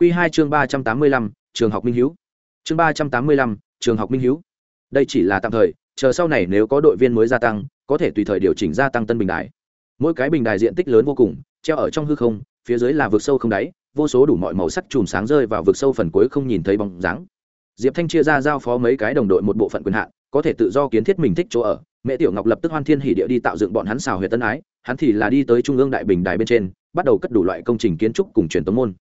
Quy 2 chương 385, trường học Minh Hiếu. Chương 385, trường học Minh Hiếu. Đây chỉ là tạm thời, chờ sau này nếu có đội viên mới gia tăng, có thể tùy thời điều chỉnh gia tăng tân bình đài. Mỗi cái bình đài diện tích lớn vô cùng, treo ở trong hư không, phía dưới là vực sâu không đáy, vô số đủ mọi màu sắc chùm sáng rơi vào vực sâu phần cuối không nhìn thấy bóng dáng. Diệp Thanh chia ra giao phó mấy cái đồng đội một bộ phận quyền hạn, có thể tự do kiến thiết mình thích chỗ ở. Mẹ Tiểu Ngọc lập tức hoan thiên hỉ địa đi tạo dựng bọn hắn xào huyệt tân ái, hắn thì là đi tới trung ương đại bình đài bên trên, bắt đầu cất đủ loại công trình kiến trúc cùng truyền tống môn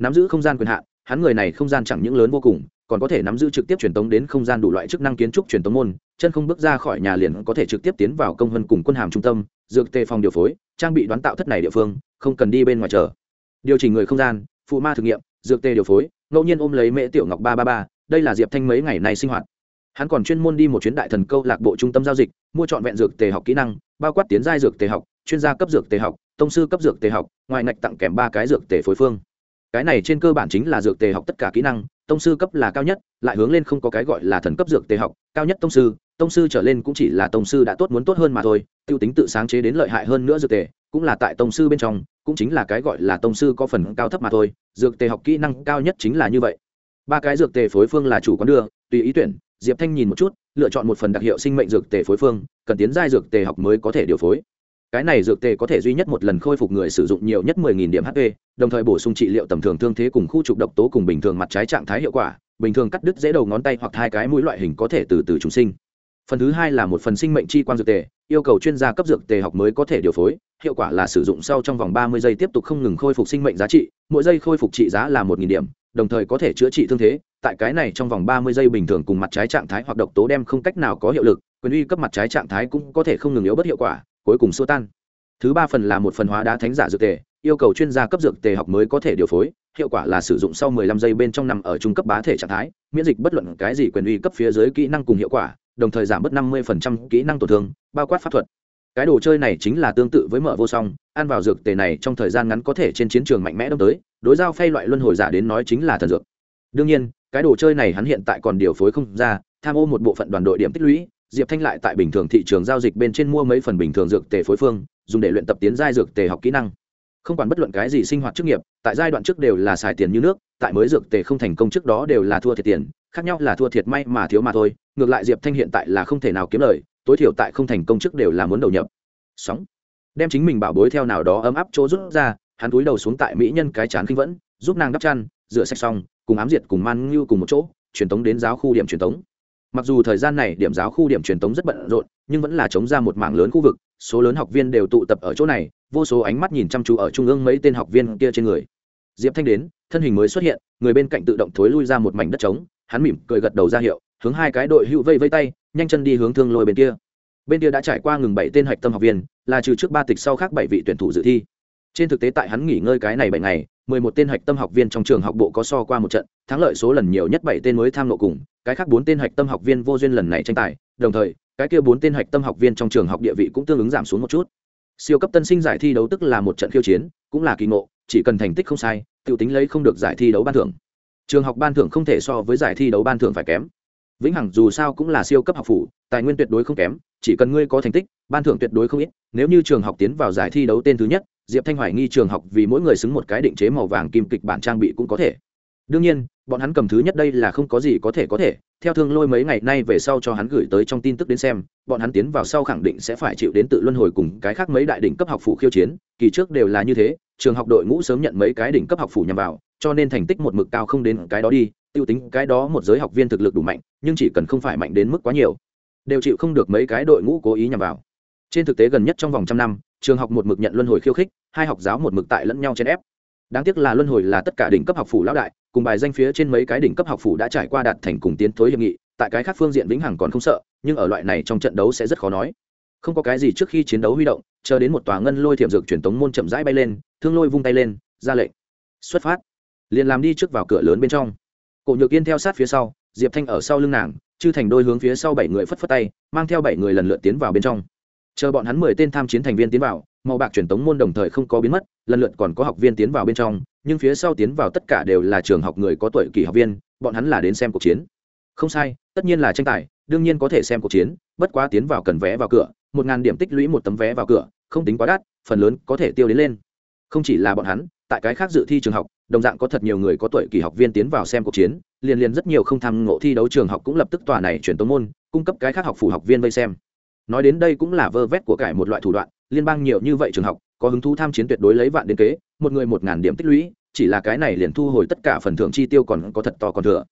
nắm giữ không gian quyền hạn, hắn người này không gian chẳng những lớn vô cùng, còn có thể nắm giữ trực tiếp truyền tống đến không gian đủ loại chức năng kiến trúc truyền tống môn, chân không bước ra khỏi nhà liền có thể trực tiếp tiến vào công vân cùng quân hàm trung tâm, dược tề phòng điều phối, trang bị đoán tạo thất này địa phương, không cần đi bên ngoài chờ. Điều chỉnh người không gian, phụ ma thử nghiệm, dược tề điều phối, ngẫu nhiên ôm lấy mễ tiểu ngọc ba ba ba, đây là diệp thanh mấy ngày này sinh hoạt. Hắn còn chuyên môn đi một chuyến đại thần câu lạc bộ trung tâm giao dịch, mua trọn vẹn dược tề học kỹ năng, bao quát tiến giai dược tề học, chuyên gia cấp dược tề học, tông sư cấp dược tề học, ngoài ngạch tặng kèm ba cái dược tề phối phương cái này trên cơ bản chính là dược tề học tất cả kỹ năng, tông sư cấp là cao nhất, lại hướng lên không có cái gọi là thần cấp dược tề học, cao nhất tông sư tông sư trở lên cũng chỉ là tông sư đã tốt muốn tốt hơn mà thôi t i ê u tính tự sáng chế đến lợi hại hơn nữa dược tề, cũng là tại tông sư bên trong, cũng chính là cái gọi là tông sư có phần cao thấp mà thôi, dược tề học kỹ năng cao nhất chính là như vậy. Ba cái dược tề phối phương là chủ quán đưa, tùy ý tuyển, diệp thanh nhìn một chút, lựa chọn một phần đặc hiệu sinh mệnh dược tề phối phương, cần tiến giai dược tề học mới có thể điều phối cái này dược tề có thể duy nhất một lần khôi phục người sử dụng nhiều nhất 10.000 điểm hp đồng thời bổ sung trị liệu tầm thường thương thế cùng khu trục độc tố cùng bình thường mặt trái trạng thái hiệu quả, bình thường cắt đứt dễ đầu ngón tay hoặc hai cái mũi loại hình có thể từ từ trùng sinh. Phần thứ hai là một phần sinh mệnh chi quan dược tề, yêu cầu chuyên gia cấp dược tề học mới có thể điều phối, hiệu quả là sử dụng sau trong vòng 30 giây tiếp tục không ngừng khôi phục sinh mệnh giá trị, mỗi giây khôi phục trị giá là 1.000 điểm, đồng thời có thể chữa trị thương thế, tại cái này trong vòng 30 giây bình thường cùng mặt trái trạng thái hoặc độc tố đem không cách nào có hiệu lực, quyền uy cấp mặt trái trạng thái cũng có thể không ngừng yếu bất hiệu quả cuối cùng xua tan. Thứ ba phần là một phần hóa đá thánh giả dược tề, yêu cầu chuyên gia cấp dược tề học mới có thể điều phối, hiệu quả là sử dụng sau 15 giây bên trong nằm ở trung cấp bá thể trạng thái, miễn dịch bất luận cái gì quyền uy cấp phía dưới kỹ năng cùng hiệu quả, đồng thời giảm bớt 50% kỹ năng tổn thương, bao quát pháp thuật. Cái đồ chơi này chính là tương tự với mở vô song, ăn vào dược tề này trong thời gian ngắn có thể trên chiến trường mạnh mẽ đâm tới, đối giao phay loại luân hồi giả đến nói chính là thần dược. Đương nhiên, cái đồ chơi này hắn hiện tại còn điều phối không ra, tham ô một bộ phận đoàn đội điểm tích lũy diệp thanh lại tại bình thường thị trường giao dịch bên trên mua mấy phần bình thường dược tề phối phương, dùng để luyện tập tiến giai dược tề học kỹ năng. Không quản bất luận cái gì sinh hoạt chức nghiệp, tại giai đoạn trước đều là xài tiền như nước, tại mới dược tề không thành công trước đó đều là thua thiệt tiền, khác nhau là thua thiệt may mà thiếu mà thôi, ngược lại diệp thanh hiện tại là không thể nào kiếm lời, tối thiểu tại không thành công trước đều là muốn đầu nhập. Sóng. Đem chính mình bảo bối theo nào đó ấm áp chỗ rút ra, hắn túi đầu xuống tại mỹ nhân cái chán kinh vẫn, giúp nàng đắp chăn, rửa sạch xong, cùng ám diệt cùng man ngưu cùng một chỗ, truyền tống đến giáo khu điểm truyền tống mặc dù thời gian này điểm giáo khu điểm truyền tống rất bận rộn, nhưng vẫn là chống ra một mảng lớn khu vực, số lớn học viên đều tụ tập ở chỗ này, vô số ánh mắt nhìn chăm chú ở trung ương mấy tên học viên kia trên người. Diệp thanh đến, thân hình mới xuất hiện, người bên cạnh tự động thối lui ra một mảnh đất trống, hắn mỉm cười gật đầu ra hiệu, hướng hai cái đội hữu vây vây tay, nhanh chân đi hướng thương lôi bên kia. Bên kia đã trải qua ngừng bảy tên hạch tâm học viên, là trừ trước ba tịch sau khác bảy vị tuyển thủ dự thi. Trên thực tế tại hắn nghỉ ngơi cái này bảy ngày, mười một tên hạch tâm học viên trong trường học bộ có so qua một trận, thắng lợi số lần nhiều nhất bảy tên mới tham nộ cùng cái khác bốn tên hạch tâm học viên vô duyên lần này tranh tài, đồng thời, cái kia bốn tên hạch tâm học viên trong trường học địa vị cũng tương ứng giảm xuống một chút. Siêu cấp tân sinh giải thi đấu tức là một trận khiêu chiến, cũng là kỳ ngộ, chỉ cần thành tích không sai tự tính lấy không được giải thi đấu ban thưởng. Trường học ban thưởng không thể so với giải thi đấu ban thưởng phải kém. Vĩnh hằng dù sao cũng là siêu cấp học phủ, tài nguyên tuyệt đối không kém, chỉ cần ngươi có thành tích, ban thưởng tuyệt đối không ít, nếu như trường học tiến vào giải thi đấu tên thứ nhất, diệp thanh hoài nghi trường học vì mỗi người xứng một cái định chế màu vàng kim kịch bản trang bị cũng có thể đương nhiên, bọn hắn cầm thứ nhất đây là không có gì có thể có thể. Theo thương lôi mấy ngày nay về sau cho hắn gửi tới trong tin tức đến xem, bọn hắn tiến vào sau khẳng định sẽ phải chịu đến tự luân hồi cùng cái khác mấy đại đỉnh cấp học phủ khiêu chiến. Kỳ trước đều là như thế, trường học đội ngũ sớm nhận mấy cái đỉnh cấp học phủ nhằm vào, cho nên thành tích một mực cao không đến cái đó đi. Tiêu tính cái đó một giới học viên thực lực đủ mạnh, nhưng chỉ cần không phải mạnh đến mức quá nhiều, đều chịu không được mấy cái đội ngũ cố ý nhằm vào. Trên thực tế gần nhất trong vòng trăm năm, trường học một mực nhận luân hồi khiêu khích, hai học giáo một mực tại lẫn nhau chèn ép. Đáng tiếc là luân hồi là tất cả đỉnh cấp học phủ lão đại cùng bài danh phía trên mấy cái đỉnh cấp học phủ đã trải qua đạt thành cùng tiến thối hiệp nghị, tại cái khác phương diện vĩnh hằng còn không sợ, nhưng ở loại này trong trận đấu sẽ rất khó nói. Không có cái gì trước khi chiến đấu huy động, chờ đến một tòa ngân lôi thiểm dược truyền tống môn chậm rãi bay lên, thương lôi vung tay lên, ra lệnh. Xuất phát. Liền làm đi trước vào cửa lớn bên trong. Cổ nhược yên theo sát phía sau, diệp thanh ở sau lưng nàng, chư thành đôi hướng phía sau bảy người phất phất tay, mang theo bảy người lần lượt tiến vào bên trong chờ bọn hắn mười tên tham chiến thành viên tiến vào, màu bạc truyền tống môn đồng thời không có biến mất, lần lượt còn có học viên tiến vào bên trong, nhưng phía sau tiến vào tất cả đều là trường học người có tuổi kỳ học viên, bọn hắn là đến xem cuộc chiến. Không sai, tất nhiên là tranh tài, đương nhiên có thể xem cuộc chiến, bất quá tiến vào cần vé vào cửa, một ngàn điểm tích lũy một tấm vé vào cửa, không tính quá đắt, phần lớn có thể tiêu đến lên. Không chỉ là bọn hắn, tại cái khác dự thi trường học, đồng dạng có thật nhiều người có tuổi kỳ học viên tiến vào xem cuộc chiến, liền liền rất nhiều không tham ngộ thi đấu trường học cũng lập tức tòa này chuyển tống môn, cung cấp cái khác học phủ học viên vây xem nói đến đây cũng là vơ vét của cải một loại thủ đoạn, liên bang nhiều như vậy trường học, có hứng thú tham chiến tuyệt đối lấy vạn đến kế, một người một ngàn điểm tích lũy, chỉ là cái này liền thu hồi tất cả phần thưởng chi tiêu còn có thật to còn thừa.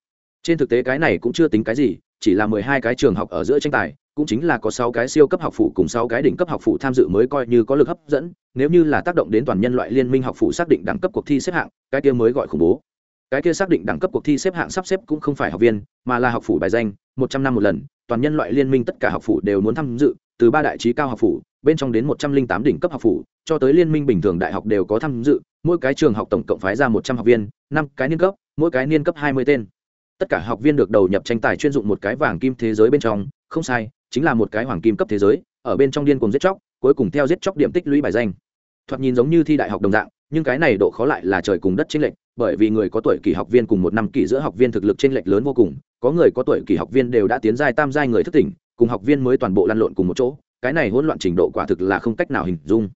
Trên thực tế cái này cũng chưa tính cái gì, chỉ là mười hai cái trường học ở giữa tranh tài, cũng chính là có sáu cái siêu cấp học phủ cùng sáu cái đỉnh cấp học phủ tham dự mới coi như có lực hấp dẫn, nếu như là tác động đến toàn nhân loại liên minh học phủ xác định đẳng cấp cuộc thi xếp hạng, cái kia mới gọi khủng bố. Cái kia xác định đẳng cấp cuộc thi xếp hạng sắp xếp cũng không phải học viên, mà là học phủ bài danh, một trăm năm một lần toàn nhân loại liên minh tất cả học phủ đều muốn tham dự, từ ba đại trí cao học phủ, bên trong đến một trăm linh tám đỉnh cấp học phủ, cho tới liên minh bình thường đại học đều có tham dự, mỗi cái trường học tổng cộng phái ra một trăm học viên, năm cái niên cấp, mỗi cái niên cấp hai mươi tên. Tất cả học viên được đầu nhập tranh tài chuyên dụng một cái vàng kim thế giới bên trong, không sai, chính là một cái hoàng kim cấp thế giới, ở bên trong điên cùng giết chóc, cuối cùng theo giết chóc điểm tích lũy bài danh. Thoạt nhìn giống như thi đại học đồng dạng nhưng cái này độ khó lại là trời cùng đất chênh lệch, bởi vì người có tuổi kỳ học viên cùng một năm kỳ giữa học viên thực lực chênh lệch lớn vô cùng, có người có tuổi kỳ học viên đều đã tiến giai tam giai người thức tỉnh, cùng học viên mới toàn bộ lăn lộn cùng một chỗ, cái này hỗn loạn trình độ quả thực là không cách nào hình dung.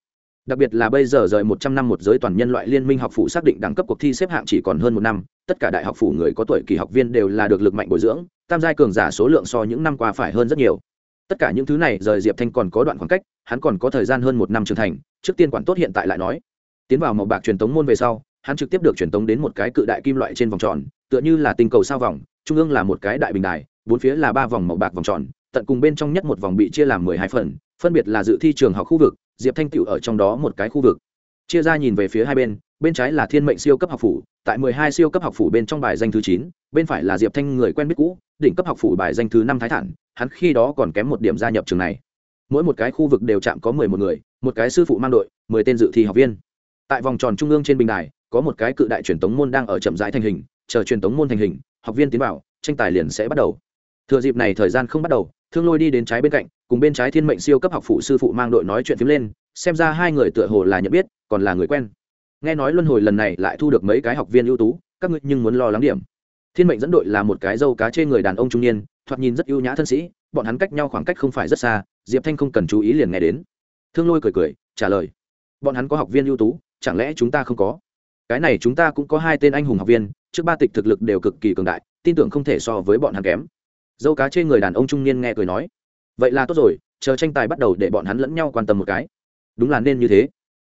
Đặc biệt là bây giờ rời một trăm năm một giới toàn nhân loại liên minh học phủ xác định đẳng cấp cuộc thi xếp hạng chỉ còn hơn một năm, tất cả đại học phủ người có tuổi kỳ học viên đều là được lực mạnh bồi dưỡng, tam giai cường giả số lượng so những năm qua phải hơn rất nhiều. Tất cả những thứ này rời diệp thanh còn có đoạn khoảng cách, hắn còn có thời gian hơn một năm trưởng thành, trước tiên quản tốt hiện tại lại nói tiến vào màu bạc truyền tống môn về sau, hắn trực tiếp được truyền tống đến một cái cự đại kim loại trên vòng tròn, tựa như là tinh cầu sao vòng, trung ương là một cái đại bình đài, bốn phía là ba vòng màu bạc vòng tròn, tận cùng bên trong nhất một vòng bị chia làm mười hai phần, phân biệt là dự thi trường học khu vực, diệp thanh cựu ở trong đó một cái khu vực. Chia ra nhìn về phía hai bên bên trái là thiên mệnh siêu cấp học phủ, tại mười hai siêu cấp học phủ bên trong bài danh thứ chín, bên phải là diệp thanh người quen biết cũ, đỉnh cấp học phủ bài danh thứ năm thái thản, hắn khi đó còn kém một điểm gia nhập trường này. Mỗi một cái khu vực đều chạm có mười một người, một cái sư phụ mang đội, mười tên dự thi học viên tại vòng tròn trung ương trên bình đài, có một cái cự đại truyền tống môn đang ở chậm rãi thành hình, chờ truyền tống môn thành hình, học viên tiến vào, tranh tài liền sẽ bắt đầu. Thừa dịp này thời gian không bắt đầu, thương lôi đi đến trái bên cạnh, cùng bên trái thiên mệnh siêu cấp học phụ sư phụ mang đội nói chuyện phím lên, xem ra hai người tựa hồ là nhận biết, còn là người quen. Nghe nói luân hồi lần này lại thu được mấy cái học viên ưu tú, các ngươi nhưng muốn lo lắng điểm. Thiên mệnh dẫn đội là một cái dâu cá chê người đàn ông trung niên, thoạt nhìn rất ưu nhã thân sĩ, bọn hắn cách nhau khoảng cách không phải rất xa, diệp thanh không cần chú ý liền nghe đến. Thương lôi cười cười, trả lời. Bọn hắn có học viên ưu tú chẳng lẽ chúng ta không có? Cái này chúng ta cũng có hai tên anh hùng học viên, trước ba tịch thực lực đều cực kỳ cường đại, tin tưởng không thể so với bọn hắn kém. Dâu cá chê người đàn ông trung niên nghe cười nói, vậy là tốt rồi, chờ tranh tài bắt đầu để bọn hắn lẫn nhau quan tâm một cái. Đúng là nên như thế.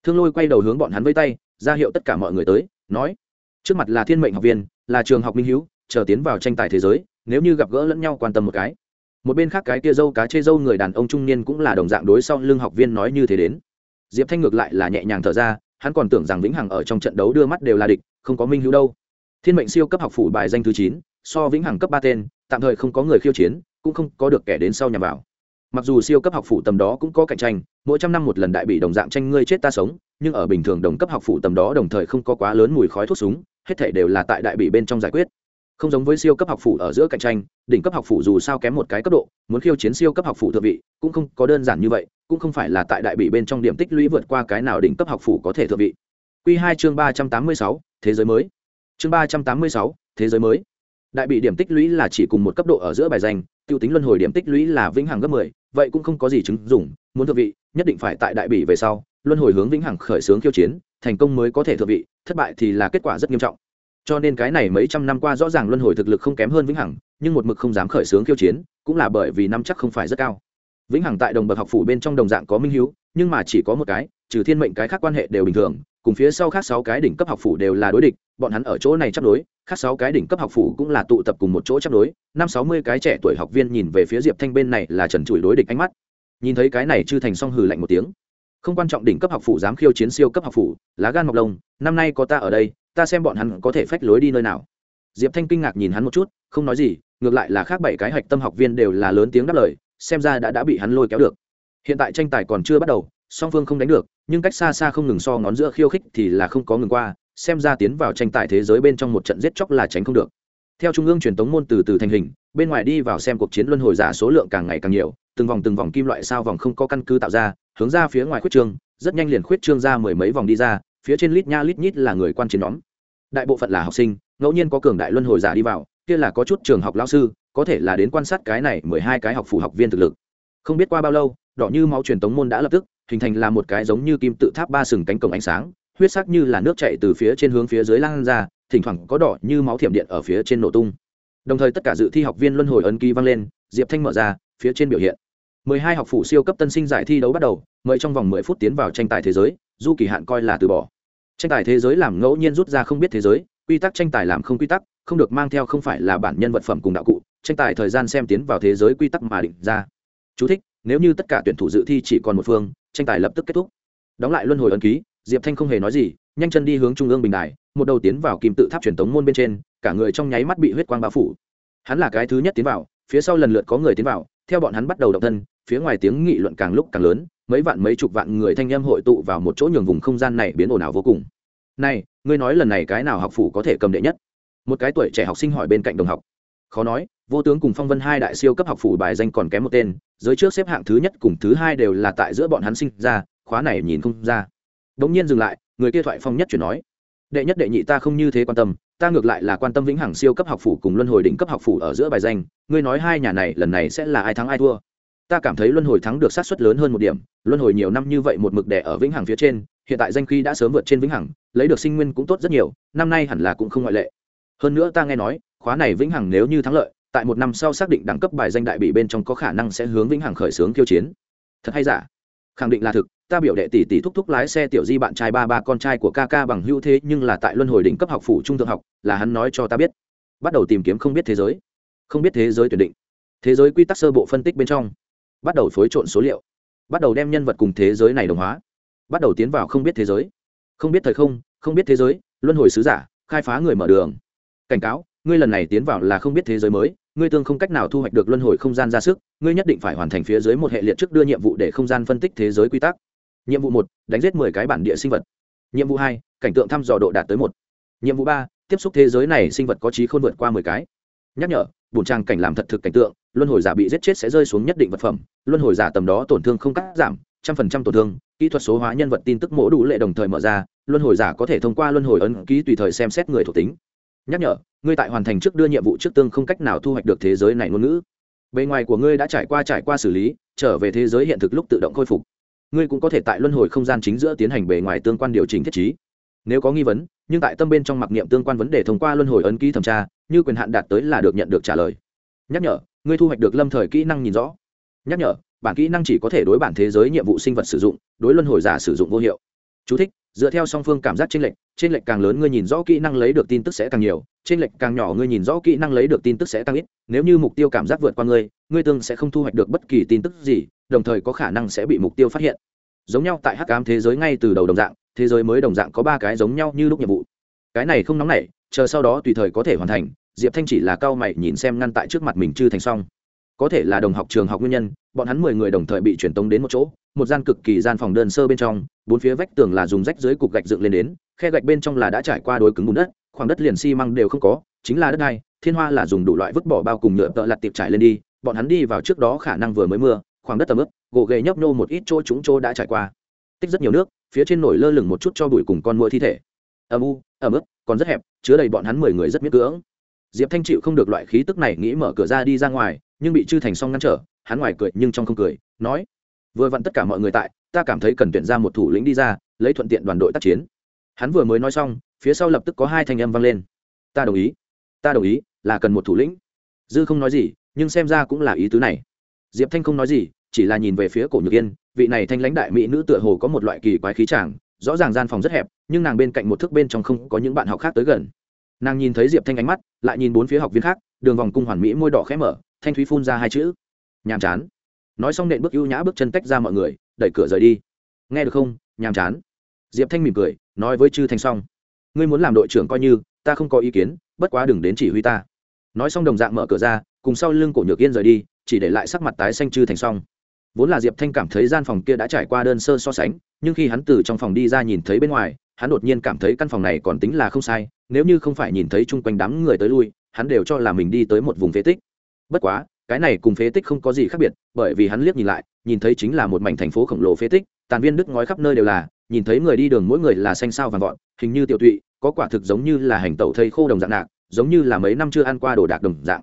Thương lôi quay đầu hướng bọn hắn với tay, ra hiệu tất cả mọi người tới, nói, trước mặt là thiên mệnh học viên, là trường học minh hữu chờ tiến vào tranh tài thế giới, nếu như gặp gỡ lẫn nhau quan tâm một cái. Một bên khác cái kia dâu cá chê dâu người đàn ông trung niên cũng là đồng dạng đối sau lưng học viên nói như thế đến. Diệp thanh ngược lại là nhẹ nhàng thở ra hắn còn tưởng rằng vĩnh hằng ở trong trận đấu đưa mắt đều là địch, không có minh hữu đâu. Thiên mệnh siêu cấp học phủ bài danh thứ chín, so vĩnh hằng cấp ba tên, tạm thời không có người khiêu chiến, cũng không có được kẻ đến sau nhằm vào. Mặc dù siêu cấp học phủ tầm đó cũng có cạnh tranh, mỗi trăm năm một lần đại bị đồng dạng tranh ngươi chết ta sống, nhưng ở bình thường đồng cấp học phủ tầm đó đồng thời không có quá lớn mùi khói thuốc súng, hết thể đều là tại đại bị bên trong giải quyết không giống với siêu cấp học phủ ở giữa cạnh tranh, đỉnh cấp học phủ dù sao kém một cái cấp độ, muốn khiêu chiến siêu cấp học phủ thượng vị, cũng không có đơn giản như vậy, cũng không phải là tại đại bị bên trong điểm tích lũy vượt qua cái nào đỉnh cấp học phủ có thể thượng vị. Q hai chương ba trăm tám mươi sáu, thế giới mới. Chương ba trăm tám mươi sáu, thế giới mới. Đại bị điểm tích lũy là chỉ cùng một cấp độ ở giữa bài danh t i ê u tính luân hồi điểm tích lũy là vĩnh hằng gấp mười, vậy cũng không có gì chứng dùng muốn thượng vị, nhất định phải tại đại bị về sau, luân hồi hướng vĩnh hằng khởi xướng khiêu chiến, thành công mới có thể thượng vị, thất bại thì là kết quả rất nghiêm trọng cho nên cái này mấy trăm năm qua rõ ràng luân hồi thực lực không kém hơn vĩnh hằng, nhưng một mực không dám khởi xướng khiêu chiến, cũng là bởi vì năm chắc không phải rất cao. Vĩnh hằng tại đồng bậc học phủ bên trong đồng dạng có minh hiếu, nhưng mà chỉ có một cái, trừ thiên mệnh cái khác quan hệ đều bình thường, cùng phía sau khác sáu cái đỉnh cấp học phủ đều là đối địch, bọn hắn ở chỗ này chấp đối, khác sáu cái đỉnh cấp học phủ cũng là tụ tập cùng một chỗ chấp đối, năm sáu mươi cái trẻ tuổi học viên nhìn về phía diệp thanh bên này là trần trụi đối địch ánh mắt. Nhìn thấy cái này chư thành song hừ lạnh một tiếng. Không quan trọng đỉnh cấp học phủ dám khiêu chiến siêu cấp học phủ, lá gan mọc lông, năm nay có ta ở đây ta xem bọn hắn có thể phách lối đi nơi nào. Diệp thanh kinh ngạc nhìn hắn một chút, không nói gì, ngược lại là khác bảy cái hạch tâm học viên đều là lớn tiếng đáp lời, xem ra đã đã bị hắn lôi kéo được. Hiện tại tranh tài còn chưa bắt đầu, song phương không đánh được, nhưng cách xa xa không ngừng so ngón giữa khiêu khích thì là không có ngừng qua, xem ra tiến vào tranh tài thế giới bên trong một trận giết chóc là tránh không được. Theo trung ương truyền tống môn từ từ thành hình, bên ngoài đi vào xem cuộc chiến luân hồi giả số lượng càng ngày càng nhiều, từng vòng từng vòng kim loại sao vòng không có căn cứ tạo ra, hướng ra phía ngoài khuyết trương, rất nhanh liền khuyết trương ra mười mấy vòng đi ra phía trên lít nha lít nhít là người quan chiến nhóm. Đại bộ phận là học sinh, ngẫu nhiên có cường đại luân hồi giả đi vào, kia là có chút trường học lao sư, có thể là đến quan sát cái này mười hai cái học phủ học viên thực lực. Không biết qua bao lâu, đỏ như máu truyền tống môn đã lập tức, hình thành là một cái giống như kim tự tháp ba sừng cánh cổng ánh sáng, huyết sắc như là nước chạy từ phía trên hướng phía dưới lan ra, thỉnh thoảng có đỏ như máu thiểm điện ở phía trên nổ tung. Đồng thời tất cả dự thi học viên luân hồi ấn ký vang lên, diệp thanh mở ra, phía trên biểu hiện. Mười hai học phủ siêu cấp tân sinh giải thi đấu bắt đầu, mời trong vòng mười phút tiến vào tranh tài thế giới, du kỳ hạn coi là từ bỏ tranh tài thế giới làm ngẫu nhiên rút ra không biết thế giới quy tắc tranh tài làm không quy tắc không được mang theo không phải là bản nhân vật phẩm cùng đạo cụ tranh tài thời gian xem tiến vào thế giới quy tắc mà định ra. Chú thích, nếu như tất cả tuyển thủ dự thi chỉ còn một phương tranh tài lập tức kết thúc. Đóng lại luân hồi ấn ký diệp thanh không hề nói gì nhanh chân đi hướng trung ương bình đài một đầu tiến vào kim tự tháp truyền tống môn bên trên cả người trong nháy mắt bị huyết quang bao phủ. Hắn là cái thứ nhất tiến vào phía sau lần lượt có người tiến vào theo bọn hắn bắt đầu động thân phía ngoài tiếng nghị luận càng lúc càng lớn, mấy vạn mấy chục vạn người thanh em hội tụ vào một chỗ nhường vùng không gian này biến ồn ào vô cùng. Này, ngươi nói lần này cái nào học phủ có thể cầm đệ nhất? Một cái tuổi trẻ học sinh hỏi bên cạnh đồng học. Khó nói, vô tướng cùng phong vân hai đại siêu cấp học phủ bài danh còn kém một tên, giới trước xếp hạng thứ nhất cùng thứ hai đều là tại giữa bọn hắn sinh ra, khóa này nhìn không ra. Đống nhiên dừng lại, người kia thoại phong nhất chuyển nói. Đệ nhất đệ nhị ta không như thế quan tâm, ta ngược lại là quan tâm vĩnh hằng siêu cấp học phủ cùng luân hồi đỉnh cấp học phủ ở giữa bài danh. Ngươi nói hai nhà này lần này sẽ là ai thắng ai thua? Ta cảm thấy luân hồi thắng được sát suất lớn hơn một điểm, luân hồi nhiều năm như vậy một mực đẻ ở vĩnh hằng phía trên, hiện tại danh khí đã sớm vượt trên vĩnh hằng, lấy được sinh nguyên cũng tốt rất nhiều, năm nay hẳn là cũng không ngoại lệ. Hơn nữa ta nghe nói, khóa này vĩnh hằng nếu như thắng lợi, tại một năm sau xác định đẳng cấp bài danh đại bị bên trong có khả năng sẽ hướng vĩnh hằng khởi xướng khiêu chiến. Thật hay giả? Khẳng định là thực, ta biểu đệ tỷ tỷ thúc thúc lái xe tiểu di bạn trai ba ba con trai của ca ca bằng hữu thế, nhưng là tại luân hồi đỉnh cấp học phủ trung thượng học, là hắn nói cho ta biết. Bắt đầu tìm kiếm không biết thế giới. Không biết thế giới tuyển định. Thế giới quy tắc sơ bộ phân tích bên trong bắt đầu phối trộn số liệu, bắt đầu đem nhân vật cùng thế giới này đồng hóa, bắt đầu tiến vào không biết thế giới. Không biết thời không không biết thế giới, luân hồi sứ giả, khai phá người mở đường. Cảnh cáo, ngươi lần này tiến vào là không biết thế giới mới, ngươi tương không cách nào thu hoạch được luân hồi không gian ra sức, ngươi nhất định phải hoàn thành phía dưới một hệ liệt trước đưa nhiệm vụ để không gian phân tích thế giới quy tắc. Nhiệm vụ một, đánh giết mười cái bản địa sinh vật. Nhiệm vụ hai, cảnh tượng thăm dò độ đạt tới một. Nhiệm vụ ba, tiếp xúc thế giới này sinh vật có trí khôn vượt qua mười cái. Nhắc nhở bùn trang cảnh làm thật thực cảnh tượng, luân hồi giả bị giết chết sẽ rơi xuống nhất định vật phẩm, luân hồi giả tầm đó tổn thương không cắt giảm, trăm phần trăm tổn thương, kỹ thuật số hóa nhân vật tin tức mỗ đủ lệ đồng thời mở ra, luân hồi giả có thể thông qua luân hồi ấn ký tùy thời xem xét người thuộc tính. Nhắc nhở, ngươi tại hoàn thành trước đưa nhiệm vụ trước tương không cách nào thu hoạch được thế giới này ngôn ngữ. Bề ngoài của ngươi đã trải qua trải qua xử lý, trở về thế giới hiện thực lúc tự động khôi phục. Ngươi cũng có thể tại luân hồi không gian chính giữa tiến hành bề ngoài tương quan điều chỉnh thiết trí. Nếu có nghi vấn, nhưng tại tâm bên trong mặc niệm tương quan vấn đề thông qua luân hồi ấn ký thẩm tra như quyền hạn đạt tới là được nhận được trả lời. Nhắc nhở ngươi thu hoạch được lâm thời kỹ năng nhìn rõ. Nhắc nhở bản kỹ năng chỉ có thể đối bản thế giới nhiệm vụ sinh vật sử dụng đối luân hồi giả sử dụng vô hiệu. Chú thích, dựa theo song phương cảm giác trên lệnh trên lệnh càng lớn ngươi nhìn rõ kỹ năng lấy được tin tức sẽ càng nhiều trên lệnh càng nhỏ ngươi nhìn rõ kỹ năng lấy được tin tức sẽ tăng ít. Nếu như mục tiêu cảm giác vượt qua ngươi ngươi tương sẽ không thu hoạch được bất kỳ tin tức gì đồng thời có khả năng sẽ bị mục tiêu phát hiện. Giống nhau tại hắc ám thế giới ngay từ đầu đồng dạng thế giới mới đồng dạng có ba cái giống nhau như lúc nhiệm vụ. Cái này không nóng nảy chờ sau đó tùy thời có thể hoàn thành, diệp thanh chỉ là cao mày nhìn xem ngăn tại trước mặt mình chưa thành xong có thể là đồng học trường học nguyên nhân, bọn hắn mười người đồng thời bị truyền tống đến một chỗ, một gian cực kỳ gian phòng đơn sơ bên trong, bốn phía vách tường là dùng rách dưới cục gạch dựng lên đến, khe gạch bên trong là đã trải qua đối cứng bùn đất, khoảng đất liền xi măng đều không có, chính là đất đai, thiên hoa là dùng đủ loại vứt bỏ bao cùng nhựa tợ lặt tiệp trải lên đi, bọn hắn đi vào trước đó khả năng vừa mới mưa, khoảng đất tầm ướp gỗ ghề nhấp nhô một ít chỗ chúng chỗ đã trải qua. Tích rất nhiều nước, phía trên nổi lơ lửng một chút cho bụi cùng con mũi thi thể. Âm u, ẩm ướt, còn rất hẹp chứa đầy bọn hắn mười người rất miễn cưỡng. Diệp thanh chịu không được loại khí tức này nghĩ mở cửa ra đi ra ngoài, nhưng bị chư thành xong ngăn trở, hắn ngoài cười nhưng trong không cười, nói, vừa vặn tất cả mọi người tại, ta cảm thấy cần tuyển ra một thủ lĩnh đi ra, lấy thuận tiện đoàn đội tác chiến. Hắn vừa mới nói xong, phía sau lập tức có hai thanh âm vang lên. Ta đồng ý, ta đồng ý, là cần một thủ lĩnh. Dư không nói gì, nhưng xem ra cũng là ý tứ này. Diệp thanh không nói gì, chỉ là nhìn về phía cổ nhược yên, vị này thanh lãnh đại mỹ nữ tựa hồ có một loại kỳ quái khí chàng, rõ ràng gian phòng rất hẹp, nhưng nàng bên cạnh một thước bên trong không có những bạn học khác tới gần nàng nhìn thấy diệp thanh ánh mắt, lại nhìn bốn phía học viên khác, đường vòng cung hoàn mỹ môi đỏ khẽ mở, thanh thúy phun ra hai chữ. Nhàm chán. Nói xong nện bước ưu nhã bước chân tách ra mọi người, đẩy cửa rời đi. Nghe được không, nhàm chán. Diệp thanh mỉm cười, nói với chư thanh xong. Ngươi muốn làm đội trưởng coi như, ta không có ý kiến, bất quá đừng đến chỉ huy ta. Nói xong đồng dạng mở cửa ra, cùng sau lưng cổ nhược yên rời đi, chỉ để lại sắc mặt tái xanh chư thành xong. Vốn là diệp thanh cảm thấy gian phòng kia đã trải qua đơn sơ so sánh, nhưng khi hắn từ trong phòng đi ra nhìn thấy bên ngoài hắn đột nhiên cảm thấy căn phòng này còn tính là không sai, nếu như không phải nhìn thấy chung quanh đám người tới lui, hắn đều cho là mình đi tới một vùng phế tích. Bất quá, cái này cùng phế tích không có gì khác biệt, bởi vì hắn liếc nhìn lại, nhìn thấy chính là một mảnh thành phố khổng lồ phế tích, tàn viên đứt ngói khắp nơi đều là, nhìn thấy người đi đường mỗi người là xanh sao vàng vọt, hình như tiểu tụy, có quả thực giống như là hành tẩu thây khô đồng dạng nạc, giống như là mấy năm chưa ăn qua đồ đạc đồng dạng.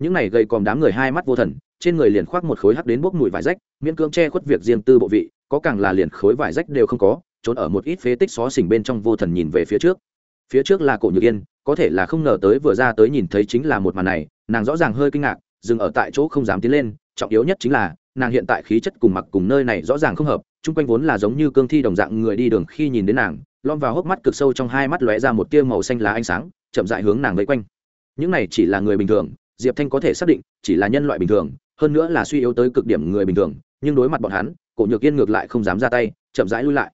Những này gây còm đám người hai mắt vô thần, trên người liền khoác một khối hắc đến bốc mùi vải rách, miễn cưỡng che khuất việc riêng tư bộ vị, có càng là liền khối vải rách đều không có trốn ở một ít phế tích xó xỉnh bên trong vô thần nhìn về phía trước. Phía trước là cổ nhược yên, có thể là không ngờ tới vừa ra tới nhìn thấy chính là một màn này, nàng rõ ràng hơi kinh ngạc, dừng ở tại chỗ không dám tiến lên, trọng yếu nhất chính là, nàng hiện tại khí chất cùng mặc cùng nơi này rõ ràng không hợp, chung quanh vốn là giống như cương thi đồng dạng người đi đường khi nhìn đến nàng lom vào hốc mắt cực sâu trong hai mắt lóe ra một tia màu xanh lá ánh sáng, chậm dại hướng nàng vây quanh. Những này chỉ là người bình thường, diệp thanh có thể xác định, chỉ là nhân loại bình thường, hơn nữa là suy yếu tới cực điểm người bình thường, nhưng đối mặt bọn hắn, cổ nhược yên ngược lại không dám ra tay, chậm rãi lui lại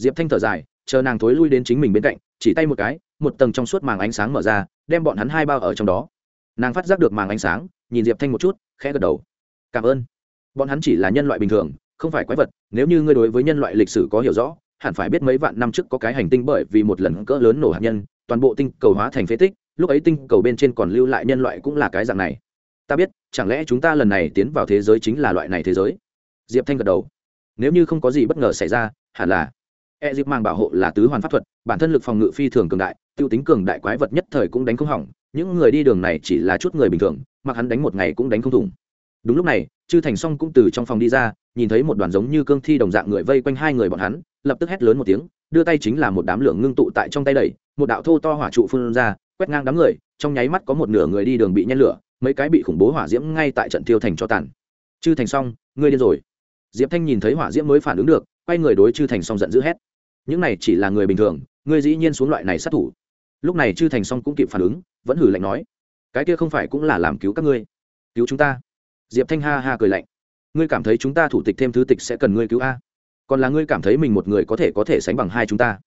diệp thanh thở dài, chờ nàng thối lui đến chính mình bên cạnh, chỉ tay một cái, một tầng trong suốt màng ánh sáng mở ra, đem bọn hắn hai bao ở trong đó. Nàng phát giác được màng ánh sáng, nhìn diệp thanh một chút, khẽ gật đầu. Cảm ơn. Bọn hắn chỉ là nhân loại bình thường, không phải quái vật, nếu như ngươi đối với nhân loại lịch sử có hiểu rõ, hẳn phải biết mấy vạn năm trước có cái hành tinh bởi vì một lần cỡ lớn nổ hạt nhân, toàn bộ tinh cầu hóa thành phế tích, lúc ấy tinh cầu bên trên còn lưu lại nhân loại cũng là cái dạng này. Ta biết, chẳng lẽ chúng ta lần này tiến vào thế giới chính là loại này thế giới? Diệp thanh gật đầu. Nếu như không có gì bất ngờ xảy ra, hẳn là e dịp mang bảo hộ là tứ hoàn pháp thuật bản thân lực phòng ngự phi thường cường đại t i ê u tính cường đại quái vật nhất thời cũng đánh không hỏng. Những người đi đường này chỉ là chút người bình thường mặc hắn đánh một ngày cũng đánh không thủng. Đúng lúc này chư thành s o n g cũng từ trong phòng đi ra nhìn thấy một đoàn giống như cương thi đồng dạng người vây quanh hai người bọn hắn lập tức hét lớn một tiếng đưa tay chính là một đám lượng ngưng tụ tại trong tay đẩy một đạo thô to hỏa trụ phun ra quét ngang đám người trong nháy mắt có một nửa người đi đường bị nhen lửa mấy cái bị khủng bố hỏa diễm ngay tại trận tiêu thành cho tàn. Chư thành Song, ngươi điên rồi. Diệp thanh nhìn thấy hỏa diễm mới phản ứng được quay người đối chư thành Song giận dữ hét những này chỉ là người bình thường ngươi dĩ nhiên xuống loại này sát thủ. Lúc này chư thành xong cũng kịp phản ứng, vẫn hử lạnh nói, cái kia không phải cũng là làm cứu các ngươi? Cứu chúng ta? Diệp thanh ha ha cười lạnh, ngươi cảm thấy chúng ta thủ tịch thêm thứ tịch sẽ cần ngươi cứu a? Còn là ngươi cảm thấy mình một người có thể có thể sánh bằng hai chúng ta?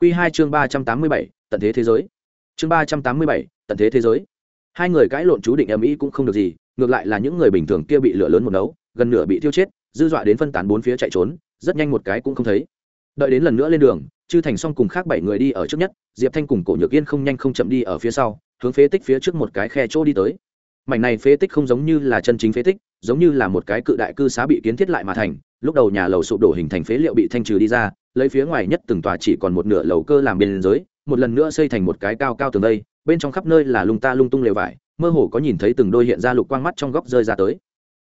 Q hai chương ba trăm tám mươi bảy, tận thế thế giới. Chương ba trăm tám mươi bảy, tận thế thế giới. Hai người cãi lộn chú định âm ý cũng không được gì, ngược lại là những người bình thường kia bị lửa lớn một nấu, gần nửa bị thiêu chết, dư dọa đến phân tán bốn phía chạy trốn, rất nhanh một cái cũng không thấy đợi đến lần nữa lên đường, chư thành xong cùng khác bảy người đi ở trước nhất, diệp thanh cùng cổ nhược yên không nhanh không chậm đi ở phía sau, hướng phế tích phía trước một cái khe chỗ đi tới. Mảnh này phế tích không giống như là chân chính phế tích, giống như là một cái cự đại cư xá bị kiến thiết lại mà thành, lúc đầu nhà lầu sụp đổ hình thành phế liệu bị thanh trừ đi ra, lấy phía ngoài nhất từng tòa chỉ còn một nửa lầu cơ làm bên dưới một lần nữa xây thành một cái cao cao tường đây, bên trong khắp nơi là lung ta lung tung lều vải, mơ hồ có nhìn thấy từng đôi hiện ra lục quang mắt trong góc rơi ra tới.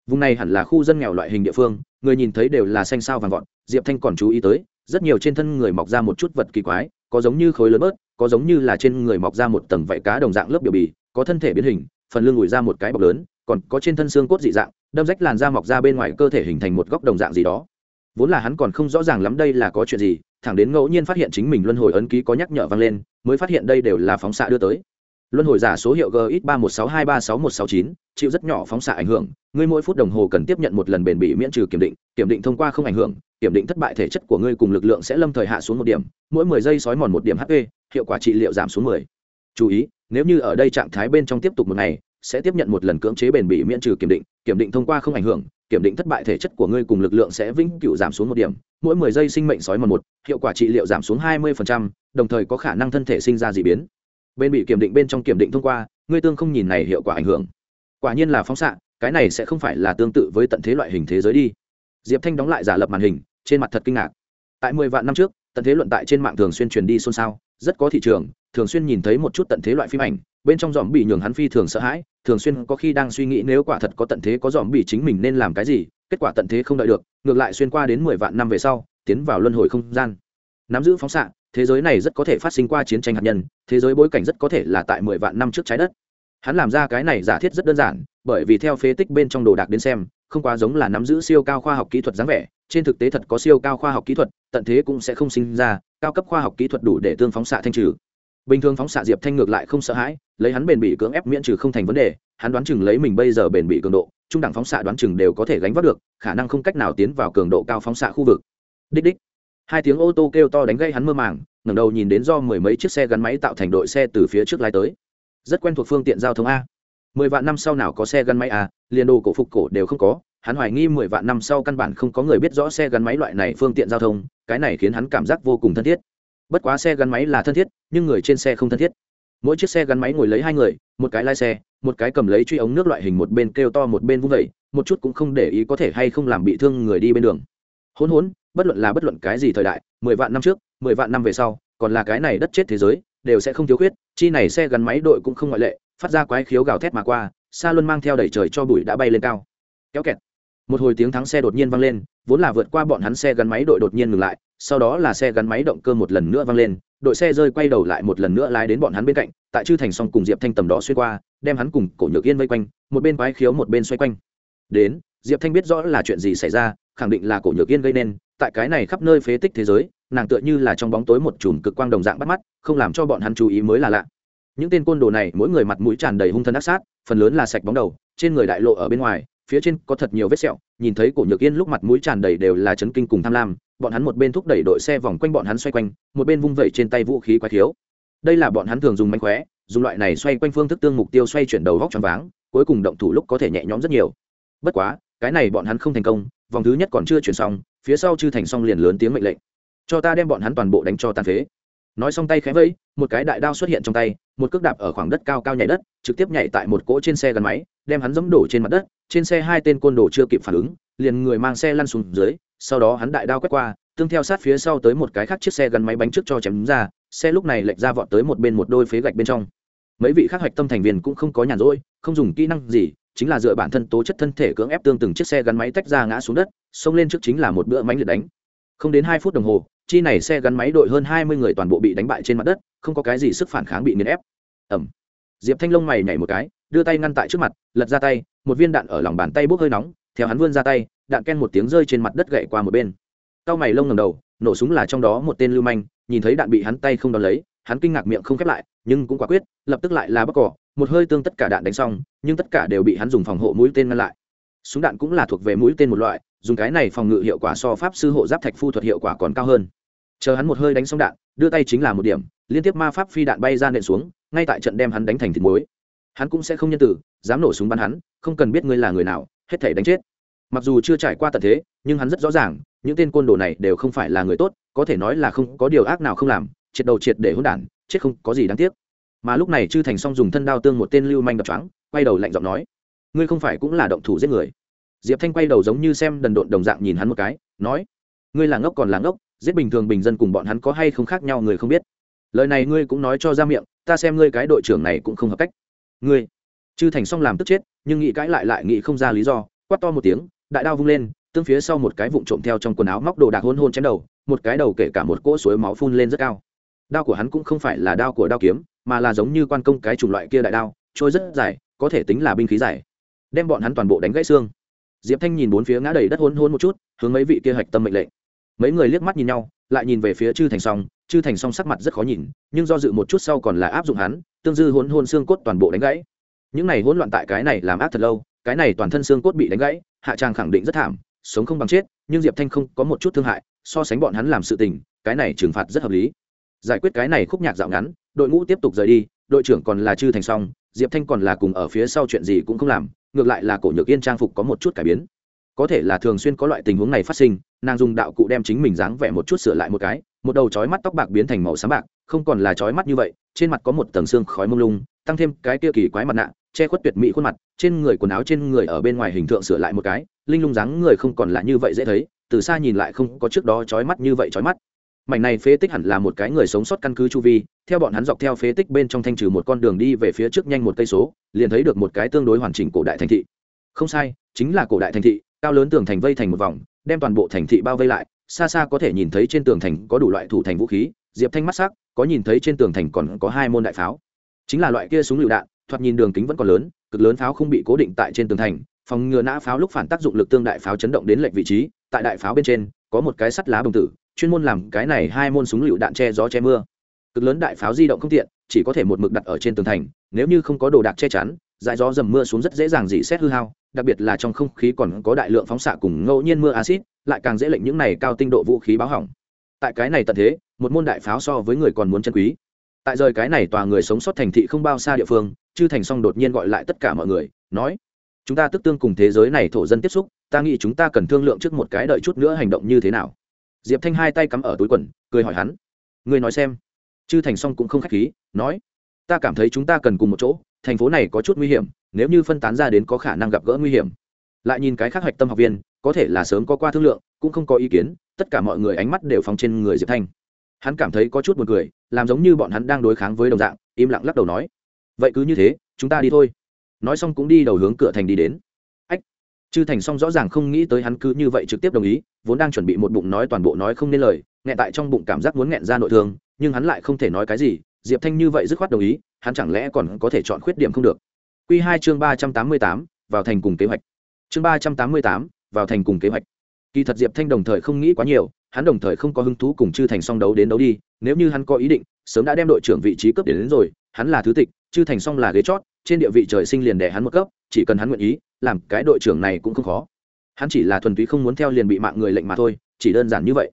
Vùng này hẳn là khu dân nghèo loại hình địa phương, người nhìn thấy đều là xanh sao vàng vọt, diệp thanh còn chú ý tới rất nhiều trên thân người mọc ra một chút vật kỳ quái, có giống như khối lớn bớt, có giống như là trên người mọc ra một tầng vảy cá đồng dạng lớp biểu bì, có thân thể biến hình, phần lưng ủi ra một cái bọc lớn, còn có trên thân xương cốt dị dạng, đâm rách làn da mọc ra bên ngoài cơ thể hình thành một góc đồng dạng gì đó. Vốn là hắn còn không rõ ràng lắm đây là có chuyện gì, thẳng đến ngẫu nhiên phát hiện chính mình luân hồi ấn ký có nhắc nhở vang lên, mới phát hiện đây đều là phóng xạ đưa tới. Luân hồi giả số hiệu gx ba một sáu hai ba sáu một sáu chín, chịu rất nhỏ phóng xạ ảnh hưởng, ngươi mỗi phút đồng hồ cần tiếp nhận một lần bền bỉ miễn trừ kiểm định kiểm định thông qua không ảnh hưởng kiểm định thất bại thể chất của ngươi cùng lực lượng sẽ lâm thời hạ xuống một điểm, mỗi mười giây sói mòn một điểm hp hiệu quả trị liệu giảm xuống mười. Chú ý, nếu như ở đây trạng thái bên trong tiếp tục một ngày, sẽ tiếp nhận một lần cưỡng chế bền bỉ miễn trừ kiểm định kiểm định thông qua không ảnh hưởng, kiểm định thất bại thể chất của ngươi cùng lực lượng sẽ vĩnh cửu giảm xuống một điểm, mỗi mười giây sinh mệnh sói mòn một, hiệu quả trị liệu giảm xuống hai mươi đồng thời có khả năng thân thể sinh ra d ị biến. Bên bị kiểm định bên trong kiểm định thông qua, ngươi tương không nhìn này hiệu quả ảnh hưởng. Quả nhiên là phóng xạ, cái này sẽ không phải là tương tự với tận thế loại hình thế giới đi. Diệp thanh đóng lại giả lập màn hình trên mặt thật kinh ngạc. Tại mười vạn năm trước, tận thế luận tại trên mạng thường xuyên truyền đi xôn xao, rất có thị trường, thường xuyên nhìn thấy một chút tận thế loại phim ảnh, bên trong dòm bị nhường hắn phi thường sợ hãi, thường xuyên có khi đang suy nghĩ nếu quả thật có tận thế có dòm bị chính mình nên làm cái gì, kết quả tận thế không đợi được, ngược lại xuyên qua đến mười vạn năm về sau, tiến vào luân hồi không gian. Nắm giữ phóng xạ, thế giới này rất có thể phát sinh qua chiến tranh hạt nhân, thế giới bối cảnh rất có thể là tại mười vạn năm trước trái đất. Hắn làm ra cái này giả thiết rất đơn giản, bởi vì theo phế tích bên trong đồ đạc đến xem, không quá giống là nắm giữ siêu cao khoa học kỹ thuật dáng vẻ trên thực tế thật có siêu cao khoa học kỹ thuật, tận thế cũng sẽ không sinh ra, cao cấp khoa học kỹ thuật đủ để tương phóng xạ thanh trừ. Bình thường phóng xạ diệp thanh ngược lại không sợ hãi, lấy hắn bền bị cưỡng ép miễn trừ không thành vấn đề, hắn đoán chừng lấy mình bây giờ bền bị cường độ, trung đẳng phóng xạ đoán chừng đều có thể gánh vác được, khả năng không cách nào tiến vào cường độ cao phóng xạ khu vực. Đích đích. Hai tiếng ô tô kêu to đánh gây hắn mơ màng, ngẩng đầu nhìn đến do mười mấy chiếc xe gắn máy tạo thành đội xe từ phía trước lái tới. Rất quen thuộc phương tiện giao thông a. Mười vạn năm sau nào có xe gắn máy a, liền đồ cổ phục cổ đều không có hắn hoài nghi mười vạn năm sau căn bản không có người biết rõ xe gắn máy loại này phương tiện giao thông, cái này khiến hắn cảm giác vô cùng thân thiết. Bất quá xe gắn máy là thân thiết, nhưng người trên xe không thân thiết. Mỗi chiếc xe gắn máy ngồi lấy hai người, một cái lái xe, một cái cầm lấy truy ống nước loại hình một bên kêu to một bên vung vẩy một chút cũng không để ý có thể hay không làm bị thương người đi bên đường. Hôn hốn bất luận là bất luận cái gì thời đại, mười vạn năm trước, mười vạn năm về sau, còn là cái này đất chết thế giới, đều sẽ không thiếu khuyết, chi này xe gắn máy đội cũng không ngoại lệ, phát ra quái khiếu gào thét mà qua xa luân mang theo đẩy trời cho bụi đã bay lên cao. Kéo kẹt một hồi tiếng thắng xe đột nhiên vang lên, vốn là vượt qua bọn hắn xe gắn máy đội đột nhiên ngừng lại, sau đó là xe gắn máy động cơ một lần nữa văng lên, đội xe rơi quay đầu lại một lần nữa lái đến bọn hắn bên cạnh, tại chư thành xong cùng diệp thanh tầm đó xuyên qua, đem hắn cùng cổ nhược yên vây quanh, một bên quái khiếu một bên xoay quanh. Đến, diệp thanh biết rõ là chuyện gì xảy ra, khẳng định là cổ nhược yên gây nên, tại cái này khắp nơi phế tích thế giới, nàng tựa như là trong bóng tối một chùm cực quang đồng dạng bắt mắt, không làm cho bọn hắn chú ý mới là lạ. Những tên côn đồ này, mỗi người mặt mũi tràn đầy hung thân ác sát, phần lớn là sạch bóng đầu, trên người đại lộ ở bên ngoài phía trên có thật nhiều vết sẹo, nhìn thấy cổ nhược yên lúc mặt mũi tràn đầy đều là chấn kinh cùng tham lam, bọn hắn một bên thúc đẩy đội xe vòng quanh bọn hắn xoay quanh, một bên vung vẩy trên tay vũ khí quái thiếu đây là bọn hắn thường dùng mánh khóe, dùng loại này xoay quanh phương thức tương mục tiêu xoay chuyển đầu góc tròn váng, cuối cùng động thủ lúc có thể nhẹ nhõm rất nhiều. Bất quá, cái này bọn hắn không thành công, vòng thứ nhất còn chưa chuyển xong, phía sau chư thành xong liền lớn tiếng mệnh lệnh. Cho ta đem bọn hắn toàn bộ đánh cho tàn phế. Nói xong tay khẽ vẫy, một cái đại đao xuất hiện trong tay, một cước đạp ở khoảng đất cao cao nhảy đất, trực tiếp nhảy tại một cỗ trên xe gắn máy đem hắn dẫm đổ trên mặt đất, trên xe hai tên côn đồ chưa kịp phản ứng, liền người mang xe lăn xuống dưới, sau đó hắn đại đao quét qua, tương theo sát phía sau tới một cái khác chiếc xe gắn máy bánh trước cho chém ra, xe lúc này lệch ra vọt tới một bên một đôi phế gạch bên trong. Mấy vị khác hoạch tâm thành viên cũng không có nhàn rỗi, không dùng kỹ năng gì, chính là dựa bản thân tố chất thân thể cưỡng ép tương từng chiếc xe gắn máy tách ra ngã xuống đất, xông lên trước chính là một bữa mánh liệt đánh. Không đến hai phút đồng hồ, chi này xe gắn máy đội hơn hai mươi người toàn bộ bị đánh bại trên mặt đất, không có cái gì sức phản kháng bị nghiền ép. Ẩm diệp thanh long mày nhảy một cái, đưa tay ngăn tại trước mặt, lật ra tay, một viên đạn ở lòng bàn tay bốc hơi nóng, theo hắn vươn ra tay, đạn ken một tiếng rơi trên mặt đất gậy qua một bên. Cao mày lông ngầm đầu, nổ súng là trong đó một tên lưu manh, nhìn thấy đạn bị hắn tay không đón lấy, hắn kinh ngạc miệng không khép lại, nhưng cũng quả quyết, lập tức lại là bắc cỏ, một hơi tương tất cả đạn đánh xong, nhưng tất cả đều bị hắn dùng phòng hộ mũi tên ngăn lại. Súng đạn cũng là thuộc về mũi tên một loại, dùng cái này phòng ngự hiệu quả so pháp sư hộ giáp thạch phu thuật hiệu quả còn cao hơn. Chờ hắn một hơi đánh xong đạn, đưa tay chính là một điểm, liên tiếp ma pháp phi đạn bay ra nện xuống ngay tại trận đem hắn đánh thành thịt muối. Hắn cũng sẽ không nhân tử dám nổ súng bắn hắn, không cần biết ngươi là người nào, hết thể đánh chết. Mặc dù chưa trải qua tận thế, nhưng hắn rất rõ ràng, những tên côn đồ này đều không phải là người tốt, có thể nói là không có điều ác nào không làm, triệt đầu triệt để hỗn đản, chết không có gì đáng tiếc. Mà lúc này chư thành xong dùng thân đao tương một tên lưu manh đập choáng, quay đầu lạnh giọng nói, ngươi không phải cũng là động thủ giết người? Diệp thanh quay đầu giống như xem đần độn đồng dạng nhìn hắn một cái, nói, ngươi là ngốc còn là ngốc, giết bình thường bình dân cùng bọn hắn có hay không khác nhau người không biết. Lời này ngươi cũng nói cho ra miệng ta xem ngươi cái đội trưởng này cũng không hợp cách. Ngươi, chư thành xong làm tức chết, nhưng nghĩ cãi lại lại nghĩ không ra lý do, quát to một tiếng, đại đao vung lên, tương phía sau một cái vụn trộm theo trong quần áo móc đồ đạc hôn hôn chém đầu, một cái đầu kể cả một cỗ suối máu phun lên rất cao. Đao của hắn cũng không phải là đao của đao kiếm, mà là giống như quan công cái chủng loại kia đại đao, trôi rất dài, có thể tính là binh khí dài. Đem bọn hắn toàn bộ đánh gãy xương. Diệp thanh nhìn bốn phía ngã đầy đất hôn hôn một chút, hướng mấy vị kia hạch tâm mệnh lệnh. Mấy người liếc mắt nhìn nhau, lại nhìn về phía chư thành song chư thành song sắc mặt rất khó nhìn, nhưng do dự một chút sau còn là áp dụng hắn, tương dư hôn hôn xương cốt toàn bộ đánh gãy. Những này hỗn loạn tại cái này làm ác thật lâu, cái này toàn thân xương cốt bị đánh gãy, hạ trang khẳng định rất thảm, sống không bằng chết, nhưng diệp thanh không có một chút thương hại, so sánh bọn hắn làm sự tình, cái này trừng phạt rất hợp lý. Giải quyết cái này khúc nhạc dạo ngắn, đội ngũ tiếp tục rời đi, đội trưởng còn là chư thành song, diệp thanh còn là cùng ở phía sau chuyện gì cũng không làm, ngược lại là cổ nhược yên trang phục có một chút cải biến. Có thể là thường xuyên có loại tình huống này phát sinh, nàng dùng đạo cụ đem chính mình dáng vẻ một chút sửa lại một cái một đầu trói mắt tóc bạc biến thành màu xám bạc, không còn là trói mắt như vậy, trên mặt có một tầng xương khói mông lung, tăng thêm cái kia kỳ quái mặt nạ, che khuất tuyệt mỹ khuôn mặt, trên người quần áo trên người ở bên ngoài hình tượng sửa lại một cái, linh lung dáng người không còn là như vậy dễ thấy, từ xa nhìn lại không có trước đó trói mắt như vậy trói mắt. Mảnh này phế tích hẳn là một cái người sống sót căn cứ chu vi, theo bọn hắn dọc theo phế tích bên trong thanh trừ một con đường đi về phía trước nhanh một cây số, liền thấy được một cái tương đối hoàn chỉnh cổ đại thành thị. Không sai, chính là cổ đại thành thị, cao lớn tường thành vây thành một vòng, đem toàn bộ thành thị bao vây lại xa xa có thể nhìn thấy trên tường thành có đủ loại thủ thành vũ khí, diệp thanh mắt sắc, có nhìn thấy trên tường thành còn có hai môn đại pháo. Chính là loại kia súng lựu đạn, thoạt nhìn đường kính vẫn còn lớn, cực lớn pháo không bị cố định tại trên tường thành, phòng ngừa nã pháo lúc phản tác dụng lực tương đại pháo chấn động đến lệch vị trí, tại đại pháo bên trên, có một cái sắt lá bồng tử, chuyên môn làm cái này hai môn súng lựu đạn che gió che mưa. Cực lớn đại pháo di động không tiện, chỉ có thể một mực đặt ở trên tường thành, nếu như không có đồ đạc che chắn dại gió dầm mưa xuống rất dễ dàng dỉ xét hư hao đặc biệt là trong không khí còn có đại lượng phóng xạ cùng ngẫu nhiên mưa axit, lại càng dễ lệnh những này cao tinh độ vũ khí báo hỏng. Tại cái này tận thế một môn đại pháo so với người còn muốn chân quý. Tại rời cái này tòa người sống sót thành thị không bao xa địa phương chư thành Song đột nhiên gọi lại tất cả mọi người nói chúng ta tức tương cùng thế giới này thổ dân tiếp xúc ta nghĩ chúng ta cần thương lượng trước một cái đợi chút nữa hành động như thế nào. Diệp thanh hai tay cắm ở túi quần cười hỏi hắn ngươi nói xem. Chư thành Song cũng không k h á c h khí nói ta cảm thấy chúng ta cần cùng một chỗ thành phố này có chút nguy hiểm nếu như phân tán ra đến có khả năng gặp gỡ nguy hiểm. Lại nhìn cái khác hạch tâm học viên, có thể là sớm có qua thương lượng, cũng không có ý kiến, tất cả mọi người ánh mắt đều phóng trên người diệp thanh. Hắn cảm thấy có chút b u ồ n cười, làm giống như bọn hắn đang đối kháng với đồng dạng, im lặng lắc đầu nói, vậy cứ như thế, chúng ta đi thôi. Nói xong cũng đi đầu hướng cửa thành đi đến. Ách! Chư thành song rõ ràng không nghĩ tới hắn cứ như vậy trực tiếp đồng ý, vốn đang chuẩn bị một bụng nói toàn bộ nói không nên lời, nghẹn tại trong bụng cảm giác muốn nghẹn ra nội thương, nhưng hắn lại không thể nói cái gì, diệp thanh như vậy dứt khoát đồng ý, hắn chẳng lẽ còn có thể chọn khuyết điểm không được? Quy hai chương ba trăm tám mươi tám vào thành cùng kế hoạch. Chương ba trăm tám mươi tám vào thành cùng kế hoạch. Kỳ thật diệp thanh đồng thời không nghĩ quá nhiều hắn đồng thời không có hứng thú cùng chư thành song đấu đến đấu đi nếu như hắn có ý định sớm đã đem đội trưởng vị trí cấp đến, đến rồi hắn là thứ tịch chư thành song là ghế chót trên địa vị trời sinh liền đè hắn một cấp chỉ cần hắn nguyện ý làm cái đội trưởng này cũng không khó. Hắn chỉ là thuần túy không muốn theo liền bị mạng người lệnh mà thôi chỉ đơn giản như vậy.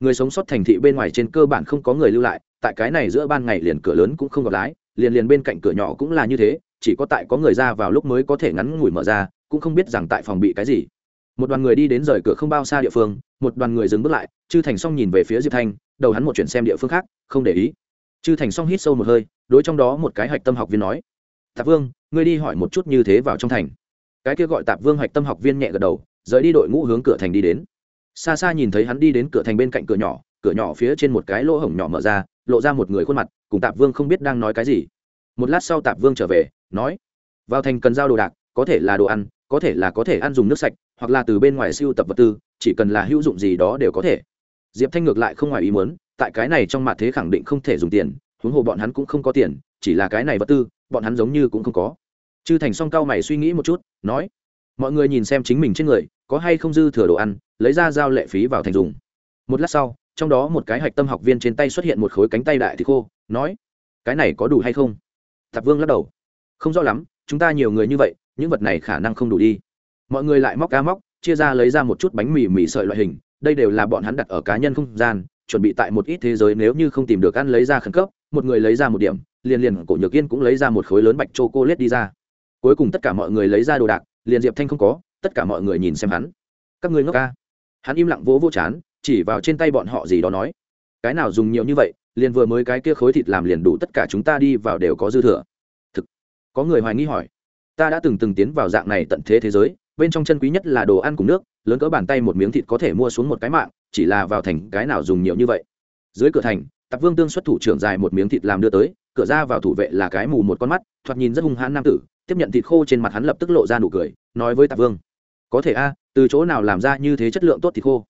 Người sống sót thành thị bên ngoài trên cơ bản không có người lưu lại tại cái này giữa ban ngày liền cửa lớn cũng không gặp lái liền liền bên cạnh cửa nhỏ cũng là như thế chỉ có tại có người ra vào lúc mới có thể ngắn ngủi mở ra, cũng không biết rằng tại phòng bị cái gì. Một đoàn người đi đến rời cửa không bao xa địa phương, một đoàn người dừng bước lại, chư thành xong nhìn về phía diệp thanh, đầu hắn một chuyện xem địa phương khác, không để ý. Chư thành xong hít sâu một hơi, đối trong đó một cái hạch tâm học viên nói, tạp vương, ngươi đi hỏi một chút như thế vào trong thành. Cái kia gọi tạp vương hạch tâm học viên nhẹ gật đầu, rời đi đội ngũ hướng cửa thành đi đến. Xa xa nhìn thấy hắn đi đến cửa thành bên cạnh cửa nhỏ cửa nhỏ phía trên một cái lỗ hổng nhỏ mở ra, lộ ra một người khuôn mặt, cùng tạp vương không biết đang nói cái gì. Một lát sau tạp vương trở về nói, vào thành cần giao đồ đạc, có thể là đồ ăn, có thể là có thể ăn dùng nước sạch, hoặc là từ bên ngoài siêu tập vật tư, chỉ cần là hữu dụng gì đó đều có thể. Diệp thanh ngược lại không ngoài ý muốn, tại cái này trong mặt thế khẳng định không thể dùng tiền, huống hồ bọn hắn cũng không có tiền, chỉ là cái này vật tư, bọn hắn giống như cũng không có. Chư thành song cao mày suy nghĩ một chút, nói, mọi người nhìn xem chính mình trên người, có hay không dư thừa đồ ăn, lấy ra giao lệ phí vào thành dùng. Một lát sau, trong đó một cái hạch tâm học viên trên tay xuất hiện một khối cánh tay đại thì khô, nói, cái này có đủ hay không? Tạp vương lắc đầu không rõ lắm, chúng ta nhiều người như vậy, những vật này khả năng không đủ đi. Mọi người lại móc cá móc, chia ra lấy ra một chút bánh mì mì sợi loại hình, đây đều là bọn hắn đặt ở cá nhân không gian, chuẩn bị tại một ít thế giới nếu như không tìm được ăn lấy ra khẩn cấp, một người lấy ra một điểm, liền liền cổ nhược yên cũng lấy ra một khối lớn bạch chô cô lết đi ra. Cuối cùng tất cả mọi người lấy ra đồ đạc, liền diệp thanh không có, tất cả mọi người nhìn xem hắn. Các ngươi ngốc ca. Hắn im lặng vỗ vỗ chán, chỉ vào trên tay bọn họ gì đó nói. Cái nào dùng nhiều như vậy, liền vừa mới cái kia khối thịt làm liền đủ tất cả chúng ta đi vào đều có dư thừa có người hoài nghi hỏi. Ta đã từng từng tiến vào dạng này tận thế thế giới, bên trong chân quý nhất là đồ ăn cùng nước, lớn cỡ bàn tay một miếng thịt có thể mua xuống một cái mạng, chỉ là vào thành cái nào dùng nhiều như vậy. Dưới cửa thành, tạp vương tương xuất thủ trưởng dài một miếng thịt làm đưa tới, cửa ra vào thủ vệ là cái mù một con mắt, thoạt nhìn rất hung hãn nam tử, tiếp nhận thịt khô trên mặt hắn lập tức lộ ra nụ cười, nói với tạp vương, có thể a, từ chỗ nào làm ra như thế chất lượng tốt thịt khô?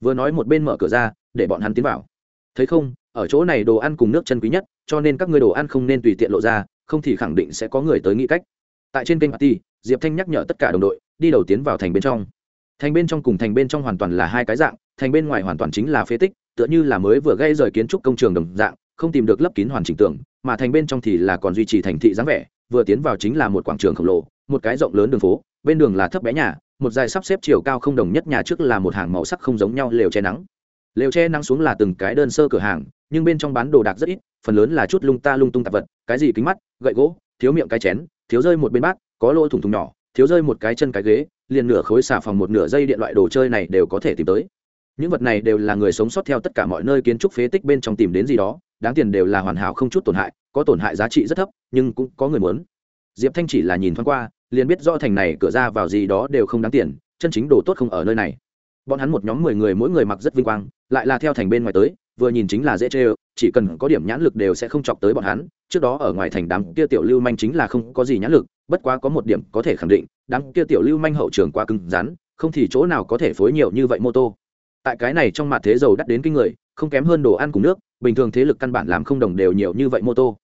Vừa nói một bên mở cửa ra, để bọn hắn tiến vào. Thấy không, ở chỗ này đồ ăn cùng nước chân quý nhất, cho nên các ngươi đồ ăn không nên tùy tiện lộ ra không thì khẳng định sẽ có người tới nghĩ cách. Tại trên kênh party, diệp thanh nhắc nhở tất cả đồng đội, đi đầu tiến vào thành bên trong. Thành bên trong cùng thành bên trong hoàn toàn là hai cái dạng, thành bên ngoài hoàn toàn chính là phế tích, tựa như là mới vừa gây rời kiến trúc công trường đồng dạng, không tìm được lấp kín hoàn chỉnh tường, mà thành bên trong thì là còn duy trì thành thị dáng vẻ, vừa tiến vào chính là một quảng trường khổng lồ, một cái rộng lớn đường phố, bên đường là thấp bé nhà, một dài sắp xếp chiều cao không đồng nhất nhà trước là một hàng màu sắc không giống nhau lều che nắng. Lều che nắng xuống là từng cái đơn sơ cửa hàng nhưng bên trong bán đồ đạc rất ít, phần lớn là chút lung ta lung tung tạp vật, cái gì kính mắt, gậy gỗ, thiếu miệng cái chén, thiếu rơi một bên bát, có lỗ thủng thùng nhỏ, thiếu rơi một cái chân cái ghế, liền nửa khối xà phòng một nửa dây điện loại đồ chơi này đều có thể tìm tới. Những vật này đều là người sống sót theo tất cả mọi nơi kiến trúc phế tích bên trong tìm đến gì đó, đáng tiền đều là hoàn hảo không chút tổn hại, có tổn hại giá trị rất thấp, nhưng cũng có người muốn. Diệp thanh chỉ là nhìn thoáng qua, liền biết rõ thành này cửa ra vào gì đó đều không đáng tiền, chân chính đồ tốt không ở nơi này. Bọn hắn một nhóm mười người mỗi người mặc rất vinh quang, lại là theo thành bên ngoài tới vừa nhìn chính là dễ chê chỉ cần có điểm nhãn lực đều sẽ không chọc tới bọn hắn. Trước đó ở ngoài thành đám kia tiểu lưu manh chính là không có gì nhãn lực, bất quá có một điểm có thể khẳng định, đám kia tiểu lưu manh hậu trường quá cứng rắn, không thì chỗ nào có thể phối nhiều như vậy mô tô. Tại cái này trong mặt thế giàu đắt đến kinh người, không kém hơn đồ ăn cùng nước, bình thường thế lực căn bản làm không đồng đều nhiều như vậy mô tô.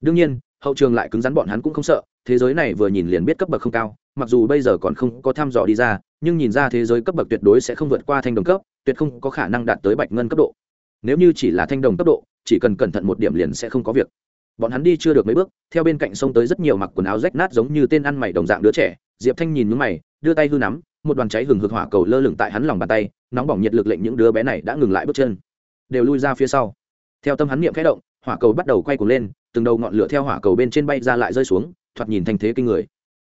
Đương nhiên, hậu trường lại cứng rắn bọn hắn cũng không sợ, thế giới này vừa nhìn liền biết cấp bậc không cao, mặc dù bây giờ còn không có thăm dò đi ra, nhưng nhìn ra thế giới cấp bậc tuyệt đối sẽ không vượt qua thanh đồng cấp, tuyệt không có khả năng đạt tới bạch ngân cấp độ nếu như chỉ là thanh đồng cấp độ, chỉ cần cẩn thận một điểm liền sẽ không có việc. Bọn hắn đi chưa được mấy bước, theo bên cạnh sông tới rất nhiều mặc quần áo rách nát giống như tên ăn mày đồng dạng đứa trẻ. Diệp thanh nhìn mướn mày, đưa tay hư nắm, một đoàn cháy hừng hực hỏa cầu lơ lửng tại hắn lòng bàn tay, nóng bỏng nhiệt lực lệnh những đứa bé này đã ngừng lại bước chân. Đều lui ra phía sau. Theo tâm hắn niệm khẽ động, hỏa cầu bắt đầu quay cuồng lên, từng đầu ngọn lửa theo hỏa cầu bên trên bay ra lại rơi xuống, thoạt nhìn thành thế kinh người.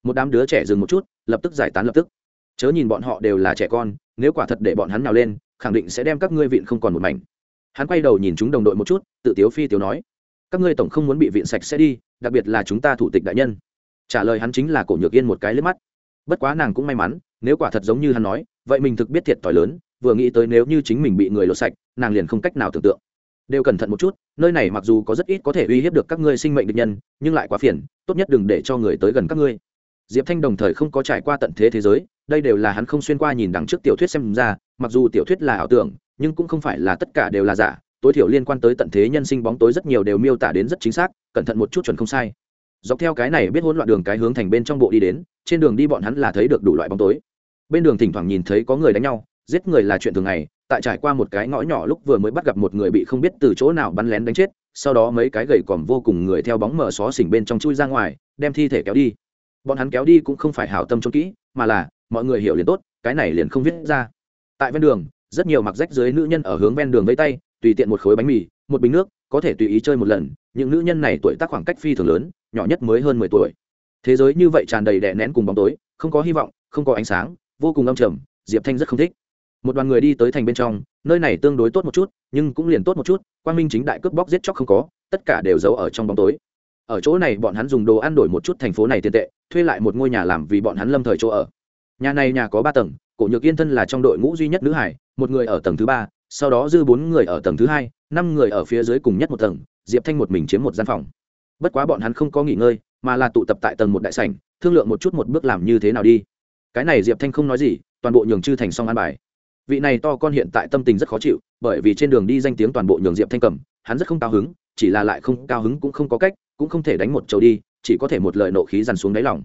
Một đám đứa trẻ dừng một chút, lập tức giải tán lập tức. Chớ nhìn bọn họ đều là trẻ con, nếu quả thật để bọn hắn nào lên, khẳng định sẽ đem các ngươi vịn không còn một mảnh hắn quay đầu nhìn chúng đồng đội một chút, tự tiếu phi tiếu nói, các ngươi tổng không muốn bị viện sạch sẽ đi, đặc biệt là chúng ta thủ tịch đại nhân. Trả lời hắn chính là cổ nhược yên một cái lướt mắt. Bất quá nàng cũng may mắn, nếu quả thật giống như hắn nói, vậy mình thực biết thiệt t h i lớn, vừa nghĩ tới nếu như chính mình bị người lột sạch, nàng liền không cách nào tưởng tượng. Đều cẩn thận một chút, nơi này mặc dù có rất ít có thể uy hiếp được các ngươi sinh mệnh địch nhân, nhưng lại quá phiền, tốt nhất đừng để cho người tới gần các ngươi. Diệp thanh đồng thời không có trải qua tận thế thế giới, đây đều là hắn không xuyên qua nhìn đằng trước tiểu thuyết xem ra mặc dù tiểu thuyết là ảo tưởng, nhưng cũng không phải là tất cả đều là giả. Tối thiểu liên quan tới tận thế nhân sinh bóng tối rất nhiều đều miêu tả đến rất chính xác, cẩn thận một chút chuẩn không sai. Dọc theo cái này biết hỗn loạn đường cái hướng thành bên trong bộ đi đến, trên đường đi bọn hắn là thấy được đủ loại bóng tối. Bên đường thỉnh thoảng nhìn thấy có người đánh nhau, giết người là chuyện thường ngày. Tại trải qua một cái ngõ nhỏ lúc vừa mới bắt gặp một người bị không biết từ chỗ nào bắn lén đánh chết, sau đó mấy cái gậy còm vô cùng người theo bóng mở xó xỉnh bên trong chui ra ngoài, đem thi thể kéo đi. Bọn hắn kéo đi cũng không phải hảo tâm trốn kỹ, mà là, mọi người hiểu liền tốt, cái này liền không viết ra tại ven đường, rất nhiều mặc rách dưới nữ nhân ở hướng ven đường vây tay, tùy tiện một khối bánh mì, một bình nước, có thể tùy ý chơi một lần. Những nữ nhân này tuổi tác khoảng cách phi thường lớn, nhỏ nhất mới hơn mười tuổi. Thế giới như vậy tràn đầy đè nén cùng bóng tối, không có hy vọng, không có ánh sáng, vô cùng âm trầm, diệp thanh rất không thích. Một đoàn người đi tới thành bên trong, nơi này tương đối tốt một chút, nhưng cũng liền tốt một chút quan minh chính đại cướp bóc giết chóc không có, tất cả đều giấu ở trong bóng tối. Ở chỗ này bọn hắn dùng đồ ăn đổi một chút thành phố này tiền tệ, thuê lại một ngôi nhà làm vì bọn hắn lâm thời chỗ ở. Nhà này nhà có ba tầng cổ nhược yên thân là trong đội ngũ duy nhất nữ hải, một người ở tầng thứ ba, sau đó dư bốn người ở tầng thứ hai, năm người ở phía dưới cùng nhất một tầng, diệp thanh một mình chiếm một gian phòng. Bất quá bọn hắn không có nghỉ ngơi, mà là tụ tập tại tầng một đại sảnh, thương lượng một chút một bước làm như thế nào đi. Cái này diệp thanh không nói gì, toàn bộ nhường chư thành xong an bài. Vị này to con hiện tại tâm tình rất khó chịu, bởi vì trên đường đi danh tiếng toàn bộ nhường diệp thanh cầm, hắn rất không cao hứng, chỉ là lại không cao hứng cũng không có cách, cũng không thể đánh một trầu đi, chỉ có thể một lời nộ khí dằn xuống đáy lòng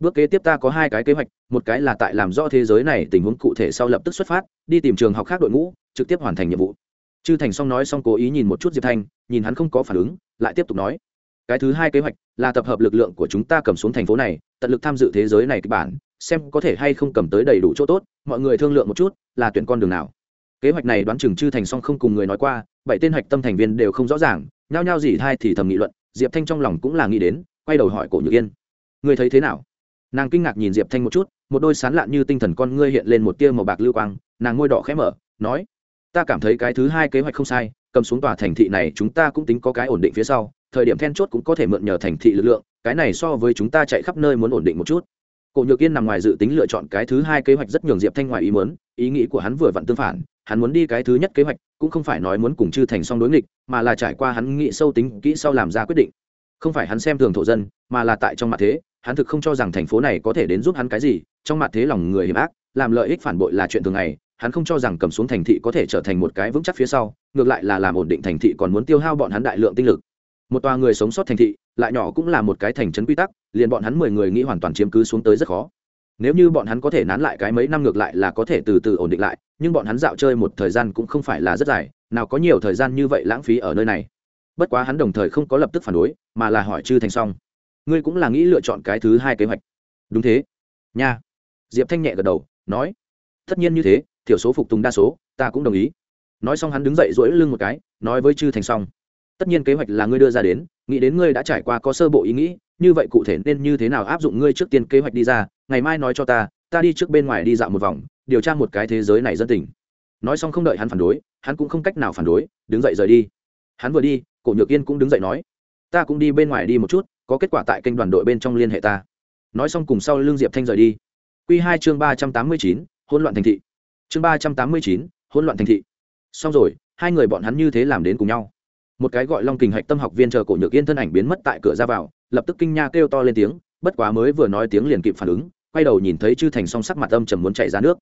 bước kế tiếp ta có hai cái kế hoạch, một cái là tại làm rõ thế giới này tình huống cụ thể sau lập tức xuất phát, đi tìm trường học khác đội ngũ, trực tiếp hoàn thành nhiệm vụ. Chư thành xong nói xong cố ý nhìn một chút diệp thanh, nhìn hắn không có phản ứng, lại tiếp tục nói. Cái thứ hai kế hoạch là tập hợp lực lượng của chúng ta cầm xuống thành phố này, tận lực tham dự thế giới này kịch bản, xem có thể hay không cầm tới đầy đủ chỗ tốt, mọi người thương lượng một chút, là tuyển con đường nào. Kế hoạch này đoán chừng chư thành xong không cùng người nói qua, bảy tên hạch tâm thành viên đều không rõ ràng, nhao nhao gì thai thì thầm nghị luận, diệp thanh trong lòng cũng là nghĩ đến, quay đầu hỏi cổ nhược yên. Người thấy thế nào? Nàng kinh ngạc nhìn diệp thanh một chút, một đôi sán lạn như tinh thần con ngươi hiện lên một tia màu bạc lưu quang, nàng ngôi đỏ khẽ mở, nói, ta cảm thấy cái thứ hai kế hoạch không sai, cầm xuống tòa thành thị này chúng ta cũng tính có cái ổn định phía sau, thời điểm then chốt cũng có thể mượn nhờ thành thị lực lượng, cái này so với chúng ta chạy khắp nơi muốn ổn định một chút. Cổ nhược yên nằm ngoài dự tính lựa chọn cái thứ hai kế hoạch rất nhường diệp thanh ngoài ý muốn, ý nghĩ của hắn vừa vặn tương phản, hắn muốn đi cái thứ nhất kế hoạch, cũng không phải nói muốn cùng chư thành song đối nghịch, mà là trải qua hắn nghĩ sâu tính, kỹ sau làm ra quyết định. Không phải hắn xem thường thổ dân, mà là tại trong mặt thế hắn thực không cho rằng thành phố này có thể đến giúp hắn cái gì, trong mặt thế lòng người hiểm ác, làm lợi ích phản bội là chuyện thường ngày, hắn không cho rằng cầm xuống thành thị có thể trở thành một cái vững chắc phía sau, ngược lại là làm ổn định thành thị còn muốn tiêu hao bọn hắn đại lượng tinh lực. Một tòa người sống sót thành thị, lại nhỏ cũng là một cái thành trấn quy tắc, liền bọn hắn mười người nghĩ hoàn toàn chiếm cứ xuống tới rất khó. Nếu như bọn hắn có thể nán lại cái mấy năm ngược lại là có thể từ từ ổn định lại, nhưng bọn hắn dạo chơi một thời gian cũng không phải là rất dài, nào có nhiều thời gian như vậy lãng phí ở nơi này. Bất quá hắn đồng thời không có lập tức phản đối, mà là hỏi chư thành xong ngươi cũng là nghĩ lựa chọn cái thứ hai kế hoạch. Đúng thế. Nha. Diệp thanh nhẹ gật đầu, nói, tất nhiên như thế, thiểu số phục tùng đa số, ta cũng đồng ý. Nói xong hắn đứng dậy dỗi lưng một cái, nói với chư thành xong, tất nhiên kế hoạch là ngươi đưa ra đến, nghĩ đến ngươi đã trải qua có sơ bộ ý nghĩ, như vậy cụ thể nên như thế nào áp dụng ngươi trước tiên kế hoạch đi ra, ngày mai nói cho ta ta đi trước bên ngoài đi dạo một vòng, điều tra một cái thế giới này dân tình. Nói xong không đợi hắn phản đối, hắn cũng không cách nào phản đối, đứng dậy rời đi. Hắn vừa đi, cổ nhược yên cũng đứng dậy nói, ta cũng đi bên ngoài đi một chút có kết quả tại kênh đoàn đội bên trong liên hệ ta. Nói xong cùng sau l ư n g diệp thanh rời đi. Q hai chương ba trăm tám mươi chín, hỗn loạn thành thị. Chương ba trăm tám mươi chín, hỗn loạn thành thị. Xong rồi, hai người bọn hắn như thế làm đến cùng nhau. Một cái gọi long kình hạch tâm học viên chờ cổ nhược yên thân ảnh biến mất tại cửa ra vào, lập tức kinh nha kêu to lên tiếng, bất quá mới vừa nói tiếng liền kịp phản ứng, quay đầu nhìn thấy chư thành song sắc mặt âm trầm muốn chạy ra nước.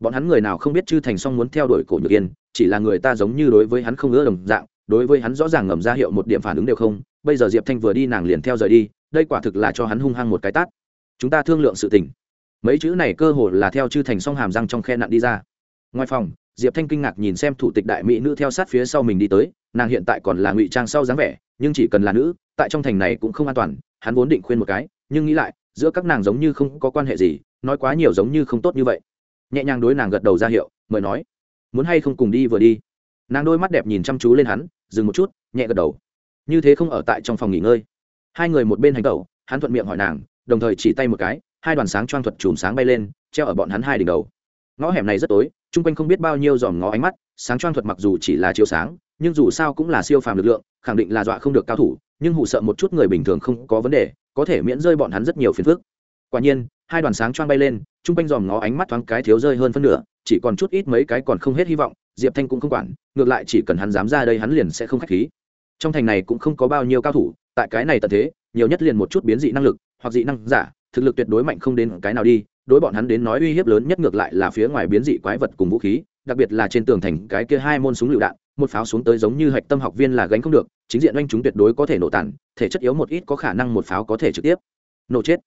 Bọn hắn người nào không biết chư thành song muốn theo đuổi cổ nhược yên, chỉ là người ta giống như đối với hắn không ưa đồng dạng đối với hắn rõ ràng ngầm ra hiệu một điểm phản ứng đều không, bây giờ diệp thanh vừa đi nàng liền theo rời đi, đây quả thực là cho hắn hung hăng một cái tát. Chúng ta thương lượng sự tình. Mấy chữ này cơ hồ là theo chư thành song hàm răng trong khe nặn đi ra. Ngoài phòng, diệp thanh kinh ngạc nhìn xem thủ tịch đại mỹ nữ theo sát phía sau mình đi tới, nàng hiện tại còn là ngụy trang sau dáng vẻ, nhưng chỉ cần là nữ, tại trong thành này cũng không an toàn, hắn vốn định khuyên một cái, nhưng nghĩ lại, giữa các nàng giống như không có quan hệ gì, nói quá nhiều giống như không tốt như vậy. Nhẹ nhàng đối nàng gật đầu ra hiệu, mời nói, muốn hay không cùng đi vừa đi? Nàng đôi mắt đẹp nhìn chăm chú lên hắn dừng một chút, nhẹ gật đầu. Như thế không ở tại trong phòng nghỉ ngơi. Hai người một bên hành tẩu, hắn thuận miệng hỏi nàng, đồng thời chỉ tay một cái, hai đoàn sáng choang thuật chùm sáng bay lên, treo ở bọn hắn hai đỉnh đầu. Ngõ hẻm này rất tối, chung quanh không biết bao nhiêu dòm ngó ánh mắt, sáng choang thuật mặc dù chỉ là chiếu sáng, nhưng dù sao cũng là siêu phàm lực lượng, khẳng định là dọa không được cao thủ, nhưng hụ sợ một chút người bình thường không có vấn đề, có thể miễn rơi bọn hắn rất nhiều phiền phức. Quả nhiên, hai đoàn sáng choang bay lên, chung quanh dòm ngó ánh mắt thoáng cái thiếu rơi hơn phân nửa, chỉ còn chút ít mấy cái còn không hết hy vọng diệp thanh cũng không quản, ngược lại chỉ cần hắn dám ra đây hắn liền sẽ không k h á c h khí. Trong thành này cũng không có bao nhiêu cao thủ, tại cái này tận thế, nhiều nhất liền một chút biến dị năng lực, hoặc dị năng giả, thực lực tuyệt đối mạnh không đến cái nào đi, đối bọn hắn đến nói uy hiếp lớn nhất ngược lại là phía ngoài biến dị quái vật cùng vũ khí, đặc biệt là trên tường thành cái kia hai môn súng lựu đạn, một pháo xuống tới giống như hạch tâm học viên là gánh không được, chính diện oanh chúng tuyệt đối có thể nổ tàn, thể chất yếu một ít có khả năng một pháo có thể trực tiếp nổ chết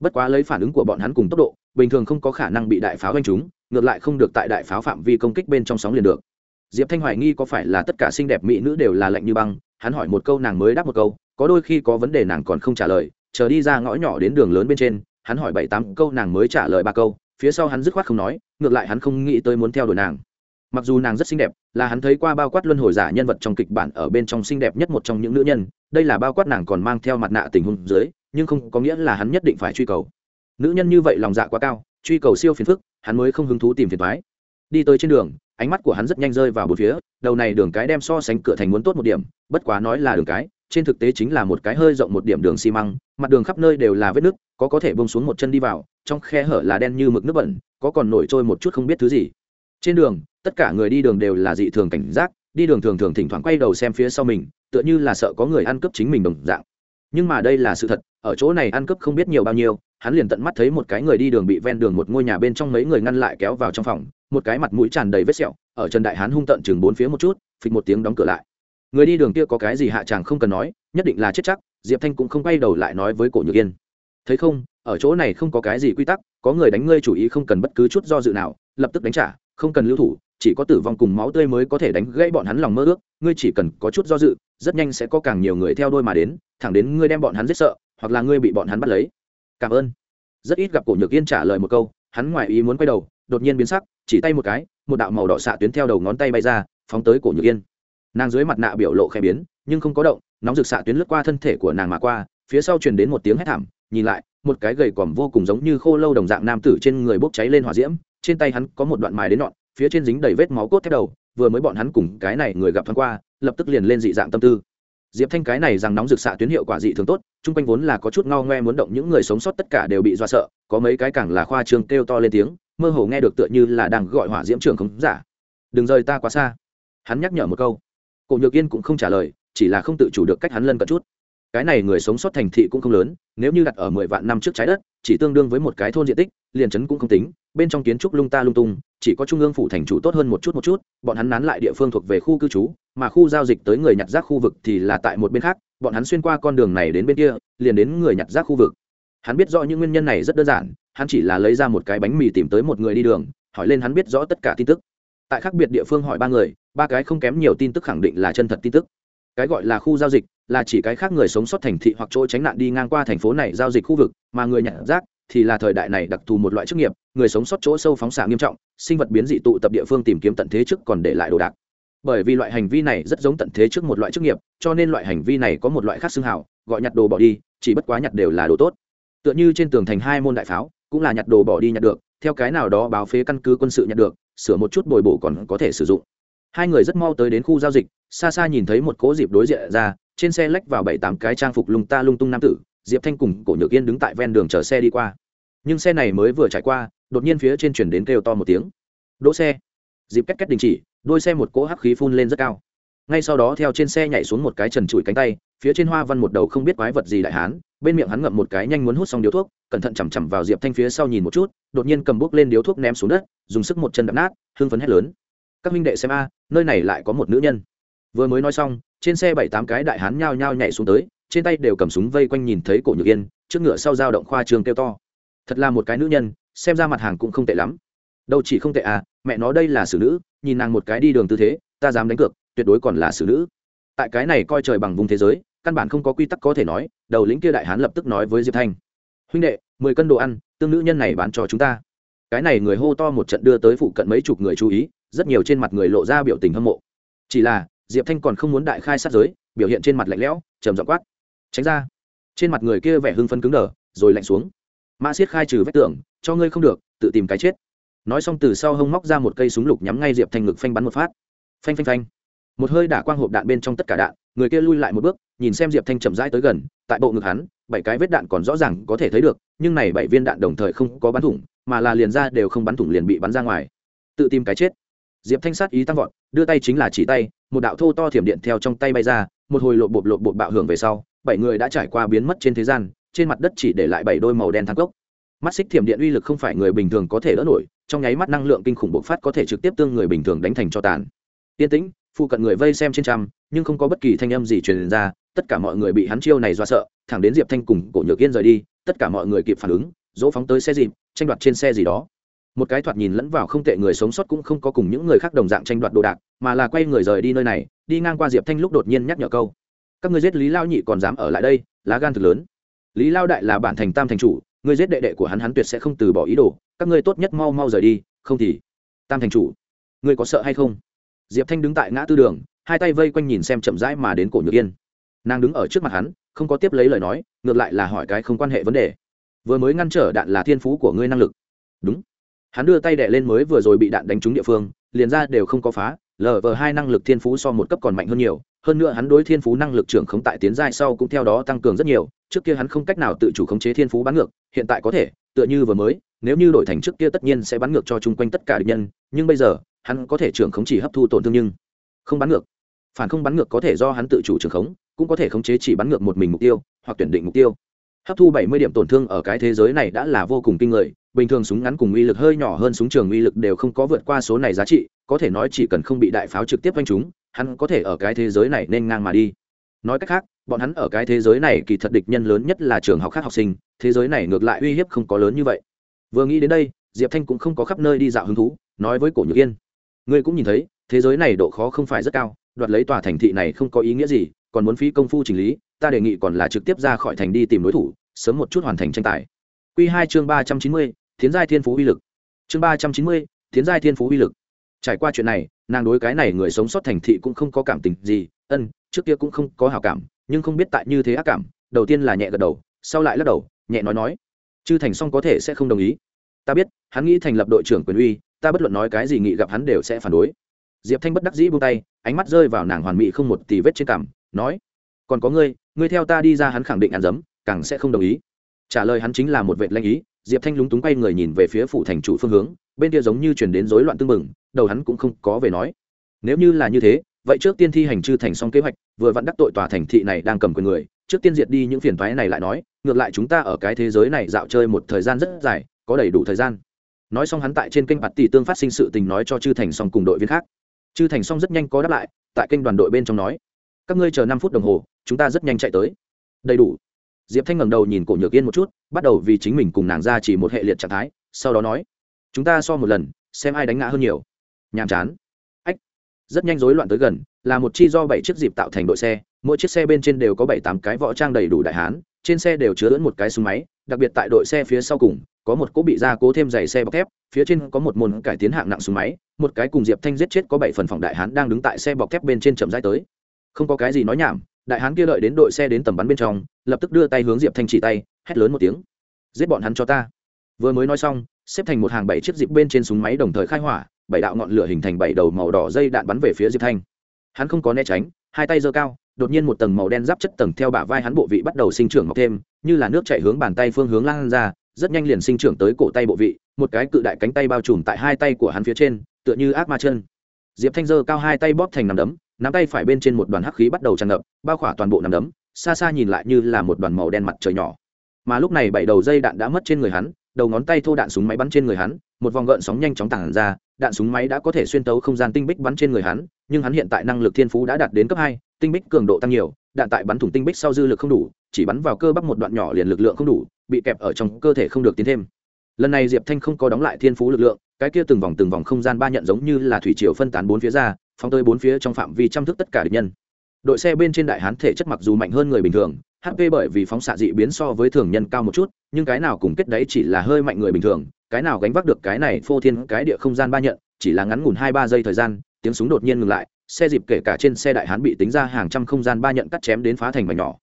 bất quá lấy phản ứng của bọn hắn cùng tốc độ, bình thường không có khả năng bị đại pháo đánh chúng ngược lại không được tại đại pháo phạm vi công kích bên trong sóng liền được. Diệp thanh hoài nghi có phải là tất cả xinh đẹp mỹ nữ đều là lạnh như băng, hắn hỏi một câu nàng mới đáp một câu, có đôi khi có vấn đề nàng còn không trả lời, chờ đi ra ngõ nhỏ đến đường lớn bên trên, hắn hỏi bảy tám câu nàng mới trả lời ba câu, phía sau hắn dứt khoát không nói, ngược lại hắn không nghĩ tới muốn theo đuổi nàng. Mặc dù nàng rất xinh đẹp, là hắn thấy qua bao quát luân hồi giả nhân vật trong kịch bản ở bên trong xinh đẹp nhất một trong những nữ nhân, đây là bao quát nàng còn mang theo mặt nạ tình huống dưới nhưng không có nghĩa là hắn nhất định phải truy cầu. Nữ nhân như vậy lòng dạ quá cao, truy cầu siêu phiền phức, hắn mới không hứng thú tìm phiền thoái đi tới trên đường, ánh mắt của hắn rất nhanh rơi vào bốn phía, đầu này đường cái đem so sánh cửa thành muốn tốt một điểm, bất quá nói là đường cái, trên thực tế chính là một cái hơi rộng một điểm đường xi măng, mặt đường khắp nơi đều là vết nước có có thể bông xuống một chân đi vào, trong khe hở là đen như mực nước bẩn, có còn nổi trôi một chút không biết thứ gì. Trên đường, tất cả người đi đường đều là dị thường cảnh giác, đi đường thường thường thỉnh thoảng quay đầu xem phía sau mình, tựa như là sợ có người ăn cướp chính mình đồng dạng nhưng mà đây là sự thật, ở chỗ này ăn cướp không biết nhiều bao nhiêu, hắn liền tận mắt thấy một cái người đi đường bị ven đường một ngôi nhà bên trong mấy người ngăn lại kéo vào trong phòng, một cái mặt mũi tràn đầy vết sẹo, ở trần đại hán hung tận chừng bốn phía một chút, phịch một tiếng đóng cửa lại. Người đi đường kia có cái gì hạ chàng không cần nói, nhất định là chết chắc, diệp thanh cũng không quay đầu lại nói với cổ nhược yên. Thấy không, ở chỗ này không có cái gì quy tắc, có người đánh ngươi chủ ý không cần bất cứ chút do dự nào, lập tức đánh trả, không cần lưu thủ chỉ có tử vong cùng máu tươi mới có thể đánh gãy bọn hắn lòng mơ ước, ngươi chỉ cần có chút do dự, rất nhanh sẽ có càng nhiều người theo đôi mà đến, thẳng đến ngươi đem bọn hắn giết sợ, hoặc là ngươi bị bọn hắn bắt lấy. Cảm ơn. Rất ít gặp cổ nhược yên trả lời một câu, hắn ngoài ý muốn quay đầu, đột nhiên biến sắc, chỉ tay một cái, một đạo màu đỏ xạ tuyến theo đầu ngón tay bay ra, phóng tới cổ nhược yên. Nàng dưới mặt nạ biểu lộ khẽ biến, nhưng không có động, nóng rực xạ tuyến lướt qua thân thể của nàng mà qua, phía sau truyền đến một tiếng hét thảm, nhìn lại, một cái gầy còm vô cùng giống như khô lâu đồng dạng nam tử trên người bốc cháy lên hỏa diễm, trên tay hắn có một đoạn mài đến nhọn phía trên dính đầy vết máu cốt thép đầu, vừa mới bọn hắn cùng cái này người gặp thoáng qua, lập tức liền lên dị dạng tâm tư. Diệp thanh cái này rằng nóng rực xạ tuyến hiệu quả dị thường tốt, chung quanh vốn là có chút ngao ngoe muốn động những người sống sót tất cả đều bị do sợ, có mấy cái càng là khoa trương kêu to lên tiếng, mơ hồ nghe được tựa như là đang gọi hỏa diễm trường không giả. Đừng rời ta quá xa. Hắn nhắc nhở một câu. Cổ nhược yên cũng không trả lời, chỉ là không tự chủ được cách hắn lân cận chút. Cái này người sống sót thành thị cũng không lớn, nếu như đặt ở mười vạn năm trước trái đất, chỉ tương đương với một cái thôn diện tích, liền trấn cũng không tính, bên trong kiến trúc lung ta lung tung chỉ có trung ương phủ thành chủ tốt hơn một chút một chút, bọn hắn nán lại địa phương thuộc về khu cư trú, mà khu giao dịch tới người nhặt rác khu vực thì là tại một bên khác, bọn hắn xuyên qua con đường này đến bên kia, liền đến người nhặt rác khu vực. Hắn biết rõ những nguyên nhân này rất đơn giản, hắn chỉ là lấy ra một cái bánh mì tìm tới một người đi đường, hỏi lên hắn biết rõ tất cả tin tức. Tại khác biệt địa phương hỏi ba người, ba cái không kém nhiều tin tức khẳng định là chân thật tin tức. Cái gọi là khu giao dịch là chỉ cái khác người sống sót thành thị hoặc chỗ tránh nạn đi ngang qua thành phố này giao dịch khu vực, mà người nhặt rác thì là thời đại này đặc thù một loại chức nghiệp, người sống sót chỗ sâu phóng xạ nghiêm trọng, sinh vật biến dị tụ tập địa phương tìm kiếm tận thế trước còn để lại đồ đạc. Bởi vì loại hành vi này rất giống tận thế trước một loại chức nghiệp, cho nên loại hành vi này có một loại khác xương hào, gọi nhặt đồ bỏ đi, chỉ bất quá nhặt đều là đồ tốt. Tựa như trên tường thành hai môn đại pháo, cũng là nhặt đồ bỏ đi nhặt được, theo cái nào đó báo phế căn cứ quân sự nhặt được, sửa một chút bồi bổ còn có thể sử dụng. Hai người rất mau tới đến khu giao dịch, xa xa nhìn thấy một cố dịp đối diện ra, trên xe lách vào bảy tám cái trang phục lung ta lung tung nam tử diệp thanh cùng cổ nhược yên đứng tại ven đường chờ xe đi qua. Nhưng xe này mới vừa trải qua, đột nhiên phía trên chuyển đến kêu to một tiếng. Đỗ xe. Dịp két két đình chỉ, đôi xe một cỗ hắc khí phun lên rất cao. Ngay sau đó theo trên xe nhảy xuống một cái trần trụi cánh tay, phía trên hoa văn một đầu không biết quái vật gì đại hán, bên miệng hắn ngậm một cái nhanh muốn hút xong điếu thuốc, cẩn thận chằm chằm vào diệp thanh phía sau nhìn một chút, đột nhiên cầm bút lên điếu thuốc ném xuống đất, dùng sức một chân đập nát, hưng phấn hét lớn. Các minh đệ xem a, nơi này lại có một nữ nhân. Vừa mới nói xong, trên xe bảy tám cái đại hán nhao nhao nhảy xuống tới trên tay đều cầm súng vây quanh nhìn thấy cổ nhược yên, trước ngựa sau dao động khoa trường kêu to. Thật là một cái nữ nhân, xem ra mặt hàng cũng không tệ lắm. Đâu chỉ không tệ à mẹ nó đây là xử nữ, nhìn nàng một cái đi đường tư thế, ta dám đánh cược, tuyệt đối còn là xử nữ. Tại cái này coi trời bằng vùng thế giới, căn bản không có quy tắc có thể nói, đầu lĩnh kia đại hán lập tức nói với diệp thanh. Huynh đệ, mười cân đồ ăn, tương nữ nhân này bán cho chúng ta. Cái này người hô to một trận đưa tới phụ cận mấy chục người chú ý, rất nhiều trên mặt người lộ ra biểu tình hâm mộ. Chỉ là, diệp thanh còn không muốn đại khai sát giới, biểu hiện trên mặt lạnh lẽo, trầm dọ quát tránh ra. Trên mặt người kia vẻ hưng phân cứng đờ, rồi lạnh xuống. Mã siết khai trừ vết tưởng cho ngươi không được, tự tìm cái chết. Nói xong từ sau hông móc ra một cây súng lục nhắm ngay diệp thanh ngực phanh bắn một phát. Phanh phanh phanh. Một hơi đả quang hộp đạn bên trong tất cả đạn, người kia lui lại một bước, nhìn xem diệp thanh chậm rãi tới gần, tại bộ ngực hắn, bảy cái vết đạn còn rõ ràng có thể thấy được, nhưng này bảy viên đạn đồng thời không có bắn thủng, mà là liền ra đều không bắn thủng liền bị bắn ra ngoài. Tự tìm cái chết. Diệp thanh sát ý tăng vọt, đưa tay chính là chỉ tay, một đạo thô to thiểm điện theo trong tay bay ra một hồi lộp bộp lộp bộp bạo hưởng về sau, bảy người đã trải qua biến mất trên thế gian, trên mặt đất chỉ để lại bảy đôi màu đen thang cốc. Mắt xích thiểm điện uy lực không phải người bình thường có thể đỡ nổi, trong nháy mắt năng lượng kinh khủng bộc phát có thể trực tiếp tương người bình thường đánh thành cho tàn. Yên tĩnh, phụ cận người vây xem trên trăm, nhưng không có bất kỳ thanh âm gì truyền ra, tất cả mọi người bị hắn chiêu này do sợ, thẳng đến diệp thanh cùng cổ nhược yên rời đi, tất cả mọi người kịp phản ứng, dỗ phóng tới xe dịp, tranh đoạt trên xe gì đó một cái thoạt nhìn lẫn vào không tệ người sống sót cũng không có cùng những người khác đồng dạng tranh đoạt đồ đạc, mà là quay người rời đi nơi này, đi ngang qua diệp thanh lúc đột nhiên nhắc nhở câu. Các người giết lý lao nhị còn dám ở lại đây, lá gan thực lớn. Lý lao đại là bản thành tam thành chủ người giết đệ đệ của hắn hắn tuyệt sẽ không từ bỏ ý đồ, các ngươi tốt nhất mau mau rời đi, không thì tam thành chủ, ngươi có sợ hay không? Diệp thanh đứng tại ngã tư đường, hai tay vây quanh nhìn xem chậm rãi mà đến cổ nhược yên. Nàng đứng ở trước mặt hắn, không có tiếp lấy lời nói, ngược lại là hỏi cái không quan hệ vấn đề. Vừa mới ngăn trở đạn là thiên phú của ngươi năng lực. Đúng hắn đưa tay đẻ lên mới vừa rồi bị đạn đánh trúng địa phương, liền ra đều không có phá lờ vờ hai năng lực thiên phú so một cấp còn mạnh hơn nhiều, hơn nữa hắn đối thiên phú năng lực trưởng khống tại tiến giai sau cũng theo đó tăng cường rất nhiều, trước kia hắn không cách nào tự chủ khống chế thiên phú bắn ngược, hiện tại có thể, tựa như vừa mới, nếu như đổi thành trước kia tất nhiên sẽ bắn ngược cho chung quanh tất cả địch nhân, nhưng bây giờ, hắn có thể trưởng khống chỉ hấp thu tổn thương nhưng không bắn ngược. Phản không bắn ngược có thể do hắn tự chủ trưởng khống, cũng có thể khống chế chỉ bắn ngược một mình mục tiêu, hoặc tuyển định mục tiêu hấp thu bảy mươi điểm tổn thương ở cái thế giới này đã là vô cùng kinh người, bình thường súng ngắn cùng uy lực hơi nhỏ hơn súng trường uy lực đều không có vượt qua số này giá trị, có thể nói chỉ cần không bị đại pháo trực tiếp quanh chúng hắn có thể ở cái thế giới này nên ngang mà đi. Nói cách khác, bọn hắn ở cái thế giới này kỳ thật địch nhân lớn nhất là trường học khác học sinh, thế giới này ngược lại uy hiếp không có lớn như vậy. Vừa nghĩ đến đây, diệp thanh cũng không có khắp nơi đi dạo hứng thú, nói với cổ nhược yên, ngươi cũng nhìn thấy, thế giới này độ khó không phải rất cao, đoạt lấy tòa thành thị này không có ý nghĩa gì, còn muốn phí công phu chỉnh lý ta đề nghị còn là trực tiếp ra khỏi thành đi tìm đối thủ, sớm một chút hoàn thành tranh tài. Q hai chương ba trăm chín mươi, thiến giai thiên phú uy lực. Chương ba trăm chín mươi, thiến giai thiên phú uy lực. Trải qua chuyện này, nàng đối cái này người sống sót thành thị cũng không có cảm tình gì, ân, trước kia cũng không có hảo cảm, nhưng không biết tại như thế ác cảm, đầu tiên là nhẹ gật đầu, sau lại lắc đầu, nhẹ nói nói. Chư thành xong có thể sẽ không đồng ý. Ta biết, hắn nghĩ thành lập đội trưởng quyền uy, ta bất luận nói cái gì nghị gặp hắn đều sẽ phản đối. Diệp thanh bất đắc dĩ buông tay, ánh mắt rơi vào nàng hoàn mỹ không một tì vết trên cằm, nói còn có ngươi ngươi theo ta đi ra hắn khẳng định ăn dấm, càng sẽ không đồng ý. Trả lời hắn chính là một vệ lanh ý, diệp thanh lúng túng quay người nhìn về phía phủ thành chủ phương hướng, bên kia giống như chuyển đến rối loạn tương mừng đầu hắn cũng không có về nói. Nếu như là như thế, vậy trước tiên thi hành chư thành xong kế hoạch, vừa vặn đắc tội tòa thành thị này đang cầm quyền người, trước tiên diệt đi những phiền toái này lại nói, ngược lại chúng ta ở cái thế giới này dạo chơi một thời gian rất dài, có đầy đủ thời gian. Nói xong hắn tại trên kênh bạt tỷ tương phát sinh sự tình nói cho chư thành xong cùng đội viên khác. Chư thành xong rất nhanh có đáp lại, tại kênh đoàn đội bên trong nói, các ngươi chờ năm phút đồng hồ chúng ta rất nhanh chạy tới. Đầy đủ. Diệp thanh ngẩng đầu nhìn cổ nhược yên một chút, bắt đầu vì chính mình cùng nàng ra chỉ một hệ liệt trạng thái, sau đó nói, chúng ta so một lần, xem ai đánh ngã hơn nhiều. Nhàm chán. Ách. Rất nhanh rối loạn tới gần, là một chi do bảy chiếc dịp tạo thành đội xe, mỗi chiếc xe bên trên đều có bảy tám cái võ trang đầy đủ đại hán, trên xe đều chứa lẫn một cái súng máy, đặc biệt tại đội xe phía sau cùng, có một cỗ bị gia cố thêm dày xe bọc thép, phía trên có một môn cải tiến hạng nặng súng máy, một cái cùng diệp thanh giết chết có bảy phần phòng đại hán đang đứng tại xe bọc thép bên trên chậm rãi tới. Không có cái gì nói nhảm đại hán kia lợi đến đội xe đến tầm bắn bên trong, lập tức đưa tay hướng diệp thanh chỉ tay, hét lớn một tiếng. Giết bọn hắn cho ta. Vừa mới nói xong, xếp thành một hàng bảy chiếc dịp bên trên súng máy đồng thời khai hỏa, bảy đạo ngọn lửa hình thành bảy đầu màu đỏ dây đạn bắn về phía diệp thanh. Hắn không có né tránh, hai tay giơ cao, đột nhiên một tầng màu đen giáp chất tầng theo bả vai hắn bộ vị bắt đầu sinh trưởng mọc thêm, như là nước chạy hướng bàn tay phương hướng lan ra, rất nhanh liền sinh trưởng tới cổ tay bộ vị, một cái cự đại cánh tay bao trùm tại hai tay của hắn phía trên, tựa như ác ma chân. Diệp thanh giơ cao hai tay bóp thành nằm đấm nắm tay phải bên trên một đoàn hắc khí bắt đầu tràn ngập, bao khỏa toàn bộ nằm đấm, xa xa nhìn lại như là một đoàn màu đen mặt trời nhỏ. Mà lúc này bảy đầu dây đạn đã mất trên người hắn, đầu ngón tay thô đạn súng máy bắn trên người hắn, một vòng gợn sóng nhanh chóng tản ra, đạn súng máy đã có thể xuyên tấu không gian tinh bích bắn trên người hắn, nhưng hắn hiện tại năng lực thiên phú đã đạt đến cấp hai, tinh bích cường độ tăng nhiều, đạn tại bắn thủng tinh bích sau dư lực không đủ, chỉ bắn vào cơ bắp một đoạn nhỏ liền lực lượng không đủ, bị kẹp ở trong cơ thể không được tiến thêm. Lần này diệp thanh không có đóng lại thiên phú lực lượng, cái kia từng vòng từng vòng không gian ba nhận giống như là thủy triều phân tán bốn phía ra phóng tới bốn phía trong phạm vi chăm thức tất cả địch nhân. Đội xe bên trên đại hán thể chất mặc dù mạnh hơn người bình thường hp bởi vì phóng xạ dị biến so với thường nhân cao một chút, nhưng cái nào cùng kết đấy chỉ là hơi mạnh người bình thường, cái nào gánh vác được cái này phô thiên cái địa không gian ba nhận, chỉ là ngắn ngủn hai ba giây thời gian, tiếng súng đột nhiên ngừng lại, xe dịp kể cả trên xe đại hán bị tính ra hàng trăm không gian ba nhận cắt chém đến phá thành mảnh nhỏ.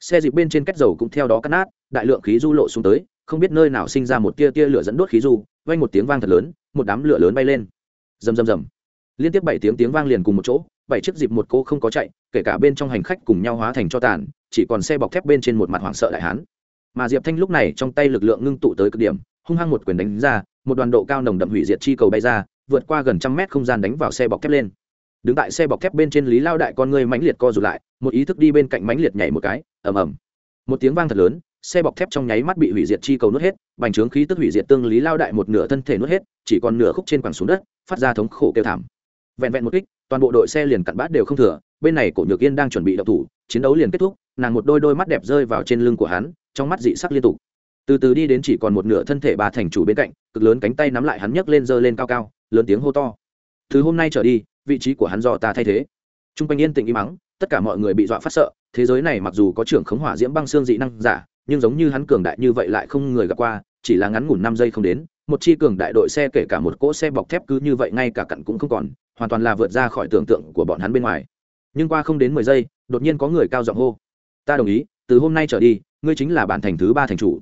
Xe dịp bên trên cách dầu cũng theo đó cắt nát, đại lượng khí du lộ xuống tới, không biết nơi nào sinh ra một tia tia lửa dẫn đốt khí du, vang một tiếng vang thật lớn, một đám lửa lớn bay lên. Rầm rầm rầm liên tiếp bảy tiếng tiếng vang liền cùng một chỗ, bảy chiếc dịp một cô không có chạy, kể cả bên trong hành khách cùng nhau hóa thành cho tàn, chỉ còn xe bọc thép bên trên một mặt hoảng sợ đại hán. Mà diệp thanh lúc này trong tay lực lượng ngưng tụ tới cực điểm, hung hăng một quyền đánh ra, một đoàn độ cao nồng đậm hủy diệt chi cầu bay ra, vượt qua gần trăm mét không gian đánh vào xe bọc thép lên. Đứng tại xe bọc thép bên trên lý lao đại con ngươi mãnh liệt co rụt lại, một ý thức đi bên cạnh mãnh liệt nhảy một cái, ầm ầm. Một tiếng vang thật lớn, xe bọc thép trong nháy mắt bị hủy diệt chi cầu nuốt hết, bành trướng khí tức hủy diệt tương lý lao đại một nửa thân thể nuốt hết, chỉ còn nửa khúc trên quẳng xuống đất, phát ra thống khổ kêu thảm vẹn vẹn một kích, toàn bộ đội xe liền cặn bát đều không thừa. Bên này cổ nhược yên đang chuẩn bị đậu thủ, chiến đấu liền kết thúc, nàng một đôi đôi mắt đẹp rơi vào trên lưng của hắn, trong mắt dị sắc liên tục. Từ từ đi đến chỉ còn một nửa thân thể bà thành chủ bên cạnh, cực lớn cánh tay nắm lại hắn nhấc lên giơ lên cao cao, lớn tiếng hô to. Từ hôm nay trở đi, vị trí của hắn do ta thay thế. T r u n g quanh yên tĩnh im mắng, tất cả mọi người bị dọa phát sợ, thế giới này mặc dù có trưởng khống hỏa diễm băng xương dị năng giả, nhưng giống như hắn cường đại như vậy lại không người gặp qua, chỉ là ngắn ngủn năm giây không đến, một chi cường đại đội xe kể cả một cỗ xe bọc thép cứ như vậy ngay cả cặn cũng không còn hoàn toàn là vượt ra khỏi tưởng tượng của bọn hắn bên ngoài. Nhưng qua không đến mười giây, đột nhiên có người cao giọng hô. Ta đồng ý, từ hôm nay trở đi, ngươi chính là bản thành thứ ba thành chủ.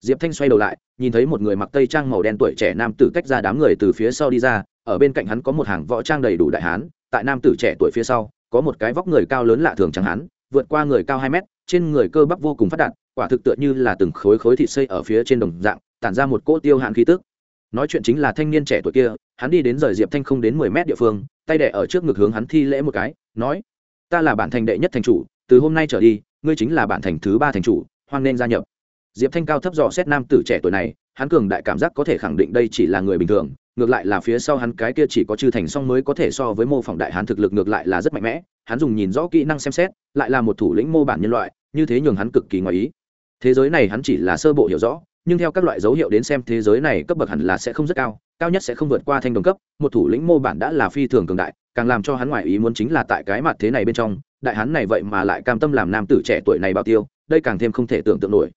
Diệp thanh xoay đầu lại, nhìn thấy một người mặc tây trang màu đen tuổi trẻ nam tử tách ra đám người từ phía sau đi ra, ở bên cạnh hắn có một hàng võ trang đầy đủ đại hán, tại nam tử trẻ tuổi phía sau, có một cái vóc người cao lớn lạ thường chẳng hắn vượt qua người cao hai mét, trên người cơ bắp vô cùng phát đạt, quả thực tựa như là từng khối khối thịt xây ở phía trên đồng dạng, tản ra một cỗ tiêu hạn khí tức nói chuyện chính là thanh niên trẻ tuổi kia, hắn đi đến rời diệp thanh không đến mười mét địa phương, tay đẻ ở trước ngực hướng hắn thi lễ một cái, nói, ta là bản thành đệ nhất thành chủ, từ hôm nay trở đi, ngươi chính là bản thành thứ ba thành chủ, hoan nên gia nhập. Diệp thanh cao thấp dò xét nam tử trẻ tuổi này, hắn cường đại cảm giác có thể khẳng định đây chỉ là người bình thường, ngược lại là phía sau hắn cái kia chỉ có chư thành song mới có thể so với mô phỏng đại hắn thực lực ngược lại là rất mạnh mẽ, hắn dùng nhìn rõ kỹ năng xem xét, lại là một thủ lĩnh mô bản nhân loại, như thế nhường hắn cực kỳ ngoài ý. Thế giới này hắn chỉ là sơ bộ hiểu rõ nhưng theo các loại dấu hiệu đến xem thế giới này cấp bậc hẳn là sẽ không rất cao cao nhất sẽ không vượt qua thanh đồng cấp, một thủ lĩnh mô bản đã là phi thường cường đại, càng làm cho hắn ngoại ý muốn chính là tại cái mặt thế này bên trong, đại hắn này vậy mà lại cam tâm làm nam tử trẻ tuổi này bảo tiêu, đây càng thêm không thể tưởng tượng nổi.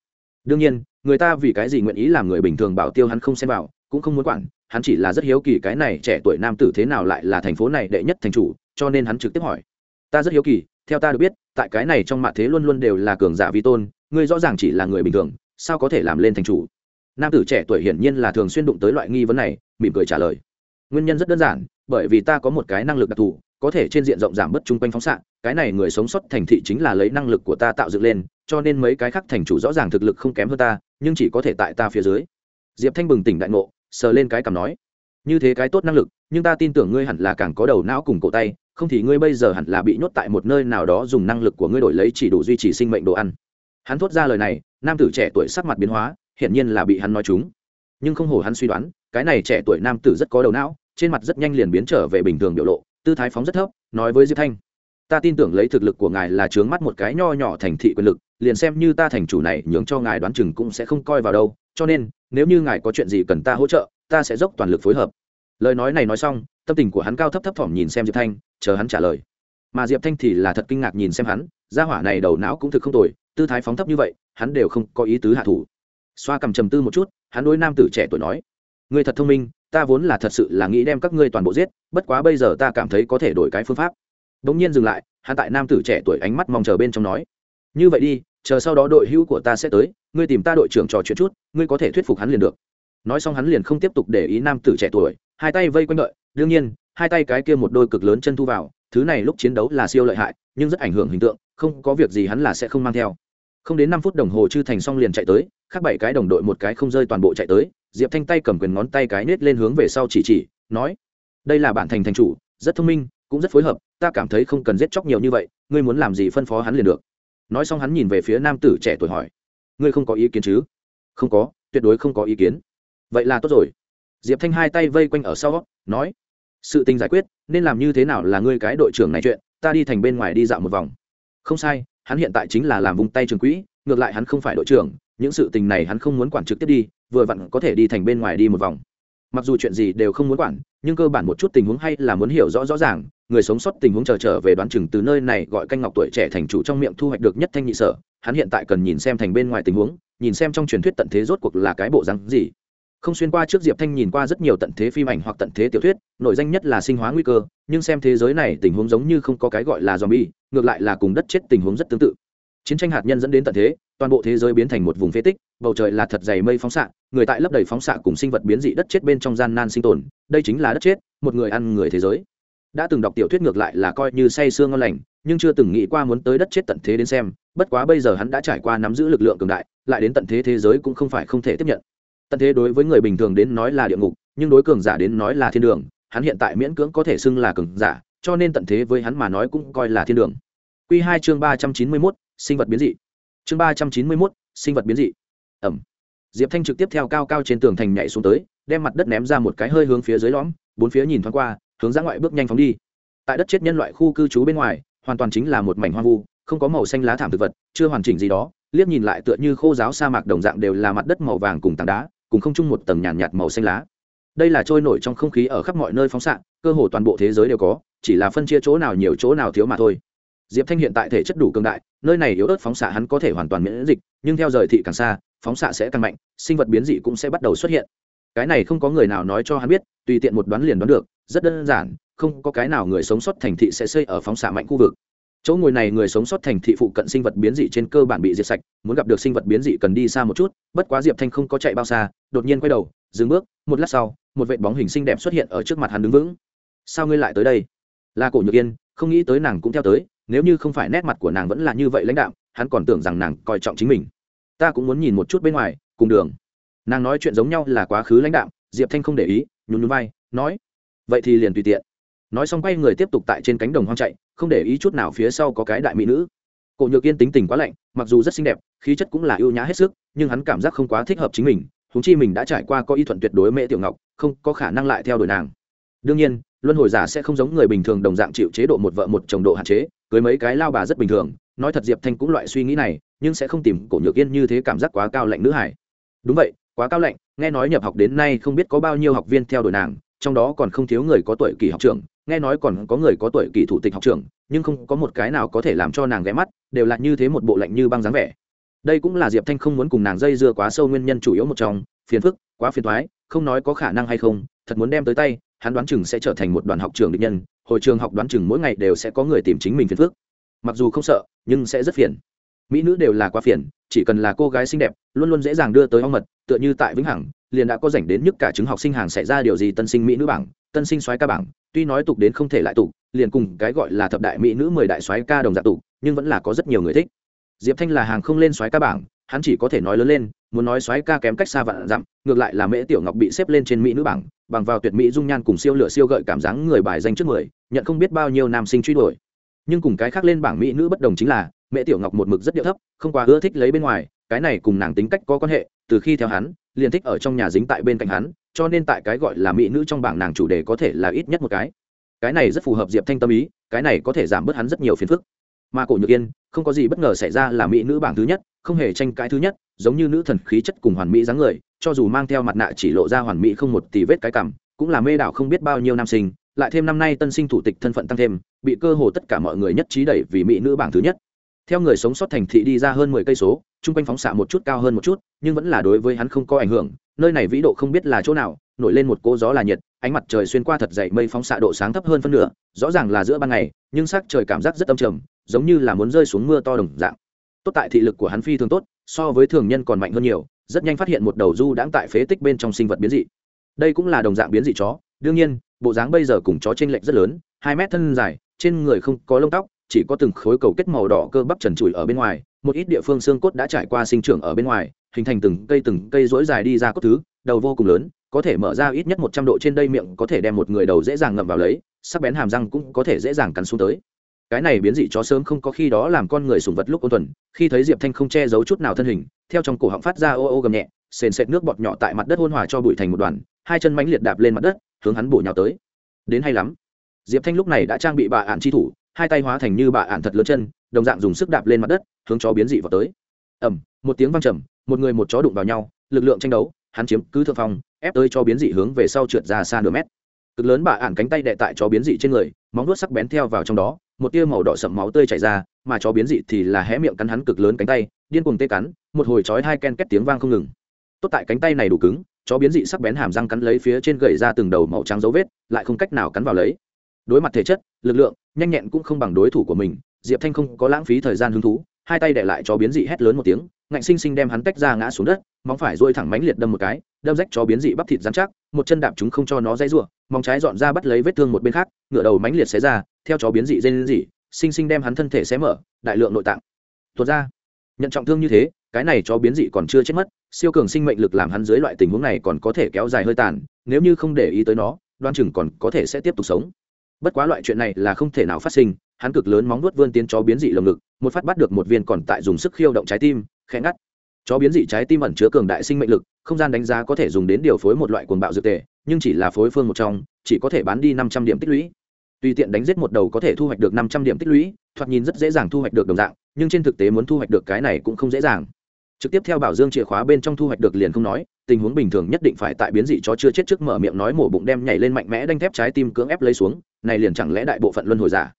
Đương nhiên, người ta vì cái gì nguyện ý làm người bình thường bảo tiêu hắn không xem vào, cũng không muốn quản, hắn chỉ là rất hiếu kỳ cái này trẻ tuổi nam tử thế nào lại là thành phố này đệ nhất thành chủ, cho nên hắn trực tiếp hỏi. Ta rất hiếu kỳ, theo ta được biết, tại cái này trong mặt thế luôn luôn đều là cường giả vi tôn, ngươi rõ ràng chỉ là người bình thường sao có thể làm lên thành chủ? Nam tử trẻ tuổi hiển nhiên là thường xuyên đụng tới loại nghi vấn này, mỉm cười trả lời. Nguyên nhân rất đơn giản, bởi vì ta có một cái năng lực đặc thù, có thể trên diện rộng giảm bớt chung quanh phóng xạ, cái này người sống sót thành thị chính là lấy năng lực của ta tạo dựng lên, cho nên mấy cái khác thành chủ rõ ràng thực lực không kém hơn ta, nhưng chỉ có thể tại ta phía dưới. Diệp thanh bừng tỉnh đại ngộ, sờ lên cái cằm nói, như thế cái tốt năng lực, nhưng ta tin tưởng ngươi hẳn là càng có đầu não cùng cổ tay, không thì ngươi bây giờ hẳn là bị nhốt tại một nơi nào đó dùng năng lực của ngươi đổi lấy chỉ đủ duy trì sinh mệnh đồ ăn hắn thốt ra lời này, nam tử trẻ tuổi sắc mặt biến hóa, hiển nhiên là bị hắn nói chúng. nhưng không hổ hắn suy đoán, cái này trẻ tuổi nam tử rất có đầu não, trên mặt rất nhanh liền biến trở về bình thường biểu lộ, tư thái phóng rất thấp, nói với diệp thanh, ta tin tưởng lấy thực lực của ngài là chướng mắt một cái nho nhỏ thành thị quyền lực, liền xem như ta thành chủ này nhường cho ngài đoán chừng cũng sẽ không coi vào đâu, cho nên, nếu như ngài có chuyện gì cần ta hỗ trợ, ta sẽ dốc toàn lực phối hợp lời nói này nói xong, tâm tình của hắn cao thấp thấp thỏm nhìn xem diệp thanh, chờ hắn trả lời mà diệp thanh thì là thật kinh ngạc nhìn xem hắn, gia hỏa này đầu não cũng thực không tồi tư thái phóng thấp như vậy, hắn đều không có ý tứ hạ thủ. Xoa cầm trầm tư một chút, hắn đối nam tử trẻ tuổi nói người thật thông minh, ta vốn là thật sự là nghĩ đem các ngươi toàn bộ giết, bất quá bây giờ ta cảm thấy có thể đổi cái phương pháp. Đ ỗ n g nhiên dừng lại, hắn tại nam tử trẻ tuổi ánh mắt mong chờ bên trong nói, như vậy đi, chờ sau đó đội hữu của ta sẽ tới, ngươi tìm ta đội trưởng trò chuyện chút, ngươi có thể thuyết phục hắn liền được. Nói xong hắn liền không tiếp tục để ý nam tử trẻ tuổi, hai tay vây quanh đợi, đương nhiên, hai tay cái kia một đôi cực lớn chân thu vào, thứ này lúc chiến đấu là siêu lợi hại, nhưng rất ảnh hưởng hình tượng, không có việc gì hắn là sẽ không mang theo không đến năm phút đồng hồ chư thành xong liền chạy tới, khác bảy cái đồng đội một cái không rơi toàn bộ chạy tới, diệp thanh tay cầm quyền ngón tay cái nết lên hướng về sau chỉ chỉ, nói, đây là bản thành thành chủ, rất thông minh, cũng rất phối hợp, ta cảm thấy không cần giết chóc nhiều như vậy, ngươi muốn làm gì phân phó hắn liền được. Nói xong hắn nhìn về phía nam tử trẻ tuổi hỏi, ngươi không có ý kiến chứ? Không có, tuyệt đối không có ý kiến. Vậy là tốt rồi. Diệp thanh hai tay vây quanh ở sau, nói, sự tình giải quyết, nên làm như thế nào là ngươi cái đội trưởng này chuyện, ta đi thành bên ngoài đi dạo một vòng. Không sai hắn hiện tại chính là làm vung tay trường quỹ ngược lại hắn không phải đội trưởng những sự tình này hắn không muốn quản trực tiếp đi vừa vặn có thể đi thành bên ngoài đi một vòng. Mặc dù chuyện gì đều không muốn quản nhưng cơ bản một chút tình huống hay là muốn hiểu rõ rõ ràng người sống sót tình huống chờ trở, trở về đoán chừng từ nơi này gọi canh ngọc tuổi trẻ thành chủ trong miệng thu hoạch được nhất thanh nhị sở hắn hiện tại cần nhìn xem thành bên ngoài tình huống nhìn xem trong truyền thuyết tận thế rốt cuộc là cái bộ rắn gì. Không xuyên qua trước diệp thanh nhìn qua rất nhiều tận thế phim ảnh hoặc tận thế tiểu thuyết nội danh nhất là sinh hóa nguy cơ nhưng xem thế giới này tình huống giống như không có cái gọi là zombie ngược lại là cùng đất chết tình huống rất tương tự. Chiến tranh hạt nhân dẫn đến tận thế, toàn bộ thế giới biến thành một vùng phế tích, bầu trời là thật dày mây phóng xạ, người tại lấp đầy phóng xạ cùng sinh vật biến dị đất chết bên trong gian nan sinh tồn, đây chính là đất chết, một người ăn người thế giới. Đã từng đọc tiểu thuyết ngược lại là coi như say sương ngon lành, nhưng chưa từng nghĩ qua muốn tới đất chết tận thế đến xem, bất quá bây giờ hắn đã trải qua nắm giữ lực lượng cường đại, lại đến tận thế thế giới cũng không phải không thể tiếp nhận. Tận thế đối với người bình thường đến nói là địa ngục, nhưng đối cường giả đến nói là thiên đường, hắn hiện tại miễn cưỡng có thể xưng là cường giả, cho nên tận thế với hắn mà nói cũng coi là thiên đường. Q2 chương ba trăm chín mươi mốt sinh vật biến dị. Chương ba trăm chín mươi mốt sinh vật biến dị. Ẩm. Diệp thanh trực tiếp theo cao cao trên tường thành nhảy xuống tới đem mặt đất ném ra một cái hơi hướng phía dưới lõm bốn phía nhìn thoáng qua hướng ra ngoại bước nhanh phóng đi. Tại đất chết nhân loại khu cư trú bên ngoài hoàn toàn chính là một mảnh hoang vu không có màu xanh lá thảm thực vật chưa hoàn chỉnh gì đó liếc nhìn lại tựa như khô giáo sa mạc đồng dạng đều là mặt đất màu vàng cùng tảng đá cùng không chung một tầng nhàn nhạt, nhạt màu xanh lá. Đây là trôi nổi trong không khí ở khắp mọi nơi phóng xạ cơ hồ toàn bộ thế giới đều có chỉ là phân chia chỗ nào nhiều chỗ nào thiếu mà thôi diệp thanh hiện tại thể chất đủ cường đại, nơi này yếu ớt phóng xạ hắn có thể hoàn toàn miễn dịch, nhưng theo rời thị càng xa, phóng xạ sẽ càng mạnh, sinh vật biến dị cũng sẽ bắt đầu xuất hiện. Cái này không có người nào nói cho hắn biết, tùy tiện một đoán liền đoán được, rất đơn giản, không có cái nào người sống sót thành thị sẽ xây ở phóng xạ mạnh khu vực. Chỗ ngồi này người sống sót thành thị phụ cận sinh vật biến dị trên cơ bản bị diệt sạch, muốn gặp được sinh vật biến dị cần đi xa một chút, bất quá diệp thanh không có chạy bao xa, đột nhiên quay đầu, dừng bước, một lát sau, một vệ bóng hình xinh đẹp xuất hiện ở trước mặt hắn đứng vững. Sao ngươi lại tới đây? Là cổ nhược yên, không nghĩ tới nàng cũng theo tới nếu như không phải nét mặt của nàng vẫn là như vậy lãnh đạo hắn còn tưởng rằng nàng coi trọng chính mình. Ta cũng muốn nhìn một chút bên ngoài, cùng đường. Nàng nói chuyện giống nhau là quá khứ lãnh đạo diệp thanh không để ý, nhún nhún vai, nói, vậy thì liền tùy tiện. Nói xong quay người tiếp tục tại trên cánh đồng hoang chạy, không để ý chút nào phía sau có cái đại mỹ nữ. Cổ nhược yên tính tình quá lạnh, mặc dù rất xinh đẹp, khí chất cũng là ưu nhã hết sức, nhưng hắn cảm giác không quá thích hợp chính mình húng chi mình đã trải qua có ý thuận tuyệt đối mễ tiểu ngọc, không có khả năng lại theo đuổi nàng. Đương nhiên, luân hồi giả sẽ không giống người bình thường đồng dạng chịu chế độ một vợ một chồng độ hạn chế cưới mấy cái lao bà rất bình thường, nói thật diệp thanh cũng loại suy nghĩ này, nhưng sẽ không tìm cổ nhược yên như thế cảm giác quá cao lạnh nữ hải đúng vậy, quá cao lạnh, nghe nói nhập học đến nay không biết có bao nhiêu học viên theo đuổi nàng, trong đó còn không thiếu người có tuổi kỳ học trưởng, nghe nói còn có người có tuổi kỳ thủ tịch học trưởng, nhưng không có một cái nào có thể làm cho nàng ghé mắt, đều là như thế một bộ lạnh như băng dáng vẻ. Đây cũng là diệp thanh không muốn cùng nàng dây dưa quá sâu nguyên nhân chủ yếu một trong, phiền phức, quá phiền thoái không nói có khả năng hay không, thật muốn đem tới tay hắn đoán chừng sẽ trở thành một đoàn học trường định nhân, hồi trường học đoán chừng mỗi ngày đều sẽ có người tìm chính mình phiền phức. Mặc dù không sợ, nhưng sẽ rất phiền. Mỹ nữ đều là quá phiền, chỉ cần là cô gái xinh đẹp, luôn luôn dễ dàng đưa tới ong mật, tựa như tại vĩnh hằng, liền đã có rảnh đến nhức cả chứng học sinh hàng xảy ra điều gì tân sinh mỹ nữ bảng, tân sinh soái ca bảng, tuy nói tục đến không thể lại tục, liền cùng cái gọi là thập đại mỹ nữ mười đại soái ca đồng dạng tục, nhưng vẫn là có rất nhiều người thích. Diệp thanh là hàng không lên soái ca bảng hắn chỉ có thể nói lớn lên, muốn nói soái ca kém cách xa vạn dặm, ngược lại là mễ tiểu ngọc bị xếp lên trên mỹ nữ bảng, bằng vào tuyệt mỹ dung nhan cùng siêu lửa siêu gợi cảm giác người bài danh trước mười, nhận không biết bao nhiêu nam sinh truy đuổi. Nhưng cùng cái khác lên bảng mỹ nữ bất đồng chính là mẹ tiểu ngọc một mực rất điệu thấp, không quá ưa thích lấy bên ngoài, cái này cùng nàng tính cách có quan hệ, từ khi theo hắn, liền thích ở trong nhà dính tại bên cạnh hắn, cho nên tại cái gọi là mỹ nữ trong bảng nàng chủ đề có thể là ít nhất một cái. Cái này rất phù hợp diệp thanh tâm ý, cái này có thể giảm bớt hắn rất nhiều phiền phức mà cổ nhược yên, không có gì bất ngờ xảy ra là mỹ nữ bảng thứ nhất, không hề tranh cãi thứ nhất, giống như nữ thần khí chất cùng hoàn mỹ dáng người, cho dù mang theo mặt nạ chỉ lộ ra hoàn mỹ không một tỷ vết cái cảm, cũng là mê đảo không biết bao nhiêu nam sinh. Lại thêm năm nay tân sinh thủ tịch thân phận tăng thêm, bị cơ hồ tất cả mọi người nhất trí đẩy vì mỹ nữ bảng thứ nhất. Theo người sống sót thành thị đi ra hơn mười cây số, chung quanh phóng xạ một chút cao hơn một chút, nhưng vẫn là đối với hắn không có ảnh hưởng, nơi này vĩ độ không biết là chỗ nào, nổi lên một cô gió là nhiệt, ánh mặt trời xuyên qua thật dày mây phóng xạ độ sáng thấp hơn phân nửa, rõ ràng là giữa ban ngày, nhưng sắc trời cảm giác rất âm trầm giống như là muốn rơi xuống mưa to đồng dạng. Tốt tại thị lực của hắn phi thường tốt, so với thường nhân còn mạnh hơn nhiều, rất nhanh phát hiện một đầu du đãng tại phế tích bên trong sinh vật biến dị. Đây cũng là đồng dạng biến dị chó, đương nhiên, bộ dáng bây giờ cùng chó t r ê n lệch rất lớn, hai mét thân dài, trên người không có lông tóc, chỉ có từng khối cầu kết màu đỏ cơ bắp trần trụi ở bên ngoài, một ít địa phương xương cốt đã trải qua sinh trưởng ở bên ngoài, hình thành từng cây từng cây rỗi dài đi ra cốt thứ, đầu vô cùng lớn, có thể mở ra ít nhất một trăm độ trên đây miệng có thể đem một người đầu dễ dàng ngậm vào lấy, sắc bén hàm răng cũng có thể dễ dàng cắn xuống tới cái này biến dị chó sớm không có khi đó làm con người sùng vật lúc ôn tuần khi thấy diệp thanh không che giấu chút nào thân hình, theo trong cổ họng phát ra ô ô gầm nhẹ, sền sệt nước bọt nhỏ tại mặt đất hôn hòa cho bụi thành một đoàn, hai chân mánh liệt đạp lên mặt đất, hướng hắn bổ nhào tới. Đến hay lắm. Diệp thanh lúc này đã trang bị bà ạn chi thủ, hai tay hóa thành như bà ạn thật lớn chân, đồng dạng dùng sức đạp lên mặt đất, hướng chó biến dị vào tới. Ẩm một tiếng văng trầm, một người một chó đụng vào nhau, lực lượng tranh đấu, hắn chiếm cứ thượng phong, ép tới cho biến dị hướng về sau trượt ra xa nửa mét. Cực lớn bà ạn cánh tay đệ tại chó biến dị trên người móng vuốt sắc bén theo vào trong đó, một tia màu đỏ sậm máu tươi chảy ra, mà chó biến dị thì là hé miệng cắn hắn cực lớn cánh tay, điên cuồng tê cắn, một hồi chói hai ken két tiếng vang không ngừng. Tốt tại cánh tay này đủ cứng, chó biến dị sắc bén hàm răng cắn lấy phía trên gậy ra từng đầu màu trắng dấu vết, lại không cách nào cắn vào lấy. Đối mặt thể chất, lực lượng, nhanh nhẹn cũng không bằng đối thủ của mình, diệp thanh không có lãng phí thời gian hứng thú hai tay để lại chó biến dị hét lớn một tiếng, ngạnh sinh sinh đem hắn tách ra ngã xuống đất, móng phải dôi thẳng mánh liệt đâm một cái, đâm rách cho biến dị bắp thịt dán chắc, một chân đạp chúng không cho nó dây ruộng móng trái dọn ra bắt lấy vết thương một bên khác ngựa đầu mánh liệt xé ra, theo chó biến dị dây lên dị sinh sinh đem hắn thân thể xé mở, đại lượng nội tạng. Tuột ra, nhận trọng thương như thế, cái này chó biến dị còn chưa chết mất, siêu cường sinh mệnh lực làm hắn dưới loại tình huống này còn có thể kéo dài hơi tàn, nếu như không để ý tới nó, đoan chừng còn có thể sẽ tiếp tục sống. Bất quá loại chuyện này là không thể nào phát sinh hắn cực lớn móng nuốt vươn tiến chó biến dị lồng ngực, một phát bắt được một viên còn tại dùng sức khiêu động trái tim, khẽ ngắt. Chó biến dị trái tim ẩn chứa cường đại sinh mệnh lực, không gian đánh giá có thể dùng đến điều phối một loại cuồng bạo dược tề, nhưng chỉ là phối phương một trong, chỉ có thể bán đi năm trăm điểm tích lũy. Tùy tiện đánh giết một đầu có thể thu hoạch được năm trăm điểm tích lũy, thoạt nhìn rất dễ dàng thu hoạch được đồng dạng, nhưng trên thực tế muốn thu hoạch được cái này cũng không dễ dàng. Trực tiếp theo bảo dương chìa khóa bên trong thu hoạch được liền không nói, tình huống bình thường nhất định phải tại biến dị chó chưa chết trước mở miệng nói mổ bụng đem nhảy lên mạnh mẽ đanh thép trái tim cưỡng ép lấy xuống, này liền chẳng lẽ đại bộ phận luân hồi giả?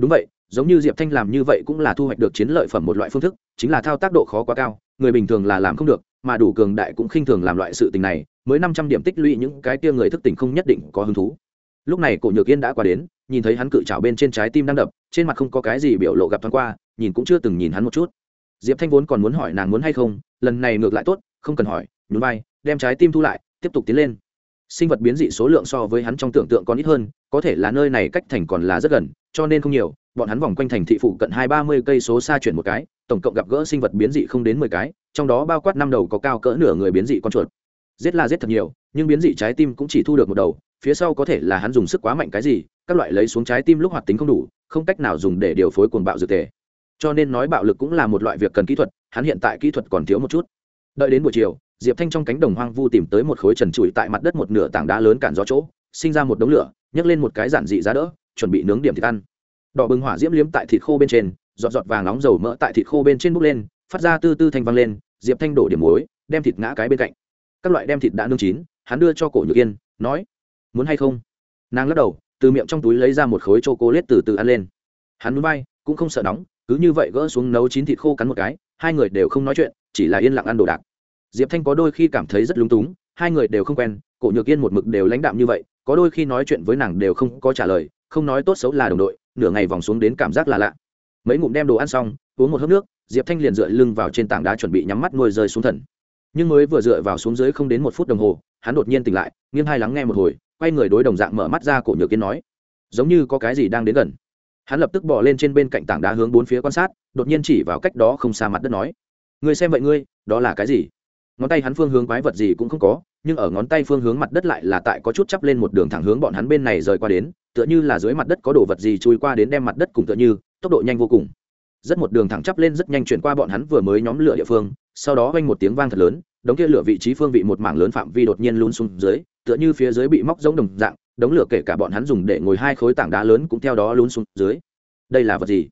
Đúng vậy, giống như diệp thanh làm như vậy cũng là thu hoạch được chiến lợi phẩm một loại phương thức, chính là thao tác độ khó quá cao, người bình thường là làm không được, mà đủ cường đại cũng khinh thường làm loại sự tình này, mới năm trăm điểm tích lũy những cái kia người thức tỉnh không nhất định có hứng thú. Lúc này cổ nhược yên đã qua đến, nhìn thấy hắn cự trào bên trên trái tim đang đập, trên mặt không có cái gì biểu lộ gặp thoáng qua, nhìn cũng chưa từng nhìn hắn một chút. Diệp thanh vốn còn muốn hỏi nàng muốn hay không, lần này ngược lại tốt, không cần hỏi, nhún vai, đem trái tim thu lại, tiếp tục tiến lên. Sinh vật biến dị số lượng so với hắn trong tưởng tượng còn ít hơn, có thể là nơi này cách thành còn là rất gần cho nên không nhiều, bọn hắn vòng quanh thành thị phụ cận hai ba mươi cây số xa chuyển một cái, tổng cộng gặp gỡ sinh vật biến dị không đến mười cái, trong đó bao quát năm đầu có cao cỡ nửa người biến dị con chuột. Giết là giết thật nhiều, nhưng biến dị trái tim cũng chỉ thu được một đầu, phía sau có thể là hắn dùng sức quá mạnh cái gì, các loại lấy xuống trái tim lúc hoạt tính không đủ, không cách nào dùng để điều phối cuồng bạo dược tề cho nên nói bạo lực cũng là một loại việc cần kỹ thuật, hắn hiện tại kỹ thuật còn thiếu một chút. Đợi đến buổi chiều, diệp thanh trong cánh đồng hoang vu tìm tới một khối trần trụi tại mặt đất một nửa tảng đá lớn cản gió chỗ, sinh ra một đống lửa, nhấc lên một cái giản dị giá đỡ chuẩn bị nướng điểm thịt ăn. Đỏ bừng hỏa diễm liếm tại thịt khô bên trên, giọt giọt vàng nóng dầu mỡ tại thịt khô bên trên bốc lên, phát ra tư tư thanh vang lên, diệp thanh đổ điểm muối, đem thịt ngã cái bên cạnh. Các loại đem thịt đã nương chín, hắn đưa cho cổ nhược yên, nói, muốn hay không? Nàng lắc đầu, từ miệng trong túi lấy ra một khối c h o c lết từ từ ăn lên. Hắn muốn bay cũng không sợ nóng, cứ như vậy gỡ xuống nấu chín thịt khô cắn một cái, hai người đều không nói chuyện, chỉ là yên lặng ăn đồ đạc. Diệp thanh có đôi khi cảm thấy rất lúng túng, hai người đều không quen, cổ nhược yên một mực đều lãnh đạm như vậy, có đôi khi nói chuyện với nàng đều không có trả lời không nói tốt xấu là đồng đội, nửa ngày vòng xuống đến cảm giác là lạ. Mấy ngụm đem đồ ăn xong, uống một hớp nước, diệp thanh liền dựa lưng vào trên tảng đá chuẩn bị nhắm mắt nuôi rơi xuống thần. Nhưng mới vừa dựa vào xuống dưới không đến một phút đồng hồ, hắn đột nhiên tỉnh lại, nghiêng hai lắng nghe một hồi, quay người đối đồng dạng mở mắt ra cổ nhược kiến nói, giống như có cái gì đang đến gần. Hắn lập tức bỏ lên trên bên cạnh tảng đá hướng bốn phía quan sát, đột nhiên chỉ vào cách đó không xa mặt đất nói người xem vậy ngươi, đó là cái gì? Ngón tay hắn phương hướng quái vật gì cũng không có, nhưng ở ngón tay phương hướng mặt đất lại là tại có chút chắp lên một đường thẳng hướng bọn hắn bên này rời qua đến, tựa như là dưới mặt đất có đồ vật gì chui qua đến đem mặt đất cùng tựa như, tốc độ nhanh vô cùng. Rất một đường thẳng chắp lên rất nhanh chuyển qua bọn hắn vừa mới nhóm lửa địa phương, sau đó vang một tiếng vang thật lớn, đống kia lửa vị trí phương vị một mảng lớn phạm vi đột nhiên lún xuống dưới, tựa như phía dưới bị móc giống đồng dạng, đống lửa kể cả bọn hắn dùng để ngồi hai khối tảng đá lớn cũng theo đó lún xuống dưới. Đây là vật gì?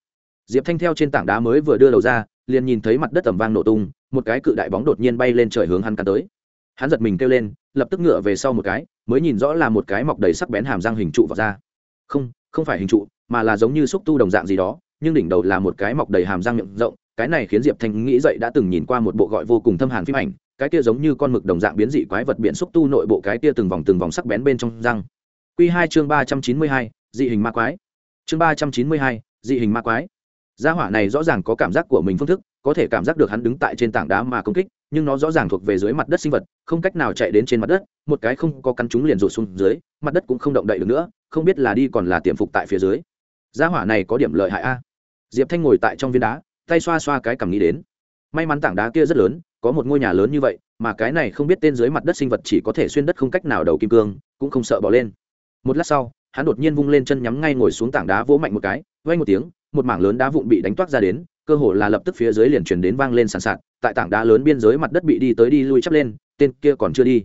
Diệp thanh theo trên tảng đá mới vừa đưa đầu ra, liền nhìn thấy mặt đất tầm vang nổ tung một cái cự đại bóng đột nhiên bay lên trời hướng hắn cắn tới. Hắn giật mình kêu lên lập tức ngựa về sau một cái mới nhìn rõ là một cái mọc đầy sắc bén hàm răng hình trụ vào da, không không phải hình trụ mà là giống như xúc tu đồng dạng gì đó nhưng đỉnh đầu là một cái mọc đầy hàm răng miệng rộng cái này khiến diệp thanh nghĩ dậy đã từng nhìn qua một bộ gọi vô cùng thâm hàn phim ảnh cái kia giống như con mực đồng dạng biến dị quái vật biển xúc tu nội bộ cái kia từng vòng từng vòng sắc bén bên trong răng. Q hai chương ba trăm chín mươi hai dị hình ma quái. Chương ba trăm chín mươi hai dị hình ma quái gia hỏa này rõ ràng có cảm giác của mình phương thức, có thể cảm giác được hắn đứng tại trên tảng đá mà công kích, nhưng nó rõ ràng thuộc về dưới mặt đất sinh vật, không cách nào chạy đến trên mặt đất, một cái không có căn chúng liền rụt xuống dưới, mặt đất cũng không động đậy được nữa, không biết là đi còn là tiềm phục tại phía dưới. Gia hỏa này có điểm lợi hại a. Diệp thanh ngồi tại trong viên đá, tay xoa xoa cái cằm nghĩ đến. May mắn tảng đá kia rất lớn, có một ngôi nhà lớn như vậy, mà cái này không biết tên dưới mặt đất sinh vật chỉ có thể xuyên đất không cách nào đầu kim cương, cũng không sợ bỏ lên. Một lát sau, hắn đột nhiên vung lên chân nhắm ngay ngồi xuống tảng đá vỗ mạnh một cái vay một tiếng một mảng lớn đá vụn bị đánh toát ra đến cơ hồ là lập tức phía dưới liền chuyển đến vang lên sàn sạt tại tảng đá lớn biên giới mặt đất bị đi tới đi lui chắp lên tên kia còn chưa đi.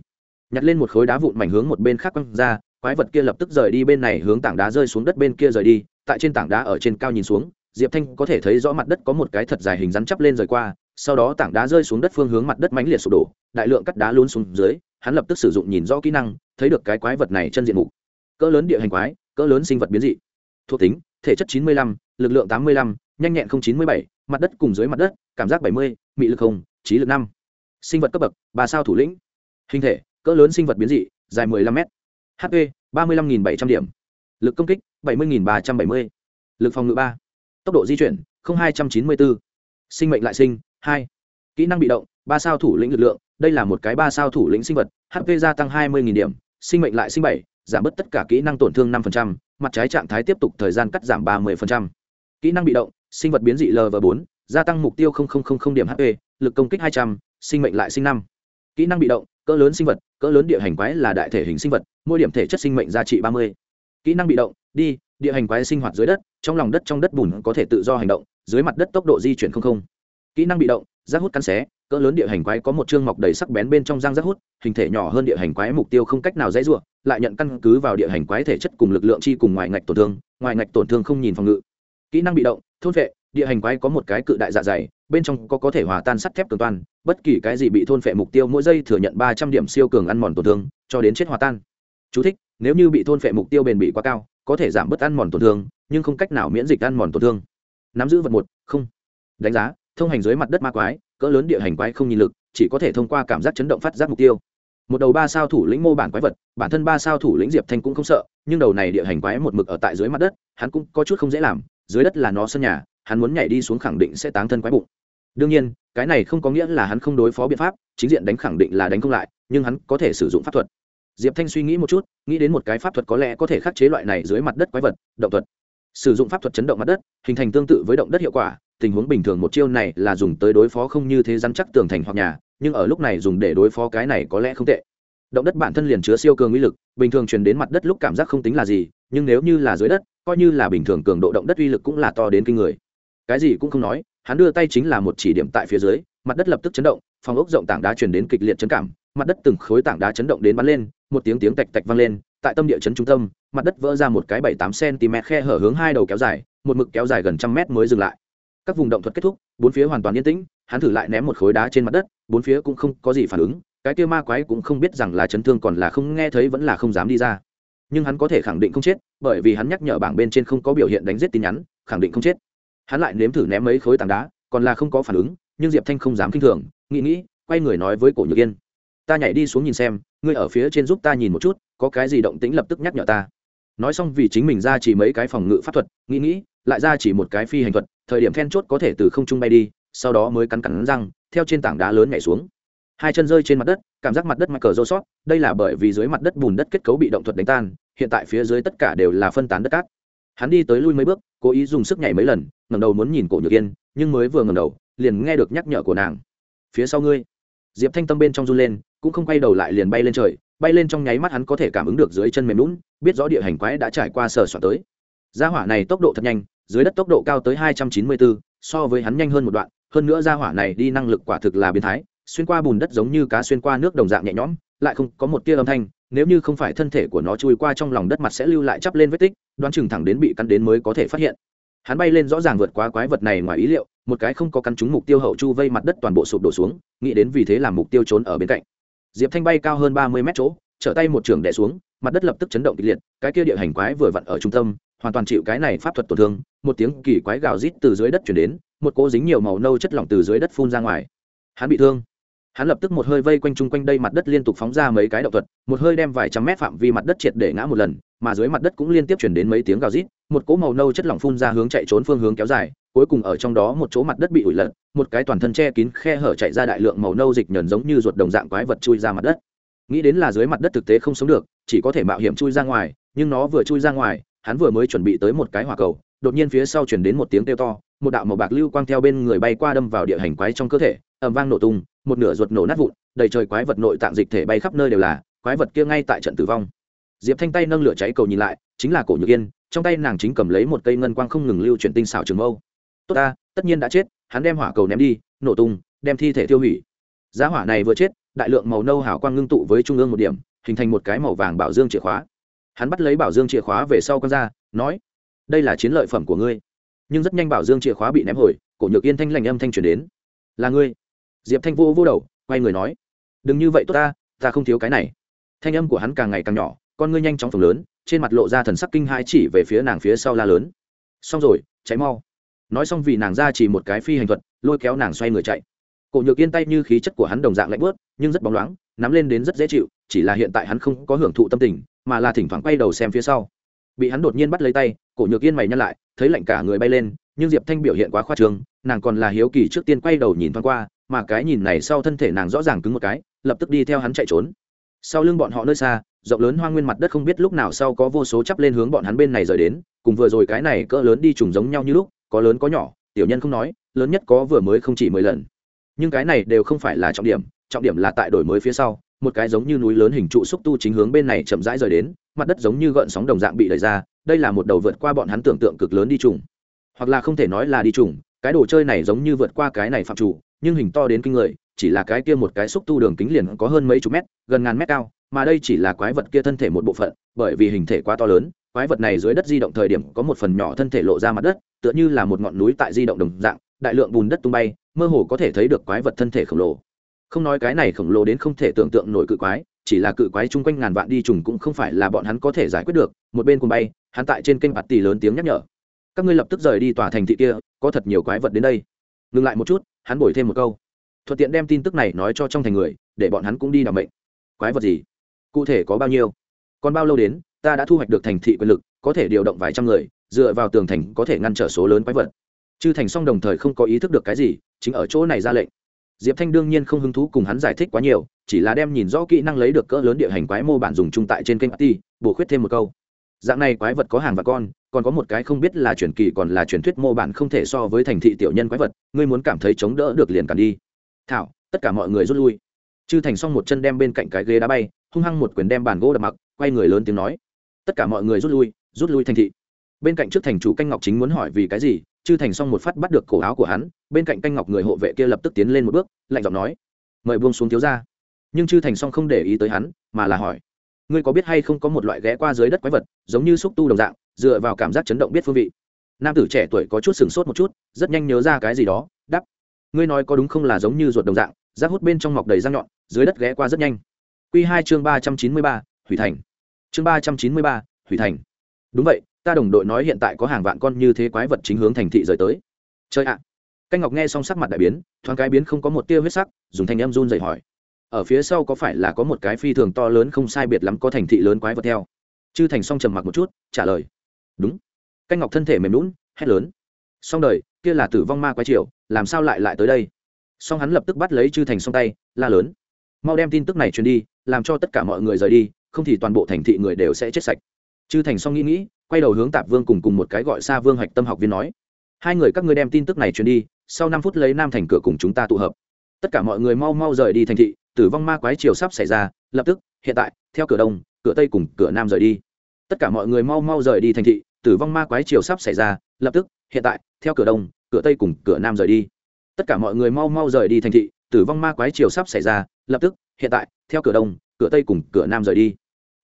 Nhặt lên một khối đá vụn mảnh hướng một bên khác quăng ra quái vật kia lập tức rời đi bên này hướng tảng đá rơi xuống đất bên kia rời đi tại trên tảng đá ở trên cao nhìn xuống diệp thanh có thể thấy rõ mặt đất có một cái thật dài hình rắn chắp lên rời qua sau đó tảng đá rơi xuống đất phương hướng mặt đất mãnh liệt sụp đổ đại lượng cắt đá lún xuống dưới hắn lập tức sử dụng nhìn rõ kỹ năng thấy được cái quái vật này chân diện mục. Cỡ lớn địa hành quái cỡ lớn sinh vật biến dị. Thuộc tính thể chất 95, lực lượng 85, nhanh nhẹn 097, mặt đất cùng dưới mặt đất cảm giác 70, mị lực không trí lực năm. Sinh vật cấp bậc ba sao thủ lĩnh. Hình thể cỡ lớn sinh vật biến dị dài 15 m hp 35.700 điểm. Lực công kích 70.370, lực phòng ngự ba. Tốc độ di chuyển 0294, sinh mệnh lại sinh hai. Kỹ năng bị động ba sao thủ lĩnh lực lượng đây là một cái ba sao thủ lĩnh sinh vật. Hp gia tăng 20.000 điểm sinh mệnh lại sinh bảy giảm bớt tất cả kỹ năng tổn thương 5%, mặt trái trạng thái tiếp tục thời gian cắt giảm 30% kỹ năng bị động sinh vật biến dị lv bốn gia tăng mục tiêu điểm hp lực công kích 200, sinh mệnh lại sinh năm. Kỹ năng bị động cỡ lớn sinh vật cỡ lớn địa hành quái là đại thể hình sinh vật mỗi điểm thể chất sinh mệnh giá trị 30. kỹ năng bị động đi địa hành quái sinh hoạt dưới đất trong lòng đất trong đất bùn có thể tự do hành động dưới mặt đất tốc độ di chuyển không không. Kỹ năng bị động rác hút cắn xé cỡ lớn địa hành quái có một chương mọc đầy sắc bén bên trong răng rác hút hình thể nhỏ hơn địa hành quái mục tiêu không cách nào dễ dụa lại nhận căn cứ vào địa hành quái thể chất cùng lực lượng chi cùng ngoài ngạch tổn thương ngoài ngạch tổn thương không nhìn phòng ngự kỹ năng bị động thôn vệ địa hành quái có một cái cự đại dạ dày bên trong có có thể hòa tan sắt thép cường toàn bất kỳ cái gì bị thôn phệ mục tiêu mỗi giây thừa nhận ba trăm điểm siêu cường ăn mòn tổn thương cho đến chết hòa tan. Chú thích, nếu như bị thôn phệ mục tiêu bền bị quá cao có thể giảm bớt ăn mòn tổn thương nhưng không cách nào miễn dịch ăn mòn tổn thương. Nắm giữ vật một không. Đánh giá thông hành dưới mặt đất ma quái cỡ lớn địa hành quái không nhìn lực chỉ có thể thông qua cảm giác chấn động phát giác mục tiêu. Một đầu ba sao thủ lĩnh mô bản quái vật bản thân ba sao thủ lĩnh diệp thanh cũng không sợ nhưng đầu này địa hành quái một mực ở tại dưới mặt đất hắn cũng có chút không dễ làm dưới đất là nó sân nhà, hắn muốn nhảy đi xuống khẳng định sẽ táng thân quái bụng. Đương nhiên, cái này không có nghĩa là hắn không đối phó biện pháp, chính diện đánh khẳng định là đánh không lại, nhưng hắn có thể sử dụng pháp thuật. Diệp thanh suy nghĩ một chút, nghĩ đến một cái pháp thuật có lẽ có thể khắc chế loại này dưới mặt đất quái vật, động thuật. Sử dụng pháp thuật chấn động mặt đất, hình thành tương tự với động đất hiệu quả, tình huống bình thường một chiêu này là dùng tới đối phó không như thế rắn chắc tường thành hoặc nhà, nhưng ở lúc này dùng để đối phó cái này có lẽ không tệ động đất bản thân liền chứa siêu cường uy lực, bình thường truyền đến mặt đất lúc cảm giác không tính là gì, nhưng nếu như là dưới đất, coi như là bình thường cường độ động đất uy lực cũng là to đến kinh người. Cái gì cũng không nói, hắn đưa tay chính là một chỉ điểm tại phía dưới, mặt đất lập tức chấn động, phòng ốc rộng tảng đá truyền đến kịch liệt chấn cảm, mặt đất từng khối tảng đá chấn động đến bắn lên, một tiếng tiếng tạch tạch vang lên, tại tâm địa chấn trung tâm, mặt đất vỡ ra một cái bảy tám cm khe hở hướng hai đầu kéo dài, một mực kéo dài gần trăm mét mới dừng lại. Các vùng động thuật kết thúc, bốn phía hoàn toàn yên tĩnh, hắn thử lại ném một khối đá trên mặt đất, bốn phía cũng không có gì phản ứng cái kia ma quái cũng không biết rằng là chấn thương còn là không nghe thấy vẫn là không dám đi ra. Nhưng hắn có thể khẳng định không chết, bởi vì hắn nhắc nhở bảng bên trên không có biểu hiện đánh giết tin nhắn, khẳng định không chết. Hắn lại nếm thử ném mấy khối tảng đá, còn là không có phản ứng, nhưng diệp thanh không dám k i n h thường, nghĩ nghĩ, quay người nói với cổ nhược yên. Ta nhảy đi xuống nhìn xem, ngươi ở phía trên giúp ta nhìn một chút, có cái gì động tĩnh lập tức nhắc nhở ta. Nói xong vì chính mình ra chỉ mấy cái phòng ngự pháp thuật, nghĩ nghĩ, lại ra chỉ một cái phi hành thuật, thời điểm then chốt có thể từ không trung bay đi, sau đó mới cắn cắn răng, theo trên tảng đá lớn nhảy xuống hai chân rơi trên mặt đất, cảm giác mặt đất mắc cờ rô sót, đây là bởi vì dưới mặt đất bùn đất kết cấu bị động thuật đánh tan, hiện tại phía dưới tất cả đều là phân tán đất cát. Hắn đi tới lui mấy bước, cố ý dùng sức nhảy mấy lần ngầm đầu muốn nhìn cổ nhược yên, nhưng mới vừa ngầm đầu, liền nghe được nhắc nhở của nàng. Phía sau ngươi. Diệp thanh tâm bên trong run lên, cũng không quay đầu lại liền bay lên trời, bay lên trong nháy mắt hắn có thể cảm ứng được dưới chân mềm lún biết rõ địa hành quái đã trải qua sở soạn tới. Gia hỏa này tốc độ thật nhanh, dưới đất tốc độ cao tới hai trăm chín mươi bốn so với hắn nhanh hơn một đoạn, hơn nữa gia hỏa này đi năng lực quả thực là biến thái xuyên qua bùn đất giống như cá xuyên qua nước đồng dạng nhẹ nhõm, lại không có một tia âm thanh, nếu như không phải thân thể của nó chui qua trong lòng đất mặt sẽ lưu lại chắp lên vết tích, đoán chừng thẳng đến bị cắn đến mới có thể phát hiện. Hắn bay lên rõ ràng vượt qua quái vật này ngoài ý liệu, một cái không có cắn trúng mục tiêu hậu chu vây mặt đất toàn bộ sụp đổ xuống, nghĩ đến vì thế làm mục tiêu trốn ở bên cạnh. Diệp thanh bay cao hơn ba mươi mét chỗ, trở tay một trường đẻ xuống, mặt đất lập tức chấn động kịch liệt, cái kia địa hành quái vừa vặn ở trung tâm, hoàn toàn chịu cái này pháp thuật tổn thương, một tiếng kỳ quái gào rít từ dưới đất chuyển đến, một cỗ dính nhiều màu nâu chất lỏng từ dưới đất phun ra ngoài. Hắn bị thương hắn lập tức một hơi vây quanh chung quanh đây mặt đất liên tục phóng ra mấy cái động thuật, một hơi đem vài trăm mét phạm vi mặt đất triệt để ngã một lần, mà dưới mặt đất cũng liên tiếp chuyển đến mấy tiếng gào rít, một cỗ màu nâu chất lỏng phun ra hướng chạy trốn phương hướng kéo dài, cuối cùng ở trong đó một chỗ mặt đất bị ủi lật, một cái toàn thân che kín khe hở chạy ra đại lượng màu nâu dịch nhờn giống như ruột đồng dạng quái vật chui ra mặt đất. Nghĩ đến là dưới mặt đất thực tế không sống được, chỉ có thể mạo hiểm chui ra ngoài, nhưng nó vừa chui ra ngoài, hắn vừa mới chuẩn bị tới một cái hỏa cầu, đột nhiên phía sau chuyển đến một tiếng kêu to một đạo màu bạc lưu quang theo bên người bay qua đâm vào địa hành quái trong cơ thể, ầm vang nổ tung, một nửa ruột nổ nát vụn, đầy trời quái vật nội tạng dịch thể bay khắp nơi đều là, quái vật kia ngay tại trận tử vong. Diệp thanh tay nâng lửa cháy cầu nhìn lại, chính là cổ nhược yên, trong tay nàng chính cầm lấy một cây ngân quang không ngừng lưu chuyển tinh xảo trường mâu. Tốt ta, tất nhiên đã chết, hắn đem hỏa cầu ném đi, nổ tung, đem thi thể tiêu hủy. Giá hỏa này vừa chết, đại lượng màu nâu hảo quang ngưng tụ với trung ương một điểm, hình thành một cái màu vàng bảo dương chìa khóa. Hắn bắt lấy bảo dương chìa khóa về sau con ra, nói, đây là chiến lợi phẩm của ngươi nhưng rất nhanh bảo dương chìa khóa bị ném hồi, cổ nhược yên thanh lành âm thanh truyền đến. Là ngươi? Diệp thanh vô vô đầu, quay người nói, đừng như vậy tốt ta ta không thiếu cái này. Thanh âm của hắn càng ngày càng nhỏ, con ngươi nhanh chóng phồng lớn, trên mặt lộ ra thần sắc kinh hai chỉ về phía nàng phía sau la lớn. Xong rồi cháy mau. Nói xong vì nàng ra chỉ một cái phi hành thuật, lôi kéo nàng xoay người chạy. Cổ nhược yên tay như khí chất của hắn đồng dạng lạnh bớt nhưng rất bóng loáng, nắm lên đến rất dễ chịu, chỉ là hiện tại hắn không có hưởng thụ tâm tình, mà là thỉnh thoảng quay đầu xem phía sau. Bị hắn đột nhiên bắt lấy tay, cổ nhược yên mày nhăn lại thấy lạnh cả người bay lên, nhưng diệp thanh biểu hiện quá khoa trương, nàng còn là hiếu kỳ trước tiên quay đầu nhìn thoáng qua, mà cái nhìn này sau thân thể nàng rõ ràng cứng một cái, lập tức đi theo hắn chạy trốn. Sau lưng bọn họ nơi xa, rộng lớn hoa nguyên mặt đất không biết lúc nào sau có vô số chắp lên hướng bọn hắn bên này rời đến, cùng vừa rồi cái này cỡ lớn đi trùng giống nhau như lúc, có lớn có nhỏ, tiểu nhân không nói, lớn nhất có vừa mới không chỉ mười lần. Nhưng cái này đều không phải là trọng điểm trọng điểm là tại đổi mới phía sau, một cái giống như núi lớn hình trụ xúc tu chính hướng bên này chậm rãi rời đến mặt đất giống như gợn sóng đồng dạng bị đẩy ra, đây là một đầu vượt qua bọn hắn tưởng tượng cực lớn đi trùng. Hoặc là không thể nói là đi trùng, cái đồ chơi này giống như vượt qua cái này phạm chủ, nhưng hình to đến kinh người, chỉ là cái kia một cái xúc tu đường kính liền có hơn mấy chục mét, gần ngàn mét cao, mà đây chỉ là quái vật kia thân thể một bộ phận, bởi vì hình thể quá to lớn, quái vật này dưới đất di động thời điểm có một phần nhỏ thân thể lộ ra mặt đất, tựa như là một ngọn núi tại di động đồng dạng, đại lượng bùn đất tung bay, mơ hồ có thể thấy được quái vật thân thể khổng lồ. Không nói cái này khổng lồ đến không thể tưởng tượng nổi cự quái chỉ là cự quái chung quanh ngàn vạn đi trùng cũng không phải là bọn hắn có thể giải quyết được, một bên cùng bay, hắn tại trên kênh bạt tỷ lớn tiếng nhắc nhở. Các ngươi lập tức rời đi tòa thành thị kia, có thật nhiều quái vật đến đây. Ngừng lại một chút, hắn bổi thêm một câu. Thuận tiện đem tin tức này nói cho trong thành người, để bọn hắn cũng đi đảm mệnh. Quái vật gì? Cụ thể có bao nhiêu? Còn bao lâu đến, ta đã thu hoạch được thành thị quyền lực, có thể điều động vài trăm người, dựa vào tường thành có thể ngăn trở số lớn quái vật. Chư thành song đồng thời không có ý thức được cái gì, chính ở chỗ này ra lệnh. Diệp thanh đương nhiên không hứng thú cùng hắn giải thích quá nhiều chỉ là đem nhìn rõ kỹ năng lấy được cỡ lớn địa hành quái mô bản dùng chung tại trên kênh ti bổ khuyết thêm một câu. Dạng này quái vật có hàng và con, còn có một cái không biết là truyền kỳ còn là truyền thuyết mô bản không thể so với thành thị tiểu nhân quái vật, ngươi muốn cảm thấy chống đỡ được liền cản đi. Thảo, tất cả mọi người rút lui. Chư thành xong một chân đem bên cạnh cái ghế đá bay, hung hăng một quyền đem bàn gỗ đập mặc, quay người lớn tiếng nói. Tất cả mọi người rút lui rút lui thành thị. Bên cạnh trước thành chủ canh ngọc chính muốn hỏi vì cái gì, chư thành xong một phát bắt được cổ áo của hắn, bên cạnh canh ngọc người hộ vệ kia lập tức tiến lên một bước, lạnh giọng nói. Mời buông xuống thiếu ra nhưng chư thành song không để ý tới hắn, mà là hỏi, ngươi có biết hay không có một loại ghé qua dưới đất quái vật, giống như xúc tu đồng dạng, dựa vào cảm giác chấn động biết phương vị? Nam tử trẻ tuổi có chút sừng sốt một chút, rất nhanh nhớ ra cái gì đó đắp ngươi nói có đúng không là giống như ruột đồng dạng, rác hút bên trong mọc đầy răng nhọn, dưới đất ghé qua rất nhanh. Q hai chương ba trăm chín mươi ba, hủy thành. Chương ba trăm chín mươi ba, hủy thành. Đúng vậy, ta đồng đội nói hiện tại có hàng vạn con như thế quái vật chính hướng thành thị rời tới. Chơi ạ. À. canh ngọc nghe xong sắc mặt đại biến, thoáng cái biến không có một tia huyết sắc, dùng thanh em run dậy hỏi ở phía sau có phải là có một cái phi thường to lớn không sai biệt lắm có thành thị lớn quái vật theo? Chư thành song trầm mặc một chút, trả lời. Đúng. Canh ngọc thân thể mềm lún hét lớn. Song đời, kia là tử vong ma quái triều, làm sao lại lại tới đây? Song hắn lập tức bắt lấy chư thành song tay, la lớn. Mau đem tin tức này truyền đi, làm cho tất cả mọi người rời đi, không thì toàn bộ thành thị người đều sẽ chết sạch. Chư thành song nghĩ nghĩ, quay đầu hướng tạp vương cùng cùng một cái gọi xa vương hạch tâm học viên nói. Hai người các ngươi đem tin tức này truyền đi, sau năm phút lấy nam thành cửa cùng chúng ta tụ hợp. Tất cả mọi người mau mau rời đi thành thị tử vong ma quái chiều sắp xảy ra, lập tức, hiện tại, theo cửa đông, cửa tây cùng cửa nam rời đi. Tất cả mọi người mau mau rời đi thành thị, tử vong ma quái chiều sắp xảy ra, lập tức, hiện tại, theo cửa đông, cửa tây cùng cửa nam rời đi. Tất cả mọi người mau mau rời đi thành thị, tử vong ma quái chiều sắp xảy ra, lập tức, hiện tại, theo cửa đông, cửa tây cùng cửa nam rời đi.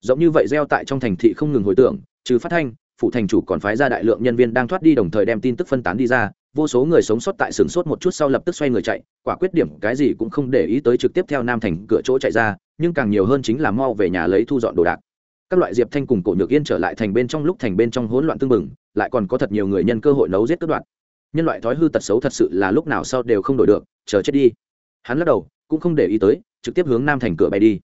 Giống như vậy gieo tại trong thành thị không ngừng hồi tưởng, trừ phát thanh, phụ thành chủ còn phái ra đại lượng nhân viên đang thoát đi đồng thời đem tin tức phân tán đi ra vô số người sống sót tại sừng sốt một chút sau lập tức xoay người chạy quả quyết điểm cái gì cũng không để ý tới trực tiếp theo nam thành cửa chỗ chạy ra nhưng càng nhiều hơn chính là mau về nhà lấy thu dọn đồ đạc. Các loại diệp thanh cùng cổ nhược yên trở lại thành bên trong lúc thành bên trong hỗn loạn tương bừng, lại còn có thật nhiều người nhân cơ hội nấu giết cướp đoạn nhân loại thói hư tật xấu thật sự là lúc nào sau đều không đổi được chờ chết đi. Hắn lắc đầu cũng không để ý tới trực tiếp hướng nam thành cửa bay đi.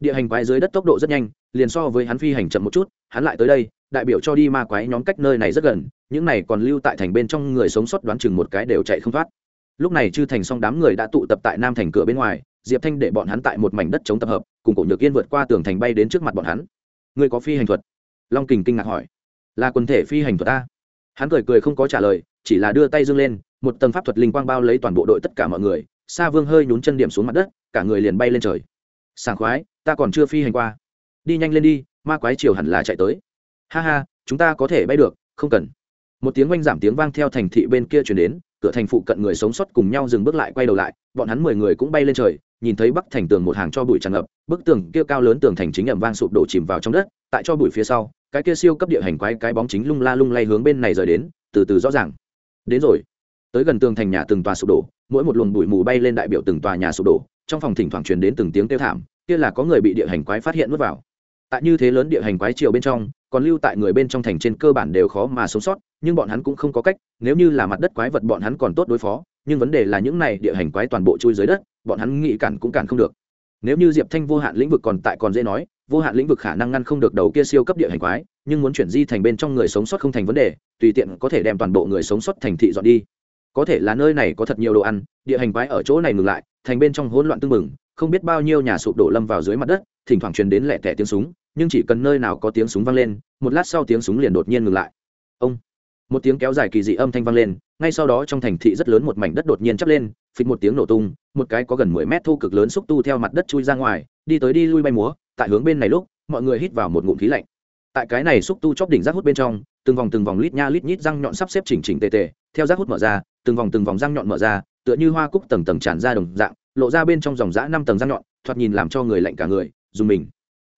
Địa hành quái dưới đất tốc độ rất nhanh liền so với hắn phi hành chậm một chút hắn lại tới đây đại biểu cho đi ma quái nhóm cách nơi này rất gần, những này còn lưu tại thành bên trong người sống sót đoán chừng một cái đều chạy không thoát. Lúc này chư thành xong đám người đã tụ tập tại nam thành cửa bên ngoài, diệp thanh để bọn hắn tại một mảnh đất chống tập hợp, cùng cổ nhược yên vượt qua tường thành bay đến trước mặt bọn hắn. Người có phi hành thuật? Long kình kinh ngạc hỏi. Là quần thể phi hành thuật ta. Hắn cười cười không có trả lời, chỉ là đưa tay dương lên, một tầng pháp thuật linh quang bao lấy toàn bộ đội tất cả mọi người, sa vương hơi nhún chân điểm xuống mặt đất, cả người liền bay lên trời. Sảng khoái, ta còn chưa phi hành qua. Đi nhanh lên đi, ma quái chiều hẳn là chạy tới ha ha, chúng ta có thể bay được, không cần. Một tiếng oanh giảm tiếng vang theo thành thị bên kia chuyển đến, cửa thành phụ cận người sống sót cùng nhau dừng bước lại, quay đầu lại, bọn hắn mười người cũng bay lên trời, nhìn thấy bắc thành tường một hàng cho bụi tràn ngập, bức tường kia cao lớn tường thành chính ẩm vang sụp đổ chìm vào trong đất, tại cho bụi phía sau, cái kia siêu cấp địa hành quái, cái bóng chính lung la lung lay hướng bên này rời đến, từ từ rõ ràng. Đến rồi. Tới gần tường thành nhà từng tòa sụp đổ, mỗi một luồng bụi mù bay lên đại biểu từng tòa nhà sụp đổ, trong phòng thỉnh thoảng truyền đến từng tiếng kêu thảm, kia là có người bị địa hành quái phát hiện bước vào tại như thế lớn địa hành quái triều bên trong, còn lưu tại người bên trong thành trên cơ bản đều khó mà sống sót, nhưng bọn hắn cũng không có cách, nếu như là mặt đất quái vật bọn hắn còn tốt đối phó, nhưng vấn đề là những này địa hành quái toàn bộ chui dưới đất, bọn hắn nghĩ cản cũng cản không được. Nếu như diệp thanh vô hạn lĩnh vực còn tại còn dễ nói, vô hạn lĩnh vực khả năng ngăn không được đầu kia siêu cấp địa hành quái, nhưng muốn chuyển di thành bên trong người sống sót không thành vấn đề, tùy tiện có thể đem toàn bộ người sống sót thành thị dọn đi. Có thể là nơi này có thật nhiều đồ ăn, địa hành quái ở chỗ này ngừng lại, thành bên trong hỗn loạn tưng bừng, không biết bao nhiêu nhà sụp đổ lâm vào dưới mặt đất, thỉnh thoảng truyền đến lẹ tẻ tiếng súng nhưng chỉ cần nơi nào có tiếng súng vang lên, một lát sau tiếng súng liền đột nhiên ngừng lại. Ông! Một tiếng kéo dài kỳ dị âm thanh vang lên, ngay sau đó trong thành thị rất lớn một mảnh đất đột nhiên chắp lên, phịch một tiếng nổ tung, một cái có gần mười mét thu cực lớn xúc tu theo mặt đất chui ra ngoài, đi tới đi lui bay múa, tại hướng bên này lúc, mọi người hít vào một ngụm khí lạnh. Tại cái này xúc tu chóp đỉnh rác hút bên trong, từng vòng từng vòng lít nha lít nhít răng nhọn sắp xếp chỉnh chỉnh tề tề, theo rác hút mở ra, từng vòng từng vòng răng nhọn mở ra, tựa như hoa cúc tầng tầng tràn ra đồng dạng, lộ ra bên trong dòng dã năm tầng răng nhọn, thoạt nhìn làm cho người lạnh cả người, dùng mình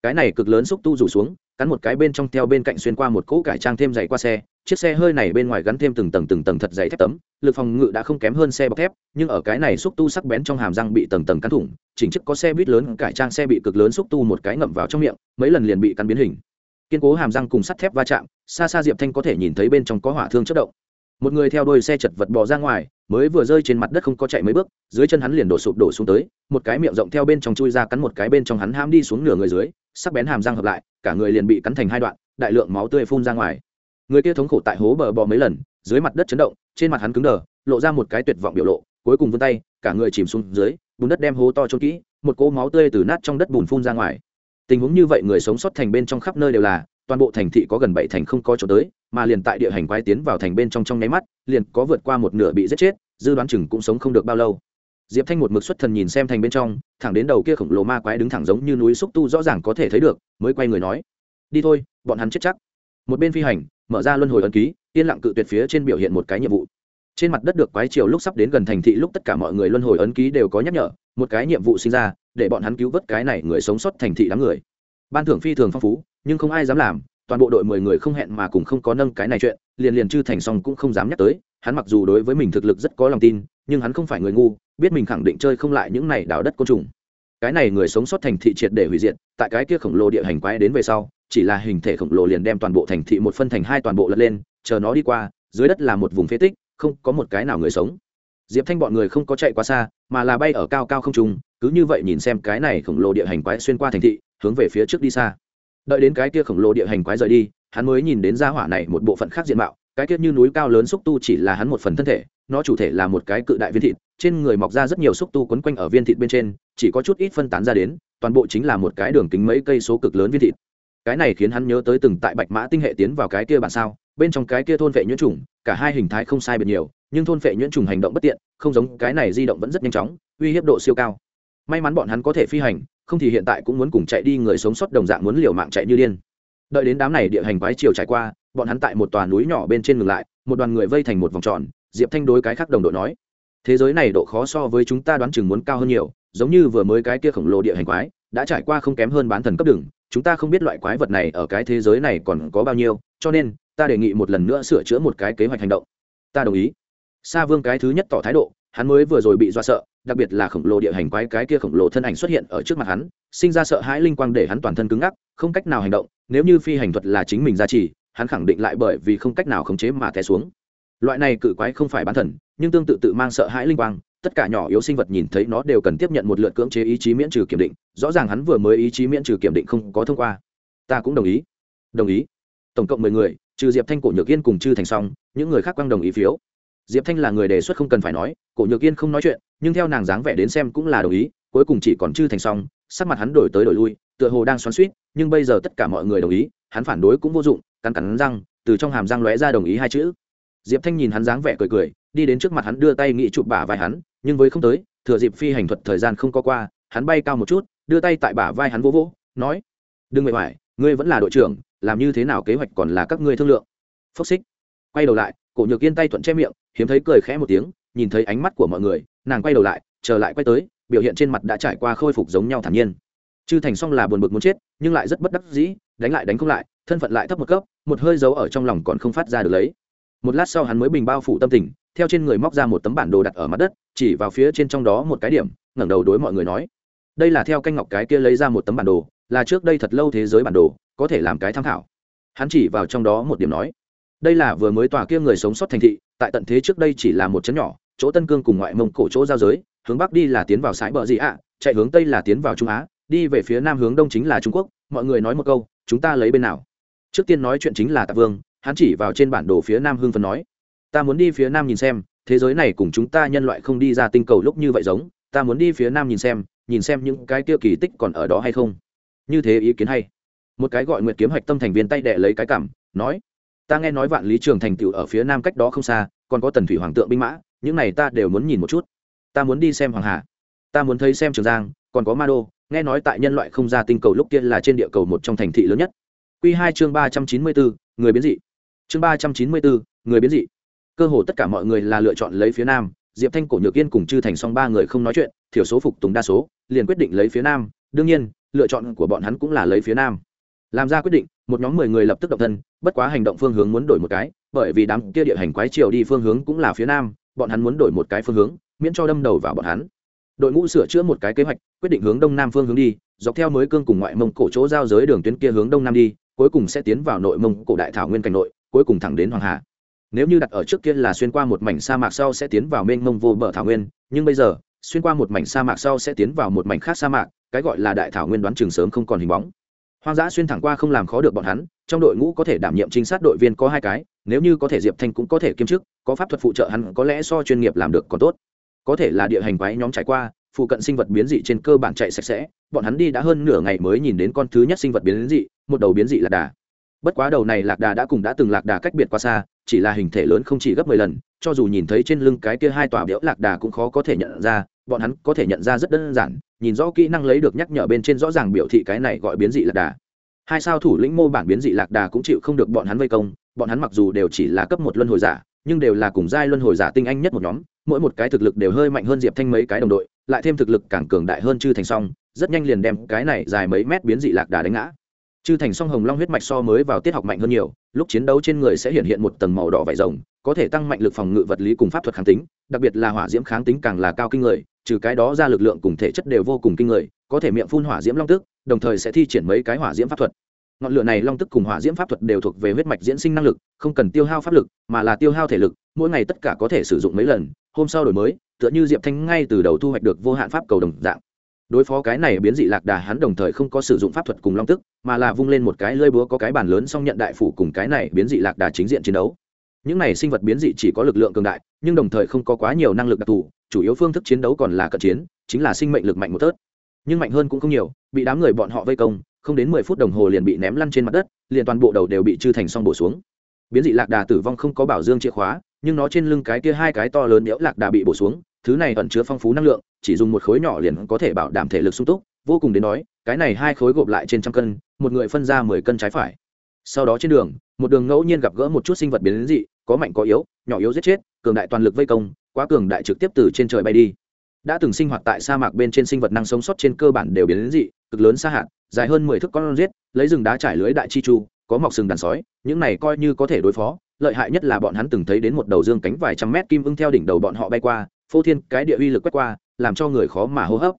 cái này cực lớn xúc tu rủ xuống, cắn một cái bên trong theo bên cạnh xuyên qua một cỗ cải trang thêm dày qua xe, chiếc xe hơi này bên ngoài gắn thêm từng tầng từng tầng thật dày thép tấm, lực phòng ngự đã không kém hơn xe bọc thép, nhưng ở cái này xúc tu sắc bén trong hàm răng bị tầng tầng cắn thủng, chỉnh chức có xe buýt lớn, cải trang xe bị cực lớn xúc tu một cái ngậm vào trong miệng, mấy lần liền bị cắn biến hình. Kiên cố hàm răng cùng sắt thép va chạm, xa xa diệp thanh có thể nhìn thấy bên trong có hỏa thương chất động một người theo đuôi xe chật vật bò ra ngoài, mới vừa rơi trên mặt đất không có chạy mấy bước, dưới chân hắn liền đổ sụp đổ xuống tới, một cái miệng rộng theo bên trong chui ra cắn một cái bên trong hắn ham đi xuống nửa người dưới, sắc bén hàm răng hợp lại, cả người liền bị cắn thành hai đoạn, đại lượng máu tươi phun ra ngoài. Người kia thống khổ tại hố bờ bò mấy lần, dưới mặt đất chấn động, trên mặt hắn cứng đờ, lộ ra một cái tuyệt vọng biểu lộ, cuối cùng vươn tay, cả người chìm xuống dưới, bùn đất đem hố to trôn kỹ, một cỗ máu tươi từ nát trong đất bùn phun ra ngoài. Tình huống như vậy người sống sót thành bên trong khắp nơi đều là, toàn bộ thành thị có gần bảy thành không có chỗ tới mà liền tại địa hành quái tiến vào thành bên trong trong nháy mắt, liền có vượt qua một nửa bị giết chết, dư đoán chừng cũng sống không được bao lâu. Diệp thanh một mực xuất thần nhìn xem thành bên trong, thẳng đến đầu kia khổng lồ ma quái đứng thẳng giống như núi xúc tu rõ ràng có thể thấy được, mới quay người nói, đi thôi, bọn hắn chết chắc. Một bên phi hành, mở ra luân hồi ấn ký, yên lặng cự tuyệt phía trên biểu hiện một cái nhiệm vụ. Trên mặt đất được quái chiều lúc sắp đến gần thành thị lúc tất cả mọi người luân hồi ấn ký đều có nhắc nhở, một cái nhiệm vụ sinh ra, để bọn hắn cứu vớt cái này người sống sót thành thị đám người. Ban thưởng phi thường phong phú, nhưng không ai dám làm toàn bộ đội mười người không hẹn mà cùng không có nâng cái này chuyện, liền liền chư thành xong cũng không dám nhắc tới, hắn mặc dù đối với mình thực lực rất có lòng tin, nhưng hắn không phải người ngu, biết mình khẳng định chơi không lại những này đào đất côn trùng. Cái này người sống sót thành thị triệt để hủy diệt, tại cái kia khổng lồ địa hành quái đến về sau, chỉ là hình thể khổng lồ liền đem toàn bộ thành thị một phân thành hai toàn bộ lật lên, chờ nó đi qua, dưới đất là một vùng phế tích, không có một cái nào người sống. Diệp thanh bọn người không có chạy quá xa, mà là bay ở cao cao không trung, cứ như vậy nhìn xem cái này khổng lồ địa hành quái xuyên qua thành thị, hướng về phía trước đi xa đợi đến cái kia khổng lồ địa hành quái rời đi, hắn mới nhìn đến gia hỏa này một bộ phận khác diện mạo, cái kia như núi cao lớn xúc tu chỉ là hắn một phần thân thể, nó chủ thể là một cái cự đại viên thịt, trên người mọc ra rất nhiều xúc tu quấn quanh ở viên thịt bên trên, chỉ có chút ít phân tán ra đến, toàn bộ chính là một cái đường kính mấy cây số cực lớn viên thịt. Cái này khiến hắn nhớ tới từng tại bạch mã tinh hệ tiến vào cái kia bản sao, bên trong cái kia thôn vệ nhuyễn trùng, cả hai hình thái không sai biệt nhiều, nhưng thôn vệ nhuyễn trùng hành động bất tiện, không giống cái này di động vẫn rất nhanh chóng, uy hiếp độ siêu cao. May mắn bọn hắn có thể phi hành không thì hiện tại cũng muốn cùng chạy đi người sống sót đồng dạng muốn liều mạng chạy như điên. Đợi đến đám này địa hành quái chiều trải qua, bọn hắn tại một tòa núi nhỏ bên trên ngừng lại, một đoàn người vây thành một vòng tròn, diệp thanh đối cái khác đồng đội nói, thế giới này độ khó so với chúng ta đoán chừng muốn cao hơn nhiều, giống như vừa mới cái kia khổng lồ địa hành quái, đã trải qua không kém hơn bán thần cấp đường, chúng ta không biết loại quái vật này ở cái thế giới này còn có bao nhiêu, cho nên, ta đề nghị một lần nữa sửa chữa một cái kế hoạch hành động. Ta đồng ý. Sa vương cái thứ nhất tỏ thái độ, hắn mới vừa rồi bị do sợ đặc biệt là khổng lồ địa hành quái cái kia khổng lồ thân ảnh xuất hiện ở trước mặt hắn, sinh ra sợ hãi linh quang để hắn toàn thân cứng ngắc, không cách nào hành động, nếu như phi hành thuật là chính mình gia trì, hắn khẳng định lại bởi vì không cách nào khống chế mà té xuống. Loại này cự quái không phải bán thần, nhưng tương tự tự mang sợ hãi linh quang, tất cả nhỏ yếu sinh vật nhìn thấy nó đều cần tiếp nhận một lượt cưỡng chế ý chí miễn trừ kiểm định, rõ ràng hắn vừa mới ý chí miễn trừ kiểm định không có thông qua. Ta cũng đồng ý. Đồng ý. Tổng cộng mười người, trừ diệp thanh, cổ nhược yên cùng chư thành xong, những người khác quang đồng ý phiếu diệp thanh là người đề xuất không cần phải nói, cổ nhược yên không nói chuyện, nhưng theo nàng dáng vẻ đến xem cũng là đồng ý, cuối cùng chỉ còn chư thành xong, sắc mặt hắn đổi tới đổi lui, tựa hồ đang xoắn suýt nhưng bây giờ tất cả mọi người đồng ý, hắn phản đối cũng vô dụng, cắn cắn răng, từ trong hàm răng lóe ra đồng ý hai chữ. Diệp thanh nhìn hắn dáng vẻ cười cười, đi đến trước mặt hắn đưa tay nghị chụp bả vai hắn, nhưng với không tới, thừa dịp phi hành thuật thời gian không có qua, hắn bay cao một chút, đưa tay tại bả vai hắn vỗ vỗ, nói, đừng mệt mỏi, ngươi vẫn là đội trưởng, làm như thế nào kế hoạch còn là các ngươi thương lượng. Phốc xích. Quay đầu lại, cổ nhược yên tay thuận che miệng hiếm thấy cười khẽ một tiếng, nhìn thấy ánh mắt của mọi người, nàng quay đầu lại trở lại quay tới, biểu hiện trên mặt đã trải qua khôi phục giống nhau thản nhiên. Chư thành xong là buồn bực muốn chết, nhưng lại rất bất đắc dĩ, đánh lại đánh không lại, thân phận lại thấp một cấp, một hơi giấu ở trong lòng còn không phát ra được lấy. Một lát sau hắn mới bình bao phủ tâm tình, theo trên người móc ra một tấm bản đồ đặt ở mặt đất, chỉ vào phía trên trong đó một cái điểm, ngẩng đầu đối mọi người nói. Đây là theo canh ngọc cái kia lấy ra một tấm bản đồ, là trước đây thật lâu thế giới bản đồ, có thể làm cái tham khảo. Hắn chỉ vào trong đó một điểm nói. Đây là vừa mới tòa kia người sống sót thành thị tại tận thế trước đây chỉ là một chấn nhỏ, chỗ tân cương cùng ngoại mông cổ chỗ giao giới, hướng bắc đi là tiến vào sái bờ dị ạ, chạy hướng tây là tiến vào trung á, đi về phía nam hướng đông chính là trung quốc. Mọi người nói một câu, chúng ta lấy bên nào? Trước tiên nói chuyện chính là tạ vương, hắn chỉ vào trên bản đồ phía nam hương phân nói, ta muốn đi phía nam nhìn xem, thế giới này cùng chúng ta nhân loại không đi ra tinh cầu lúc như vậy giống, ta muốn đi phía nam nhìn xem nhìn xem những cái tiêu kỳ tích còn ở đó hay không. Như thế ý kiến hay. Một cái gọi nguyệt kiếm hạch tâm thành viên tay đệ lấy cái cảm, nói ta nghe nói vạn lý trường thành tựu ở phía nam cách đó không xa, còn có tần thủy hoàng tượng binh mã, những này ta đều muốn nhìn một chút. Ta muốn đi xem hoàng hà ta muốn thấy xem trường giang, còn có ma đô, nghe nói tại nhân loại không ra tinh cầu lúc kia là trên địa cầu một trong thành thị lớn nhất. Q hai chương ba trăm chín mươi bốn, người biến dị. Chương ba trăm chín mươi bốn, người biến dị. Cơ hồ tất cả mọi người là lựa chọn lấy phía nam, diệp thanh, cổ nhược yên cùng chư thành xong ba người không nói chuyện, thiểu số phục tùng đa số, liền quyết định lấy phía nam. Đương nhiên, lựa chọn của bọn hắn cũng là lấy phía nam làm ra quyết định, một nhóm mười người lập tức động thân, bất quá hành động phương hướng muốn đổi một cái, bởi vì đám kia địa hành quái triều đi phương hướng cũng là phía nam, bọn hắn muốn đổi một cái phương hướng, miễn cho đâm đầu vào bọn hắn. Đội ngũ sửa chữa một cái kế hoạch, quyết định hướng đông nam phương hướng đi, dọc theo mới cương cùng ngoại mông cổ chỗ giao giới đường tuyến kia hướng đông nam đi, cuối cùng sẽ tiến vào nội mông cổ đại thảo nguyên cảnh nội, cuối cùng thẳng đến hoàng hà. Nếu như đặt ở trước kia là xuyên qua một mảnh sa mạc sau sẽ tiến vào mênh mông vô bờ thảo nguyên, nhưng bây giờ, xuyên qua một mảnh sa mạc sau sẽ tiến vào một mảnh khác sa mạc, cái gọi là đại thảo nguyên đoán trường sớm không còn hình bóng hoang dã xuyên thẳng qua không làm khó được bọn hắn, trong đội ngũ có thể đảm nhiệm trinh sát đội viên có hai cái, nếu như có thể diệp thanh cũng có thể kiêm chức, có pháp thuật phụ trợ hắn có lẽ so chuyên nghiệp làm được còn tốt. Có thể là địa hành quái nhóm trải qua, phụ cận sinh vật biến dị trên cơ bản chạy sạch sẽ, bọn hắn đi đã hơn nửa ngày mới nhìn đến con thứ nhất sinh vật biến dị, một đầu biến dị lạc đà. Bất quá đầu này lạc đà đã cùng đã từng lạc đà cách biệt qua xa, chỉ là hình thể lớn không chỉ gấp mười lần, cho dù nhìn thấy trên lưng cái kia hai tòa biểu lạc đà cũng khó có thể nhận ra bọn hắn có thể nhận ra rất đơn giản, nhìn rõ kỹ năng lấy được nhắc nhở bên trên rõ ràng biểu thị cái này gọi biến dị lạc đà. Hai sao thủ lĩnh mô bản biến dị lạc đà cũng chịu không được bọn hắn vây công, bọn hắn mặc dù đều chỉ là cấp một luân hồi giả, nhưng đều là cùng giai luân hồi giả tinh anh nhất một nhóm, mỗi một cái thực lực đều hơi mạnh hơn diệp thanh mấy cái đồng đội, lại thêm thực lực càng cường đại hơn chư thành song, rất nhanh liền đem cái này dài mấy mét biến dị lạc đà đánh ngã. Chư thành song hồng long huyết mạch so mới vào tiết học mạnh hơn nhiều, lúc chiến đấu trên người sẽ hiện hiện một tầng màu đỏ vải rồng, có thể tăng mạnh lực phòng ngự vật lý cùng pháp thuật kháng tính, đặc biệt là hỏa diễm kháng tính càng là cao kinh người trừ cái đó ra lực lượng cùng thể chất đều vô cùng kinh người, có thể miệng phun hỏa diễm long tức, đồng thời sẽ thi triển mấy cái hỏa diễm pháp thuật. Ngọn lửa này long tức cùng hỏa diễm pháp thuật đều thuộc về huyết mạch diễn sinh năng lực, không cần tiêu hao pháp lực, mà là tiêu hao thể lực, mỗi ngày tất cả có thể sử dụng mấy lần, hôm sau đổi mới, tựa như diệp thanh ngay từ đầu thu hoạch được vô hạn pháp cầu đồng dạng. Đối phó cái này biến dị lạc đà hắn đồng thời không có sử dụng pháp thuật cùng long tức, mà là vung lên một cái lơi búa có cái bàn lớn xong nhận đại phủ cùng cái này biến dị lạc đà chính diện chiến đấu những này sinh vật biến dị chỉ có lực lượng cường đại, nhưng đồng thời không có quá nhiều năng lực đặc thù, chủ yếu phương thức chiến đấu còn là cận chiến, chính là sinh mệnh lực mạnh một tớt. Nhưng mạnh hơn cũng không nhiều, bị đám người bọn họ vây công, không đến mười phút đồng hồ liền bị ném lăn trên mặt đất, liền toàn bộ đầu đều bị chư thành xong bổ xuống. Biến dị lạc đà tử vong không có bảo dương chìa khóa, nhưng nó trên lưng cái kia hai cái to lớn đẽo lạc đà bị bổ xuống, thứ này ẩn chứa phong phú năng lượng, chỉ dùng một khối nhỏ liền có thể bảo đảm thể lực sung túc, vô cùng đến nói, cái này hai khối gộp lại trên trăm cân, một người phân ra mười cân trái phải. Sau đó trên đường, một đường ngẫu nhiên gặp gỡ một chút sinh vật biến dị có mạnh có yếu, nhỏ yếu giết chết, cường đại toàn lực vây công, quá cường đại trực tiếp từ trên trời bay đi. Đã từng sinh hoạt tại sa mạc bên trên sinh vật năng sống sót trên cơ bản đều biến đến dị, cực lớn xa hạn dài hơn mười thước con giết, lấy rừng đá trải lưới đại chi chu, có mọc sừng đàn sói, những này coi như có thể đối phó, lợi hại nhất là bọn hắn từng thấy đến một đầu dương cánh vài trăm mét kim ưng theo đỉnh đầu bọn họ bay qua, phô thiên cái địa uy lực quét qua, làm cho người khó mà hô hấp.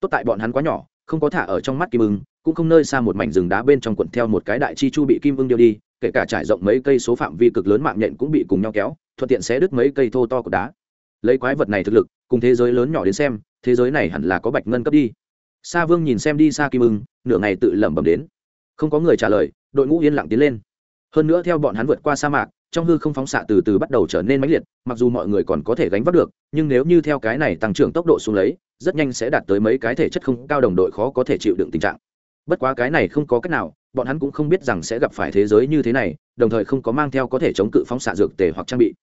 Tốt tại bọn hắn quá nhỏ, không có thả ở trong mắt kim ưng, cũng không nơi xa một mảnh rừng đá bên trong quận theo một cái đại chi chu bị kim ưng điêu đi kể cả trải rộng mấy cây số phạm vi cực lớn mạng nhện cũng bị cùng nhau kéo, thuận tiện xé đứt mấy cây thô to của đá. Lấy quái vật này thực lực, cùng thế giới lớn nhỏ đến xem, thế giới này hẳn là có bạch ngân cấp đi. Sa vương nhìn xem đi xa kim ưng, nửa ngày tự lẩm bẩm đến. Không có người trả lời, đội ngũ yên lặng tiến lên. Hơn nữa theo bọn hắn vượt qua sa mạc, trong hư không phóng xạ từ từ bắt đầu trở nên mãnh liệt, mặc dù mọi người còn có thể gánh vác được, nhưng nếu như theo cái này tăng trưởng tốc độ xuống lấy, rất nhanh sẽ đạt tới mấy cái thể chất không cao đồng đội khó có thể chịu đựng tình trạng. Bất quá cái này không có cách nào bọn hắn cũng không biết rằng sẽ gặp phải thế giới như thế này, đồng thời không có mang theo có thể chống cự phóng xạ dược tề hoặc trang bị.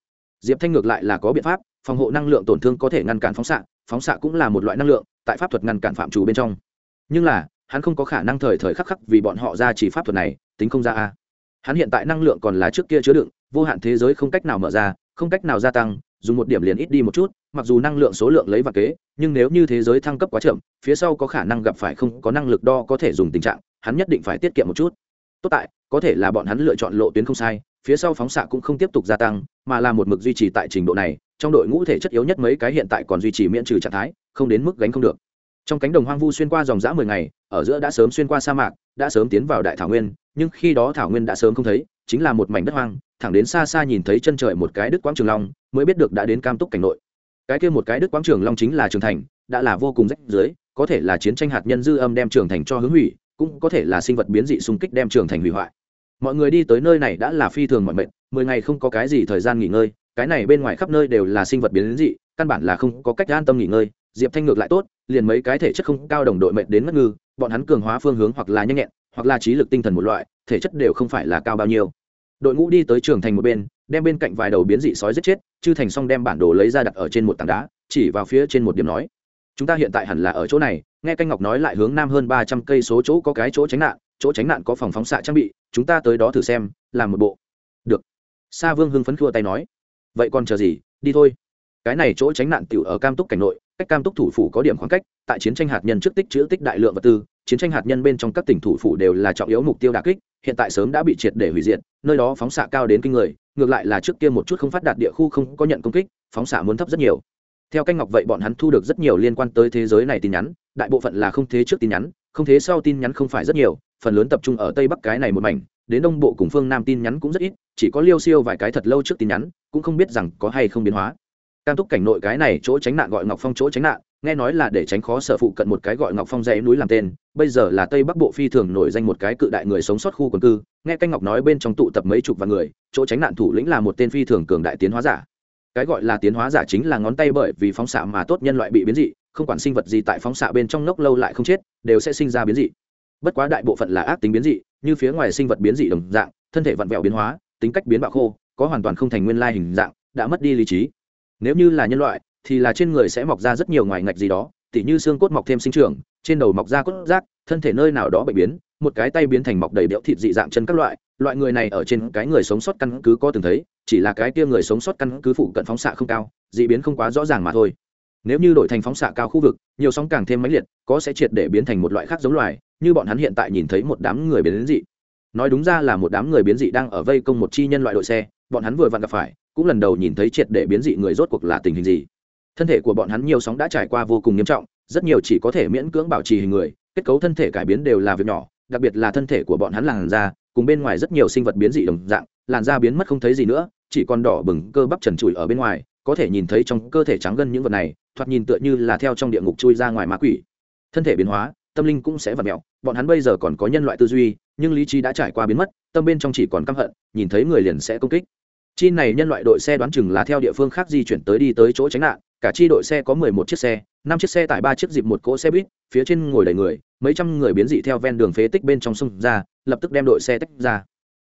Diệp thanh ngược lại là có biện pháp, phòng hộ năng lượng tổn thương có thể ngăn cản phóng xạ phóng xạ cũng là một loại năng lượng, tại pháp thuật ngăn cản phạm trù bên trong. Nhưng là, hắn không có khả năng thời thời khắc khắc vì bọn họ ra chỉ pháp thuật này, tính không ra a. Hắn hiện tại năng lượng còn là trước kia chứa đựng, vô hạn thế giới không cách nào mở ra, không cách nào gia tăng, dùng một điểm liền ít đi một chút mặc dù năng lượng số lượng lấy và kế, nhưng nếu như thế giới thăng cấp quá chậm, phía sau có khả năng gặp phải không có năng lực đo có thể dùng tình trạng, hắn nhất định phải tiết kiệm một chút. Tốt tại, có thể là bọn hắn lựa chọn lộ tuyến không sai, phía sau phóng xạ cũng không tiếp tục gia tăng, mà là một mực duy trì tại trình độ này, trong đội ngũ thể chất yếu nhất mấy cái hiện tại còn duy trì miễn trừ trạng thái, không đến mức gánh không được. Trong cánh đồng hoang vu xuyên qua dòng dã mười ngày, ở giữa đã sớm xuyên qua sa mạc, đã sớm tiến vào đại thảo nguyên, nhưng khi đó thảo nguyên đã sớm không thấy, chính là một mảnh đất hoang, thẳng đến xa xa nhìn thấy chân trời một cái đức quang trường long, mới biết được đã đến cam túc cảnh nội cái kia một cái đức quang trường long chính là trường thành, đã là vô cùng rách dưới có thể là chiến tranh hạt nhân dư âm đem trường thành cho hướng hủy, cũng có thể là sinh vật biến dị xung kích đem trường thành hủy hoại. Mọi người đi tới nơi này đã là phi thường mọi mệnh mười ngày không có cái gì thời gian nghỉ ngơi, cái này bên ngoài khắp nơi đều là sinh vật biến dị, căn bản là không có cách an tâm nghỉ ngơi, diệp thanh ngược lại tốt, liền mấy cái thể chất không cao đồng đội mệnh đến ngất ngư, bọn hắn cường hóa phương hướng hoặc là nhanh nhẹn, hoặc là trí lực tinh thần một loại, thể chất đều không phải là cao bao nhiêu. Đội ngũ đi tới trường thành một bên đem bên cạnh vài đầu biến dị sói giết chết, chư thành xong đem bản đồ lấy ra đặt ở trên một tảng đá, chỉ vào phía trên một điểm nói, chúng ta hiện tại hẳn là ở chỗ này. Nghe canh ngọc nói lại hướng nam hơn ba trăm cây số chỗ có cái chỗ tránh nạn, chỗ tránh nạn có phòng phóng xạ trang bị, chúng ta tới đó thử xem, làm một bộ. Được. Sa vương hưng phấn khua tay nói, vậy còn chờ gì, đi thôi. Cái này chỗ tránh nạn tiểu ở cam túc cảnh nội, cách cam túc thủ phủ có điểm khoảng cách, tại chiến tranh hạt nhân trước tích chữ tích đại lượng vật tư, chiến tranh hạt nhân bên trong các tỉnh thủ phủ đều là trọng yếu mục tiêu đà kích, hiện tại sớm đã bị triệt để hủy diệt, nơi đó phóng xạ cao đến kinh người ngược lại là trước kia một chút không phát đạt địa khu không có nhận công kích, phóng xạ muốn thấp rất nhiều. Theo canh ngọc vậy bọn hắn thu được rất nhiều liên quan tới thế giới này tin nhắn, đại bộ phận là không thế trước tin nhắn, không thế sau tin nhắn không phải rất nhiều, phần lớn tập trung ở tây bắc cái này một mảnh, đến đông bộ cùng phương nam tin nhắn cũng rất ít, chỉ có liêu siêu vài cái thật lâu trước tin nhắn, cũng không biết rằng có hay không biến hóa. Cam túc cảnh nội cái này chỗ tránh nạn gọi ngọc phong chỗ tránh nạn nghe nói là để tránh khó sở phụ cận một cái gọi ngọc phong dãy núi làm tên, bây giờ là tây bắc bộ phi thường nổi danh một cái cự đại người sống sót khu quần cư. Nghe canh ngọc nói bên trong tụ tập mấy chục vạn người, chỗ tránh nạn thủ lĩnh là một tên phi thường cường đại tiến hóa giả. Cái gọi là tiến hóa giả chính là ngón tay bởi vì phóng xạ mà tốt nhân loại bị biến dị, không quản sinh vật gì tại phóng xạ bên trong nốc lâu lại không chết, đều sẽ sinh ra biến dị. Bất quá đại bộ phận là ác tính biến dị, như phía ngoài sinh vật biến dị đồng dạng, thân thể vặn vẹo biến hóa, tính cách biến bạo khô, có hoàn toàn không thành nguyên lai hình dạng, đã mất đi lý trí. Nếu như là nhân loại thì là trên người sẽ mọc ra rất nhiều ngoài ngạch gì đó, tỉ như xương cốt mọc thêm sinh trưởng, trên đầu mọc ra cốt rác, thân thể nơi nào đó bệnh biến, một cái tay biến thành mọc đầy béo thịt dị dạng chân các loại loại người này ở trên cái người sống sót căn cứ có từng thấy, chỉ là cái kia người sống sót căn cứ phụ cận phóng xạ không cao, dị biến không quá rõ ràng mà thôi. Nếu như đổi thành phóng xạ cao khu vực, nhiều sóng càng thêm mãnh liệt, có sẽ triệt để biến thành một loại khác giống loài, như bọn hắn hiện tại nhìn thấy một đám người biến dị. Nói đúng ra là một đám người biến dị đang ở vây công một chi nhân loại đội xe, bọn hắn vừa vặn gặp phải, cũng lần đầu nhìn thấy triệt để biến dị người rốt cuộc là tình hình gì thân thể của bọn hắn nhiều sóng đã trải qua vô cùng nghiêm trọng, rất nhiều chỉ có thể miễn cưỡng bảo trì hình người, kết cấu thân thể cải biến đều là việc nhỏ, đặc biệt là thân thể của bọn hắn làn da, cùng bên ngoài rất nhiều sinh vật biến dị đồng dạng, làn da biến mất không thấy gì nữa, chỉ còn đỏ bừng cơ bắp trần trụi ở bên ngoài, có thể nhìn thấy trong cơ thể trắng gân những vật này, thoạt nhìn tựa như là theo trong địa ngục chui ra ngoài ma quỷ. Thân thể biến hóa, tâm linh cũng sẽ v ặ mẹo bọn hắn bây giờ còn có nhân loại tư duy, nhưng lý trí đã trải qua biến mất, tâm bên trong chỉ còn căm hận, nhìn thấy người liền sẽ công kích. Chi này nhân loại đội xe đoán chừng là theo địa phương khác di chuyển tới đi tới chỗ tránh nạn cả chi đội xe có mười một chiếc xe, năm chiếc xe tải, ba chiếc dịp một cỗ xe buýt, phía trên ngồi đầy người, mấy trăm người biến dị theo ven đường phế tích bên trong sông ra, lập tức đem đội xe tách ra.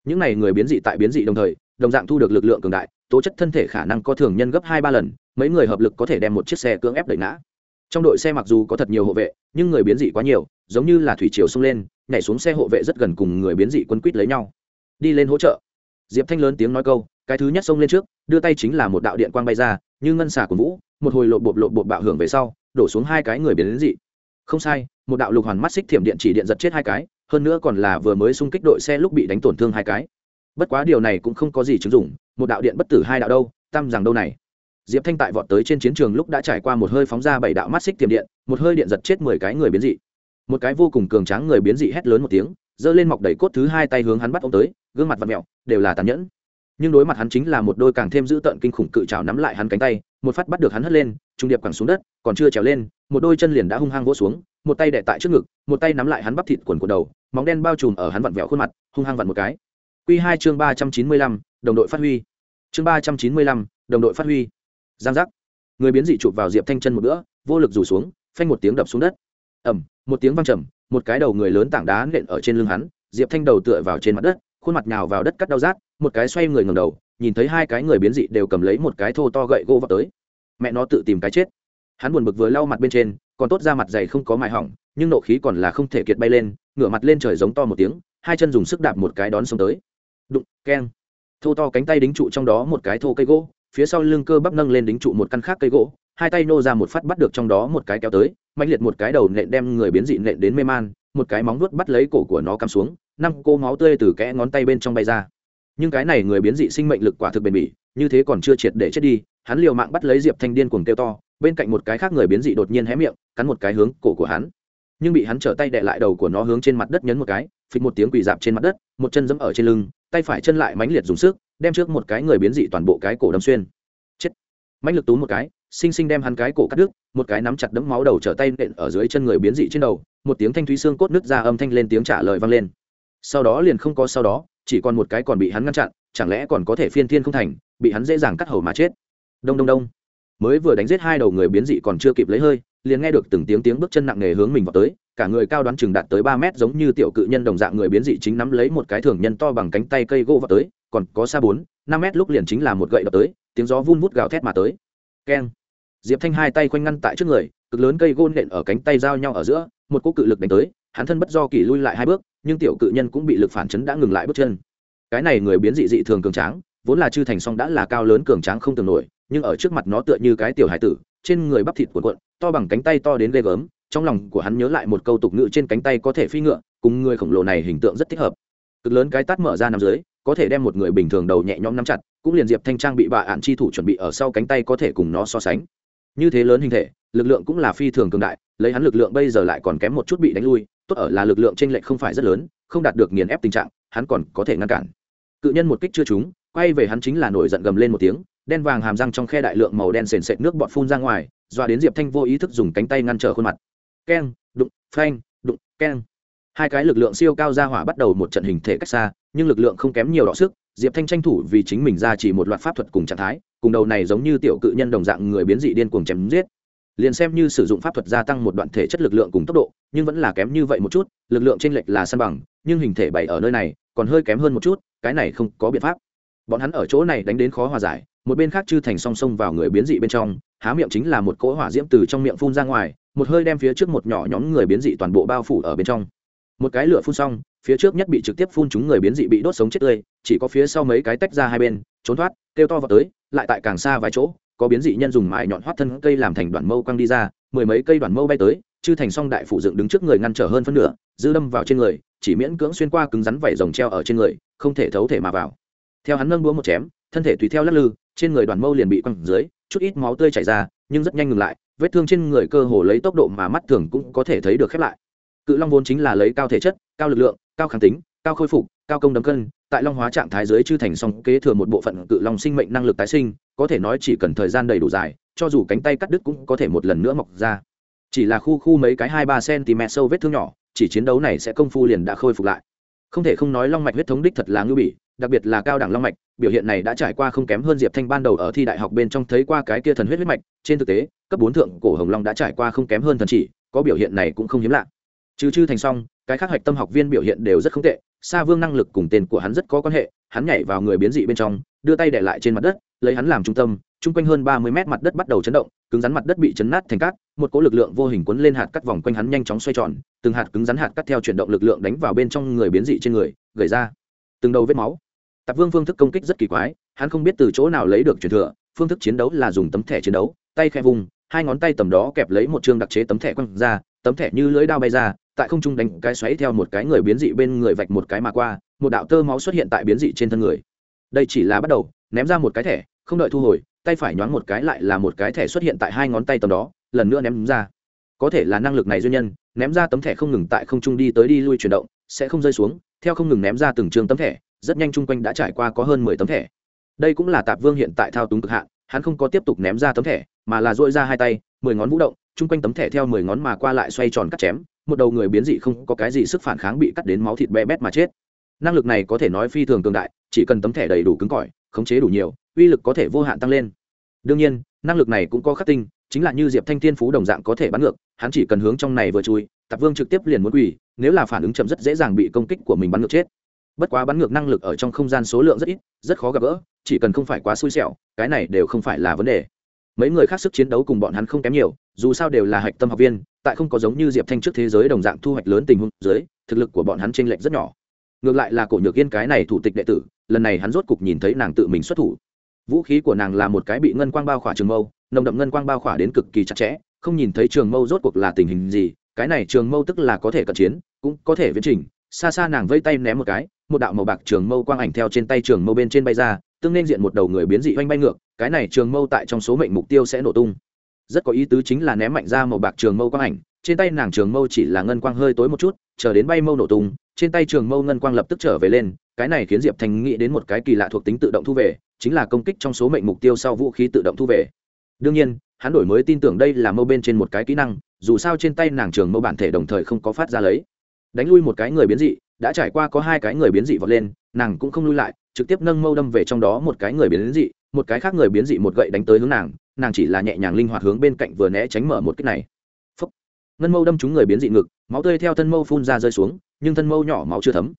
Những n à y người biến dị tại biến dị đồng thời, đồng dạng thu được lực lượng cường đại, tố chất thân thể khả năng có thường nhân gấp hai ba lần, mấy người hợp lực có thể đem một chiếc xe cưỡng ép đẩy ngã. Trong đội xe mặc dù có thật nhiều hộ vệ, nhưng người biến dị quá nhiều, giống như là thủy chiều xông lên, nhảy xuống xe hộ vệ rất gần cùng người biến dị quân quýt lấy nhau. Đi lên hỗ trợ. Diệp thanh lớn tiếng nói câu, cái thứ nhất xông lên trước, đưa tay chính là một đạo điện quang bay ra, như ngân xà của vũ một hồi lộ bộp lộ bộp bạo hưởng về sau, đổ xuống hai cái người biến đến dị. Không sai, một đạo lục hoàn mắt xích thiểm điện chỉ điện giật chết hai cái, hơn nữa còn là vừa mới xung kích đội xe lúc bị đánh tổn thương hai cái. Bất quá điều này cũng không có gì chứng dụng, một đạo điện bất tử hai đạo đâu, tam rằng đâu này. Diệp thanh tại vọt tới trên chiến trường lúc đã trải qua một hơi phóng ra bảy đạo mắt xích tiềm điện, một hơi điện giật chết mười cái người biến dị. Một cái vô cùng cường tráng người biến dị hét lớn một tiếng, giơ lên mọc đầy cốt thứ hai tay hướng hắn bắt ông tới, gương mặt và mẹo đều là tàn nhẫn. Nhưng đối mặt hắn chính là một đôi càng thêm dữ tợn kinh khủng cự trào nắm lại hắn cánh tay một phát bắt được hắn hất lên trung điệp quẳng xuống đất, còn chưa trèo lên, một đôi chân liền đã hung hăng vỗ xuống, một tay đẻ tại trước ngực, một tay nắm lại hắn bắp thịt quần của đầu, móng đen bao trùm ở hắn vặn vẹo khuôn mặt, hung hăng vặn một cái. Q hai chương ba trăm chín mươi lăm, đồng đội phát huy. Chương ba trăm chín mươi lăm, đồng đội phát huy. Giang giác. Người biến dị chụp vào diệp thanh chân một bữa, vô lực rủ xuống, phanh một tiếng đập xuống đất. Ẩm một tiếng văng trầm, một cái đầu người lớn tảng đá nện ở trên lưng hắn, diệp thanh đầu tựa vào trên mặt đất, khuôn mặt nhào vào đất cắt đau rát, một cái xoay người ngầm đầu nhìn thấy hai cái người biến dị đều cầm lấy một cái thô to gậy gỗ vào tới. Mẹ nó tự tìm cái chết. Hắn buồn bực vừa lau mặt bên trên, còn tốt ra mặt dày không có mài hỏng, nhưng nộ khí còn là không thể kiệt bay lên, ngửa mặt lên trời giống to một tiếng, hai chân dùng sức đạp một cái đón xuống tới. Đụng, keng. Thô to cánh tay đính trụ trong đó một cái thô cây gỗ, phía sau lưng cơ bắp nâng lên đính trụ một căn khác cây gỗ, hai tay nô ra một phát bắt được trong đó một cái kéo tới mạnh liệt một cái đầu nện đem người biến dị nện đến mê man, một cái móng vuốt bắt lấy cổ của nó cắm xuống, năm cô máu tươi từ kẽ ngón tay bên trong bay ra nhưng cái này người biến dị sinh mệnh lực quả thực bền bỉ, như thế còn chưa triệt để chết đi, hắn liều mạng bắt lấy diệp thanh điên cuồng kêu to, bên cạnh một cái khác người biến dị đột nhiên hé miệng, cắn một cái hướng cổ của hắn. Nhưng bị hắn trở tay đệ lại đầu của nó hướng trên mặt đất nhấn một cái, phịch một tiếng quỳ dạp trên mặt đất, một chân dẫm ở trên lưng, tay phải chân lại mãnh liệt dùng sức, đem trước một cái người biến dị toàn bộ cái cổ đâm xuyên. Chết. Mãnh lực tú một cái, xinh xinh đem hắn cái cổ cắt đứt, một cái nắm chặt đấm máu đầu trở tay nện ở dưới chân người biến dị trên đầu, một tiếng thanh thúy xương cốt nứt ra âm thanh lên tiếng trả lời vang lên. Sau đó liền không có sau đó chỉ còn một cái còn bị hắn ngăn chặn, chẳng lẽ còn có thể phiên thiên không thành, bị hắn dễ dàng cắt hầu mà chết? Đông đông đông. Mới vừa đánh giết hai đầu người biến dị còn chưa kịp lấy hơi, liền nghe được từng tiếng tiếng bước chân nặng nề hướng mình vào tới, cả người cao đoán chừng đạt tới ba mét giống như tiểu cự nhân đồng dạng người biến dị chính nắm lấy một cái thường nhân to bằng cánh tay cây gỗ vào tới, còn có xa bốn, năm mét lúc liền chính là một gậy đập tới, tiếng gió vun vút gào thét mà tới. Keng. Diệp thanh hai tay khoanh ngăn tại trước người, cực lớn cây gôn nện ở cánh tay giao nhau ở giữa, một cỗ cự lực đánh tới hắn thân bất do kỳ lui lại hai bước, nhưng tiểu cự nhân cũng bị lực phản chấn đã ngừng lại bước chân. Cái này người biến dị dị thường cường tráng, vốn là chư thành song đã là cao lớn cường tráng không tưởng nổi, nhưng ở trước mặt nó tựa như cái tiểu hải tử, trên người bắp thịt cuộn cuộn, to bằng cánh tay to đến ghê gớm, trong lòng của hắn nhớ lại một câu tục ngữ trên cánh tay có thể phi ngựa, cùng người khổng lồ này hình tượng rất thích hợp. Cực lớn cái tát mở ra nằm dưới, có thể đem một người bình thường đầu nhẹ nhõm nắm chặt, cũng liền diệp thanh trang bị bà ạn chi thủ chuẩn bị ở sau cánh tay có thể cùng nó so sánh. Như thế lớn hình thể lực lượng cũng là phi thường cường đại, lấy hắn lực lượng bây giờ lại còn kém một chút bị đánh lui, tốt ở là lực lượng t r ê n lệch không phải rất lớn, không đạt được nghiền ép tình trạng, hắn còn có thể ngăn cản. Cự nhân một kích chưa trúng, quay về hắn chính là nổi giận gầm lên một tiếng, đen vàng hàm răng trong khe đại lượng màu đen sền sệt nước bọt phun ra ngoài dọa đến diệp thanh vô ý thức dùng cánh tay ngăn trở khuôn mặt. Keng, đụng, phanh, đụng, keng. Hai cái lực lượng siêu cao ra hỏa bắt đầu một trận hình thể cách xa, nhưng lực lượng không kém nhiều đọ sức, diệp thanh tranh thủ vì chính mình ra chỉ một loạt pháp thuật cùng trạng thái, cùng đầu này giống như tiểu cự nhân đồng dạng người biến dị điên cuồng chém giết liền xem như sử dụng pháp thuật gia tăng một đoạn thể chất lực lượng cùng tốc độ, nhưng vẫn là kém như vậy một chút, lực lượng trên lệch là săn bằng, nhưng hình thể bày ở nơi này, còn hơi kém hơn một chút, cái này không có biện pháp. Bọn hắn ở chỗ này đánh đến khó hòa giải, một bên khác chư thành song song vào người biến dị bên trong, há miệng chính là một cỗ hỏa diễm từ trong miệng phun ra ngoài, một hơi đem phía trước một nhỏ nhóm người biến dị toàn bộ bao phủ ở bên trong. Một cái lửa phun xong, phía trước nhất bị trực tiếp phun chúng người biến dị bị đốt sống chết tươi, chỉ có phía sau mấy cái tách ra hai bên, trốn thoát, kêu to vào tới, lại tại càng xa vài chỗ có biến dị nhân dùng mại nhọn hoắt thân cây làm thành đoạn mâu quăng đi ra, mười mấy cây đoạn mâu bay tới, chư thành song đại phủ dựng đứng trước người ngăn trở hơn phân nửa dư đâm vào trên người, chỉ miễn cưỡng xuyên qua cứng rắn vảy rồng treo ở trên người, không thể thấu thể mà vào. Theo hắn nâng đũa một chém, thân thể tùy theo lắc lư, trên người đoàn mâu liền bị quăng dưới, chút ít máu tươi chảy ra, nhưng rất nhanh ngừng lại, vết thương trên người cơ hồ lấy tốc độ mà mắt thường cũng có thể thấy được khép lại. Cự long vốn chính là lấy cao thể chất, cao lực lượng, cao kháng tính, cao khôi phục cao công đấm cân, tại long hóa trạng thái giới chư thành song kế thừa một bộ phận cự long sinh mệnh năng lực tái sinh, có thể nói chỉ cần thời gian đầy đủ dài, cho dù cánh tay cắt đứt cũng có thể một lần nữa mọc ra. Chỉ là khu khu mấy cái hai ba cm sâu vết thương nhỏ, chỉ chiến đấu này sẽ công phu liền đã khôi phục lại. Không thể không nói long mạch huyết thống đích thật là ngưu bỉ, đặc biệt là cao đẳng long mạch, biểu hiện này đã trải qua không kém hơn diệp thanh ban đầu ở thi đại học bên trong thấy qua cái kia thần huyết huyết mạch, trên thực tế, cấp bốn thượng cổ hồng long đã trải qua không kém hơn thần chỉ, có biểu hiện này cũng không hiếm lạ. Trừ chư thành xong cái khác hạch tâm học viên biểu hiện đều rất không tệ sa vương năng lực cùng tên của hắn rất có quan hệ, hắn nhảy vào người biến dị bên trong, đưa tay để lại trên mặt đất, lấy hắn làm trung tâm trung quanh hơn ba mươi mét mặt đất bắt đầu chấn động, cứng rắn mặt đất bị chấn nát thành cát, một cỗ lực lượng vô hình cuốn lên hạt cắt vòng quanh hắn nhanh chóng xoay tròn, từng hạt cứng rắn hạt cắt theo chuyển động lực lượng đánh vào bên trong người biến dị trên người gây ra từng đầu vết máu. Tạp vương phương thức công kích rất kỳ quái, hắn không biết từ chỗ nào lấy được truyền thừa, phương thức chiến đấu là dùng tấm thẻ chiến đấu, tay khẽ vùng, hai ngón tay tầm đó kẹp lấy một chương đặc chế tấm thẻ quăng ra, tấm thẻ như lưỡi đao bay ra tại không trung đánh cái xoáy theo một cái người biến dị bên người vạch một cái mà qua, một đạo tơ máu xuất hiện tại biến dị trên thân người. Đây chỉ là bắt đầu, ném ra một cái thẻ, không đợi thu hồi, tay phải nhoáng một cái lại là một cái thẻ xuất hiện tại hai ngón tay tầm đó, lần nữa ném ra. Có thể là năng lực này duyên nhân, ném ra tấm thẻ không ngừng tại không trung đi tới đi lui chuyển động, sẽ không rơi xuống, theo không ngừng ném ra từng trường tấm thẻ, rất nhanh chung quanh đã trải qua có hơn mười tấm thẻ. Đây cũng là tạp vương hiện tại thao túng cực hạn, hắn không có tiếp tục ném ra tấm thẻ, mà là dội ra hai tay, mười ngón vũ động, chung quanh tấm thẻ theo mười ngón mà qua lại xoay tròn cắt chém một đầu người biến dị không có cái gì sức phản kháng bị cắt đến máu thịt bé bét mà chết. Năng lực này có thể nói phi thường cường đại, chỉ cần tấm thẻ đầy đủ cứng cỏi, khống chế đủ nhiều, uy lực có thể vô hạn tăng lên. Đương nhiên, năng lực này cũng có khắc tinh, chính là như diệp thanh thiên phú đồng dạng có thể bắn ngược, hắn chỉ cần hướng trong này vừa chui, tạp vương trực tiếp liền muốn quỳ, nếu là phản ứng chậm rất dễ dàng bị công kích của mình bắn ngược chết. Bất quá bắn ngược năng lực ở trong không gian số lượng rất ít, rất khó gặp gỡ, chỉ cần không phải quá xui xẻo, cái này đều không phải là vấn đề. Mấy người khác sức chiến đấu cùng bọn hắn không kém nhiều, dù sao đều là hạch tâm học viên tại không có giống như diệp thanh trước thế giới đồng dạng thu hoạch lớn tình huống dưới, thực lực của bọn hắn chênh lệch rất nhỏ. Ngược lại là cổ nhược yên cái này thủ tịch đệ tử, lần này hắn rốt cục nhìn thấy nàng tự mình xuất thủ. Vũ khí của nàng là một cái bị ngân quang bao khỏa trường mâu, nồng đậm ngân quang bao khỏa đến cực kỳ chặt chẽ, không nhìn thấy trường mâu rốt cuộc là tình hình gì, cái này trường mâu tức là có thể cận chiến, cũng có thể viễn trình. Xa xa nàng vây tay ném một cái, một đạo màu bạc trường mâu quang ảnh theo trên tay trường mâu bên trên bay ra, tương nên diện một đầu người biến dị oanh bay ngược, cái này trường mâu tại trong số mệnh mục tiêu sẽ nổ tung rất có ý tứ chính là ném mạnh ra màu bạc trường mâu quang ảnh, trên tay nàng trường mâu chỉ là ngân quang hơi tối một chút, chờ đến bay mâu nổ tung, trên tay trường mâu ngân quang lập tức trở về lên, cái này khiến diệp thành nghĩ đến một cái kỳ lạ thuộc tính tự động thu về, chính là công kích trong số mệnh mục tiêu sau vũ khí tự động thu về. Đương nhiên, hắn đổi mới tin tưởng đây là mâu bên trên một cái kỹ năng, dù sao trên tay nàng trường mâu bản thể đồng thời không có phát ra lấy. Đánh lui một cái người biến dị, đã trải qua có hai cái người biến dị vọt lên, nàng cũng không lui lại, trực tiếp nâng mâu đâm về trong đó một cái người biến dị, một cái khác người biến dị một gậy đánh tới hướng nàng nàng chỉ là nhẹ nhàng linh hoạt hướng bên cạnh vừa né tránh mở một cách này. Phúc. ngân mâu đâm trúng người biến dị ngực, máu tươi theo thân mâu phun ra rơi xuống, nhưng thân mâu nhỏ máu chưa thấm.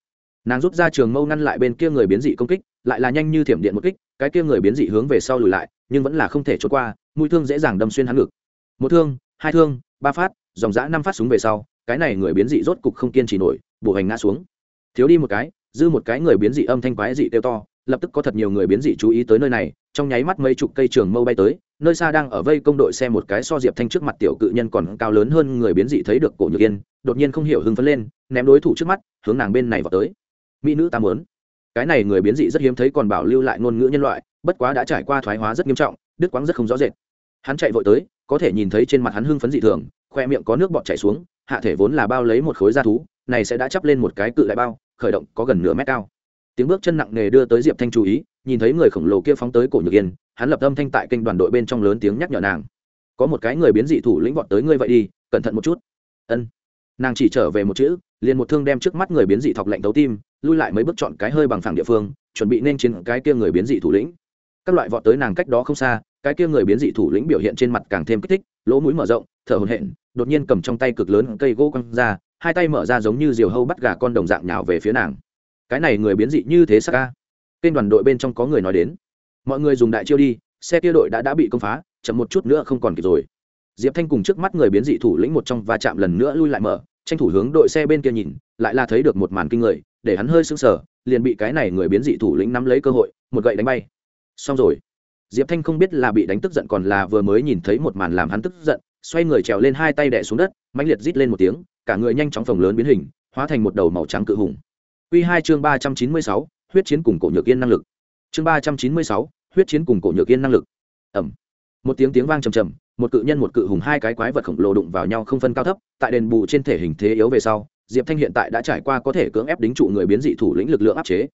Nàng rút ra trường mâu ngăn lại bên kia người biến dị công kích, lại là nhanh như thiểm điện một kích, cái kia người biến dị hướng về sau lùi lại, nhưng vẫn là không thể trốn qua, mũi thương dễ dàng đâm xuyên hắn ngực. Một thương, hai thương, ba phát, dòng dã năm phát súng về sau, cái này người biến dị rốt cục không kiên trì nổi, bổ hành ngã xuống. Thiếu đi một cái, dư một cái người biến dị âm thanh quái dị kêu to, lập tức có thật nhiều người biến dị chú ý tới nơi này, trong nháy mắt mấy chục cây trường mâu bay tới nơi xa đang ở vây công đội xe một cái so diệp thanh trước mặt tiểu cự nhân còn cao lớn hơn người biến dị thấy được cổ nhược yên, đột nhiên không hiểu hưng phấn lên, ném đối thủ trước mắt, hướng nàng bên này vào tới. Mỹ nữ ta muốn. Cái này người biến dị rất hiếm thấy còn bảo lưu lại ngôn ngữ nhân loại, bất quá đã trải qua thoái hóa rất nghiêm trọng, đứt quãng rất không rõ rệt. Hắn chạy vội tới, có thể nhìn thấy trên mặt hắn hưng phấn dị thường, khoe miệng có nước bọt chảy xuống, hạ thể vốn là bao lấy một khối da thú, này sẽ đã chắp lên một cái cự đại bao, khởi động có gần nửa mét cao. Tiếng bước chân nặng nề đưa tới diệp thanh chú ý nhìn thấy người khổng lồ kia phóng tới cổ nhược yên, hắn lập âm thanh tại kênh đoàn đội bên trong lớn tiếng nhắc nhở nàng. Có một cái người biến dị thủ lĩnh vọt tới ngươi vậy đi, cẩn thận một chút. Ân. Nàng chỉ trở về một chữ, liền một thương đem trước mắt người biến dị thọc lạnh tấu tim, lui lại mấy bước chọn cái hơi bằng phẳng địa phương, chuẩn bị nên chiến cái kia người biến dị thủ lĩnh. Các loại vọt tới nàng cách đó không xa, cái kia người biến dị thủ lĩnh biểu hiện trên mặt càng thêm kích thích, lỗ mũi mở rộng, thở hổn hển, đột nhiên cầm trong tay cực lớn cây gỗ quăng ra, hai tay mở ra giống như diều hâu bắt gà con đồng dạng nhào về phía nàng. Cái này người biến dị như thế sắc ca kênh đoàn đội bên trong có người nói đến. Mọi người dùng đại chiêu đi xe kia đội đã đã bị công phá chậm một chút nữa không còn kịp rồi. Diệp thanh cùng trước mắt người biến dị thủ lĩnh một trong và chạm lần nữa lui lại mở tranh thủ hướng đội xe bên kia nhìn lại là thấy được một màn kinh người để hắn hơi sững sờ liền bị cái này người biến dị thủ lĩnh nắm lấy cơ hội một gậy đánh bay. Xong rồi. Diệp thanh không biết là bị đánh tức giận còn là vừa mới nhìn thấy một màn làm hắn tức giận xoay người trèo lên hai tay đẻ xuống đất mãnh liệt rít lên một tiếng cả người nhanh chóng phòng lớn biến hình hóa thành một đầu màu trắng cự hùng. Quy hai chương 396, huyết chiến cùng cổ nhược yên năng lực. Chương ba trăm chín mươi sáu, huyết chiến cùng cổ nhược yên năng lực. Ẩm. Một tiếng tiếng vang trầm trầm, một cự nhân một cự hùng hai cái quái vật khổng lồ đụng vào nhau không phân cao thấp, tại đền bù trên thể hình thế yếu về sau, diệp thanh hiện tại đã trải qua có thể cưỡng ép đính trụ người biến dị thủ lĩnh lực lượng áp chế.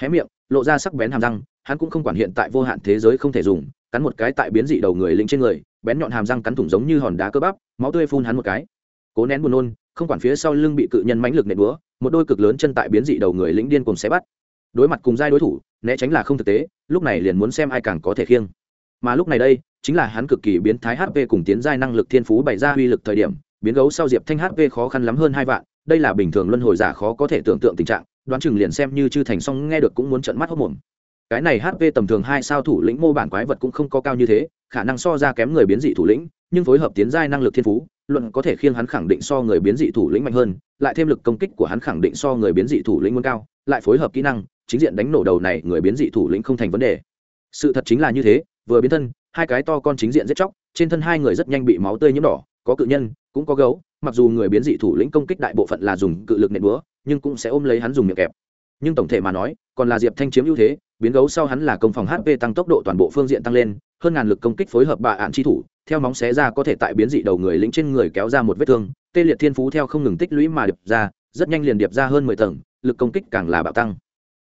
Hé miệng, lộ ra sắc bén hàm răng, hắn cũng không quản hiện tại vô hạn thế giới không thể dùng, cắn một cái tại biến dị đầu người lĩnh trên người, bén nhọn hàm răng cắn thủng giống như hòn đá cơ bắp, máu tươi phun hắn một cái. Cố nén buồn nôn, không quản phía sau lưng bị cự nhân mãnh lực nện búa, một đôi cực lớn chân tại biến dị đầu người lĩnh điên cùng xé bắt đối mặt cùng giai đối thủ, né tránh là không thực tế, lúc này liền muốn xem ai càng có thể khiêng. Mà lúc này đây, chính là hắn cực kỳ biến thái hp cùng tiến giai năng lực thiên phú bày ra uy lực thời điểm, biến gấu sau diệp thanh hp khó khăn lắm hơn hai vạn, đây là bình thường luân hồi giả khó có thể tưởng tượng tình trạng, đoán chừng liền xem như chư thành song nghe được cũng muốn trận mắt hốc mồm cái này hp tầm thường hai sao thủ lĩnh mô bản quái vật cũng không có cao như thế, khả năng so ra kém người biến dị thủ lĩnh, nhưng phối hợp tiến giai năng lực thiên phú, luận có thể khiêng hắn khẳng định so người biến dị thủ lĩnh mạnh hơn, lại thêm lực công kích của hắn khẳng định so người biến dị thủ lĩnh muốn cao, lại phối hợp kỹ năng chính diện đánh nổ đầu này người biến dị thủ lĩnh không thành vấn đề. Sự thật chính là như thế, vừa biến thân, hai cái to con chính diện giết chóc, trên thân hai người rất nhanh bị máu tươi nhiễm đỏ, có cự nhân, cũng có gấu, mặc dù người biến dị thủ lĩnh công kích đại bộ phận là dùng cự lực nện búa, nhưng cũng sẽ ôm lấy hắn dùng miệng kẹp. Nhưng tổng thể mà nói, còn là diệp thanh chiếm ưu thế, biến gấu sau hắn là công phòng hp tăng tốc độ toàn bộ phương diện tăng lên, hơn ngàn lực công kích phối hợp bạ ạn chi thủ, theo móng xé ra có thể tại biến dị đầu người lĩnh trên người kéo ra một vết thương, tê liệt thiên phú theo không ngừng tích lũy mà điệp ra, rất nhanh liền điệp ra hơn mười tầng, lực công kích càng là bạo tăng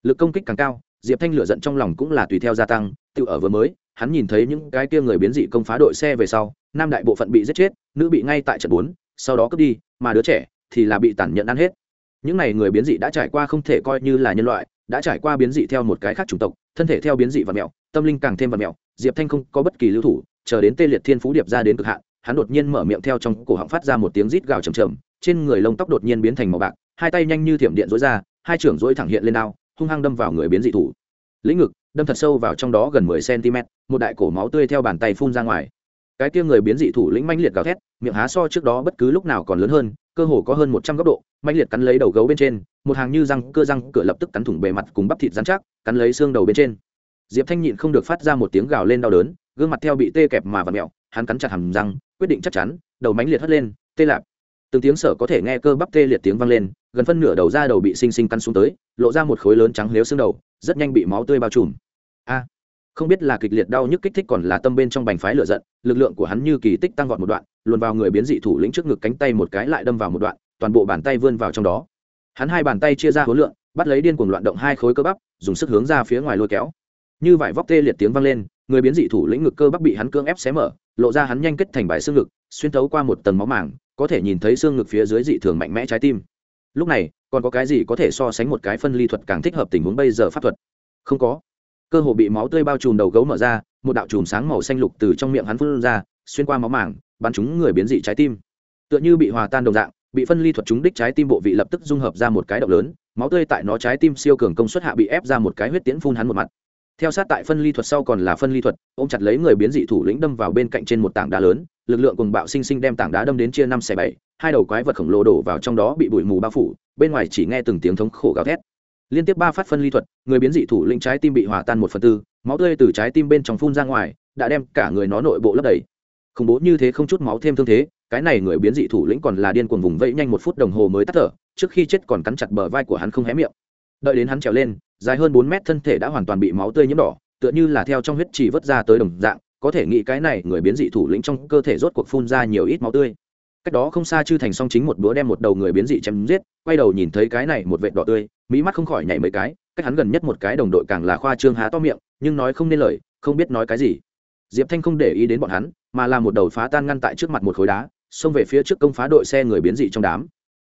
lực công kích càng cao, diệp thanh lửa giận trong lòng cũng là tùy theo gia tăng, tự ở vừa mới, hắn nhìn thấy những cái kia người biến dị công phá đội xe về sau, nam đại bộ phận bị giết chết, nữ bị ngay tại trận bốn, sau đó cướp đi, mà đứa trẻ thì là bị tàn nhẫn ăn hết. Những n à y người biến dị đã trải qua không thể coi như là nhân loại, đã trải qua biến dị theo một cái khác chủng tộc, thân thể theo biến dị và mẹo tâm linh càng thêm và mẹo diệp thanh không có bất kỳ lưu thủ, chờ đến tê liệt thiên phú điệp ra đến cực hạn, hắn đột nhiên mở miệng theo trong cổ họng phát ra một tiếng rít gào trầm trầm, trên người lông tóc đột nhiên biến thành màu bạc, hai tay nhanh như thiểm điện dối ra, hai trưởng dối thẳng hiện lên đao hung hăng đâm vào người biến dị thủ. Lĩnh ngực, đâm thật sâu vào trong đó gần mười cm, một đại cổ máu tươi theo bàn tay phun ra ngoài. Cái kia người biến dị thủ lĩnh manh liệt gào thét, miệng há so trước đó bất cứ lúc nào còn lớn hơn, cơ hồ có hơn một trăm góc độ manh liệt cắn lấy đầu gấu bên trên, một hàng như răng cơ răng, cửa lập tức cắn thủng bề mặt cùng bắp thịt dán chắc, cắn lấy xương đầu bên trên. Diệp thanh nhịn không được phát ra một tiếng gào lên đau đớn, gương mặt theo bị tê kẹp mà và mẹo, hắn cắn chặt hầm răng, quyết định chắc chắn, đầu mánh liệt hất lên, tê lạp. Từng tiếng sở có thể nghe cơ bắp tê liệt tiếng vang lên gần phân nửa đầu da đầu bị xinh xinh căn xuống tới, lộ ra một khối lớn trắng nếu xương đầu, rất nhanh bị máu tươi bao trùm. A! Không biết là kịch liệt đau nhức kích thích còn là tâm bên trong bành phái lửa giận, lực lượng của hắn như kỳ tích tăng vọt một đoạn, luồn vào người biến dị thủ lĩnh trước ngực cánh tay một cái lại đâm vào một đoạn, toàn bộ bàn tay vươn vào trong đó. Hắn hai bàn tay chia ra khối lượng, bắt lấy điên cuồng loạn động hai khối cơ bắp, dùng sức hướng ra phía ngoài lôi kéo. Như vải vóc tê liệt tiếng vang lên, người biến dị thủ lĩnh ngực cơ bắp bị hắn cưỡng ép xé mở, lộ ra hắn nhanh kết thành bài xương ngực, xuyên thấu qua một tầng máu màng, có thể nhìn thấy xương ngực phía dưới dị thường mạnh mẽ trái tim lúc này, còn có cái gì có thể so sánh một cái phân ly thuật càng thích hợp tình huống bây giờ pháp thuật? Không có. Cơ hồ bị máu tươi bao trùm đầu gấu mở ra, một đạo chùm sáng màu xanh lục từ trong miệng hắn phun ra, xuyên qua máu màng, bắn chúng người biến dị trái tim. Tựa như bị hòa tan đồng dạng, bị phân ly thuật chúng đích trái tim bộ vị lập tức dung hợp ra một cái động lớn, máu tươi tại nó trái tim siêu cường công suất hạ bị ép ra một cái huyết tiễn phun hắn một mặt. Theo sát tại phân ly thuật sau còn là phân ly thuật, ôm chặt lấy người biến dị thủ lĩnh đâm vào bên cạnh trên một tảng đá lớn, lực lượng cùng bạo sinh sinh đem tảng đá đâm đến chia năm xẻ bảy hai đầu quái vật khổng lồ đổ vào trong đó bị bụi mù bao phủ, bên ngoài chỉ nghe từng tiếng thống khổ gào thét. Liên tiếp ba phát phân ly thuật, người biến dị thủ lĩnh trái tim bị hòa tan một phần tư, máu tươi từ trái tim bên trong phun ra ngoài, đã đem cả người nó nội bộ lấp đầy. Khủng bố như thế không chút máu thêm thương thế, cái này người biến dị thủ lĩnh còn là điên cuồng vùng vẫy nhanh một phút đồng hồ mới tắt thở, trước khi chết còn cắn chặt bờ vai của hắn không hé miệng. Đợi đến hắn trèo lên, dài hơn bốn mét thân thể đã hoàn toàn bị máu tươi nhiễm đỏ, tựa như là theo trong huyết trì vớt ra tới đồng dạng, có thể nghĩ cái này người biến dị thủ lĩnh trong cơ thể rốt cuộc phun ra nhiều ít máu tươi cách đó không xa chư thành song chính một búa đem một đầu người biến dị chém giết, quay đầu nhìn thấy cái này một vệt đỏ tươi mỹ mắt không khỏi nhảy mấy cái, cách hắn gần nhất một cái đồng đội càng là khoa trương há to miệng, nhưng nói không nên lời, không biết nói cái gì. Diệp thanh không để ý đến bọn hắn, mà là một đầu phá tan ngăn tại trước mặt một khối đá, xông về phía trước công phá đội xe người biến dị trong đám.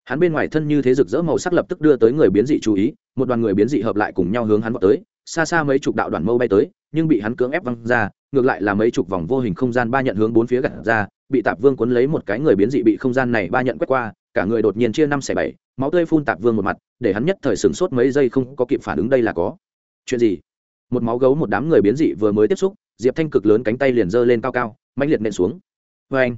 Hắn bên ngoài thân như thế rực rỡ màu sắc lập tức đưa tới người biến dị chú ý, một đoàn người biến dị hợp lại cùng nhau hướng hắn vào tới, xa xa mấy chục đạo đoàn mâu bay tới, nhưng bị hắn cưỡng ép văng ra, ngược lại là mấy chục vòng vô hình không gian ba nhận hướng bốn phía gặt ra bị tạp vương cuốn lấy một cái người biến dị bị không gian này ba nhận quét qua, cả người đột nhiên chia năm xẻ bảy, máu tươi phun tạp vương một mặt, để hắn nhất thời sửng sốt mấy giây không có kịp phản ứng đây là có. Chuyện gì? Một máu gấu một đám người biến dị vừa mới tiếp xúc, diệp thanh cực lớn cánh tay liền giơ lên cao cao mạnh liệt nện xuống. Vê anh,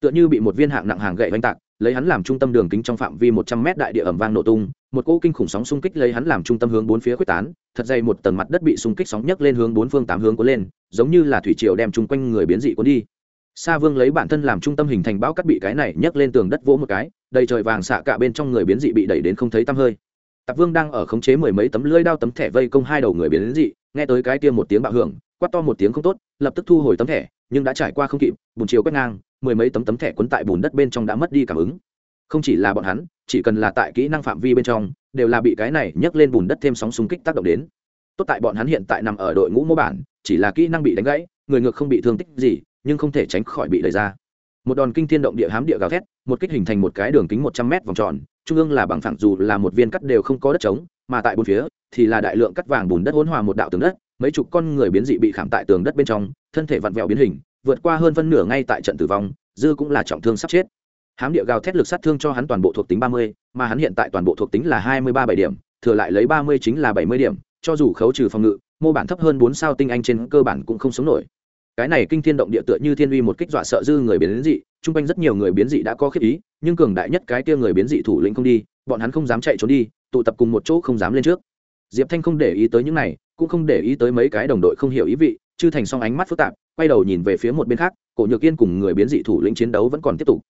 tựa như bị một viên hạng nặng hàng gậy oanh tạc, lấy hắn làm trung tâm đường kính trong phạm vi một trăm mét đại địa ẩm vang nổ tung, một cỗ kinh khủng sóng xung kích lấy hắn làm trung tâm hướng bốn phía quyết tán, thật dày một tầng mặt đất bị xung kích sóng nhấc lên hướng bốn phương tám hướng cuốn lên, giống như là thủy triều đem chung quanh người biến dị cuốn đi sa vương lấy bản thân làm trung tâm hình thành bão cắt bị cái này nhấc lên tường đất vỗ một cái, đầy trời vàng xạ cả bên trong người biến dị bị đẩy đến không thấy tăm hơi. Tạp vương đang ở khống chế mười mấy tấm lưỡi đao tấm thẻ vây công hai đầu người biến dị, nghe tới cái kia một tiếng bạo hưởng, quát to một tiếng không tốt, lập tức thu hồi tấm thẻ, nhưng đã trải qua không kịp, bùn chiều quét ngang, mười mấy tấm tấm thẻ quấn tại bùn đất bên trong đã mất đi cảm ứng. Không chỉ là bọn hắn, chỉ cần là tại kỹ năng phạm vi bên trong, đều là bị cái này nhấc lên bùn đất thêm sóng xung kích tác động đến. Tốt tại bọn hắn hiện tại nằm ở đội ngũ mô bản, chỉ là kỹ năng bị đánh gãy, người ngược không bị thương tích gì nhưng không thể tránh khỏi bị đẩy ra. Một đòn kinh thiên động địa hám địa gào thét, một kích hình thành một cái đường kính một trăm mét vòng tròn, trung ương là bằng phẳng dù là một viên cắt đều không có đất trống, mà tại bốn phía thì là đại lượng cắt vàng bùn đất hỗn hòa một đạo tường đất, mấy chục con người biến dị bị khảm tại tường đất bên trong, thân thể vặn vẹo biến hình, vượt qua hơn phân nửa ngay tại trận tử vong, dư cũng là trọng thương sắp chết. Hám địa gào thét lực sát thương cho hắn toàn bộ thuộc tính ba mươi, mà hắn hiện tại toàn bộ thuộc tính là hai mươi ba bảy điểm, thừa lại lấy ba mươi chính là bảy mươi điểm, cho dù khấu trừ phòng ngự, mô bản thấp hơn bốn sao tinh anh trên cơ bản cũng không sống nổi cái này kinh thiên động địa tựa như thiên uy một kích dọa sợ dư người biến dị, chung quanh rất nhiều người biến dị đã có khiếp ý, nhưng cường đại nhất cái kia người biến dị thủ lĩnh không đi, bọn hắn không dám chạy trốn đi, tụ tập cùng một chỗ không dám lên trước. Diệp thanh không để ý tới những này, cũng không để ý tới mấy cái đồng đội không hiểu ý vị, chư thành song ánh mắt phức tạp, quay đầu nhìn về phía một bên khác, cổ nhược yên cùng người biến dị thủ lĩnh chiến đấu vẫn còn tiếp tục.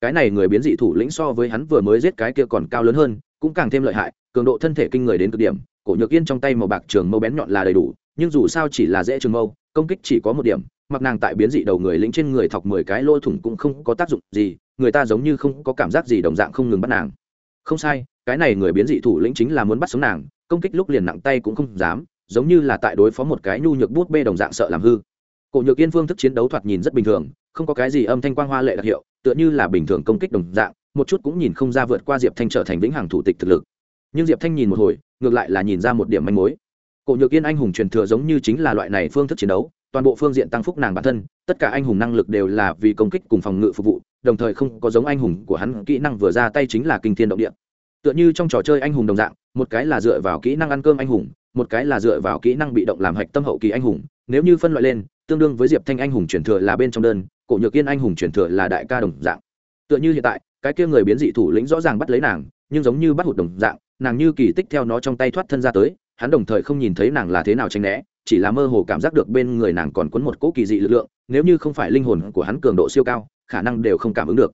Cái này người biến dị thủ lĩnh so với hắn vừa mới giết cái kia còn cao lớn hơn, cũng càng thêm lợi hại, cường độ thân thể kinh người đến cực điểm, cổ nhược yên trong tay màu bạc trường mâu bén nhọn là đầy đủ, nhưng dù sao chỉ là dễ trường mâu, công kích chỉ có một điểm mặc nàng tại biến dị đầu người lĩnh trên người thọc mười cái lỗ thủng cũng không có tác dụng gì, người ta giống như không có cảm giác gì đồng dạng không ngừng bắt nàng. Không sai, cái này người biến dị thủ lĩnh chính là muốn bắt sống nàng, công kích lúc liền nặng tay cũng không dám, giống như là tại đối phó một cái nhu nhược bút bê đồng dạng sợ làm hư. Cổ nhược yên phương thức chiến đấu thoạt nhìn rất bình thường, không có cái gì âm thanh quang hoa lệ đặc hiệu, tựa như là bình thường công kích đồng dạng, một chút cũng nhìn không ra vượt qua diệp thanh trở thành vĩnh hằng thủ tịch thực lực. Nhưng diệp thanh nhìn một hồi, ngược lại là nhìn ra một điểm manh mối. Cổ nhược yên anh hùng truyền thừa giống như chính là loại này phương thức chiến đấu toàn bộ phương diện tăng phúc nàng bản thân, tất cả anh hùng năng lực đều là vì công kích cùng phòng ngự phục vụ, đồng thời không có giống anh hùng của hắn, kỹ năng vừa ra tay chính là kinh thiên động địa. Tựa như trong trò chơi anh hùng đồng dạng, một cái là dựa vào kỹ năng ăn cơm anh hùng, một cái là dựa vào kỹ năng bị động làm hạch tâm hậu kỳ anh hùng. Nếu như phân loại lên, tương đương với diệp thanh anh hùng truyền thừa là bên trong đơn, cổ nhược yên anh hùng truyền thừa là đại ca đồng dạng. Tựa như hiện tại, cái kia người biến dị thủ lĩnh rõ ràng bắt lấy nàng, nhưng giống như bắt hụt đồng dạng, nàng như kỳ tích theo nó trong tay thoát thân ra tới, hắn đồng thời không nhìn thấy nàng là thế nào tranh né chỉ là mơ hồ cảm giác được bên người nàng còn quấn một cỗ kỳ dị lực lượng, nếu như không phải linh hồn của hắn cường độ siêu cao, khả năng đều không cảm ứng được.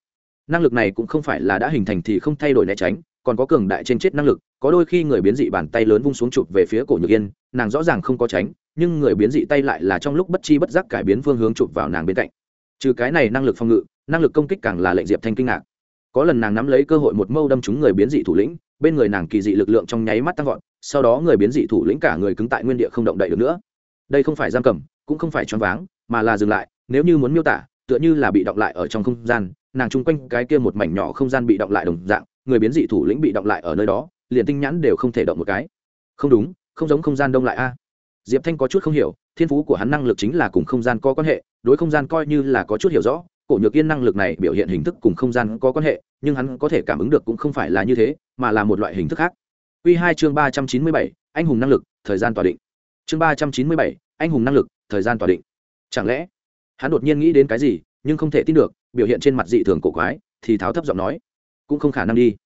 Năng lực này cũng không phải là đã hình thành thì không thay đổi né tránh, còn có cường đại trên chết năng lực, có đôi khi người biến dị bàn tay lớn vung xuống chụp về phía cổ nhược yên, nàng rõ ràng không có tránh, nhưng người biến dị tay lại là trong lúc bất chi bất giác cải biến phương hướng chụp vào nàng bên cạnh. Trừ cái này năng lực phòng ngự, năng lực công kích càng là lệnh diệp thanh kinh ngạc. Có lần nàng nắm lấy cơ hội một mâu đâm trúng người biến dị thủ lĩnh bên người nàng kỳ dị lực lượng trong nháy mắt tăng vọt, sau đó người biến dị thủ lĩnh cả người cứng tại nguyên địa không động đậy được nữa. Đây không phải giam cầm, cũng không phải choáng váng, mà là dừng lại, nếu như muốn miêu tả, tựa như là bị động lại ở trong không gian, nàng chung quanh cái kia một mảnh nhỏ không gian bị động lại đồng dạng, người biến dị thủ lĩnh bị động lại ở nơi đó, liền tinh nhãn đều không thể động một cái. Không đúng, không giống không gian đông lại a. Diệp thanh có chút không hiểu, thiên phú của hắn năng lực chính là cùng không gian có quan hệ, đối không gian coi như là có chút hiểu rõ, cổ nhược yên năng lực này biểu hiện hình thức cùng không gian có quan hệ, nhưng hắn có thể cảm ứng được cũng không phải là như thế mà là một loại hình thức khác. Quy hai chương ba trăm chín mươi bảy, anh hùng năng lực, thời gian tỏa định. Chương ba trăm chín mươi bảy, anh hùng năng lực, thời gian tỏa định. Chẳng lẽ, hắn đột nhiên nghĩ đến cái gì, nhưng không thể tin được, biểu hiện trên mặt dị thường cổ quái, thì tháo thấp giọng nói, cũng không khả năng đi.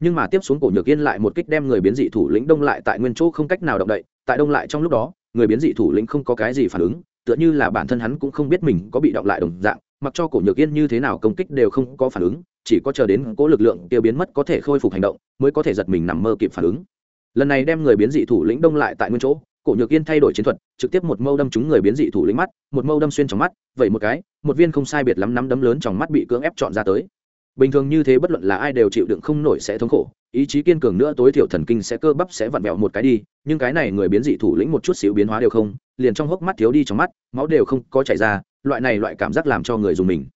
Nhưng mà tiếp xuống cổ nhược yên lại một kích đem người biến dị thủ lĩnh đông lại tại nguyên chỗ không cách nào động đậy, tại đông lại trong lúc đó, người biến dị thủ lĩnh không có cái gì phản ứng, tựa như là bản thân hắn cũng không biết mình có bị động lại đồng dạng, mặc cho cổ nhược yên như thế nào công kích đều không có phản ứng chỉ có chờ đến cố lực lượng kia biến mất có thể khôi phục hành động, mới có thể giật mình nằm mơ kịp phản ứng. Lần này đem người biến dị thủ lĩnh đông lại tại nguyên chỗ, cổ nhược yên thay đổi chiến thuật, trực tiếp một mâu đâm trúng người biến dị thủ lĩnh mắt, một mâu đâm xuyên trong mắt, vậy một cái, một viên không sai biệt lắm nắm đấm lớn trong mắt bị cưỡng ép chọn ra tới. Bình thường như thế bất luận là ai đều chịu đựng không nổi sẽ thống khổ, ý chí kiên cường nữa tối thiểu thần kinh sẽ cơ bắp sẽ vặn vẹo một cái đi, nhưng cái này người biến dị thủ lĩnh một chút xíu biến hóa đều không, liền trong hốc mắt thiếu đi trong mắt, máu đều không có chảy ra, loại này loại cảm giác làm cho người dùng mình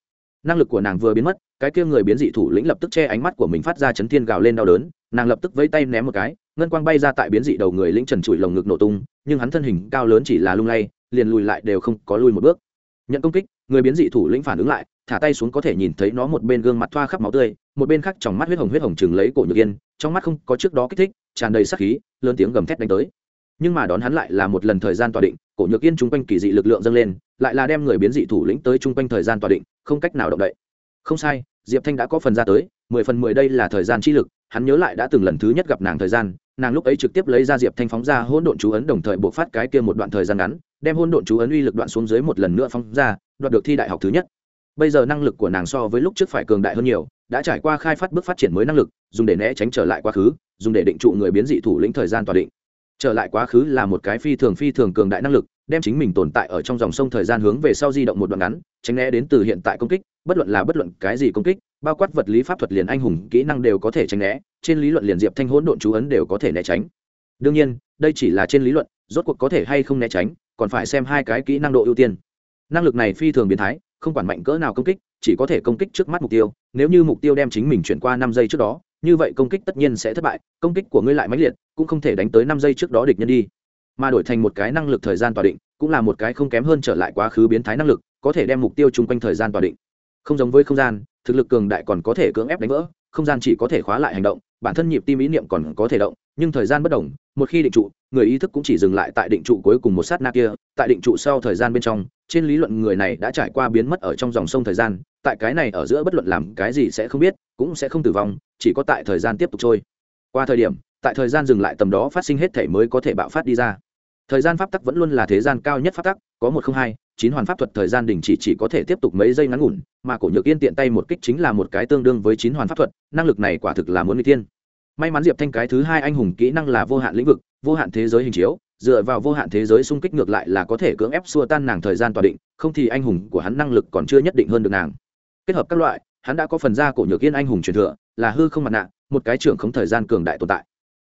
năng lực của nàng vừa biến mất, cái kia người biến dị thủ lĩnh lập tức che ánh mắt của mình phát ra chấn thiên gào lên đau đớn, nàng lập tức vẫy tay ném một cái, ngân quang bay ra tại biến dị đầu người lĩnh trần trụi lồng ngực nổ tung, nhưng hắn thân hình cao lớn chỉ là lung lay, liền lùi lại đều không có lùi một bước. Nhận công kích, người biến dị thủ lĩnh phản ứng lại, thả tay xuống có thể nhìn thấy nó một bên gương mặt thoa khắp máu tươi, một bên khác trong mắt huyết hồng huyết hồng chừng lấy cổ nhược yên, trong mắt không có trước đó kích thích, tràn đầy sắc khí, lớn tiếng gầm thét đánh tới. Nhưng mà đón hắn lại là một lần thời gian tòa định, cổ nhược yên chung quanh kỳ dị lực lượng dâng lên, lại là đem người biến dị thủ lĩnh tới chung quanh thời gian tòa định không cách nào động đậy. Không sai, diệp thanh đã có phần ra tới, mười phần mười đây là thời gian chi lực, hắn nhớ lại đã từng lần thứ nhất gặp nàng thời gian, nàng lúc ấy trực tiếp lấy ra diệp thanh phóng ra hỗn độn chú ấn đồng thời buộc phát cái kia một đoạn thời gian ngắn, đem hỗn độn chú ấn uy lực đoạn xuống dưới một lần nữa phóng ra, đoạt được thi đại học thứ nhất. Bây giờ năng lực của nàng so với lúc trước phải cường đại hơn nhiều, đã trải qua khai phát bước phát triển mới năng lực, dùng để né tránh trở lại quá khứ, dùng để định trụ người biến dị thủ lĩnh thời gian tòa định. Trở lại quá khứ là một cái phi thường phi thường cường đại năng lực đem chính mình tồn tại ở trong dòng sông thời gian hướng về sau di động một đoạn ngắn, tránh né đến từ hiện tại công kích, bất luận là bất luận cái gì công kích, bao quát vật lý pháp thuật liền anh hùng kỹ năng đều có thể tránh né, trên lý luận liền diệp thanh hỗn độn chú ấn đều có thể né tránh. Đương nhiên, đây chỉ là trên lý luận, rốt cuộc có thể hay không né tránh, còn phải xem hai cái kỹ năng độ ưu tiên. Năng lực này phi thường biến thái, không quản mạnh cỡ nào công kích, chỉ có thể công kích trước mắt mục tiêu, nếu như mục tiêu đem chính mình chuyển qua năm giây trước đó, như vậy công kích tất nhiên sẽ thất bại, công kích của ngươi lại mãnh liệt, cũng không thể đánh tới năm giây trước đó địch nhân đi mà đổi thành một cái năng lực thời gian tỏa định, cũng là một cái không kém hơn trở lại quá khứ biến thái năng lực, có thể đem mục tiêu chung quanh thời gian tỏa định. Không giống với không gian, thực lực cường đại còn có thể cưỡng ép đánh vỡ, không gian chỉ có thể khóa lại hành động, bản thân nhịp tim ý niệm còn có thể động, nhưng thời gian bất đồng, một khi định trụ, người ý thức cũng chỉ dừng lại tại định trụ cuối cùng một sát na kia, tại định trụ sau thời gian bên trong, trên lý luận người này đã trải qua biến mất ở trong dòng sông thời gian, tại cái này ở giữa bất luận làm cái gì sẽ không biết, cũng sẽ không tử vong, chỉ có tại thời gian tiếp tục trôi. Qua thời điểm tại thời gian dừng lại tầm đó phát sinh hết thể mới có thể bạo phát đi ra. Thời gian pháp tắc vẫn luôn là thế gian cao nhất pháp tắc, có một không hai, chín hoàn pháp thuật thời gian đình chỉ chỉ có thể tiếp tục mấy giây ngắn ngủn, mà cổ nhược yên tiện tay một kích chính là một cái tương đương với chín hoàn pháp thuật, năng lực này quả thực là muốn n g tiên may mắn diệp thanh cái thứ hai anh hùng kỹ năng là vô hạn lĩnh vực, vô hạn thế giới hình chiếu, dựa vào vô hạn thế giới xung kích ngược lại là có thể cưỡng ép xua tan nàng thời gian tòa định, không thì anh hùng của hắn năng lực còn chưa nhất định hơn được nàng. Kết hợp các loại, hắn đã có phần ra cổ nhược yên anh hùng truyền thừa, là hư không mặt nạ, một cái trưởng không thời gian cường đại tồn tại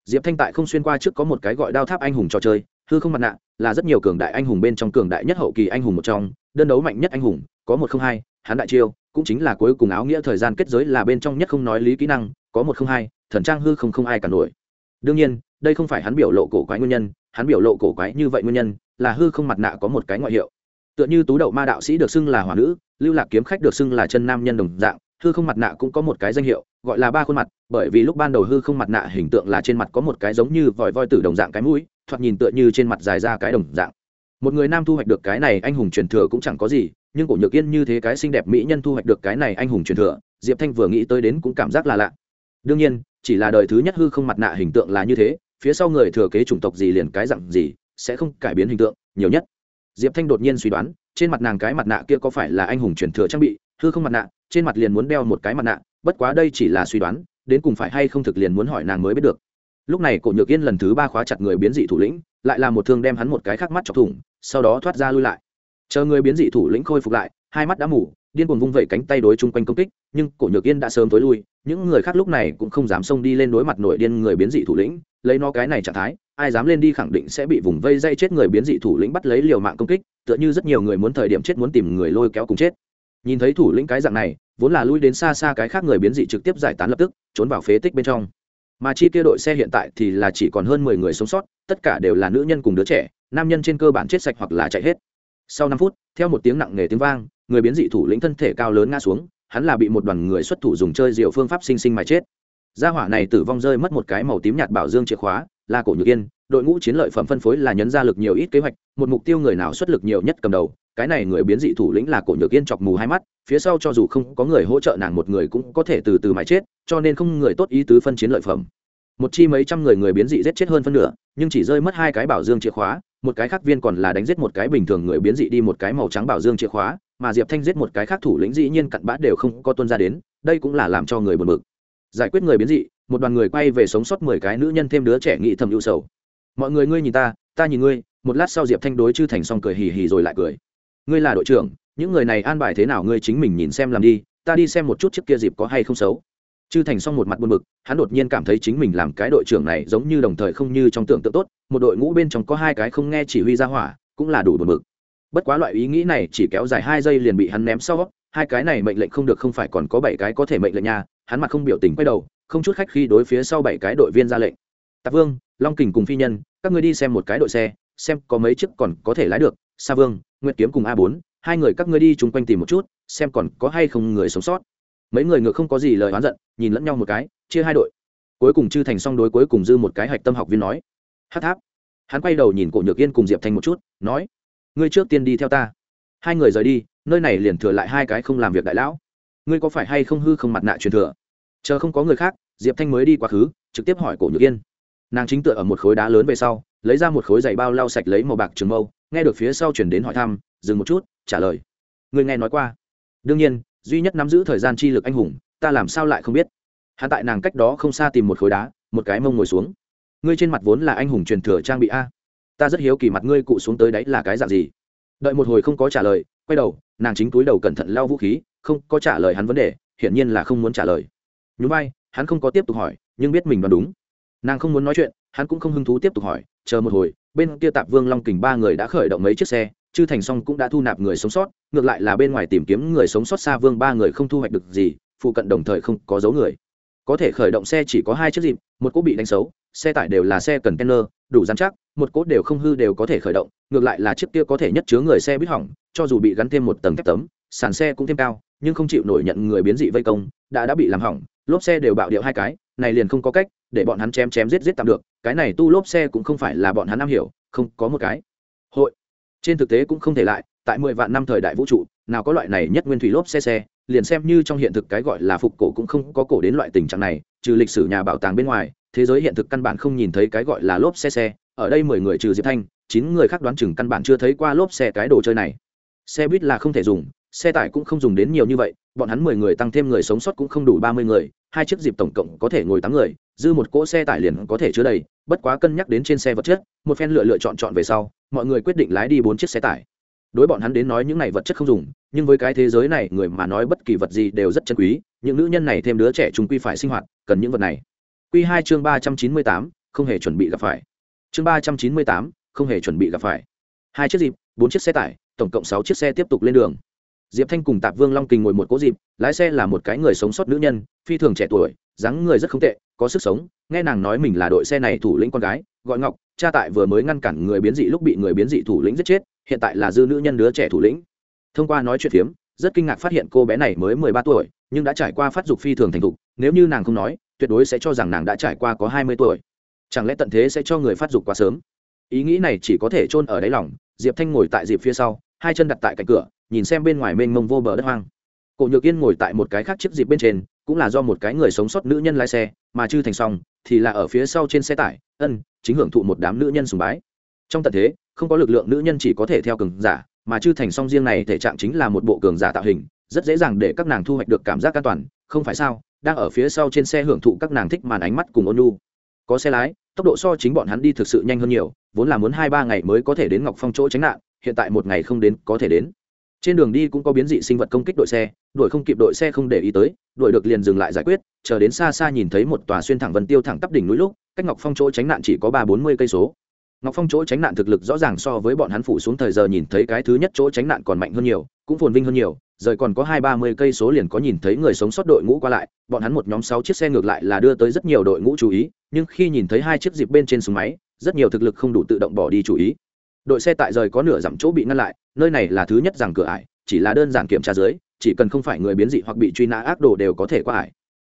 diệp thanh tại không xuyên qua trước có một cái gọi đao tháp anh hùng trò chơi, hư không mặt nạ, là rất nhiều cường đại anh hùng bên trong cường đại nhất hậu kỳ anh hùng một trong, đơn đấu mạnh nhất anh hùng, có một không hai, hắn đại chiêu, cũng chính là cuối cùng áo nghĩa thời gian kết giới là bên trong nhất không nói lý kỹ năng, có một không hai, thần trang hư không không ai cả nổi. Đương nhiên, đây không phải hắn biểu lộ cổ quái nguyên nhân, hắn biểu lộ cổ quái như vậy nguyên nhân, là hư không mặt nạ có một cái ngoại hiệu. Tựa như tú đậu ma đạo sĩ được xưng là hỏa nữ, lưu lạc kiếm khách được xưng là chân nam nhân đồng dạng hư không mặt nạ cũng có một cái danh hiệu, gọi là ba khuôn mặt, bởi vì lúc ban đầu hư không mặt nạ hình tượng là trên mặt có một cái giống như vòi voi tử đồng dạng cái mũi, thoạt nhìn tựa như trên mặt dài ra cái đồng dạng. Một người nam thu hoạch được cái này anh hùng truyền thừa cũng chẳng có gì, nhưng cổ nhược yên như thế cái xinh đẹp mỹ nhân thu hoạch được cái này anh hùng truyền thừa, diệp thanh vừa nghĩ tới đến cũng cảm giác là lạ. Đương nhiên, chỉ là đời thứ nhất hư không mặt nạ hình tượng là như thế, phía sau người thừa kế chủng tộc gì liền cái dặn gì, sẽ không cải biến hình tượng, nhiều nhất. Diệp thanh đột nhiên suy đoán, trên mặt nàng cái mặt nạ kia có phải là anh hùng truyền thừa trang bị, hư không mặt nạ trên mặt liền muốn đeo một cái mặt nạ, bất quá đây chỉ là suy đoán, đến cùng phải hay không thực liền muốn hỏi nàng mới biết được. Lúc này cổ nhược yên lần thứ ba khóa chặt người biến dị thủ lĩnh, lại là một thương đem hắn một cái khắc mắt chọc thủng, sau đó thoát ra lui lại. Chờ người biến dị thủ lĩnh khôi phục lại, hai mắt đã mủ điên cuồng vung vẩy cánh tay đối chung quanh công kích, nhưng cổ nhược yên đã sớm tối lui, những người khác lúc này cũng không dám xông đi lên đối mặt nội điên người biến dị thủ lĩnh, lấy nó cái này trạng thái, ai dám lên đi khẳng định sẽ bị vùng vây dây chết người biến dị thủ lĩnh bắt lấy liều mạng công kích, tựa như rất nhiều người muốn thời điểm chết muốn tìm người lôi kéo cùng chết. Nhìn thấy thủ lĩnh cái dạng này vốn là lui đến xa xa cái khác người biến dị trực tiếp giải tán lập tức, trốn vào phế tích bên trong. Mà chi kia đội xe hiện tại thì là chỉ còn hơn mười người sống sót, tất cả đều là nữ nhân cùng đứa trẻ, nam nhân trên cơ bản chết sạch hoặc là chạy hết. Sau năm phút, theo một tiếng nặng nề tiếng vang, người biến dị thủ lĩnh thân thể cao lớn ngã xuống, hắn là bị một đoàn người xuất thủ dùng chơi diệu phương pháp sinh sinh mà chết. Gia hỏa này tử vong rơi mất một cái màu tím nhạt bảo dương chìa khóa, là cổ nhược yên, đội ngũ chiến lợi phẩm phân phối là nhấn ra lực nhiều ít kế hoạch, một mục tiêu người nào xuất lực nhiều nhất cầm đầu, cái này người biến dị thủ lĩnh là cổ nhược yên chọc mù hai mắt phía sau cho dù không có người hỗ trợ nàng một người cũng có thể từ từ mãi chết, cho nên không người tốt ý tứ phân chiến lợi phẩm. Một chi mấy trăm người người biến dị giết chết hơn phân nửa, nhưng chỉ rơi mất hai cái bảo dương chìa khóa, một cái khác viên còn là đánh giết một cái bình thường người biến dị đi một cái màu trắng bảo dương chìa khóa, mà diệp thanh giết một cái khác thủ lĩnh dĩ nhiên cặn bã đều không có tuân ra đến, đây cũng là làm cho người buồn bực. Giải quyết người biến dị, một đoàn người quay về sống sót mười cái nữ nhân thêm đứa trẻ nghị thầm ưu sầu. Mọi người ngươi nhìn ta ta nhìn ngươi. Một lát sau diệp thanh đối chư thành xong cười hì hì rồi lại cười. Ngươi là đội trưởng những người này an bài thế nào ngươi chính mình nhìn xem làm đi, ta đi xem một chút chiếc kia dịp có hay không xấu. Chư thành xong một mặt buồn bực, hắn đột nhiên cảm thấy chính mình làm cái đội trưởng này giống như đồng thời không như trong tưởng tượng tốt, một đội ngũ bên trong có hai cái không nghe chỉ huy ra hỏa, cũng là đủ buồn bực. Bất quá loại ý nghĩ này chỉ kéo dài hai giây liền bị hắn ném sau, hai cái này mệnh lệnh không được không phải còn có bảy cái có thể mệnh lệnh nha, hắn mặt không biểu tình quay đầu, không chút khách khi đối phía sau bảy cái đội viên ra lệnh. Tạp vương, long kình cùng phi nhân, các ngươi đi xem một cái đội xe, xem có mấy chiếc còn có thể lái được, sa vương, nguyệt kiếm cùng a bốn hai người các ngươi đi chung quanh tìm một chút, xem còn có hay không người sống sót. Mấy người ngược không có gì lời oán giận, nhìn lẫn nhau một cái, chia hai đội. Cuối cùng chư thành song đối cuối cùng dư một cái hạch tâm học viên nói hát tháp. Hắn quay đầu nhìn cổ nhược yên cùng diệp thành một chút, nói, ngươi trước tiên đi theo ta. Hai người rời đi, nơi này liền thừa lại hai cái không làm việc đại lão. Ngươi có phải hay không hư không mặt nạ truyền thừa? Chờ không có người khác, diệp thanh mới đi quá khứ, trực tiếp hỏi cổ nhược yên. Nàng chính tựa ở một khối đá lớn về sau, lấy ra một khối giày bao lau sạch lấy màu bạc trường mâu, nghe được phía sau chuyển đến hỏi thăm dừng một chút, trả lời. Người nghe nói qua. Đương nhiên, duy nhất nắm giữ thời gian chi lực anh hùng, ta làm sao lại không biết? Hạ tại nàng cách đó không xa tìm một khối đá, một cái mông ngồi xuống. Ngươi trên mặt vốn là anh hùng truyền thừa trang bị a. Ta rất hiếu kỳ mặt ngươi cụ xuống tới đấy là cái dạng gì. Đợi một hồi không có trả lời, quay đầu, nàng chính túi đầu cẩn thận lau vũ khí, không có trả lời hắn vấn đề, hiển nhiên là không muốn trả lời. Nhún vai, hắn không có tiếp tục hỏi, nhưng biết mình đoán đúng. Nàng không muốn nói chuyện, hắn cũng không hứng thú tiếp tục hỏi, chờ một hồi, bên kia tạp vương long kình ba người đã khởi động mấy chiếc xe chư thành xong cũng đã thu nạp người sống sót, ngược lại là bên ngoài tìm kiếm người sống sót xa vương ba người không thu hoạch được gì, phụ cận đồng thời không có dấu người. Có thể khởi động xe chỉ có hai chiếc dịp một cỗ bị đánh xấu, xe tải đều là xe cần kenner đủ dán chắc, một cỗ đều không hư đều có thể khởi động, ngược lại là chiếc kia có thể nhất chứa người xe bít hỏng, cho dù bị gắn thêm một tầng thép tấm, sàn xe cũng thêm cao, nhưng không chịu nổi nhận người biến dị vây công, đã đã bị làm hỏng, lốp xe đều bạo điệu hai cái, này liền không có cách, để bọn hắn chém chém giết giết tạm được, cái này tu lốp xe cũng không phải là bọn hắn am hiểu, không có một cái. Hội trên thực tế cũng không thể lại, tại mười vạn năm thời đại vũ trụ, nào có loại này nhất nguyên thủy lốp xe xe, liền xem như trong hiện thực cái gọi là phục cổ cũng không có cổ đến loại tình trạng này, trừ lịch sử nhà bảo tàng bên ngoài, thế giới hiện thực căn bản không nhìn thấy cái gọi là lốp xe xe. Ở đây mười người trừ diệp thanh, chín người khác đoán chừng căn bản chưa thấy qua lốp xe cái đồ chơi này. Xe buýt là không thể dùng xe tải cũng không dùng đến nhiều như vậy, bọn hắn mười người tăng thêm người sống sót cũng không đủ ba mươi người, hai chiếc dịp tổng cộng có thể ngồi tám người, dư một cỗ xe tải liền có thể chứa đầy, bất quá cân nhắc đến trên xe vật chất, một phen lựa lựa chọn chọn về sau, mọi người quyết định lái đi bốn chiếc xe tải. Đối bọn hắn đến nói những này vật chất không dùng, nhưng với cái thế giới này, người mà nói bất kỳ vật gì đều rất chân quý, những nữ nhân này thêm đứa trẻ chúng quy phải sinh hoạt, cần những vật này. Q hai chương ba trăm chín mươi tám, không hề chuẩn bị gặp phải. Chương ba trăm chín mươi tám, không hề chuẩn bị gặp phải. Hai chiếc dịp, bốn chiếc xe tải, tổng cộng sáu chiếc xe tiếp tục lên đường diệp thanh cùng tạp vương long kình ngồi một cố dịp, lái xe là một cái người sống sót nữ nhân, phi thường trẻ tuổi, dáng người rất không tệ, có sức sống, nghe nàng nói mình là đội xe này thủ lĩnh con gái, gọi ngọc, cha tại vừa mới ngăn cản người biến dị lúc bị người biến dị thủ lĩnh giết chết, hiện tại là dư nữ nhân đứa trẻ thủ lĩnh. Thông qua nói chuyện phiếm, rất kinh ngạc phát hiện cô bé này mới mười ba tuổi, nhưng đã trải qua phát dục phi thường thành thục, nếu như nàng không nói, tuyệt đối sẽ cho rằng nàng đã trải qua có hai mươi tuổi. Chẳng lẽ tận thế sẽ cho người phát dục quá sớm? Ý nghĩ này chỉ có thể chôn ở đáy lòng, diệp thanh ngồi tại dịp phía sau hai chân đặt tại cạnh cửa, nhìn xem bên ngoài mênh mông vô bờ đất hoang. Cổ nhược yên ngồi tại một cái khác chiếc dịp bên trên, cũng là do một cái người sống sót nữ nhân lái xe, mà chư thành xong, thì là ở phía sau trên xe tải, ân, chính hưởng thụ một đám nữ nhân sùng bái. Trong tận thế, không có lực lượng nữ nhân chỉ có thể theo cường giả, mà chư thành song riêng này thể trạng chính là một bộ cường giả tạo hình, rất dễ dàng để các nàng thu hoạch được cảm giác an toàn, không phải sao? Đang ở phía sau trên xe hưởng thụ các nàng thích màn ánh mắt cùng ôn nu có xe lái, tốc độ so chính bọn hắn đi thực sự nhanh hơn nhiều, vốn là muốn hai ba ngày mới có thể đến ngọc phong chỗ tránh nạn hiện tại một ngày không đến có thể đến. Trên đường đi cũng có biến dị sinh vật công kích đội xe, đuổi không kịp đội xe không để ý tới, đuổi được liền dừng lại giải quyết, chờ đến xa xa nhìn thấy một tòa xuyên thẳng vân tiêu thẳng tắp đỉnh núi lúc, cách ngọc phong chỗ tránh nạn chỉ có ba bốn mươi cây số. Ngọc phong chỗ tránh nạn thực lực rõ ràng so với bọn hắn phủ xuống thời giờ nhìn thấy cái thứ nhất chỗ tránh nạn còn mạnh hơn nhiều, cũng phồn vinh hơn nhiều, rời còn có hai ba mươi cây số liền có nhìn thấy người sống sót đội ngũ qua lại, bọn hắn một nhóm sáu chiếc xe ngược lại là đưa tới rất nhiều đội ngũ chú ý, nhưng khi nhìn thấy hai chiếc dịp bên trên súng máy, rất nhiều thực lực không đủ tự động bỏ đi chú ý đội xe tại rời có nửa dặm chỗ bị ngăn lại, nơi này là thứ nhất rằng cửa ải, chỉ là đơn giản kiểm tra dưới, chỉ cần không phải người biến dị hoặc bị truy nã ác đồ đều có thể qua ải.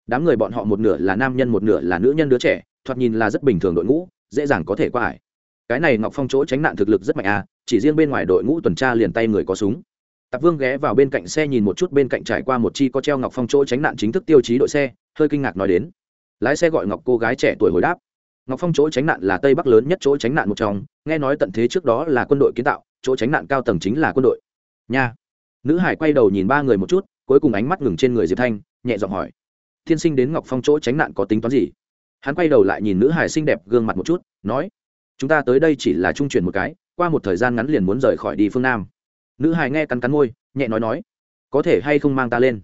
Đám người bọn họ một nửa là nam nhân, một nửa là nữ nhân, đứa trẻ, thoạt nhìn là rất bình thường đội ngũ, dễ dàng có thể qua ải. Cái này ngọc phong chỗ tránh nạn thực lực rất mạnh à chỉ riêng bên ngoài đội ngũ tuần tra liền tay người có súng. Tạp vương ghé vào bên cạnh xe nhìn một chút bên cạnh trải qua một chi có treo ngọc phong chỗ tránh nạn chính thức tiêu chí đội xe, hơi kinh ngạc nói đến. Lái xe gọi ngọc cô gái trẻ tuổi hồi đáp ngọc phong chỗ tránh nạn là tây bắc lớn nhất chỗ tránh nạn một trong. Nghe nói tận thế trước đó là quân đội kiến tạo, chỗ tránh nạn cao tầng chính là quân đội. Nha. Nữ hải quay đầu nhìn ba người một chút, cuối cùng ánh mắt ngừng trên người diệp thanh, nhẹ giọng hỏi. Tiên sinh đến ngọc phong chỗ tránh nạn có tính toán gì? Hắn quay đầu lại nhìn nữ hải xinh đẹp gương mặt một chút, nói. Chúng ta tới đây chỉ là trung chuyển một cái, qua một thời gian ngắn liền muốn rời khỏi đi phương nam. Nữ hải nghe cắn cắn môi, nhẹ nói nói. Có thể hay không mang ta lên?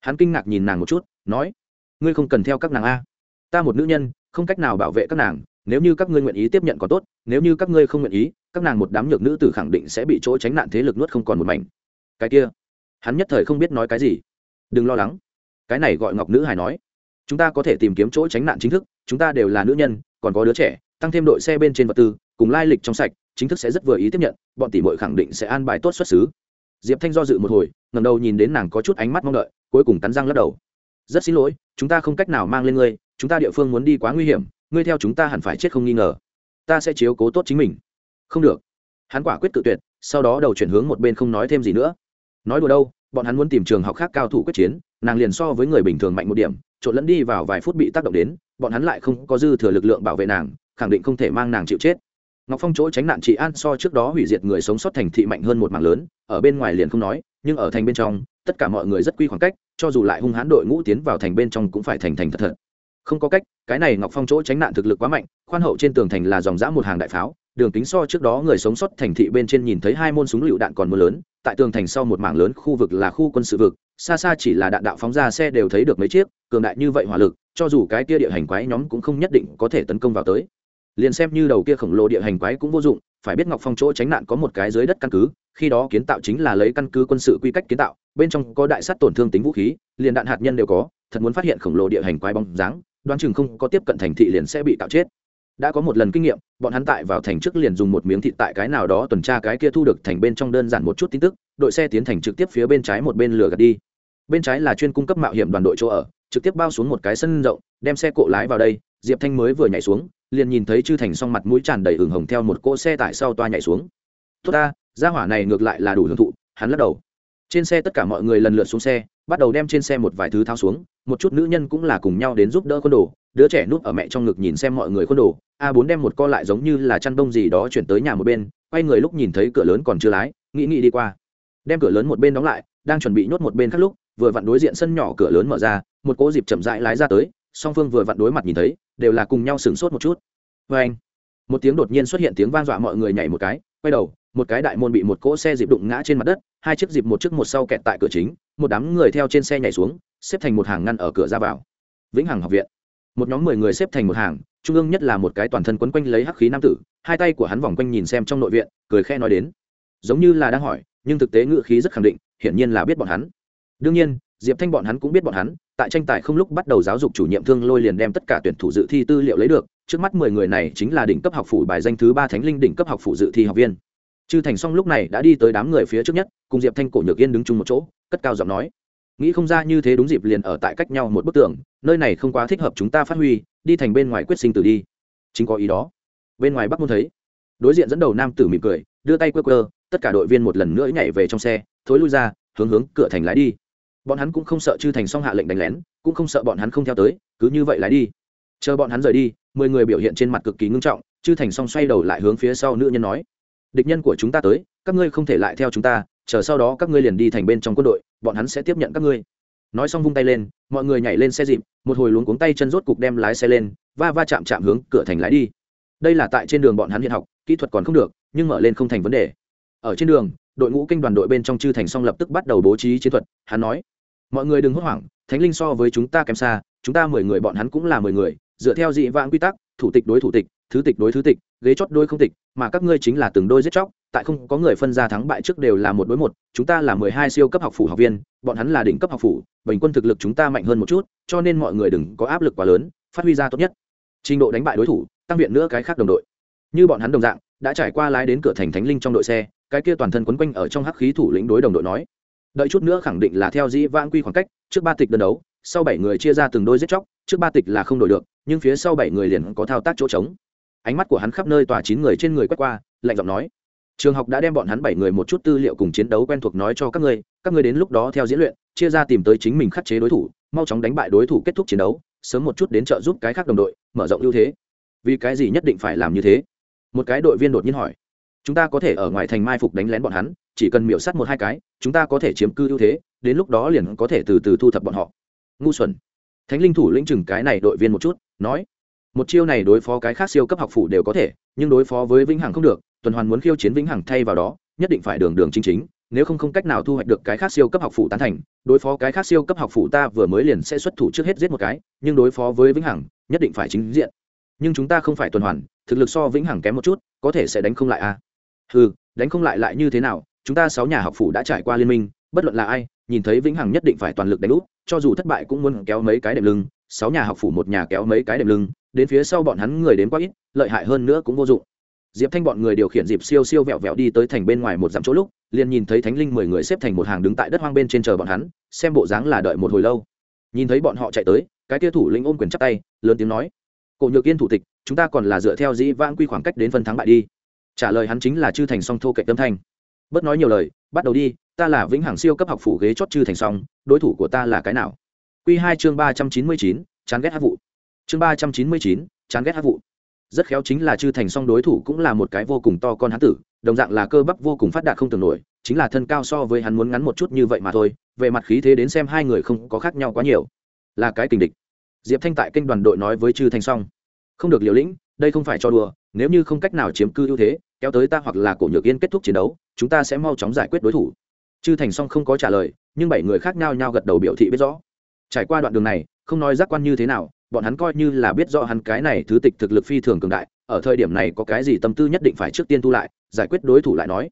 Hắn kinh ngạc nhìn nàng một chút, nói. Ngươi không cần theo các nàng a. Ta một nữ nhân không cách nào bảo vệ các nàng, nếu như các ngươi nguyện ý tiếp nhận có tốt, nếu như các ngươi không nguyện ý, các nàng một đám nhược nữ tử khẳng định sẽ bị chỗ tránh nạn thế lực nuốt không còn một mảnh. Cái kia, hắn nhất thời không biết nói cái gì. Đừng lo lắng. Cái này gọi ngọc nữ hải nói. Chúng ta có thể tìm kiếm chỗ tránh nạn chính thức, chúng ta đều là nữ nhân, còn có đứa trẻ, tăng thêm đội xe bên trên vật tư, cùng lai lịch trong sạch, chính thức sẽ rất vừa ý tiếp nhận, bọn tỷ mội khẳng định sẽ an bài tốt xuất xứ. Diệp thanh do dự một hồi ngầm đầu nhìn đến nàng có chút ánh mắt mong đợi, cuối cùng cắn răng lắc đầu. Rất xin lỗi, chúng ta không cách nào mang lên ngươi chúng ta địa phương muốn đi quá nguy hiểm, ngươi theo chúng ta hẳn phải chết không nghi ngờ. Ta sẽ chiếu cố tốt chính mình. Không được. Hắn quả quyết tự tuyệt, sau đó đầu chuyển hướng một bên không nói thêm gì nữa. Nói đùa đâu, bọn hắn muốn tìm trường học khác cao thủ quyết chiến, nàng liền so với người bình thường mạnh một điểm, trộn lẫn đi vào vài phút bị tác động đến, bọn hắn lại không có dư thừa lực lượng bảo vệ nàng, khẳng định không thể mang nàng chịu chết. Ngọc phong chỗ tránh nạn chị an so trước đó hủy diệt người sống sót thành thị mạnh hơn một mảng lớn, ở bên ngoài liền không nói, nhưng ở thành bên trong, tất cả mọi người rất quy khoảng cách, cho dù lại hung hãn đội ngũ tiến vào thành bên trong cũng phải thành thành thật thật không có cách, cái này ngọc phong chỗ tránh nạn thực lực quá mạnh, khoan hậu trên tường thành là dòng dã một hàng đại pháo, đường kính so trước đó người sống sót thành thị bên trên nhìn thấy hai môn súng lựu đạn còn mưa lớn, tại tường thành sau một mảng lớn khu vực là khu quân sự vực, xa xa chỉ là đạn đạo phóng ra xe đều thấy được mấy chiếc, cường đại như vậy hỏa lực, cho dù cái kia địa hành quái nhóm cũng không nhất định có thể tấn công vào tới. Liền xem như đầu kia khổng lồ địa hành quái cũng vô dụng, phải biết ngọc phong chỗ tránh nạn có một cái dưới đất căn cứ, khi đó kiến tạo chính là lấy căn cứ quân sự quy cách kiến tạo, bên trong có đại sắt tổn thương tính vũ khí, liền đạn hạt nhân đều có, thật muốn phát hiện khổng lồ địa hành quái bóng dáng đoán chừng không có tiếp cận thành thị liền sẽ bị tạo chết. Đã có một lần kinh nghiệm, bọn hắn tại vào thành trước liền dùng một miếng thịt tại cái nào đó tuần tra cái kia thu được thành bên trong đơn giản một chút tin tức, đội xe tiến thành trực tiếp phía bên trái một bên lửa gạt đi. Bên trái là chuyên cung cấp mạo hiểm đoàn đội chỗ ở, trực tiếp bao xuống một cái sân rộng, đem xe cộ lái vào đây, diệp thanh mới vừa nhảy xuống, liền nhìn thấy chư thành s mặt mũi tràn đầy ửng hồng theo một cỗ xe tải sau toa nhảy xuống. Tốt ta ra hỏa này ngược lại là đủ hưởng thụ, hắn lắc đầu. Trên xe tất cả mọi người lần lượt xuống xe, bắt đầu đem trên xe một vài thứ tháo xuống một chút nữ nhân cũng là cùng nhau đến giúp đỡ khuôn đồ, đứa trẻ núp ở mẹ trong ngực nhìn xem mọi người khuôn đồ, a bốn đem một co lại giống như là chăn đông gì đó chuyển tới nhà một bên, quay người lúc nhìn thấy cửa lớn còn chưa lái, nghĩ nghĩ đi qua. Đem cửa lớn một bên đóng lại, đang chuẩn bị nhốt một bên khác lúc, vừa vặn đối diện sân nhỏ cửa lớn mở ra, một cỗ dịp chậm rãi lái ra tới, song phương vừa vặn đối mặt nhìn thấy, đều là cùng nhau sửng sốt một chút. Vê anh một tiếng đột nhiên xuất hiện tiếng vang dọa mọi người nhảy một cái, quay đầu, một cái đại môn bị một cỗ xe dịp đụng ngã trên mặt đất, hai chiếc dịp một chiếc một sau kẹt tại cửa chính, một đám người theo trên xe nhảy xuống, xếp thành một hàng ngăn ở cửa ra vào. Vĩnh hằng học viện. Một nhóm mười người xếp thành một hàng, trung ương nhất là một cái toàn thân quấn quanh lấy hắc khí nam tử, hai tay của hắn vòng quanh nhìn xem trong nội viện, cười khe nói đến. Giống như là đang hỏi, nhưng thực tế ngự khí rất khẳng định, hiển nhiên là biết bọn hắn. Đương nhiên diệp thanh bọn hắn cũng biết bọn hắn, tại tranh tài không lúc bắt đầu giáo dục chủ nhiệm thương lôi liền đem tất cả tuyển thủ dự thi tư liệu lấy được, trước mắt mười người này chính là đỉnh cấp học phủ bài danh thứ ba thánh linh đỉnh cấp học phủ dự thi học viên. Chư thành xong lúc này đã đi tới đám người phía trước nhất, cùng diệp thanh cổ nhược yên đứng chung một chỗ, cất cao giọng nói. Nghĩ không ra như thế đúng dịp liền ở tại cách nhau một bức tường, nơi này không quá thích hợp chúng ta phát huy, đi thành bên ngoài quyết sinh tử đi. Chính có ý đó. Bên ngoài bắc môn thấy. Đối diện dẫn đầu nam tử mỉm cười, đưa tay quơ quơ, tất cả đội viên một lần nữa nhảy về trong xe, thối lui ra, hướng hướng cửa thành lái đi bọn hắn cũng không sợ chư thành Song hạ lệnh đánh lén, cũng không sợ bọn hắn không theo tới, cứ như vậy lái đi. Chờ bọn hắn rời đi, mười người biểu hiện trên mặt cực kỳ ngưng trọng, chư thành Song xoay đầu lại hướng phía sau nữ nhân nói, địch nhân của chúng ta tới, các ngươi không thể lại theo chúng ta, chờ sau đó các ngươi liền đi thành bên trong quân đội, bọn hắn sẽ tiếp nhận các ngươi. Nói xong vung tay lên, mọi người nhảy lên xe dịp, một hồi luống cuống tay chân rốt cục đem lái xe lên, va va chạm chạm hướng cửa thành lái đi. Đây là tại trên đường bọn hắn hiện học, kỹ thuật còn không được, nhưng mở lên không thành vấn đề. Ở trên đường, đội ngũ kinh đoàn đội bên trong chư thành Song lập tức bắt đầu bố trí chiến thuật, hắn nói mọi người đừng hốt hoảng, thánh linh so với chúng ta kém xa, chúng ta mười người bọn hắn cũng là mười người, dựa theo dị vãng quy tắc, thủ tịch đối thủ tịch, thứ tịch đối thứ tịch, ghế chót đôi không tịch, mà các ngươi chính là từng đôi giết chóc, tại không có người phân ra thắng bại trước đều là một đối một, chúng ta là mười hai siêu cấp học phủ học viên, bọn hắn là đỉnh cấp học phủ, bình quân thực lực chúng ta mạnh hơn một chút, cho nên mọi người đừng có áp lực quá lớn, phát huy ra tốt nhất. Trình độ đánh bại đối thủ, tăng viện nữa cái khác đồng đội. Như bọn hắn đồng dạng, đã trải qua lái đến cửa thành thánh linh trong đội xe, cái kia toàn thân quấn quanh ở trong hắc khí thủ lĩnh đối đồng đội nói đợi chút nữa khẳng định là theo dĩ vãng quy khoảng cách, trước ba tịch đơn đấu, sau bảy người chia ra từng đôi giết chóc, trước ba tịch là không đổi được, nhưng phía sau bảy người liền có thao tác chỗ trống. Ánh mắt của hắn khắp nơi tòa chín người trên người quét qua, lạnh giọng nói, trường học đã đem bọn hắn bảy người một chút tư liệu cùng chiến đấu quen thuộc nói cho các ngươi các ngươi đến lúc đó theo diễn luyện, chia ra tìm tới chính mình khắc chế đối thủ, mau chóng đánh bại đối thủ kết thúc chiến đấu, sớm một chút đến trợ giúp cái khác đồng đội, mở rộng ưu thế. Vì cái gì nhất định phải làm như thế? Một cái đội viên đột nhiên hỏi. Chúng ta có thể ở ngoài thành mai phục đánh lén bọn hắn chỉ cần miểu sát một hai cái, chúng ta có thể chiếm cư ưu thế, đến lúc đó liền có thể từ từ thu thập bọn họ. Ngu xuẩn. Thánh linh thủ lĩnh chừng cái này đội viên một chút, nói, một chiêu này đối phó cái khác siêu cấp học phủ đều có thể, nhưng đối phó với vĩnh hằng không được, tuần hoàn muốn khiêu chiến vĩnh hằng thay vào đó, nhất định phải đường đường chính chính, nếu không không cách nào thu hoạch được cái khác siêu cấp học phủ tán thành, đối phó cái khác siêu cấp học phủ ta vừa mới liền sẽ xuất thủ trước hết giết một cái, nhưng đối phó với vĩnh hằng, nhất định phải chính diện. Nhưng chúng ta không phải tuần hoàn, thực lực so vĩnh hằng kém một chút, có thể sẽ đánh không lại a à? ừ đánh không lại lại như thế nào chúng ta sáu nhà học phủ đã trải qua liên minh, bất luận là ai, nhìn thấy vĩnh hằng nhất định phải toàn lực đánh úp, cho dù thất bại cũng muốn kéo mấy cái đệm lưng, sáu nhà học phủ một nhà kéo mấy cái đệm lưng, đến phía sau bọn hắn người đến quá ít, lợi hại hơn nữa cũng vô dụng. Diệp thanh bọn người điều khiển dịp siêu siêu vẹo vẹo đi tới thành bên ngoài một dặm chỗ lúc, liền nhìn thấy thánh linh mười người xếp thành một hàng đứng tại đất hoang bên trên chờ bọn hắn, xem bộ dáng là đợi một hồi lâu. Nhìn thấy bọn họ chạy tới, cái tiêu thủ lĩnh ôm quyền chắc tay, lớn tiếng nói, cổ nhược yên thủ tịch, chúng ta còn là dựa theo dĩ vãng quy khoảng cách đến phân thắng bại đi. Trả lời hắn chính là chư thành song thô cạnh tâm thanh bớt nói nhiều lời, bắt đầu đi, ta là vĩnh hằng siêu cấp học phủ ghế chót chư thành song, đối thủ của ta là cái nào? Q hai chương ba trăm chín mươi chín, chán ghét hát vụ. Chương ba trăm chín mươi chín, chán ghét hát vụ. Rất khéo chính là chư thành song đối thủ cũng là một cái vô cùng to con hán tử, đồng dạng là cơ bắp vô cùng phát đạt không tưởng nổi, chính là thân cao so với hắn muốn ngắn một chút như vậy mà thôi, về mặt khí thế đến xem hai người không có khác nhau quá nhiều. Là cái tình địch. Diệp thanh tại kênh đoàn đội nói với chư thành song, không được liều lĩnh, đây không phải cho đùa, nếu như không cách nào chiếm cư ưu thế, kéo tới ta hoặc là cổ nhược yên kết thúc chiến đấu chúng ta sẽ mau chóng giải quyết đối thủ. Chư thành song không có trả lời, nhưng bảy người khác nhau nhau gật đầu biểu thị biết rõ. Trải qua đoạn đường này, không nói giác quan như thế nào, bọn hắn coi như là biết rõ hắn cái này thứ tịch thực lực phi thường cường đại, ở thời điểm này có cái gì tâm tư nhất định phải trước tiên tu lại, giải quyết đối thủ lại nói.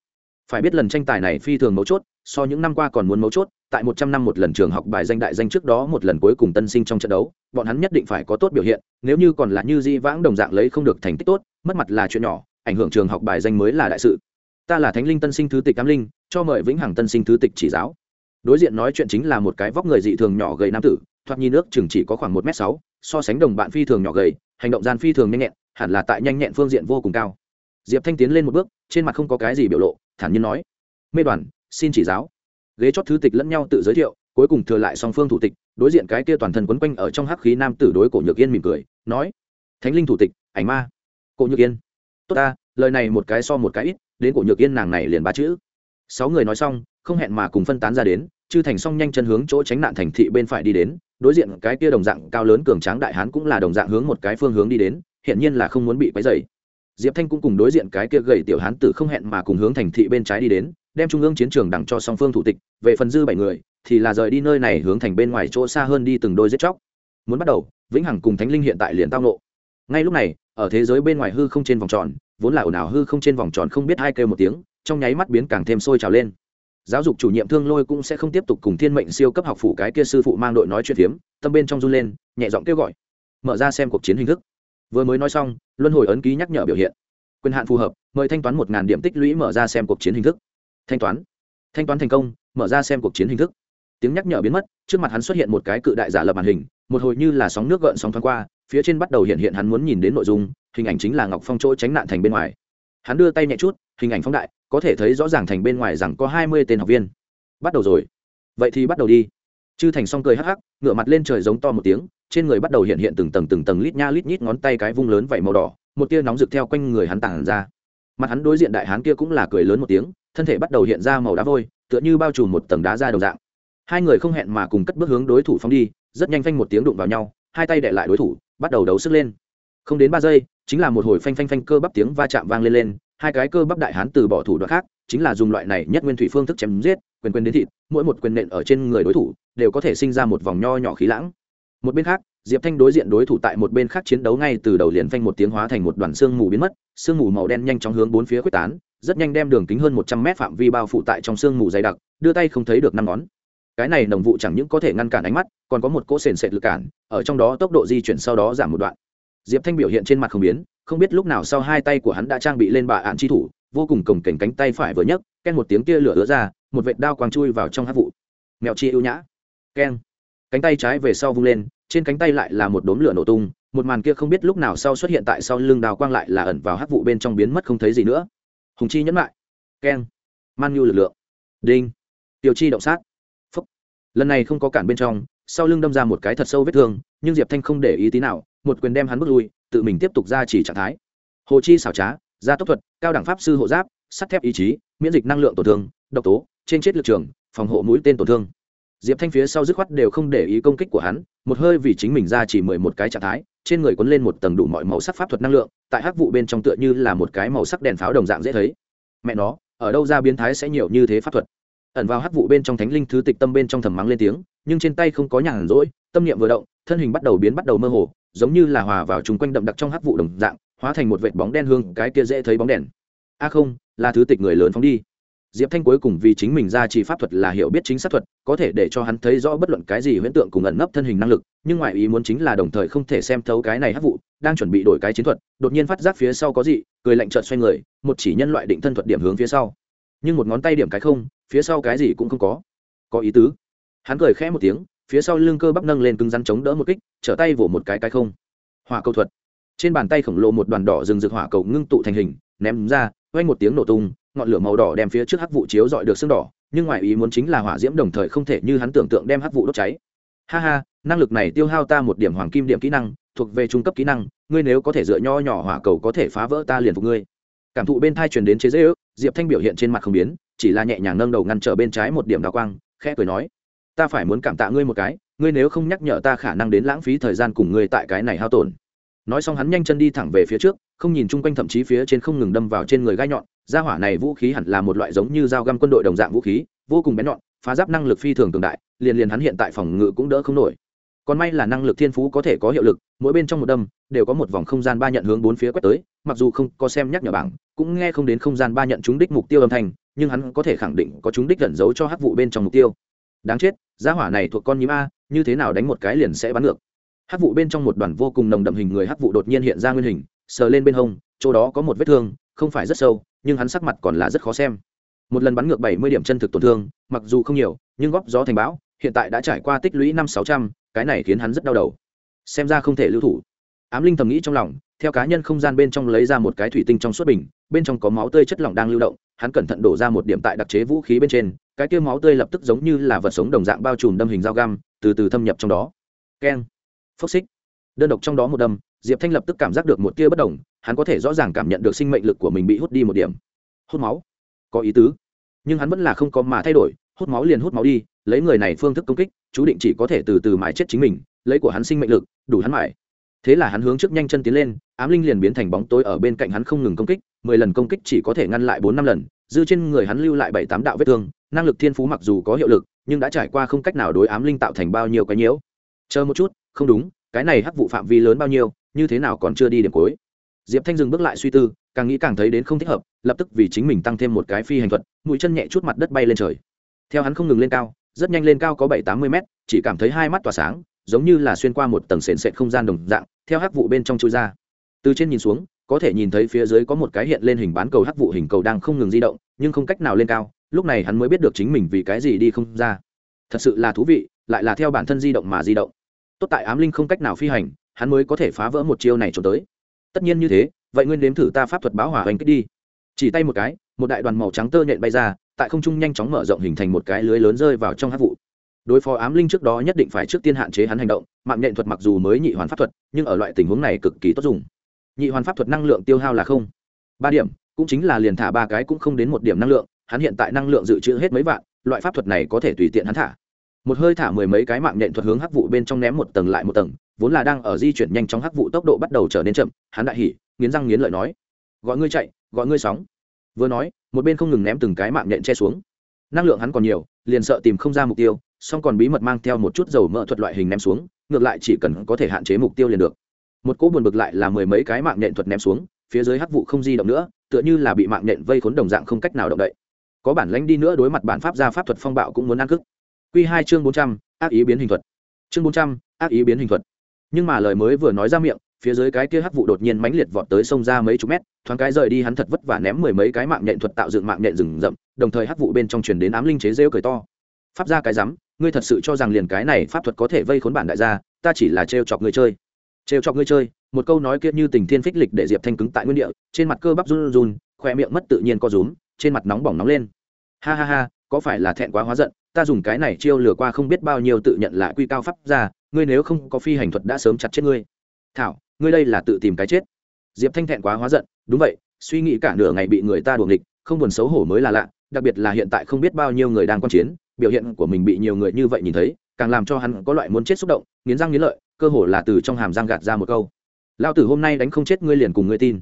Phải biết lần tranh tài này phi thường mấu chốt, so những năm qua còn muốn mấu chốt, tại một trăm năm một lần trường học bài danh đại danh trước đó một lần cuối cùng tân sinh trong trận đấu, bọn hắn nhất định phải có tốt biểu hiện, nếu như còn là như di vãng đồng dạng lấy không được thành tích tốt, mất mặt là chuyện nhỏ, ảnh hưởng trường học bài danh mới là đại sự ta là thánh linh tân sinh thứ tịch cam linh, cho mời vĩnh hằng tân sinh thứ tịch chỉ giáo. Đối diện nói chuyện chính là một cái vóc người dị thường nhỏ gầy nam tử, thoạt nhìn nước chừng chỉ có khoảng một m sáu, so sánh đồng bạn phi thường nhỏ gầy, hành động gian phi thường nhanh nhẹn, hẳn là tại nhanh nhẹn phương diện vô cùng cao. Diệp thanh tiến lên một bước, trên mặt không có cái gì biểu lộ, thản nhiên nói, mê đoàn, xin chỉ giáo. Ghế chót thứ tịch lẫn nhau tự giới thiệu, cuối cùng thừa lại song phương thủ tịch, đối diện cái kia toàn thân quấn quanh ở trong hắc khí nam tử đối cổ nhược yên mỉm cười, nói, thánh linh thủ tịch, ảnh ma. Cổ nhược yên, tốt ta, lời này một cái so một cái ít đến cổ nhược yên nàng này liền ba chữ. Sáu người nói xong, không hẹn mà cùng phân tán ra đến, chư thành xong nhanh chân hướng chỗ tránh nạn thành thị bên phải đi đến, đối diện cái kia đồng dạng cao lớn cường tráng đại hán cũng là đồng dạng hướng một cái phương hướng đi đến hiện nhiên là không muốn bị quấy dày diệp thanh cũng cùng đối diện cái kia gầy tiểu hán tử không hẹn mà cùng hướng thành thị bên trái đi đến, đem trung ương chiến trường đằng cho song phương thủ tịch, về phần dư bảy người, thì là rời đi nơi này hướng thành bên ngoài chỗ xa hơn đi từng đôi giết chóc. Muốn bắt đầu, vĩnh hằng cùng thánh linh hiện tại liền tao nộ ngay lúc này, ở thế giới bên ngoài hư không trên vòng tròn vốn là ồn ào hư không trên vòng tròn không biết hai kêu một tiếng, trong nháy mắt biến càng thêm sôi trào lên. Giáo dục chủ nhiệm thương lôi cũng sẽ không tiếp tục cùng thiên mệnh siêu cấp học phủ cái kia sư phụ mang đội nói chuyện phiếm, tâm bên trong run lên, nhẹ giọng kêu gọi. Mở ra xem cuộc chiến hình thức. Vừa mới nói xong, luân hồi ấn ký nhắc nhở biểu hiện. Quyền hạn phù hợp, mời thanh toán một điểm tích lũy mở ra xem cuộc chiến hình thức. Thanh toán. Thanh toán thành công, mở ra xem cuộc chiến hình thức. Tiếng nhắc nhở biến mất, trước mặt hắn xuất hiện một cái cự đại giả lập màn hình, một hồi như là sóng nước gợn sóng thoáng qua, phía trên bắt đầu hiện hiện hắn muốn nhìn đến nội dung hình ảnh chính là ngọc phong chỗ tránh nạn thành bên ngoài. Hắn đưa tay nhẹ chút, hình ảnh phóng đại, có thể thấy rõ ràng thành bên ngoài rằng có hai mươi tên học viên. Bắt đầu rồi. Vậy thì bắt đầu đi. Chư thành xong cười hắc hắc ngựa mặt lên trời giống to một tiếng, trên người bắt đầu hiện hiện từng tầng từng tầng lít nha lít nhít ngón tay cái vung lớn vảy màu đỏ, một tia nóng rực theo quanh người hắn tản ra. Mặt hắn đối diện đại hán kia cũng là cười lớn một tiếng, thân thể bắt đầu hiện ra màu đá vôi, tựa như bao trùm một tầng đá ra đồng dạng. Hai người không hẹn mà cùng cất bước hướng đối thủ phóng đi, rất nhanh phanh một tiếng đụng vào nhau, hai tay đệ lại đối thủ, bắt đầu đấu sức lên không đến ba giây, chính là một hồi phanh phanh phanh cơ bắp tiếng va chạm vang lên lên, hai cái cơ bắp đại hán từ bỏ thủ đoạn khác, chính là dùng loại này nhất nguyên thủy phương thức chém giết, quyền quyền đến thịt, mỗi một quyền nện ở trên người đối thủ, đều có thể sinh ra một vòng nho nhỏ khí lãng. Một bên khác, diệp thanh đối diện đối thủ tại một bên khác chiến đấu ngay từ đầu liền phanh một tiếng hóa thành một đoàn xương mù biến mất xương mù màu đen nhanh chóng hướng bốn phía quyết tán, rất nhanh đem đường kính hơn một trăm mét phạm vi bao phủ tại trong xương mù dày đặc, đưa tay không thấy được năm ngón. Cái này nồng vụ chẳng những có thể ngăn cản ánh mắt, còn có một cỗ sền sệt lực cản, ở trong đó tốc độ di chuyển sau đó giảm một đoạn diệp thanh biểu hiện trên mặt không biến, không biết lúc nào sau hai tay của hắn đã trang bị lên bà ạn chi thủ, vô cùng cồng cảnh cánh tay phải vừa nhấc, ken một tiếng kia lửa ứa ra, một vệt đao quang chui vào trong hát vụ. Mèo chi ưu nhã. Ken. Cánh tay trái về sau vung lên, trên cánh tay lại là một đốm lửa nổ tung, một màn kia không biết lúc nào sau xuất hiện tại sau lưng đào quang lại là ẩn vào hát vụ bên trong biến mất không thấy gì nữa. Hùng chi nhẫn lại. Keng man nhu lực lượng. Đinh. Tiêu chi động sát. Phúc. Lần này không có cản bên trong, sau lưng đâm ra một cái thật sâu vết thương, nhưng diệp thanh không để ý tí nào một quyền đem hắn bước lui, tự mình tiếp tục ra chỉ trạng thái. Hồ chi xảo trá, gia tốc thuật, cao đẳng pháp sư hộ giáp, sắt thép ý chí, miễn dịch năng lượng tổn thương, độc tố, trên chết lực trường, phòng hộ mũi tên tổn thương. Diệp thanh phía sau dứt khoát đều không để ý công kích của hắn, một hơi vì chính mình ra chỉ mười một cái trạng thái, trên người quấn lên một tầng đủ mọi màu sắc pháp thuật năng lượng, tại hắc vụ bên trong tựa như là một cái màu sắc đèn pháo đồng dạng dễ thấy. Mẹ nó, ở đâu ra biến thái sẽ nhiều như thế pháp thuật? Ẩn vào hắc vụ bên trong thánh linh thứ tịch tâm bên trong thầm mắng lên tiếng, nhưng trên tay không có nhàn rỗi, tâm niệm vừa động, thân hình bắt đầu biến bắt đầu mơ hồ giống như là hòa vào chung quanh đậm đặc trong hắc vụ đồng dạng, hóa thành một vệt bóng đen hương, cái kia dễ thấy bóng đèn. A không, là thứ tịch người lớn phóng đi. Diệp thanh cuối cùng vì chính mình ra chỉ pháp thuật là hiểu biết chính xác thuật, có thể để cho hắn thấy rõ bất luận cái gì huyễn tượng cùng ẩn nấp thân hình năng lực, nhưng ngoại ý muốn chính là đồng thời không thể xem thấu cái này hắc vụ, đang chuẩn bị đổi cái chiến thuật, đột nhiên phát giác phía sau có gì, cười lạnh trợn xoay người, một chỉ nhân loại định thân thuật điểm hướng phía sau. Nhưng một ngón tay điểm cái không, phía sau cái gì cũng không có. Có ý tứ. Hắn cười khẽ một tiếng phía sau lưng cơ bắp nâng lên cứng rắn chống đỡ một kích, trở tay vỗ một cái cái không. Hỏa cầu thuật. Trên bàn tay khổng lồ một đoàn đỏ rừng rực hỏa cầu ngưng tụ thành hình, ném ra, quanh một tiếng nổ tung, ngọn lửa màu đỏ đem phía trước hắc vụ chiếu dọi được sương đỏ, nhưng ngoài ý muốn chính là hỏa diễm đồng thời không thể như hắn tưởng tượng đem hắc vụ đốt cháy. Ha ha, năng lực này tiêu hao ta một điểm hoàng kim điểm kỹ năng, thuộc về trung cấp kỹ năng, ngươi nếu có thể dựa nho nhỏ hỏa cầu có thể phá vỡ ta liền phục ngươi. Cảm thụ bên thai truyền đến chế dễ ước diệp thanh biểu hiện trên mặt không biến, chỉ là nhẹ nhàng nâng đầu ngăn trở bên trái một điểm đào quang, khẽ cười nói ta phải muốn cảm tạ ngươi một cái, ngươi nếu không nhắc nhở ta khả năng đến lãng phí thời gian cùng ngươi tại cái này hao tổn. Nói xong hắn nhanh chân đi thẳng về phía trước, không nhìn chung quanh thậm chí phía trên không ngừng đâm vào trên người gai nhọn, gia hỏa này vũ khí hẳn là một loại giống như dao găm quân đội đồng dạng vũ khí, vô cùng bén nhọn, phá giáp năng lực phi thường cường đại, liền liền hắn hiện tại phòng ngự cũng đỡ không nổi. Còn may là năng lực thiên phú có thể có hiệu lực, mỗi bên trong một đâm, đều có một vòng không gian ba nhận hướng bốn phía quét tới, mặc dù không có xem nhắc nhở bảng, cũng nghe không đến không gian ba nhận trúng đích mục tiêu âm thanh, nhưng hắn có thể khẳng định có trúng đích gần giấu cho hắc vụ bên trong mục tiêu đáng chết gia hỏa này thuộc con nhím a, như thế nào đánh một cái liền sẽ bắn ngược. Hắc vụ bên trong một đoàn vô cùng nồng đậm hình người hắc vụ đột nhiên hiện ra nguyên hình, sờ lên bên hông, chỗ đó có một vết thương, không phải rất sâu, nhưng hắn sắc mặt còn là rất khó xem. Một lần bắn ngược bảy mươi điểm chân thực tổn thương, mặc dù không nhiều, nhưng góp gió thành bão, hiện tại đã trải qua tích lũy năm sáu trăm, cái này khiến hắn rất đau đầu. Xem ra không thể lưu thủ. Ám linh thầm nghĩ trong lòng theo cá nhân không gian bên trong lấy ra một cái thủy tinh trong suốt bình, bên trong có máu tươi chất lỏng đang lưu động, hắn cẩn thận đổ ra một điểm tại đặc chế vũ khí bên trên, cái kia máu tươi lập tức giống như là vật sống đồng dạng bao trùm đâm hình dao găm, từ từ thâm nhập trong đó. Keng. Phốc xích. Đơn độc trong đó một đâm, diệp thanh lập tức cảm giác được một tia bất đồng, hắn có thể rõ ràng cảm nhận được sinh mệnh lực của mình bị hút đi một điểm. Hút máu. Có ý tứ. Nhưng hắn vẫn là không có mà thay đổi, hút máu liền hút máu đi, lấy người này phương thức công kích, chú định chỉ có thể từ từ mãi chết chính mình, lấy của hắn sinh mệnh lực, đủ hắn mãi. Thế là hắn hướng trước nhanh chân tiến lên ám linh liền biến thành bóng tối ở bên cạnh hắn không ngừng công kích, mười lần công kích chỉ có thể ngăn lại bốn năm lần, dư trên người hắn lưu lại bảy tám đạo vết thương, năng lực thiên phú mặc dù có hiệu lực, nhưng đã trải qua không cách nào đối ám linh tạo thành bao nhiêu cái nhiễu. Chờ một chút, không đúng, cái này hắc vụ phạm vi lớn bao nhiêu, như thế nào còn chưa đi điểm cuối. Diệp thanh dừng bước lại suy tư, càng nghĩ càng thấy đến không thích hợp, lập tức vì chính mình tăng thêm một cái phi hành thuật, mũi chân nhẹ chút mặt đất bay lên trời. Theo hắn không ngừng lên cao, rất nhanh lên cao có bảy tám mươi mét, chỉ cảm thấy hai mắt tỏa sáng, giống như là xuyên qua một tầng sền sệt không gian đồng dạng, theo hắc vụ bên trong chui ra từ trên nhìn xuống, có thể nhìn thấy phía dưới có một cái hiện lên hình bán cầu hắc vụ hình cầu đang không ngừng di động, nhưng không cách nào lên cao, lúc này hắn mới biết được chính mình vì cái gì đi không ra. Thật sự là thú vị, lại là theo bản thân di động mà di động. Tốt tại ám linh không cách nào phi hành, hắn mới có thể phá vỡ một chiêu này trốn tới. Tất nhiên như thế, vậy nguyên đếm thử ta pháp thuật báo hỏa hoành kích đi. Chỉ tay một cái, một đại đoàn màu trắng tơ nhện bay ra, tại không trung nhanh chóng mở rộng hình thành một cái lưới lớn rơi vào trong hát vụ. Đối phó ám linh trước đó nhất định phải trước tiên hạn chế hắn hành động, mạng nhện thuật mặc dù mới nhị hoàn pháp thuật, nhưng ở loại tình huống này cực kỳ tốt dùng nhị hoàn pháp thuật năng lượng tiêu hao là không. Ba điểm, cũng chính là liền thả ba cái cũng không đến một điểm năng lượng, hắn hiện tại năng lượng dự trữ hết mấy vạn, loại pháp thuật này có thể tùy tiện hắn thả. Một hơi thả mười mấy cái mạng nhện thuật hướng hắc vụ bên trong ném một tầng lại một tầng, vốn là đang ở di chuyển nhanh trong hắc vụ tốc độ bắt đầu trở nên chậm, hắn đại hỉ, nghiến răng nghiến lợi nói, gọi ngươi chạy, gọi ngươi sóng. Vừa nói, một bên không ngừng ném từng cái mạng nhện che xuống. Năng lượng hắn còn nhiều, liền sợ tìm không ra mục tiêu, song còn bí mật mang theo một chút dầu mỡ thuật loại hình ném xuống, ngược lại chỉ cần có thể hạn chế mục tiêu liền được một cỗ buồn bực lại là mười mấy cái mạng nhện thuật ném xuống phía dưới hắc vụ không di động nữa tựa như là bị mạng nhện vây khốn đồng dạng không cách nào động đậy có bản lãnh đi nữa đối mặt bản pháp gia pháp thuật phong bạo cũng muốn ăn cức Quy hai chương 400, ác ý biến hình thuật. Chương 400, ác ý biến hình thuật. Nhưng mà lời mới vừa nói ra miệng, phía dưới cái kia hắc vụ đột nhiên mãnh liệt vọt tới sông ra mấy chục mét, thoáng cái rời đi hắn thật vất vả ném mười mấy cái mạng nhện thuật tạo dựng mạng nhện rừng rậm, đồng thời hắc vụ bên trong truyền đến ám linh chế rêu cười to. Pháp gia cái rắm, ngươi thật sự cho rằng liền cái này pháp thuật có thể vây khốn bản đại gia, ta chỉ là trêu chọc người chơi. Trêu chọc ngươi chơi, một câu nói kia như tình thiên phích lịch để Diệp Thanh cứng tại nguyên địa, trên mặt cơ bắp run run, khoe miệng mất tự nhiên co rúm, trên mặt nóng bỏng nóng lên. Ha ha ha, có phải là thẹn quá hóa giận, ta dùng cái này chiêu lừa qua không biết bao nhiêu tự nhận là quy cao pháp ra ngươi nếu không có phi hành thuật đã sớm chặt chết ngươi thảo ngươi đây là tự tìm cái chết diệp thanh thẹn quá hóa giận đúng vậy suy nghĩ cả nửa ngày bị người ta đuổi địch, không buồn xấu hổ mới là lạ đặc biệt là hiện tại không biết bao nhiêu người đang quan chiến biểu hiện của mình bị nhiều người như vậy nhìn thấy càng làm cho hắn có loại muốn chết xúc động nghiến răng nghiến lợi cơ hồ là từ trong hàm răng gạt ra một câu. Lao tử hôm nay đánh không chết ngươi liền cùng ngươi tin.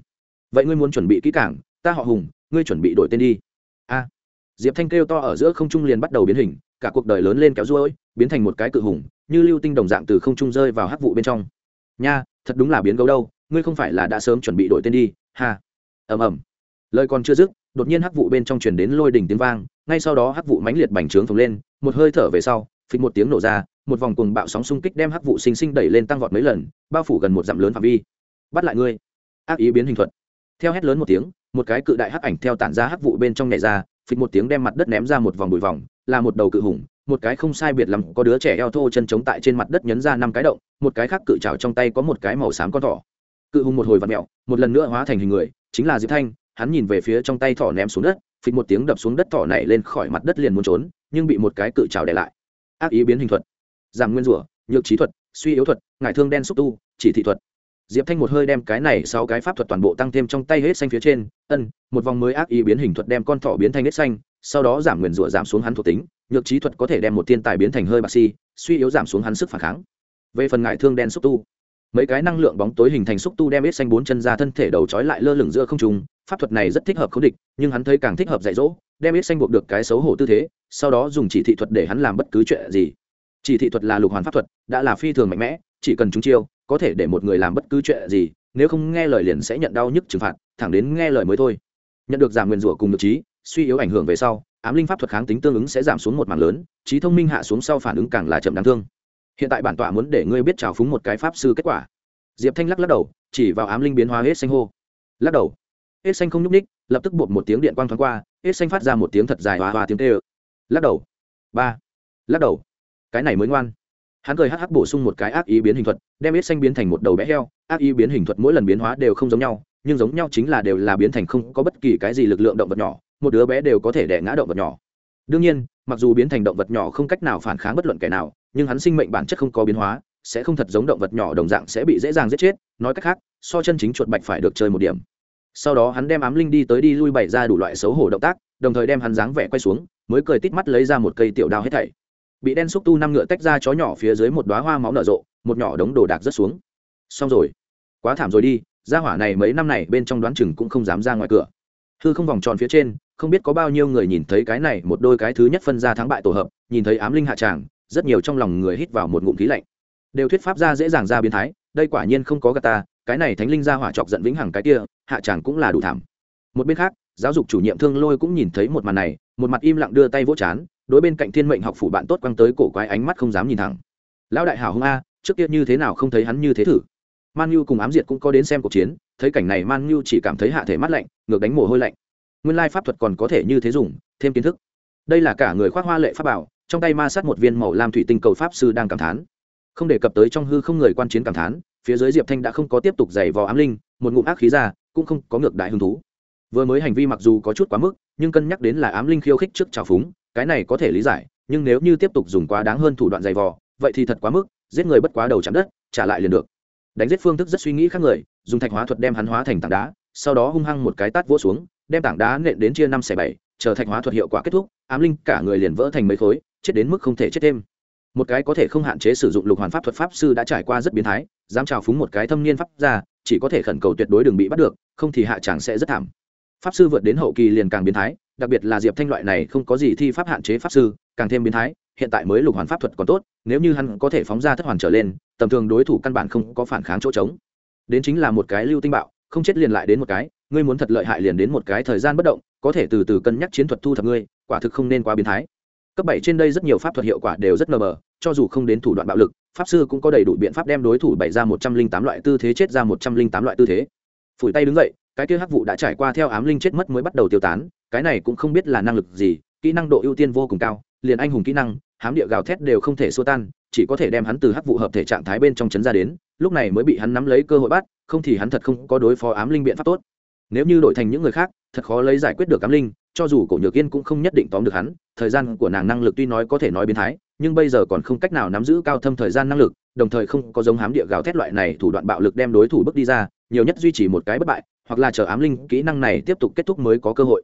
Vậy ngươi muốn chuẩn bị kỹ càng, ta họ hùng, ngươi chuẩn bị đổi tên đi. A. Diệp thanh kêu to ở giữa không trung liền bắt đầu biến hình, cả cuộc đời lớn lên kéo ruôi, biến thành một cái cự hùng, như lưu tinh đồng dạng từ không trung rơi vào hắc vụ bên trong. Nha, thật đúng là biến gấu đâu, ngươi không phải là đã sớm chuẩn bị đổi tên đi, ha. Ầm ầm. Lời còn chưa dứt, đột nhiên hắc vụ bên trong truyền đến lôi đỉnh tiếng vang, ngay sau đó hắc vụ mãnh liệt bành trướng phồng lên, một hơi thở về sau, phịch một tiếng nổ ra một vòng cuồng bạo sóng xung kích đem hắc vụ sinh sinh đẩy lên tăng vọt mấy lần, bao phủ gần một dặm lớn phạm vi. Bắt lại ngươi. Ác ý biến hình thuật. Theo hét lớn một tiếng, một cái cự đại hắc ảnh theo tản ra hắc vụ bên trong nhảy ra, phịch một tiếng đem mặt đất ném ra một vòng bụi vòng, là một đầu cự hùng, một cái không sai biệt lắm, có đứa trẻ eo thô chân chống tại trên mặt đất nhấn ra năm cái động, một cái khác cự trào trong tay có một cái màu xám con thỏ. Cự hùng một hồi vặt mẹo, một lần nữa hóa thành hình người, chính là diệp thanh, hắn nhìn về phía trong tay thỏ ném xuống đất, phịch một tiếng đập xuống đất thỏ này lên khỏi mặt đất liền muốn trốn, nhưng bị một cái cự trào đè lại. Ác ý biến hình thuật giảm nguyên rủa, nhược trí thuật, suy yếu thuật, ngải thương đen xúc tu, chỉ thị thuật. Diệp thanh một hơi đem cái này sau cái pháp thuật toàn bộ tăng thêm trong tay hết xanh phía trên, ân, một vòng mới ác ý biến hình thuật đem con thỏ biến thành hết xanh, sau đó giảm nguyền rủa giảm xuống hắn thuộc tính, nhược trí thuật có thể đem một thiên tài biến thành hơi bạc si, suy yếu giảm xuống hắn sức phản kháng. Về phần ngại thương đen xúc tu, mấy cái năng lượng bóng tối hình thành xúc tu đem hết xanh bốn chân ra thân thể đầu trói lại lơ lửng giữa không trung, pháp thuật này rất thích hợp k địch, nhưng hắn thấy càng thích hợp dạy dỗ, đem hết xanh buộc được cái xấu hổ tư thế, sau đó dùng chỉ thị thuật để hắn làm bất cứ chuyện gì chỉ thị thuật là lục hoàn pháp thuật, đã là phi thường mạnh mẽ, chỉ cần chúng chiêu, có thể để một người làm bất cứ chuyện gì, nếu không nghe lời liền sẽ nhận đau nhức trừng phạt, thẳng đến nghe lời mới thôi. Nhận được giảm nguyền rủa cùng được trí, suy yếu ảnh hưởng về sau, ám linh pháp thuật kháng tính tương ứng sẽ giảm xuống một mảng lớn, trí thông minh hạ xuống sau phản ứng càng là chậm đáng thương. Hiện tại bản tọa muốn để ngươi biết trào phúng một cái pháp sư kết quả. Diệp thanh lắc lắc đầu, chỉ vào ám linh biến hóa hết xanh hô. Lắc đầu. Hết xanh không nhúc ních lập tức bột một tiếng điện quang thoáng qua, hết xanh phát ra một tiếng thật dài hòa hòa tiếng tê ơ lắc đầu. Ba. Lắc đầu cái này mới ngoan. Hắn cười hắc hắc bổ sung một cái ác ý biến hình thuật, đem ít xanh biến thành một đầu bé heo. Ác ý biến hình thuật mỗi lần biến hóa đều không giống nhau, nhưng giống nhau chính là đều là biến thành không có bất kỳ cái gì lực lượng động vật nhỏ, một đứa bé đều có thể đẻ ngã động vật nhỏ. Đương nhiên, mặc dù biến thành động vật nhỏ không cách nào phản kháng bất luận kẻ nào, nhưng hắn sinh mệnh bản chất không có biến hóa, sẽ không thật giống động vật nhỏ đồng dạng sẽ bị dễ dàng giết chết. Nói cách khác, so chân chính chuột bạch phải được chơi một điểm. Sau đó hắn đem ám linh đi tới đi lui bày ra đủ loại xấu hổ động tác, đồng thời đem hắn dáng vẻ quay xuống, mới cười tít mắt lấy ra một cây tiểu đao hết thảy bị đen xúc tu năm ngựa tách ra chó nhỏ phía dưới một đoá hoa máu nở rộ, một nhỏ đống đồ đạc rất xuống. Xong rồi. Quá thảm rồi đi, gia hỏa này mấy năm này bên trong đoán chừng cũng không dám ra ngoài cửa. Hư không vòng tròn phía trên, không biết có bao nhiêu người nhìn thấy cái này một đôi cái thứ nhất phân ra thắng bại tổ hợp, nhìn thấy ám linh hạ tràng, rất nhiều trong lòng người hít vào một ngụm khí lạnh. Đều thuyết pháp ra dễ dàng ra biến thái, đây quả nhiên không có gà ta, cái này thánh linh ra hỏa chọc giận vĩnh hằng cái kia, hạ tràng cũng là đủ thảm. Một bên khác, giáo dục chủ nhiệm thương lôi cũng nhìn thấy một màn này, một mặt im lặng đưa tay vỗ chán đối bên cạnh thiên mệnh học phủ bạn tốt quăng tới cổ quái ánh mắt không dám nhìn thẳng. Lão đại hảo hung a, trước kia như thế nào không thấy hắn như thế thử. Man nhu cùng ám diệt cũng có đến xem cuộc chiến, thấy cảnh này man nhu chỉ cảm thấy hạ thể mắt lạnh, ngược đánh mồ hôi lạnh. Nguyên lai pháp thuật còn có thể như thế dùng, thêm kiến thức. Đây là cả người khoác hoa lệ pháp bảo, trong tay ma sát một viên màu lam thủy tinh cầu pháp sư đang cảm thán. Không đề cập tới trong hư không người quan chiến cảm thán, phía dưới diệp thanh đã không có tiếp tục giày vò ám linh, một ngụm ác khí ra, cũng không có ngược đại hứng thú. Vừa mới hành vi mặc dù có chút quá mức, nhưng cân nhắc đến là ám linh khiêu khích trước trào phúng cái này có thể lý giải, nhưng nếu như tiếp tục dùng quá đáng hơn thủ đoạn giày vò, vậy thì thật quá mức, giết người bất quá đầu chạm đất, trả lại liền được. Đánh giết phương thức rất suy nghĩ khác người, dùng thạch hóa thuật đem hắn hóa thành tảng đá, sau đó hung hăng một cái tát vỗ xuống, đem tảng đá nện đến chia năm xẻ bảy, chờ thạch hóa thuật hiệu quả kết thúc, ám linh cả người liền vỡ thành mấy khối, chết đến mức không thể chết thêm. Một cái có thể không hạn chế sử dụng lục hoàn pháp thuật pháp sư đã trải qua rất biến thái, dám trào phúng một cái thâm niên pháp ra chỉ có thể khẩn cầu tuyệt đối đừng bị bắt được, không thì hạ tràng sẽ rất thảm. Pháp sư vượt đến hậu kỳ liền càng biến thái đặc biệt là diệp thanh loại này không có gì thi pháp hạn chế pháp sư, càng thêm biến thái, hiện tại mới lục hoàn pháp thuật còn tốt, nếu như hắn có thể phóng ra thất hoàn trở lên, tầm thường đối thủ căn bản không có phản kháng chỗ trống. Đến chính là một cái lưu tinh bạo, không chết liền lại đến một cái, ngươi muốn thật lợi hại liền đến một cái thời gian bất động, có thể từ từ cân nhắc chiến thuật thu thập ngươi, quả thực không nên quá biến thái. Cấp bảy trên đây rất nhiều pháp thuật hiệu quả đều rất mờ mờ, cho dù không đến thủ đoạn bạo lực, pháp sư cũng có đầy đủ biện pháp đem đối thủ bày ra một trăm linh tám loại tư thế, chết ra một trăm linh tám loại tư thế phủi tay đứng dậy, cái kia hắc vụ đã trải qua theo ám linh chết mất mới bắt đầu tiêu tán, cái này cũng không biết là năng lực gì, kỹ năng độ ưu tiên vô cùng cao, liền anh hùng kỹ năng, hám địa gào thét đều không thể xua tan, chỉ có thể đem hắn từ hắc vụ hợp thể trạng thái bên trong chấn ra đến, lúc này mới bị hắn nắm lấy cơ hội bắt, không thì hắn thật không có đối phó ám linh biện pháp tốt. Nếu như đổi thành những người khác, thật khó lấy giải quyết được ám linh, cho dù cổ nhược yên cũng không nhất định tóm được hắn, thời gian của nàng năng lực tuy nói có thể nói biến thái, nhưng bây giờ còn không cách nào nắm giữ cao thâm thời gian năng lực, đồng thời không có giống hám địa gào thét loại này thủ đoạn bạo lực đem đối thủ bước đi ra nhiều nhất duy trì một cái bất bại, hoặc là chờ ám linh kỹ năng này tiếp tục kết thúc mới có cơ hội.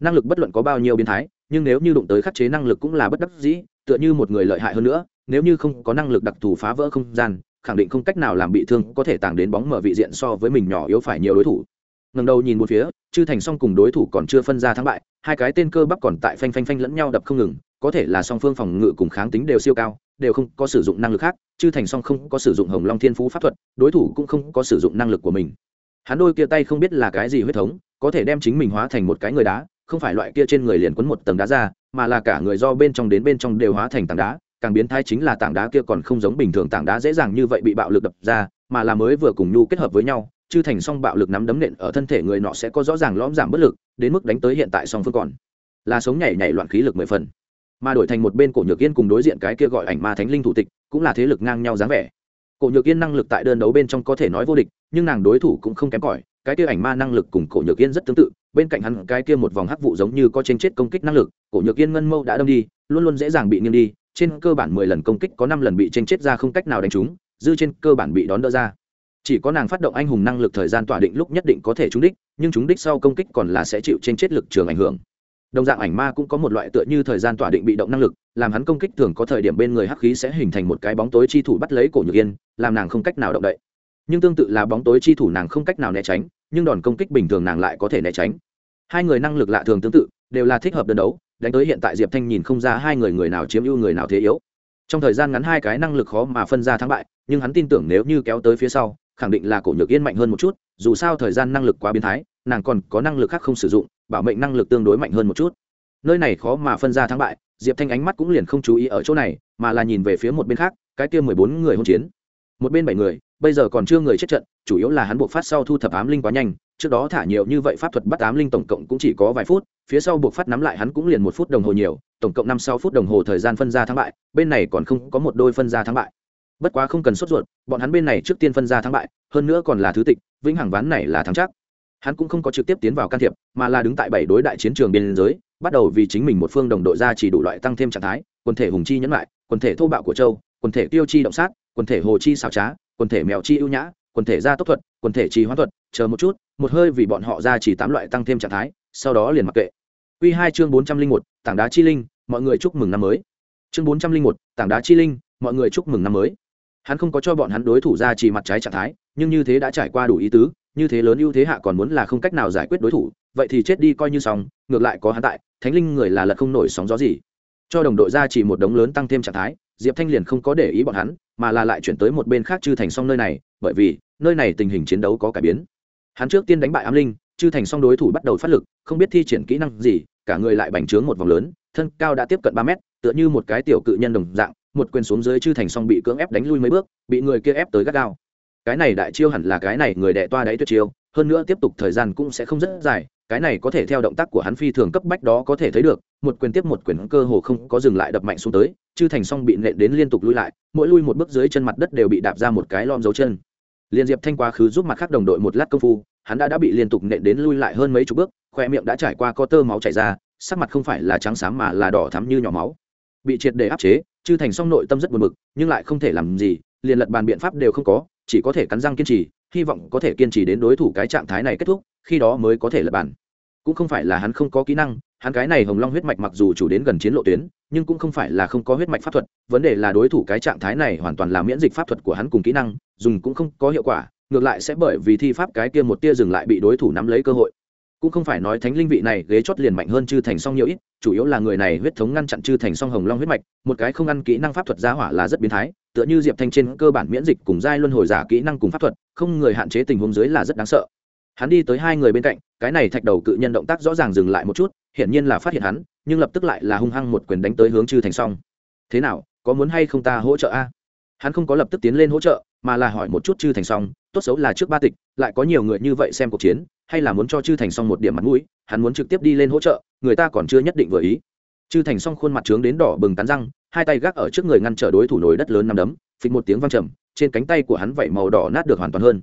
Năng lực bất luận có bao nhiêu biến thái, nhưng nếu như đụng tới khắc chế năng lực cũng là bất đắc dĩ, tựa như một người lợi hại hơn nữa, nếu như không có năng lực đặc thù phá vỡ không gian, khẳng định không cách nào làm bị thương có thể tàng đến bóng mở vị diện so với mình nhỏ yếu phải nhiều đối thủ. Ngần đầu nhìn một phía, chư thành song cùng đối thủ còn chưa phân ra thắng bại, hai cái tên cơ bắp còn tại phanh phanh phanh lẫn nhau đập không ngừng, có thể là song phương phòng ngự cùng kháng tính đều siêu cao đều không có sử dụng năng lực khác, chư thành song không có sử dụng hồng long thiên phú pháp thuật, đối thủ cũng không có sử dụng năng lực của mình. Hắn đôi kia tay không biết là cái gì huyết thống, có thể đem chính mình hóa thành một cái người đá, không phải loại kia trên người liền quấn một tầng đá ra, mà là cả người do bên trong đến bên trong đều hóa thành tảng đá, càng biến thái chính là tảng đá kia còn không giống bình thường tảng đá dễ dàng như vậy bị bạo lực đập ra, mà là mới vừa cùng nhu kết hợp với nhau, chư thành song bạo lực nắm đấm nện ở thân thể người nọ sẽ có rõ ràng lõm giảm bất lực, đến mức đánh tới hiện tại song phương còn là sống nhảy nhảy loạn khí lực mười phần mà đổi thành một bên cổ nhược yên cùng đối diện cái kia gọi ảnh ma thánh linh thủ tịch, cũng là thế lực ngang nhau dáng vẻ. Cổ nhược yên năng lực tại đơn đấu bên trong có thể nói vô địch, nhưng nàng đối thủ cũng không kém cỏi, cái kia ảnh ma năng lực cùng cổ nhược yên rất tương tự, bên cạnh hắn cái kia một vòng hắc vụ giống như có trên chết công kích năng lực, cổ nhược yên ngân mâu đã đâm đi, luôn luôn dễ dàng bị nghiêng đi, trên cơ bản mười lần công kích có năm lần bị trên chết ra không cách nào đánh trúng, dư trên cơ bản bị đón đỡ ra. Chỉ có nàng phát động anh hùng năng lực thời gian tỏa định lúc nhất định có thể trúng đích, nhưng trúng đích sau công kích còn là sẽ chịu trên chết lực trường ảnh hưởng đồng dạng ảnh ma cũng có một loại tựa như thời gian tỏa định bị động năng lực, làm hắn công kích thường có thời điểm bên người hắc khí sẽ hình thành một cái bóng tối chi thủ bắt lấy cổ nhược yên, làm nàng không cách nào động đậy. Nhưng tương tự là bóng tối chi thủ nàng không cách nào né tránh, nhưng đòn công kích bình thường nàng lại có thể né tránh. Hai người năng lực lạ thường tương tự, đều là thích hợp đơn đấu, đánh tới hiện tại diệp thanh nhìn không ra hai người người nào chiếm ưu người nào thế yếu. Trong thời gian ngắn hai cái năng lực khó mà phân ra thắng bại, nhưng hắn tin tưởng nếu như kéo tới phía sau, khẳng định là cổ nhược yên mạnh hơn một chút, dù sao thời gian năng lực quá biến thái, nàng còn có năng lực khác không sử dụng bảo mệnh năng lực tương đối mạnh hơn một chút. Nơi này khó mà phân ra thắng bại, diệp thanh ánh mắt cũng liền không chú ý ở chỗ này, mà là nhìn về phía một bên khác, cái kia mười bốn người hôn chiến. Một bên bảy người, bây giờ còn chưa người chết trận, chủ yếu là hắn buộc phát sau thu thập ám linh quá nhanh, trước đó thả nhiều như vậy pháp thuật bắt ám linh tổng cộng cũng chỉ có vài phút, phía sau buộc phát nắm lại hắn cũng liền một phút đồng hồ nhiều, tổng cộng năm sáu phút đồng hồ thời gian phân ra thắng bại, bên này còn không có một đôi phân ra thắng bại. Bất quá không cần sốt ruột, bọn hắn bên này trước tiên phân ra thắng bại, hơn nữa còn là thứ tịch, vĩnh hằng ván này là thắng chắc hắn cũng không có trực tiếp tiến vào can thiệp, mà là đứng tại bảy đối đại chiến trường biên giới, bắt đầu vì chính mình một phương đồng đội ra chỉ đủ loại tăng thêm trạng thái, quần thể hùng chi nhẫn lại, quần thể thô bạo của châu, quần thể tiêu chi động sát, quần thể hồ chi xào trá, quần thể mèo chi ưu nhã, quần thể gia tốc thuật, quần thể trì hoãn thuật, chờ một chút, một hơi vì bọn họ ra chỉ tám loại tăng thêm trạng thái, sau đó liền mặc kệ. Quy hai chương bốn trăm linh một, tảng đá chi linh, mọi người chúc mừng năm mới. Chương bốn trăm linh một, tảng đá chi linh, mọi người chúc mừng năm mới. Hắn không có cho bọn hắn đối thủ ra chỉ mặt trái trạng thái nhưng như thế đã trải qua đủ ý tứ, như thế lớn ưu thế hạ còn muốn là không cách nào giải quyết đối thủ, vậy thì chết đi coi như xong, ngược lại có hắn tại, thánh linh người là lật không nổi sóng gió gì. Cho đồng đội ra chỉ một đống lớn tăng thêm trạng thái, diệp thanh liền không có để ý bọn hắn, mà là lại chuyển tới một bên khác chư thành xong nơi này, bởi vì, nơi này tình hình chiến đấu có cải biến. Hắn trước tiên đánh bại ám linh, chư thành xong đối thủ bắt đầu phát lực, không biết thi triển kỹ năng gì, cả người lại bành trướng một vòng lớn, thân cao đã tiếp cận ba mét, tựa như một cái tiểu cự nhân đồng dạng, một quyền xuống dưới chư thành xong bị cưỡng ép đánh lui mấy bước, bị người kia ép tới gắt gao cái này đại chiêu hẳn là cái này người đệ toa đáy tuyệt chiêu, hơn nữa tiếp tục thời gian cũng sẽ không rất dài, cái này có thể theo động tác của hắn phi thường cấp bách đó có thể thấy được, một quyền tiếp một quyền cơ hồ không có dừng lại đập mạnh xuống tới, chư thành xong bị nện đến liên tục lui lại, mỗi lui một bước dưới chân mặt đất đều bị đạp ra một cái lom dấu chân. Liên diệp thanh quá khứ giúp mặt khác đồng đội một lát công phu, hắn đã đã bị liên tục nện đến lui lại hơn mấy chục bước, khoe miệng đã trải qua có tơ máu chảy ra, sắc mặt không phải là trắng xám mà là đỏ thắm như nhỏ máu. Bị triệt để áp chế, chư thành xong nội tâm rất buồn bực, nhưng lại không thể làm gì, liền lật bàn biện pháp đều không có chỉ có thể cắn răng kiên trì, hy vọng có thể kiên trì đến đối thủ cái trạng thái này kết thúc, khi đó mới có thể lập bàn. Cũng không phải là hắn không có kỹ năng, hắn cái này hồng long huyết mạch mặc dù chủ đến gần chiến lộ tuyến, nhưng cũng không phải là không có huyết mạch pháp thuật, vấn đề là đối thủ cái trạng thái này hoàn toàn là miễn dịch pháp thuật của hắn cùng kỹ năng, dùng cũng không có hiệu quả, ngược lại sẽ bởi vì thi pháp cái kia một tia dừng lại bị đối thủ nắm lấy cơ hội. Cũng không phải nói thánh linh vị này ghế chót liền mạnh hơn chư thành song nhiều ít, chủ yếu là người này huyết thống ngăn chặn chư thành song hồng long huyết mạch, một cái không ăn kỹ năng pháp thuật giá hỏa là rất biến thái tựa như diệp thanh trên cơ bản miễn dịch cùng giai luân hồi giả kỹ năng cùng pháp thuật, không người hạn chế tình huống dưới là rất đáng sợ. Hắn đi tới hai người bên cạnh, cái này thạch đầu cự nhân động tác rõ ràng dừng lại một chút, hiển nhiên là phát hiện hắn, nhưng lập tức lại là hung hăng một quyền đánh tới hướng chư thành song. Thế nào, có muốn hay không ta hỗ trợ a? Hắn không có lập tức tiến lên hỗ trợ, mà là hỏi một chút chư thành song, tốt xấu là trước ba tịch, lại có nhiều người như vậy xem cuộc chiến, hay là muốn cho chư thành xong một điểm mặt mũi? Hắn muốn trực tiếp đi lên hỗ trợ, người ta còn chưa nhất định vừa ý. Chư thành xong khuôn mặt trướng đến đỏ bừng tán răng hai tay gác ở trước người ngăn trở đối thủ nồi đất lớn nằm đấm, phịch một tiếng văng trầm, trên cánh tay của hắn vẩy màu đỏ nát được hoàn toàn hơn.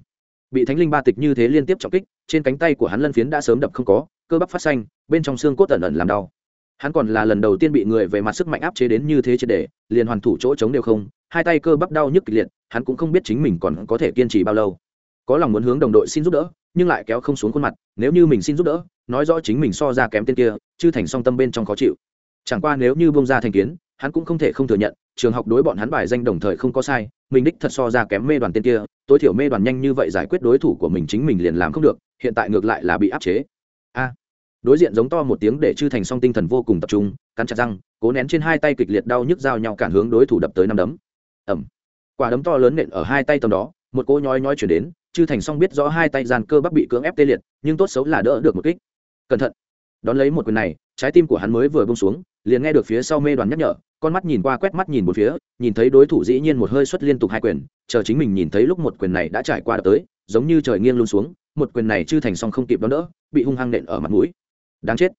Bị thánh linh ba tịch như thế liên tiếp trọng kích, trên cánh tay của hắn lân phiến đã sớm đập không có, cơ bắp phát xanh, bên trong xương cốt ẩn ẩn làm đau. Hắn còn là lần đầu tiên bị người về mặt sức mạnh áp chế đến như thế triệt để, liền hoàn thủ chỗ chống đều không, hai tay cơ bắp đau nhức kịch liệt, hắn cũng không biết chính mình còn có thể kiên trì bao lâu. Có lòng muốn hướng đồng đội xin giúp đỡ, nhưng lại kéo không xuống khuôn mặt, nếu như mình xin giúp đỡ, nói rõ chính mình so ra kém tên kia chứ thành song tâm bên trong khó chịu. Chẳng qua nếu như bông ra thành kiến hắn cũng không thể không thừa nhận, trường học đối bọn hắn bài danh đồng thời không có sai, mình đích thật so ra kém mê đoàn tên kia, tối thiểu mê đoàn nhanh như vậy giải quyết đối thủ của mình chính mình liền làm không được, hiện tại ngược lại là bị áp chế. A. Đối diện giống to một tiếng để chư thành song tinh thần vô cùng tập trung, cắn chặt răng, cố nén trên hai tay kịch liệt đau nhức dao nhau cản hướng đối thủ đập tới năm đấm. Ẩm quả đấm to lớn nện ở hai tay tầm đó, một cỗ nhói nhói chuyển đến, chư thành song biết rõ hai tay gian cơ bắp bị cưỡng ép tê liệt, nhưng tốt xấu là đỡ được một kích. Cẩn thận. Đón lấy một quyền này, trái tim của hắn mới vừa bông xuống, liền nghe được phía sau mê đoàn nhắc nhở con mắt nhìn qua quét mắt nhìn một phía, nhìn thấy đối thủ dĩ nhiên một hơi xuất liên tục hai quyền, chờ chính mình nhìn thấy lúc một quyền này đã trải qua đập tới, giống như trời nghiêng luôn xuống, một quyền này chư thành song không kịp đón đỡ, bị hung hăng nện ở mặt mũi. Đáng chết.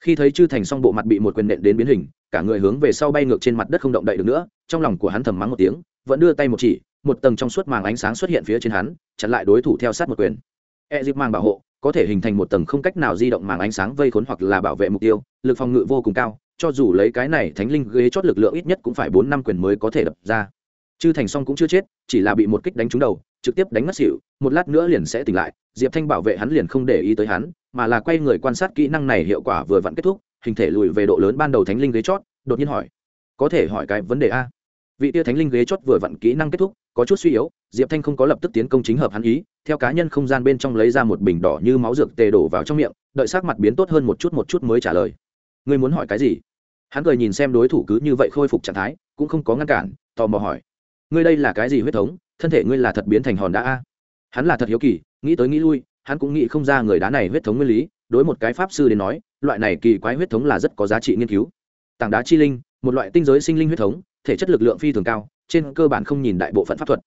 Khi thấy chư thành song bộ mặt bị một quyền nện đến biến hình, cả người hướng về sau bay ngược trên mặt đất không động đậy được nữa, trong lòng của hắn thầm mắng một tiếng, vẫn đưa tay một chỉ, một tầng trong suốt màng ánh sáng xuất hiện phía trên hắn, chặn lại đối thủ theo sát một quyền. E dịp màng bảo hộ, có thể hình thành một tầng không cách nào di động màng ánh sáng vây khốn hoặc là bảo vệ mục tiêu, lực phòng ngự vô cùng cao cho dù lấy cái này thánh linh ghế chót lực lượng ít nhất cũng phải bốn năm quyền mới có thể đập ra. Chư thành song cũng chưa chết, chỉ là bị một kích đánh trúng đầu, trực tiếp đánh ngất xỉu, một lát nữa liền sẽ tỉnh lại, diệp thanh bảo vệ hắn liền không để ý tới hắn, mà là quay người quan sát kỹ năng này hiệu quả vừa vặn kết thúc, hình thể lùi về độ lớn ban đầu thánh linh ghế chót, đột nhiên hỏi, có thể hỏi cái vấn đề a? Vị tia thánh linh ghế chót vừa vặn kỹ năng kết thúc, có chút suy yếu, diệp thanh không có lập tức tiến công chính hợp hắn ý, theo cá nhân không gian bên trong lấy ra một bình đỏ như máu dược tề đổ vào trong miệng, đợi sắc mặt biến tốt hơn một chút một chút mới trả lời, ngươi muốn hỏi cái gì? Hắn cười nhìn xem đối thủ cứ như vậy khôi phục trạng thái, cũng không có ngăn cản, tò mò hỏi. Ngươi đây là cái gì huyết thống? Thân thể ngươi là thật biến thành hòn đá a? Hắn là thật hiếu kỳ, nghĩ tới nghĩ lui, hắn cũng nghĩ không ra người đá này huyết thống nguyên lý, đối một cái pháp sư đến nói, loại này kỳ quái huyết thống là rất có giá trị nghiên cứu. Tảng đá chi linh, một loại tinh giới sinh linh huyết thống, thể chất lực lượng phi thường cao, trên cơ bản không nhìn đại bộ phận pháp thuật.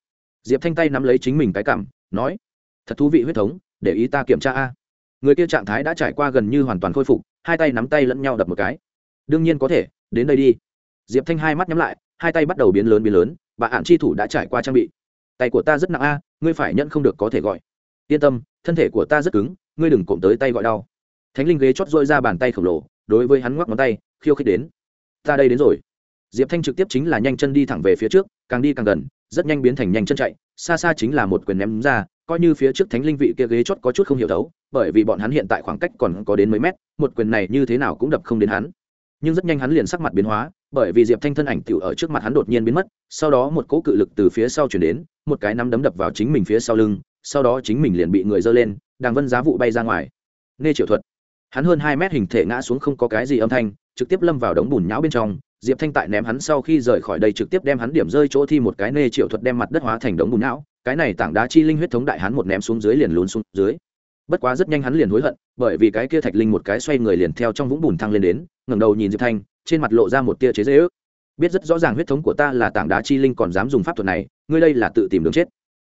Diệp thanh tay nắm lấy chính mình cái cảm nói, thật thú vị huyết thống, để ý ta kiểm tra a. Người kia trạng thái đã trải qua gần như hoàn toàn khôi phục, hai tay nắm tay lẫn nhau đập một cái đương nhiên có thể, đến đây đi. Diệp thanh hai mắt nhắm lại, hai tay bắt đầu biến lớn biến lớn và hạn chi thủ đã trải qua trang bị. Tay của ta rất nặng a, ngươi phải nhận không được có thể gọi. Yên tâm, thân thể của ta rất cứng, ngươi đừng cộm tới tay gọi đau. Thánh linh ghế chót dôi ra bàn tay khổng lồ, đối với hắn ngoắc ngón tay, khiêu khích đến. Ta đây đến rồi. Diệp thanh trực tiếp chính là nhanh chân đi thẳng về phía trước, càng đi càng gần, rất nhanh biến thành nhanh chân chạy, xa xa chính là một quyền ném ra, coi như phía trước thánh linh vị kia ghế chót có chút không hiểu đấu bởi vì bọn hắn hiện tại khoảng cách còn có đến mấy mét, một quyền này như thế nào cũng đập không đến hắn nhưng rất nhanh hắn liền sắc mặt biến hóa, bởi vì diệp thanh thân ảnh tựu ở trước mặt hắn đột nhiên biến mất, sau đó một cỗ cự lực từ phía sau chuyển đến, một cái nắm đấm đập vào chính mình phía sau lưng, sau đó chính mình liền bị người dơ lên, đàng vân giá vụ bay ra ngoài. Nê triệu thuật, hắn hơn hai mét hình thể ngã xuống không có cái gì âm thanh, trực tiếp lâm vào đống bùn nhão bên trong, diệp thanh tại ném hắn sau khi rời khỏi đây trực tiếp đem hắn điểm rơi chỗ thi một cái nê triệu thuật đem mặt đất hóa thành đống bùn nhão, cái này tảng đá chi linh huyết thống đại hắn một ném xuống dưới liền lún xuống dưới. Bất quá rất nhanh hắn liền hối hận, bởi vì cái kia thạch linh một cái xoay người liền theo trong vũng bùn thăng lên đến ngẩng đầu nhìn diệp thanh, trên mặt lộ ra một tia chế dễ ước. Biết rất rõ ràng huyết thống của ta là tảng đá chi linh còn dám dùng pháp thuật này, ngươi đây là tự tìm đường chết.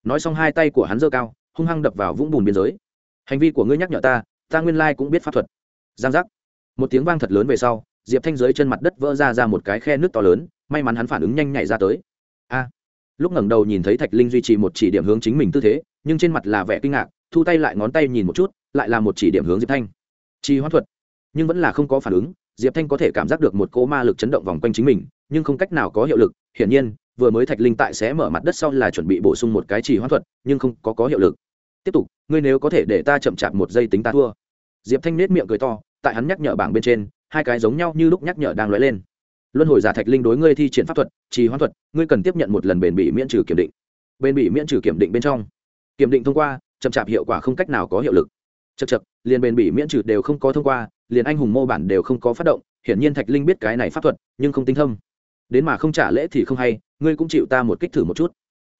Nói xong hai tay của hắn giơ cao, hung hăng đập vào vũng bùn biên giới. Hành vi của ngươi nhắc nhở ta ta nguyên lai cũng biết pháp thuật. Giang giác. Một tiếng vang thật lớn về sau, diệp thanh dưới chân mặt đất vỡ ra ra một cái khe nước to lớn, may mắn hắn phản ứng nhanh nhạy ra tới. A. Lúc ngẩng đầu nhìn thấy thạch linh duy trì một chỉ điểm hướng chính mình tư thế, nhưng trên mặt là vẻ kinh ngạc, thu tay lại ngón tay nhìn một chút, lại là một chỉ điểm hướng diệp thanh. Chi hoãn thuật, nhưng vẫn là không có phản ứng diệp thanh có thể cảm giác được một cỗ ma lực chấn động vòng quanh chính mình, nhưng không cách nào có hiệu lực. Hiển nhiên, vừa mới thạch linh tại sẽ mở mặt đất sau là chuẩn bị bổ sung một cái chỉ hoãn thuật, nhưng không có có hiệu lực. Tiếp tục, ngươi nếu có thể để ta chậm chạp một giây tính ta thua. Diệp thanh nết miệng cười to, tại hắn nhắc nhở bảng bên trên, hai cái giống nhau như lúc nhắc nhở đang lóe lên. Luân hồi giả thạch linh đối ngươi thi triển pháp thuật, trì hoãn thuật, ngươi cần tiếp nhận một lần bền bỉ miễn trừ kiểm định. Bền bỉ miễn trừ kiểm định bên trong. Kiểm định thông qua, chậm chạp hiệu quả không cách nào có hiệu lực. Chật chật liền bền bỉ miễn trừ đều không có thông qua liền anh hùng mô bản đều không có phát động, hiển nhiên thạch linh biết cái này pháp thuật, nhưng không tinh thông đến mà không trả lễ thì không hay, ngươi cũng chịu ta một kích thử một chút.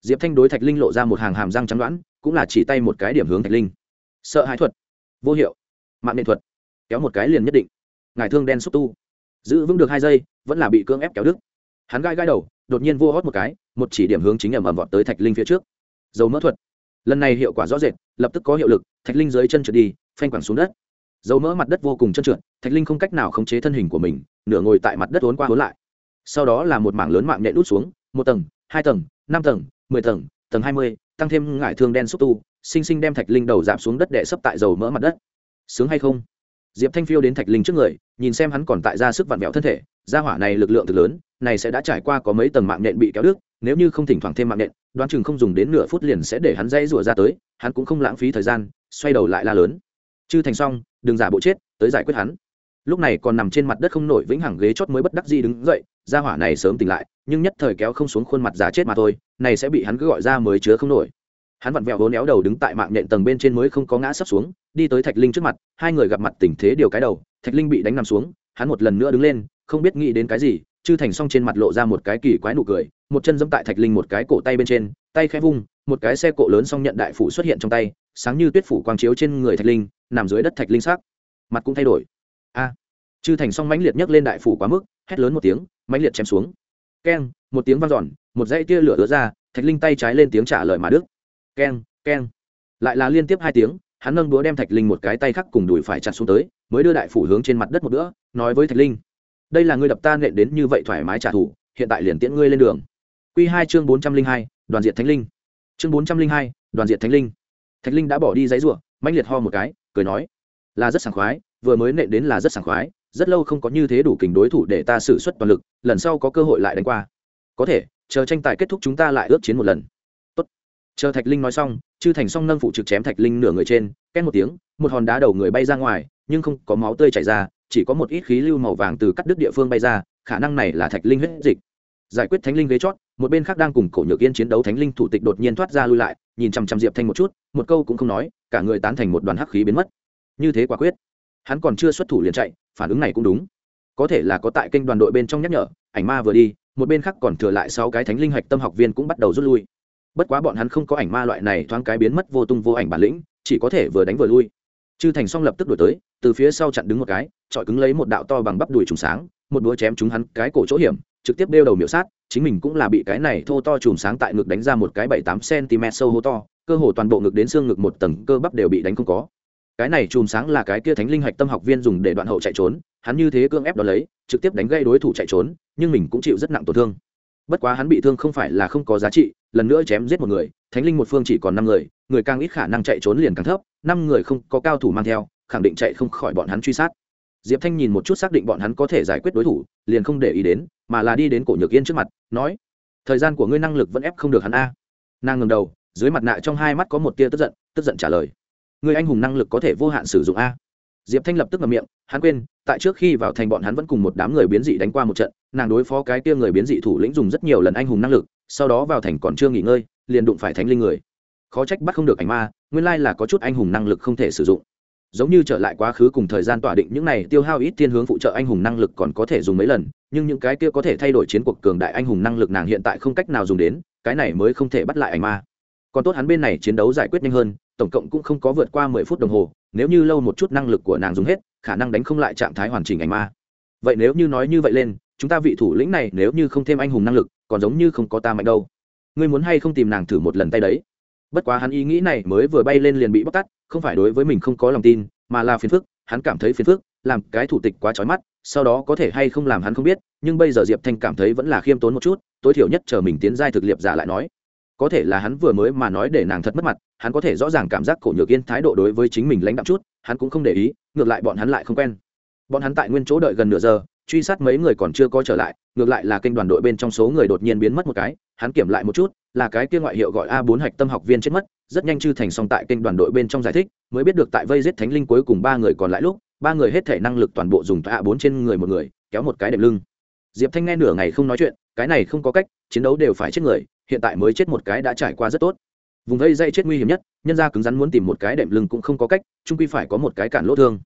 Diệp thanh đối thạch linh lộ ra một hàng hàm răng trắng đoán, cũng là chỉ tay một cái điểm hướng thạch linh. Sợ hãi thuật. Vô hiệu. Mạng nghệ thuật. Kéo một cái liền nhất định. Ngài thương đen xúc tu. Giữ vững được hai giây, vẫn là bị cưỡng ép kéo đứt. Hắn gai gai đầu, đột nhiên vô hót một cái, một chỉ điểm hướng chính ẩm ẩm vọt tới thạch linh phía trước. Dầu mỡ thuật. Lần này hiệu quả rõ rệt, lập tức có hiệu lực, thạch linh dưới chân trượt đi, phanh quẳng xuống đất dầu mỡ mặt đất vô cùng chân trượt, thạch linh không cách nào khống chế thân hình của mình, nửa ngồi tại mặt đất ốn qua ốn lại. Sau đó là một mảng lớn mạng nhện đút xuống, một tầng, hai tầng, năm tầng, mười tầng tầng hai mươi, tăng thêm ngải thương đen xúc tu, sinh sinh đem thạch linh đầu giảm xuống đất đệ sấp tại dầu mỡ mặt đất. Sướng hay không? Diệp thanh phiêu đến thạch linh trước người, nhìn xem hắn còn tại ra sức vặn vẹo thân thể, gia hỏa này lực lượng thực lớn, này sẽ đã trải qua có mấy tầng mạng nhện bị kéo đứt, nếu như không thỉnh thoảng thêm mạng nhện, đoán chừng không dùng đến nửa phút liền sẽ để hắn dây rủa ra tới, hắn cũng không lãng phí thời gian, xoay đầu lại la lớn chư thành xong, đừng giả bộ chết, tới giải quyết hắn. Lúc này còn nằm trên mặt đất không nổi vĩnh hằng ghế chót mới bất đắc gì đứng dậy ra hỏa này sớm tỉnh lại, nhưng nhất thời kéo không xuống khuôn mặt giả chết mà thôi, này sẽ bị hắn cứ gọi ra mới chứa không nổi. Hắn vặn vẹo hố éo đầu đứng tại mạng nhện tầng bên trên mới không có ngã sấp xuống, đi tới thạch linh trước mặt, hai người gặp mặt tình thế điều cái đầu, thạch linh bị đánh nằm xuống, hắn một lần nữa đứng lên, không biết nghĩ đến cái gì, chư thành xong trên mặt lộ ra một cái kỳ quái nụ cười, một chân dẫm tại thạch linh một cái cổ tay bên trên, tay khẽ vung, một cái xe cộ lớn xong nhận đại phủ xuất hiện trong tay, sáng như tuyết phủ quang chiếu trên người thạch linh nằm dưới đất thạch linh sắc. Mặt cũng thay đổi. A. Chư thành song mãnh liệt nhấc lên đại phủ quá mức hét lớn một tiếng mãnh liệt chém xuống. Keng một tiếng vang giòn một dãy tia lửa ứa ra thạch linh tay trái lên tiếng trả lời mà đức. Keng keng. Lại là liên tiếp hai tiếng hắn nâng đũa đem thạch linh một cái tay khắc cùng đùi phải chặt xuống tới mới đưa đại phủ hướng trên mặt đất một nữa, nói với thạch linh. Đây là ngươi đập ta nện đến như vậy thoải mái trả thù hiện tại liền tiễn ngươi lên đường. Q hai chương bốn trăm linh hai đoàn diện thánh linh. Chương bốn trăm linh hai đoàn diện thánh linh. Thạch linh đã bỏ đi giấy ruộng mãnh liệt ho một cái, cười nói, là rất sảng khoái, vừa mới nện đến là rất sảng khoái, rất lâu không có như thế đủ kình đối thủ để ta xử suất toàn lực, lần sau có cơ hội lại đánh qua. Có thể, chờ tranh tài kết thúc chúng ta lại ước chiến một lần. Tốt. chờ thạch linh nói xong, chư thành Song nâng phụ trực chém thạch linh nửa người trên, két một tiếng, một hòn đá đầu người bay ra ngoài, nhưng không có máu tươi chảy ra, chỉ có một ít khí lưu màu vàng từ cắt đứt địa phương bay ra, khả năng này là thạch linh huyết dịch giải quyết thánh linh ghế chót, một bên khác đang cùng cổ nhược yên chiến đấu thánh linh thủ tịch đột nhiên thoát ra lui lại, nhìn chằm chằm diệp thanh một chút, một câu cũng không nói, cả người tán thành một đoàn hắc khí biến mất. Như thế quả quyết, hắn còn chưa xuất thủ liền chạy, phản ứng này cũng đúng. Có thể là có tại kênh đoàn đội bên trong nhắc nhở, ảnh ma vừa đi, một bên khác còn thừa lại sáu cái thánh linh hạch tâm học viên cũng bắt đầu rút lui. Bất quá bọn hắn không có ảnh ma loại này thoáng cái biến mất vô tung vô ảnh bản lĩnh, chỉ có thể vừa đánh vừa lui. Chư thành xong lập tức đổi tới, từ phía sau chặn đứng một cái trọi cứng lấy một đạo to bằng bắp đùi trùng sáng một đũa chém chúng hắn cái cổ chỗ hiểm, trực tiếp đeo đầu miểu sát, chính mình cũng là bị cái này thô to chùm sáng tại ngực đánh ra một cái bảy tám cm sâu hô to, cơ hồ toàn bộ ngực đến xương ngực một tầng cơ bắp đều bị đánh không có. Cái này chùm sáng là cái kia thánh linh hạch tâm học viên dùng để đoạn hậu chạy trốn, hắn như thế cương ép đ ó lấy, trực tiếp đánh gây đối thủ chạy trốn, nhưng mình cũng chịu rất nặng tổn thương. Bất quá hắn bị thương không phải là không có giá trị, lần nữa chém giết một người, thánh linh một phương chỉ còn năm người người càng ít khả năng chạy trốn liền càng thấp, năm người không có cao thủ mang theo, khẳng định chạy không khỏi bọn hắn truy sát diệp thanh nhìn một chút xác định bọn hắn có thể giải quyết đối thủ, liền không để ý đến, mà là đi đến cổ nhược yên trước mặt, nói, thời gian của ngươi năng lực vẫn ép không được hắn a. Nàng ngầm đầu, dưới mặt nạ trong hai mắt có một tia tức giận tức giận trả lời người anh hùng năng lực có thể vô hạn sử dụng a. Diệp thanh lập tức ngậm miệng, hắn quên, tại trước khi vào thành bọn hắn vẫn cùng một đám người biến dị đánh qua một trận, nàng đối phó cái kia người biến dị thủ lĩnh dùng rất nhiều lần anh hùng năng lực, sau đó vào thành còn chưa nghỉ ngơi, liền đụng phải thánh linh người. Khó trách bắt không được ảnh ma, nguyên lai là có chút anh hùng năng lực không thể sử dụng giống như trở lại quá khứ cùng thời gian tỏa định, những này tiêu hao ít thiên hướng phụ trợ anh hùng năng lực còn có thể dùng mấy lần, nhưng những cái kia có thể thay đổi chiến cuộc cường đại anh hùng năng lực nàng hiện tại không cách nào dùng đến, cái này mới không thể bắt lại ảnh ma. Còn tốt hắn bên này chiến đấu giải quyết nhanh hơn, tổng cộng cũng không có vượt qua mười phút đồng hồ, nếu như lâu một chút năng lực của nàng dùng hết, khả năng đánh không lại trạng thái hoàn chỉnh ảnh ma. Vậy nếu như nói như vậy lên, chúng ta vị thủ lĩnh này nếu như không thêm anh hùng năng lực, còn giống như không có ta mạnh đâu. Ngươi muốn hay không tìm nàng thử một lần tay đấy? Bất quá hắn ý nghĩ này mới vừa bay lên liền bị bóc tắt không phải đối với mình không có lòng tin, mà là phiền phức, hắn cảm thấy phiền phức, làm cái thủ tịch quá trói mắt, sau đó có thể hay không làm hắn không biết, nhưng bây giờ diệp thanh cảm thấy vẫn là khiêm tốn một chút, tối thiểu nhất chờ mình tiến giai thực liệp giả lại nói. Có thể là hắn vừa mới mà nói để nàng thật mất mặt, hắn có thể rõ ràng cảm giác cổ nhược yên thái độ đối với chính mình lãnh đạm chút, hắn cũng không để ý, ngược lại bọn hắn lại không quen. Bọn hắn tại nguyên chỗ đợi gần nửa giờ truy sát mấy người còn chưa có trở lại, ngược lại là kênh đoàn đội bên trong số người đột nhiên biến mất một cái, hắn kiểm lại một chút, là cái kia ngoại hiệu gọi a bốn hạch tâm học viên chết mất, rất nhanh chư thành xong tại kênh đoàn đội bên trong giải thích, mới biết được tại vây giết thánh linh cuối cùng ba người còn lại lúc, ba người hết thể năng lực toàn bộ dùng a bốn trên người một người, kéo một cái đệm lưng. Diệp thanh nghe nửa ngày không nói chuyện, cái này không có cách, chiến đấu đều phải chết người, hiện tại mới chết một cái đã trải qua rất tốt. Vùng vây dây chết nguy hiểm nhất, nhân ra cứng rắn muốn tìm một cái đệm lưng cũng không có cách trung quy phải có một cái cản lỗ thương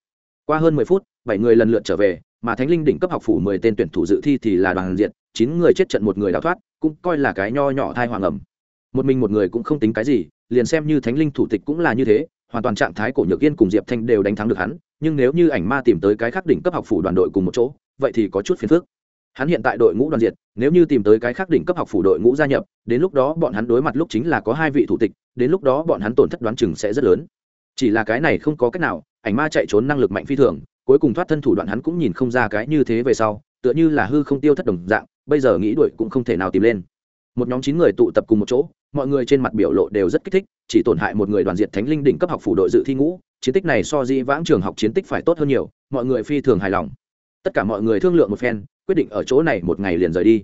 qua hơn mười phút, bảy người lần lượt trở về, mà thánh linh đỉnh cấp học phủ mười tên tuyển thủ dự thi thì là đoàn diện chín người chết trận, một người đào thoát, cũng coi là cái nho nhỏ thai hoàng ẩm. Một mình một người cũng không tính cái gì, liền xem như thánh linh thủ tịch cũng là như thế, hoàn toàn trạng thái cổ nhược yên cùng diệp thanh đều đánh thắng được hắn, nhưng nếu như ảnh ma tìm tới cái khác đỉnh cấp học phủ đoàn đội cùng một chỗ, vậy thì có chút phiền phức. Hắn hiện tại đội ngũ đoàn diệt, nếu như tìm tới cái khác đỉnh cấp học phủ đội ngũ gia nhập, đến lúc đó bọn hắn đối mặt lúc chính là có hai vị thủ tịch, đến lúc đó bọn hắn tổn thất đoán chừng sẽ rất lớn. Chỉ là cái này không có cách nào ảnh ma chạy trốn năng lực mạnh phi thường, cuối cùng thoát thân thủ đoạn hắn cũng nhìn không ra cái như thế về sau, tựa như là hư không tiêu thất đồng dạng, bây giờ nghĩ đuổi cũng không thể nào tìm lên. Một nhóm chín người tụ tập cùng một chỗ, mọi người trên mặt biểu lộ đều rất kích thích, chỉ tổn hại một người đoàn diện thánh linh đỉnh cấp học phủ đội dự thi ngũ, chiến tích này so di vãng trường học chiến tích phải tốt hơn nhiều, mọi người phi thường hài lòng. Tất cả mọi người thương lượng một phen, quyết định ở chỗ này một ngày liền rời đi.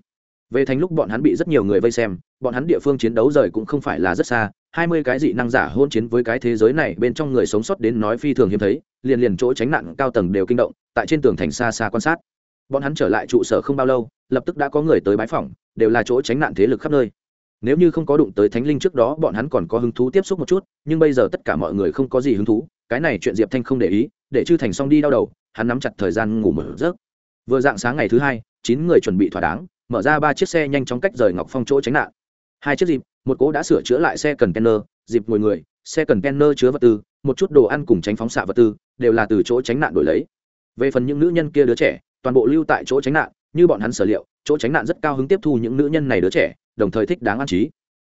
Về thành lúc bọn hắn bị rất nhiều người vây xem, bọn hắn địa phương chiến đấu rời cũng không phải là rất xa hai mươi cái dị năng giả hôn chiến với cái thế giới này, bên trong người sống sót đến nói phi thường hiếm thấy, liền liền chỗ tránh nạn cao tầng đều kinh động, tại trên tường thành xa xa quan sát. Bọn hắn trở lại trụ sở không bao lâu, lập tức đã có người tới bái phỏng, đều là chỗ tránh nạn thế lực khắp nơi. Nếu như không có đụng tới thánh linh trước đó, bọn hắn còn có hứng thú tiếp xúc một chút, nhưng bây giờ tất cả mọi người không có gì hứng thú, cái này chuyện diệp thanh không để ý, để chư thành xong đi đau đầu, hắn nắm chặt thời gian ngủ mở rớt vừa dạng sáng ngày thứ hai, chín người chuẩn bị thỏa đáng, mở ra ba chiếc xe nhanh chóng cách rời ngọc phong chỗ tránh nạn. Hai chiếc dịp một cố đã sửa chữa lại xe cần kenner, dịp ngồi người, xe cần kenner chứa vật tư, một chút đồ ăn cùng tránh phóng xạ vật tư, đều là từ chỗ tránh nạn đổi lấy. Về phần những nữ nhân kia đứa trẻ, toàn bộ lưu tại chỗ tránh nạn, như bọn hắn sở liệu, chỗ tránh nạn rất cao hứng tiếp thu những nữ nhân này đứa trẻ, đồng thời thích đáng an trí.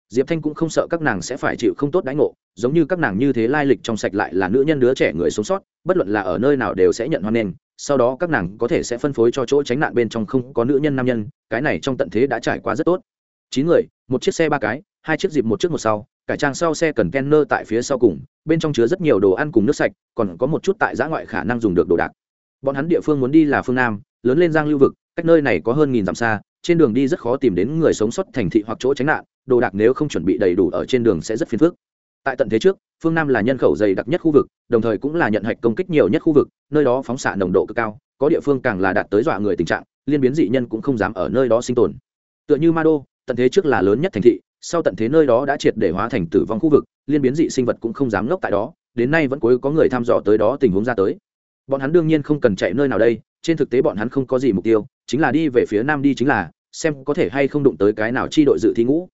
Diệp thanh cũng không sợ các nàng sẽ phải chịu không tốt đãi ngộ, giống như các nàng như thế lai lịch trong sạch lại là nữ nhân đứa trẻ người sống sót, bất luận là ở nơi nào đều sẽ nhận hoan nghênh, sau đó các nàng có thể sẽ phân phối cho chỗ tránh nạn bên trong không có nữ nhân nam nhân, cái này trong tận thế đã trải qua rất tốt. Chín người, một chiếc xe ba cái hai chiếc dịp một chiếc một sau cải trang sau xe cần kenner tại phía sau cùng, bên trong chứa rất nhiều đồ ăn cùng nước sạch, còn có một chút tại giã ngoại khả năng dùng được đồ đạc. Bọn hắn địa phương muốn đi là phương nam, lớn lên giang lưu vực, cách nơi này có hơn nghìn dặm xa, trên đường đi rất khó tìm đến người sống sót thành thị hoặc chỗ tránh nạn, đồ đạc nếu không chuẩn bị đầy đủ ở trên đường sẽ rất phiền phức. Tại tận thế trước, phương nam là nhân khẩu dày đặc nhất khu vực, đồng thời cũng là nhận hạch công kích nhiều nhất khu vực, nơi đó phóng xạ nồng độ cực cao, có địa phương càng là đạt tới dọa người tình trạng, liên biến dị nhân cũng không dám ở nơi đó sinh tồn. Tựa như ma đô tận thế trước là lớn nhất thành thị sau tận thế nơi đó đã triệt để hóa thành tử vong khu vực, liên biến dị sinh vật cũng không dám ngốc tại đó, đến nay vẫn cuối có người thăm dò tới đó tình huống ra tới. Bọn hắn đương nhiên không cần chạy nơi nào đây, trên thực tế bọn hắn không có gì mục tiêu, chính là đi về phía nam đi chính là, xem có thể hay không đụng tới cái nào chi đội dự thi ngũ.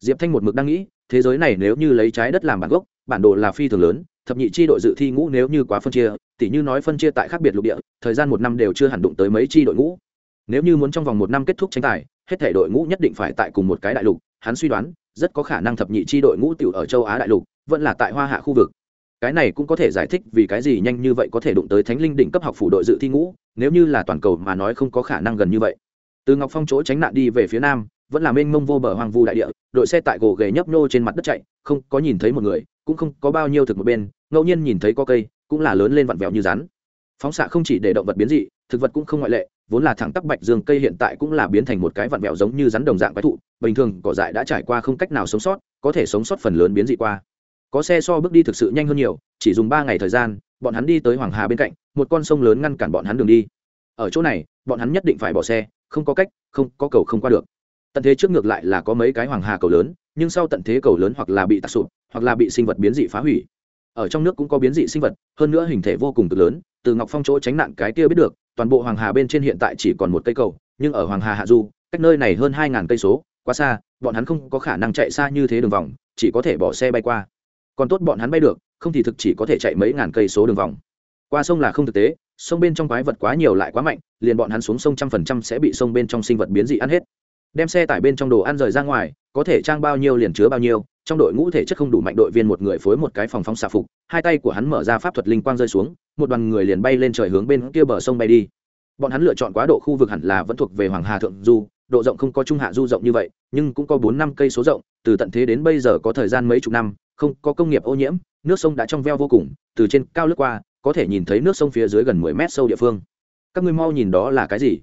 Diệp thanh một mực đang nghĩ, thế giới này nếu như lấy trái đất làm bản gốc, bản đồ là phi thường lớn, thập nhị chi đội dự thi ngũ nếu như quá phân chia, tỉ như nói phân chia tại khác biệt lục địa, thời gian một năm đều chưa hẳn đụng tới mấy chi đội ngũ. Nếu như muốn trong vòng một năm kết thúc tranh tài, hết thể đội ngũ nhất định phải tại cùng một cái đại lục hắn suy đoán, rất có khả năng thập nhị chi đội ngũ tiểu ở châu á đại lục, vẫn là tại hoa hạ khu vực. Cái này cũng có thể giải thích vì cái gì nhanh như vậy có thể đụng tới thánh linh đỉnh cấp học phủ đội dự thi ngũ, nếu như là toàn cầu mà nói không có khả năng gần như vậy. Từ ngọc phong chỗ tránh nạn đi về phía nam, vẫn là mênh mông vô bờ hoang vu đại địa, đội xe tại gồ ghề nhấp nhô trên mặt đất chạy, không có nhìn thấy một người, cũng không có bao nhiêu thực một bên, ngẫu nhiên nhìn thấy có cây, cũng là lớn lên vặn vẹo như rắn. Phóng xạ không chỉ để động vật biến dị, thực vật cũng không ngoại lệ vốn là thẳng tắc bạch dương cây hiện tại cũng là biến thành một cái vặn vẹo giống như rắn đồng dạng quái thụ, bình thường cỏ dại đã trải qua không cách nào sống sót, có thể sống sót phần lớn biến dị qua. Có xe so bước đi thực sự nhanh hơn nhiều, chỉ dùng ba ngày thời gian, bọn hắn đi tới hoàng hà bên cạnh, một con sông lớn ngăn cản bọn hắn đường đi. Ở chỗ này, bọn hắn nhất định phải bỏ xe, không có cách, không có cầu không qua được. Tận thế trước ngược lại là có mấy cái hoàng hà cầu lớn, nhưng sau tận thế cầu lớn hoặc là bị tạc sụp, hoặc là bị sinh vật biến dị phá hủy. Ở trong nước cũng có biến dị sinh vật, hơn nữa hình thể vô cùng cực lớn từ ngọc phong chỗ tránh nạn cái kia biết được, toàn bộ hoàng hà bên trên hiện tại chỉ còn một cây cầu, nhưng ở hoàng hà hạ du, cách nơi này hơn hai ngàn cây số, quá xa, bọn hắn không có khả năng chạy xa như thế đường vòng, chỉ có thể bỏ xe bay qua. Còn tốt bọn hắn bay được, không thì thực chỉ có thể chạy mấy ngàn cây số đường vòng. Qua sông là không thực tế, sông bên trong quái vật quá nhiều lại quá mạnh, liền bọn hắn xuống sông trăm phần trăm sẽ bị sông bên trong sinh vật biến dị ăn hết đem xe tải bên trong đồ ăn rời ra ngoài, có thể trang bao nhiêu liền chứa bao nhiêu, trong đội ngũ thể chất không đủ mạnh đội viên một người phối một cái phòng phóng xạ phục, hai tay của hắn mở ra pháp thuật linh quang rơi xuống, một đoàn người liền bay lên trời hướng bên kia bờ sông bay đi. Bọn hắn lựa chọn quá độ khu vực hẳn là vẫn thuộc về hoàng hà thượng du, độ rộng không có trung hạ du rộng như vậy, nhưng cũng có bốn năm cây số rộng, từ tận thế đến bây giờ có thời gian mấy chục năm, không có công nghiệp ô nhiễm, nước sông đã trong veo vô cùng, từ trên cao lướt qua, có thể nhìn thấy nước sông phía dưới gần mười mét sâu địa phương. Các ngươi mau nhìn đó là cái gì?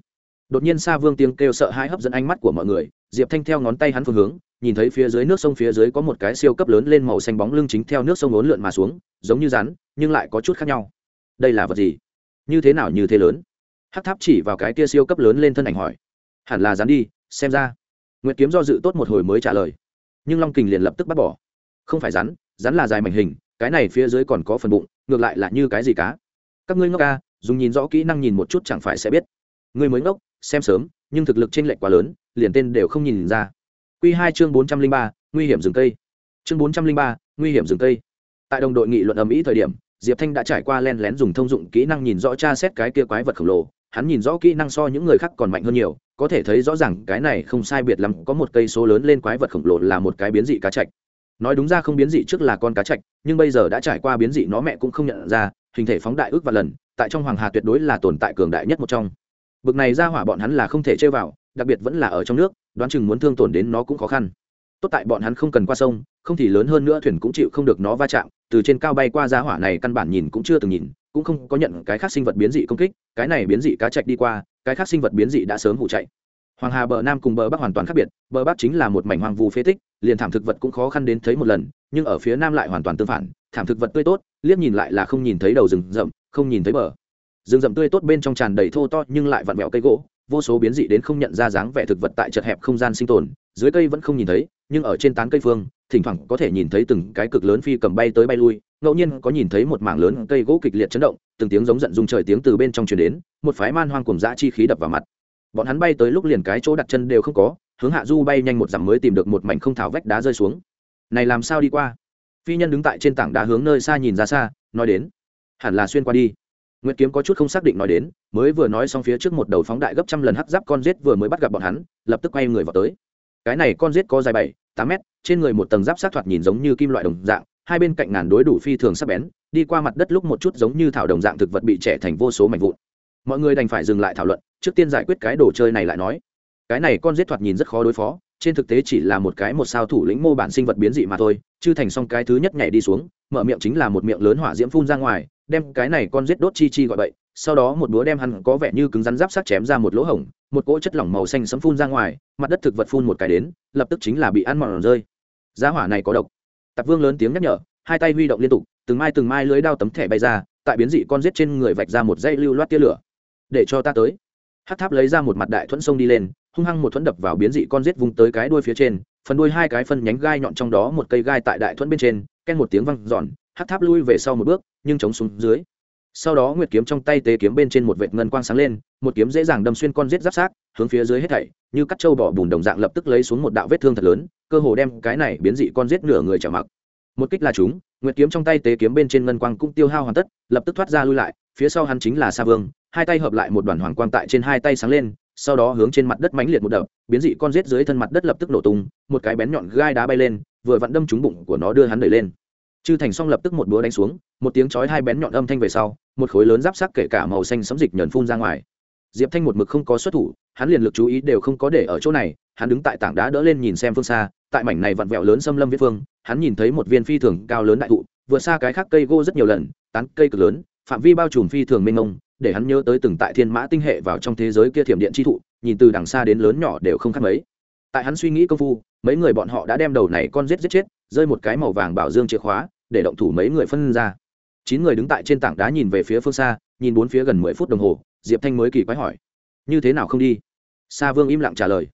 Đột nhiên xa vương tiếng kêu sợ hãi hấp dẫn ánh mắt của mọi người, diệp thanh theo ngón tay hắn phương hướng, nhìn thấy phía dưới nước sông phía dưới có một cái siêu cấp lớn lên màu xanh bóng lưng chính theo nước sông ốn lượn mà xuống, giống như rắn, nhưng lại có chút khác nhau. Đây là vật gì? Như thế nào như thế lớn? Hắc tháp chỉ vào cái kia siêu cấp lớn lên thân ảnh hỏi. Hẳn là rắn đi, xem ra. Nguyệt kiếm do dự tốt một hồi mới trả lời. Nhưng long kình liền lập tức bắt bỏ. Không phải rắn rắn là dài mảnh hình, cái này phía dưới còn có phần bụng, ngược lại là như cái gì cá? Các ngươi ngốc ca dùng nhìn rõ kỹ năng nhìn một chút chẳng phải sẽ biết. Ngươi mới ngốc xem sớm, nhưng thực lực trên lệch quá lớn, liền tên đều không nhìn ra. Q hai chương bốn trăm linh ba, nguy hiểm rừng cây. Chương bốn trăm linh ba, nguy hiểm rừng cây. Tại đồng đội nghị luận ầm ĩ thời điểm, diệp thanh đã trải qua len lén dùng thông dụng kỹ năng nhìn rõ tra xét cái kia quái vật khổng lồ. Hắn nhìn rõ kỹ năng so những người khác còn mạnh hơn nhiều, có thể thấy rõ ràng cái này không sai biệt lắm, có một cây số lớn lên quái vật khổng lồ là một cái biến dị cá chạch. Nói đúng ra không biến dị trước là con cá chạch, nhưng bây giờ đã trải qua biến dị nó mẹ cũng không nhận ra, hình thể phóng đại ước và lần, tại trong hoàng hà tuyệt đối là tồn tại cường đại nhất một trong bực này ra hỏa bọn hắn là không thể chơi vào, đặc biệt vẫn là ở trong nước, đoán chừng muốn thương tổn đến nó cũng khó khăn. Tốt tại bọn hắn không cần qua sông, không thì lớn hơn nữa thuyền cũng chịu không được nó va chạm, từ trên cao bay qua ra hỏa này căn bản nhìn cũng chưa từng nhìn, cũng không có nhận cái khác sinh vật biến dị công kích, cái này biến dị cá chạch đi qua, cái khác sinh vật biến dị đã sớm hụ chạy. Hoàng hà bờ nam cùng bờ bắc hoàn toàn khác biệt, bờ bắc chính là một mảnh hoang vu phế tích, liền thảm thực vật cũng khó khăn đến thấy một lần, nhưng ở phía nam lại hoàn toàn tương phản, thảm thực vật tươi tốt, liếc nhìn lại là không nhìn thấy đầu rừng rậm, không nhìn thấy bờ rừng rậm tươi tốt bên trong tràn đầy thô to nhưng lại vặn vẹo cây gỗ, vô số biến dị đến không nhận ra dáng vẻ thực vật tại chật hẹp không gian sinh tồn, dưới cây vẫn không nhìn thấy, nhưng ở trên tán cây phương, thỉnh thoảng có thể nhìn thấy từng cái cực lớn phi cầm bay tới bay lui, ngẫu nhiên có nhìn thấy một mảng lớn cây gỗ kịch liệt chấn động, từng tiếng giống giận dung trời tiếng từ bên trong truyền đến, một phái man hoang cùng dã chi khí đập vào mặt. Bọn hắn bay tới lúc liền cái chỗ đặt chân đều không có, hướng hạ du bay nhanh một dặm mới tìm được một mảnh không thảo vách đá rơi xuống. Này làm sao đi qua? Phi nhân đứng tại trên tảng đá hướng nơi xa nhìn ra xa, nói đến, hẳn là xuyên qua đi. Nguyệt Kiếm có chút không xác định nói đến, mới vừa nói xong phía trước một đầu phóng đại gấp trăm lần hắc giáp con giết vừa mới bắt gặp bọn hắn, lập tức quay người vào tới. Cái này con giết có dài bảy, tám mét, trên người một tầng giáp sát thoạt nhìn giống như kim loại đồng dạng, hai bên cạnh ngàn đối đủ phi thường sắc bén, đi qua mặt đất lúc một chút giống như thảo đồng dạng thực vật bị trẻ thành vô số mảnh vụn. Mọi người đành phải dừng lại thảo luận, trước tiên giải quyết cái đồ chơi này lại nói. Cái này con giết thoạt nhìn rất khó đối phó, trên thực tế chỉ là một cái một sao thủ lĩnh mô bản sinh vật biến dị mà thôi, chưa thành xong cái thứ nhất nhảy đi xuống, mở miệng chính là một miệng lớn hỏa diễm phun ra ngoài, đem cái này con giết đốt chi chi gọi bậy, sau đó một búa đem hắn có vẻ như cứng rắn giáp sát chém ra một lỗ hổng, một cỗ chất lỏng màu xanh sấm phun ra ngoài, mặt đất thực vật phun một cái đến, lập tức chính là bị ăn mòn rơi. Giá hỏa này có độc. Tạp vương lớn tiếng nhắc nhở, hai tay huy động liên tục, từng mai từng mai lưới đao tấm thẻ bay ra, tại biến dị con giết trên người vạch ra một dây lưu loát tia lửa. Để cho ta tới. Hát tháp lấy ra một mặt đại thuẫn sông đi lên, hung hăng một thuẫn đập vào biến dị con giết vùng tới cái đuôi phía trên, phần đuôi hai cái phân nhánh gai nhọn trong đó một cây gai tại đại thuẫn bên trên, ken một tiếng văng giòn hát tháp lui về sau một bước, nhưng chống xuống dưới. Sau đó nguyệt kiếm trong tay tế kiếm bên trên một vệt ngân quang sáng lên, một kiếm dễ dàng đâm xuyên con rết giáp sát hướng phía dưới hết thảy, như cắt trâu bỏ bùn đồng dạng lập tức lấy xuống một đạo vết thương thật lớn, cơ hồ đem cái này biến dị con rết nửa người trả mặc. Một kích là chúng, nguyệt kiếm trong tay tế kiếm bên trên ngân quang cũng tiêu hao hoàn tất, lập tức thoát ra lui lại, phía sau hắn chính là sa vương, hai tay hợp lại một đoàn hoàng quang tại trên hai tay sáng lên, sau đó hướng trên mặt đất mãnh liệt một đập, biến dị con rết dưới thân mặt đất lập tức nổ tung, một cái bén nhọn gai đá bay lên, vừa vặn đâm trúng bụng của nó đưa hắn đẩy lên chư thành xong lập tức một búa đánh xuống, một tiếng chói hai bén nhọn âm thanh về sau, một khối lớn giáp sắc kể cả màu xanh sấm dịch nhờn phun ra ngoài. Diệp thanh một mực không có xuất thủ, hắn liền lực chú ý đều không có để ở chỗ này, hắn đứng tại tảng đá đỡ lên nhìn xem phương xa, tại mảnh này vặn vẹo lớn xâm lâm viết phương, hắn nhìn thấy một viên phi thường cao lớn đại thụ, vượt xa cái khác cây gỗ rất nhiều lần, tán cây cực lớn, phạm vi bao trùm phi thường mênh mông, để hắn nhớ tới từng tại thiên mã tinh hệ vào trong thế giới kia thiểm điện chi thụ, nhìn từ đằng xa đến lớn nhỏ đều không khác mấy tại hắn suy nghĩ công phu, mấy người bọn họ đã đem đầu này con giết giết chết, rơi một cái màu vàng bảo dương chìa khóa, để động thủ mấy người phân ra. Chín người đứng tại trên tảng đá nhìn về phía phương xa, nhìn bốn phía gần mười phút đồng hồ, diệp thanh mới kỳ quái hỏi, như thế nào không đi? Sa vương im lặng trả lời,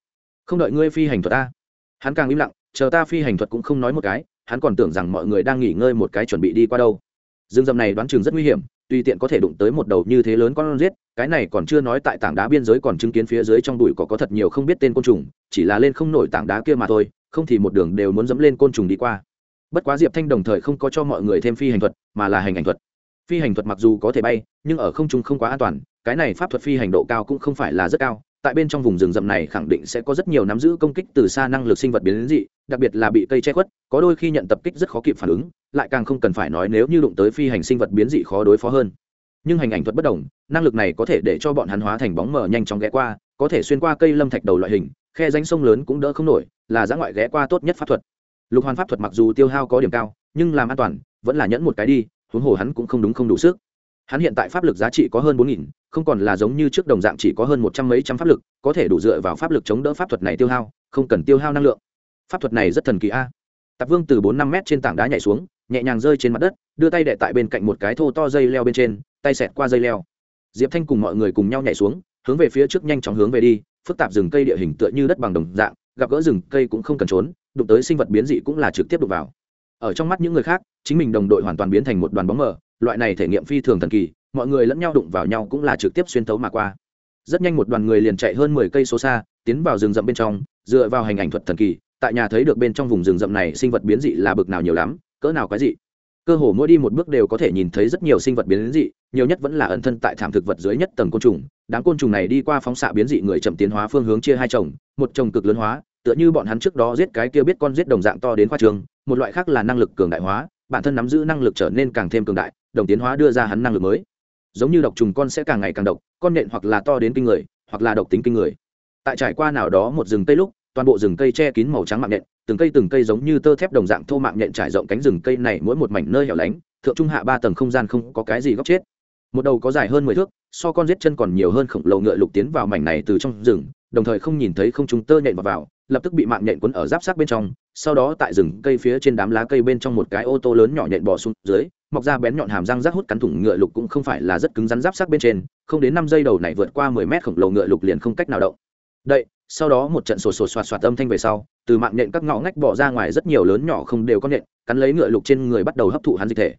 không đợi ngươi phi hành thuật ta. Hắn càng im lặng, chờ ta phi hành thuật cũng không nói một cái, hắn còn tưởng rằng mọi người đang nghỉ ngơi một cái chuẩn bị đi qua đâu. Dương dầm này đoán chừng rất nguy hiểm tùy tiện có thể đụng tới một đầu như thế lớn con giết, cái này còn chưa nói tại tảng đá biên giới còn chứng kiến phía dưới trong đùi có có thật nhiều không biết tên côn trùng, chỉ là lên không nổi tảng đá kia mà thôi, không thì một đường đều muốn dẫm lên côn trùng đi qua. Bất quá diệp thanh đồng thời không có cho mọi người thêm phi hành thuật, mà là hành ảnh thuật. Phi hành thuật mặc dù có thể bay, nhưng ở không trung không quá an toàn, cái này pháp thuật phi hành độ cao cũng không phải là rất cao tại bên trong vùng rừng rậm này khẳng định sẽ có rất nhiều nắm giữ công kích từ xa năng lực sinh vật biến đến dị, đặc biệt là bị cây che khuất, có đôi khi nhận tập kích rất khó kịp phản ứng, lại càng không cần phải nói nếu như đụng tới phi hành sinh vật biến dị khó đối phó hơn. Nhưng hành ảnh thuật bất đồng, năng lực này có thể để cho bọn hắn hóa thành bóng mờ nhanh chóng ghé qua, có thể xuyên qua cây lâm thạch đầu loại hình, khe danh sông lớn cũng đỡ không nổi, là giã ngoại ghé qua tốt nhất pháp thuật. Lục hoàn pháp thuật mặc dù tiêu hao có điểm cao, nhưng làm an toàn, vẫn là nhẫn một cái đi, huống hồ hắn cũng không đúng không đủ sức. Hắn hiện tại pháp lực giá trị có hơn bốn nghìn không còn là giống như trước đồng dạng chỉ có hơn một trăm mấy trăm pháp lực, có thể đủ dựa vào pháp lực chống đỡ pháp thuật này tiêu hao, không cần tiêu hao năng lượng. Pháp thuật này rất thần kỳ a. Tạp vương từ bốn năm mét trên tảng đá nhảy xuống, nhẹ nhàng rơi trên mặt đất, đưa tay đệ tại bên cạnh một cái thô to dây leo bên trên, tay xẹt qua dây leo. Diệp thanh cùng mọi người cùng nhau nhảy xuống, hướng về phía trước nhanh chóng hướng về đi, phức tạp rừng cây địa hình tựa như đất bằng đồng dạng, gặp gỡ rừng cây cũng không cần trốn, đụng tới sinh vật biến dị cũng là trực tiếp đụng vào. Ở trong mắt những người khác, chính mình đồng đội hoàn toàn biến thành một đoàn bóng mờ loại này thể nghiệm phi thường thần kỳ, mọi người lẫn nhau đụng vào nhau cũng là trực tiếp xuyên tấu mà qua. Rất nhanh một đoàn người liền chạy hơn mười cây số xa, tiến vào rừng rậm bên trong, dựa vào hành ảnh thuật thần kỳ, tại nhà thấy được bên trong vùng rừng rậm này sinh vật biến dị là bực nào nhiều lắm, cỡ nào quái dị. Cơ hồ mỗi đi một bước đều có thể nhìn thấy rất nhiều sinh vật biến dị, nhiều nhất vẫn là ẩn thân tại thảm thực vật dưới nhất tầng côn trùng. Đám côn trùng này đi qua phóng xạ biến dị người chậm tiến hóa phương hướng chia hai chồng, một chồng cực lớn hóa, tựa như bọn hắn trước đó giết cái kia biết con giết đồng dạng to đến khoa trường, một loại khác là năng lực cường đại hóa bản thân nắm giữ năng lực trở nên càng thêm cường đại đồng tiến hóa đưa ra hắn năng lực mới. Giống như độc trùng con sẽ càng ngày càng độc con nện hoặc là to đến kinh người hoặc là độc tính kinh người. Tại trải qua nào đó một rừng cây lúc toàn bộ rừng cây che kín màu trắng mạng nhện từng cây từng cây giống như tơ thép đồng dạng thô mạng nhện trải rộng cánh rừng cây này mỗi một mảnh nơi hẻo lánh thượng trung hạ ba tầng không gian không có cái gì góc chết. Một đầu có dài hơn mười thước so con giết chân còn nhiều hơn khổng lồ ngựa lục tiến vào mảnh này từ trong rừng đồng thời không nhìn thấy không chúng tơ nhện vào, vào lập tức bị mạng nhện quấn ở giáp sát bên trong sau đó tại rừng cây phía trên đám lá cây bên trong một cái ô tô lớn nhỏ nhện bò xuống dưới, mọc ra bén nhọn hàm răng rác hút cắn thủng ngựa lục cũng không phải là rất cứng rắn giáp sắc bên trên, không đến năm giây đầu này vượt qua mười mét khổng lồ ngựa lục liền không cách nào động. Đậy, sau đó một trận sổ sổ soạt soạt âm thanh về sau, từ mạng nhện các ngõ ngách bỏ ra ngoài rất nhiều lớn nhỏ không đều có nhện, cắn lấy ngựa lục trên người bắt đầu hấp thụ hắn dịch thể.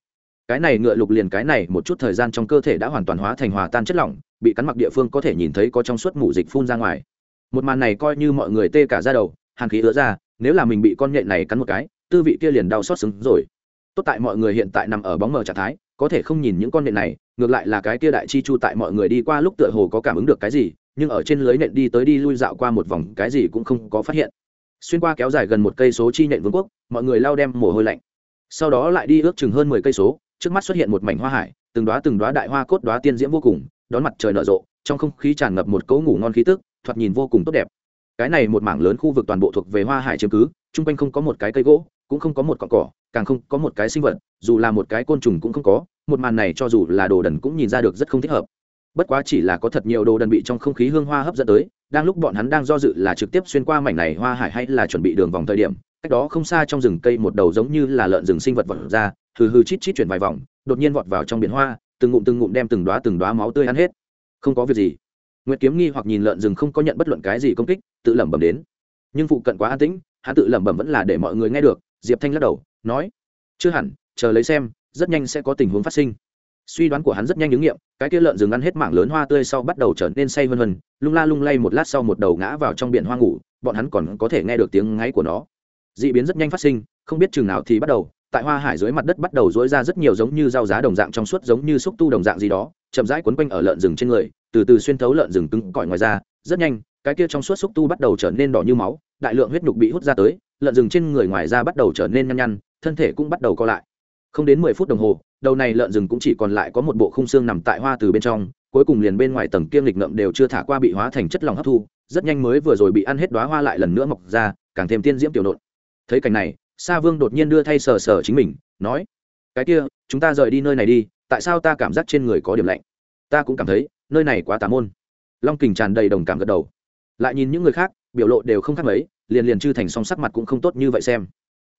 Cái này ngựa lục liền cái này một chút thời gian trong cơ thể đã hoàn toàn hóa thành hòa tan chất lỏng, bị cắn mặc địa phương có thể nhìn thấy có trong suốt mủ dịch phun ra ngoài. Một màn này coi như mọi người tê cả ra đầu, hàn khí ứa ra nếu là mình bị con nhện này cắn một cái, tư vị kia liền đau xót xứng rồi. Tốt tại mọi người hiện tại nằm ở bóng mờ trạng thái, có thể không nhìn những con nhện này, ngược lại là cái kia đại chi chu tại mọi người đi qua lúc tựa hồ có cảm ứng được cái gì, nhưng ở trên lưới nhện đi tới đi lui dạo qua một vòng, cái gì cũng không có phát hiện. Xuyên qua kéo dài gần một cây số chi nhện vương quốc, mọi người lao đem mồ hôi lạnh. Sau đó lại đi ước chừng hơn mười cây số, trước mắt xuất hiện một mảnh hoa hải, từng đoá từng đoá đại hoa cốt đoá tiên diễm vô cùng, đón mặt trời nở rộ, trong không khí tràn ngập một cấu ngủ ngon khí tức, thoạt nhìn vô cùng tốt đẹp cái này một mảng lớn khu vực toàn bộ thuộc về hoa hải chiếm cứ, chung quanh không có một cái cây gỗ, cũng không có một cọn cỏ, càng không có một cái sinh vật, dù là một cái côn trùng cũng không có, một màn này cho dù là đồ đần cũng nhìn ra được rất không thích hợp. Bất quá chỉ là có thật nhiều đồ đần bị trong không khí hương hoa hấp dẫn tới, đang lúc bọn hắn đang do dự là trực tiếp xuyên qua mảnh này hoa hải hay là chuẩn bị đường vòng thời điểm, cách đó không xa trong rừng cây một đầu giống như là lợn rừng sinh vật vật ra, hừ hừ chít chít chuyển vài vòng, đột nhiên vọt vào trong biển hoa, từng ngụm từng ngụm đem từng đoá từng đoá máu tươi ăn hết. Không có việc gì. Nguyệt kiếm nghi hoặc nhìn lợn rừng không có nhận bất luận cái gì công kích tự lẩm bẩm đến. Nhưng phụ cận quá an tĩnh, hắn tự lẩm bẩm vẫn là để mọi người nghe được, diệp thanh lắc đầu, nói, chưa hẳn, chờ lấy xem, rất nhanh sẽ có tình huống phát sinh. Suy đoán của hắn rất nhanh ứng nghiệm, cái kia lợn rừng ăn hết mảng lớn hoa tươi sau bắt đầu trở nên say vân vân lung la lung lay một lát sau một đầu ngã vào trong biển hoa ngủ, bọn hắn còn có thể nghe được tiếng ngáy của nó. D ị biến rất nhanh phát sinh, không biết chừng nào thì bắt đầu, tại hoa hải dưới mặt đất bắt đầu dối ra rất nhiều giống như dao giá đồng dạng trong suốt giống như xúc tu đồng dạng gì đó, chậm rãi quấn quanh ở lợn rừng trên người, từ từ xuyên thấu lợn rừng cứng cỏi ngoài ra, rất nhanh cái kia trong suốt xúc tu bắt đầu trở nên đỏ như máu, đại lượng huyết nhục bị hút ra tới, lợn rừng trên người ngoài ra bắt đầu trở nên nhăn nhăn, thân thể cũng bắt đầu co lại. Không đến mười phút đồng hồ, đầu này lợn rừng cũng chỉ còn lại có một bộ khung xương nằm tại hoa từ bên trong, cuối cùng liền bên ngoài tầng kiêng lịch ngậm đều chưa thả qua bị hóa thành chất lỏng hấp thu, rất nhanh mới vừa rồi bị ăn hết đoá hoa lại lần nữa mọc ra, càng thêm tiên diễm tiểu nộn. Thấy cảnh này, sa vương đột nhiên đưa thay sờ sờ chính mình, nói, cái kia, chúng ta rời đi nơi này đi, tại sao ta cảm giác trên người có điểm lạnh? Ta cũng cảm thấy, nơi này quá tà môn. Long kình tràn đầy đồng cảm gật đầu lại nhìn những người khác, biểu lộ đều không khác mấy, liền liền chư thành song sắc mặt cũng không tốt như vậy xem.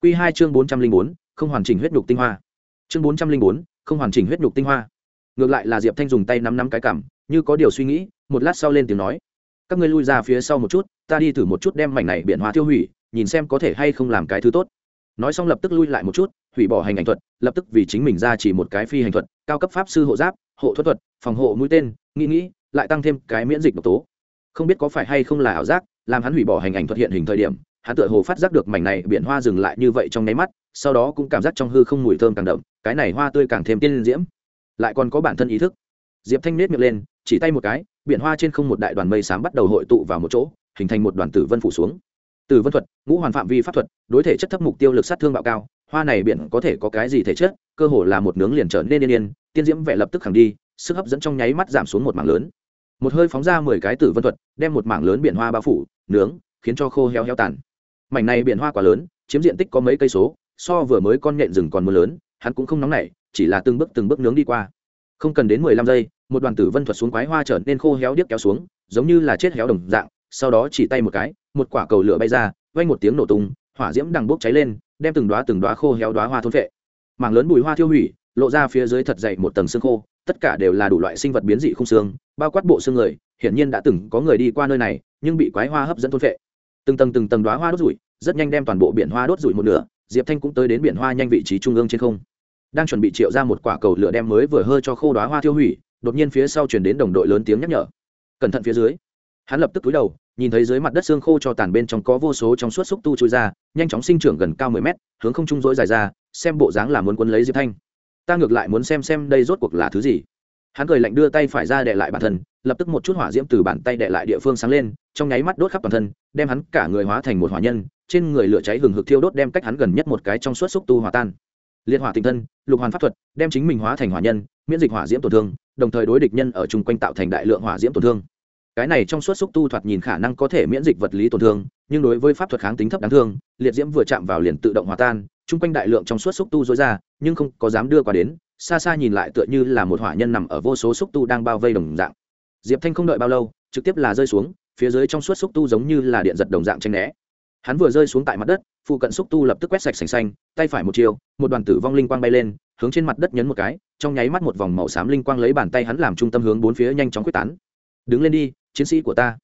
Q hai chương bốn trăm linh bốn, không hoàn chỉnh huyết nhục tinh hoa. Chương bốn trăm linh bốn, không hoàn chỉnh huyết nhục tinh hoa. Ngược lại là diệp thanh dùng tay nắm nắm cái cảm, như có điều suy nghĩ, một lát sau lên tiếng nói. Các ngươi lui ra phía sau một chút, ta đi thử một chút đem mảnh này biển hoa tiêu hủy, nhìn xem có thể hay không làm cái thứ tốt. Nói xong lập tức lui lại một chút, hủy bỏ hành ảnh thuật, lập tức vì chính mình ra chỉ một cái phi hành thuật, cao cấp pháp sư hộ giáp, hộ thuật thuật, phòng hộ mũi tên, nghĩ nghĩ, lại tăng thêm cái miễn dịch độc tố không biết có phải hay không là ảo giác, làm hắn hủy bỏ hành ảnh thuật hiện hình thời điểm, hắn tựa hồ phát giác được mảnh này biển hoa dừng lại như vậy trong nháy mắt, sau đó cũng cảm giác trong hư không mùi thơm càng đậm, cái này hoa tươi càng thêm tiên diễm. Lại còn có bản thân ý thức. Diệp thanh nết miệng lên, chỉ tay một cái, biển hoa trên không một đại đoàn mây xám bắt đầu hội tụ vào một chỗ, hình thành một đoàn tử vân phủ xuống. Tử vân thuật, ngũ hoàn phạm vi pháp thuật, đối thể chất thấp mục tiêu lực sát thương bạo cao, hoa này biển có thể có cái gì thể chất, cơ hồ là một nướng liền trở nên yên yên, tiên diễm vẻ lập tức khẳng đi, sức hấp dẫn trong nháy mắt giảm xuống một mảng lớn một hơi phóng ra mười cái tử vân thuật đem một mảng lớn biển hoa bao phủ nướng khiến cho khô heo heo tàn. Mảnh này biển hoa quá lớn chiếm diện tích có mấy cây số so vừa mới con nhện rừng còn mưa lớn hắn cũng không nóng nảy chỉ là từng bước từng bước nướng đi qua. Không cần đến mười lăm giây một đoàn tử vân thuật xuống quái hoa trở nên khô héo điếc kéo xuống giống như là chết héo đồng dạng sau đó chỉ tay một cái một quả cầu lửa bay ra vang một tiếng nổ tung hỏa diễm đằng bốc cháy lên đem từng đóa từng đóa khô héo đóa hoa thôn vệ, mảng lớn bùi hoa thiêu hủy lộ ra phía dưới thật dày một tầng xương khô tất cả đều là đủ loại sinh vật biến dị không xương, bao quát bộ xương người, hiển nhiên đã từng có người đi qua nơi này, nhưng bị quái hoa hấp dẫn thôn phệ. Từng tầng từng tầng đóa hoa đốt rủi, rất nhanh đem toàn bộ biển hoa đốt rủi một nửa, diệp thanh cũng tới đến biển hoa nhanh vị trí trung ương trên không. Đang chuẩn bị triệu ra một quả cầu lửa đem mới vừa hơi cho khô đóa hoa tiêu hủy, đột nhiên phía sau chuyển đến đồng đội lớn tiếng nhắc nhở. Cẩn thận phía dưới. Hắn lập tức túi đầu, nhìn thấy dưới mặt đất xương khô cho tàn bên trong có vô số trong suốt xúc tu trôi ra, nhanh chóng sinh trưởng gần cao mười mét, hướng không trung rỗi dài ra, xem bộ dáng là muốn quân lấy diệp thanh ta ngược lại muốn xem xem đây rốt cuộc là thứ gì. Hắn cười lạnh đưa tay phải ra đệ lại bản thân, lập tức một chút hỏa diễm từ bàn tay đệ lại địa phương sáng lên, trong nháy mắt đốt khắp toàn thân, đem hắn cả người hóa thành một hỏa nhân, trên người lửa cháy hừng hực thiêu đốt đem cách hắn gần nhất một cái trong suốt xúc tu hòa tan. Liệt hỏa tinh thân, lục hoàn pháp thuật, đem chính mình hóa thành hỏa nhân, miễn dịch hỏa diễm tổn thương, đồng thời đối địch nhân ở chung quanh tạo thành đại lượng hỏa diễm tổn thương. Cái này trong suốt xúc tu thoạt nhìn khả năng có thể miễn dịch vật lý tổn thương, nhưng đối với pháp thuật kháng tính thấp đáng thương, liệt diễm vừa chạm vào liền tự động hòa tan chung quanh đại lượng trong suốt xúc tu dối ra, nhưng không có dám đưa qua đến, xa xa nhìn lại tựa như là một hỏa nhân nằm ở vô số xúc tu đang bao vây đồng dạng. Diệp thanh không đợi bao lâu, trực tiếp là rơi xuống, phía dưới trong suốt xúc tu giống như là điện giật đồng dạng tranh né. Hắn vừa rơi xuống tại mặt đất, phụ cận xúc tu lập tức quét sạch sành xanh, tay phải một chiều, một đoàn tử vong linh quang bay lên, hướng trên mặt đất nhấn một cái, trong nháy mắt một vòng màu xám linh quang lấy bàn tay hắn làm trung tâm hướng bốn phía nhanh chóng quyết tán. Đứng lên đi, chiến sĩ của ta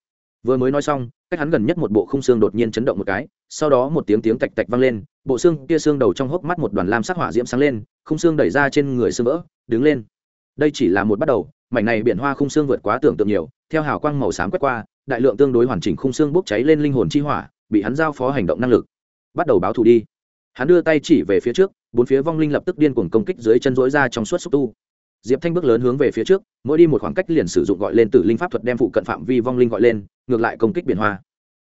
vừa mới nói xong, cách hắn gần nhất một bộ khung xương đột nhiên chấn động một cái, sau đó một tiếng tiếng tạch tạch vang lên, bộ xương kia xương đầu trong hốc mắt một đoàn lam sắc hỏa diễm sáng lên, khung xương đẩy ra trên người xương vỡ, đứng lên. Đây chỉ là một bắt đầu, mảnh này biển hoa khung xương vượt quá tưởng tượng nhiều, theo hào quang màu xám quét qua, đại lượng tương đối hoàn chỉnh khung xương bốc cháy lên linh hồn chi hỏa, bị hắn giao phó hành động năng lực. Bắt đầu báo thù đi. Hắn đưa tay chỉ về phía trước, bốn phía vong linh lập tức điên cuồng công kích dưới chân rỗi ra trong suốt xúc tu diệp thanh bước lớn hướng về phía trước, mỗi đi một khoảng cách liền sử dụng gọi lên từ linh pháp thuật đem phụ cận phạm vi vong linh gọi lên, ngược lại công kích biển hoa.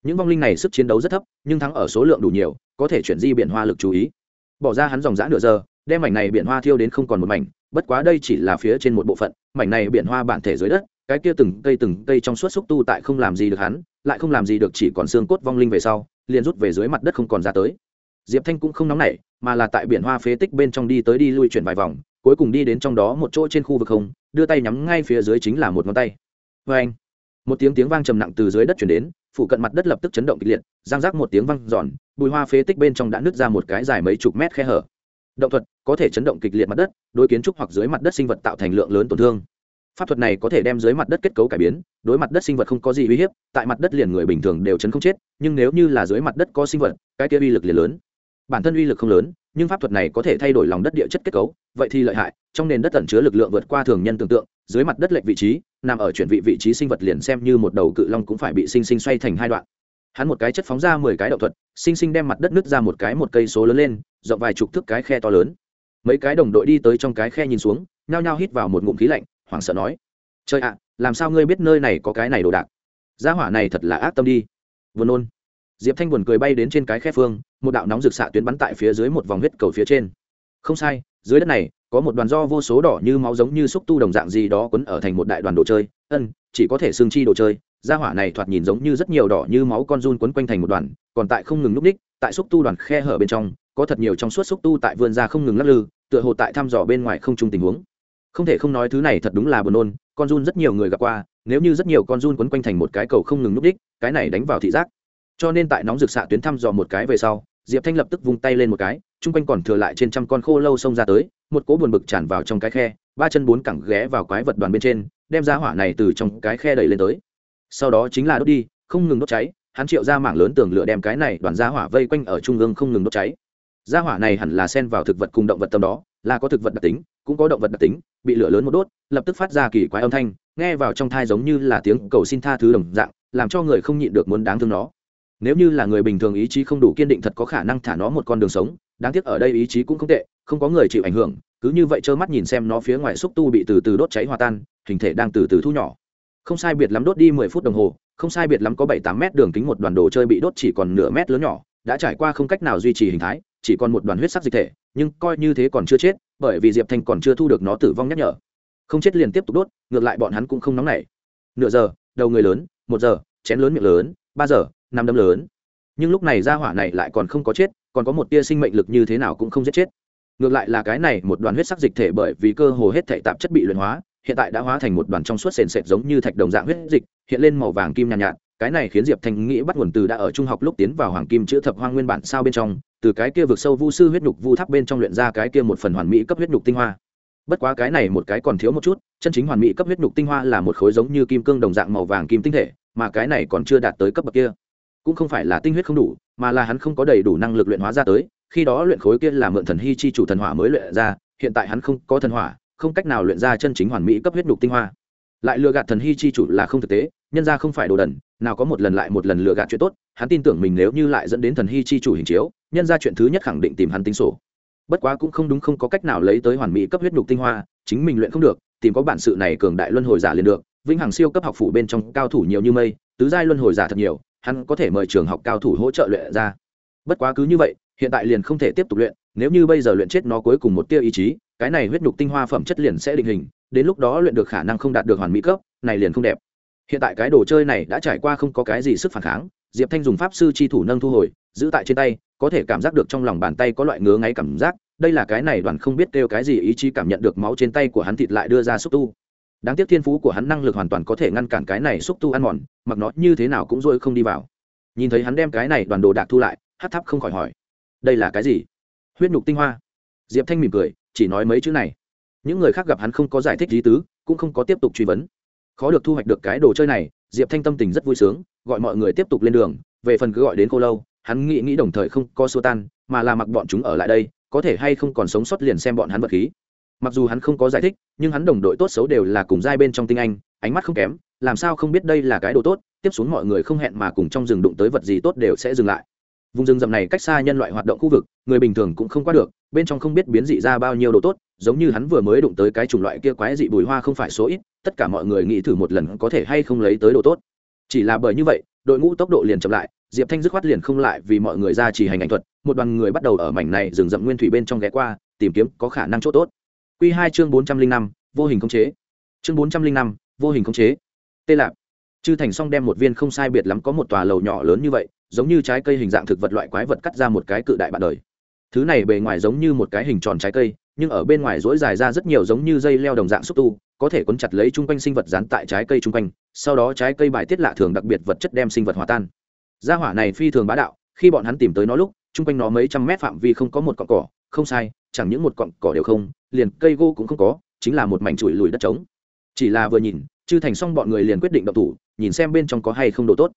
Những vong linh này sức chiến đấu rất thấp, nhưng thắng ở số lượng đủ nhiều, có thể chuyển di biển hoa lực chú ý. Bỏ ra hắn dòng g nửa giờ, đem mảnh này biển hoa thiêu đến không còn một mảnh, bất quá đây chỉ là phía trên một bộ phận, mảnh này biển hoa bản thể dưới đất, cái kia từng cây từng cây trong suốt xúc tu tại không làm gì được hắn, lại không làm gì được chỉ còn xương cốt vong linh về sau, liền rút về dưới mặt đất không còn ra tới. Diệp thanh cũng không nóng nảy, mà là tại biển hoa phế tích bên trong đi tới đi lui chuyển vài vòng cuối cùng đi đến trong đó một chỗ trên khu vực không, đưa tay nhắm ngay phía dưới chính là một ngón tay. Vê anh, một tiếng tiếng vang trầm nặng từ dưới đất chuyển đến phụ cận mặt đất lập tức chấn động kịch liệt, giang rác một tiếng vang giòn, bùi hoa phế tích bên trong đã nứt ra một cái dài mấy chục mét khe hở. Động thuật, có thể chấn động kịch liệt mặt đất, đối kiến trúc hoặc dưới mặt đất sinh vật tạo thành lượng lớn tổn thương. Pháp thuật này có thể đem dưới mặt đất kết cấu cải biến, đối mặt đất sinh vật không có gì uy hiếp, tại mặt đất liền người bình thường đều chấn không chết, nhưng nếu như là dưới mặt đất có sinh vật, cái kia uy lực liền lớn. Bản thân uy lực không lớn, nhưng pháp thuật này có thể thay đổi lòng đất địa chất kết cấu vậy thì lợi hại, trong nền đất tẩn chứa lực lượng vượt qua thường nhân tưởng tượng, dưới mặt đất lệch vị trí, nằm ở chuyển vị vị trí sinh vật liền xem như một đầu cự long cũng phải bị sinh sinh xoay thành hai đoạn. Hắn một cái chất phóng ra mười cái đậu thuật, sinh sinh đem mặt đất nứt ra một cái một cây số lớn lên, rộng vài chục thước cái khe to lớn. Mấy cái đồng đội đi tới trong cái khe nhìn xuống, nhao nhao hít vào một ngụm khí lạnh, hoảng sợ nói, trời ạ, làm sao ngươi biết nơi này có cái này đồ đạc? Gia hỏa này thật là ác tâm đi. Vừa nôn. Diệp thanh buồn cười bay đến trên cái khe phương, một đạo nóng rực xạ tuyến bắn tại phía dưới một vòng huyết cầu phía trên. Không sai dưới đất này, có một đoàn do vô số đỏ như máu giống như xúc tu đồng dạng gì đó quấn ở thành một đại đoàn đồ chơi. Ân, chỉ có thể xương chi đồ chơi. Gia hỏa này thoạt nhìn giống như rất nhiều đỏ như máu con run quấn quanh thành một đoàn, còn tại không ngừng núp ních tại xúc tu đoàn khe hở bên trong, có thật nhiều trong suốt xúc tu tại vườn ra không ngừng lắc lư, tựa hồ tại thăm dò bên ngoài không chung tình huống. Không thể không nói thứ này thật đúng là buồn nôn, con run rất nhiều người gặp qua, nếu như rất nhiều con run quấn quanh thành một cái cầu không ngừng núp đích, cái này đánh vào thị giác. Cho nên tại nóng rực xạ tuyến thăm dò một cái về sau diệp thanh lập tức vung tay lên một cái, chung quanh còn thừa lại trên trăm con khô lâu xông ra tới, một cỗ buồn bực tràn vào trong cái khe, ba chân bốn cẳng ghé vào quái vật đoàn bên trên, đem ra hỏa này từ trong cái khe đẩy lên tới. Sau đó chính là đốt đi, không ngừng đốt cháy, hắn triệu ra mảng lớn tường lửa đem cái này đoàn ra hỏa vây quanh ở trung ương không ngừng đốt cháy. Ra hỏa này hẳn là xen vào thực vật cùng động vật tâm đó, là có thực vật đặc tính, cũng có động vật đặc tính, bị lửa lớn một đốt, lập tức phát ra kỳ quái âm thanh, nghe vào trong thai giống như là tiếng cầu xin tha thứ đồng dạng, làm cho người không nhịn được muốn đáng thương nó nếu như là người bình thường ý chí không đủ kiên định thật có khả năng thả nó một con đường sống, đáng tiếc ở đây ý chí cũng không tệ, không có người chịu ảnh hưởng, cứ như vậy trơ mắt nhìn xem nó phía ngoài xúc tu bị từ từ đốt cháy hòa tan, hình thể đang từ từ thu nhỏ. Không sai biệt lắm đốt đi mười phút đồng hồ, không sai biệt lắm có bảy tám mét đường kính một đoàn đồ chơi bị đốt chỉ còn nửa mét lớn nhỏ, đã trải qua không cách nào duy trì hình thái, chỉ còn một đoàn huyết sắc dịch thể, nhưng coi như thế còn chưa chết, bởi vì diệp thanh còn chưa thu được nó tử vong nhắc nhở. Không chết liền tiếp tục đốt, ngược lại bọn hắn cũng không nóng nảy. Nửa giờ, đầu người lớn, một giờ, chén lớn miệng lớn, ba giờ năm đấm lớn. Nhưng lúc này ra hỏa này lại còn không có chết còn có một tia sinh mệnh lực như thế nào cũng không giết chết. Ngược lại là cái này một đoàn huyết sắc dịch thể bởi vì cơ hồ hết thể tạp chất bị luyện hóa hiện tại đã hóa thành một đoàn trong suốt sền sệt giống như thạch đồng dạng huyết dịch hiện lên màu vàng kim nhàn nhạt, nhạt. Cái này khiến diệp thanh nghĩ bắt nguồn từ đã ở trung học lúc tiến vào hoàng kim chữ thập hoang nguyên bản sao bên trong từ cái kia vực sâu vu sư huyết nhục vu tháp bên trong luyện ra cái kia một phần hoàn mỹ cấp huyết nhục tinh hoa. Bất quá cái này một cái còn thiếu một chút chân chính hoàn mỹ cấp huyết nhục tinh hoa là một khối giống như kim cương đồng dạng màu vàng kim tinh thể mà cái này còn chưa đạt tới cấp bậc kia cũng không phải là tinh huyết không đủ, mà là hắn không có đầy đủ năng lực luyện hóa ra tới, khi đó luyện khối kia là mượn thần hy chi chủ thần hỏa mới luyện ra, hiện tại hắn không có thần hỏa, không cách nào luyện ra chân chính hoàn mỹ cấp huyết nhục tinh hoa. Lại lừa gạt thần hy chi chủ là không thực tế, nhân ra không phải đồ đần, nào có một lần lại một lần lừa gạt chuyện tốt, hắn tin tưởng mình nếu như lại dẫn đến thần hy chi chủ hình chiếu, nhân ra chuyện thứ nhất khẳng định tìm hắn tính sổ. Bất quá cũng không đúng không có cách nào lấy tới hoàn mỹ cấp huyết nhục tinh hoa, chính mình luyện không được, tìm có bản sự này cường đại luân hồi giả liền được, vĩnh hằng siêu cấp học phủ bên trong cao thủ nhiều như mây, tứ giai luân hồi giả thật nhiều hắn có thể mời trường học cao thủ hỗ trợ luyện ra. Bất quá cứ như vậy, hiện tại liền không thể tiếp tục luyện, nếu như bây giờ luyện chết nó cuối cùng một tia ý chí, cái này huyết nhục tinh hoa phẩm chất liền sẽ định hình, đến lúc đó luyện được khả năng không đạt được hoàn mỹ cấp, này liền không đẹp. Hiện tại cái đồ chơi này đã trải qua không có cái gì sức phản kháng, diệp thanh dùng pháp sư chi thủ nâng thu hồi, giữ tại trên tay, có thể cảm giác được trong lòng bàn tay có loại ngứa ngáy cảm giác, đây là cái này đoàn không biết kêu cái gì ý chí cảm nhận được máu trên tay của hắn thịt lại đưa ra xúc tu đáng tiếc thiên phú của hắn năng lực hoàn toàn có thể ngăn cản cái này xúc tu ăn mòn, mặc nó như thế nào cũng dôi không đi vào. Nhìn thấy hắn đem cái này đoàn đồ đạc thu lại hát tháp không khỏi hỏi, đây là cái gì? Huyết nhục tinh hoa. Diệp thanh mỉm cười, chỉ nói mấy chữ này. Những người khác gặp hắn không có giải thích lý tứ, cũng không có tiếp tục truy vấn. Khó được thu hoạch được cái đồ chơi này, diệp thanh tâm tình rất vui sướng, gọi mọi người tiếp tục lên đường, về phần cứ gọi đến cô lâu, hắn nghĩ nghĩ đồng thời không có xua tan, mà là mặc bọn chúng ở lại đây, có thể hay không còn sống sót liền xem bọn hắn vật khí mặc dù hắn không có giải thích, nhưng hắn đồng đội tốt xấu đều là cùng giai bên trong tinh anh, ánh mắt không kém, làm sao không biết đây là cái đồ tốt, tiếp xuống mọi người không hẹn mà cùng trong rừng đụng tới vật gì tốt đều sẽ dừng lại. Vùng rừng rậm này cách xa nhân loại hoạt động khu vực, người bình thường cũng không qua được, bên trong không biết biến dị ra bao nhiêu đồ tốt, giống như hắn vừa mới đụng tới cái chủng loại kia quái dị bùi hoa không phải số ít, tất cả mọi người nghĩ thử một lần có thể hay không lấy tới đồ tốt. Chỉ là bởi như vậy, đội ngũ tốc độ liền chậm lại, diệp thanh dứt khoát liền không lại vì mọi người ra chỉ hành ảnh thuật, một đoàn người bắt đầu ở mảnh này rừng rậm nguyên thủy bên trong ghé qua, tìm kiếm có khả năng chỗ tốt. t ố t Quy 2 chương 405, vô hình khống chế. Chương bốn trăm linh năm vô hình khống chế. Tê lạp. Chư thành Song đem một viên không sai biệt lắm có một tòa lầu nhỏ lớn như vậy giống như trái cây hình dạng thực vật loại quái vật cắt ra một cái cự đại bạn đời. Thứ này bề ngoài giống như một cái hình tròn trái cây nhưng ở bên ngoài rỗi dài ra rất nhiều giống như dây leo đồng dạng xúc tu có thể cuốn chặt lấy chung quanh sinh vật dán tại trái cây chung quanh sau đó trái cây bài tiết lạ thường đặc biệt vật chất đem sinh vật hòa tan. Gia hỏa này phi thường bá đạo khi bọn hắn tìm tới nó lúc chung quanh nó mấy trăm mét phạm vi không có một cọng cỏ không sai chẳng những một cọng cỏ đều không, liền cây gỗ cũng không có, chính là một mảnh chùi lùi đất trống. Chỉ là vừa nhìn, chư thành xong bọn người liền quyết định động thủ, nhìn xem bên trong có hay không đồ tốt.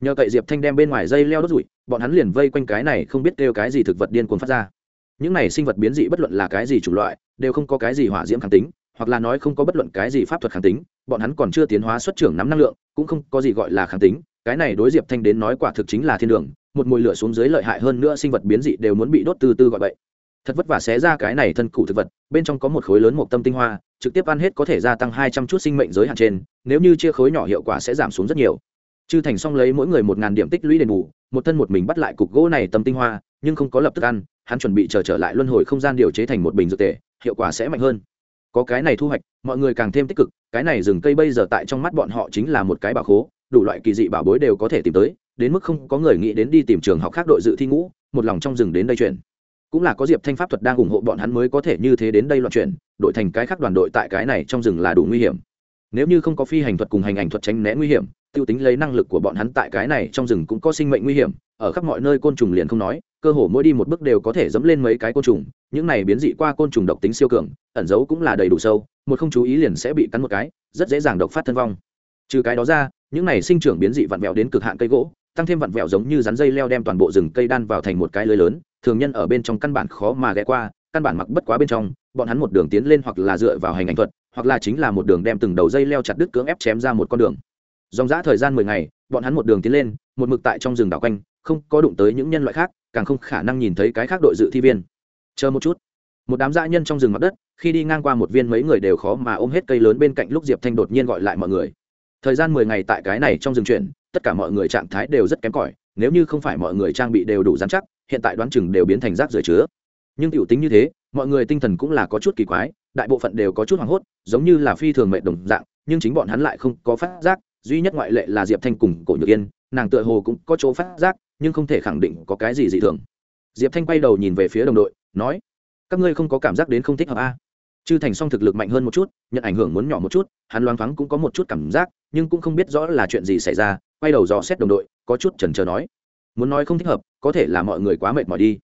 Nhờ cậy diệp thanh đem bên ngoài dây leo đốt rụi, bọn hắn liền vây quanh cái này không biết kêu cái gì thực vật điên cuồng phát ra. Những này sinh vật biến dị bất luận là cái gì chủng loại, đều không có cái gì hỏa diễm kháng tính, hoặc là nói không có bất luận cái gì pháp thuật kháng tính, bọn hắn còn chưa tiến hóa xuất trưởng nắm năng lượng, cũng không có gì gọi là kháng tính. Cái này đối diệp thanh đến nói quả thực chính là thiên đường, một mùi lửa xuống dưới lợi hại hơn nữa sinh vật biến dị đều muốn bị đốt từ từ gọi vậy thật vất vả xé ra cái này thân cụ thực vật bên trong có một khối lớn một tâm tinh hoa trực tiếp ăn hết có thể gia tăng hai trăm chút sinh mệnh giới hạn trên nếu như chia khối nhỏ hiệu quả sẽ giảm xuống rất nhiều. Chư thành xong lấy mỗi người một ngàn điểm tích lũy đền bù một thân một mình bắt lại cục gỗ này tâm tinh hoa nhưng không có lập tức ăn hắn chuẩn bị chờ trở, trở lại luân hồi không gian điều chế thành một bình dược tề hiệu quả sẽ mạnh hơn. Có cái này thu hoạch mọi người càng thêm tích cực cái này rừng cây bây giờ tại trong mắt bọn họ chính là một cái bảo khố đủ loại kỳ dị bảo bối đều có thể tìm tới đến mức không có người nghĩ đến đi tìm trường học khác đội dự thi ngũ một lòng trong rừng đến đây chuyển cũng là có diệp thanh pháp thuật đang ủng hộ bọn hắn mới có thể như thế đến đây loạn chuyển đội thành cái khác đoàn đội tại cái này trong rừng là đủ nguy hiểm. Nếu như không có phi hành thuật cùng hành ảnh thuật tránh né nguy hiểm, tiêu tính lấy năng lực của bọn hắn tại cái này trong rừng cũng có sinh mệnh nguy hiểm, ở khắp mọi nơi côn trùng liền không nói, cơ hồ mỗi đi một bước đều có thể dẫm lên mấy cái côn trùng, những này biến dị qua côn trùng độc tính siêu cường, ẩn giấu cũng là đầy đủ sâu, một không chú ý liền sẽ bị cắn một cái, rất dễ dàng độc phát thân vong. Trừ cái đó ra, những này sinh trưởng biến dị vặn vẹo đến cực hạn cây gỗ, tăng thêm vặn vẹo giống như rắn dây leo đem toàn bộ rừng cây đan vào thành một cái lưới lớn thường nhân ở bên trong căn bản khó mà ghé qua, căn bản mặc bất quá bên trong, bọn hắn một đường tiến lên hoặc là dựa vào hành ảnh thuật, hoặc là chính là một đường đem từng đầu dây leo chặt đứt cưỡng ép chém ra một con đường. Dòng giã thời gian mười ngày, bọn hắn một đường tiến lên, một mực tại trong rừng đảo quanh, không có đụng tới những nhân loại khác, càng không khả năng nhìn thấy cái khác đội dự thi viên. Chờ một chút. Một đám dã nhân trong rừng mặt đất, khi đi ngang qua một viên mấy người đều khó mà ôm hết cây lớn bên cạnh lúc diệp thanh đột nhiên gọi lại mọi người. Thời gian mười ngày tại cái này trong rừng chuyển, tất cả mọi người trạng thái đều rất kém cỏi nếu như không phải mọi người trang bị đều đủ dán chắc, hiện tại đoán chừng đều biến thành rác rưởi chứa nhưng tiểu tính như thế, mọi người tinh thần cũng là có chút kỳ quái, đại bộ phận đều có chút hoảng hốt, giống như là phi thường mệnh đồng dạng, nhưng chính bọn hắn lại không có phát giác, duy nhất ngoại lệ là diệp thanh cùng cổ nhược yên, nàng tựa hồ cũng có chỗ phát giác, nhưng không thể khẳng định có cái gì dị thường diệp thanh quay đầu nhìn về phía đồng đội, nói, các ngươi không có cảm giác đến không thích hợp a à? Chư thành song thực lực mạnh hơn một chút, nhận ảnh hưởng muốn nhỏ một chút, hắn loáng thoáng cũng có một chút cảm giác, nhưng cũng không biết rõ là chuyện gì xảy ra, quay đầu dò xét đồng đội, có chút chần chờ nói. Muốn nói không thích hợp, có thể là mọi người quá mệt mỏi đi.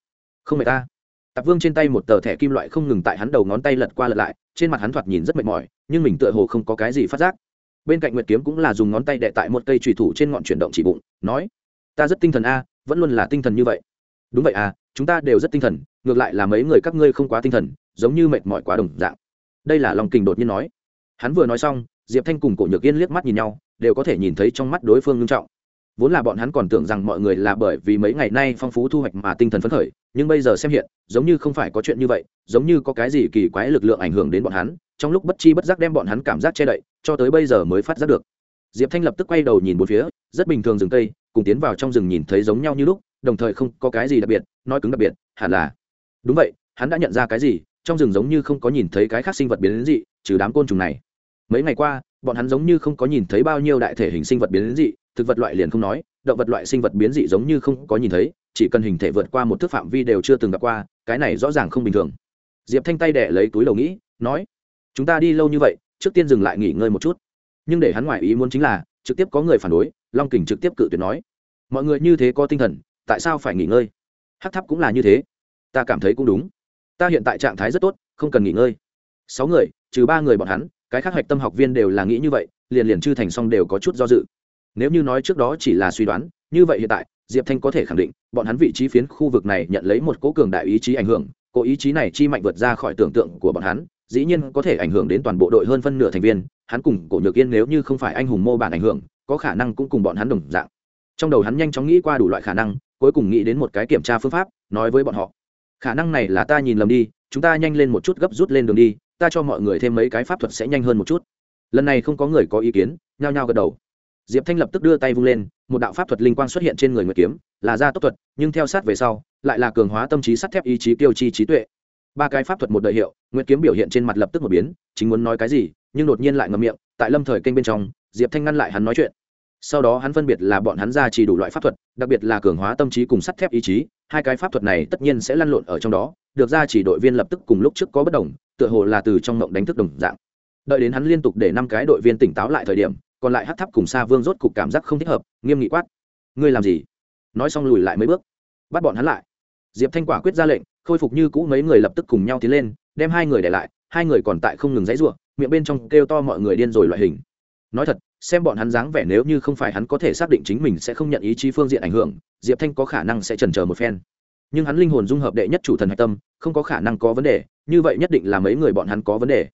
Không mệt ta. Tạp vương trên tay một tờ thẻ kim loại không ngừng tại hắn đầu ngón tay lật qua lật lại, trên mặt hắn thoạt nhìn rất mệt mỏi, nhưng mình tựa hồ không có cái gì phát giác. Bên cạnh nguyệt kiếm cũng là dùng ngón tay đệ tại một cây trùy thủ trên ngọn chuyển động chỉ bụng, nói, ta rất tinh thần a, vẫn luôn là tinh thần như vậy. Đúng vậy à chúng ta đều rất tinh thần, ngược lại là mấy người các ngươi không quá tinh thần, giống như mệt mỏi quá đồng dạng. Đây là lòng kình đột nhiên nói. Hắn vừa nói xong, diệp thanh cùng cổ nhược yên liếc mắt nhìn nhau, đều có thể nhìn thấy trong mắt đối phương nghiêm trọng. Vốn là bọn hắn còn tưởng rằng mọi người là bởi vì mấy ngày nay phong phú thu hoạch mà tinh thần phấn khởi, nhưng bây giờ xem hiện, giống như không phải có chuyện như vậy, giống như có cái gì kỳ quái lực lượng ảnh hưởng đến bọn hắn, trong lúc bất chi bất giác đem bọn hắn cảm giác che đậy, cho tới bây giờ mới phát giác được. Diệp thanh lập tức quay đầu nhìn bốn phía, rất bình thường rừng cây, cùng tiến vào trong rừng nhìn thấy giống nhau như lúc đồng thời không có cái gì đặc biệt, nói cứng đặc biệt, hẳn là. Đúng vậy, hắn đã nhận ra cái gì, trong rừng giống như không có nhìn thấy cái khác sinh vật biến đến dị, trừ đám côn trùng này. Mấy ngày qua, bọn hắn giống như không có nhìn thấy bao nhiêu đại thể hình sinh vật biến đến dị, thực vật loại liền không nói, động vật loại sinh vật biến dị giống như không có nhìn thấy, chỉ cần hình thể vượt qua một thước phạm vi đều chưa từng gặp qua, cái này rõ ràng không bình thường. Diệp thanh tay đẻ lấy túi đầu nghĩ, nói, chúng ta đi lâu như vậy, trước tiên dừng lại nghỉ ngơi một chút. Nhưng để hắn ngoại ý muốn chính là, trực tiếp có người phản đối, long kình trực tiếp cự tuyệt nói, mọi người như thế có tinh thần tại sao phải nghỉ ngơi? Hát tháp cũng là như thế. Ta cảm thấy cũng đúng. Ta hiện tại trạng thái rất tốt, không cần nghỉ ngơi. Sáu người, trừ ba người bọn hắn, cái khác hạch tâm học viên đều là nghĩ như vậy, liền liền chư thành xong đều có chút do dự. Nếu như nói trước đó chỉ là suy đoán, như vậy hiện tại, diệp thanh có thể khẳng định, bọn hắn vị trí phiến khu vực này nhận lấy một cố cường đại ý chí ảnh hưởng, cố ý chí này chi mạnh vượt ra khỏi tưởng tượng của bọn hắn, dĩ nhiên có thể ảnh hưởng đến toàn bộ đội hơn phân nửa thành viên, hắn cùng cổ nhược yên nếu như không phải anh hùng mô bản ảnh hưởng, có khả năng cũng cùng bọn hắn đồng dạng. Trong đầu hắn nhanh chóng nghĩ qua đủ loại khả năng cuối cùng nghĩ đến một cái kiểm tra phương pháp, nói với bọn họ, khả năng này là ta nhìn lầm đi, chúng ta nhanh lên một chút gấp rút lên đường đi, ta cho mọi người thêm mấy cái pháp thuật sẽ nhanh hơn một chút. Lần này không có người có ý kiến, nhao nhao gật đầu. Diệp thanh lập tức đưa tay vung lên, một đạo pháp thuật linh quang xuất hiện trên người nguyệt kiếm, là gia tốc thuật, nhưng theo sát về sau, lại là cường hóa tâm trí sắt thép ý chí tiêu chi trí tuệ. Ba cái pháp thuật một đời hiệu, nguyệt kiếm biểu hiện trên mặt lập tức một biến, chính muốn nói cái gì, nhưng đột nhiên lại ngậm miệng, tại lâm thời kênh bên trong, diệp thanh ngăn lại hắn nói chuyện sau đó hắn phân biệt là bọn hắn ra chỉ đủ loại pháp thuật, đặc biệt là cường hóa tâm trí cùng sắt thép ý chí, hai cái pháp thuật này tất nhiên sẽ lăn lộn ở trong đó, được ra chỉ đội viên lập tức cùng lúc trước có bất đồng, tựa hồ là từ trong mộng đánh thức đồng dạng. Đợi đến hắn liên tục để năm cái đội viên tỉnh táo lại thời điểm, còn lại hát tháp cùng xa vương rốt cục cảm giác không thích hợp, nghiêm nghị quát. Ngươi làm gì? Nói xong lùi lại mấy bước. Bắt bọn hắn lại. Diệp thanh quả quyết ra lệnh, khôi phục như cũ mấy người lập tức cùng nhau tiến lên, đem hai người để lại, hai người còn tại không ngừng dãy ruộng miệng bên trong kêu to mọi người điên rồi loại hình. Nói thật xem bọn hắn dáng vẻ nếu như không phải hắn có thể xác định chính mình sẽ không nhận ý chí phương diện ảnh hưởng, diệp thanh có khả năng sẽ trần chờ một phen. Nhưng hắn linh hồn dung hợp đệ nhất chủ thần hạch tâm, không có khả năng có vấn đề, như vậy nhất định là mấy người bọn hắn có vấn đề.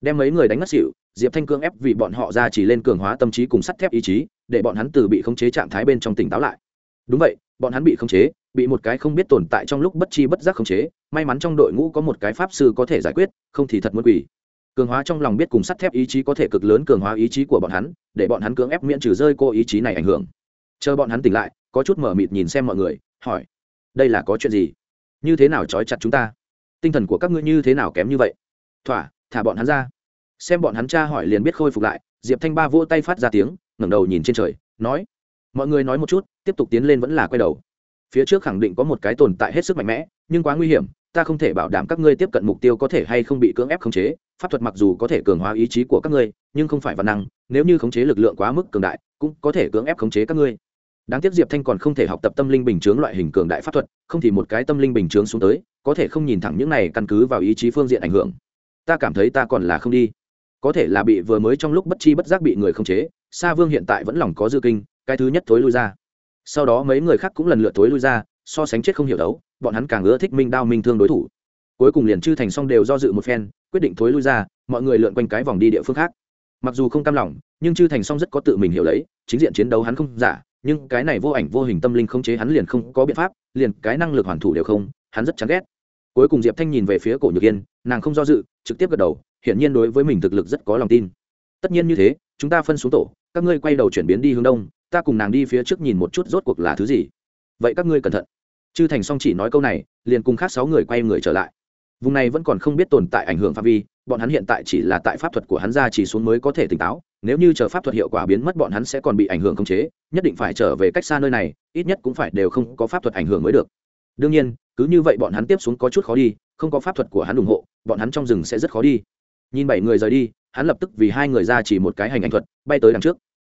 Đem mấy người đánh ngất xỉu, diệp thanh cương ép vì bọn họ ra chỉ lên cường hóa tâm trí cùng sắt thép ý chí, để bọn hắn từ bị khống chế trạng thái bên trong tỉnh táo lại. Đúng vậy, bọn hắn bị khống chế, bị một cái không biết tồn tại trong lúc bất chi bất giác khống chế, may mắn trong đội ngũ có một cái pháp sư có thể giải quyết, không thì thật muốn quỷ cường hóa trong lòng biết cùng sắt thép ý chí có thể cực lớn cường hóa ý chí của bọn hắn, để bọn hắn cưỡng ép miễn trừ rơi cô ý chí này ảnh hưởng. Chờ bọn hắn tỉnh lại, có chút mở mịt nhìn xem mọi người, hỏi, đây là có chuyện gì? Như thế nào trói chặt chúng ta? Tinh thần của các ngươi như thế nào kém như vậy? Thỏa, thả bọn hắn ra. Xem bọn hắn tra hỏi liền biết khôi phục lại, diệp thanh ba vỗ tay phát ra tiếng, ngẩng đầu nhìn trên trời, nói, mọi người nói một chút, tiếp tục tiến lên vẫn là quay đầu. Phía trước khẳng định có một cái tồn tại hết sức mạnh mẽ, nhưng quá nguy hiểm, ta không thể bảo đảm các ngươi tiếp cận mục tiêu có thể hay không bị cưỡng ép khống chế pháp thuật mặc dù có thể cường hóa ý chí của các ngươi, nhưng không phải văn năng, nếu như khống chế lực lượng quá mức cường đại, cũng có thể cưỡng ép khống chế các ngươi. Đáng tiếc diệp thanh còn không thể học tập tâm linh bình chướng loại hình cường đại pháp thuật, không thì một cái tâm linh bình chướng xuống tới, có thể không nhìn thẳng những này căn cứ vào ý chí phương diện ảnh hưởng. Ta cảm thấy ta còn là không đi. Có thể là bị vừa mới trong lúc bất chi bất giác bị người khống chế, sa vương hiện tại vẫn lòng có dư kinh, cái thứ nhất thối lui ra. Sau đó mấy người khác cũng lần lượt thối lui ra, so sánh chết không hiểu đấu, bọn hắn càng ưa thích minh đao minh thương đối thủ. Cuối cùng liền chư thành xong đều do dự một phen quyết định thối lui ra, mọi người lượn quanh cái vòng đi địa phương khác. Mặc dù không cam lòng, nhưng chư thành Song rất có tự mình hiểu lấy, chính diện chiến đấu hắn không giả, nhưng cái này vô ảnh vô hình tâm linh không chế hắn liền không có biện pháp, liền cái năng lực hoàn thủ đều không, hắn rất chán ghét. Cuối cùng diệp thanh nhìn về phía cổ nhược yên, nàng không do dự, trực tiếp gật đầu, hiển nhiên đối với mình thực lực rất có lòng tin. Tất nhiên như thế, chúng ta phân xuống tổ, các ngươi quay đầu chuyển biến đi hướng đông, ta cùng nàng đi phía trước nhìn một chút rốt cuộc là thứ gì. Vậy các ngươi cẩn thận. Chư thành song chỉ nói câu này, liền cùng khác sáu người quay người trở lại vùng này vẫn còn không biết tồn tại ảnh hưởng phạm vi, bọn hắn hiện tại chỉ là tại pháp thuật của hắn ra chỉ xuống mới có thể tỉnh táo, nếu như chờ pháp thuật hiệu quả biến mất bọn hắn sẽ còn bị ảnh hưởng khống chế, nhất định phải trở về cách xa nơi này, ít nhất cũng phải đều không có pháp thuật ảnh hưởng mới được. Đương nhiên, cứ như vậy bọn hắn tiếp xuống có chút khó đi, không có pháp thuật của hắn ủng hộ, bọn hắn trong rừng sẽ rất khó đi. Nhìn bảy người rời đi, hắn lập tức vì hai người ra chỉ một cái hành ảnh thuật, bay tới đằng trước.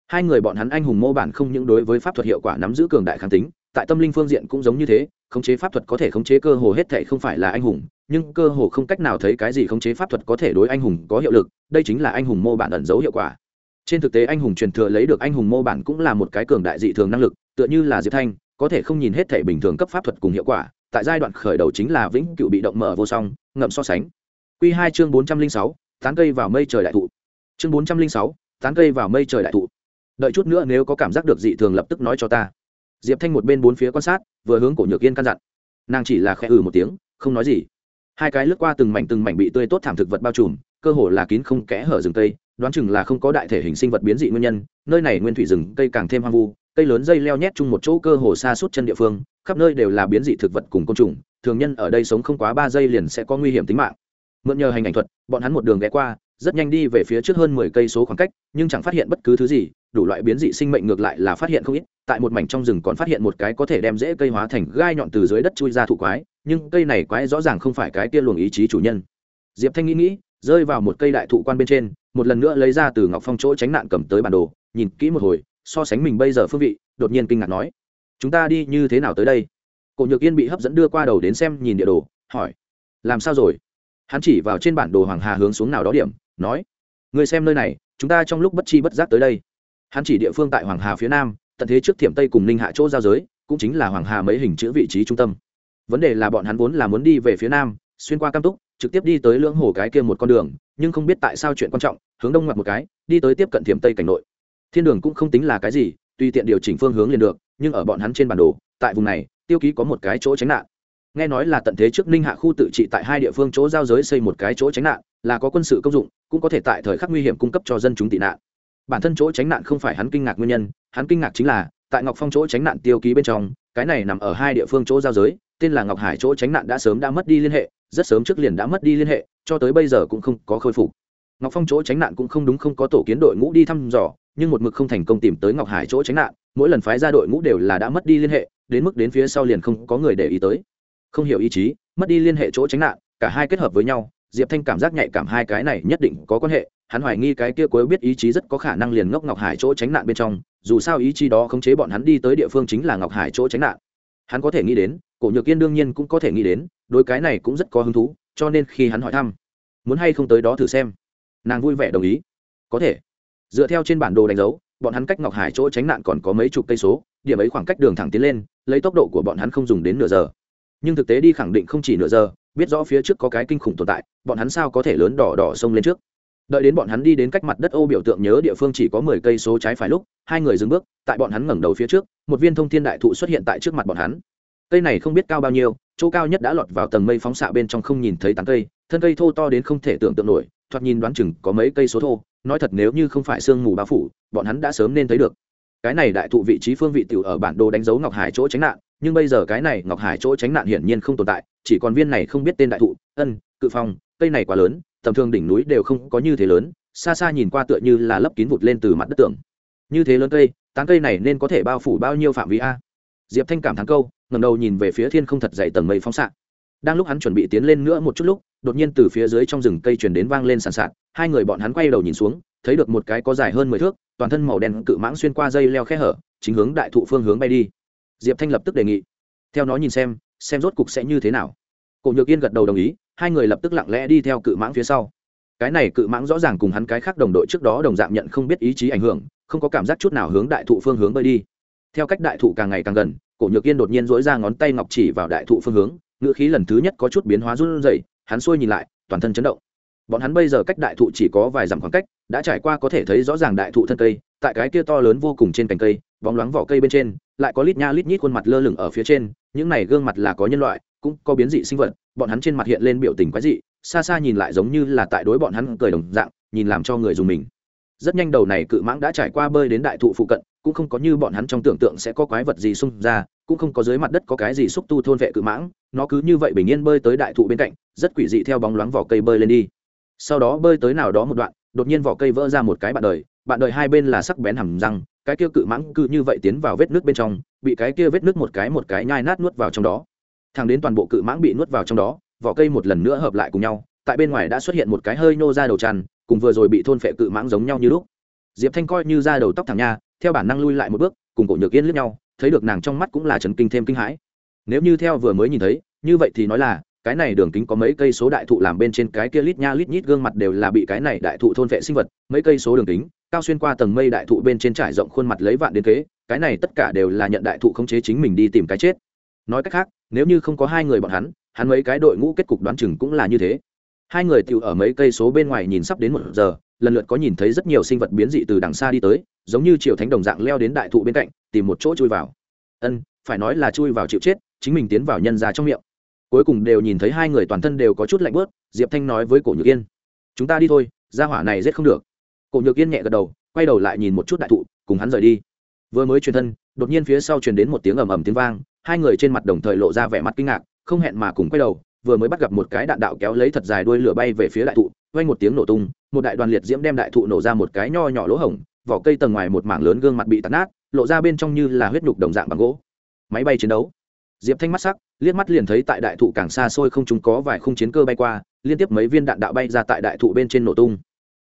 Hai người bọn hắn anh hùng mô bản không những đối với pháp thuật hiệu quả nắm giữ cường đại kháng tính, tại tâm linh phương diện cũng giống như thế, khống chế pháp thuật có thể khống chế cơ hồ hết thể không phải là anh hùng nhưng cơ hồ không cách nào thấy cái gì khống chế pháp thuật có thể đối anh hùng có hiệu lực, đây chính là anh hùng mô bản ẩn dấu hiệu quả. Trên thực tế anh hùng truyền thừa lấy được anh hùng mô bản cũng là một cái cường đại dị thường năng lực, tựa như là diệp thanh, có thể không nhìn hết thể bình thường cấp pháp thuật cùng hiệu quả, tại giai đoạn khởi đầu chính là vĩnh cựu bị động mở vô song, ngậm so sánh. Q hai chương bốn trăm linh sáu, tán cây vào mây trời đại thụ. Chương bốn trăm linh sáu, tán cây vào mây trời đại thụ. Đợi chút nữa nếu có cảm giác được dị thường lập tức nói cho ta. Diệp thanh một bên bốn phía quan sát, vừa hướng cổ nhược yên căn dặn. Nàng chỉ là khẽ ừ một tiếng, không nói gì hai cái lướt qua từng mảnh từng mảnh bị tươi tốt thảm thực vật bao trùm, cơ hồ là kín không kẽ hở rừng cây, đoán chừng là không có đại thể hình sinh vật biến dị nguyên nhân, nơi này nguyên thủy rừng, cây càng thêm hoang vu, cây lớn dây leo nhét chung một chỗ cơ hồ xa suốt chân địa phương, khắp nơi đều là biến dị thực vật cùng côn trùng, thường nhân ở đây sống không quá ba giây liền sẽ có nguy hiểm tính mạng. Mượn nhờ hành ảnh thuật, bọn hắn một đường ghé qua, rất nhanh đi về phía trước hơn mười cây số khoảng cách, nhưng chẳng phát hiện bất cứ thứ gì, đủ loại biến dị sinh mệnh ngược lại là phát hiện không ít, tại một mảnh trong rừng còn phát hiện một cái có thể đem dễ cây hóa thành gai nhọn từ dưới đất chui ra thụ quái nhưng cây này quái rõ ràng không phải cái kia luồng ý chí chủ nhân. Diệp thanh nghĩ nghĩ, rơi vào một cây đại thụ quan bên trên, một lần nữa lấy ra từ ngọc phong chỗ tránh nạn cầm tới bản đồ, nhìn kỹ một hồi, so sánh mình bây giờ phương vị, đột nhiên kinh ngạc nói, chúng ta đi như thế nào tới đây? Cổ nhược yên bị hấp dẫn đưa qua đầu đến xem nhìn địa đồ, hỏi, làm sao rồi? Hắn chỉ vào trên bản đồ hoàng hà hướng xuống nào đó điểm, nói người xem nơi này, chúng ta trong lúc bất chi bất giác tới đây. Hắn chỉ địa phương tại hoàng hà phía nam, tận thế trước thiểm tây cùng ninh hạ chỗ giao giới, cũng chính là hoàng hà mấy hình chữ vị trí trung tâm vấn đề là bọn hắn vốn là muốn đi về phía nam, xuyên qua cam túc, trực tiếp đi tới lưỡng hồ cái kia một con đường, nhưng không biết tại sao chuyện quan trọng, hướng đông ngoặt một cái, đi tới tiếp cận thiểm tây cảnh nội. Thiên đường cũng không tính là cái gì, tùy tiện điều chỉnh phương hướng liền được, nhưng ở bọn hắn trên bản đồ, tại vùng này, tiêu ký có một cái chỗ tránh nạn. Nghe nói là tận thế trước ninh hạ khu tự trị tại hai địa phương chỗ giao giới xây một cái chỗ tránh nạn, là có quân sự công dụng, cũng có thể tại thời khắc nguy hiểm cung cấp cho dân chúng tị nạn. Bản thân chỗ tránh nạn không phải hắn kinh ngạc nguyên nhân, hắn kinh ngạc chính là, tại ngọc phong chỗ tránh nạn tiêu ký bên trong, cái này nằm ở hai địa phương chỗ giao giới tên là ngọc hải chỗ tránh nạn đã sớm đã mất đi liên hệ, rất sớm trước liền đã mất đi liên hệ, cho tới bây giờ cũng không có khôi phục. Ngọc phong chỗ tránh nạn cũng không đúng không có tổ kiến đội ngũ đi thăm dò, nhưng một mực không thành công tìm tới ngọc hải chỗ tránh nạn, mỗi lần phái ra đội ngũ đều là đã mất đi liên hệ, đến mức đến phía sau liền không có người để ý tới. Không hiểu ý chí, mất đi liên hệ chỗ tránh nạn, cả hai kết hợp với nhau, diệp thanh cảm giác nhạy cảm hai cái này nhất định có quan hệ, hắn hoài nghi cái kia cuối biết ý chí rất có khả năng liền ngốc ngọc hải chỗ tránh nạn bên trong, dù sao ý chí đó khống chế bọn hắn đi tới địa phương chính là ngọc hải chỗ tránh nạn hắn có thể nghĩ đến, cổ nhược yên đương nhiên cũng có thể nghĩ đến đôi cái này cũng rất có hứng thú, cho nên khi hắn hỏi thăm, muốn hay không tới đó thử xem. Nàng vui vẻ đồng ý. Có thể. Dựa theo trên bản đồ đánh dấu, bọn hắn cách ngọc hải chỗ tránh nạn còn có mấy chục cây số, điểm ấy khoảng cách đường thẳng tiến lên, lấy tốc độ của bọn hắn không dùng đến nửa giờ. Nhưng thực tế đi khẳng định không chỉ nửa giờ, biết rõ phía trước có cái kinh khủng tồn tại, bọn hắn sao có thể lớn đỏ đỏ sông lên trước? Đợi đến bọn hắn đi đến cách mặt đất ô biểu tượng nhớ địa phương chỉ có mười cây số trái phải lúc, hai người dừng bước, tại bọn hắn ngẩng đầu phía trước, một viên thông thiên đại thụ xuất hiện tại trước mặt bọn hắn. Cây này không biết cao bao nhiêu, chỗ cao nhất đã lọt vào tầng mây phóng xạ bên trong không nhìn thấy tán cây, thân cây thô to đến không thể tưởng tượng nổi, thoạt nhìn đoán chừng có mấy cây số thô, nói thật nếu như không phải sương mù bao phủ, bọn hắn đã sớm nên thấy được. Cái này đại thụ vị trí phương vị tiểu ở bản đồ đánh dấu ngọc hải chỗ tránh nạn, nhưng bây giờ cái này ngọc hải chỗ tránh nạn hiển nhiên không tồn tại, chỉ còn viên này không biết tên đại thụ, ân, cự phong, cây này quá lớn tầm thường đỉnh núi đều không có như thế lớn, xa xa nhìn qua tựa như là lấp kín vụt lên từ mặt đất tường như thế lớn cây, tán cây này nên có thể bao phủ bao nhiêu phạm vi a? Diệp thanh cảm thắng câu ngầm đầu nhìn về phía thiên không thật dày tầng mây phóng xạ. Đang lúc hắn chuẩn bị tiến lên nữa một chút lúc, đột nhiên từ phía dưới trong rừng cây chuyển đến vang lên sàn sạt, hai người bọn hắn quay đầu nhìn xuống, thấy được một cái có dài hơn mười thước, toàn thân màu đen cự mãng xuyên qua dây leo khe hở, chính hướng đại thụ phương hướng bay đi. Diệp thanh lập tức đề nghị, theo nó nhìn xem xem rốt cục sẽ như thế nào. Cổ nhược yên gật đầu đồng ý hai người lập tức lặng lẽ đi theo cự mãng phía sau. Cái này cự mãng rõ ràng cùng hắn cái khác đồng đội trước đó đồng dạng nhận không biết ý chí ảnh hưởng, không có cảm giác chút nào hướng đại thụ phương hướng bơi đi. Theo cách đại thụ càng ngày càng gần, cổ nhược yên đột nhiên dỗi ra ngón tay ngọc chỉ vào đại thụ phương hướng, ngữ khí lần thứ nhất có chút biến hóa run rẩy, hắn xuôi nhìn lại, toàn thân chấn động. Bọn hắn bây giờ cách đại thụ chỉ có vài dặm khoảng cách, đã trải qua có thể thấy rõ ràng đại thụ thân cây, tại cái kia to lớn vô cùng trên cành cây, bóng loáng vỏ cây bên trên, lại có lít nha lít nhít khuôn mặt lơ lửng ở phía trên, những này gương mặt là có nhân loại, cũng có biến dị sinh vật bọn hắn trên mặt hiện lên biểu tình quái dị, xa xa nhìn lại giống như là tại đối bọn hắn cười đồng dạng, nhìn làm cho người dùng mình. Rất nhanh đầu này cự mãng đã trải qua bơi đến đại thụ phụ cận, cũng không có như bọn hắn trong tưởng tượng sẽ có quái vật gì xung ra, cũng không có dưới mặt đất có cái gì xúc tu thôn vệ cự mãng, nó cứ như vậy bình yên bơi tới đại thụ bên cạnh, rất quỷ dị theo bóng loáng vỏ cây bơi lên đi. Sau đó bơi tới nào đó một đoạn, đột nhiên vỏ cây vỡ ra một cái bạn đời bạn đời hai bên là sắc bén hầm răng, cái kia cự mãng cứ như vậy tiến vào vết nước bên trong, bị cái kia vết nước một cái một cái nhai nát nuốt vào trong đó thẳng đến toàn bộ cự mãng bị nuốt vào trong đó, vỏ cây một lần nữa hợp lại cùng nhau, tại bên ngoài đã xuất hiện một cái hơi nô ra đầu tràn, cùng vừa rồi bị thôn phệ cự mãng giống nhau như lúc. Diệp thanh coi như ra đầu tóc thẳng nha, theo bản năng lui lại một bước, cùng cổ nhược yên lướt nhau, thấy được nàng trong mắt cũng là trấn kinh thêm kinh hãi. Nếu như theo vừa mới nhìn thấy, như vậy thì nói là, cái này đường kính có mấy cây số đại thụ làm bên trên cái kia lít nha lít nhít gương mặt đều là bị cái này đại thụ thôn vệ sinh vật, mấy cây số đường kính, cao xuyên qua tầng mây đại thụ bên trên trải rộng khuôn mặt lấy vạn đến kế, cái này tất cả đều là nhận đại thụ khống chế chính mình đi tìm cái chết nói cách khác, nếu như không có hai người bọn hắn hắn mấy cái đội ngũ kết cục đoán chừng cũng là như thế. Hai người tựu ở mấy cây số bên ngoài nhìn sắp đến một giờ, lần lượt có nhìn thấy rất nhiều sinh vật biến dị từ đằng xa đi tới, giống như triều thánh đồng dạng leo đến đại thụ bên cạnh, tìm một chỗ chui vào. Ân, phải nói là chui vào chịu chết, chính mình tiến vào nhân ra trong miệng. Cuối cùng đều nhìn thấy hai người toàn thân đều có chút lạnh bớt, diệp thanh nói với cổ nhược yên, chúng ta đi thôi ra hỏa này giết không được. Cổ nhược yên nhẹ gật đầu, quay đầu lại nhìn một chút đại thụ, cùng hắn rời đi. Vừa mới truyền thân, đột nhiên phía sau truyền đến một tiếng ầm ầm tiếng vang hai người trên mặt đồng thời lộ ra vẻ mặt kinh ngạc, không hẹn mà cùng quay đầu, vừa mới bắt gặp một cái đạn đạo kéo lấy thật dài đuôi lửa bay về phía đại thụ, vang một tiếng nổ tung, một đại đoàn liệt diễm đem đại thụ nổ ra một cái nho nhỏ lỗ hổng, vỏ cây tầng ngoài một mảng lớn gương mặt bị tạt nát, lộ ra bên trong như là huyết nhục đồng dạng bằng gỗ. Máy bay chiến đấu. Diệp thanh mắt sắc, liếc mắt liền thấy tại đại thụ càng xa xôi không chúng có vài khung chiến cơ bay qua, liên tiếp mấy viên đạn đạo bay ra tại đại thụ bên trên nổ tung.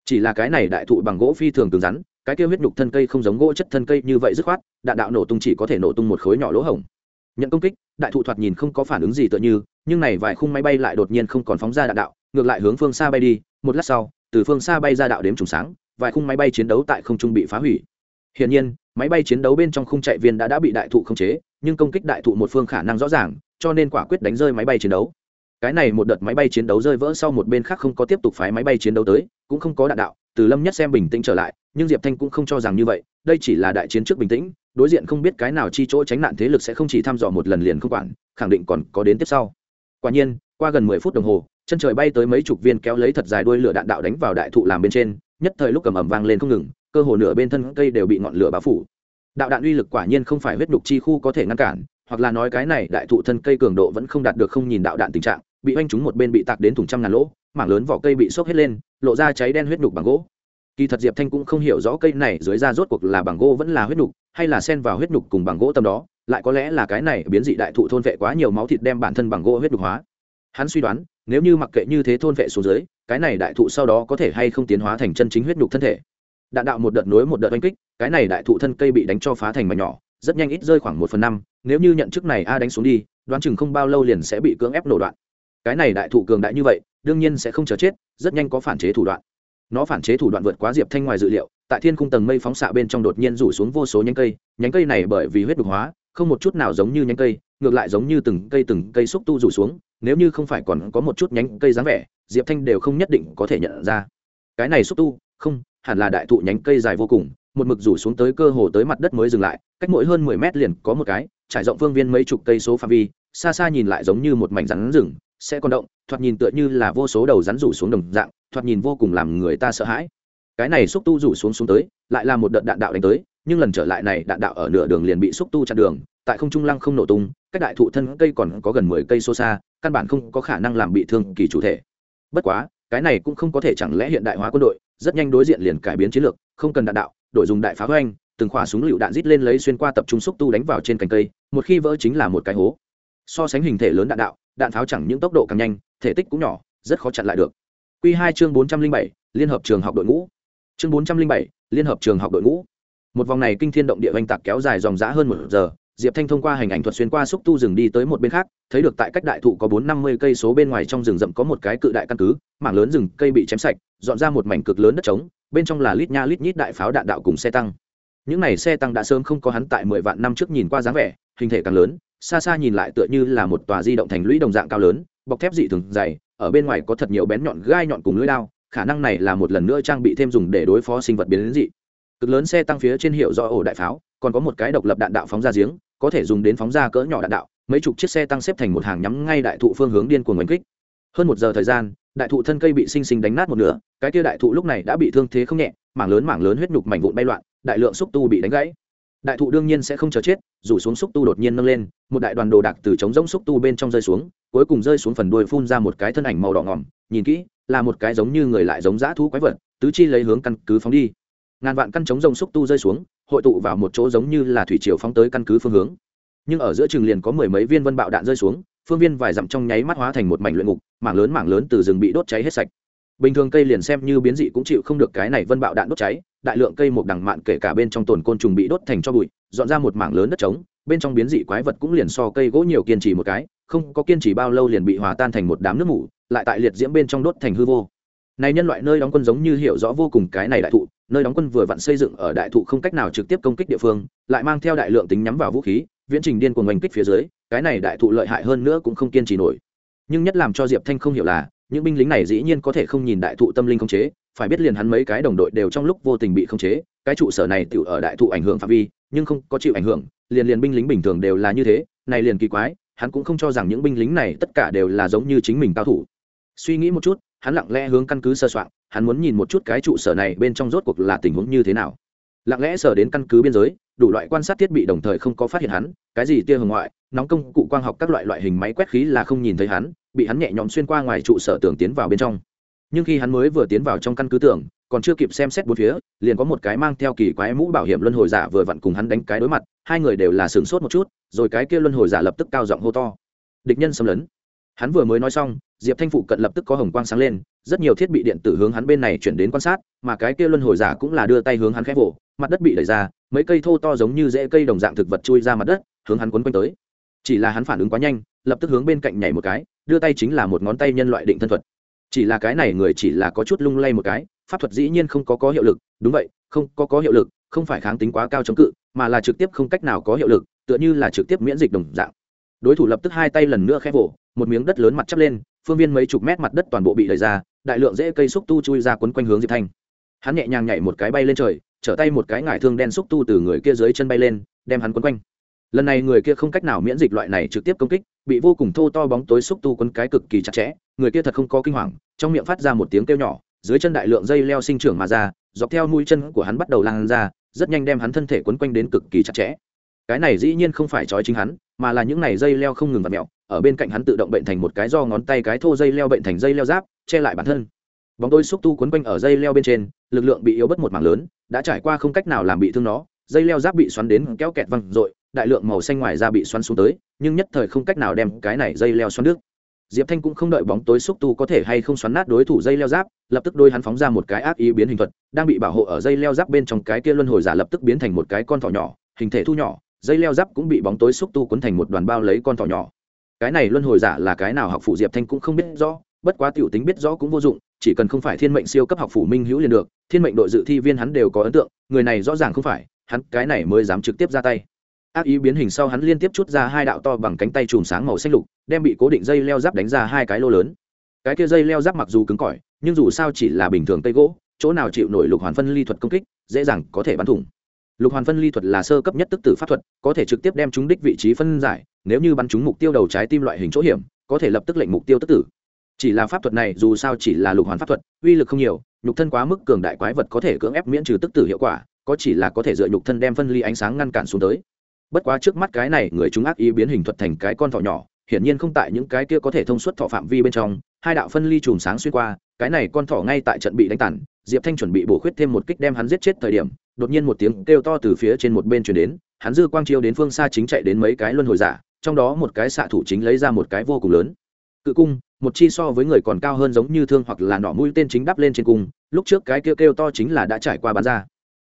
Chỉ là cái này đại thụ bằng gỗ phi thường cứng rắn, cái kia huyết nhục thân cây không giống gỗ chất thân cây như vậy dứt khoát, đạn đạo nổ tung chỉ có thể nổ tung một khối nhỏ lỗ hổng nhận công kích, đại thụ thoạt nhìn không có phản ứng gì tựa như, nhưng này vài khung máy bay lại đột nhiên không còn phóng ra đạn đạo, ngược lại hướng phương xa bay đi, một lát sau, từ phương xa bay ra đạo đếm trùng sáng, vài khung máy bay chiến đấu tại không trung bị phá hủy. Hiển nhiên, máy bay chiến đấu bên trong khung chạy viên đã đã bị đại thụ khống chế, nhưng công kích đại thụ một phương khả năng rõ ràng, cho nên quả quyết đánh rơi máy bay chiến đấu. Cái này một đợt máy bay chiến đấu rơi vỡ sau một bên khác không có tiếp tục phái máy bay chiến đấu tới, cũng không có đạn đạo, từ lâm nhất xem bình tĩnh trở lại, nhưng diệp thanh cũng không cho rằng như vậy, đây chỉ là đại chiến trước bình tĩnh đối diện không biết cái nào chi chỗ tránh nạn thế lực sẽ không chỉ thăm dò một lần liền không quản, khẳng định còn có đến tiếp sau. Quả nhiên, qua gần mười phút đồng hồ, chân trời bay tới mấy chục viên kéo lấy thật dài đuôi lửa đạn đạo đánh vào đại thụ làm bên trên, nhất thời lúc cầm ầm vang lên không ngừng, cơ hồ nửa bên thân cây đều bị ngọn lửa bao phủ. Đạo đạn uy lực quả nhiên không phải huyết đục chi khu có thể ngăn cản, hoặc là nói cái này đại thụ thân cây cường độ vẫn không đạt được không nhìn đạo đạn tình trạng, bị oanh chúng một bên bị tạc đến thùng trăm ngàn lỗ, mảng lớn vỏ cây bị sốc hết lên, lộ ra cháy đen huyết đục bằng gỗ. Kỳ thật diệp thanh cũng không hiểu rõ cây này dưới da rốt cuộc là bằng gỗ vẫn là huyết đục hay là sen vào huyết đục cùng bằng gỗ tâm đó, lại có lẽ là cái này biến dị đại thụ thôn vệ quá nhiều máu thịt đem bản thân bằng gỗ huyết đục hóa. Hắn suy đoán, nếu như mặc kệ như thế thôn vệ xuống dưới, cái này đại thụ sau đó có thể hay không tiến hóa thành chân chính huyết nhục thân thể. Đạn đạo một đợt nối một đợt oanh kích, cái này đại thụ thân cây bị đánh cho phá thành mảnh nhỏ, rất nhanh ít rơi khoảng một phần năm, nếu như nhận chức này a đánh xuống đi, đoán chừng không bao lâu liền sẽ bị cưỡng ép nổ đoạn. Cái này đại thụ cường đại như vậy, đương nhiên sẽ không chờ chết, rất nhanh có phản chế thủ đoạn nó phản chế thủ đoạn vượt quá diệp thanh ngoài dự liệu, tại thiên khung tầng mây phóng xạ bên trong đột nhiên rủ xuống vô số nhánh cây nhánh cây này bởi vì huyết đục hóa, không một chút nào giống như nhánh cây, ngược lại giống như từng cây từng cây xúc tu rủ xuống, nếu như không phải còn có một chút nhánh cây dáng vẻ, diệp thanh đều không nhất định có thể nhận ra. Cái này xúc tu, không, hẳn là đại thụ nhánh cây dài vô cùng, một mực rủ xuống tới cơ hồ tới mặt đất mới dừng lại, cách mỗi hơn mười mét liền có một cái, trải rộng phương viên mấy chục cây số phạm vi, xa xa nhìn lại giống như một mảnh rắn rừng, sẽ còn động, thoạt nhìn tựa như là vô số đầu rắn rủ xuống đồng dạng thoạt nhìn vô cùng làm người ta sợ hãi. Cái này xúc tu rủ xuống xuống tới, lại là một đợt đạn đạo đánh tới, nhưng lần trở lại này, đạn đạo ở nửa đường liền bị xúc tu chặn đường, tại không trung lăng không nổ tung, cách đại thụ thân cây còn có gần mười cây xô xa, căn bản không có khả năng làm bị thương kỳ chủ thể. Bất quá, cái này cũng không có thể chẳng lẽ hiện đại hóa quân đội, rất nhanh đối diện liền cải biến chiến lược, không cần đạn đạo, đổi dùng đại phá hoanh từng khỏa súng lựu đạn rít lên lấy xuyên qua tập trung xúc tu đánh vào trên cành cây, một khi vỡ chính là một cái hố. So sánh hình thể lớn đạn đạo, đạn pháo chẳng những tốc độ càng nhanh, thể tích cũng nhỏ, rất khó chặn lại được. Q2 chương bốn trăm linh bảy, liên hợp trường học đội ngũ. Chương bốn trăm linh bảy, liên hợp trường học đội ngũ. Một vòng này kinh thiên động địa oanh tạc kéo dài dòng dã hơn một giờ, diệp thanh thông qua hình ảnh thuật xuyên qua xúc tu rừng đi tới một bên khác, thấy được tại cách đại thụ có bốn năm mươi cây số bên ngoài trong rừng rậm có một cái cự đại căn cứ, mảng lớn rừng cây bị chém sạch, dọn ra một mảnh cực lớn đất trống, bên trong là lít nha lít nhít đại pháo đạn đạo cùng xe tăng. Những này xe tăng đã sớm không có hắn tại mười vạn năm trước nhìn qua dáng vẻ, hình thể càng lớn, xa xa nhìn lại tựa như là một tòa di động thành lũy đồng dạng cao lớn, bọc thép dị thường dày ở bên ngoài có thật nhiều bén nhọn gai nhọn cùng lưỡi dao khả năng này là một lần nữa trang bị thêm dùng để đối phó sinh vật biến dị. Cực lớn xe tăng phía trên hiệu do ổ đại pháo, còn có một cái độc lập đạn đạo phóng ra giếng, có thể dùng đến phóng ra cỡ nhỏ đạn đạo, mấy chục chiếc xe tăng xếp thành một hàng nhắm ngay đại thụ phương hướng điên cuồng đánh kích. Hơn một giờ thời gian, đại thụ thân cây bị sinh sinh đánh nát một nửa, cái kia đại thụ lúc này đã bị thương thế không nhẹ, mảng lớn mảng lớn huyết nhục mảnh vụn bay loạn, đại lượng xúc tu bị đánh gãy đại thụ đương nhiên sẽ không chờ chết, rủ xuống xúc tu đột nhiên nâng lên, một đại đoàn đồ đạc từ trống rỗng xúc tu bên trong rơi xuống, cuối cùng rơi xuống phần đuôi phun ra một cái thân ảnh màu đỏ ngỏm, nhìn kỹ, là một cái giống như người lại giống dã thú quái vật, tứ chi lấy hướng căn cứ phóng đi. Ngàn vạn căn trống rông xúc tu rơi xuống, hội tụ vào một chỗ giống như là thủy triều phóng tới căn cứ phương hướng. Nhưng ở giữa trường liền có mười mấy viên vân bạo đạn rơi xuống, phương viên vài dặm trong nháy mắt hóa thành một mảnh luyện ngục, mảng lớn mảng lớn từ rừng bị đốt cháy hết sạch. Bình thường cây liền xem như biến dị cũng chịu không được cái này vân bạo đạn đốt cháy đại lượng cây một đằng mạn kể cả bên trong tồn côn trùng bị đốt thành cho bụi, dọn ra một mảng lớn đất trống, bên trong biến dị quái vật cũng liền so cây gỗ nhiều kiên trì một cái, không có kiên trì bao lâu liền bị hòa tan thành một đám nước mủ, lại tại liệt diễm bên trong đốt thành hư vô. Này nhân loại nơi đóng quân giống như hiểu rõ vô cùng cái này đại thụ, nơi đóng quân vừa vặn xây dựng ở đại thụ không cách nào trực tiếp công kích địa phương, lại mang theo đại lượng tính nhắm vào vũ khí, viễn trình điên cuồng oanh kích phía dưới, cái này đại thụ lợi hại hơn nữa cũng không kiên trì nổi. Nhưng nhất làm cho diệp thanh không hiểu là, những binh lính này dĩ nhiên có thể không nhìn đại thụ tâm linh không chế phải biết liền hắn mấy cái đồng đội đều trong lúc vô tình bị không chế, cái trụ sở này tự ở đại thụ ảnh hưởng phạm vi, nhưng không có chịu ảnh hưởng, liền liền binh lính bình thường đều là như thế, này liền kỳ quái, hắn cũng không cho rằng những binh lính này tất cả đều là giống như chính mình cao thủ. Suy nghĩ một chút, hắn lặng lẽ hướng căn cứ sơ soạn, hắn muốn nhìn một chút cái trụ sở này bên trong rốt cuộc là tình huống như thế nào. Lặng lẽ sờ đến căn cứ biên giới, đủ loại quan sát thiết bị đồng thời không có phát hiện hắn, cái gì tia hồng ngoại, nóng công, cụ quang học các loại loại hình máy quét khí là không nhìn thấy hắn, bị hắn nhẹ nhõm xuyên qua ngoài trụ sở tường tiến vào bên trong nhưng khi hắn mới vừa tiến vào trong căn cứ tưởng, còn chưa kịp xem xét bốn phía, liền có một cái mang theo kỳ quái mũ bảo hiểm luân hồi giả vừa vặn cùng hắn đánh cái đối mặt, hai người đều là sửng sốt một chút, rồi cái kia luân hồi giả lập tức cao giọng hô to. Địch nhân xâm lấn. Hắn vừa mới nói xong, diệp thanh phụ cận lập tức có hồng quang sáng lên, rất nhiều thiết bị điện tử hướng hắn bên này chuyển đến quan sát, mà cái kia luân hồi giả cũng là đưa tay hướng hắn khép vỗ, mặt đất bị đẩy ra, mấy cây thô to giống như rễ cây đồng dạng thực vật chui ra mặt đất, hướng hắn quấn quanh tới. Chỉ là hắn phản ứng quá nhanh, lập tức hướng bên cạnh nhảy một cái, đưa tay chính là một ngón tay nhân loại định thân thuật chỉ là cái này người chỉ là có chút lung lay một cái, pháp thuật dĩ nhiên không có có hiệu lực, đúng vậy, không có có hiệu lực, không phải kháng tính quá cao chống cự, mà là trực tiếp không cách nào có hiệu lực, tựa như là trực tiếp miễn dịch đồng dạng. Đối thủ lập tức hai tay lần nữa khép vỗ, một miếng đất lớn mặt chắp lên, phương viên mấy chục mét mặt đất toàn bộ bị đẩy ra, đại lượng dễ cây xúc tu chui ra quấn quanh hướng diệp thanh. Hắn nhẹ nhàng nhảy một cái bay lên trời, trở tay một cái ngải thương đen xúc tu từ người kia dưới chân bay lên, đem hắn quấn quanh lần này người kia không cách nào miễn dịch loại này trực tiếp công kích, bị vô cùng thô to bóng tối xúc tu quấn cái cực kỳ chặt chẽ, người kia thật không có kinh hoàng, trong miệng phát ra một tiếng kêu nhỏ, dưới chân đại lượng dây leo sinh trưởng mà ra, dọc theo mũi chân của hắn bắt đầu lan ra, rất nhanh đem hắn thân thể quấn quanh đến cực kỳ chặt chẽ. Cái này dĩ nhiên không phải trói chính hắn, mà là những này dây leo không ngừng vặt mẹo ở bên cạnh hắn tự động bệnh thành một cái do ngón tay cái thô dây leo bệnh thành dây leo giáp, che lại bản thân. Bóng tôi xúc tu quấn quanh ở dây leo bên trên, lực lượng bị yếu bất một mảng lớn, đã trải qua không cách nào làm bị thương nó, dây leo giáp bị xoắn đến kéo kẹt văng r đại lượng màu xanh ngoài ra bị xoắn xuống tới, nhưng nhất thời không cách nào đem cái này dây leo xoắn nước diệp thanh cũng không đợi bóng tối xúc tu có thể hay không xoắn nát đối thủ dây leo giáp, lập tức đôi hắn phóng ra một cái ác ý biến hình thuật, đang bị bảo hộ ở dây leo giáp bên trong cái kia luân hồi giả lập tức biến thành một cái con thỏ nhỏ, hình thể thu nhỏ, dây leo giáp cũng bị bóng tối xúc tu cuốn thành một đoàn bao lấy con thỏ nhỏ. Cái này luân hồi giả là cái nào học phụ diệp thanh cũng không biết rõ, bất quá tiểu tính biết rõ cũng vô dụng, chỉ cần không phải thiên mệnh siêu cấp học phủ minh hữu liền được, thiên mệnh đội dự thi viên hắn đều có ấn tượng, người này rõ ràng không phải, hắn cái này mới dám trực tiếp ra tay ác ý biến hình sau hắn liên tiếp chút ra hai đạo to bằng cánh tay chùm sáng màu xanh lục, đem bị cố định dây leo giáp đánh ra hai cái lô lớn. Cái kia dây leo giáp mặc dù cứng cỏi, nhưng dù sao chỉ là bình thường tây gỗ, chỗ nào chịu nổi lục hoàn phân ly thuật công kích, dễ dàng có thể bắn thủng. Lục hoàn phân ly thuật là sơ cấp nhất tức tử pháp thuật, có thể trực tiếp đem chúng đích vị trí phân giải, nếu như bắn trúng mục tiêu đầu trái tim loại hình chỗ hiểm, có thể lập tức lệnh mục tiêu tức tử. Chỉ là pháp thuật này dù sao chỉ là lục hoàn pháp thuật, uy lực không nhiều, nhục thân quá mức cường đại quái vật có thể cưỡng ép miễn trừ tức tử hiệu quả, có chỉ là có thể dựa nhục thân đem phân ly ánh sáng ngăn cản xuống tới bất quá trước mắt cái này người chúng ác ý biến hình thuật thành cái con thỏ nhỏ, hiển nhiên không tại những cái kia có thể thông suốt thọ phạm vi bên trong, hai đạo phân ly chùm sáng xuyên qua, cái này con thỏ ngay tại trận bị đánh tản diệp thanh chuẩn bị bổ khuyết thêm một kích đem hắn giết chết thời điểm, đột nhiên một tiếng kêu to từ phía trên một bên chuyển đến, hắn dư quang chiêu đến phương xa chính chạy đến mấy cái luân hồi giả, trong đó một cái xạ thủ chính lấy ra một cái vô cùng lớn. Cự cung, một chi so với người còn cao hơn giống như thương hoặc là nỏ mũi tên chính đắp lên trên cung, lúc trước cái kêu kêu to chính là đã trải qua bán ra.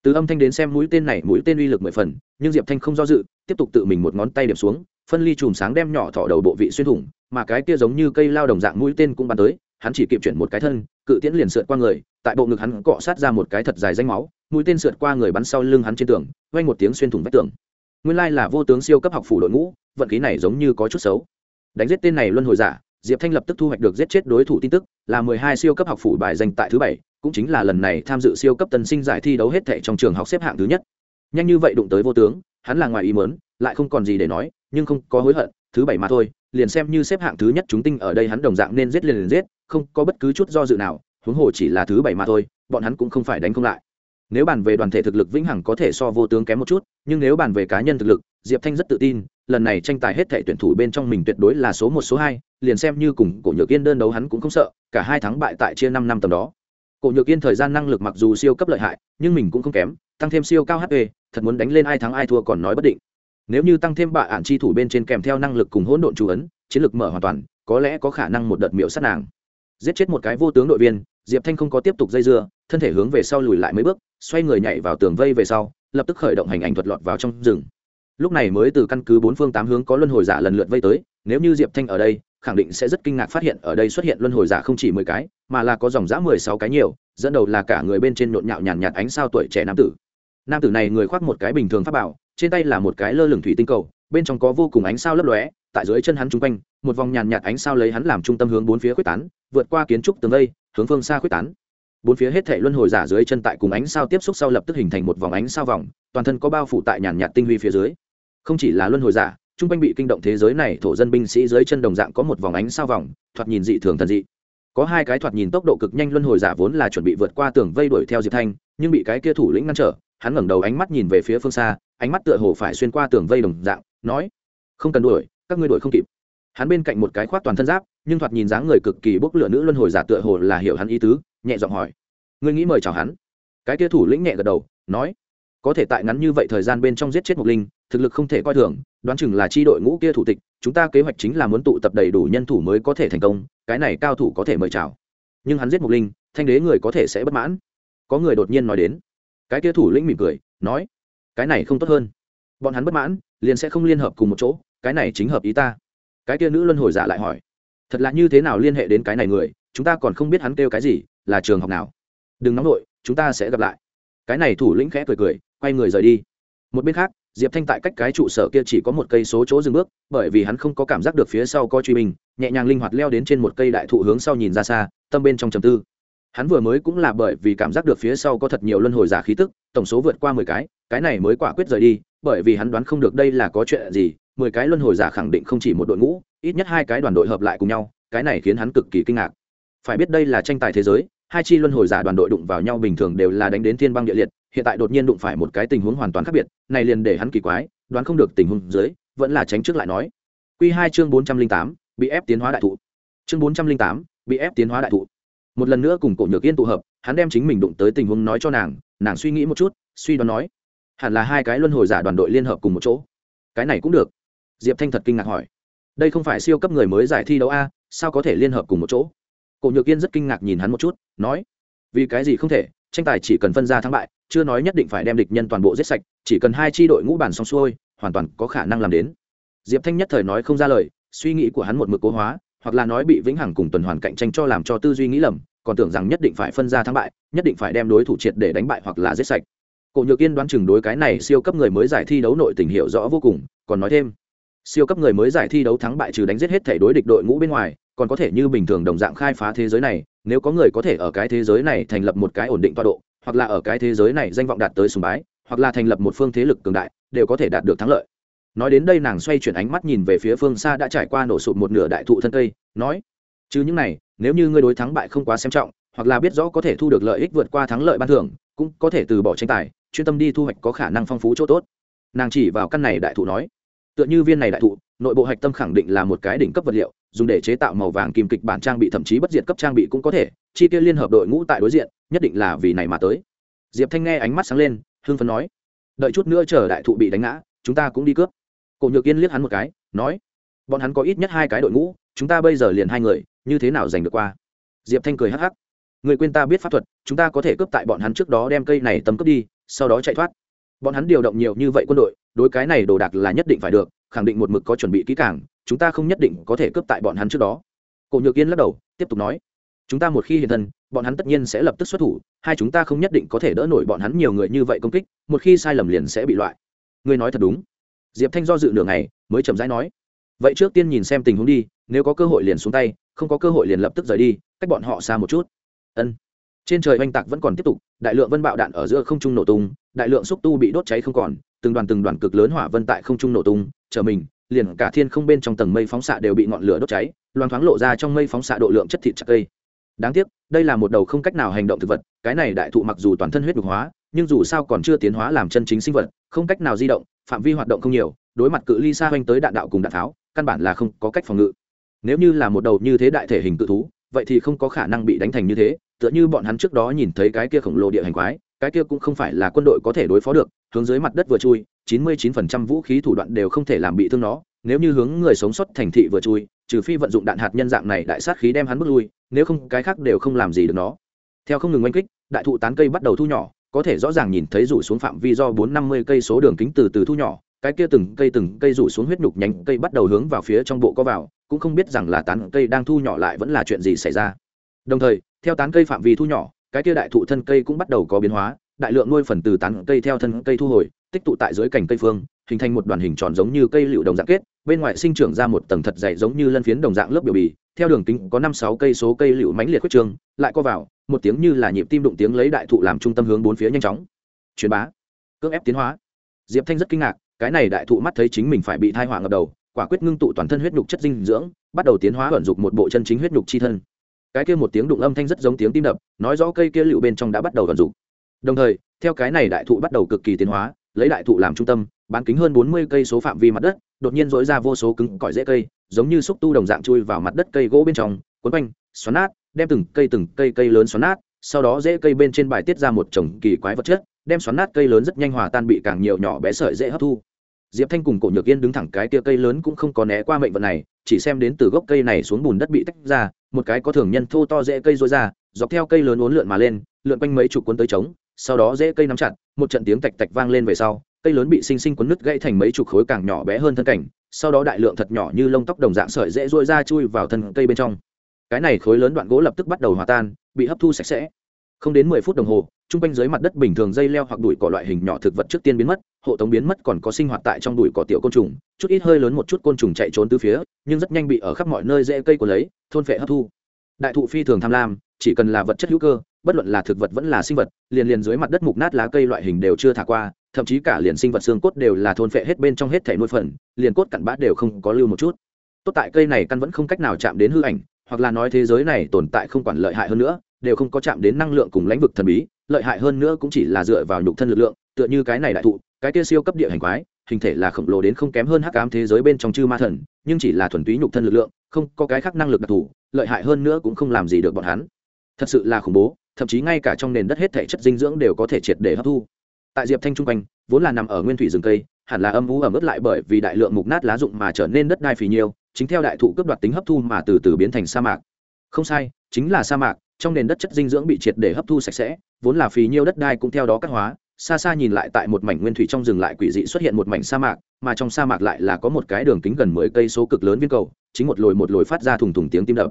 Từ âm thanh đến xem mũi tên này mũi tên uy lực mười phần, nhưng diệp thanh không do dự tiếp tục tự mình một ngón tay điểm xuống, phân ly chùm sáng đem nhỏ thỏ đầu bộ vị xuyên thủng, mà cái kia giống như cây lao đồng dạng mũi tên cũng bắn tới, hắn chỉ kịp chuyển một cái thân, cự tiễn liền sượt qua người, tại bộ ngực hắn cọ sát ra một cái thật dài danh máu, mũi tên sượt qua người bắn sau lưng hắn trên tường, vang một tiếng xuyên thủng vách tường. Nguyên lai là vô tướng siêu cấp học phủ đội ngũ, vận khí này giống như có chút xấu. Đánh giết tên này luân hồi giả, diệp thanh lập tức thu hoạch được giết chết đối thủ tin tức, là mười hai siêu cấp học phủ bài danh tại thứ bảy, cũng chính là lần này tham dự siêu cấp tân sinh giải thi đấu hết thệ trong trường học xếp hạng thứ nhất. Nhanh như vậy đụng tới vô tướng hắn là ngoài ý mớn lại không còn gì để nói, nhưng không có hối hận, thứ bảy mà thôi, liền xem như xếp hạng thứ nhất chúng tinh ở đây hắn đồng dạng nên giết liền liền giết, không có bất cứ chút do dự nào, huống hồ chỉ là thứ bảy mà thôi, bọn hắn cũng không phải đánh không lại. Nếu bàn về đoàn thể thực lực vĩnh hằng có thể so vô tướng kém một chút, nhưng nếu bàn về cá nhân thực lực, diệp thanh rất tự tin, lần này tranh tài hết thể tuyển thủ bên trong mình tuyệt đối là số một, số hai, liền xem như cùng cổ nhược yên đơn đấu hắn cũng không sợ, cả hai thắng bại tại chia năm năm tầm đó. Cổ nhược yên thời gian năng lực mặc dù siêu cấp lợi hại, nhưng mình cũng không kém tăng thêm siêu cao hp thật muốn đánh lên ai thắng ai thua còn nói bất định. Nếu như tăng thêm bạ ạn chi thủ bên trên kèm theo năng lực cùng hỗn độn chú ấn, chiến lược mở hoàn toàn, có lẽ có khả năng một đợt miễu sát nàng. Giết chết một cái vô tướng đội viên, diệp thanh không có tiếp tục dây dưa, thân thể hướng về sau lùi lại mấy bước, xoay người nhảy vào tường vây về sau, lập tức khởi động hành ảnh thuật lọt vào trong rừng. Lúc này mới từ căn cứ bốn phương tám hướng có luân hồi giả lần lượt vây tới, nếu như diệp thanh ở đây, khẳng định sẽ rất kinh ngạc phát hiện ở đây xuất hiện luân hồi giả không chỉ mười cái, mà là có dòng giã mười sáu cái nhiều, dẫn đầu là cả người bên trên nhộn nhạo nhàn nhạt ánh sao tuổi trẻ nam tử nam tử này người khoác một cái bình thường pháp bảo, trên tay là một cái lơ lửng thủy tinh cầu, bên trong có vô cùng ánh sao lấp lóe, tại dưới chân hắn chung quanh, một vòng nhàn nhạt ánh sao lấy hắn làm trung tâm hướng bốn phía quyết tán, vượt qua kiến trúc tường vây hướng phương xa quyết tán. Bốn phía hết thể luân hồi giả dưới chân tại cùng ánh sao tiếp xúc sau lập tức hình thành một vòng ánh sao vòng, toàn thân có bao phủ tại nhàn nhạt tinh huy phía dưới. Không chỉ là luân hồi giả chung quanh bị kinh động thế giới này, thổ dân binh sĩ dưới chân đồng dạng có một vòng ánh sao vòng, thoạt nhìn dị thường thần dị. Có hai cái thoạt nhìn tốc độ cực nhanh luân hồi giả vốn là chuẩn bị vượt qua tường vây đuổi theo diệp thanh, nhưng bị cái kia thủ lĩnh ngăn trở hắn ngẩng đầu ánh mắt nhìn về phía phương xa, ánh mắt tựa hồ phải xuyên qua tường vây đồng dạng, nói, không cần đuổi, các ngươi đuổi không kịp. Hắn bên cạnh một cái khoác toàn thân giáp, nhưng thoạt nhìn dáng người cực kỳ bốc lửa nữ luân hồi giả tựa hồ là hiểu hắn ý tứ, nhẹ giọng hỏi, ngươi nghĩ mời chào hắn? Cái kia thủ lĩnh nhẹ gật đầu, nói, có thể tại ngắn như vậy thời gian bên trong giết chết mục linh, thực lực không thể coi thường, đoán chừng là chi đội ngũ kia thủ tịch, chúng ta kế hoạch chính là muốn tụ tập đầy đủ nhân thủ mới có thể thành công, cái này cao thủ có thể mời chào. Nhưng hắn giết mục linh, thanh đế người có thể sẽ bất mãn. Có người đột nhiên nói đến cái kia thủ lĩnh mỉm cười, nói, cái này không tốt hơn. Bọn hắn bất mãn, liền sẽ không liên hợp cùng một chỗ, cái này chính hợp ý ta. Cái kia nữ luân hồi giả lại hỏi, thật là như thế nào liên hệ đến cái này người, chúng ta còn không biết hắn kêu cái gì, là trường học nào? Đừng nóng nổi chúng ta sẽ gặp lại. Cái này thủ lĩnh khẽ cười cười, quay người rời đi. Một bên khác, diệp thanh tại cách cái trụ sở kia chỉ có một cây số chỗ dừng bước, bởi vì hắn không có cảm giác được phía sau có truy mình nhẹ nhàng linh hoạt leo đến trên một cây đại thụ hướng sau nhìn ra xa, tâm bên trong trầm tư hắn vừa mới cũng là bởi vì cảm giác được phía sau có thật nhiều luân hồi giả khí tức, tổng số vượt qua mười cái cái này mới quả quyết rời đi, bởi vì hắn đoán không được đây là có chuyện gì, mười cái luân hồi giả khẳng định không chỉ một đội ngũ, ít nhất hai cái đoàn đội hợp lại cùng nhau, cái này khiến hắn cực kỳ kinh ngạc. Phải biết đây là tranh tài thế giới, hai chi luân hồi giả đoàn đội đụng vào nhau bình thường đều là đánh đến thiên băng địa liệt, hiện tại đột nhiên đụng phải một cái tình huống hoàn toàn khác biệt, này liền để hắn kỳ quái, đoán không được tình huống dưới, vẫn là tránh trước lại nói. Q hai chương bốn trăm linh tám, bị ép tiến hóa đại thụ. Chương bốn trăm linh tám, bị ép tiến hóa đại thụ một lần nữa cùng cổ nhược yên tụ hợp, hắn đem chính mình đụng tới tình huống nói cho nàng nàng suy nghĩ một chút, suy đoán nói, hẳn là hai cái luân hồi giả đoàn đội liên hợp cùng một chỗ. Cái này cũng được. Diệp thanh thật kinh ngạc hỏi. Đây không phải siêu cấp người mới giải thi đấu a, sao có thể liên hợp cùng một chỗ? Cổ nhược yên rất kinh ngạc nhìn hắn một chút, nói, vì cái gì không thể, tranh tài chỉ cần phân ra thắng bại, chưa nói nhất định phải đem địch nhân toàn bộ giết sạch, chỉ cần hai tri đội ngũ bản xong xuôi, hoàn toàn có khả năng làm đến. Diệp thanh nhất thời nói không ra lời, suy nghĩ của hắn một mực cố hóa hoặc là nói bị vĩnh hằng cùng tuần hoàn cạnh tranh cho làm cho tư duy nghĩ lầm, còn tưởng rằng nhất định phải phân ra thắng bại, nhất định phải đem đối thủ triệt để đánh bại hoặc là giết sạch. Cổ nhược yên đoán chừng đối cái này siêu cấp người mới giải thi đấu nội tình hiệu rõ vô cùng, còn nói thêm, siêu cấp người mới giải thi đấu thắng bại trừ đánh giết hết thể đối địch đội ngũ bên ngoài, còn có thể như bình thường đồng dạng khai phá thế giới này, nếu có người có thể ở cái thế giới này thành lập một cái ổn định tọa độ, hoặc là ở cái thế giới này danh vọng đạt tới sùng bái, hoặc là thành lập một phương thế lực cường đại, đều có thể đạt được thắng lợi nói đến đây nàng xoay chuyển ánh mắt nhìn về phía phương xa đã trải qua nổ sụp một nửa đại thụ thân cây, nói, chứ những này, nếu như ngươi đối thắng bại không quá xem trọng, hoặc là biết rõ có thể thu được lợi ích vượt qua thắng lợi ban thưởng, cũng có thể từ bỏ tranh tài, chuyên tâm đi thu hoạch có khả năng phong phú chỗ tốt. Nàng chỉ vào căn này đại thụ nói, tựa như viên này đại thụ, nội bộ hạch tâm khẳng định là một cái đỉnh cấp vật liệu, dùng để chế tạo màu vàng kim kịch bản trang bị thậm chí bất diệt cấp trang bị cũng có thể, chi tiêu liên hợp đội ngũ tại đối diện, nhất định là vì này mà tới. Diệp thanh nghe ánh mắt sáng lên, hưng phấn nói, đợi chút nữa chờ đại thụ bị đánh ngã, chúng ta cũng đi cướp cổ nhược yên liếc hắn một cái, nói, bọn hắn có ít nhất hai cái đội ngũ, chúng ta bây giờ liền hai người, như thế nào giành được qua? Diệp thanh cười hắc hắc, người quên ta biết pháp thuật, chúng ta có thể cướp tại bọn hắn trước đó đem cây này tầm cướp đi, sau đó chạy thoát. Bọn hắn điều động nhiều như vậy quân đội, đối cái này đồ đạc là nhất định phải được, khẳng định một mực có chuẩn bị kỹ càng, chúng ta không nhất định có thể cướp tại bọn hắn trước đó. Cổ nhược yên lắc đầu, tiếp tục nói, chúng ta một khi hiện thân, bọn hắn tất nhiên sẽ lập tức xuất thủ, hai chúng ta không nhất định có thể đỡ nổi bọn hắn nhiều người như vậy công kích, một khi sai lầm liền sẽ bị loại. Ngươi nói thật đúng diệp thanh do dự nửa ngày, mới chậm rãi nói, vậy trước tiên nhìn xem tình huống đi, nếu có cơ hội liền xuống tay, không có cơ hội liền lập tức rời đi, cách bọn họ xa một chút. Ân. Trên trời oanh tạc vẫn còn tiếp tục, đại lượng vân bạo đạn ở giữa không trung nổ tung, đại lượng xúc tu bị đốt cháy không còn, từng đoàn từng đoàn cực lớn hỏa vân tại không trung nổ tung, chờ mình, liền cả thiên không bên trong tầng mây phóng xạ đều bị ngọn lửa đốt cháy, loang thoáng lộ ra trong mây phóng xạ độ lượng chất thịt chặt cây. Đáng tiếc, đây là một đầu không cách nào hành động thực vật, cái này đại thụ mặc dù toàn thân huyết đục hóa, nhưng dù sao còn chưa tiến hóa làm chân chính sinh vật, không cách nào di động phạm vi hoạt động không nhiều, đối mặt cự ly xa hoành tới đạn đạo cùng đạn tháo, căn bản là không có cách phòng ngự. Nếu như là một đầu như thế đại thể hình cự thú, vậy thì không có khả năng bị đánh thành như thế, tựa như bọn hắn trước đó nhìn thấy cái kia khổng lồ địa hành quái, cái kia cũng không phải là quân đội có thể đối phó được, hướng dưới mặt đất vừa chui, chín mươi chín phần trăm vũ khí thủ đoạn đều không thể làm bị thương nó, nếu như hướng người sống sót thành thị vừa chui, trừ phi vận dụng đạn hạt nhân dạng này đại sát khí đem hắn bước lui, nếu không cái khác đều không làm gì được nó. Theo không ngừng oanh kích, đại thụ tán cây bắt đầu thu nhỏ có thể rõ ràng nhìn thấy rủ xuống phạm vi do bốn năm mươi cây số đường kính từ từ thu nhỏ, cái kia từng cây từng cây rủ xuống huyết nhục nhánh cây bắt đầu hướng vào phía trong bộ có vào, cũng không biết rằng là tán cây đang thu nhỏ lại vẫn là chuyện gì xảy ra. Đồng thời, theo tán cây phạm vi thu nhỏ, cái kia đại thụ thân cây cũng bắt đầu có biến hóa, đại lượng nuôi phần từ tán cây theo thân cây thu hồi, tích tụ tại dưới cành cây phương, hình thành một đoàn hình tròn giống như cây liệu đồng dạng kết, bên ngoài sinh trưởng ra một tầng thật dày giống như lân phiến đồng dạng lớp biểu bì, theo đường kính có năm sáu cây số cây liệu mãnh liệt quyết trường lại co vào một tiếng như là nhịp tim đụng tiếng lấy đại thụ làm trung tâm hướng bốn phía nhanh chóng. Truyền bá. Cưỡng ép tiến hóa. Diệp thanh rất kinh ngạc, cái này đại thụ mắt thấy chính mình phải bị thai hỏa ngập đầu, quả quyết ngưng tụ toàn thân huyết nhục chất dinh dưỡng, bắt đầu tiến hóa ẩn dục một bộ chân chính huyết nhục chi thân. Cái kia một tiếng đụng âm thanh rất giống tiếng tim đập, nói rõ cây kia liệu bên trong đã bắt đầu ẩn dục đồng thời, theo cái này đại thụ bắt đầu cực kỳ tiến hóa, lấy đại thụ làm trung tâm, bán kính hơn bốn mươi cây số phạm vi mặt đất, đột nhiên dỗi ra vô số cứng cỏi dễ cây, giống như xúc tu đồng dạng chui vào mặt đất cây gỗ bên trong quấn quanh, xoắn nát đem từng cây từng cây cây lớn xoắn nát, sau đó rễ cây bên trên bài tiết ra một chồng kỳ quái vật chất, đem xoắn nát cây lớn rất nhanh hòa tan bị càng nhiều nhỏ bé sợi dễ hấp thu. Diệp thanh cùng cổ nhược yên đứng thẳng cái tia cây lớn cũng không có né qua mệnh vận này, chỉ xem đến từ gốc cây này xuống bùn đất bị tách ra, một cái có thường nhân thô to dễ cây rối ra, dọc theo cây lớn uốn lượn mà lên, lượn quanh mấy chục cuốn tới trống, sau đó dễ cây nắm chặt, một trận tiếng tạch tạch vang lên về sau, cây lớn bị sinh sinh cuốn nứt gãy thành mấy chục khối càng nhỏ bé hơn thân cảnh, sau đó đại lượng thật nhỏ như lông tóc đồng dạng sợi dễ rôi ra chui vào thân cây bên trong cái này khối lớn đoạn gỗ lập tức bắt đầu hòa tan, bị hấp thu sạch sẽ. Không đến mười phút đồng hồ t r u n g quanh dưới mặt đất bình thường dây leo hoặc đùi cỏ loại hình nhỏ thực vật trước tiên biến mất, hộ tống biến mất còn có sinh hoạt tại trong đùi cỏ tiểu côn trùng, chút ít hơi lớn một chút côn trùng chạy trốn từ phía, nhưng rất nhanh bị ở khắp mọi nơi dễ cây của lấy, thôn phệ hấp thu. Đại thụ phi thường tham lam, chỉ cần là vật chất hữu cơ, bất luận là thực vật vẫn là sinh vật, liền liền dưới mặt đất mục nát lá cây loại hình đều chưa thả qua, thậm chí cả liền sinh vật xương cốt đều là thôn phệ hết bên trong hết thể nuôi phần, liền cốt cặn bát đều không có lưu một chút. Tốt tại cây này căn vẫn không cách nào chạm đến hư ảnh hoặc là nói thế giới này tồn tại không quản lợi hại hơn nữa, đều không có chạm đến năng lượng cùng lãnh vực thần bí, lợi hại hơn nữa cũng chỉ là dựa vào nhục thân lực lượng, tựa như cái này đại thụ, cái kia siêu cấp địa hành quái, hình thể là khổng lồ đến không kém hơn hắc ám thế giới bên trong chư ma thần, nhưng chỉ là thuần túy nhục thân lực lượng, không có cái khác năng lực đặc thù, lợi hại hơn nữa cũng không làm gì được bọn hắn. Thật sự là khủng bố, thậm chí ngay cả trong nền đất hết thể chất dinh dưỡng đều có thể triệt để hấp thu. Tại diệp thanh trung quanh, vốn là nằm ở nguyên thủy rừng cây, hẳn là âm u ẩm ướt lại bởi vì đại lượng mục nát lá rụng mà trở nên đất đai phì nhiêu chính theo đại thụ cướp đoạt tính hấp thu mà từ từ biến thành sa mạc. Không sai, chính là sa mạc, trong nền đất chất dinh dưỡng bị triệt để hấp thu sạch sẽ, vốn là phì nhiêu đất đai cũng theo đó cắt hóa, xa xa nhìn lại tại một mảnh nguyên thủy trong rừng lại quỷ dị xuất hiện một mảnh sa mạc, mà trong sa mạc lại là có một cái đường kính gần mười cây số cực lớn viên cầu, chính một lồi một lồi phát ra thùng thùng tiếng tim đập.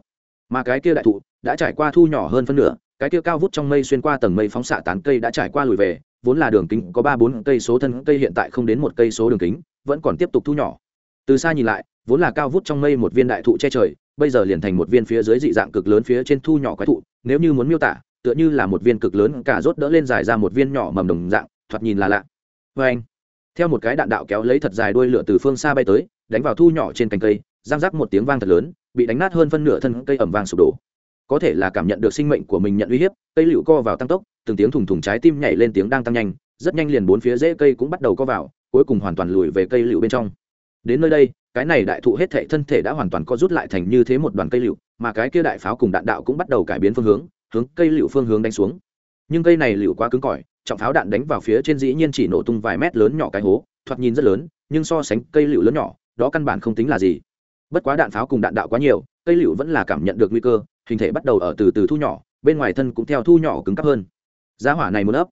Mà cái kia đại thụ đã trải qua thu nhỏ hơn phân nửa, cái kia cao vút trong mây xuyên qua tầng mây phóng xạ tán cây đã trải qua lùi về, vốn là đường kính có ba bốn cây số thân cây hiện tại không đến một cây số đường kính, vẫn còn tiếp tục thu nhỏ từ xa nhìn lại, vốn là cao vút trong mây một viên đại thụ che trời, bây giờ liền thành một viên phía dưới dị dạng cực lớn phía trên thu nhỏ quái thụ, nếu như muốn miêu tả, tựa như là một viên cực lớn cả rốt đỡ lên dài ra một viên nhỏ mầm đồng dạng, thoạt nhìn là lạ. Vê anh, theo một cái đạn đạo kéo lấy thật dài đuôi lửa từ phương xa bay tới, đánh vào thu nhỏ trên cành cây giang rắc một tiếng vang thật lớn, bị đánh nát hơn phân nửa thân cây ẩm vàng sụp đổ. Có thể là cảm nhận được sinh mệnh của mình nhận uy hiếp, cây liễu co vào tăng tốc, từng tiếng thùng thùng trái tim nhảy lên tiếng đang tăng nhanh, rất nhanh liền bốn phía rễ cây cũng bắt đầu co vào, cuối cùng hoàn toàn lùi về cây liễu bên trong đến nơi đây, cái này đại thụ hết thệ thân thể đã hoàn toàn co rút lại thành như thế một đoàn cây liễu, mà cái kia đại pháo cùng đạn đạo cũng bắt đầu cải biến phương hướng hướng cây liễu phương hướng đánh xuống. Nhưng cây này liễu quá cứng cỏi, trọng pháo đạn đánh vào phía trên dĩ nhiên chỉ nổ tung vài mét lớn nhỏ cái hố, thoạt nhìn rất lớn, nhưng so sánh cây liễu lớn nhỏ, đó căn bản không tính là gì. Bất quá đạn pháo cùng đạn đạo quá nhiều, cây liễu vẫn là cảm nhận được nguy cơ, hình thể bắt đầu ở từ từ thu nhỏ, bên ngoài thân cũng theo thu nhỏ cứng cắp hơn. Giá hỏa này muốn ấp.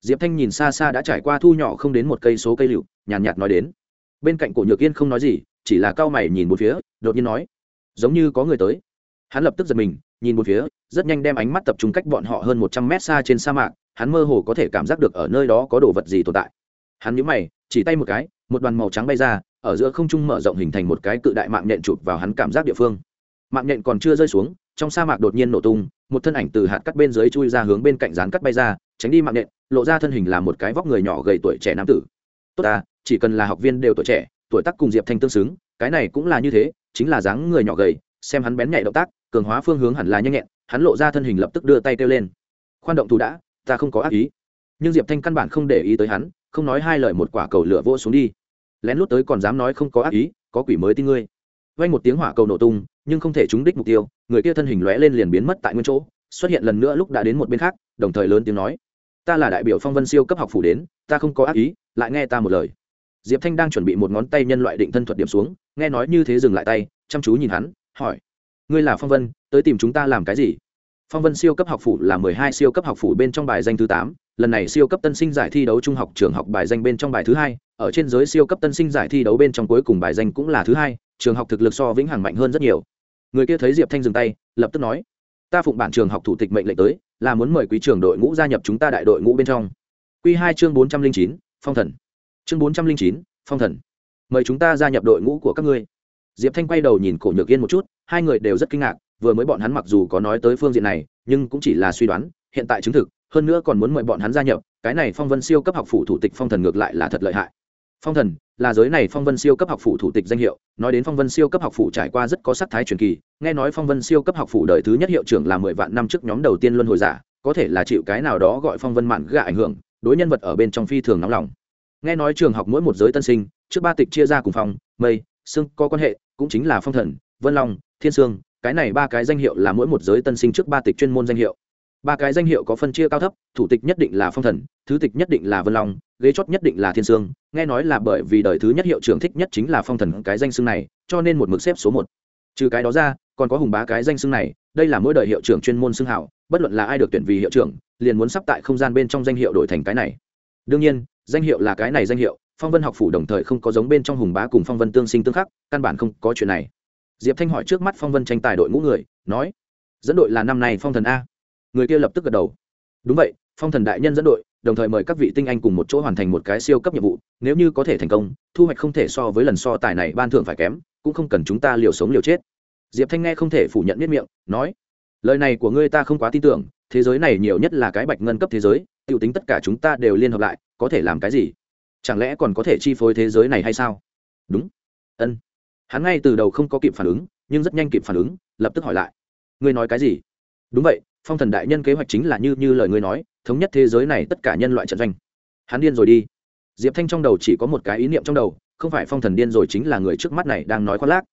Diệp thanh nhìn xa xa đã trải qua thu nhỏ không đến một cây số cây liễu, nhàn nhạt nói đến bên cạnh cổ nhược yên không nói gì, chỉ là cao mày nhìn một phía, đột nhiên nói, giống như có người tới. Hắn lập tức giật mình, nhìn một phía, rất nhanh đem ánh mắt tập trung cách bọn họ hơn một trăm mét xa trên sa mạc, hắn mơ hồ có thể cảm giác được ở nơi đó có đồ vật gì tồn tại. Hắn nhíu mày, chỉ tay một cái, một đoàn màu trắng bay ra, ở giữa không trung mở rộng hình thành một cái cự đại mạng nhện chụp vào hắn cảm giác địa phương. Mạng nhện còn chưa rơi xuống, trong sa mạc đột nhiên nổ tung, một thân ảnh từ hạt cắt bên dưới chui ra hướng bên cạnh rán cắt bay ra, tránh đi mạng nhện, lộ ra thân hình là một cái vóc người nhỏ gầy tuổi trẻ nam tử. Tốt ta chỉ cần là học viên đều tuổi trẻ, tuổi tác cùng diệp thanh tương xứng, cái này cũng là như thế, chính là dáng người nhỏ gầy, xem hắn bén nhạy động tác, cường hóa phương hướng hẳn là nhanh nhẹn, hắn lộ ra thân hình lập tức đưa tay kêu lên. Khoan động thủ đã, ta không có ác ý. Nhưng diệp thanh căn bản không để ý tới hắn, không nói hai lời một quả cầu lửa vỗ xuống đi. Lén lút tới còn dám nói không có ác ý, có quỷ mới tin ngươi. Vay một tiếng hỏa cầu nổ tung, nhưng không thể trúng đích mục tiêu, người kia thân hình lóe lên liền biến mất tại nguyên chỗ, xuất hiện lần nữa lúc đã đến một bên khác, đồng thời lớn tiếng nói, ta là đại biểu phong vân siêu cấp học phủ đến, ta không có ác ý, lại nghe ta một lời diệp thanh đang chuẩn bị một ngón tay nhân loại định thân thuật điểm xuống, nghe nói như thế dừng lại tay, chăm chú nhìn hắn, hỏi, ngươi là phong vân, tới tìm chúng ta làm cái gì? Phong vân siêu cấp học phủ là mười hai siêu cấp học phủ bên trong bài danh thứ tám, lần này siêu cấp tân sinh giải thi đấu trung học trường học bài danh bên trong bài thứ hai, ở trên giới siêu cấp tân sinh giải thi đấu bên trong cuối cùng bài danh cũng là thứ hai, trường học thực lực so vĩnh hằng mạnh hơn rất nhiều. Người kia thấy diệp thanh dừng tay, lập tức nói, ta phụng bản trường học thủ tịch mệnh lệnh tới, là muốn mời quý trường đội ngũ gia nhập chúng ta đại đội ngũ bên trong. Q hai chương bốn trăm linh chín, phong thần chương bốn trăm linh chín, phong thần. Mời chúng ta gia nhập đội ngũ của các ngươi. Diệp thanh quay đầu nhìn cổ nhược yên một chút, hai người đều rất kinh ngạc, vừa mới bọn hắn mặc dù có nói tới phương diện này, nhưng cũng chỉ là suy đoán, hiện tại chứng thực, hơn nữa còn muốn mời bọn hắn gia nhập, cái này phong vân siêu cấp học phủ thủ tịch phong thần ngược lại là thật lợi hại. Phong thần, là giới này phong vân siêu cấp học phủ thủ tịch danh hiệu, nói đến phong vân siêu cấp học phủ trải qua rất có sắc thái truyền kỳ, nghe nói phong vân siêu cấp học phủ đời thứ nhất hiệu trưởng là mười vạn năm trước nhóm đầu tiên luân hồi giả, có thể là chịu cái nào đó gọi phong vân mạn gạ ảnh hưởng, đối nhân vật ở bên trong phi thường nóng lòng nghe nói trường học mỗi một giới tân sinh, trước ba tịch chia ra cùng phòng, mây, xương có quan hệ, cũng chính là phong thần, vân long, thiên sương cái này ba cái danh hiệu là mỗi một giới tân sinh trước ba tịch chuyên môn danh hiệu. Ba cái danh hiệu có phân chia cao thấp, thủ tịch nhất định là phong thần, thứ tịch nhất định là vân long, ghế chót nhất định là thiên sương nghe nói là bởi vì đời thứ nhất hiệu trưởng thích nhất chính là phong thần cái danh xưng này, cho nên một mực xếp số một. Trừ cái đó ra, còn có hùng bá cái danh xưng này, đây là mỗi đời hiệu trưởng chuyên môn xưng hảo, bất luận là ai được tuyển vì hiệu trưởng, liền muốn sắp tại không gian bên trong danh hiệu đổi thành cái này. Đương nhiên danh hiệu là cái này danh hiệu, phong vân học phủ đồng thời không có giống bên trong hùng bá cùng phong vân tương sinh tương khắc, căn bản không có chuyện này. Diệp thanh hỏi trước mắt phong vân tranh tài đội ngũ người, nói, dẫn đội là năm nay phong thần a. Người kia lập tức gật đầu. Đúng vậy, phong thần đại nhân dẫn đội, đồng thời mời các vị tinh anh cùng một chỗ hoàn thành một cái siêu cấp nhiệm vụ, nếu như có thể thành công, thu hoạch không thể so với lần so tài này ban thưởng phải kém, cũng không cần chúng ta liều sống liều chết. Diệp thanh nghe không thể phủ nhận biết miệng, nói, lời này của ngươi ta không quá tin tưởng, thế giới này nhiều nhất là cái bạch ngân cấp thế giới t i ể u tính tất cả chúng ta đều liên hợp lại có thể làm cái gì? Chẳng lẽ còn có thể chi phối thế giới này hay sao? Đúng. Ân. Hắn ngay từ đầu không có kịp phản ứng, nhưng rất nhanh kịp phản ứng, lập tức hỏi lại. Ngươi nói cái gì? Đúng vậy, phong thần đại nhân kế hoạch chính là như như lời ngươi nói, thống nhất thế giới này tất cả nhân loại trận doanh. Hắn điên rồi đi. Diệp thanh trong đầu chỉ có một cái ý niệm trong đầu, không phải phong thần điên rồi chính là người trước mắt này đang nói khoác lác.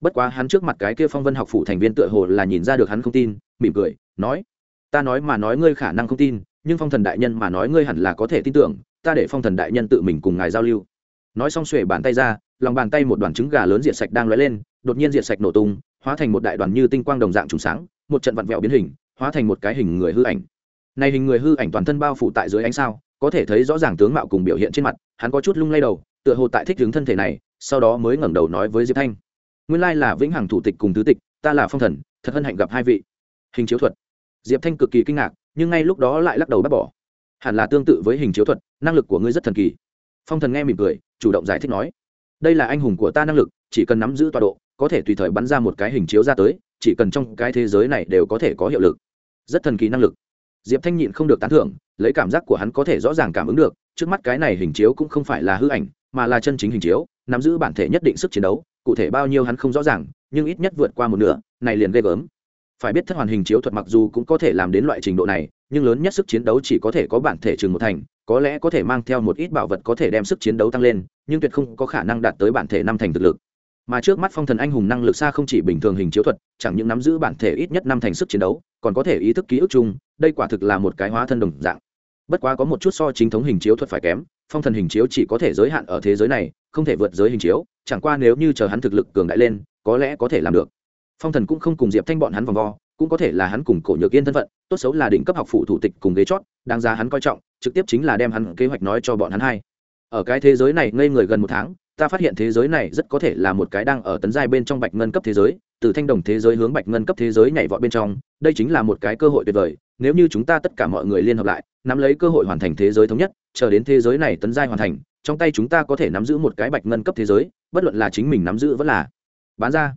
Bất quá hắn trước mặt cái kia phong vân học phủ thành viên tựa hồ là nhìn ra được hắn không tin, mỉm cười, nói, ta nói mà nói ngươi khả năng không tin, nhưng phong thần đại nhân mà nói ngươi hẳn là có thể tin tưởng ta để phong thần đại nhân tự mình cùng ngài giao lưu. Nói xong xuề, bàn tay ra lòng bàn tay một đoàn trứng gà lớn diệt sạch đang lóe lên đột nhiên diệt sạch nổ tung hóa thành một đại đoàn như tinh quang đồng dạng trùng sáng một trận vặn vẹo biến hình hóa thành một cái hình người hư ảnh. Này hình người hư ảnh toàn thân bao phủ tại dưới ánh sao có thể thấy rõ ràng tướng mạo cùng biểu hiện trên mặt hắn có chút lung lay đầu tựa hồ tại thích đứng thân thể này sau đó mới ngẩng đầu nói với diệp thanh. Nguyên lai là vĩnh hằng thủ tịch cùng tứ tịch ta là phong thần thật hân hạnh gặp hai vị. Hình chiếu thuật. Diệp thanh cực kỳ kinh ngạc nhưng ngay lúc đó lại lắc đầu bác bỏ hẳn là tương tự với hình chiếu thuật, năng lực của ngươi rất thần kỳ. Phong thần nghe mỉm cười, chủ động giải thích nói, đây là anh hùng của ta năng lực, chỉ cần nắm giữ tọa độ, có thể tùy thời bắn ra một cái hình chiếu ra tới, chỉ cần trong cái thế giới này đều có thể có hiệu lực. Rất thần kỳ năng lực. Diệp thanh nhịn không được tán thưởng, lấy cảm giác của hắn có thể rõ ràng cảm ứng được, trước mắt cái này hình chiếu cũng không phải là hư ảnh, mà là chân chính hình chiếu, nắm giữ bản thể nhất định sức chiến đấu, cụ thể bao nhiêu hắn không rõ ràng, nhưng ít nhất vượt qua một nửa, này liền ghê gớm phải biết thất hoàn hình chiếu thuật mặc dù cũng có thể làm đến loại trình độ này, nhưng lớn nhất sức chiến đấu chỉ có thể có bản thể chừng một thành, có lẽ có thể mang theo một ít bảo vật có thể đem sức chiến đấu tăng lên, nhưng tuyệt không có khả năng đạt tới bản thể năm thành thực lực. Mà trước mắt phong thần anh hùng năng lực xa không chỉ bình thường hình chiếu thuật, chẳng những nắm giữ bản thể ít nhất năm thành sức chiến đấu, còn có thể ý thức ký ức chung, đây quả thực là một cái hóa thân đồng dạng. Bất quá có một chút so chính thống hình chiếu thuật phải kém, phong thần hình chiếu chỉ có thể giới hạn ở thế giới này, không thể vượt giới hình chiếu, chẳng qua nếu như chờ hắn thực lực cường đại lên, có lẽ có thể làm được phong thần cũng không cùng diệp thanh bọn hắn vòng vo, cũng có thể là hắn cùng cổ nhược yên thân phận, tốt xấu là đỉnh cấp học phủ thủ tịch cùng ghế chót, đáng giá hắn coi trọng, trực tiếp chính là đem hắn kế hoạch nói cho bọn hắn hai. Ở cái thế giới này ngây người gần một tháng, ta phát hiện thế giới này rất có thể là một cái đang ở tấn giai bên trong bạch ngân cấp thế giới, từ thanh đồng thế giới hướng bạch ngân cấp thế giới nhảy vọt bên trong, đây chính là một cái cơ hội tuyệt vời, nếu như chúng ta tất cả mọi người liên hợp lại, nắm lấy cơ hội hoàn thành thế giới thống nhất, chờ đến thế giới này tấn giai hoàn thành, trong tay chúng ta có thể nắm giữ một cái bạch ngân cấp thế giới, bất luận là chính mình nắm giữ vẫn là bán ra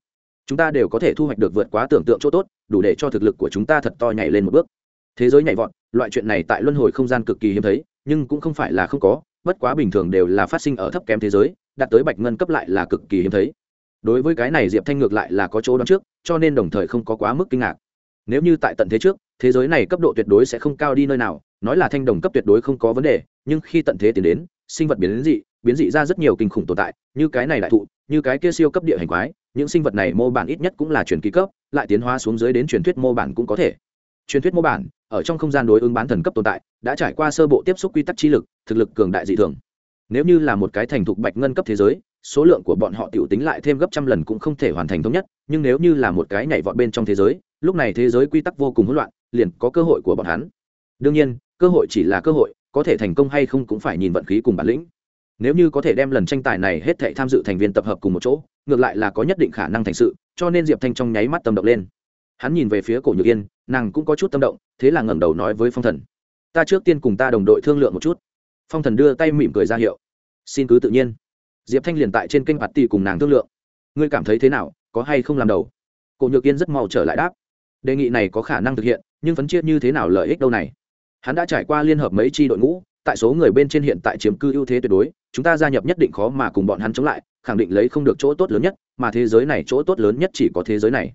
chúng ta đều có thể thu hoạch được vượt quá tưởng tượng chỗ tốt, đủ để cho thực lực của chúng ta thật to nhảy lên một bước. Thế giới nhảy vọt, loại chuyện này tại luân hồi không gian cực kỳ hiếm thấy, nhưng cũng không phải là không có, bất quá bình thường đều là phát sinh ở thấp kém thế giới, đạt tới bạch ngân cấp lại là cực kỳ hiếm thấy. Đối với cái này diệp thanh ngược lại là có chỗ đón trước, cho nên đồng thời không có quá mức kinh ngạc. Nếu như tại tận thế trước, thế giới này cấp độ tuyệt đối sẽ không cao đi nơi nào, nói là thanh đồng cấp tuyệt đối không có vấn đề, nhưng khi tận thế tiến đến, sinh vật biến dị biến dị ra rất nhiều kinh khủng tồn tại, như cái này đại thụ, như cái kia siêu cấp địa hành quái những sinh vật này mô bản ít nhất cũng là truyền ký cấp, lại tiến hóa xuống dưới đến truyền thuyết mô bản cũng có thể. Truyền thuyết mô bản, ở trong không gian đối ứng bán thần cấp tồn tại, đã trải qua sơ bộ tiếp xúc quy tắc chi lực, thực lực cường đại dị thường. Nếu như là một cái thành thục bạch ngân cấp thế giới, số lượng của bọn họ t i ể u tính lại thêm gấp trăm lần cũng không thể hoàn thành thống nhất, nhưng nếu như là một cái nhảy vọt bên trong thế giới, lúc này thế giới quy tắc vô cùng hỗn loạn, liền có cơ hội của bọn hắn. Đương nhiên, cơ hội chỉ là cơ hội, có thể thành công hay không cũng phải nhìn vận khí cùng bản lĩnh nếu như có thể đem lần tranh tài này hết thệ tham dự thành viên tập hợp cùng một chỗ, ngược lại là có nhất định khả năng thành sự, cho nên diệp thanh trong nháy mắt tâm động lên. Hắn nhìn về phía cổ nhược yên, nàng cũng có chút tâm động, thế là ngẩng đầu nói với phong thần. Ta trước tiên cùng ta đồng đội thương lượng một chút. Phong thần đưa tay mỉm cười ra hiệu. Xin cứ tự nhiên. Diệp thanh liền tại trên kênh bạt tỷ cùng nàng thương lượng. Ngươi cảm thấy thế nào, có hay không làm đầu? Cổ nhược yên rất mau trở lại đáp. Đề nghị này có khả năng thực hiện, nhưng phấn chia như thế nào lợi ích đâu này? Hắn đã trải qua liên hợp mấy tri đội ngũ tại số người bên trên hiện tại chiếm cư ưu thế tuyệt đối, chúng ta gia nhập nhất định khó mà cùng bọn hắn chống lại, khẳng định lấy không được chỗ tốt lớn nhất, mà thế giới này chỗ tốt lớn nhất chỉ có thế giới này.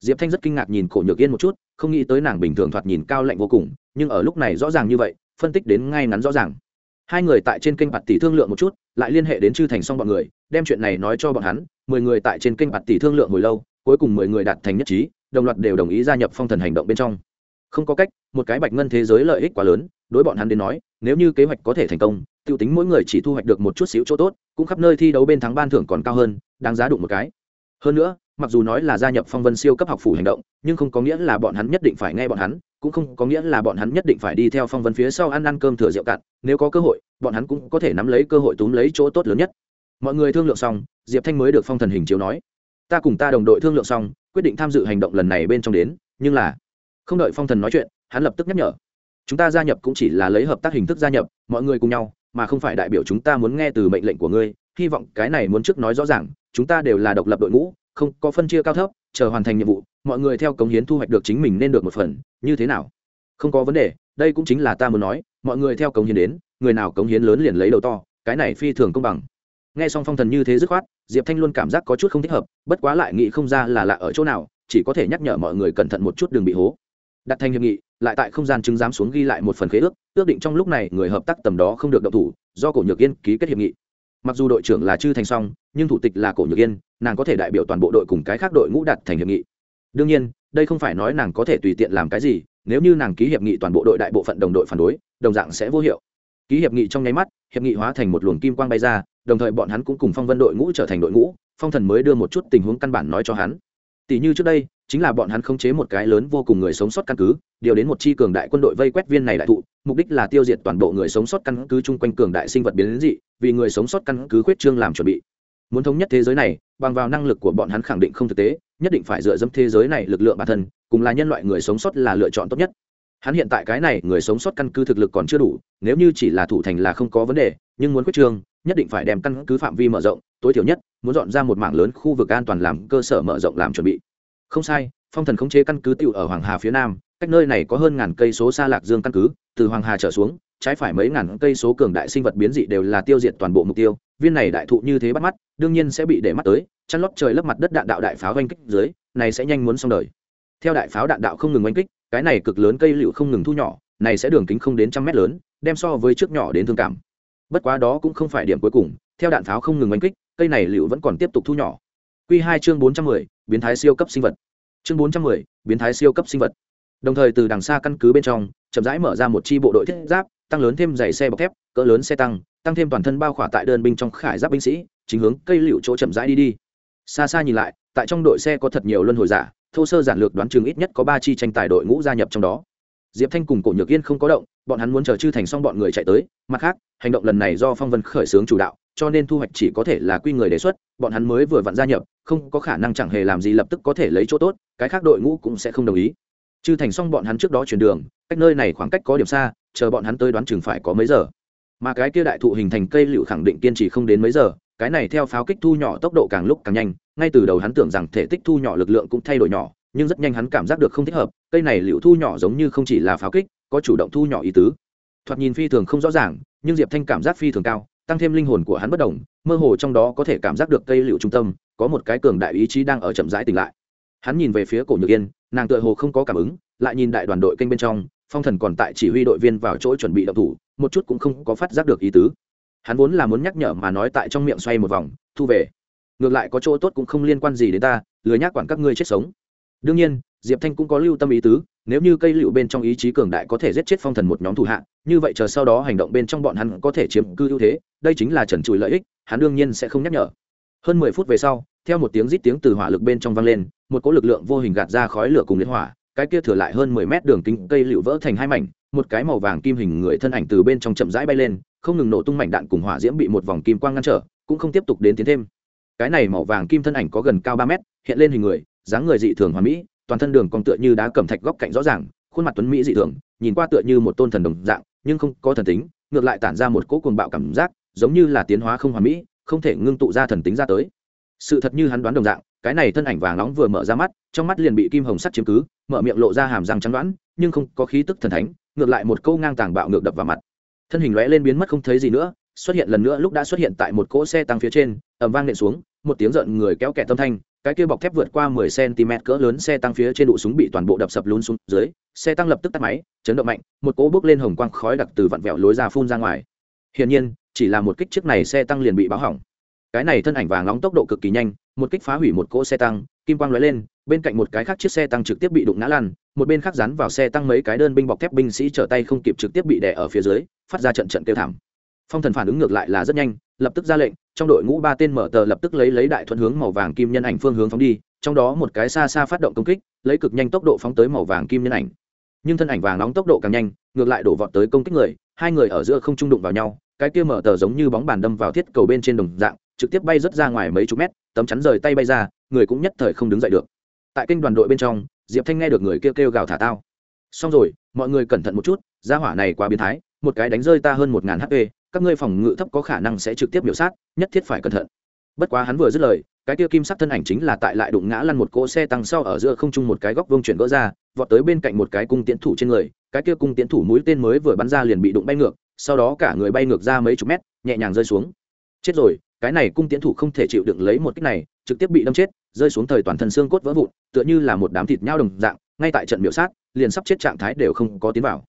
Diệp thanh rất kinh ngạc nhìn cổ nhược yên một chút, không nghĩ tới nàng bình thường thoạt nhìn cao lạnh vô cùng, nhưng ở lúc này rõ ràng như vậy, phân tích đến ngay ngắn rõ ràng. Hai người tại trên kênh bạt tỷ thương lượng một chút, lại liên hệ đến chư thành xong bọn người, đem chuyện này nói cho bọn hắn, mười người tại trên kênh bạt tỷ thương lượng hồi lâu, cuối cùng mười người đạt thành nhất trí, đồng loạt đều đồng ý gia nhập phong thần hành động bên trong. Không có cách, một cái bạch ngân thế giới lợi ích quá lớn đối bọn hắn đến nói, nếu như kế hoạch có thể thành công, tiêu tính mỗi người chỉ thu hoạch được một chút xíu chỗ tốt, cũng khắp nơi thi đấu bên thắng ban thưởng còn cao hơn, đáng giá đụng một cái. Hơn nữa, mặc dù nói là gia nhập phong vân siêu cấp học phủ hành động, nhưng không có nghĩa là bọn hắn nhất định phải nghe bọn hắn, cũng không có nghĩa là bọn hắn nhất định phải đi theo phong vân phía sau ăn ăn cơm thừa rượu cạn, nếu có cơ hội, bọn hắn cũng có thể nắm lấy cơ hội túm lấy chỗ tốt lớn nhất. Mọi người thương lượng xong, diệp thanh mới được phong thần hình chiếu nói, ta cùng ta đồng đội thương lượng xong, quyết định tham dự hành động lần này bên trong đến, nhưng là không đợi phong thần nói chuyện, hắn lập tức nhắc nhở chúng ta gia nhập cũng chỉ là lấy hợp tác hình thức gia nhập, mọi người cùng nhau, mà không phải đại biểu chúng ta muốn nghe từ mệnh lệnh của ngươi. Hy vọng cái này muốn trước nói rõ ràng, chúng ta đều là độc lập đội ngũ, không có phân chia cao thấp, chờ hoàn thành nhiệm vụ, mọi người theo cống hiến thu hoạch được chính mình nên được một phần, như thế nào? Không có vấn đề, đây cũng chính là ta muốn nói, mọi người theo cống hiến đến, người nào cống hiến lớn liền lấy đầu to, cái này phi thường công bằng. Nghe xong phong thần như thế dứt khoát, diệp thanh luôn cảm giác có chút không thích hợp, bất quá lại nghĩ không ra là lạ ở chỗ nào, chỉ có thể nhắc nhở mọi người cẩn thận một chút đừng bị hố đặt thành hiệp nghị, lại tại không gian chứng giám xuống ghi lại một phần khế ước ước định trong lúc này người hợp tác tầm đó không được động thủ, do cổ nhược yên ký kết hiệp nghị. Mặc dù đội trưởng là chư thành song, nhưng thủ tịch là cổ nhược yên, nàng có thể đại biểu toàn bộ đội cùng cái khác đội ngũ đặt thành hiệp nghị. Đương nhiên, đây không phải nói nàng có thể tùy tiện làm cái gì, nếu như nàng ký hiệp nghị toàn bộ đội đại bộ phận đồng đội phản đối, đồng dạng sẽ vô hiệu. Ký hiệp nghị trong nháy mắt, hiệp nghị hóa thành một luồng kim quang bay ra, đồng thời bọn hắn cũng cùng phong vân đội ngũ trở thành đội ngũ, phong thần mới đưa một chút tình huống căn bản nói cho hắn. Tỷ như trước đây chính là bọn hắn khống chế một cái lớn vô cùng người sống sót căn cứ, điều đến một chi cường đại quân đội vây quét viên này đại thụ, mục đích là tiêu diệt toàn bộ người sống sót căn cứ chung quanh cường đại sinh vật biến dị, vì người sống sót căn cứ khuyết trương làm chuẩn bị. Muốn thống nhất thế giới này, bằng vào năng lực của bọn hắn khẳng định không thực tế, nhất định phải dựa dẫm thế giới này lực lượng bản thân, cùng là nhân loại người sống sót là lựa chọn tốt nhất. Hắn hiện tại cái này người sống sót căn cứ thực lực còn chưa đủ, nếu như chỉ là thủ thành là không có vấn đề, nhưng muốn quyết trương, nhất định phải đem căn cứ phạm vi mở rộng, tối thiểu nhất, muốn dọn ra một mảng lớn khu vực an toàn làm cơ sở mở rộng làm chuẩn bị không sai, phong thần khống chế căn cứ tiêu ở hoàng hà phía nam, cách nơi này có hơn ngàn cây số xa lạc dương căn cứ, từ hoàng hà trở xuống, trái phải mấy ngàn cây số cường đại sinh vật biến dị đều là tiêu diệt toàn bộ mục tiêu, viên này đại thụ như thế bắt mắt, đương nhiên sẽ bị để mắt tới, chăn lót trời lấp mặt đất đạn đạo đại pháo oanh kích dưới, này sẽ nhanh muốn xong đời. Theo đại pháo đạn đạo không ngừng oanh kích, cái này cực lớn cây liệu không ngừng thu nhỏ, này sẽ đường kính không đến trăm mét lớn, đem so với trước nhỏ đến thương cảm. Bất quá đó cũng không phải điểm cuối cùng, theo đạn pháo không ngừng oanh kích, cây này liệu vẫn còn tiếp tục thu nhỏ. Q2 chương bốn trăm mười, biến thái siêu cấp sinh vật. Chương bốn trăm mười, biến thái siêu cấp sinh vật. Đồng thời từ đằng xa căn cứ bên trong, chậm rãi mở ra một chi bộ đội thiết giáp, tăng lớn thêm dày xe bọc thép, cỡ lớn xe tăng tăng thêm toàn thân bao khỏa tại đơn binh trong khải giáp binh sĩ, chính hướng cây liệu chỗ chậm rãi đi đi. Xa xa nhìn lại, tại trong đội xe có thật nhiều luân hồi giả, thô sơ giản lược đoán chừng ít nhất có ba chi tranh tài đội ngũ gia nhập trong đó. Diệp thanh cùng cổ nhược yên không có động, bọn hắn muốn chờ chư thành xong bọn người chạy tới, mặt khác, hành động lần này do phong vân khởi xướng chủ đạo cho nên thu hoạch chỉ có thể là quy người đề xuất, bọn hắn mới vừa vặn gia nhập, không có khả năng chẳng hề làm gì lập tức có thể lấy chỗ tốt, cái khác đội ngũ cũng sẽ không đồng ý. Chư thành xong bọn hắn trước đó chuyển đường, cách nơi này khoảng cách có điểm xa, chờ bọn hắn tới đoán chừng phải có mấy giờ. Mà cái kia đại thụ hình thành cây liệu khẳng định kiên trì không đến mấy giờ, cái này theo pháo kích thu nhỏ tốc độ càng lúc càng nhanh, ngay từ đầu hắn tưởng rằng thể tích thu nhỏ lực lượng cũng thay đổi nhỏ, nhưng rất nhanh hắn cảm giác được không thích hợp, cây này liệu thu nhỏ giống như không chỉ là pháo kích, có chủ động thu nhỏ ý tứ. Thoạt nhìn phi thường không rõ ràng, nhưng diệp thanh cảm giác phi thường cao tăng thêm linh hồn của hắn bất đồng, mơ hồ trong đó có thể cảm giác được cây liệu trung tâm, có một cái cường đại ý chí đang ở chậm rãi tỉnh lại. Hắn nhìn về phía cổ nhược yên, nàng tựa hồ không có cảm ứng, lại nhìn đại đoàn đội kênh bên trong, phong thần còn tại chỉ huy đội viên vào chỗ chuẩn bị động thủ, một chút cũng không có phát giác được ý tứ. Hắn vốn là muốn nhắc nhở mà nói tại trong miệng xoay một vòng, thu về. Ngược lại có chỗ tốt cũng không liên quan gì đến ta lừa nhắc quản các ngươi chết sống. Đương nhiên, diệp thanh cũng có lưu tâm ý tứ nếu như cây liệu bên trong ý chí cường đại có thể giết chết phong thần một nhóm thủ hạ, như vậy chờ sau đó hành động bên trong bọn hắn có thể chiếm cư ưu thế, đây chính là trần trụi lợi ích, hắn đương nhiên sẽ không nhắc nhở. Hơn mười phút về sau, theo một tiếng rít tiếng từ hỏa lực bên trong vang lên, một cỗ lực lượng vô hình gạt ra khói lửa cùng liên hỏa, cái kia thừa lại hơn mười mét đường kính cây liệu vỡ thành hai mảnh, một cái màu vàng kim hình người thân ảnh từ bên trong chậm rãi bay lên, không ngừng nổ tung mảnh đạn cùng hỏa diễm bị một vòng kim quang ngăn trở, cũng không tiếp tục đến tiến thêm. Cái này màu vàng kim thân ảnh có gần cao ba mét, hiện lên hình người, dáng người dị thường hoàn mỹ toàn thân đường còn tựa như đá cẩm thạch góc cạnh rõ ràng, khuôn mặt tuấn mỹ dị thường, nhìn qua tựa như một tôn thần đồng dạng, nhưng không có thần tính, ngược lại tản ra một cỗ cuồng bạo cảm giác, giống như là tiến hóa không hoàn mỹ, không thể ngưng tụ ra thần tính ra tới. Sự thật như hắn đoán đồng dạng, cái này thân ảnh vàng nóng vừa mở ra mắt, trong mắt liền bị kim hồng sắt chiếm cứ, mở miệng lộ ra hàm răng trắng đoán, nhưng không có khí tức thần thánh, ngược lại một câu ngang tàng bạo ngược đập vào mặt. Thân hình lóe lên biến mất không thấy gì nữa, xuất hiện lần nữa lúc đã xuất hiện tại một cỗ xe tăng phía trên ẩm vang nện xuống, một tiếng giận người kéo kẹt tâm thanh cái kia bọc thép vượt qua 10 cm cỡ lớn xe tăng phía trên đụ súng bị toàn bộ đập sập lún xuống dưới, xe tăng lập tức tắt máy, chấn động mạnh, một cỗ bốc lên hồng quang khói đặc từ vặn vẹo lối ra phun ra ngoài. Hiển nhiên, chỉ là một kích trước này xe tăng liền bị báo hỏng. cái này thân ảnh vàng nóng tốc độ cực kỳ nhanh một kích phá hủy một cỗ xe tăng kim quang lóe lên bên cạnh một cái khác chiếc xe tăng trực tiếp bị đụng ngã lăn một bên khác dán vào xe tăng mấy cái đơn binh bọc thép binh sĩ trở tay không kịp trực tiếp bị đè ở phía dưới phát ra trận trận kêu thảm phong thần phản ứng ngược lại là rất nhanh lập tức ra lệnh, trong đội ngũ ba tên mở tờ lập tức lấy lấy đại thuận hướng màu vàng kim nhân ảnh phương hướng phóng đi, trong đó một cái xa xa phát động công kích, lấy cực nhanh tốc độ phóng tới màu vàng kim nhân ảnh. Nhưng thân ảnh vàng nóng tốc độ càng nhanh, ngược lại đổ vọt tới công kích người, hai người ở giữa không trung đụng vào nhau, cái kia mở tờ giống như bóng bàn đâm vào thiết cầu bên trên đồng dạng, trực tiếp bay rớt ra ngoài mấy chục mét, tấm chắn rời tay bay ra, người cũng nhất thời không đứng dậy được. Tại kênh đoàn đội bên trong, diệp thanh nghe được người kêu kêu gào thả tao. Xong rồi, mọi người cẩn thận một chút, gia hỏa này quá biến thái, một cái đánh rơi ta hơn một ngàn hp các ngươi phòng ngự thấp có khả năng sẽ trực tiếp biểu sát, nhất thiết phải cẩn thận. Bất quá hắn vừa dứt lời, cái kia kim sắc thân ảnh chính là tại lại đụng ngã lăn một cỗ xe tăng sau ở giữa không trung một cái góc vương chuyển gỡ ra, vọt tới bên cạnh một cái cung tiến thủ trên người, cái kia cung tiến thủ mũi tên mới vừa bắn ra liền bị đụng bay ngược, sau đó cả người bay ngược ra mấy chục mét, nhẹ nhàng rơi xuống. Chết rồi, cái này cung tiến thủ không thể chịu đựng lấy một kích này, trực tiếp bị đâm chết, rơi xuống thời toàn thân xương cốt vỡ vụn, tựa như là một đám thịt nhau đồng dạng, ngay tại trận miểu sát, liền sắp chết trạng thái đều không có tiến vào.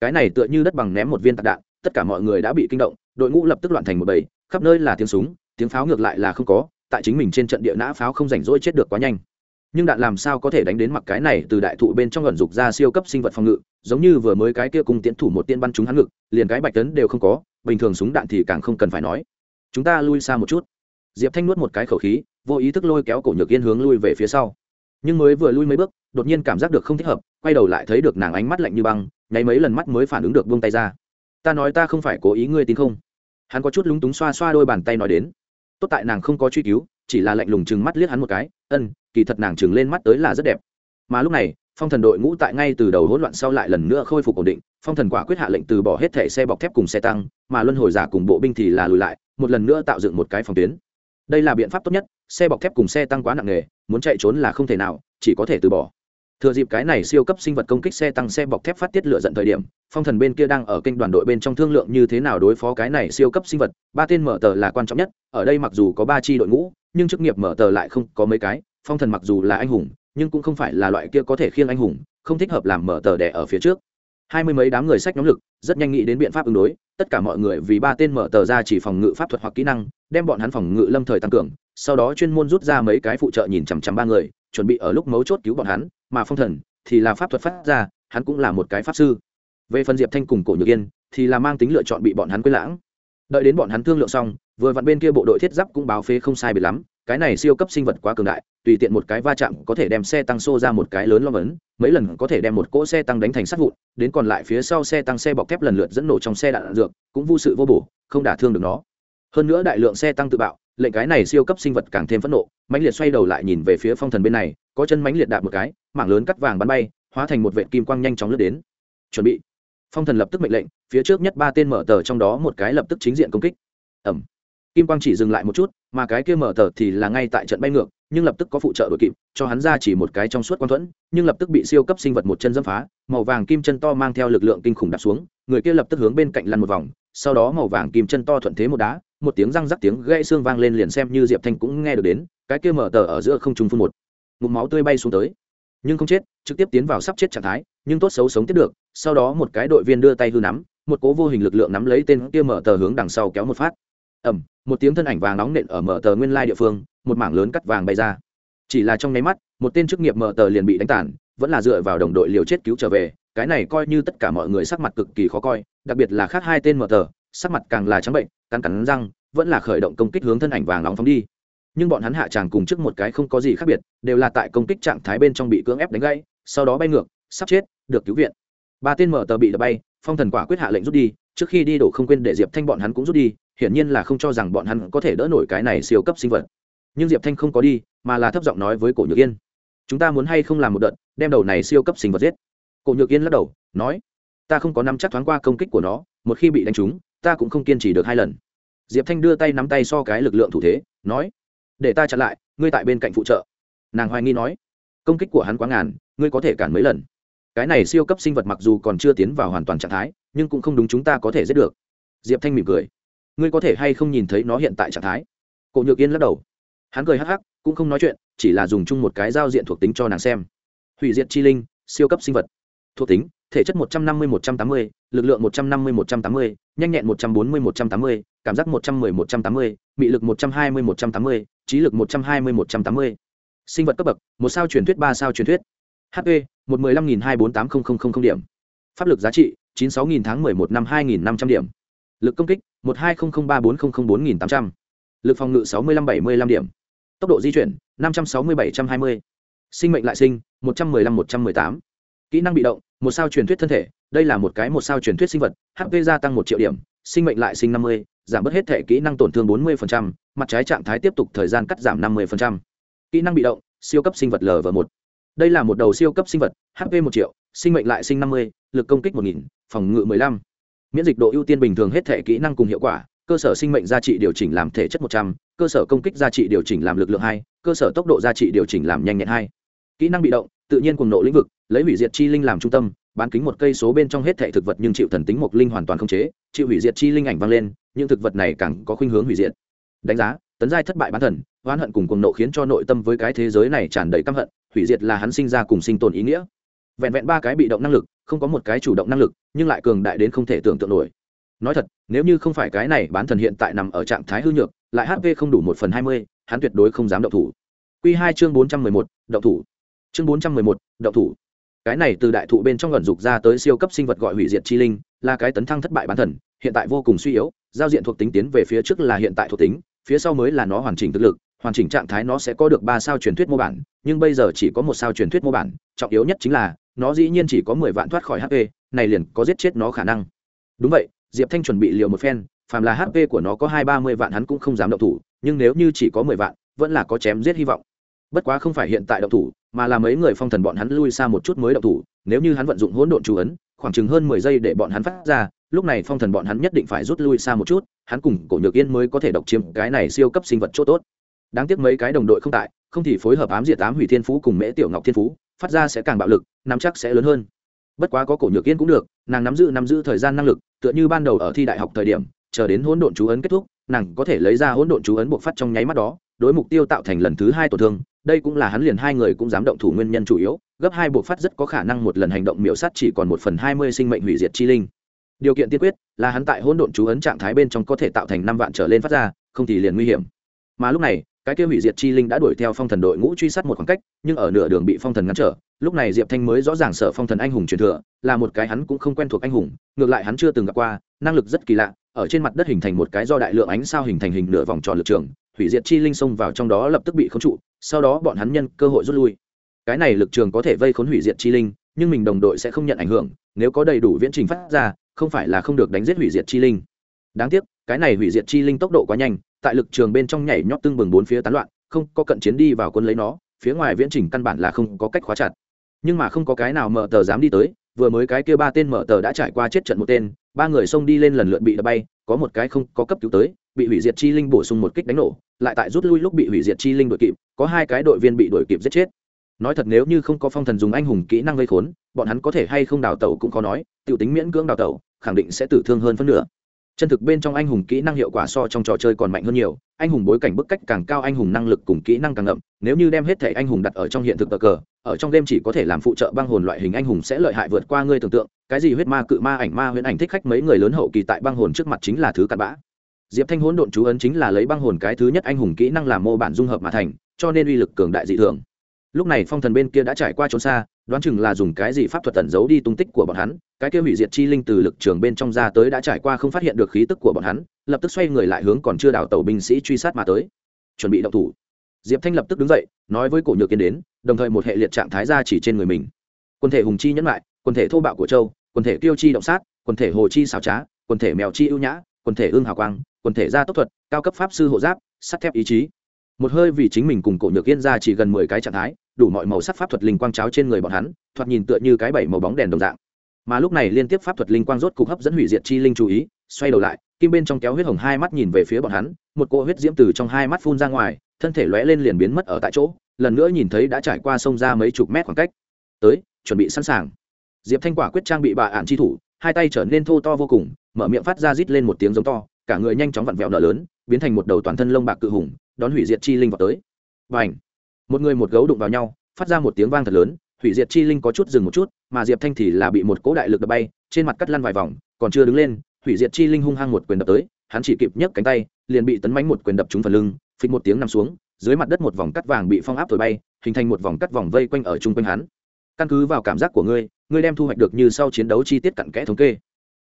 Cái này tựa như đất bằng ném một viên tạc đạn tất cả mọi người đã bị kinh động, đội ngũ lập tức loạn thành một bầy, khắp nơi là tiếng súng, tiếng pháo ngược lại là không có, tại chính mình trên trận địa nã pháo không rảnh rỗi chết được quá nhanh. Nhưng đạn làm sao có thể đánh đến mặc cái này từ đại thụ bên trong gần dục ra siêu cấp sinh vật phòng ngự, giống như vừa mới cái kia cùng tiến thủ một tiên bắn chúng hắn ngực, liền cái bạch tấn đều không có, bình thường súng đạn thì càng không cần phải nói. Chúng ta lui xa một chút. Diệp thanh nuốt một cái khẩu khí, vô ý thức lôi kéo cổ nhược yên hướng lui về phía sau. Nhưng mới vừa lui mấy bước, đột nhiên cảm giác được không thích hợp, quay đầu lại thấy được nàng ánh mắt lạnh như băng, nháy mấy lần mắt mới phản ứng được buông tay ra ta nói ta không phải cố ý ngươi tin không? Hắn có chút lúng túng xoa xoa đôi bàn tay nói đến. Tốt tại nàng không có truy cứu, chỉ là lạnh lùng chừng mắt liếc hắn một cái, ân, kỳ thật nàng chừng lên mắt tới là rất đẹp. Mà lúc này, phong thần đội ngũ tại ngay từ đầu hỗn loạn sau lại lần nữa khôi phục ổn định, phong thần quả quyết hạ lệnh từ bỏ hết thẻ xe bọc thép cùng xe tăng, mà luân hồi giả cùng bộ binh thì là lùi lại, một lần nữa tạo dựng một cái phòng tuyến. Đây là biện pháp tốt nhất, xe bọc thép cùng xe tăng quá nặng nề, muốn chạy trốn là không thể nào, chỉ có thể từ bỏ thừa dịp cái này siêu cấp sinh vật công kích xe tăng xe bọc thép phát tiết lựa dận thời điểm, phong thần bên kia đang ở kênh đoàn đội bên trong thương lượng như thế nào đối phó cái này siêu cấp sinh vật. Ba tên mở tờ là quan trọng nhất, ở đây mặc dù có ba chi đội ngũ, nhưng chức nghiệp mở tờ lại không có mấy cái. Phong thần mặc dù là anh hùng, nhưng cũng không phải là loại kia có thể khiêng anh hùng, không thích hợp làm mở tờ đẻ ở phía trước. Hai mươi mấy đám người sách nhóm lực, rất nhanh nghĩ đến biện pháp ứng đối. Tất cả mọi người vì ba tên mở tờ ra chỉ phòng ngự pháp thuật hoặc kỹ năng, đem bọn hắn phòng ngự lâm thời tăng cường, sau đó chuyên môn rút ra mấy cái phụ trợ nhìn chằm chằm ba người, chuẩn bị ở lúc mấu chốt cứu bọn hắn mà phong thần thì là pháp thuật phát ra hắn cũng là một cái pháp sư. Về phần diệp thanh cùng cổ nhược yên thì là mang tính lựa chọn bị bọn hắn quên lãng. Đợi đến bọn hắn thương lượng xong vừa vặn bên kia bộ đội thiết giáp cũng báo phế không sai biệt lắm cái này siêu cấp sinh vật quá cường đại tùy tiện một cái va chạm có thể đem xe tăng xô ra một cái lớn lo vấn mấy lần có thể đem một cỗ xe tăng đánh thành sát vụn đến còn lại phía sau xe tăng xe bọc thép lần lượt dẫn nổ trong xe đạn, đạn dược cũng vô sự vô bổ không đả thương được nó. Hơn nữa đại lượng xe tăng tự bạo lệnh cái này siêu cấp sinh vật càng thêm phẫn nộ mãnh liệt xoay đầu lại nhìn về phía phong thần bên này có chân mánh liệt đạp một cái, mảng lớn cắt vàng bắn bay, hóa thành một vệ kim quang nhanh chóng lướt đến. Chuẩn bị. Phong thần lập tức mệnh lệnh, phía trước nhất ba tên mở tờ trong đó một cái lập tức chính diện công kích. Ẩm kim quang chỉ dừng lại một chút, mà cái kia mở tờ thì là ngay tại trận bay ngược, nhưng lập tức có phụ trợ đội kịp, cho hắn ra chỉ một cái trong suốt quang thuẫn, nhưng lập tức bị siêu cấp sinh vật một chân dâm phá, màu vàng kim chân to mang theo lực lượng kinh khủng đạp xuống, người kia lập tức hướng bên cạnh lăn một vòng, sau đó màu vàng kim chân to thuận thế một đá, một tiếng răng rắc tiếng gãy xương vang lên liền xem như diệp thanh cũng nghe được đến, cái kia mở tờ ở giữa không trung phun một ngụm máu tươi bay xuống tới. Nhưng không chết, trực tiếp tiến vào sắp chết trạng thái, nhưng tốt xấu sống tiếp được, sau đó một cái đội viên đưa tay hư nắm, một cố vô hình lực lượng nắm lấy tên kia mở tờ hướng đằng sau kéo một phát. Ẩm một tiếng thân ảnh vàng nóng nện ở mở tờ nguyên lai địa phương, một mảng lớn cắt vàng bay ra. Chỉ là trong nháy mắt, một tên chức nghiệp mở tờ liền bị đánh tàn, vẫn là dựa vào đồng đội liều chết cứu trở về, cái này coi như tất cả mọi người sắc mặt cực kỳ khó coi, đặc biệt là khác hai tên mở tờ, sắc mặt càng là trắng bệnh, cắn cắn răng, vẫn là khởi động công kích hướng thân ảnh vàng nóng phóng đi nhưng bọn hắn hạ tràng cùng trước một cái không có gì khác biệt, đều là tại công kích trạng thái bên trong bị cưỡng ép đánh gãy, sau đó bay ngược, sắp chết, được cứu viện. Ba tên mở tờ bị đập bay, phong thần quả quyết hạ lệnh rút đi, trước khi đi đổ không quên để diệp thanh bọn hắn cũng rút đi, hiển nhiên là không cho rằng bọn hắn có thể đỡ nổi cái này siêu cấp sinh vật. Nhưng diệp thanh không có đi, mà là thấp giọng nói với cổ nhược yên, chúng ta muốn hay không làm một đợt, đem đầu này siêu cấp sinh vật giết? Cổ nhược yên lắc đầu, nói, ta không có nắm chắc thoáng qua công kích của nó, một khi bị đánh trúng, ta cũng không kiên trì được hai lần. Diệp thanh đưa tay nắm tay so cái lực lượng thủ thế, nói để ta chặn lại, ngươi tại bên cạnh phụ trợ. Nàng hoài nghi nói, công kích của hắn quá ngàn, ngươi có thể cản mấy lần. Cái này siêu cấp sinh vật mặc dù còn chưa tiến vào hoàn toàn trạng thái, nhưng cũng không đúng chúng ta có thể giết được. Diệp thanh mỉm cười, ngươi có thể hay không nhìn thấy nó hiện tại trạng thái? Cổ nhược yên lắc đầu. Hắn cười hắc hắc, cũng không nói chuyện, chỉ là dùng chung một cái giao diện thuộc tính cho nàng xem. Hủy diệt chi linh, siêu cấp sinh vật. Thuộc tính thể chất 150-180, lực lượng 150-180, nhanh nhẹn 140-180, cảm giác 110-180, bị lực 120-180, trí lực 120-180. Sinh vật cấp bậc, một sao truyền thuyết ba sao truyền thuyết. HP, 115.248.000 điểm. Pháp lực giá trị, 96.000 tháng 11 năm 2.500 điểm. Lực công kích, 120.340.4800. Lực phòng ngự 65-75 điểm. Tốc độ di chuyển, 560-720. Sinh mệnh lại sinh, 115-118. Kỹ năng bị động, một sao truyền thuyết thân thể, đây là một cái một sao truyền thuyết sinh vật hp gia tăng một triệu điểm, sinh mệnh lại sinh năm mươi, giảm bớt hết thể kỹ năng tổn thương bốn mươi mặt trái trạng thái tiếp tục thời gian cắt giảm năm mươi kỹ năng bị động, siêu cấp sinh vật lv một. Đây là một đầu siêu cấp sinh vật hp một triệu, sinh mệnh lại sinh năm mươi, lực công kích một nghìn, phòng ngự mười lăm. Miễn dịch độ ưu tiên bình thường hết thể kỹ năng cùng hiệu quả, cơ sở sinh mệnh giá trị điều chỉnh làm thể chất một trăm, cơ sở công kích giá trị điều chỉnh làm lực lượng hai, cơ sở tốc độ giá trị điều chỉnh làm nhanh nhẹn hai. Kỹ năng bị động tự nhiên cùng nộ lĩnh vực, lấy hủy diệt chi linh làm trung tâm, bán kính một cây số bên trong hết thệ thực vật nhưng chịu thần tính mộc linh hoàn toàn không chế, chịu hủy diệt chi linh ảnh vang lên, những thực vật này càng có khuynh hướng hủy diệt. Đánh giá, tấn giai thất bại bán thần, oán hận cùng cùng nộ khiến cho nội tâm với cái thế giới này tràn đầy căm hận, hủy diệt là hắn sinh ra cùng sinh tồn ý nghĩa. Vẹn vẹn ba cái bị động năng lực, không có một cái chủ động năng lực, nhưng lại cường đại đến không thể tưởng tượng nổi. Nói thật, nếu như không phải cái này, bán thần hiện tại nằm ở trạng thái hư nhược, lại hp không đủ một phần hai mươi, hắn tuyệt đối không dám động thủ. Q hai chương bốn trăm mười một, động thủ chương bốn trăm mười một thủ. Cái này từ đại thụ bên trong ẩn dục ra tới siêu cấp sinh vật gọi hủy diệt chi linh, là cái tấn thăng thất bại bán thần, hiện tại vô cùng suy yếu, giao diện thuộc tính tiến về phía trước là hiện tại thuộc tính, phía sau mới là nó hoàn chỉnh thực lực, hoàn chỉnh trạng thái nó sẽ có được ba sao truyền thuyết mô bản, nhưng bây giờ chỉ có một sao truyền thuyết mô bản, trọng yếu nhất chính là, nó dĩ nhiên chỉ có mười vạn thoát khỏi hp này liền có giết chết nó khả năng. Đúng vậy, diệp thanh chuẩn bị liều một phen, phàm là hp của nó có hai ba mươi vạn hắn cũng không dám động thủ, nhưng nếu như chỉ có mười vạn, vẫn là có chém giết hy vọng bất quá không phải hiện tại động thủ, mà là mấy người phong thần bọn hắn lui xa một chút mới động thủ, nếu như hắn vận dụng hỗn độn chú ấn, khoảng chừng hơn mười giây để bọn hắn phát ra, lúc này phong thần bọn hắn nhất định phải rút lui xa một chút, hắn cùng cổ nhược yên mới có thể độc chiếm cái này siêu cấp sinh vật chỗ tốt. Đáng tiếc mấy cái đồng đội không tại, không thì phối hợp ám diệt tám hủy thiên phú cùng mễ tiểu ngọc thiên phú, phát ra sẽ càng bạo lực, nắm chắc sẽ lớn hơn. Bất quá có cổ nhược yên cũng được, nàng nắm giữ nắm giữ thời gian năng lực, tựa như ban đầu ở thi đại học thời điểm, chờ đến hỗn độn chú ấn kết thúc, nàng có thể lấy ra hỗn độn chú ấn buộc phát trong nháy mắt đó đối mục tiêu tạo thành lần thứ hai tổn thương, đây cũng là hắn liền hai người cũng dám động thủ nguyên nhân chủ yếu, gấp hai buộc phát rất có khả năng một lần hành động miểu sát chỉ còn một phần hai mươi sinh mệnh hủy diệt chi linh. Điều kiện tiên quyết là hắn tại hỗn độn chú ấn trạng thái bên trong có thể tạo thành năm vạn trở lên phát ra, không thì liền nguy hiểm. Mà lúc này, cái kia hủy diệt chi linh đã đuổi theo phong thần đội ngũ truy sát một khoảng cách, nhưng ở nửa đường bị phong thần ngăn trở, lúc này diệp thanh mới rõ ràng sợ phong thần anh hùng truyền thừa, là một cái hắn cũng không quen thuộc anh hùng, ngược lại hắn chưa từng gặp qua, năng lực rất kỳ lạ, ở trên mặt đất hình thành một cái do đại lượng ánh sao hình thành hình nửa vòng tròn lực trường hủy diệt chi linh xông vào trong đó lập tức bị khống trụ, sau đó bọn hắn nhân cơ hội rút lui. Cái này lực trường có thể vây khốn hủy diệt chi linh, nhưng mình đồng đội sẽ không nhận ảnh hưởng, nếu có đầy đủ viễn trình phát ra, không phải là không được đánh giết hủy diệt chi linh. Đáng tiếc, cái này hủy diệt chi linh tốc độ quá nhanh, tại lực trường bên trong nhảy nhót tương bừng bốn phía tán loạn, không có cận chiến đi vào quân lấy nó, phía ngoài viễn trình căn bản là không có cách khóa chặt. Nhưng mà không có cái nào mở tờ dám đi tới, vừa mới cái kia ba tên mở tờ đã trải qua chết trận một tên, ba người xông đi lên lần lượt bị đập bay, có một cái không có cấp cứu tới bị hủy diệt chi linh bổ sung một kích đánh nổ, lại tại rút lui lúc bị hủy diệt chi linh đội kịp, có hai cái đội viên bị đội kịp giết chết. Nói thật nếu như không có phong thần dùng anh hùng kỹ năng gây khốn, bọn hắn có thể hay không đào tẩu cũng khó nói t i ể u tính miễn cưỡng đào tẩu, khẳng định sẽ tử thương hơn phân nửa. Chân thực bên trong anh hùng kỹ năng hiệu quả so trong trò chơi còn mạnh hơn nhiều, anh hùng bối cảnh bức cách càng cao anh hùng năng lực cùng kỹ năng càng ngậm, nếu như đem hết thẻ anh hùng đặt ở trong hiện thực cờ cờ, ở trong game chỉ có thể làm phụ trợ băng hồn loại hình anh hùng sẽ lợi hại vượt qua ngươi tưởng tượng, cái gì huyết ma, cự ma, ảnh ma, huyễn ảnh thích khách mấy người lớn hậu kỳ tại băng hồn trước mặt chính là thứ cặn bã diệp thanh hỗn độn chú ấn chính là lấy băng hồn cái thứ nhất anh hùng kỹ năng làm mô bản dung hợp mà thành, cho nên uy lực cường đại dị thường. Lúc này phong thần bên kia đã trải qua trốn xa, đoán chừng là dùng cái gì pháp thuật tẩn giấu đi tung tích của bọn hắn, cái kia hủy diệt chi linh từ lực trường bên trong ra tới đã trải qua không phát hiện được khí tức của bọn hắn, lập tức xoay người lại hướng còn chưa đào tàu binh sĩ truy sát mà tới. Chuẩn bị động thủ. Diệp thanh lập tức đứng dậy, nói với cổ nhược kiến đến, đồng thời một hệ liệt trạng thái ra chỉ trên người mình. Quân thể hùng chi nhẫn lại, quân thể thô bạo của châu, quân thể tiêu chi động sát, quân thể hồ chi xào trá, quân thể mèo chi ưu nhã, quân thể ương hào quang quần thể gia tốc thuật, cao cấp pháp sư hộ giáp, sắt thép ý chí. Một hơi vì chính mình cùng cổ nhược yên ra chỉ gần mười cái trạng thái, đủ mọi màu sắc pháp thuật linh quang cháo trên người bọn hắn, thoạt nhìn tựa như cái bảy màu bóng đèn đồng dạng. Mà lúc này liên tiếp pháp thuật linh quang rốt cục hấp dẫn hủy diệt chi linh chú ý, xoay đầu lại, kim bên trong kéo huyết hồng hai mắt nhìn về phía bọn hắn, một cỗ huyết diễm từ trong hai mắt phun ra ngoài, thân thể lóe lên liền biến mất ở tại chỗ, lần nữa nhìn thấy đã trải qua sông ra mấy chục mét khoảng cách. Tới, chuẩn bị sẵn sàng. Diệp thanh quả quyết trang bị bà ạn chi thủ, hai tay trở nên thô to vô cùng, mở miệng phát ra rít lên một tiếng giống to cả người nhanh chóng vặn vẹo nở lớn, biến thành một đầu toàn thân lông bạc cự hùng, đón hủy diệt chi linh vào tới. Và ảnh một người một gấu đụng vào nhau, phát ra một tiếng vang thật lớn, hủy diệt chi linh có chút dừng một chút, mà diệp thanh thì là bị một cỗ đại lực đập bay, trên mặt cắt lăn vài vòng, còn chưa đứng lên, hủy diệt chi linh hung hăng một quyền đập tới, hắn chỉ kịp nhấc cánh tay, liền bị tấn mánh một quyền đập trúng phần lưng, phịch một tiếng nằm xuống, dưới mặt đất một vòng cắt vàng bị phong áp thổi bay, hình thành một vòng cắt vòng vây quanh ở chung quanh hắn. Căn cứ vào cảm giác của ngươi ngươi đem thu hoạch được như sau chiến đấu chi tiết cặn kẽ thống kê.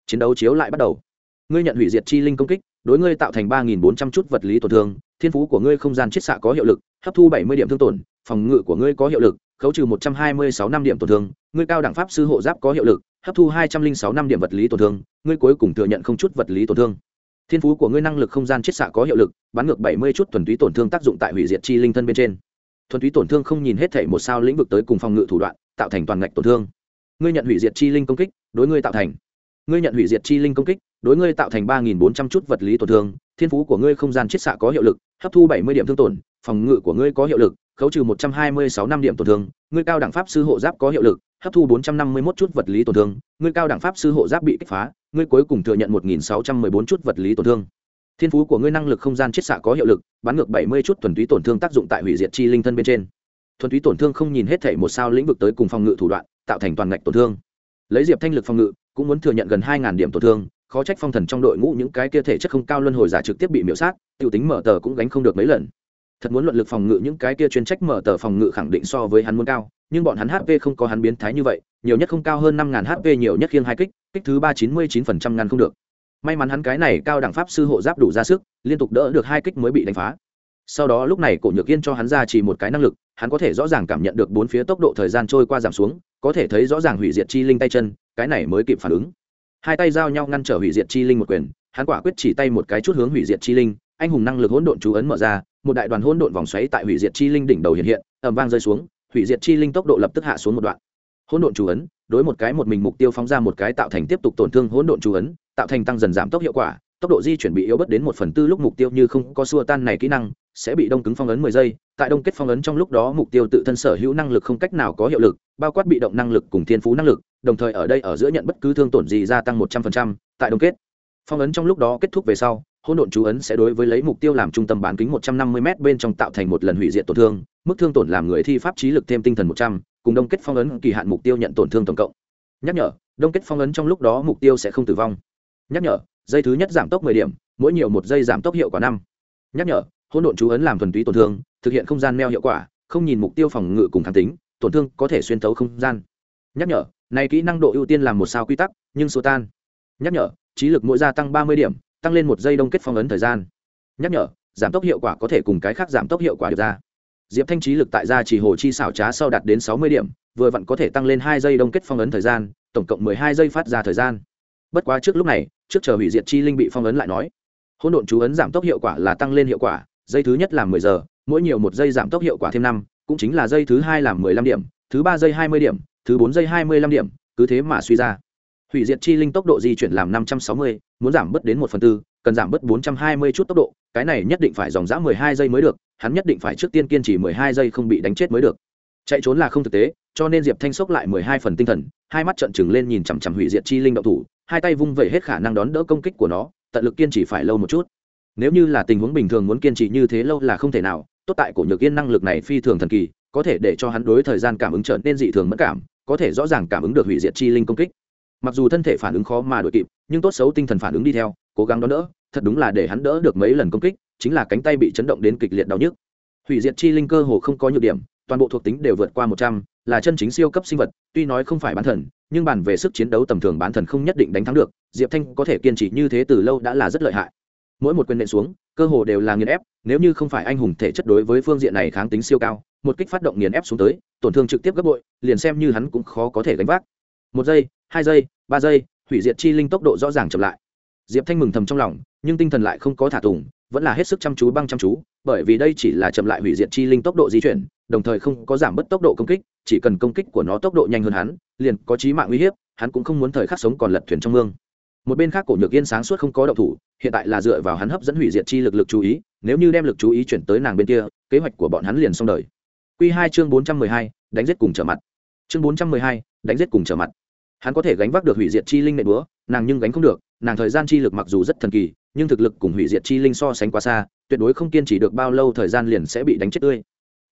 Chiến đấu chiếu lại bắt đầu ngươi nhận hủy diệt chi linh công kích, đối ngươi tạo thành ba nghìn bốn trăm chút vật lý tổn thương, thiên phú của ngươi không gian chiết xạ có hiệu lực, hấp thu bảy mươi điểm thương tổn, phòng ngự của ngươi có hiệu lực, khấu trừ một trăm hai mươi sáu năm điểm tổn thương, ngươi cao đẳng pháp sư hộ giáp có hiệu lực, hấp thu hai trăm linh sáu năm điểm vật lý tổn thương, ngươi cuối cùng thừa nhận không chút vật lý tổn thương. Thiên phú của ngươi năng lực không gian chiết xạ có hiệu lực, bắn ngược bảy mươi chút thuần túy tổn thương tác dụng tại hủy diệt chi linh thân bên trên. Thuần túy tổn thương không nhìn hết thể một sao lĩnh vực tới cùng phòng ngự thủ đoạn, tạo thành toàn ngạch tổn thương. Ngươi nhận hủy diệt chi linh công kích, đối ngươi tạo thành. Ngươi nhận hủy diệt chi linh công kích đối ngươi tạo thành ba nghìn bốn trăm chút vật lý tổn thương, thiên phú của ngươi không gian chiết xạ có hiệu lực, hấp thu bảy mươi điểm thương tổn, phòng ngự của ngươi có hiệu lực, khấu trừ một trăm hai mươi sáu năm điểm tổn thương, ngươi cao đẳng pháp sư hộ giáp có hiệu lực, hấp thu bốn trăm năm mươi một chút vật lý tổn thương, ngươi cao đẳng pháp sư hộ giáp bị kích phá, ngươi cuối cùng thừa nhận một nghìn sáu trăm mười bốn chút vật lý tổn thương. Thiên phú của ngươi năng lực không gian chiết xạ có hiệu lực, bắn ngược bảy mươi chút thuần túy tổn thương tác dụng tại hủy diệt chi linh thân bên trên. Thuần túy tổn thương không nhìn hết thể một sao lĩnh vực tới cùng phòng ngự thủ đoạn, tạo thành toàn ngạch tổn thương. Lấy diệp thanh lực phòng ngự, cũng muốn thừa nhận gần hai điểm tổn thương khó trách phong thần trong đội ngũ những cái kia thể chất không cao luân hồi giả trực tiếp bị miễu sát t tính mở tờ cũng gánh không được mấy lần. Thật muốn luận lực phòng ngự những cái kia chuyên trách mở tờ phòng ngự khẳng định so với hắn muốn cao, nhưng bọn hắn hp không có hắn biến thái như vậy, nhiều nhất không cao hơn năm ngàn hp nhiều nhất khiêng hai kích kích thứ ba chín mươi chín phần trăm ngăn không được. May mắn hắn cái này cao đẳng pháp sư hộ giáp đủ ra sức, liên tục đỡ được hai kích mới bị đánh phá. Sau đó lúc này cổ nhược yên cho hắn ra chỉ một cái năng lực, hắn có thể rõ ràng cảm nhận được bốn phía tốc độ thời gian trôi qua giảm xuống, có thể thấy rõ ràng hủy diệt chi linh tay chân, cái này mới kịp phản ứng hai tay giao nhau ngăn trở hủy diệt chi linh một quyền, hắn quả quyết chỉ tay một cái chút hướng hủy diệt chi linh, anh hùng năng lực hỗn độn chú ấn mở ra, một đại đoàn hỗn độn vòng xoáy tại hủy diệt chi linh đỉnh đầu hiện hiện ẩm vang rơi xuống, hủy diệt chi linh tốc độ lập tức hạ xuống một đoạn. Hỗn độn chú ấn, đối một cái một mình mục tiêu phóng ra một cái tạo thành tiếp tục tổn thương hỗn độn chú ấn, tạo thành tăng dần giảm tốc hiệu quả, tốc độ di chuyển bị yếu bớt đến một phần tư lúc mục tiêu như không có xua tan này kỹ năng, sẽ bị đông cứng phong ấn mười giây, tại đông kết phong ấn trong lúc đó mục tiêu tự thân sở hữu năng lực không cách nào có hiệu lực bao quát bị động năng lực cùng thiên phú năng lực, đồng thời ở đây ở giữa nhận bất cứ thương tổn gì gia tăng một trăm phần trăm, tại đồng kết. Phong ấn trong lúc đó kết thúc về sau, hỗn độn chú ấn sẽ đối với lấy mục tiêu làm trung tâm bán kính một trăm năm mươi m bên trong tạo thành một lần hủy diệt tổn thương, mức thương tổn làm người thi pháp trí lực thêm tinh thần một trăm, cùng đông kết phong ấn kỳ hạn mục tiêu nhận tổn thương tổng cộng. Nhắc nhở, đông kết phong ấn trong lúc đó mục tiêu sẽ không tử vong. Nhắc nhở dây thứ nhất giảm tốc mười điểm, mỗi nhiều một giây giảm tốc hiệu quả năm. Nhắc nhở, hỗn độn chú ấn làm thuần túy tổn thương, thực hiện không gian neo hiệu quả, không nhìn mục tiêu phòng ngự cùng kháng tính tổn thương có thể xuyên thấu không gian. Nhắc nhở, này kỹ năng độ ưu tiên làm một sao quy tắc, nhưng số tan. Nhắc nhở, trí lực mỗi gia tăng ba mươi điểm, tăng lên một giây đông kết phong ấn thời gian. Nhắc nhở, giảm tốc hiệu quả có thể cùng cái khác giảm tốc hiệu quả được ra. Diệp thanh trí lực tại gia chỉ hồ chi xảo trá sau đạt đến sáu mươi điểm, vừa vặn có thể tăng lên hai giây đông kết phong ấn thời gian, tổng cộng mười hai giây phát ra thời gian. Bất quá trước lúc này, trước chờ hủy diệt chi linh bị phong ấn lại nói, hỗn độn chú ấn giảm tốc hiệu quả là tăng lên hiệu quả dây thứ nhất là mười giờ, mỗi nhiều một giây giảm tốc hiệu quả thêm năm cũng chính là dây thứ hai làm mười lăm điểm, thứ ba giây hai mươi điểm, thứ bốn giây hai mươi lăm điểm, cứ thế mà suy ra. Hủy diệt chi linh tốc độ di chuyển làm năm trăm sáu mươi, muốn giảm bớt đến một phần tư, cần giảm bớt bốn trăm hai mươi chút tốc độ, cái này nhất định phải dòng dã mười hai giây mới được, hắn nhất định phải trước tiên kiên trì mười hai giây không bị đánh chết mới được. Chạy trốn là không thực tế, cho nên diệp thanh sốc lại mười hai phần tinh thần, hai mắt trợn trừng lên nhìn chằm chằm hủy diệt chi linh động thủ, hai tay vung vẩy hết khả năng đón đỡ công kích của nó, tận lực kiên trì phải lâu một chút nếu như là tình huống bình thường muốn kiên trì như thế lâu là không thể nào, tốt tại cổ nhược yên năng lực này phi thường thần kỳ, có thể để cho hắn đối thời gian cảm ứng trở nên dị thường mất cảm, có thể rõ ràng cảm ứng được hủy diệt chi linh công kích. Mặc dù thân thể phản ứng khó mà đội kịp, nhưng tốt xấu tinh thần phản ứng đi theo, cố gắng đón đỡ, thật đúng là để hắn đỡ được mấy lần công kích, chính là cánh tay bị chấn động đến kịch liệt đau nhức. Hủy diệt chi linh cơ hồ không có nhược điểm, toàn bộ thuộc tính đều vượt qua một trăm, là chân chính siêu cấp sinh vật, tuy nói không phải bán thần, nhưng bàn về sức chiến đấu tầm thường bán thần không nhất định đánh thắng được, diệp thanh có thể kiên trì như thế từ lâu đã là rất lợi hại mỗi một quyền nện xuống, cơ hồ đều là nghiền ép, nếu như không phải anh hùng thể chất đối với phương diện này kháng tính siêu cao, một kích phát động nghiền ép xuống tới, tổn thương trực tiếp gấp bội, liền xem như hắn cũng khó có thể gánh vác. Một giây, hai giây, ba giây, hủy diệt chi linh tốc độ rõ ràng chậm lại. Diệp thanh mừng thầm trong lòng, nhưng tinh thần lại không có thả tùng vẫn là hết sức chăm chú băng chăm chú, bởi vì đây chỉ là chậm lại hủy diệt chi linh tốc độ di chuyển, đồng thời không có giảm bớt tốc độ công kích, chỉ cần công kích của nó tốc độ nhanh hơn hắn, liền có chí mạng uy hiếp, hắn cũng không muốn thời khắc sống còn lật thuyền trong mương một bên khác cổ nhược yên sáng suốt không có động thủ, hiện tại là dựa vào hắn hấp dẫn hủy diệt chi lực lực chú ý, nếu như đem lực chú ý chuyển tới nàng bên kia, kế hoạch của bọn hắn liền xong đời. Q hai chương bốn trăm mười hai, đánh giết cùng trở mặt. Chương bốn trăm mười hai, đánh giết cùng trở mặt. Hắn có thể gánh vác được hủy diệt chi linh nệ búa, nàng nhưng gánh không được, nàng thời gian chi lực mặc dù rất thần kỳ, nhưng thực lực cùng hủy diệt chi linh so sánh quá xa, tuyệt đối không kiên trì được bao lâu thời gian liền sẽ bị đánh chết tươi.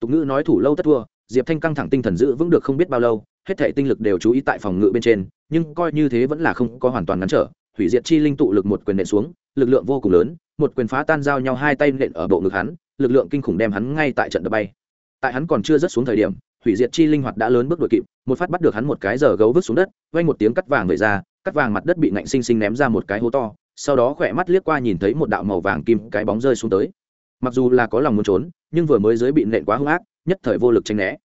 Tục ngữ nói thủ lâu tất thua, diệp thanh căng thẳng tinh thần giữ vững được không biết bao lâu, hết thể tinh lực đều chú ý tại phòng ngự bên trên, nhưng coi như thế vẫn là không có hoàn toàn ngắn trở hủy diệt chi linh tụ lực một quyền nện xuống, lực lượng vô cùng lớn, một quyền phá tan giao nhau hai tay nện ở bộ ngực hắn, lực lượng kinh khủng đem hắn ngay tại trận đập bay. Tại hắn còn chưa rớt xuống thời điểm, hủy diệt chi linh hoạt đã lớn bước đội kịp, một phát bắt được hắn một cái giờ gấu vứt xuống đất vay một tiếng cắt vàng về ra, cắt vàng mặt đất bị ngạnh sinh sinh ném ra một cái hố to, sau đó khỏe mắt liếc qua nhìn thấy một đạo màu vàng kim cái bóng rơi xuống tới. Mặc dù là có lòng muốn trốn, nhưng vừa mới dưới bị nện quá hung ác, nhất thời vô lực tranh né.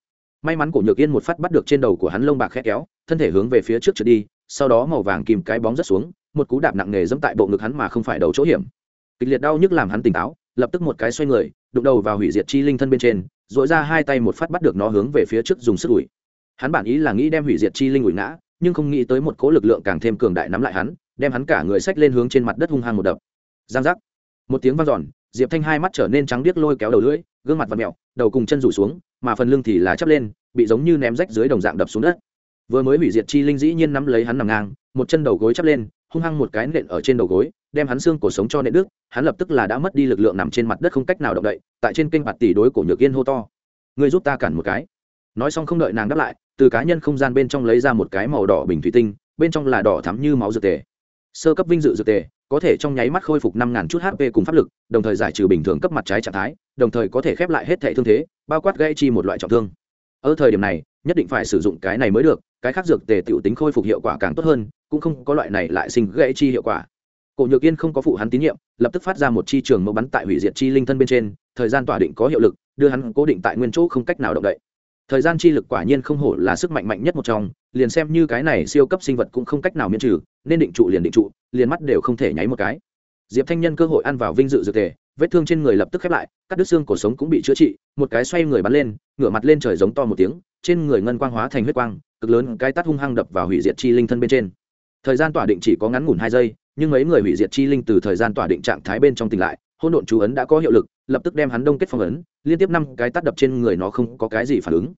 May mắn cổ nhược yên một phát bắt được trên đầu của hắn lông bạc khét kéo, thân thể hướng về phía trước trượt đi, sau đó màu vàng kim cái bóng rất xuống một cú đạp nặng nề dẫm tại bộ ngực hắn mà không phải đầu chỗ hiểm. Kịch liệt đau nhức làm hắn tỉnh táo, lập tức một cái xoay người, đụng đầu vào hủy diệt chi linh thân bên trên dội ra hai tay một phát bắt được nó hướng về phía trước dùng sức ủi. Hắn bản ý là nghĩ đem hủy diệt chi linh ủi ngã, nhưng không nghĩ tới một cố lực lượng càng thêm cường đại nắm lại hắn, đem hắn cả người sách lên hướng trên mặt đất hung hăng một đập. Giang giác. Một tiếng vang giòn diệp thanh hai mắt trở nên trắng điếc lôi kéo đầu lưỡi, gương mặt và mẹo đầu cùng chân rủ xuống, mà phần lưng thì là chắp lên, bị giống như ném rách dưới đồng dạng đập xuống đất. Vừa mới hủy diệt chi linh dĩ nhiên nắm lấy hắn nằm ngang, một chân đầu gối chắp lên hung hăng một cái nện ở trên đầu gối, đem hắn xương cổ sống cho nện đức hắn lập tức là đã mất đi lực lượng nằm trên mặt đất không cách nào động đậy, tại trên kênh mặt tỷ đối cổ nhược yên hô to. Người giúp ta cản một cái. Nói xong không đợi nàng đáp lại, từ cá nhân không gian bên trong lấy ra một cái màu đỏ bình thủy tinh, bên trong là đỏ thắm như máu dược tề. Sơ cấp vinh dự dược tề, có thể trong nháy mắt khôi phục năm ngàn chút hp cùng pháp lực, đồng thời giải trừ bình thường cấp mặt trái trạng thái, đồng thời có thể khép lại hết thể thương thế, bao quát gây chi một loại trọng thương. Ở thời điểm này, nhất định phải sử dụng cái này mới được, cái khác dược tề tiểu tính khôi phục hiệu quả càng tốt hơn cũng không có loại này lại sinh gãy chi hiệu quả. Cổ nhược yên không có phụ hắn tín nhiệm, lập tức phát ra một chi trường mẫu bắn tại hủy diệt chi linh thân bên trên, thời gian tỏa định có hiệu lực, đưa hắn cố định tại nguyên chỗ không cách nào động đậy. Thời gian chi lực quả nhiên không hổ là sức mạnh mạnh nhất một trong, liền xem như cái này siêu cấp sinh vật cũng không cách nào miễn trừ, nên định trụ liền định trụ, liền mắt đều không thể nháy một cái. Diệp thanh nhân cơ hội ăn vào vinh dự dược tề, vết thương trên người lập tức khép lại các đứt xương cổ sống cũng bị chữa trị, một cái xoay người bắn lên, ngửa mặt lên trời giống to một tiếng, trên người ngân quang hóa thành huyết quang, cực lớn cái tát hung hăng đập vào hủy diệt chi linh thân bên trên thời gian tỏa định chỉ có ngắn ngủn hai giây, nhưng mấy người hủy diệt chi linh từ thời gian tỏa định trạng thái bên trong tỉnh lại hôn độn chú ấn đã có hiệu lực, lập tức đem hắn đông kết phong ấn, liên tiếp năm cái tát đập trên người nó không có cái gì phản ứng.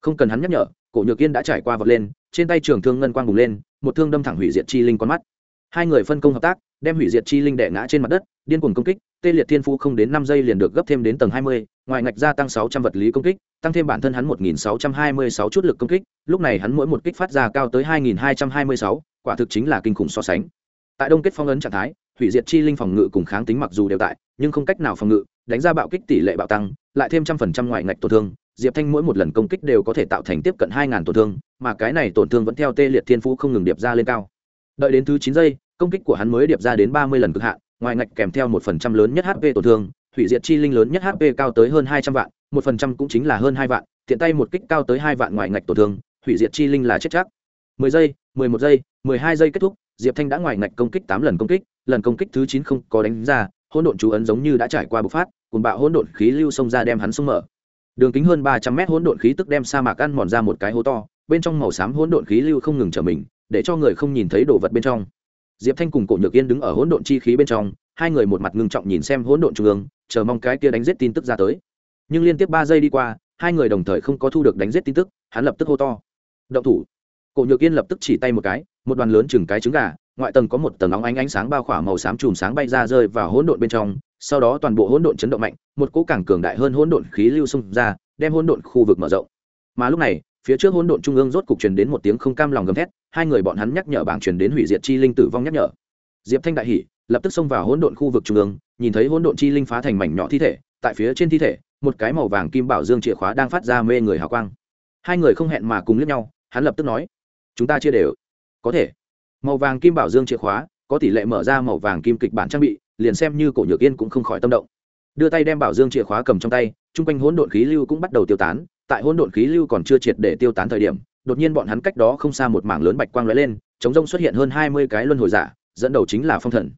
Không cần hắn nhắc nhở, cổ nhược yên đã trải qua vật lên, trên tay trường thương ngân quang bùng lên, một thương đâm thẳng hủy diệt chi linh con mắt. Hai người phân công hợp tác, đem hủy diệt chi linh đẻ ngã trên mặt đất, điên cuồng công kích, tê liệt thiên phu không đến năm giây liền được gấp thêm đến tầng hai mươi, ngoài ngạch gia tăng sáu trăm vật lý công kích, tăng thêm bản thân hắn một nghìn sáu trăm hai mươi sáu chút lực công kích, lúc này hắn mỗi một kích phát ra cao tới hai nghìn hai trăm hai mươi sáu quả thực chính là kinh khủng so sánh. Tại đông kết phong ấn trạng thái, hủy diệt chi linh phòng ngự cùng kháng tính mặc dù đều tại, nhưng không cách nào phòng ngự, đánh ra bạo kích tỷ lệ bạo tăng, lại thêm trăm phần trăm ngoài ngạch tổn thương, diệp thanh mỗi một lần công kích đều có thể tạo thành tiếp cận hai ngàn tổn thương, mà cái này tổn thương vẫn theo tê liệt thiên phú không ngừng điệp ra lên cao. Đợi đến thứ chín giây, công kích của hắn mới điệp ra đến ba mươi lần cực hạn ngoài ngạch kèm theo một phần trăm lớn nhất hp tổn thương, hủy diệt chi linh lớn nhất hp cao tới hơn hai trăm vạn, một phần trăm cũng chính là hơn hai vạn, tiện tay một kích cao tới hai vạn ngoài ngạch tổn thương, hủy diệt chi linh là chết chắc. mười giây mười một giây, mười hai giây kết thúc, diệp thanh đã ngoài ngạch công kích tám lần công kích, lần công kích thứ chín không có đánh ra, hỗn độn chú ấn giống như đã trải qua bộc phát cùng bạo hỗn độn khí lưu xông ra đem hắn xông mở. Đường kính hơn ba trăm mét hỗn độn khí tức đem sa mạc ăn mòn ra một cái hố to, bên trong màu xám hỗn độn khí lưu không ngừng trở mình, để cho người không nhìn thấy đồ vật bên trong. Diệp thanh cùng cổ nhược yên đứng ở hỗn độn chi khí bên trong, hai người một mặt ngưng trọng nhìn xem hỗn độn trung ương, chờ mong cái kia đánh giết tin tức ra tới. Nhưng liên tiếp ba giây đi qua, hai người đồng thời không có thu được đánh giết tin tức, hắn lập tức hô to. Động thủ! Cổ nhược yên lập tức chỉ tay một cái, một đoàn lớn chừng cái trứng gà, ngoại tầng có một tầng óng ánh ánh sáng bao khỏa màu xám chùm sáng bay ra rơi vào hỗn độn bên trong, sau đó toàn bộ hỗn độn chấn động mạnh, một cỗ càng cường đại hơn hỗn độn khí lưu xung ra, đem hỗn độn khu vực mở rộng. Mà lúc này, phía trước hỗn độn trung ương rốt cục truyền đến một tiếng không cam lòng gầm thét, hai người bọn hắn nhắc nhở bảng truyền đến hủy diệt chi linh tử vong nhắc nhở. Diệp thanh đại hỉ, lập tức xông vào hỗn độn khu vực trung ương, nhìn thấy hỗn độn chi linh phá thành mảnh nhỏ thi thể, tại phía trên thi thể, một cái màu vàng kim bảo dương chìa khóa đang phát ra mê người hào quang. Hai người không hẹn mà cùng liếc nhau, hắn lập tức nói chúng ta chia đều. Có thể. Màu vàng kim bảo dương chìa khóa, có tỷ lệ mở ra màu vàng kim kịch bản trang bị, liền xem như cổ nhược yên cũng không khỏi tâm động. Đưa tay đem bảo dương chìa khóa cầm trong tay, chung quanh hỗn độn khí lưu cũng bắt đầu tiêu tán, tại hỗn độn khí lưu còn chưa triệt để tiêu tán thời điểm, đột nhiên bọn hắn cách đó không xa một mảng lớn bạch quang lóe lên, chống rông xuất hiện hơn hai mươi cái luân hồi giả, dẫn đầu chính là phong thần.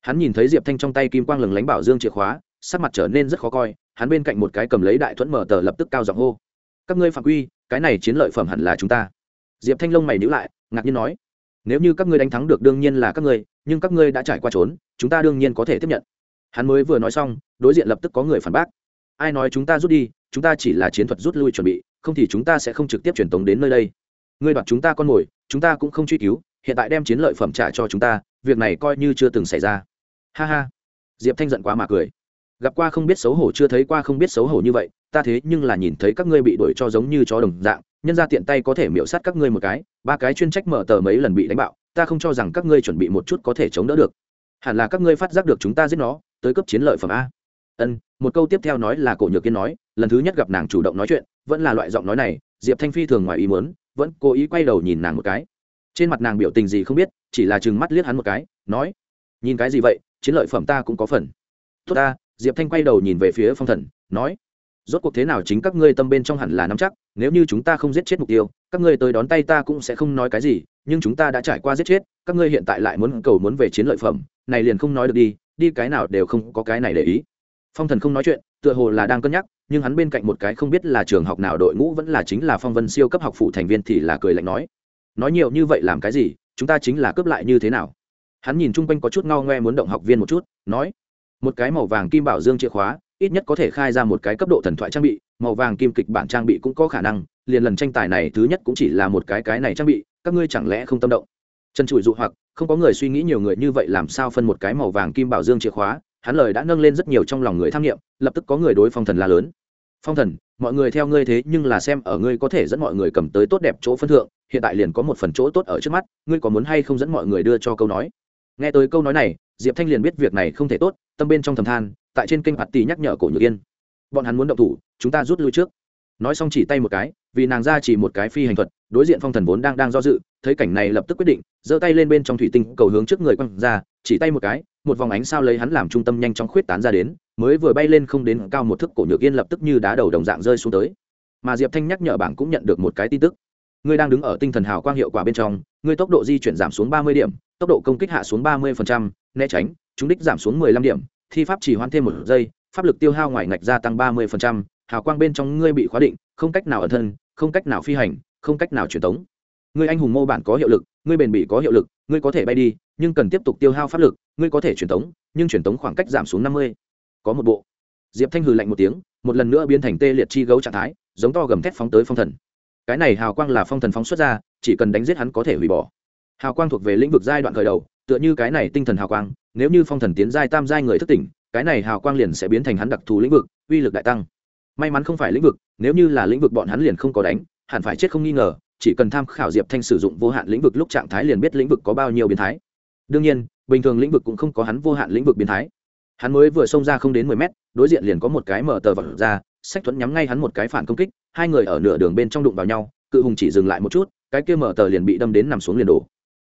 Hắn nhìn thấy diệp thanh trong tay kim quang lừng lánh bảo dương chìa khóa, sắc mặt trở nên rất khó coi, hắn bên cạnh một cái cầm lấy đại thuẫn mở tờ lập tức cao giọng hô. Các ngươi phạm quy, cái này chiến lợi phẩm hẳn là chúng ta diệp thanh Long mày nhữ lại, ngạc nhiên nói, nếu như các ngươi đánh thắng được đương nhiên là các ngươi, nhưng các ngươi đã trải qua trốn, chúng ta đương nhiên có thể tiếp nhận. Hắn mới vừa nói xong, đối diện lập tức có người phản bác, ai nói chúng ta rút đi, chúng ta chỉ là chiến thuật rút lui chuẩn bị, không thì chúng ta sẽ không trực tiếp truyền tống đến nơi đây. Ngươi đoạt chúng ta con mồi, chúng ta cũng không truy cứu, hiện tại đem chiến lợi phẩm trả cho chúng ta, việc này coi như chưa từng xảy ra. Ha ha. Diệp thanh giận quá mà cười. Gặp qua không biết xấu hổ chưa thấy qua không biết xấu hổ như vậy, ta thế nhưng là nhìn thấy các ngươi bị đuổi cho giống như chó đồng dạng nhân ra tiện tay có thể miễu sát các ngươi một cái, ba cái chuyên trách mở tờ mấy lần bị đánh bạo, ta không cho rằng các ngươi chuẩn bị một chút có thể chống đỡ được. Hẳn là các ngươi phát giác được chúng ta giết nó, tới cấp chiến lợi phẩm a. Ân, một câu tiếp theo nói là cổ nhược kiên nói, lần thứ nhất gặp nàng chủ động nói chuyện, vẫn là loại giọng nói này, diệp thanh phi thường ngoài ý muốn, vẫn cố ý quay đầu nhìn nàng một cái. Trên mặt nàng biểu tình gì không biết, chỉ là chừng mắt liếc hắn một cái, nói, nhìn cái gì vậy, chiến lợi phẩm ta cũng có phần. Tốt ta. Diệp thanh quay đầu nhìn về phía phong thần, nói rốt cuộc thế nào chính các ngươi tâm bên trong hẳn là nắm chắc, nếu như chúng ta không giết chết mục tiêu, các ngươi tới đón tay ta cũng sẽ không nói cái gì, nhưng chúng ta đã trải qua giết chết, các ngươi hiện tại lại muốn cầu muốn về chiến lợi phẩm, này liền không nói được đi đi cái nào đều không có cái này để ý. Phong thần không nói chuyện, tựa hồ là đang cân nhắc, nhưng hắn bên cạnh một cái không biết là trường học nào đội ngũ vẫn là chính là phong vân siêu cấp học phụ thành viên thì là cười lạnh nói. Nói nhiều như vậy làm cái gì, chúng ta chính là cướp lại như thế nào? Hắn nhìn chung quanh có chút ngao ngoe muốn động học viên một chút, nói. Một cái màu vàng kim bảo dương chìa khóa ít nhất có thể khai ra một cái cấp độ thần thoại trang bị, màu vàng kim kịch bản trang bị cũng có khả năng, liền lần tranh tài này thứ nhất cũng chỉ là một cái cái này trang bị, các ngươi chẳng lẽ không tâm động? Chân trụi dụ hoặc, không có người suy nghĩ nhiều người như vậy làm sao phân một cái màu vàng kim bảo dương chìa khóa, hắn lời đã nâng lên rất nhiều trong lòng người tham nghiệm, lập tức có người đối phong thần la lớn. Phong thần, mọi người theo ngươi thế nhưng là xem ở ngươi có thể dẫn mọi người cầm tới tốt đẹp chỗ phân thượng, hiện tại liền có một phần chỗ tốt ở trước mắt, ngươi có muốn hay không dẫn mọi người đưa cho câu nói? Nghe tới câu nói này, diệp thanh liền biết việc này không thể tốt, tâm bên trong thầm than tại trên kênh bạt tì nhắc nhở cổ nhược yên. Bọn hắn muốn động thủ, chúng ta rút lui trước. Nói xong chỉ tay một cái, vì nàng ra chỉ một cái phi hành thuật, đối diện phong thần vốn đang đang do dự, thấy cảnh này lập tức quyết định, giơ tay lên bên trong thủy tinh cầu hướng trước người quăng ra, chỉ tay một cái, một vòng ánh sao lấy hắn làm trung tâm nhanh chóng khuyết tán ra đến, mới vừa bay lên không đến cao một thước cổ nhược yên lập tức như đá đầu đồng dạng rơi xuống tới. Mà diệp thanh nhắc nhở bảng cũng nhận được một cái tin tức. Ngươi đang đứng ở tinh thần hào quang hiệu quả bên trong, ngươi tốc độ di chuyển giảm xuống ba mươi điểm, tốc độ công kích hạ xuống ba mươi né tránh chúng đích giảm xuống mười lăm điểm thi pháp chỉ hoãn thêm một giây, pháp lực tiêu hao ngoài ngạch gia tăng ba mươi hào quang bên trong ngươi bị khóa định, không cách nào ẩn thân, không cách nào phi hành, không cách nào truyền tống. Ngươi anh hùng mô bản có hiệu lực, ngươi bền bỉ có hiệu lực, ngươi có thể bay đi, nhưng cần tiếp tục tiêu hao pháp lực, ngươi có thể truyền tống, nhưng truyền tống khoảng cách giảm xuống năm mươi. Có một bộ. Diệp thanh hừ lạnh một tiếng, một lần nữa biến thành tê liệt chi gấu trạng thái, giống to gầm thét phóng tới phong thần. Cái này hào quang là phong thần phóng xuất ra, chỉ cần đánh giết hắn có thể hủy bỏ. Hào quang thuộc về lĩnh vực giai đoạn khởi đầu, tựa như cái này tinh thần hào quang nếu như phong thần tiến giai tam giai người thức tỉnh, cái này hào quang liền sẽ biến thành hắn đặc thù lĩnh vực, uy lực đại tăng. May mắn không phải lĩnh vực, nếu như là lĩnh vực bọn hắn liền không có đánh, hẳn phải chết không nghi ngờ, chỉ cần tham khảo diệp thanh sử dụng vô hạn lĩnh vực lúc trạng thái liền biết lĩnh vực có bao nhiêu biến thái. Đương nhiên, bình thường lĩnh vực cũng không có hắn vô hạn lĩnh vực biến thái. Hắn mới vừa xông ra không đến mười mét, đối diện liền có một cái mở tờ vật ra, sách thuẫn nhắm ngay hắn một cái phản công kích, hai người ở nửa đường bên trong đụng vào nhau, cự hùng chỉ dừng lại một chút, cái kia mở tờ liền bị đâm đến nằm xuống liền đổ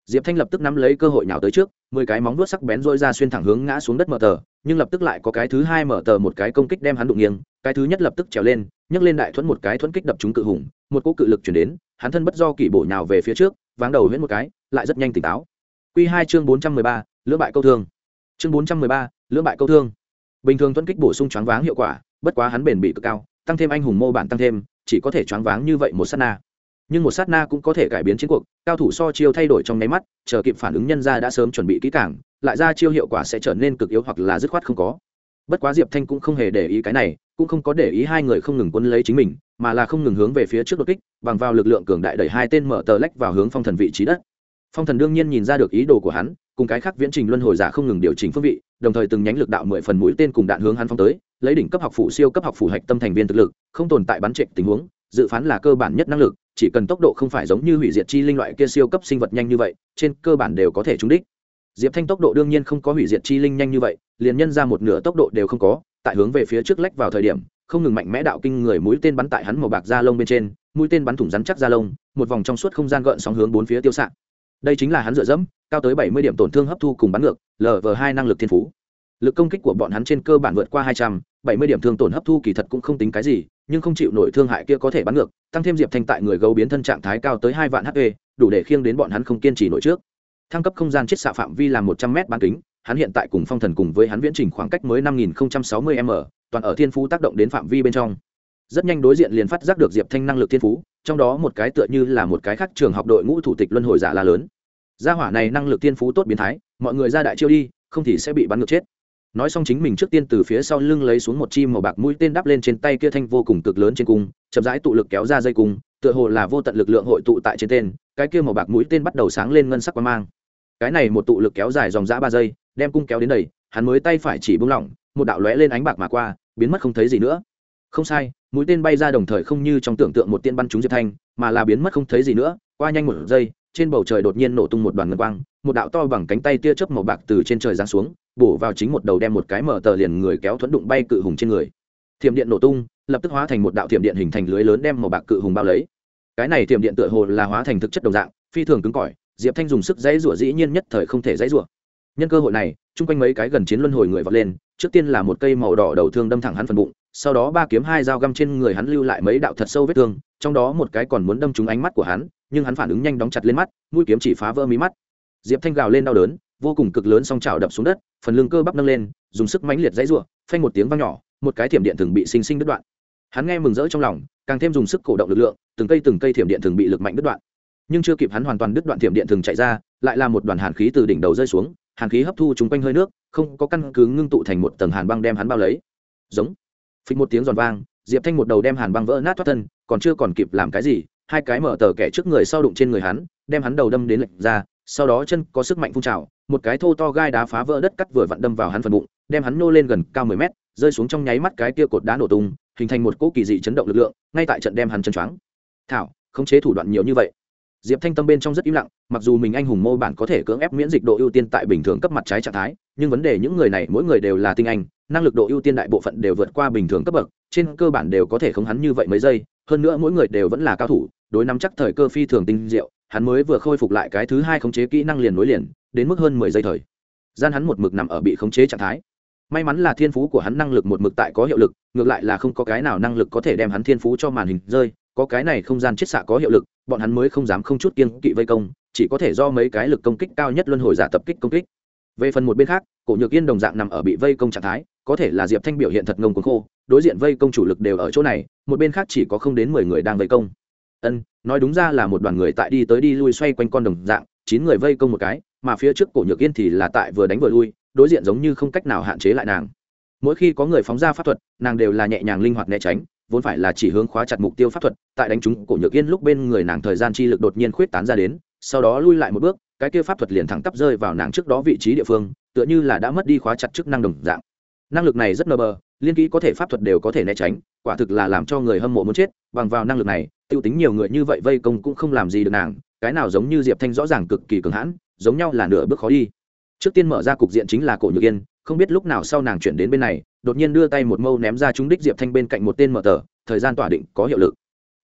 diệp thanh lập tức nắm lấy cơ hội nhào tới trước, mười cái móng vuốt sắc bén rôi ra xuyên thẳng hướng ngã xuống đất mở tờ, nhưng lập tức lại có cái thứ hai mở tờ một cái công kích đem hắn đụng nghiêng, cái thứ nhất lập tức trèo lên, nhấc lên đại thuẫn một cái thuẫn kích đập trúng cự hùng, một cỗ cự lực chuyển đến, hắn thân bất do kỷ bổ nhào về phía trước, váng đầu huyết một cái, lại rất nhanh tỉnh táo. Q hai chương bốn trăm mười ba, lưỡng bại câu thương. Chương bốn trăm mười ba, lưỡng bại câu thương. Bình thường thuẫn kích bổ sung choáng váng hiệu quả, bất quá hắn bền bị cực cao, tăng thêm anh hùng mô bản tăng thêm, chỉ có thể choáng váng như vậy một sát na nhưng một sát na cũng có thể cải biến chiến cuộc, cao thủ so chiêu thay đổi trong nháy mắt, chờ kịp phản ứng nhân ra đã sớm chuẩn bị kỹ càng, lại ra chiêu hiệu quả sẽ trở nên cực yếu hoặc là dứt khoát không có. Bất quá diệp thanh cũng không hề để ý cái này, cũng không có để ý hai người không ngừng quân lấy chính mình, mà là không ngừng hướng về phía trước đột kích, bằng vào lực lượng cường đại đẩy hai tên mở tờ lách vào hướng phong thần vị trí đất. Phong thần đương nhiên nhìn ra được ý đồ của hắn, cùng cái khác viễn trình luân hồi giả không ngừng điều chỉnh phương vị, đồng thời từng nhánh lực đạo mười phần mũi tên cùng đạn hướng hắn phong tới, lấy đỉnh cấp học phụ siêu cấp học phụ hạch tâm thành viên thực lực, không tồn tại bắn trệ tình huống, dự phán là cơ bản nhất năng lực chỉ cần tốc độ không phải giống như hủy diệt chi linh loại kia siêu cấp sinh vật nhanh như vậy, trên cơ bản đều có thể trúng đích. Diệp thanh tốc độ đương nhiên không có hủy diệt chi linh nhanh như vậy, liền nhân ra một nửa tốc độ đều không có, tại hướng về phía trước lách vào thời điểm, không ngừng mạnh mẽ đạo kinh người mũi tên bắn tại hắn màu bạc da lông bên trên, mũi tên bắn thủng rắn chắc da lông, một vòng trong suốt không gian gợn sóng hướng bốn phía tiêu xạ. Đây chính là hắn dựa dẫm, cao tới bảy mươi điểm tổn thương hấp thu cùng bắn ngược lv hai năng lực thiên phú. Lực công kích của bọn hắn trên cơ bản vượt qua hai trăm, bảy mươi điểm thương tổn hấp thu kỳ thật cũng không tính cái gì nhưng không chịu nổi thương hại kia có thể bắn ngược, tăng thêm diệp thanh tại người gấu biến thân trạng thái cao tới hai vạn hp đủ để khiêng đến bọn hắn không kiên trì nổi trước. Thăng cấp không gian chiết xạ phạm vi làm một trăm m bán kính, hắn hiện tại cùng phong thần cùng với hắn viễn trình khoảng cách mới năm nghìn sáu mươi m, toàn ở thiên phú tác động đến phạm vi bên trong. Rất nhanh đối diện liền phát giác được diệp thanh năng lực thiên phú, trong đó một cái tựa như là một cái khác trường học đội ngũ thủ tịch luân hồi giả là lớn. Gia hỏa này năng lực thiên phú tốt biến thái, mọi người ra đại chiêu đi, không thì sẽ bị bắn ngược chết nói xong chính mình trước tiên từ phía sau lưng lấy xuống một chim màu bạc mũi tên đắp lên trên tay kia thanh vô cùng cực lớn trên cung, chậm rãi tụ lực kéo ra dây cung, tựa hồ là vô tận lực lượng hội tụ tại trên tên, cái kia màu bạc mũi tên bắt đầu sáng lên ngân sắc quang mang. Cái này một tụ lực kéo dài dòng dã ba giây, đem cung kéo đến đầy, hắn mới tay phải chỉ bung lỏng, một đạo lóe lên ánh bạc mà qua, biến mất không thấy gì nữa. Không sai, mũi tên bay ra đồng thời không như trong tưởng tượng một tiên bắn trúng diệp thanh, mà là biến mất không thấy gì nữa, qua nhanh một giây, trên bầu trời đột nhiên nổ tung một đoàn ngân quang, một đạo to bằng cánh tay tia chớp màu bạc từ trên trời giáng xuống bổ vào chính một đầu đem một cái mở tờ liền người kéo thuẫn đụng bay cự hùng trên người. Thiểm điện nổ tung, lập tức hóa thành một đạo thiểm điện hình thành lưới lớn đem màu bạc cự hùng bao lấy. Cái này thiểm điện tựa hồ là hóa thành thực chất đồng dạng, phi thường cứng cỏi, diệp thanh dùng sức dãy rủa dĩ nhiên nhất thời không thể dãy rủa. Nhân cơ hội này, chung quanh mấy cái gần chiến luân hồi người vọt lên, trước tiên là một cây màu đỏ đầu thương đâm thẳng hắn phần bụng, sau đó ba kiếm hai dao găm trên người hắn lưu lại mấy đạo thật sâu vết thương, trong đó một cái còn muốn đâm trúng ánh mắt của hắn, nhưng hắn phản ứng nhanh đóng chặt lên mắt, mũi kiếm chỉ phá vỡ mí mắt. Diệp thanh gào lên đau đớn vô cùng cực lớn song trào đập xuống đất, phần lưng cơ bắp nâng lên, dùng sức mãnh liệt dãy ruộng phanh một tiếng vang nhỏ, một cái thiểm điện thường bị sinh sinh đứt đoạn. Hắn nghe mừng rỡ trong lòng, càng thêm dùng sức cổ động lực lượng, từng cây từng cây thiểm điện thường bị lực mạnh đứt đoạn. Nhưng chưa kịp hắn hoàn toàn đứt đoạn thiểm điện thường chạy ra, lại là một đoàn hàn khí từ đỉnh đầu rơi xuống, hàn khí hấp thu chung quanh hơi nước, không có căn cứ ngưng tụ thành một tầng hàn băng đem hắn bao lấy. Giống. Phịch một tiếng giòn vang, diệp thanh một đầu đem hàn băng vỡ nát thoát thân, còn chưa còn kịp làm cái gì, hai cái mở tờ kẻ trước người sau đụng trên người hắn, đem hắn đầu đâm đến lệch ra sau đó chân có sức mạnh phun trào, một cái thô to gai đá phá vỡ đất cắt vừa vặn đâm vào hắn phần bụng, đem hắn nô lên gần cao mười mét, rơi xuống trong nháy mắt cái kia cột đá nổ tung, hình thành một cỗ kỳ dị chấn động lực lượng, ngay tại trận đem hắn chân choáng. Thảo, khống chế thủ đoạn nhiều như vậy. Diệp thanh tâm bên trong rất im lặng, mặc dù mình anh hùng mô bản có thể cưỡng ép miễn dịch độ ưu tiên tại bình thường cấp mặt trái trạng thái, nhưng vấn đề những người này mỗi người đều là tinh anh, năng lực độ ưu tiên đại bộ phận đều vượt qua bình thường cấp bậc, trên cơ bản đều có thể không hắn như vậy mấy giây, hơn nữa mỗi người đều vẫn là cao thủ đối nắm chắc thời cơ phi thường tinh diệu, hắn mới vừa khôi phục lại cái thứ hai khống chế kỹ năng liền nối liền, đến mức hơn mười giây thời. Gian hắn một mực nằm ở bị khống chế trạng thái. May mắn là thiên phú của hắn năng lực một mực tại có hiệu lực, ngược lại là không có cái nào năng lực có thể đem hắn thiên phú cho màn hình rơi, có cái này không gian chiết xạ có hiệu lực, bọn hắn mới không dám không chút kiên kỵ vây công, chỉ có thể do mấy cái lực công kích cao nhất luân hồi giả tập kích công kích. Về phần một bên khác, cổ nhược yên đồng dạng nằm ở bị vây công trạng thái, có thể là diệp thanh biểu hiện thật ngông cuốn khô, đối diện vây công chủ lực đều ở chỗ này, một bên khác chỉ có không đến mười người đang vây công ân, nói đúng ra là một đoàn người tại đi tới đi lui xoay quanh con đồng dạng, chín người vây công một cái, mà phía trước cổ nhược yên thì là tại vừa đánh vừa lui, đối diện giống như không cách nào hạn chế lại nàng. Mỗi khi có người phóng ra pháp thuật, nàng đều là nhẹ nhàng linh hoạt né tránh, vốn phải là chỉ hướng khóa chặt mục tiêu pháp thuật, tại đánh trúng cổ nhược yên lúc bên người nàng thời gian chi lực đột nhiên khuyết tán ra đến, sau đó lui lại một bước, cái kia pháp thuật liền thẳng tắp rơi vào nàng trước đó vị trí địa phương, tựa như là đã mất đi khóa chặt chức năng đồng dạng. Năng lực này rất nơ bờ, liên kỹ có thể pháp thuật đều có thể né tránh, quả thực là làm cho người hâm mộ muốn chết, bằng vào năng lực này tiêu tính nhiều người như vậy vây công cũng không làm gì được nàng, cái nào giống như diệp thanh rõ ràng cực kỳ cường hãn, giống nhau là nửa bước khó đi. Trước tiên mở ra cục diện chính là cổ nhược yên, không biết lúc nào sau nàng chuyển đến bên này, đột nhiên đưa tay một mâu ném ra trúng đích diệp thanh bên cạnh một tên mở tờ, thời gian tỏa định có hiệu lực.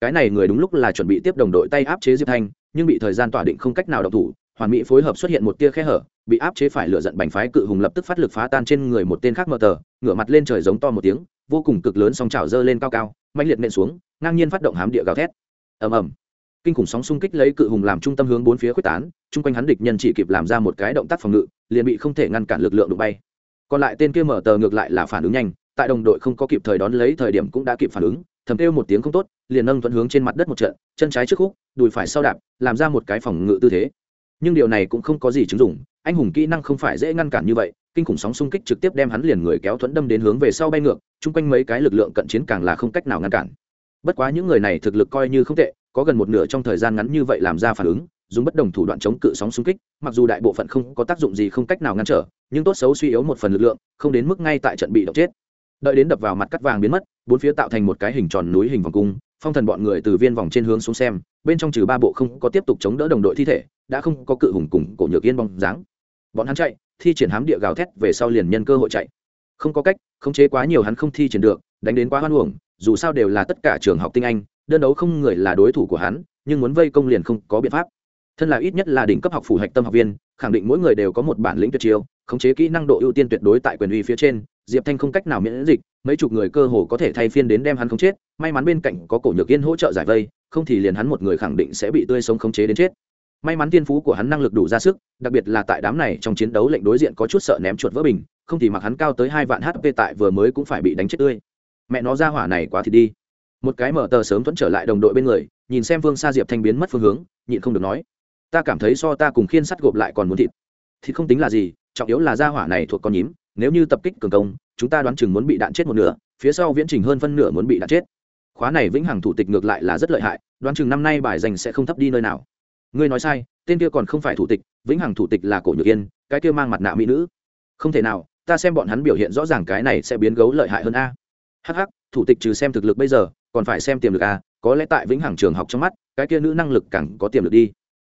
Cái này người đúng lúc là chuẩn bị tiếp đồng đội tay áp chế diệp thanh, nhưng bị thời gian tỏa định không cách nào độc thủ, hoàn mỹ phối hợp xuất hiện một tia khe hở, bị áp chế phải lựa giận bành phái cự hùng lập tức phát lực phá tan trên người một tên khác mở tờ, ngửa mặt lên trời giống to một tiếng, vô cùng cực lớn song trào dơ lên cao cao mạnh liệt nện xuống, ngang nhiên phát động hám địa gào thét. Ầm ầm. Kinh khủng sóng xung kích lấy cự hùng làm trung tâm hướng bốn phía quyết tán, chung quanh hắn địch nhân chỉ kịp làm ra một cái động tác phòng ngự, liền bị không thể ngăn cản lực lượng đụng bay. Còn lại tên kia mở tờ ngược lại là phản ứng nhanh, tại đồng đội không có kịp thời đón lấy thời điểm cũng đã kịp phản ứng, thầm kêu một tiếng không tốt, liền nâng thuận hướng trên mặt đất một trận, chân trái trước khúc, đùi phải sau đạp, làm ra một cái phòng ngự tư thế. Nhưng điều này cũng không có gì chứng dụng, anh hùng kỹ năng không phải dễ ngăn cản như vậy kinh khủng sóng xung kích trực tiếp đem hắn liền người kéo thuẫn đâm đến hướng về sau bay ngược, chung quanh mấy cái lực lượng cận chiến càng là không cách nào ngăn cản. Bất quá những người này thực lực coi như không tệ, có gần một nửa trong thời gian ngắn như vậy làm ra phản ứng, dùng bất đồng thủ đoạn chống cự sóng xung kích, mặc dù đại bộ phận không có tác dụng gì không cách nào ngăn trở, nhưng tốt xấu suy yếu một phần lực lượng, không đến mức ngay tại trận bị động chết. Đợi đến đập vào mặt cắt vàng biến mất, bốn phía tạo thành một cái hình tròn núi hình vòng cung, phong thần bọn người từ viên vòng trên hướng xuống xem, bên trong trừ ba bộ không có tiếp tục chống đỡ đồng đội thi thể, đã không có cự hùng cùng cổ nhược yên bóng dáng. Bọn hắn chạy thi triển hám địa gào thét về sau liền nhân cơ hội chạy. Không có cách, khống chế quá nhiều hắn không thi triển được, đánh đến quá hoan uổng, dù sao đều là tất cả trường học tinh anh, đơn đấu không người là đối thủ của hắn, nhưng muốn vây công liền không có biện pháp. Thân là ít nhất là đỉnh cấp học phủ hạch tâm học viên, khẳng định mỗi người đều có một bản lĩnh tuyệt chiêu, khống chế kỹ năng độ ưu tiên tuyệt đối tại quyền uy phía trên, diệp thanh không cách nào miễn dịch, mấy chục người cơ hồ có thể thay phiên đến đem hắn khống chết, may mắn bên cạnh có cổ nhược yên hỗ trợ giải vây, không thì liền hắn một người khẳng định sẽ bị tươi sống khống chế đến chết may mắn tiên phú của hắn năng lực đủ ra sức, đặc biệt là tại đám này trong chiến đấu lệnh đối diện có chút sợ ném chuột vỡ bình, không thì mặc hắn cao tới hai vạn hp tại vừa mới cũng phải bị đánh chết tươi. Mẹ nó ra hỏa này quá thì đi. Một cái mở tờ sớm thuẫn trở lại đồng đội bên người, nhìn xem vương sa diệp thanh biến mất phương hướng, nhịn không được nói. Ta cảm thấy so ta cùng khiên sắt gộp lại còn muốn thịt. Thịt không tính là gì, trọng yếu là gia hỏa này thuộc con nhím, nếu như tập kích cường công, chúng ta đoán chừng muốn bị đạn chết một nửa, phía sau viễn trình hơn phân nửa muốn bị đạn chết. Khóa này vĩnh hằng thủ tịch ngược lại là rất lợi hại, đoán chừng năm nay bài dành sẽ không thấp đi nơi nào ngươi nói sai, tên kia còn không phải thủ tịch, vĩnh hằng thủ tịch là cổ nhược yên, cái kia mang mặt nạ mỹ nữ. Không thể nào, ta xem bọn hắn biểu hiện rõ ràng cái này sẽ biến gấu lợi hại hơn a. Hh thủ tịch trừ xem thực lực bây giờ, còn phải xem tiềm lực a. có lẽ tại vĩnh hằng trường học trong mắt, cái kia nữ năng lực càng có tiềm lực đi.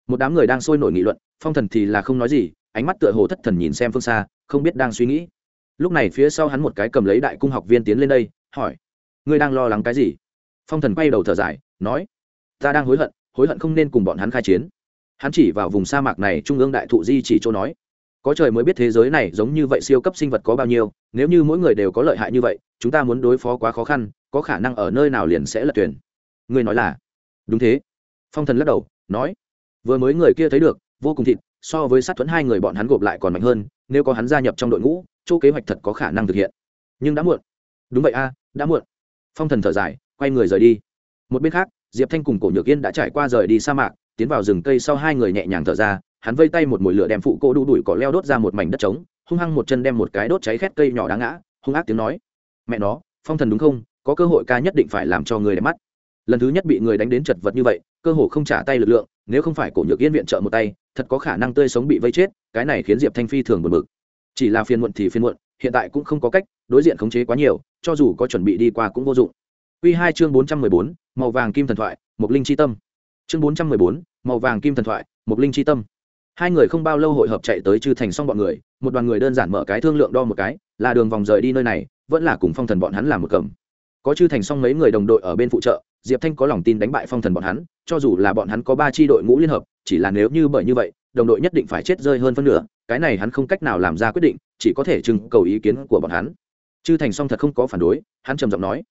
Một đám người đang sôi nổi nghị luận, phong thần thì là không nói gì, ánh mắt tựa hồ thất thần nhìn xem phương xa, không biết đang suy nghĩ. Lúc này phía sau hắn một cái cầm lấy đại cung học viên tiến lên đây, hỏi, ngươi đang lo lắng cái gì? Phong thần quay đầu thở dài, nói, ta đang hối hận hối hận không nên cùng bọn hắn khai chiến. Hắn chỉ vào vùng sa mạc này trung ương đại thụ di chỉ chỗ nói, có trời mới biết thế giới này giống như vậy siêu cấp sinh vật có bao nhiêu, nếu như mỗi người đều có lợi hại như vậy, chúng ta muốn đối phó quá khó khăn, có khả năng ở nơi nào liền sẽ lật tuyển ngươi nói là, đúng thế. Phong thần lắc đầu, nói, vừa mới người kia thấy được, vô cùng thịt, so với sát thuẫn hai người bọn hắn gộp lại còn mạnh hơn, nếu có hắn gia nhập trong đội ngũ, chỗ kế hoạch thật có khả năng thực hiện. Nhưng đã muộn. Đúng vậy a, đã muộn. Phong thần thở dài, quay người rời đi. Một bên khác diệp thanh cùng cổ nhược yên đã trải qua rời đi sa mạc tiến vào rừng cây sau hai người nhẹ nhàng thở ra hắn vây tay một mồi lửa đem phụ cô đu đuổi cỏ leo đốt ra một mảnh đất trống hung hăng một chân đem một cái đốt cháy khét cây nhỏ đáng ngã hung ác tiếng nói. Mẹ nó phong thần đúng không? Có cơ hội ca nhất định phải làm cho người đẹp mắt. Lần thứ nhất bị người đánh đến chật vật như vậy cơ hồ không trả tay lực lượng nếu không phải cổ nhược yên viện trợ một tay thật có khả năng tươi sống bị vây chết cái này khiến diệp thanh phi thường buồn bực. Chỉ là phiên muộn thì phiên muộn hiện tại cũng không có cách đối diện khống chế quá nhiều cho dù có chuẩn bị đi qua cũng vô dụng. Quy 2 chương 414, màu vàng kim thần thoại, một linh chi tâm. Chương 414, màu vàng kim thần thoại, một linh chi tâm. Hai người không bao lâu hội hợp chạy tới chư Thành xong bọn người, một đoàn người đơn giản mở cái thương lượng đo một cái, là đường vòng rời đi nơi này, vẫn là cùng Phong Thần bọn hắn làm một cầm. Có chư Thành xong mấy người đồng đội ở bên phụ trợ, Diệp Thanh có lòng tin đánh bại Phong Thần bọn hắn, cho dù là bọn hắn có ba chi đội ngũ liên hợp, chỉ là nếu như bởi như vậy, đồng đội nhất định phải chết rơi hơn phân nửa, cái này hắn không cách nào làm ra quyết định, chỉ có thể trưng cầu ý kiến của bọn hắn. Chư Thành xong thật không có phản đối, hắn trầm giọng nói: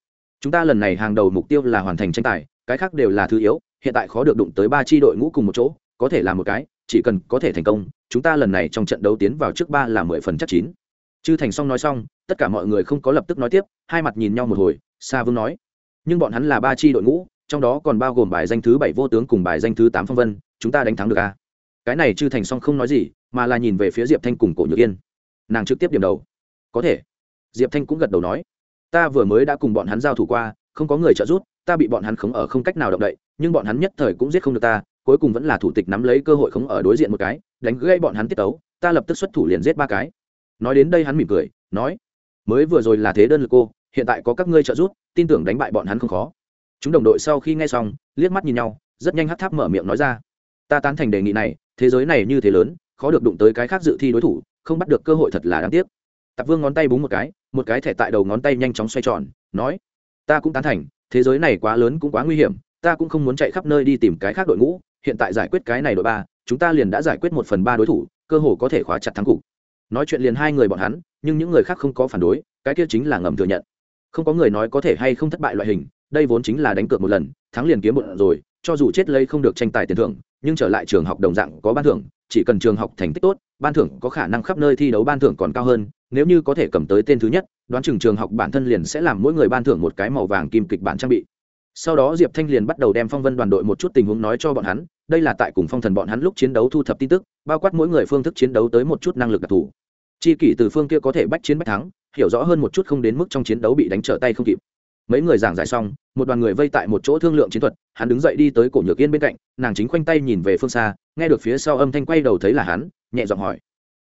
chúng ta lần này hàng đầu mục tiêu là hoàn thành tranh tài, cái khác đều là thứ yếu, hiện tại khó được đụng tới ba tri đội ngũ cùng một chỗ, có thể là một cái, chỉ cần có thể thành công, chúng ta lần này trong trận đấu tiến vào trước ba là mười phần chắc chín. Chư thành xong nói xong, tất cả mọi người không có lập tức nói tiếp, hai mặt nhìn nhau một hồi, sa vương nói, nhưng bọn hắn là ba tri đội ngũ, trong đó còn bao gồm bài danh thứ bảy vô tướng cùng bài danh thứ tám phong vân, chúng ta đánh thắng được à? cái này chư thành xong không nói gì, mà là nhìn về phía diệp thanh cùng cổ nhược yên. Nàng trực tiếp điểm đầu. Có thể. Diệp thanh cũng gật đầu nói ta vừa mới đã cùng bọn hắn giao thủ qua, không có người trợ giúp, ta bị bọn hắn khống ở không cách nào động đậy, nhưng bọn hắn nhất thời cũng giết không được ta, cuối cùng vẫn là thủ tịch nắm lấy cơ hội khống ở đối diện một cái, đánh gây bọn hắn tiết tấu, ta lập tức xuất thủ liền giết ba cái. Nói đến đây hắn mỉm cười, nói, mới vừa rồi là thế đơn lực cô, hiện tại có các ngươi trợ giúp, tin tưởng đánh bại bọn hắn không khó. Chúng đồng đội sau khi nghe xong, liếc mắt nhìn nhau, rất nhanh hát tháp mở miệng nói ra, ta tán thành đề nghị này, thế giới này như thế lớn, khó được đụng tới cái khác dự thi đối thủ, không bắt được cơ hội thật là đáng tiếc. Tạp vương ngón tay búng một cái một cái thẻ tại đầu ngón tay nhanh chóng xoay tròn, nói, ta cũng tán thành, thế giới này quá lớn cũng quá nguy hiểm, ta cũng không muốn chạy khắp nơi đi tìm cái khác đội ngũ, hiện tại giải quyết cái này đội ba, chúng ta liền đã giải quyết một phần ba đối thủ, cơ hồ có thể khóa chặt thắng cục. Nói chuyện liền hai người bọn hắn, nhưng những người khác không có phản đối, cái kia chính là ngầm thừa nhận. Không có người nói có thể hay không thất bại loại hình, đây vốn chính là đánh cược một lần, thắng liền kiếm một rồi, cho dù chết lây không được tranh tài tiền thưởng, nhưng trở lại trường học đồng dạng có ban thưởng, chỉ cần trường học thành tích tốt, ban thưởng có khả năng khắp nơi thi đấu ban thưởng còn cao hơn nếu như có thể cầm tới tên thứ nhất, đoán chừng trường học bản thân liền sẽ làm mỗi người ban thưởng một cái màu vàng kim kịch bản trang bị. Sau đó diệp thanh liền bắt đầu đem phong vân đoàn đội một chút tình huống nói cho bọn hắn, đây là tại cùng phong thần bọn hắn lúc chiến đấu thu thập tin tức, bao quát mỗi người phương thức chiến đấu tới một chút năng lực đặc thù. Chi kỷ từ phương kia có thể bách chiến bách thắng, hiểu rõ hơn một chút không đến mức trong chiến đấu bị đánh trở tay không kịp. Mấy người giảng giải xong, một đoàn người vây tại một chỗ thương lượng chiến thuật, hắn đứng dậy đi tới cổ nhược yên bên cạnh, nàng chính khoanh tay nhìn về phương xa, nghe được phía sau âm thanh quay đầu thấy là hắn, nhẹ giọng hỏi,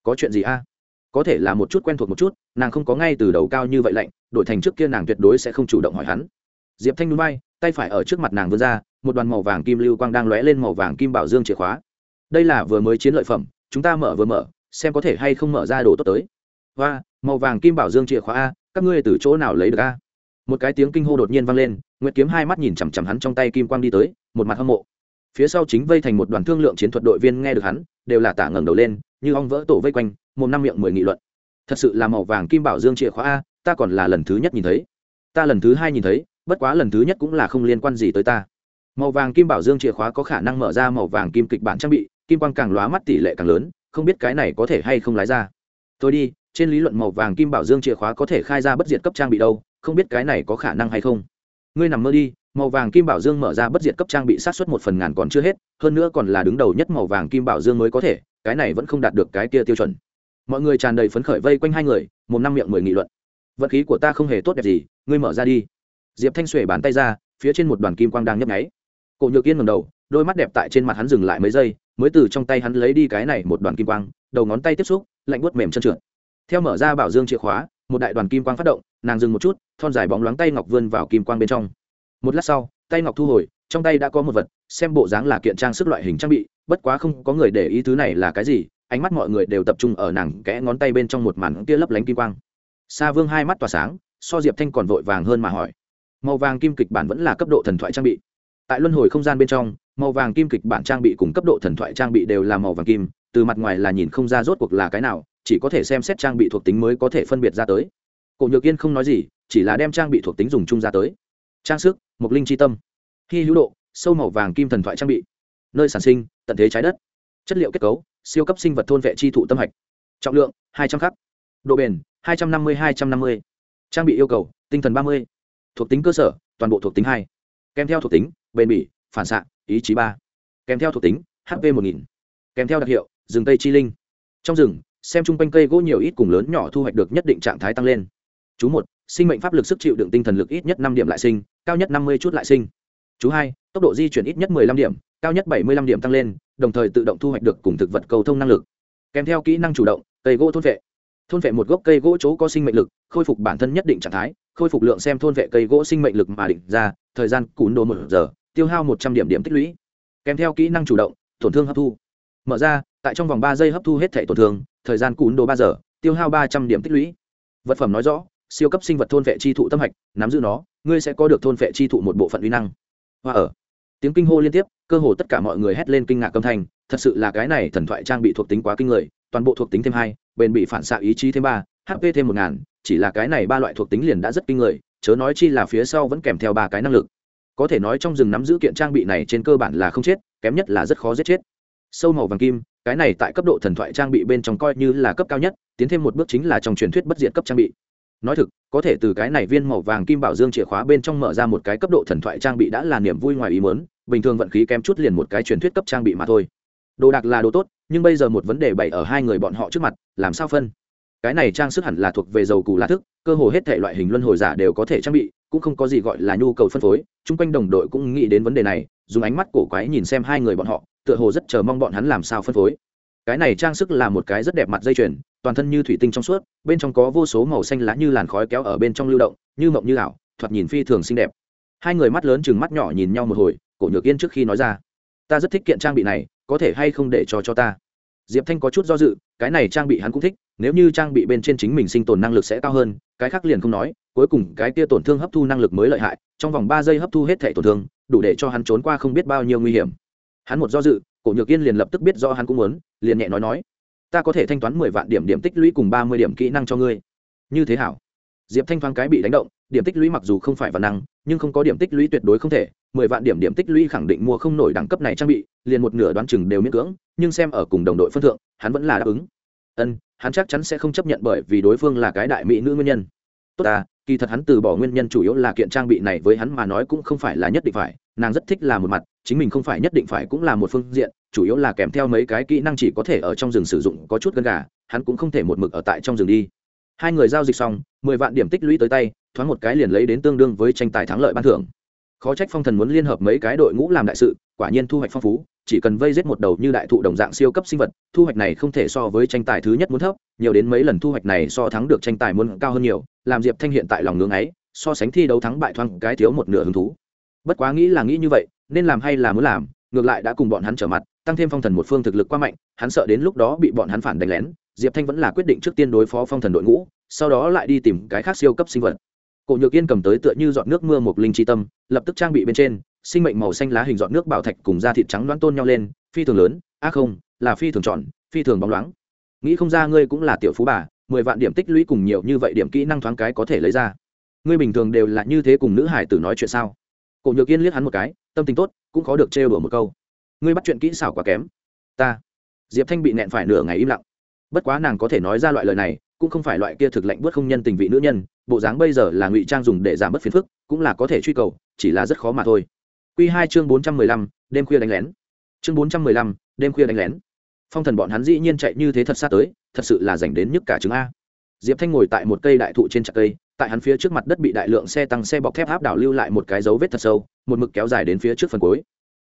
có chuyện gì a? Có thể là một chút quen thuộc một chút, nàng không có ngay từ đầu cao như vậy lạnh, đổi thành trước kia nàng tuyệt đối sẽ không chủ động hỏi hắn. Diệp thanh núi bay, tay phải ở trước mặt nàng vươn ra, một đoàn màu vàng kim lưu quang đang lóe lên màu vàng kim bảo dương chìa khóa. Đây là vừa mới chiến lợi phẩm, chúng ta mở vừa mở, xem có thể hay không mở ra đồ tốt tới. Và màu vàng kim bảo dương chìa khóa a, các ngươi từ chỗ nào lấy được a? Một cái tiếng kinh hô đột nhiên vang lên, nguyệt kiếm hai mắt nhìn chằm chằm hắn trong tay kim quang đi tới, một mặt hâm mộ. Phía sau chính vây thành một đoàn thương lượng chiến thuật đội viên nghe được hắn, đều là tả ngẩng đầu lên, như ong vỡ tổ vây quanh mồm năm miệng mười nghị luận. Thật sự là màu vàng kim bảo dương chìa khóa a, ta còn là lần thứ nhất nhìn thấy. Ta lần thứ hai nhìn thấy, bất quá lần thứ nhất cũng là không liên quan gì tới ta. Màu vàng kim bảo dương chìa khóa có khả năng mở ra màu vàng kim kịch bản trang bị, kim quang càng lóa mắt tỷ lệ càng lớn, không biết cái này có thể hay không lái ra. Tôi đi, trên lý luận màu vàng kim bảo dương chìa khóa có thể khai ra bất diệt cấp trang bị đâu, không biết cái này có khả năng hay không. Ngươi nằm mơ đi, màu vàng kim bảo dương mở ra bất diệt cấp trang bị sát xuất một phần ngàn còn chưa hết, hơn nữa còn là đứng đầu nhất màu vàng kim bảo dương mới có thể, cái này vẫn không đạt được cái kia tiêu chuẩn mọi người tràn đầy phấn khởi vây quanh hai người một năm miệng mười nghị luận. Vận khí của ta không hề tốt đẹp gì, ngươi mở ra đi. Diệp thanh xuể bàn tay ra, phía trên một đoàn kim quang đang nhấp nháy. Cổ nhược yên ngầm đầu, đôi mắt đẹp tại trên mặt hắn dừng lại mấy giây, mới từ trong tay hắn lấy đi cái này một đoàn kim quang, đầu ngón tay tiếp xúc, lạnh buốt mềm chân trượt. Theo mở ra bảo dương chìa khóa, một đại đoàn kim quang phát động, nàng dừng một chút, thon dài bóng loáng tay ngọc vươn vào kim quang bên trong. Một lát sau, tay ngọc thu hồi, trong tay đã có một vật, xem bộ dáng là kiện trang sức loại hình trang bị, bất quá không có người để ý thứ này là cái gì ánh mắt mọi người đều tập trung ở nàng kẽ ngón tay bên trong một màn kia lấp lánh kim quang. Sa vương hai mắt tỏa sáng, so diệp thanh còn vội vàng hơn mà hỏi. Màu vàng kim kịch bản vẫn là cấp độ thần thoại trang bị. Tại luân hồi không gian bên trong, màu vàng kim kịch bản trang bị cùng cấp độ thần thoại trang bị đều là màu vàng kim, từ mặt ngoài là nhìn không ra rốt cuộc là cái nào, chỉ có thể xem xét trang bị thuộc tính mới có thể phân biệt ra tới. Cổ nhược yên không nói gì, chỉ là đem trang bị thuộc tính dùng chung ra tới. Trang sức mục linh c tâm. Hy hữu độ, sâu màu vàng kim thần thoại trang bị. Nơi sản sinh, tận thế trái đất chất liệu kết cấu, siêu cấp sinh vật thôn vệ chi thụ tâm hạch. Trọng lượng, hai trăm khắc. Độ bền, hai trăm năm mươi, hai trăm năm mươi. Trang bị yêu cầu, tinh thần ba mươi. Thuộc tính cơ sở, toàn bộ thuộc tính hai. Kèm theo thuộc tính, bền bỉ, phản xạ, ý chí ba. Kèm theo thuộc tính hp một nghìn. Kèm theo đặc hiệu, rừng tây chi linh. Trong rừng, xem chung quanh cây gỗ nhiều ít cùng lớn nhỏ thu hoạch được nhất định trạng thái tăng lên. Chú một, sinh mệnh pháp lực sức chịu đựng tinh thần lực ít nhất năm điểm lại sinh, cao nhất năm mươi chút lại sinh. Chú hai, tốc độ di chuyển ít nhất 15 điểm, cao nhất 75 điểm tăng lên đồng thời tự động thu hoạch được cùng thực vật cầu thông năng lực. Kèm theo kỹ năng chủ động, cây gỗ thôn vệ. Thôn vệ một gốc cây gỗ chỗ có sinh mệnh lực, khôi phục bản thân nhất định trạng thái, khôi phục lượng xem thôn vệ cây gỗ sinh mệnh lực mà định ra, thời gian cún đồ một giờ, tiêu hao một trăm điểm điểm tích lũy. Kèm theo kỹ năng chủ động, tổn thương hấp thu. Mở ra, tại trong vòng ba giây hấp thu hết thể tổn thương, thời gian cún đồ ba giờ, tiêu hao ba trăm điểm tích lũy. Vật phẩm nói rõ, siêu cấp sinh vật thôn vệ chi thụ tâm hạch, nắm giữ nó, ngươi sẽ có được thôn vệ chi thụ một bộ phận uy năng. Hoa ở tiếng kinh hô liên tiếp, cơ hồ tất cả mọi người hét lên kinh ngạc âm thanh, thật sự là cái này thần thoại trang bị thuộc tính quá kinh người, toàn bộ thuộc tính thêm hai, bền bị phản xạ ý chí thêm ba hp thêm một ngàn, chỉ là cái này ba loại thuộc tính liền đã rất kinh người, chớ nói chi là phía sau vẫn kèm theo ba cái năng lực. Có thể nói trong rừng nắm giữ kiện trang bị này trên cơ bản là không chết, kém nhất là rất khó giết chết. Sâu màu vàng kim, cái này tại cấp độ thần thoại trang bị bên trong coi như là cấp cao nhất, tiến thêm một bước chính là trong truyền thuyết bất diệt cấp trang bị nói thực, có thể từ cái này viên màu vàng kim bảo dương chìa khóa bên trong mở ra một cái cấp độ thần thoại trang bị đã là niềm vui ngoài ý muốn, bình thường vận khí kém chút liền một cái truyền thuyết cấp trang bị mà thôi. Đồ đạc là đồ tốt, nhưng bây giờ một vấn đề bày ở hai người bọn họ trước mặt, làm sao phân? Cái này trang sức hẳn là thuộc về dầu cù lá thức, cơ hồ hết thể loại hình luân hồi giả đều có thể trang bị, cũng không có gì gọi là nhu cầu phân phối, chung quanh đồng đội cũng nghĩ đến vấn đề này, dùng ánh mắt cổ quái nhìn xem hai người bọn họ, tựa hồ rất chờ mong bọn hắn làm sao phân phối. Cái này trang sức là một cái rất đẹp mặt dây chuyền toàn thân như thủy tinh trong suốt, bên trong có vô số màu xanh lá như làn khói kéo ở bên trong lưu động, như mộng như ảo, thoạt nhìn phi thường xinh đẹp. Hai người mắt lớn chừng mắt nhỏ nhìn nhau một hồi, cổ nhược yên trước khi nói ra, ta rất thích kiện trang bị này, có thể hay không để cho cho ta? Diệp thanh có chút do dự, cái này trang bị hắn cũng thích, nếu như trang bị bên trên chính mình sinh tồn năng lực sẽ cao hơn, cái khác liền không nói, cuối cùng cái kia tổn thương hấp thu năng lực mới lợi hại, trong vòng ba giây hấp thu hết thể tổn thương, đủ để cho hắn trốn qua không biết bao nhiêu nguy hiểm. Hắn một do dự, cổ nhược yên liền lập tức biết do hắn cũng muốn, liền nhẹ nói nói ta có thể thanh toán mười vạn điểm điểm tích lũy cùng ba mươi điểm kỹ năng cho ngươi. Như thế hảo. Diệp thanh thoáng cái bị đánh động, điểm tích lũy mặc dù không phải văn năng, nhưng không có điểm tích lũy tuyệt đối không thể. Mười vạn điểm điểm tích lũy khẳng định mua không nổi đẳng cấp này trang bị, liền một nửa đoán chừng đều miễn cưỡng, nhưng xem ở cùng đồng đội phân thượng, hắn vẫn là đáp ứng. Ân, hắn chắc chắn sẽ không chấp nhận bởi vì đối phương là cái đại mỹ nữ nguyên nhân. Tốt ta, kỳ thật hắn từ bỏ nguyên nhân chủ yếu là kiện trang bị này với hắn mà nói cũng không phải là nhất định phải, nàng rất thích là một mặt chính mình không phải nhất định phải cũng là một phương diện, chủ yếu là kèm theo mấy cái kỹ năng chỉ có thể ở trong rừng sử dụng có chút gần gà, hắn cũng không thể một mực ở tại trong rừng đi. Hai người giao dịch xong, mười vạn điểm tích lũy tới tay, thoáng một cái liền lấy đến tương đương với tranh tài thắng lợi ban thưởng. Khó trách phong thần muốn liên hợp mấy cái đội ngũ làm đại sự, quả nhiên thu hoạch phong phú, chỉ cần vây giết một đầu như đại thụ đồng dạng siêu cấp sinh vật, thu hoạch này không thể so với tranh tài thứ nhất muốn thấp, nhiều đến mấy lần thu hoạch này so thắng được tranh tài muốn cao hơn nhiều, làm diệp thanh hiện tại lòng ngưỡng ấy, so sánh thi đấu thắng bại thoáng cái thiếu một nửa hứng thú. Bất quá nghĩ là nghĩ như vậy nên làm hay là muốn làm, ngược lại đã cùng bọn hắn trở mặt, tăng thêm phong thần một phương thực lực quá mạnh, hắn sợ đến lúc đó bị bọn hắn phản đánh lén, diệp thanh vẫn là quyết định trước tiên đối phó phong thần đội ngũ, sau đó lại đi tìm cái khác siêu cấp sinh vật. Cổ nhược yên cầm tới tựa như dọn nước mưa một linh tri tâm, lập tức trang bị bên trên, sinh mệnh màu xanh lá hình dọn nước bảo thạch cùng da thịt trắng đoán tôn nhau lên, phi thường lớn, a à không, là phi thường tròn, phi thường bóng loáng. Nghĩ không ra ngươi cũng là tiểu phú bà, mười vạn điểm tích lũy cùng nhiều như vậy điểm kỹ năng thoáng cái có thể lấy ra. Ngươi bình thường đều là như thế cùng nữ hải tử nói chuyện sao? Cổ nhược yên liếc hắn một cái tâm tình tốt, cũng khó được trêu đùa một câu. Ngươi bắt chuyện kỹ xảo quá kém. Ta, diệp thanh bị nẹn phải nửa ngày im lặng. Bất quá nàng có thể nói ra loại lời này, cũng không phải loại kia thực lệnh bớt không nhân tình vị nữ nhân, bộ dáng bây giờ là ngụy trang dùng để giảm bớt phiền phức, cũng là có thể truy cầu, chỉ là rất khó mà thôi. Q hai chương bốn trăm mười lăm, đêm khuya đánh lén. Chương bốn trăm mười lăm, đêm khuya đánh lén. Phong thần bọn hắn dĩ nhiên chạy như thế thật xa tới, thật sự là dành đến nhức cả chứng a. Diệp thanh ngồi tại một cây đại thụ trên trạc cây tại hắn phía trước mặt đất bị đại lượng xe tăng xe bọc thép áp đảo lưu lại một cái dấu vết thật sâu, một mực kéo dài đến phía trước phần cuối.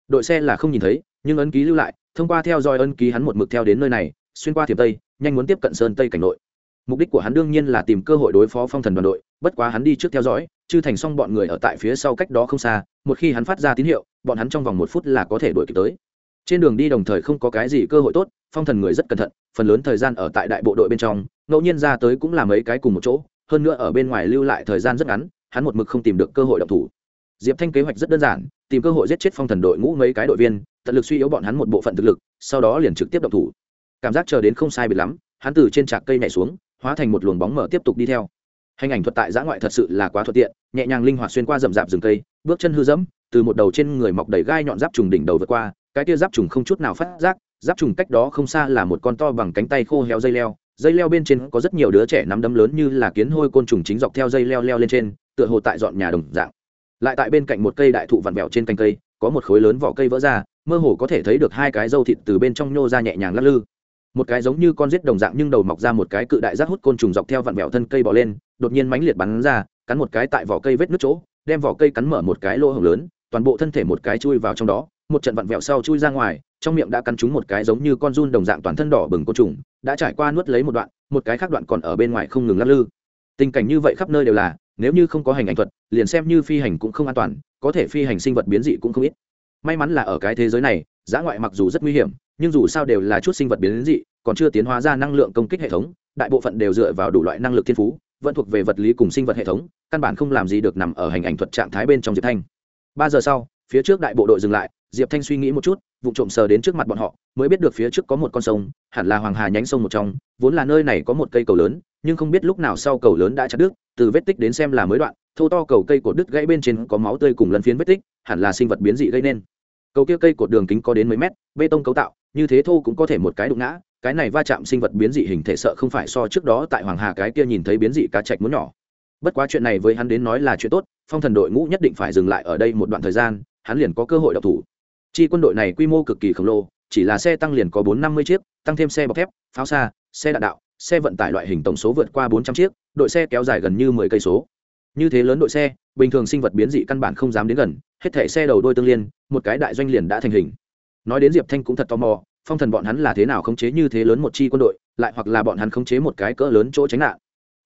Đội xe là không nhìn thấy, nhưng ấn ký lưu lại, thông qua theo dõi ấn ký hắn một mực theo đến nơi này, xuyên qua thiểm tây, nhanh muốn tiếp cận sơn tây cảnh nội. Mục đích của hắn đương nhiên là tìm cơ hội đối phó phong thần đoàn đội, bất quá hắn đi trước theo dõi, chư thành xong bọn người ở tại phía sau cách đó không xa, một khi hắn phát ra tín hiệu, bọn hắn trong vòng một phút là có thể đuổi kịp tới. Trên đường đi đồng thời không có cái gì cơ hội tốt, phong thần người rất cẩn thận, phần lớn thời gian ở tại đại bộ đội bên trong, ngẫu nhiên ra tới cũng là mấy cái cùng một chỗ hơn nữa ở bên ngoài lưu lại thời gian rất ngắn, hắn một mực không tìm được cơ hội động thủ. Diệp thanh kế hoạch rất đơn giản, tìm cơ hội giết chết phong thần đội ngũ mấy cái đội viên, tận lực suy yếu bọn hắn một bộ phận thực lực, sau đó liền trực tiếp động thủ. Cảm giác chờ đến không sai biệt lắm, hắn từ trên trạc cây nhảy xuống, hóa thành một luồng bóng mở tiếp tục đi theo. Hình ảnh thuật tại giã ngoại thật sự là quá thuận tiện, nhẹ nhàng linh hoạt xuyên qua rậm rạp rừng cây, bước chân hư dẫm, từ một đầu trên người mọc đầy gai nhọn giáp trùng đỉnh đầu vượt qua, cái tia giáp trùng không chút nào phát giác, giáp trùng cách đó không xa là một con to bằng cánh tay khô héo dây leo dây leo bên trên có rất nhiều đứa trẻ nắm đấm lớn như là kiến hôi côn trùng chính dọc theo dây leo leo lên trên, tựa hồ tại dọn nhà đồng dạng. Lại tại bên cạnh một cây đại thụ vặn vẹo trên cành cây, có một khối lớn vỏ cây vỡ ra, mơ hồ có thể thấy được hai cái dâu thịt từ bên trong nhô ra nhẹ nhàng lắc lư. Một cái giống như con rết đồng dạng nhưng đầu mọc ra một cái cự đại rác hút côn trùng dọc theo vặn vẹo thân cây bỏ lên, đột nhiên mánh liệt bắn ra, cắn một cái tại vỏ cây vết nước chỗ, đem vỏ cây cắn mở một cái lỗ hổng lớn, toàn bộ thân thể một cái chui vào trong đó một trận vặn vẹo sau chui ra ngoài, trong miệng đã cắn trúng một cái giống như con run đồng dạng toàn thân đỏ bừng côn trùng, đã trải qua nuốt lấy một đoạn, một cái khác đoạn còn ở bên ngoài không ngừng lắc lư. Tình cảnh như vậy khắp nơi đều là, nếu như không có hành ảnh thuật, liền xem như phi hành cũng không an toàn, có thể phi hành sinh vật biến dị cũng không ít. May mắn là ở cái thế giới này, giã ngoại mặc dù rất nguy hiểm, nhưng dù sao đều là chút sinh vật biến dị, còn chưa tiến hóa ra năng lượng công kích hệ thống, đại bộ phận đều dựa vào đủ loại năng lực thiên phú, vẫn thuộc về vật lý cùng sinh vật hệ thống, căn bản không làm gì được nằm ở hành ảnh thuật trạng thái bên trong diệp thanh. Ba giờ sau, phía trước đại bộ đội dừng lại diệp thanh suy nghĩ một chút vụ trộm sờ đến trước mặt bọn họ, mới biết được phía trước có một con sông, hẳn là hoàng hà nhánh sông một trong, vốn là nơi này có một cây cầu lớn, nhưng không biết lúc nào sau cầu lớn đã chặt đứt, từ vết tích đến xem là mới đoạn, thô to cầu cây cột đứt gãy bên trên có máu tươi cùng lân phiến vết tích, hẳn là sinh vật biến dị gây nên. Cầu kia cây cột đường kính có đến mấy mét, bê tông cấu tạo, như thế thô cũng có thể một cái đụng ngã, cái này va chạm sinh vật biến dị hình thể sợ không phải so trước đó tại hoàng hà cái kia nhìn thấy biến dị cá trạch muốn nhỏ. Bất quá chuyện này với hắn đến nói là chuyện tốt, phong thần đội ngũ nhất định phải dừng lại ở đây một đoạn thời gian, hắn liền có cơ hội đọc thủ chi quân đội này quy mô cực kỳ khổng lồ, chỉ là xe tăng liền có bốn năm mươi chiếc, tăng thêm xe bọc thép, pháo xa, xe đạn đạo, xe vận tải loại hình tổng số vượt qua bốn trăm chiếc, đội xe kéo dài gần như mười cây số. Như thế lớn đội xe, bình thường sinh vật biến dị căn bản không dám đến gần, hết thẻ xe đầu đôi tương liên, một cái đại doanh liền đã thành hình. Nói đến diệp thanh cũng thật tò mò, phong thần bọn hắn là thế nào khống chế như thế lớn một chi quân đội, lại hoặc là bọn hắn khống chế một cái cỡ lớn chỗ tránh nạn.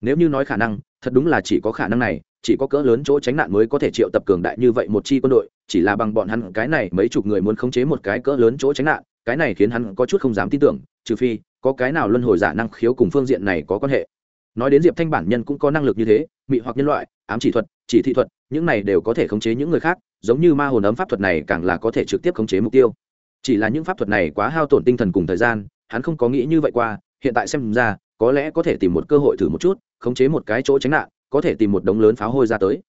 Nếu như nói khả năng, thật đúng là chỉ có khả năng này chỉ có cỡ lớn chỗ tránh nạn mới có thể triệu tập cường đại như vậy một chi quân đội, chỉ là bằng bọn hắn cái này mấy chục người muốn khống chế một cái cỡ lớn chỗ tránh nạn, cái này khiến hắn có chút không dám tin tưởng, trừ phi, có cái nào luân hồi giả năng khiếu cùng phương diện này có quan hệ. Nói đến diệp thanh bản nhân cũng có năng lực như thế, mị hoặc nhân loại, ám chỉ thuật, chỉ thị thuật, những này đều có thể khống chế những người khác, giống như ma hồn ấm pháp thuật này càng là có thể trực tiếp khống chế mục tiêu. Chỉ là những pháp thuật này quá hao tổn tinh thần cùng thời gian, hắn không có nghĩ như vậy qua, hiện tại xem ra, có lẽ có thể tìm một cơ hội thử một chút, khống chế một cái chỗ tránh nạn có thể tìm một đống lớn pháo hôi ra tới.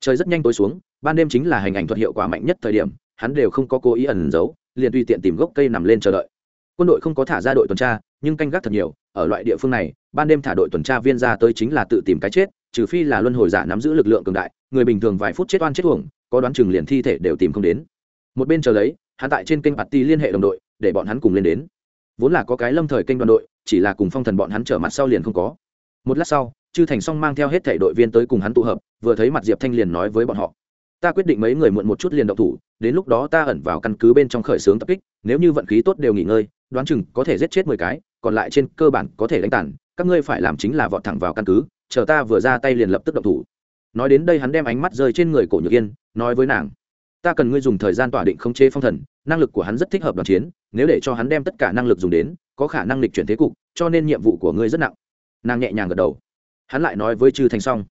Trời rất nhanh tối xuống, ban đêm chính là hình ảnh thuật hiệu quả mạnh nhất thời điểm, hắn đều không có cố ý ẩn giấu, liền tùy tiện tìm gốc cây nằm lên chờ đợi. Quân đội không có thả ra đội tuần tra, nhưng canh gác thật nhiều, ở loại địa phương này, ban đêm thả đội tuần tra viên ra tới chính là tự tìm cái chết, trừ phi là luân hồi giả nắm giữ lực lượng cường đại, người bình thường vài phút chết oan chết uổng, có đoán chừng liền thi thể đều tìm không đến. Một bên chờ lấy, hắn tại trên kênh bạt ti liên hệ đồng đội, để bọn hắn cùng lên đến. Vốn là có cái lâm thời kênh đoàn đội, chỉ là cùng phong thần bọn hắn trở mặt sau liền không có. Một lát sau chư thành song mang theo hết thảy đội viên tới cùng hắn tụ hợp, vừa thấy mặt diệp thanh liền nói với bọn họ, ta quyết định mấy người muộn một chút liền động thủ, đến lúc đó ta ẩn vào căn cứ bên trong khởi xướng tập kích, nếu như vận khí tốt đều nghỉ ngơi, đoán chừng có thể giết chết mười cái, còn lại trên cơ bản có thể đánh tàn, các ngươi phải làm chính là vọt thẳng vào căn cứ, chờ ta vừa ra tay liền lập tức động thủ. Nói đến đây hắn đem ánh mắt rơi trên người cổ nhược yên, nói với nàng, ta cần ngươi dùng thời gian tỏa định khống chế phong thần, năng lực của hắn rất thích hợp đoàn chiến, nếu để cho hắn đem tất cả năng lực dùng đến, có khả năng lịch chuyển thế cục, cho nên nhiệm vụ của ngươi rất nặng. Nàng nhẹ nhàng gật đầu hắn lại nói với chư thành xong.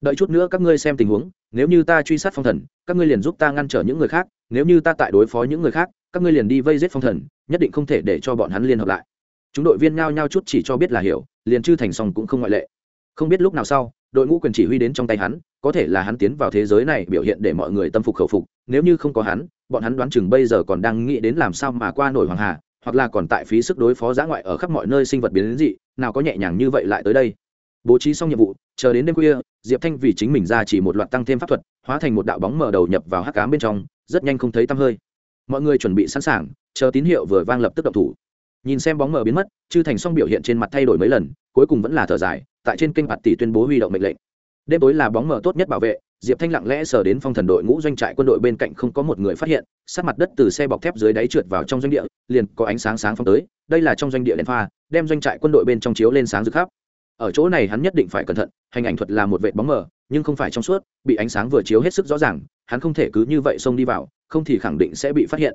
Đợi chút nữa các ngươi xem tình huống, nếu như ta truy sát phong thần, các ngươi liền giúp ta ngăn trở những người khác, nếu như ta tại đối phó những người khác, các ngươi liền đi vây giết phong thần, nhất định không thể để cho bọn hắn liên hợp lại. Chúng đội viên ngao nhau chút chỉ cho biết là hiểu, liền chư thành xong cũng không ngoại lệ. Không biết lúc nào sau, đội ngũ quyền chỉ huy đến trong tay hắn, có thể là hắn tiến vào thế giới này biểu hiện để mọi người tâm phục khẩu phục, nếu như không có hắn, bọn hắn đoán chừng bây giờ còn đang nghĩ đến làm sao mà qua nổi hoàng hà, hoặc là còn tại phí sức đối phó giã ngoại ở khắp mọi nơi sinh vật biến đến dị, nào có nhẹ nhàng như vậy lại tới đây bố trí xong nhiệm vụ, chờ đến đêm khuya, diệp thanh vì chính mình ra chỉ một loạt tăng thêm pháp thuật, hóa thành một đạo bóng mở đầu nhập vào hắc cám bên trong, rất nhanh không thấy tăm hơi. Mọi người chuẩn bị sẵn sàng, chờ tín hiệu vừa vang lập tức động thủ. Nhìn xem bóng mở biến mất, chư thành xong biểu hiện trên mặt thay đổi mấy lần, cuối cùng vẫn là thở dài, tại trên kênh mặt tỷ tuyên bố huy động mệnh lệnh. Đêm tối là bóng mở tốt nhất bảo vệ, diệp thanh lặng lẽ sờ đến phong thần đội ngũ doanh trại quân đội bên cạnh không có một người phát hiện, sát mặt đất từ xe bọc thép dưới đáy trượt vào trong doanh địa, liền có ánh sáng sáng phong tới, đây là trong doanh địa đèn pha, đem doanh trại quân đội bên trong chiếu lên sáng rực khắp ở chỗ này hắn nhất định phải cẩn thận hành ảnh thuật là một vệ bóng mờ, nhưng không phải trong suốt, bị ánh sáng vừa chiếu hết sức rõ ràng, hắn không thể cứ như vậy xông đi vào, không thì khẳng định sẽ bị phát hiện.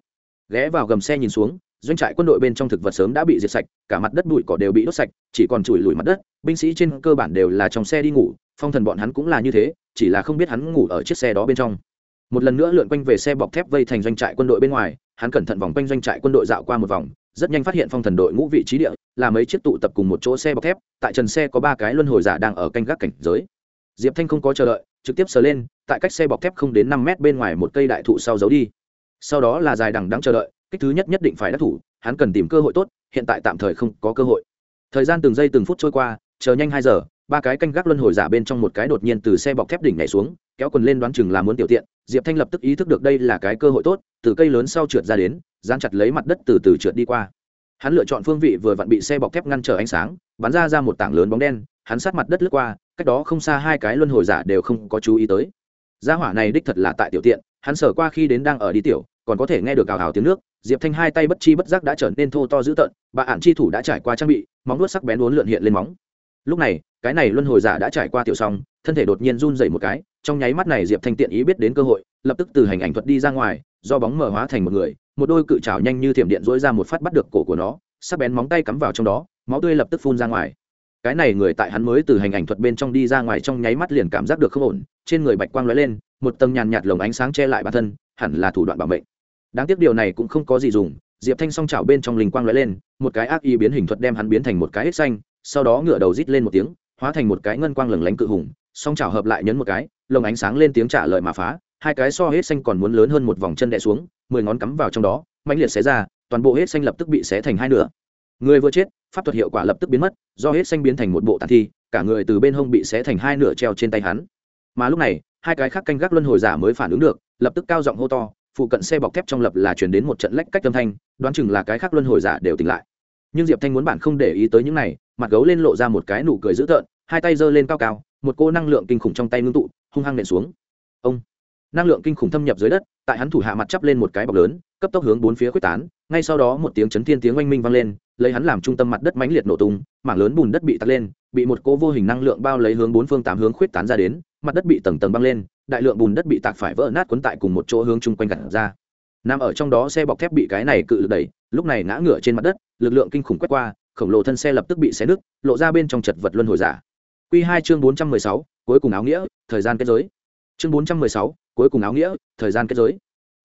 Ghé vào gầm xe nhìn xuống, doanh trại quân đội bên trong thực vật sớm đã bị diệt sạch, cả mặt đất bụi cỏ đều bị đốt sạch, chỉ còn chùi lùi mặt đất, binh sĩ trên cơ bản đều là trong xe đi ngủ, phong thần bọn hắn cũng là như thế, chỉ là không biết hắn ngủ ở chiếc xe đó bên trong. Một lần nữa lượn quanh về xe bọc thép vây thành doanh trại quân đội bên ngoài, hắn cẩn thận vòng quanh doanh trại quân đội dạo qua một vòng rất nhanh phát hiện phong thần đội ngũ vị trí địa là mấy chiếc tụ tập cùng một chỗ xe bọc thép, tại trần xe có ba cái luân hồi giả đang ở canh gác cảnh giới. Diệp thanh không có chờ đợi, trực tiếp sờ lên, tại cách xe bọc thép không đến năm mét bên ngoài một cây đại thụ sau giấu đi. Sau đó là dài đằng đắng chờ đợi, kích thứ nhất nhất định phải đắc thủ, hắn cần tìm cơ hội tốt, hiện tại tạm thời không có cơ hội. Thời gian từng giây từng phút trôi qua, chờ nhanh hai giờ, ba cái canh gác luân hồi giả bên trong một cái đột nhiên từ xe bọc thép đỉnh nhảy xuống, kéo quần lên đoán chừng là muốn tiểu tiện. Diệp thanh lập tức ý thức được đây là cái cơ hội tốt, từ cây lớn sau trượt ra đến dán chặt lấy mặt đất từ từ trượt đi qua. Hắn lựa chọn phương vị vừa vặn bị xe bọc thép ngăn trở ánh sáng, bắn ra ra một tảng lớn bóng đen, hắn sát mặt đất lướt qua, cách đó không xa hai cái luân hồi giả đều không có chú ý tới. Gia hỏa này đích thật là tại tiểu tiện, hắn sở qua khi đến đang ở đi tiểu, còn có thể nghe được gào hào tiếng nước, diệp thanh hai tay bất chi bất giác đã trở nên thô to dữ tợn, bà ạn chi thủ đã trải qua trang bị, móng nuốt sắc bén uốn lượn hiện lên móng. Lúc này, cái này luân hồi giả đã trải qua tiểu xong, thân thể đột nhiên run dậy một cái, trong nháy mắt này diệp thanh tiện ý biết đến cơ hội, lập tức từ hành ảnh thuật đi ra ngoài, do bóng mở hóa thành một người một đôi cự trảo nhanh như thiểm điện dỗi ra một phát bắt được cổ của nó, sắc bén móng tay cắm vào trong đó, máu tươi lập tức phun ra ngoài. Cái này người tại hắn mới từ hành ảnh thuật bên trong đi ra ngoài trong nháy mắt liền cảm giác được không ổn, trên người bạch quang lóe lên, một tầng nhàn nhạt lồng ánh sáng che lại bản thân, hẳn là thủ đoạn bảo mệnh. Đáng tiếc điều này cũng không có gì dùng, diệp thanh song chảo bên trong linh quang lóe lên, một cái ác y biến hình thuật đem hắn biến thành một cái hết xanh, sau đó ngựa đầu rít lên một tiếng, hóa thành một cái ngân quang lừng lánh cự hùng, song chảo hợp lại nhấn một cái, lồng ánh sáng lên tiếng trả lời mà phá hai cái so hết xanh còn muốn lớn hơn một vòng chân đè xuống, mười ngón cắm vào trong đó mạnh liệt xé ra, toàn bộ hết xanh lập tức bị xé thành hai nửa. Người vừa chết, pháp thuật hiệu quả lập tức biến mất, do hết xanh biến thành một bộ tàn thi, cả người từ bên hông bị xé thành hai nửa treo trên tay hắn. Mà lúc này, hai cái khác canh gác luân hồi giả mới phản ứng được, lập tức cao giọng hô to, phụ cận xe bọc thép trong lập là chuyển đến một trận lách cách âm thanh, đoán chừng là cái khác luân hồi giả đều tỉnh lại. Nhưng diệp thanh muốn bản không để ý tới những này, mặt gấu lên lộ ra một cái nụ cười dữ tợn, hai tay giơ lên cao cao, một cô năng lượng kinh khủng trong tay ngưng tụ, hung hăng nện xuống. Ông! Năng lượng kinh khủng thâm nhập dưới đất, tại hắn thủ hạ mặt chắp lên một cái bọc lớn, cấp tốc hướng bốn phía quyết tán, ngay sau đó một tiếng chấn thiên tiếng oanh minh vang lên, lấy hắn làm trung tâm mặt đất mãnh liệt nổ tung, mảng lớn bùn đất bị tắt lên, bị một cỗ vô hình năng lượng bao lấy hướng bốn phương tám hướng khuyết tán ra đến, mặt đất bị tầng tầng băng lên, đại lượng bùn đất bị tạc phải vỡ nát quấn tại cùng một chỗ hướng chung quanh gặt ra. Nằm ở trong đó xe bọc thép bị cái này cự lực đẩy, lúc này ngã ngửa trên mặt đất, lực lượng kinh khủng quét qua, khổng lồ thân xe lập tức bị xé nứt, lộ ra bên trong chật vật luân hồi giả. Quy hai chương bốn trăm mười sáu, cuối cùng áo nghĩa, thời gian kết giới. Chương bốn trăm mười sáu cuối cùng áo nghĩa, thời gian kết giới.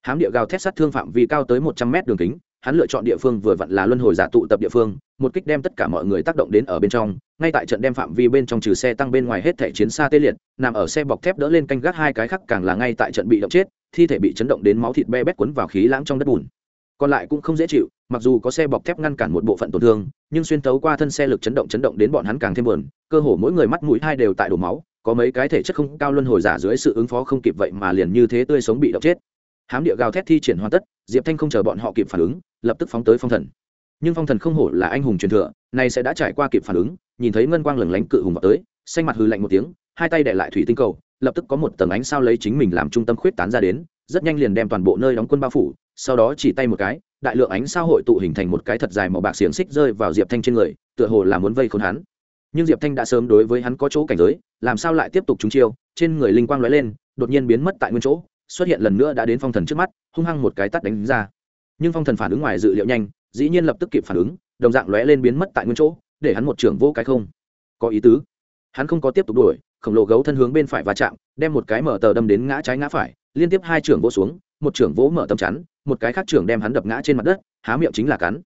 Hám địa gào thét sát thương phạm vi cao tới một trăm mét đường kính, hắn lựa chọn địa phương vừa vặn là luân hồi giả tụ tập địa phương, một kích đem tất cả mọi người tác động đến ở bên trong, ngay tại trận đem phạm vi bên trong trừ xe tăng bên ngoài hết thể chiến xa tê liệt, nằm ở xe bọc thép đỡ lên canh gác hai cái khác càng là ngay tại trận bị động chết, thi thể bị chấn động đến máu thịt be bét quấn vào khí lãng trong đất bùn. Còn lại cũng không dễ chịu, mặc dù có xe bọc thép ngăn cản một bộ phận tổn thương, nhưng xuyên tấu qua thân xe lực chấn động chấn động đến bọn hắn càng thêm buồn, cơ hồ mỗi người mắt mũi hai đều tại đổ máu có mấy cái thể chất không cao luân hồi giả dưới sự ứng phó không kịp vậy mà liền như thế tươi sống bị động chết. Hám địa gào thét thi triển hoàn tất, diệp thanh không chờ bọn họ kịp phản ứng, lập tức phóng tới phong thần. Nhưng phong thần không hổ là anh hùng truyền thừa này sẽ đã trải qua kịp phản ứng, nhìn thấy ngân quang lừng lánh cự hùng vào tới, xanh mặt hư lạnh một tiếng, hai tay để lại thủy tinh cầu, lập tức có một tầng ánh sao lấy chính mình làm trung tâm khuyết tán ra đến, rất nhanh liền đem toàn bộ nơi đóng quân bao phủ, sau đó chỉ tay một cái, đại lượng ánh sao hội tụ hình thành một cái thật dài màu bạc xiềng xích rơi vào diệp thanh trên người, tựa hồ là muốn vây khốn hắn nhưng diệp thanh đã sớm đối với hắn có chỗ cảnh giới làm sao lại tiếp tục trúng chiêu trên người linh quang lóe lên đột nhiên biến mất tại nguyên chỗ xuất hiện lần nữa đã đến phong thần trước mắt hung hăng một cái tắt đánh ra nhưng phong thần phản ứng ngoài dự liệu nhanh dĩ nhiên lập tức kịp phản ứng đồng dạng lóe lên biến mất tại nguyên chỗ để hắn một trưởng vô cái không có ý tứ hắn không có tiếp tục đuổi khổng lồ gấu thân hướng bên phải va chạm đem một cái mở tờ đâm đến ngã trái ngã phải liên tiếp hai trưởng vỗ xuống một trưởng vỗ mở tầm chắn một cái khác trưởng đem hắn đập ngã trên mặt đất há miệng chính là cắn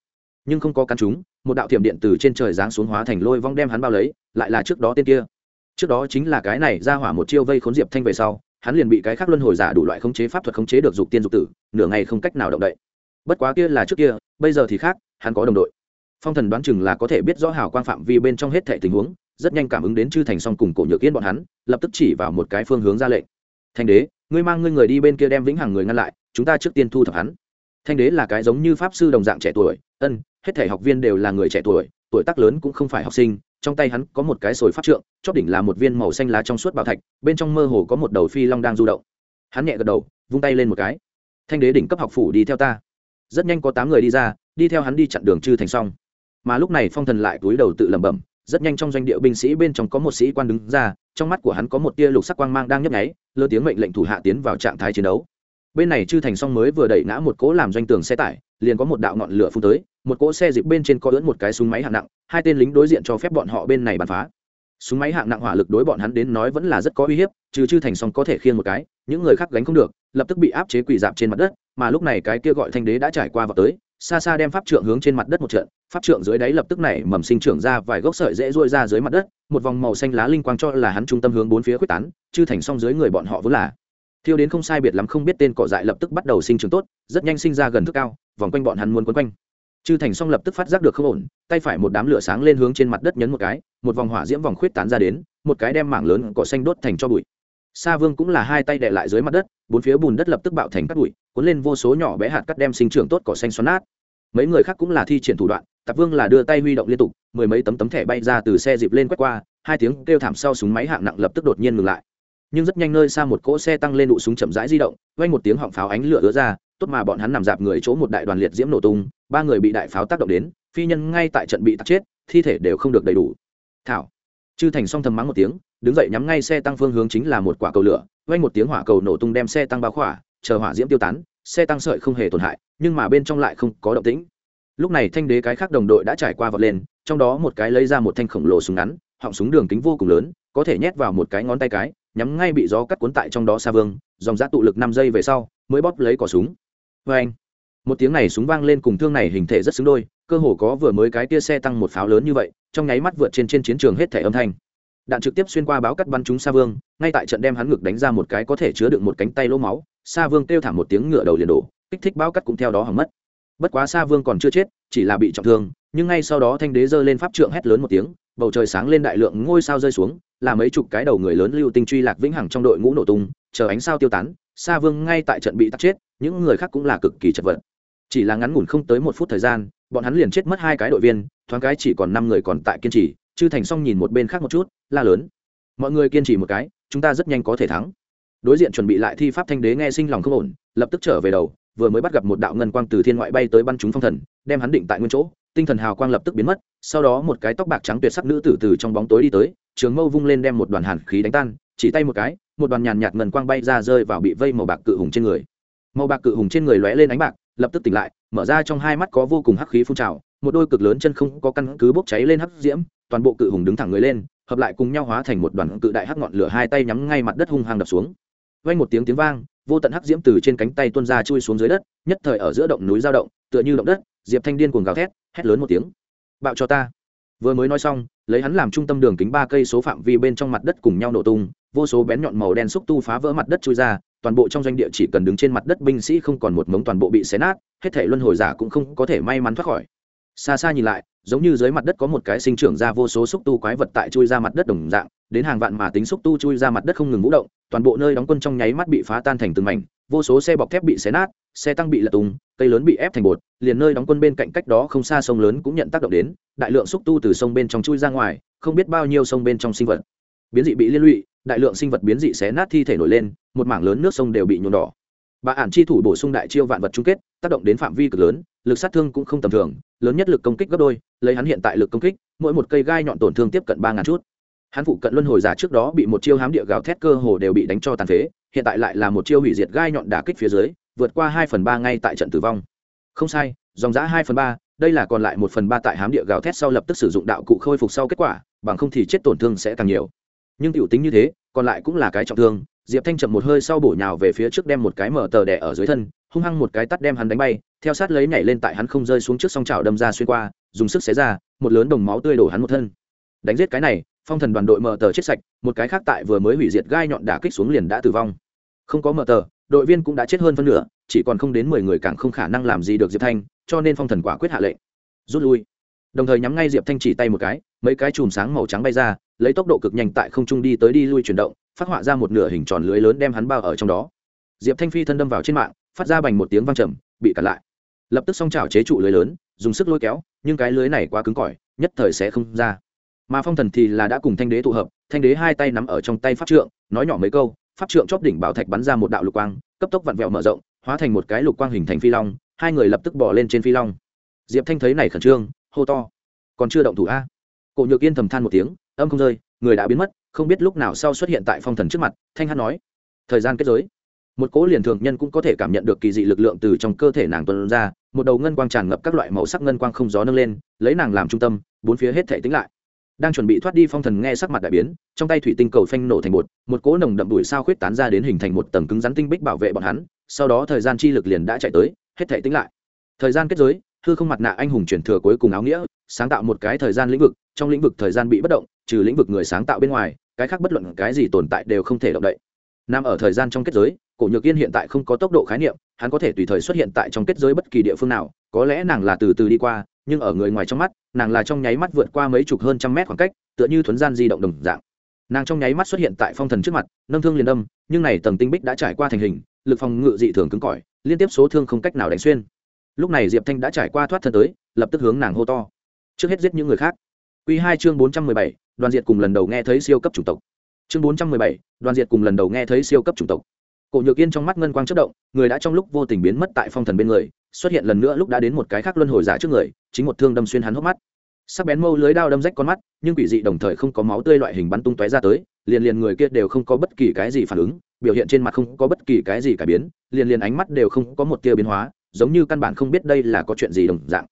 nhưng không có cắn chúng một đạo thiểm điện từ trên trời giáng xuống hóa thành lôi vong đem hắn bao lấy, lại là trước đó tên kia. Trước đó chính là cái này ra hỏa một chiêu vây khốn diệp thanh về sau, hắn liền bị cái khác luân hồi giả đủ loại khống chế pháp thuật khống chế được dục tiên dục tử, nửa ngày không cách nào động đậy. Bất quá kia là trước kia, bây giờ thì khác, hắn có đồng đội. Phong thần đoán chừng là có thể biết rõ hào quang phạm vi bên trong hết thệ tình huống, rất nhanh cảm ứng đến chư thành song cùng cổ nhược yên bọn hắn, lập tức chỉ vào một cái phương hướng ra lệnh. Thanh đế, ngươi mang ngươi người đi bên kia đem vĩnh hằng người ngăn lại, chúng ta trước tiên thu thập hắn. Thanh đế là cái giống như pháp sư đồng dạng trẻ tuổi, ân hết thể học viên đều là người trẻ tuổi tuổi tác lớn cũng không phải học sinh, trong tay hắn có một cái sồi pháp trượng chót đỉnh là một viên màu xanh lá trong suốt bảo thạch, bên trong mơ hồ có một đầu phi long đang du động. Hắn nhẹ gật đầu, vung tay lên một cái. Thanh đế đỉnh cấp học phủ đi theo ta. Rất nhanh có tám người đi ra, đi theo hắn đi chặn đường chư thành xong. Mà lúc này phong thần lại túi đầu tự lẩm bẩm, rất nhanh trong doanh địa binh sĩ bên trong có một sĩ quan đứng ra, trong mắt của hắn có một tia lục sắc quang mang đang nhấp nháy, lơ tiếng mệnh lệnh thủ hạ tiến vào trạng thái chiến đấu. Bên này chư thành song mới vừa đẩy ngã một cỗ làm doanh tường xe tải liền có một đạo ngọn lửa phun tới, một cỗ xe dịp bên trên có ưỡn một cái súng máy hạng nặng, hai tên lính đối diện cho phép bọn họ bên này bắn phá. Súng máy hạng nặng hỏa lực đối bọn hắn đến nói vẫn là rất có uy hiếp, trừ chư thành song có thể khiêng một cái, những người khác gánh không được, lập tức bị áp chế quỳ dạp trên mặt đất, mà lúc này cái kia gọi thanh đế đã trải qua vào tới, xa xa đem pháp trượng hướng trên mặt đất một trận, pháp trượng dưới đáy lập tức nảy mầm sinh trưởng ra vài gốc sợi dễ ruôi ra dưới mặt đất, một vòng màu xanh lá linh quang cho là hắn trung tâm hướng bốn phía quyết tán, chư thành song dưới người bọn họ vốn là thiêu đến không sai biệt lắm không biết tên cỏ dại lập tức bắt đầu sinh trưởng tốt, rất nhanh sinh ra gần thức cao, vòng quanh bọn hắn muốn quấn quanh. Chư thành song lập tức phát giác được không ổn, tay phải một đám lửa sáng lên hướng trên mặt đất nhấn một cái, một vòng hỏa diễm vòng khuyết tán ra đến, một cái đem mảng lớn cỏ xanh đốt thành cho bụi. Sa vương cũng là hai tay đè lại dưới mặt đất, bốn phía bùn đất lập tức bạo thành cắt bụi, cuốn lên vô số nhỏ bé hạt cắt đem sinh trưởng tốt cỏ xanh xoắn nát. Mấy người khác cũng là thi triển thủ đoạn, tạp vương là đưa tay huy động liên tục, mười mấy tấm tấm thẻ bay ra từ xe dịp lên quét qua, hai tiếng kêu thảm sau súng máy hạng nặng lập tức đột nhiên ngừng lại nhưng rất nhanh nơi xa một cỗ xe tăng lên đụ súng chậm rãi di động, vang một tiếng họng pháo ánh lửa ứa ra, tốt mà bọn hắn nằm dạp người chỗ một đại đoàn liệt diễm nổ tung, ba người bị đại pháo tác động đến, phi nhân ngay tại trận bị tắt chết, thi thể đều không được đầy đủ. Thảo. Chư thành song thầm mắng một tiếng, đứng dậy nhắm ngay xe tăng phương hướng chính là một quả cầu lửa, vang một tiếng hỏa cầu nổ tung đem xe tăng bao khỏa, chờ hỏa diễm tiêu tán, xe tăng sợi không hề tổn hại, nhưng mà bên trong lại không có động tĩnh. Lúc này thanh đế cái khác đồng đội đã trải qua vọt lên, trong đó một cái lấy ra một thanh khổng lồ súng ngắn, họng súng đường kính vô cùng lớn, có thể nhét vào một cái ngón tay cái nhắm ngay bị gió cắt cuốn tại trong đó xa vương, dòng giã tụ lực năm giây về sau, mới bóp lấy cỏ súng. Vê anh, một tiếng này súng vang lên cùng thương này hình thể rất xứng đôi, cơ hồ có vừa mới cái tia xe tăng một pháo lớn như vậy, trong nháy mắt vượt trên trên chiến trường hết thẻ âm thanh. Đạn trực tiếp xuyên qua báo cắt bắn chúng sa vương, ngay tại trận đem hắn ngực đánh ra một cái có thể chứa đựng một cánh tay lỗ máu, sa vương kêu thảm một tiếng ngựa đầu liền đổ, kích thích báo cắt cũng theo đó hỏng mất. Bất quá sa vương còn chưa chết, chỉ là bị trọng thương, nhưng ngay sau đó thanh đế giơ lên pháp trượng hét lớn một tiếng, bầu trời sáng lên đại lượng ngôi sao rơi xuống là mấy chục cái đầu người lớn lưu tinh truy lạc vĩnh hằng trong đội ngũ nổ tung, chờ ánh sao tiêu tán, sa vương ngay tại trận bị tắt chết, những người khác cũng là cực kỳ chật vật. Chỉ là ngắn ngủn không tới một phút thời gian, bọn hắn liền chết mất hai cái đội viên, thoáng cái chỉ còn năm người còn tại kiên trì, chư thành xong nhìn một bên khác một chút, la lớn. Mọi người kiên trì một cái, chúng ta rất nhanh có thể thắng. Đối diện chuẩn bị lại thi pháp thanh đế nghe sinh lòng không ổn, lập tức trở về đầu, vừa mới bắt gặp một đạo ngân quang từ thiên ngoại bay tới bắn chúng phong thần, đem hắn định tại nguyên chỗ, tinh thần hào quang lập tức biến mất, sau đó một cái tóc bạc trắng tuyệt sắc nữ tử từ trong bóng tối đi tới trường mâu vung lên đem một đoàn hàn khí đánh tan, chỉ tay một cái, một đoàn nhàn nhạt ngân quang bay ra rơi vào bị vây màu bạc cự hùng trên người. Màu bạc cự hùng trên người lóe lên ánh bạc, lập tức tỉnh lại, mở ra trong hai mắt có vô cùng hắc khí phun trào, một đôi cực lớn chân không có căn cứ bốc cháy lên hắc diễm, toàn bộ cự hùng đứng thẳng người lên, hợp lại cùng nhau hóa thành một đoàn cự đại hắc ngọn lửa hai tay nhắm ngay mặt đất hung hăng đập xuống. Vang một tiếng tiếng vang, vô tận hắc diễm từ trên cánh tay tuôn ra chui xuống dưới đất, nhất thời ở giữa động núi dao động, tựa như động đất, diệp thanh điên cuồng gào thét, hét lớn một tiếng. Bạo cho ta! Vừa mới nói xong, lấy hắn làm trung tâm đường kính ba cây số phạm vi bên trong mặt đất cùng nhau nổ tung, vô số bén nhọn màu đen xúc tu phá vỡ mặt đất trôi ra, toàn bộ trong doanh địa chỉ cần đứng trên mặt đất binh sĩ không còn một mống toàn bộ bị xé nát, hết thể luân hồi giả cũng không có thể may mắn thoát khỏi. Xa xa nhìn lại, giống như dưới mặt đất có một cái sinh trưởng ra vô số xúc tu quái vật tại chui ra mặt đất đồng dạng, đến hàng vạn mà tính xúc tu chui ra mặt đất không ngừng vũ động, toàn bộ nơi đóng quân trong nháy mắt bị phá tan thành từng mảnh vô số xe bọc thép bị xé nát, xe tăng bị lật tung, cây lớn bị ép thành bột, liền nơi đóng quân bên cạnh cách đó không xa sông lớn cũng nhận tác động đến, đại lượng xúc tu từ sông bên trong chui ra ngoài, không biết bao nhiêu sông bên trong sinh vật. Biến dị bị liên lụy, đại lượng sinh vật biến dị xé nát thi thể nổi lên, một mảng lớn nước sông đều bị nhuộm đỏ. Bà ản chi thủ bổ sung đại chiêu vạn vật chung kết, tác động đến phạm vi cực lớn, lực sát thương cũng không tầm thường, lớn nhất lực công kích gấp đôi, lấy hắn hiện tại lực công kích, mỗi một cây gai nhọn tổn thương tiếp cận ba ngàn chút hắn phụ cận luân hồi giả trước đó bị một chiêu hám địa gào thét cơ hồ đều bị đánh cho tàn phế, hiện tại lại là một chiêu hủy diệt gai nhọn đả kích phía dưới, vượt qua hai phần ba ngay tại trận tử vong. Không sai, dòng giã hai phần ba, đây là còn lại một phần ba tại hám địa gào thét sau lập tức sử dụng đạo cụ khôi phục sau kết quả, bằng không thì chết tổn thương sẽ càng nhiều. Nhưng tiểu tính như thế, còn lại cũng là cái trọng thương, diệp thanh chậm một hơi sau bổ nhào về phía trước đem một cái mở tờ đẻ ở dưới thân, hung hăng một cái tắt đem hắn đánh bay, theo sát lấy nhảy lên tại hắn không rơi xuống trước song trào đâm ra xuyên qua, dùng sức xé ra, một lớn đồng máu tươi đổ hắn một thân. Đánh giết cái này phong thần đoàn đội mở tờ chết sạch, một cái khác tại vừa mới hủy diệt gai nhọn đả kích xuống liền đã tử vong. Không có mở tờ, đội viên cũng đã chết hơn phân nửa, chỉ còn không đến mười người càng không khả năng làm gì được diệp thanh, cho nên phong thần quả quyết hạ lệnh. Rút lui. Đồng thời nhắm ngay diệp thanh chỉ tay một cái, mấy cái chùm sáng màu trắng bay ra, lấy tốc độ cực nhanh tại không trung đi tới đi lui chuyển động, phát họa ra một nửa hình tròn lưới lớn đem hắn bao ở trong đó. Diệp thanh phi thân đâm vào trên mạng, phát ra bành một tiếng vang trầm, bị cản lại. Lập tức song trào chế trụ lưới lớn, dùng sức lôi kéo, nhưng cái lưới này quá cứng cỏi, nhất thời sẽ không ra mà phong thần thì là đã cùng thanh đế tụ hợp, thanh đế hai tay nắm ở trong tay pháp trượng, nói nhỏ mấy câu, pháp trượng chóp đỉnh bảo thạch bắn ra một đạo lục quang, cấp tốc vặn vẹo mở rộng, hóa thành một cái lục quang hình thành phi long, hai người lập tức bỏ lên trên phi long. Diệp thanh thấy này khẩn trương, hô to, còn chưa động thủ a? Cổ nhược yên thầm than một tiếng, âm không rơi, người đã biến mất, không biết lúc nào sau xuất hiện tại phong thần trước mặt, thanh hát nói. Thời gian kết giới. Một cỗ liền thường nhân cũng có thể cảm nhận được kỳ dị lực lượng từ trong cơ thể nàng tuân ra, một đầu ngân quang tràn ngập các loại màu sắc ngân quang không gió nâng lên, lấy nàng làm trung tâm, bốn phía hết thể tính lại đang chuẩn bị thoát đi phong thần nghe sắc mặt đại biến, trong tay thủy tinh cầu phanh nổ thành bột, một cỗ nồng đậm đùi sao khuyết tán ra đến hình thành một tầng cứng rắn tinh bích bảo vệ bọn hắn, sau đó thời gian chi lực liền đã chạy tới, hết thể tính lại. Thời gian kết giới, hư không mặt nạ anh hùng chuyển thừa cuối cùng áo nghĩa, sáng tạo một cái thời gian lĩnh vực, trong lĩnh vực thời gian bị bất động, trừ lĩnh vực người sáng tạo bên ngoài, cái khác bất luận cái gì tồn tại đều không thể động đậy. Nằm ở thời gian trong kết giới, cổ nhược yên hiện tại không có tốc độ khái niệm, hắn có thể tùy thời xuất hiện tại trong kết giới bất kỳ địa phương nào, có lẽ nàng là từ từ đi qua nhưng ở người ngoài trong mắt, nàng là trong nháy mắt vượt qua mấy chục hơn trăm mét khoảng cách, tựa như thuấn gian di động đồng dạng. Nàng trong nháy mắt xuất hiện tại phong thần trước mặt, nâng thương liền đâm, nhưng này tầng tinh bích đã trải qua thành hình, lực phòng ngự dị thường cứng cỏi, liên tiếp số thương không cách nào đánh xuyên. Lúc này diệp thanh đã trải qua thoát thân tới, lập tức hướng nàng hô to. Trước hết giết những người khác. Q hai chương bốn trăm mười bảy, đoàn diệt cùng lần đầu nghe thấy siêu cấp chủng tộc. Chương bốn trăm mười bảy, đoàn diệt cùng lần đầu nghe thấy siêu cấp chủng tộc. Cổ nhược yên trong mắt ngân quang chất động, người đã trong lúc vô tình biến mất tại phong thần bên người xuất hiện lần nữa lúc đã đến một cái khác luân hồi giả trước người, chính một thương đâm xuyên hắn hốc mắt. Sắc bén mâu lưới đao đâm rách con mắt, nhưng quỷ dị đồng thời không có máu tươi loại hình bắn tung tóe ra tới, liền liền người kia đều không có bất kỳ cái gì phản ứng, biểu hiện trên mặt không có bất kỳ cái gì cải biến, liền liền ánh mắt đều không có một tia biến hóa, giống như căn bản không biết đây là có chuyện gì đồng dạng.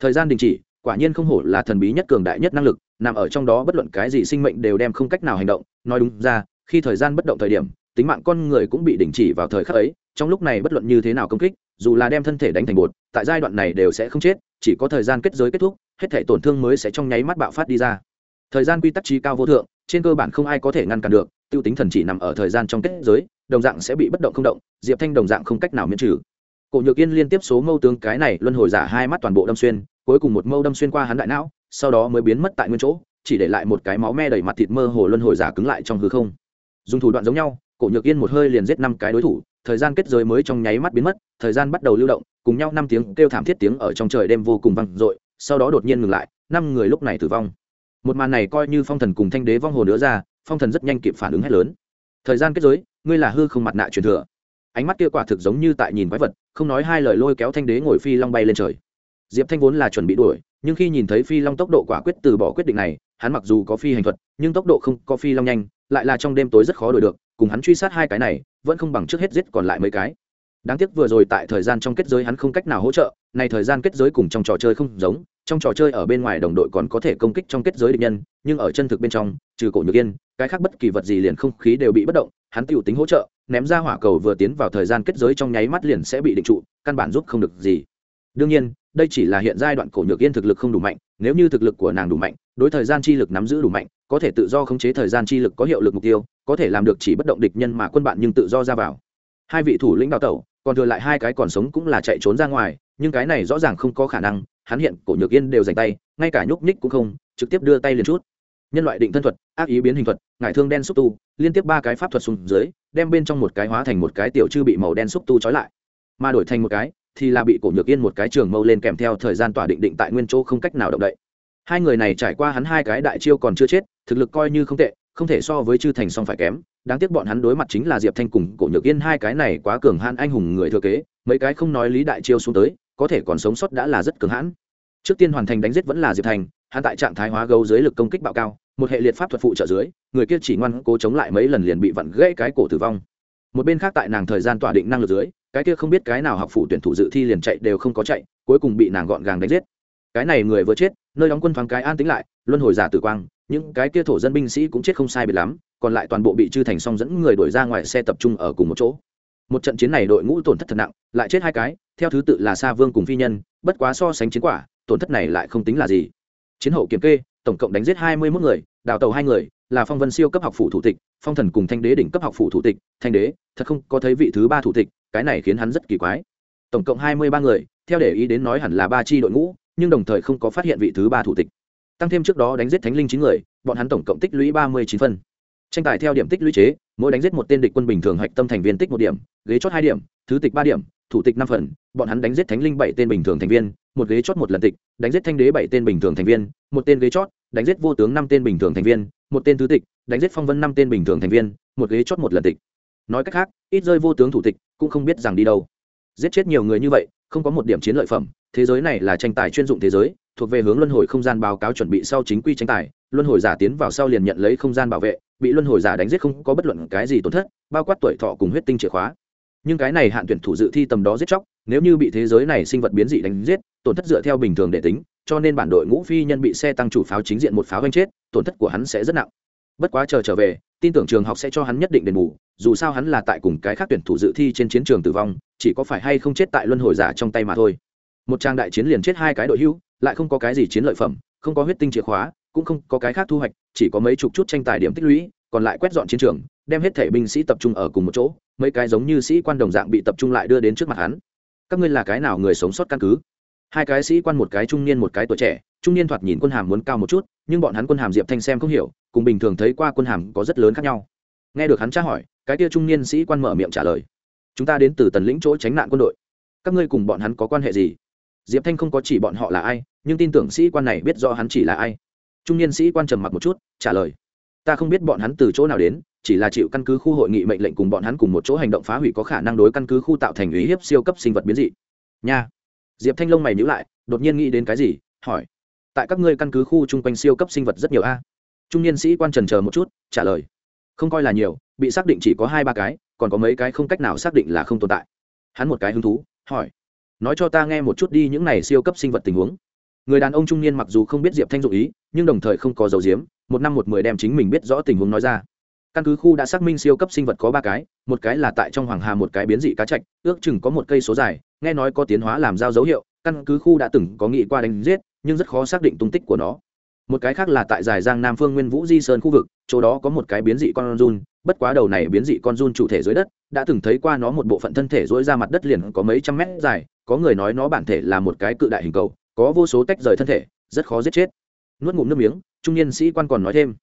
Thời gian đình chỉ, quả nhiên không hổ là thần bí nhất cường đại nhất năng lực, nằm ở trong đó bất luận cái gì sinh mệnh đều đem không cách nào hành động. Nói đúng ra, khi thời gian bất động thời điểm, tính mạng con người cũng bị đình chỉ vào thời khắc ấy, trong lúc này bất luận như thế nào công kích dù là đem thân thể đánh thành bột, tại giai đoạn này đều sẽ không chết, chỉ có thời gian kết giới kết thúc, hết thể tổn thương mới sẽ trong nháy mắt bạo phát đi ra. Thời gian quy tắc trí cao vô thượng, trên cơ bản không ai có thể ngăn cản được t i ê u tính thần chỉ nằm ở thời gian trong kết giới, đồng dạng sẽ bị bất động không động, diệp thanh đồng dạng không cách nào miễn trừ. Cổ nhược yên liên tiếp số mâu tướng cái này luân hồi giả hai mắt toàn bộ đâm xuyên, cuối cùng một mâu đâm xuyên qua hắn đại não, sau đó mới biến mất tại nguyên chỗ, chỉ để lại một cái máu me đầy mặt thịt mơ hồ luân hồi giả cứng lại trong hư không. Dùng thủ đoạn giống nhau, cổ nhược yên một hơi liền giết năm cái đối thủ thời gian kết giới mới trong nháy mắt biến mất, thời gian bắt đầu lưu động, cùng nhau năm tiếng kêu thảm thiết tiếng ở trong trời đêm vô cùng vang dội, sau đó đột nhiên ngừng lại, năm người lúc này tử vong. Một màn này coi như phong thần cùng thanh đế vong hồ nữa ra, phong thần rất nhanh kịp phản ứng hết lớn. Thời gian kết giới, ngươi là hư không mặt nạ truyền thừa. Ánh mắt kia quả thực giống như tại nhìn quái vật, không nói hai lời lôi kéo thanh đế ngồi phi long bay lên trời. Diệp thanh vốn là chuẩn bị đuổi, nhưng khi nhìn thấy phi long tốc độ quả quyết từ bỏ quyết định này, hắn mặc dù có phi hành thuật, nhưng tốc độ không có phi long nhanh, lại là trong đêm tối rất khó đuổi được, cùng hắn truy sát hai cái này vẫn không bằng trước hết giết còn lại mấy cái. Đáng tiếc vừa rồi tại thời gian trong kết giới hắn không cách nào hỗ trợ này thời gian kết giới cùng trong trò chơi không giống, trong trò chơi ở bên ngoài đồng đội còn có thể công kích trong kết giới địch nhân, nhưng ở chân thực bên trong, trừ cổ nhược yên, cái khác bất kỳ vật gì liền không khí đều bị bất động, hắn tự tính hỗ trợ, ném ra hỏa cầu vừa tiến vào thời gian kết giới trong nháy mắt liền sẽ bị định trụ, căn bản giúp không được gì đương nhiên, đây chỉ là hiện giai đoạn cổ nhược yên thực lực không đủ mạnh, nếu như thực lực của nàng đủ mạnh, đối thời gian chi lực nắm giữ đủ mạnh, có thể tự do khống chế thời gian chi lực có hiệu lực mục tiêu, có thể làm được chỉ bất động địch nhân mà quân bạn nhưng tự do ra vào. Hai vị thủ lĩnh đào tẩu, còn thừa lại hai cái còn sống cũng là chạy trốn ra ngoài, nhưng cái này rõ ràng không có khả năng, hắn hiện cổ nhược yên đều dành tay, ngay cả nhúc nhích cũng không, trực tiếp đưa tay liền chút. Nhân loại định thân thuật, ác ý biến hình thuật, ngải thương đen xúc tu, liên tiếp ba cái pháp thuật xuống dưới, đem bên trong một cái hóa thành một cái tiểu chư bị màu đen xúc tu trói lại, mà đổi thành một cái thì là bị cổ nhược yên một cái trường mâu lên kèm theo thời gian tỏa định định tại nguyên chỗ không cách nào động đậy. Hai người này trải qua hắn hai cái đại chiêu còn chưa chết, thực lực coi như không tệ, không thể so với chư thành song phải kém. Đáng tiếc bọn hắn đối mặt chính là diệp thanh cùng cổ nhược yên hai cái này quá cường hãn anh hùng người thừa kế, mấy cái không nói lý đại chiêu xuống tới, có thể còn sống sót đã là rất cường hãn. Trước tiên hoàn thành đánh giết vẫn là diệp thành hắn tại trạng thái hóa gấu dưới lực công kích bạo cao, một hệ liệt pháp thuật phụ trợ dưới, người kia chỉ ngoan cố chống lại mấy lần liền bị vặn gãy cái cổ tử vong. Một bên khác tại nàng thời gian tỏa định năng lực dưới cái kia không biết cái nào học phủ tuyển thủ dự thi liền chạy đều không có chạy, cuối cùng bị nàng gọn gàng đánh giết. Cái này người vừa chết, nơi đóng quân thoáng cái an tính lại, luân hồi giả tử quang, những cái kia thổ dân binh sĩ cũng chết không sai biệt lắm, còn lại toàn bộ bị chư thành song dẫn người đuổi ra ngoài xe tập trung ở cùng một chỗ. Một trận chiến này đội ngũ tổn thất thật nặng, lại chết hai cái, theo thứ tự là sa vương cùng phi nhân, bất quá so sánh chiến quả, tổn thất này lại không tính là gì. Chiến hậu kiểm kê, tổng cộng đánh giết hai mươi mốt người, đào tàu hai người là phong vân siêu cấp học phủ thủ tịch, phong thần cùng thanh đế đỉnh cấp học phủ thủ tịch, thanh đế, thật không có thấy vị thứ ba thủ tịch, cái này khiến hắn rất kỳ quái. Tổng cộng hai mươi ba người, theo để ý đến nói hẳn là ba chi đội ngũ, nhưng đồng thời không có phát hiện vị thứ ba thủ tịch. Tăng thêm trước đó đánh giết thánh linh chín người, bọn hắn tổng cộng tích lũy ba mươi chín phân. Tranh tài theo điểm tích lũy chế, mỗi đánh giết một tên địch quân bình thường hạch tâm thành viên tích một điểm, ghế chót hai điểm, thứ tịch ba điểm, thủ tịch năm phần, bọn hắn đánh giết thánh linh bảy tên bình thường thành viên một ghế chót một lần tịch, đánh giết thanh đế bảy tên bình thường thành viên, một tên ghế chót, đánh giết vô tướng năm tên bình thường thành viên, một tên thứ tịch, đánh giết phong vân năm tên bình thường thành viên, một ghế chót một lần tịch. Nói cách khác, ít rơi vô tướng thủ tịch cũng không biết rằng đi đâu. Giết chết nhiều người như vậy, không có một điểm chiến lợi phẩm, thế giới này là tranh tài chuyên dụng thế giới, thuộc về hướng luân hồi không gian báo cáo chuẩn bị sau chính quy tranh tài, luân hồi giả tiến vào sau liền nhận lấy không gian bảo vệ, bị luân hồi giả đánh giết không có bất luận cái gì tổn thất, bao quát tuổi thọ cùng huyết tinh chìa khóa. Nhưng cái này hạn tuyển thủ dự thi tầm đó giết chóc, nếu như bị thế giới này sinh vật biến dị đánh giết tổn thất dựa theo bình thường để tính cho nên bản đội ngũ phi nhân bị xe tăng chủ pháo chính diện một pháo đánh chết tổn thất của hắn sẽ rất nặng. Bất quá chờ trở về tin tưởng trường học sẽ cho hắn nhất định đền bù dù sao hắn là tại cùng cái khác tuyển thủ dự thi trên chiến trường tử vong chỉ có phải hay không chết tại luân hồi giả trong tay mà thôi. Một trang đại chiến liền chết hai cái đội hưu, lại không có cái gì chiến lợi phẩm không có huyết tinh chìa khóa cũng không có cái khác thu hoạch chỉ có mấy chục chút tranh tài điểm tích lũy còn lại quét dọn chiến trường đem hết thể binh sĩ tập trung ở cùng một chỗ mấy cái giống như sĩ quan đồng dạng bị tập trung lại đưa đến trước mặt hắn. Các ngươi là cái nào người sống sót căn cứ? Hai cái sĩ quan, một cái trung niên, một cái tuổi trẻ. Trung niên thoạt nhìn quân hàm muốn cao một chút, nhưng bọn hắn quân hàm diệp thanh xem không hiểu, cùng bình thường thấy qua quân hàm có rất lớn khác nhau. Nghe được hắn tra hỏi, cái kia trung niên sĩ quan mở miệng trả lời. Chúng ta đến từ tần lĩnh chỗ tránh nạn quân đội. Các ngươi cùng bọn hắn có quan hệ gì? Diệp thanh không có chỉ bọn họ là ai, nhưng tin tưởng sĩ quan này biết rõ hắn chỉ là ai. Trung niên sĩ quan trầm mặc một chút, trả lời. Ta không biết bọn hắn từ chỗ nào đến, chỉ là chịu căn cứ khu hội nghị mệnh lệnh cùng bọn hắn cùng một chỗ hành động phá hủy có khả năng đối căn cứ khu tạo thành ý hiếp siêu cấp sinh vật biến dị. Nha diệp thanh long mày nhữ lại, đột nhiên nghĩ đến cái gì, hỏi, tại các ngươi căn cứ khu chung quanh siêu cấp sinh vật rất nhiều a? Trung niên sĩ quan trần chờ một chút, trả lời, không coi là nhiều, bị xác định chỉ có hai ba cái, còn có mấy cái không cách nào xác định là không tồn tại. Hắn một cái hứng thú, hỏi, nói cho ta nghe một chút đi những này siêu cấp sinh vật tình huống. Người đàn ông trung niên mặc dù không biết diệp thanh dụ ý, nhưng đồng thời không có dấu diếm một năm một mười đem chính mình biết rõ tình huống nói ra. Căn cứ khu đã xác minh siêu cấp sinh vật có ba cái, một cái là tại trong hoàng hà một cái biến dị cá chạch ước chừng có một cây số dài nghe nói có tiến hóa làm giao dấu hiệu, căn cứ khu đã từng có nghị qua đánh giết, nhưng rất khó xác định tung tích của nó. Một cái khác là tại giải giang nam phương nguyên vũ di sơn khu vực, chỗ đó có một cái biến dị con run, bất quá đầu này biến dị con run chủ thể dưới đất, đã từng thấy qua nó một bộ phận thân thể dỗi ra mặt đất liền có mấy trăm mét dài, có người nói nó bản thể là một cái cự đại hình cầu, có vô số tách rời thân thể, rất khó giết chết. Nuốt ngụm nước miếng, trung niên sĩ quan còn nói thêm.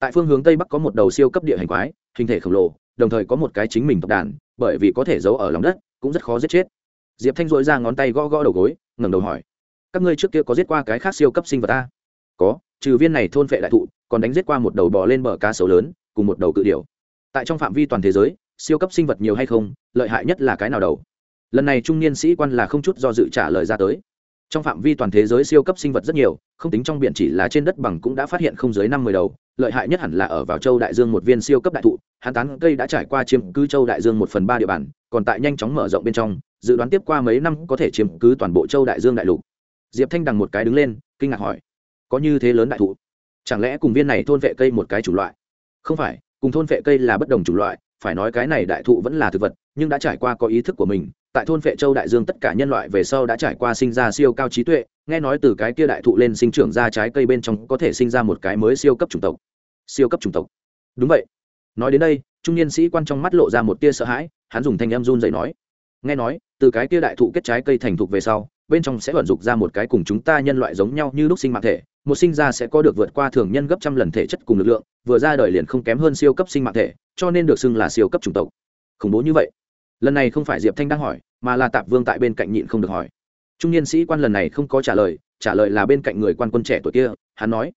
Tại phương hướng tây bắc có một đầu siêu cấp địa hành quái, hình thể khổng lồ, đồng thời có một cái chính mình tộc đàn, bởi vì có thể giấu ở lòng đất, cũng rất khó giết chết diệp thanh dội ra ngón tay gõ gõ đầu gối, ngẩng đầu hỏi, các ngươi trước kia có giết qua cái khác siêu cấp sinh vật ta? Có, trừ viên này thôn phệ đại thụ, còn đánh giết qua một đầu bò lên bờ cá sấu lớn, cùng một đầu cự điểu. Tại trong phạm vi toàn thế giới, siêu cấp sinh vật nhiều hay không, lợi hại nhất là cái nào đầu? Lần này trung niên sĩ quan là không chút do dự trả lời ra tới. Trong phạm vi toàn thế giới siêu cấp sinh vật rất nhiều, không tính trong biển chỉ là trên đất bằng cũng đã phát hiện không dưới năm mươi đầu, lợi hại nhất hẳn là ở vào châu đại dương một viên siêu cấp đại thụ hàn tán cây đã trải qua chiếm cứ châu đại dương một phần ba địa bàn, còn tại nhanh chóng mở rộng bên trong dự đoán tiếp qua mấy năm có thể chiếm cứ toàn bộ châu đại dương đại lục. Diệp thanh đằng một cái đứng lên, kinh ngạc hỏi, có như thế lớn đại thụ? Chẳng lẽ cùng viên này thôn vệ cây một cái chủng loại? Không phải, cùng thôn vệ cây là bất đồng chủng loại, phải nói cái này đại thụ vẫn là thực vật, nhưng đã trải qua có ý thức của mình, tại thôn vệ châu đại dương tất cả nhân loại về sau đã trải qua sinh ra siêu cao trí tuệ, nghe nói từ cái kia đại thụ lên sinh trưởng ra trái cây bên trong có thể sinh ra một cái mới siêu cấp chủng tộc. Siêu cấp chủng tộc? Đúng vậy. Nói đến đây, trung niên sĩ quan trong mắt lộ ra một tia sợ hãi, hắn dùng thanh em run dậy nói, nghe nói từ cái kia đại thụ kết trái cây thành thục về sau, bên trong sẽ vận dụng ra một cái cùng chúng ta nhân loại giống nhau như lúc sinh mạng thể. Một sinh ra sẽ có được vượt qua thường nhân gấp trăm lần thể chất cùng lực lượng, vừa ra đời liền không kém hơn siêu cấp sinh mạng thể, cho nên được xưng là siêu cấp chủng tộc. Khủng bố như vậy? Lần này không phải diệp thanh đang hỏi, mà là tạp vương tại bên cạnh nhịn không được hỏi. Trung niên sĩ quan lần này không có trả lời trả lời là bên cạnh người quan quân trẻ tuổi kia, hắn nói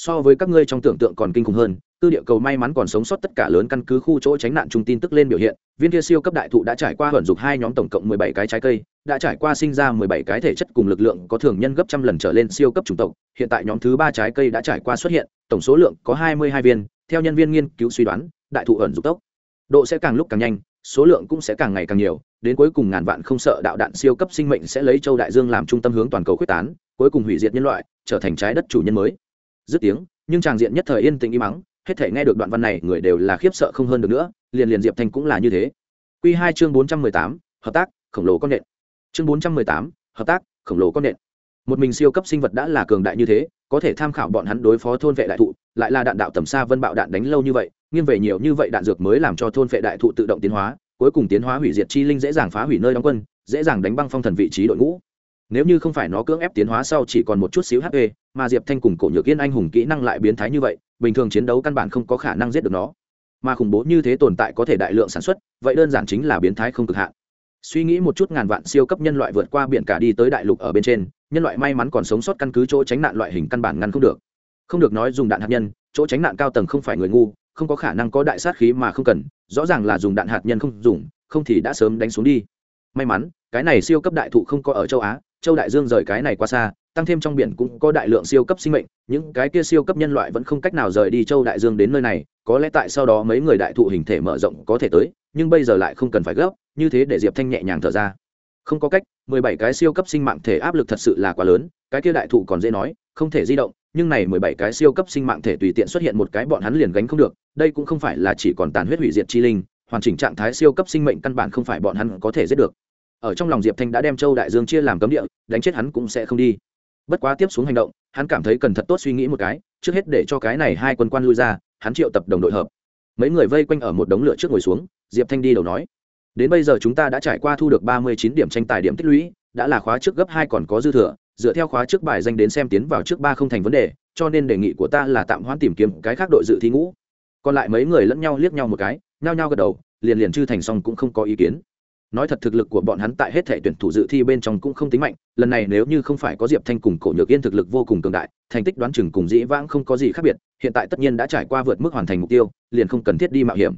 so với các ngươi trong tưởng tượng còn kinh khủng hơn, tư địa cầu may mắn còn sống sót tất cả lớn căn cứ khu chỗ tránh nạn trung tin tức lên biểu hiện, viên kia siêu cấp đại thụ đã trải qua vận dục hai nhóm tổng cộng mười bảy cái trái cây, đã trải qua sinh ra mười bảy cái thể chất cùng lực lượng có thường nhân gấp trăm lần trở lên siêu cấp chủng tộc, hiện tại nhóm thứ ba trái cây đã trải qua xuất hiện, tổng số lượng có hai mươi hai viên, theo nhân viên nghiên cứu suy đoán, đại thụ ẩn dục tốc độ sẽ càng lúc càng nhanh, số lượng cũng sẽ càng ngày càng nhiều, đến cuối cùng ngàn vạn không sợ đạo đạn siêu cấp sinh mệnh sẽ lấy châu đại dương làm trung tâm hướng toàn cầu quyết tán, cuối cùng hủy diệt nhân loại, trở thành trái đất chủ nhân mới dứt tiếng, nhưng tràng diện nhất thời yên tĩnh im mắng, hết thể nghe được đoạn văn này, người đều là khiếp sợ không hơn được nữa, liền liền diệp thanh cũng là như thế. Q hai chương bốn trăm mười tám, hợp tác, khổng lồ con nện. Chương bốn trăm mười tám, hợp tác, khổng lồ con nện. Một mình siêu cấp sinh vật đã là cường đại như thế, có thể tham khảo bọn hắn đối phó thôn vệ đại thụ, lại là đạn đạo tầm xa vân bạo đạn đánh lâu như vậy, nghiêng về nhiều như vậy đạn dược mới làm cho thôn vệ đại thụ tự động tiến hóa, cuối cùng tiến hóa hủy diệt chi linh dễ dàng phá hủy nơi đóng quân, dễ dàng đánh băng phong thần vị trí đội ngũ nếu như không phải nó cưỡng ép tiến hóa sau chỉ còn một chút xíu hp mà diệp thanh cùng cổ nhược yên anh hùng kỹ năng lại biến thái như vậy, bình thường chiến đấu căn bản không có khả năng giết được nó. Mà khủng bố như thế tồn tại có thể đại lượng sản xuất, vậy đơn giản chính là biến thái không cực hạn. Suy nghĩ một chút ngàn vạn siêu cấp nhân loại vượt qua biển cả đi tới đại lục ở bên trên, nhân loại may mắn còn sống sót căn cứ chỗ tránh nạn loại hình căn bản ngăn không được. Không được nói dùng đạn hạt nhân, chỗ tránh nạn cao tầng không phải người ngu, không có khả năng có đại sát khí mà không cần, rõ ràng là dùng đạn hạt nhân không dùng, không thì đã sớm đánh xuống đi. May mắn, cái này siêu cấp đại thụ không có ở châu á châu đại dương rời cái này qua xa, tăng thêm trong biển cũng có đại lượng siêu cấp sinh mệnh, những cái kia siêu cấp nhân loại vẫn không cách nào rời đi châu đại dương đến nơi này, có lẽ tại sau đó mấy người đại thụ hình thể mở rộng có thể tới, nhưng bây giờ lại không cần phải gấp, như thế để diệp thanh nhẹ nhàng thở ra. Không có cách, mười bảy cái siêu cấp sinh mạng thể áp lực thật sự là quá lớn, cái kia đại thụ còn dễ nói, không thể di động, nhưng này mười bảy cái siêu cấp sinh mạng thể tùy tiện xuất hiện một cái bọn hắn liền gánh không được, đây cũng không phải là chỉ còn tàn huyết hủy diệt chi linh, hoàn chỉnh trạng thái siêu cấp sinh mệnh căn bản không phải bọn hắn có thể giết được ở trong lòng diệp thanh đã đem châu đại dương chia làm cấm địa, đánh chết hắn cũng sẽ không đi. Bất quá tiếp xuống hành động, hắn cảm thấy cần thật tốt suy nghĩ một cái, trước hết để cho cái này hai quân quan lui ra, hắn triệu tập đồng đội hợp. Mấy người vây quanh ở một đống lửa trước ngồi xuống, diệp thanh đi đầu nói, đến bây giờ chúng ta đã trải qua thu được ba mươi chín điểm tranh tài điểm tích lũy, đã là khóa trước gấp hai còn có dư thừa, dựa theo khóa trước bài danh đến xem tiến vào trước ba không thành vấn đề, cho nên đề nghị của ta là tạm hoãn tìm kiếm cái khác đội dự thi ngũ. Còn lại mấy người lẫn nhau liếc nhau một cái, nhao nhao gật đầu, liền liền chư thành xong cũng không có ý kiến nói thật thực lực của bọn hắn tại hết thể tuyển thủ dự thi bên trong cũng không tính mạnh, lần này nếu như không phải có diệp thanh cùng cổ nhược yên thực lực vô cùng cường đại, thành tích đoán chừng cùng dĩ vãng không có gì khác biệt, hiện tại tất nhiên đã trải qua vượt mức hoàn thành mục tiêu, liền không cần thiết đi mạo hiểm.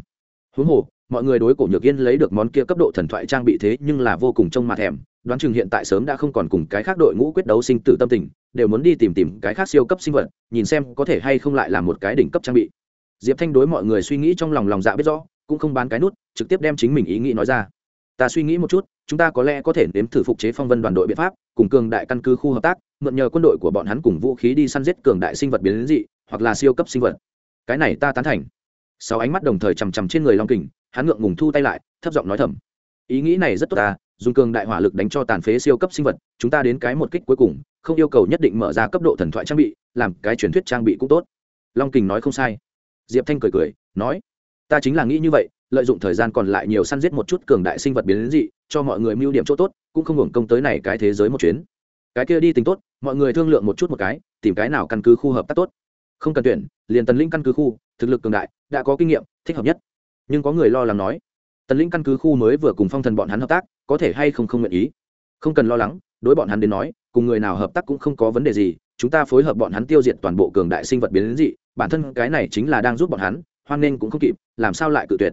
Huống hồ, mọi người đối cổ nhược yên lấy được món kia cấp độ thần thoại trang bị thế nhưng là vô cùng trông mặt thèm, đoán chừng hiện tại sớm đã không còn cùng cái khác đội ngũ quyết đấu sinh tử tâm tình, đều muốn đi tìm tìm cái khác siêu cấp sinh vật, nhìn xem có thể hay không lại là một cái đỉnh cấp trang bị. Diệp thanh đối mọi người suy nghĩ trong lòng lòng dạ biết rõ, cũng không bán cái nút, trực tiếp đem chính mình ý nghĩ nói ra ta suy nghĩ một chút, chúng ta có lẽ có thể nếm thử phục chế phong vân đoàn đội biện pháp, cùng cường đại căn cứ khu hợp tác, mượn nhờ quân đội của bọn hắn cùng vũ khí đi săn giết cường đại sinh vật biến dị, hoặc là siêu cấp sinh vật. Cái này ta tán thành. Sáu ánh mắt đồng thời chằm chằm trên người long kình, hắn ngượng ngùng thu tay lại, thấp giọng nói thầm, ý nghĩ này rất tốt ta, dùng cường đại hỏa lực đánh cho tàn phế siêu cấp sinh vật, chúng ta đến cái một kích cuối cùng, không yêu cầu nhất định mở ra cấp độ thần thoại trang bị, làm cái truyền thuyết trang bị cũng tốt. Long kình nói không sai. Diệp thanh cười cười, nói ta chính là nghĩ như vậy, lợi dụng thời gian còn lại nhiều săn giết một chút cường đại sinh vật biến đến dị, cho mọi người mưu điểm chỗ tốt, cũng không hưởng công tới này cái thế giới một chuyến. Cái kia đi tính tốt, mọi người thương lượng một chút một cái, tìm cái nào căn cứ khu hợp tác tốt. Không cần tuyển, liền tần linh căn cứ khu, thực lực cường đại, đã có kinh nghiệm, thích hợp nhất. Nhưng có người lo lắng nói, tần linh căn cứ khu mới vừa cùng phong thần bọn hắn hợp tác, có thể hay không không nguyện ý? Không cần lo lắng, đối bọn hắn đến nói, cùng người nào hợp tác cũng không có vấn đề gì, chúng ta phối hợp bọn hắn tiêu diệt toàn bộ cường đại sinh vật biến đến dị, bản thân cái này chính là đang giúp bọn hắn hoan nghênh cũng không kịp, làm sao lại cự tuyệt?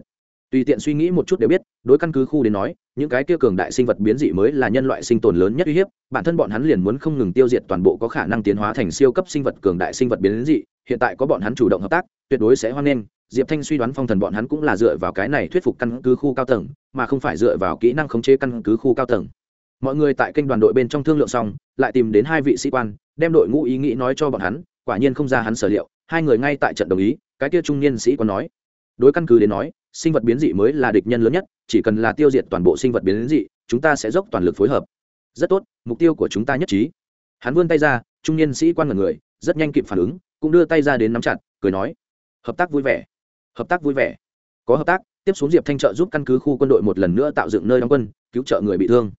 Tùy tiện suy nghĩ một chút đều biết, đối căn cứ khu đến nói, những cái kia cường đại sinh vật biến dị mới là nhân loại sinh tồn lớn nhất uy hiếp, bản thân bọn hắn liền muốn không ngừng tiêu diệt toàn bộ có khả năng tiến hóa thành siêu cấp sinh vật cường đại sinh vật biến dị, hiện tại có bọn hắn chủ động hợp tác, tuyệt đối sẽ hoan nghênh. Diệp thanh suy đoán phong thần bọn hắn cũng là dựa vào cái này thuyết phục căn cứ khu cao tầng, mà không phải dựa vào kỹ năng khống chế căn cứ khu cao tầng. Mọi người tại kênh đoàn đội bên trong thương lượng xong, lại tìm đến hai vị sĩ quan, đem đội ngũ ý nghĩ nói cho bọn hắn, quả nhiên không ra hắn sở liệu, hai người ngay tại trận đồng ý cái kia trung niên sĩ quan nói, đối căn cứ đến nói, sinh vật biến dị mới là địch nhân lớn nhất, chỉ cần là tiêu diệt toàn bộ sinh vật biến dị, chúng ta sẽ dốc toàn lực phối hợp. Rất tốt, mục tiêu của chúng ta nhất trí. Hắn vươn tay ra, trung niên sĩ quan ngần người, rất nhanh kịp phản ứng, cũng đưa tay ra đến nắm chặt, cười nói, hợp tác vui vẻ, hợp tác vui vẻ. Có hợp tác, tiếp xuống diệp thanh trợ giúp căn cứ khu quân đội một lần nữa tạo dựng nơi đóng quân, cứu trợ người bị thương.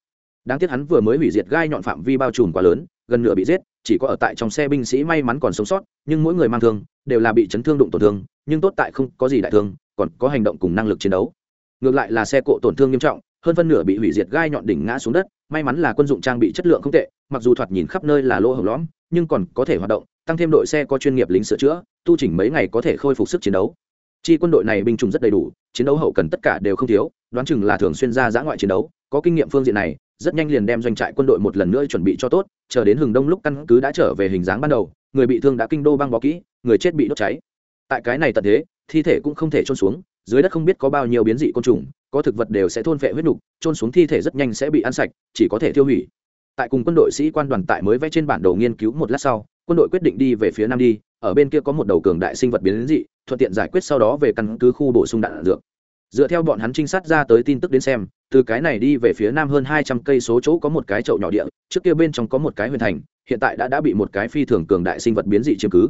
Đáng tiếc hắn vừa mới hủy diệt gai nhọn phạm vi bao trùm quá lớn, gần nửa bị giết, chỉ có ở tại trong xe binh sĩ may mắn còn sống sót, nhưng mỗi người mang thương đều là bị chấn thương đụng tổn thương, nhưng tốt tại không có gì đại thương, còn có hành động cùng năng lực chiến đấu. Ngược lại là xe cộ tổn thương nghiêm trọng, hơn phân nửa bị hủy diệt gai nhọn đỉnh ngã xuống đất, may mắn là quân dụng trang bị chất lượng không tệ, mặc dù thoạt nhìn khắp nơi là lỗ hổng lõm, nhưng còn có thể hoạt động, tăng thêm đội xe có chuyên nghiệp lính sửa chữa, tu chỉnh mấy ngày có thể khôi phục sức chiến đấu. Chi quân đội này binh chủng rất đầy đủ, chiến đấu hậu cần tất cả đều không thiếu, đoán chừng là thường xuyên ra giã ngoại chiến đấu, có kinh nghiệm phương diện này, rất nhanh liền đem doanh trại quân đội một lần nữa chuẩn bị cho tốt, chờ đến hừng đông lúc căn cứ đã trở về hình dáng ban đầu người bị thương đã kinh đô băng bó kỹ, người chết bị đốt cháy. Tại cái này tận thế, thi thể cũng không thể trôn xuống, dưới đất không biết có bao nhiêu biến dị côn trùng, có thực vật đều sẽ thôn phệ huyết nục trôn xuống thi thể rất nhanh sẽ bị ăn sạch, chỉ có thể tiêu hủy. Tại cùng quân đội sĩ quan đoàn tại mới vẽ trên bản đồ nghiên cứu một lát sau, quân đội quyết định đi về phía nam đi, ở bên kia có một đầu cường đại sinh vật biến dị, thuận tiện giải quyết sau đó về căn cứ khu bổ sung đạn dược. Dựa theo bọn hắn trinh sát ra tới tin tức đến xem từ cái này đi về phía nam hơn hai trăm cây số chỗ có một cái chậu nhỏ địa, trước kia bên trong có một cái huyền thành, hiện tại đã đã bị một cái phi thường cường đại sinh vật biến dị chiếm cứ.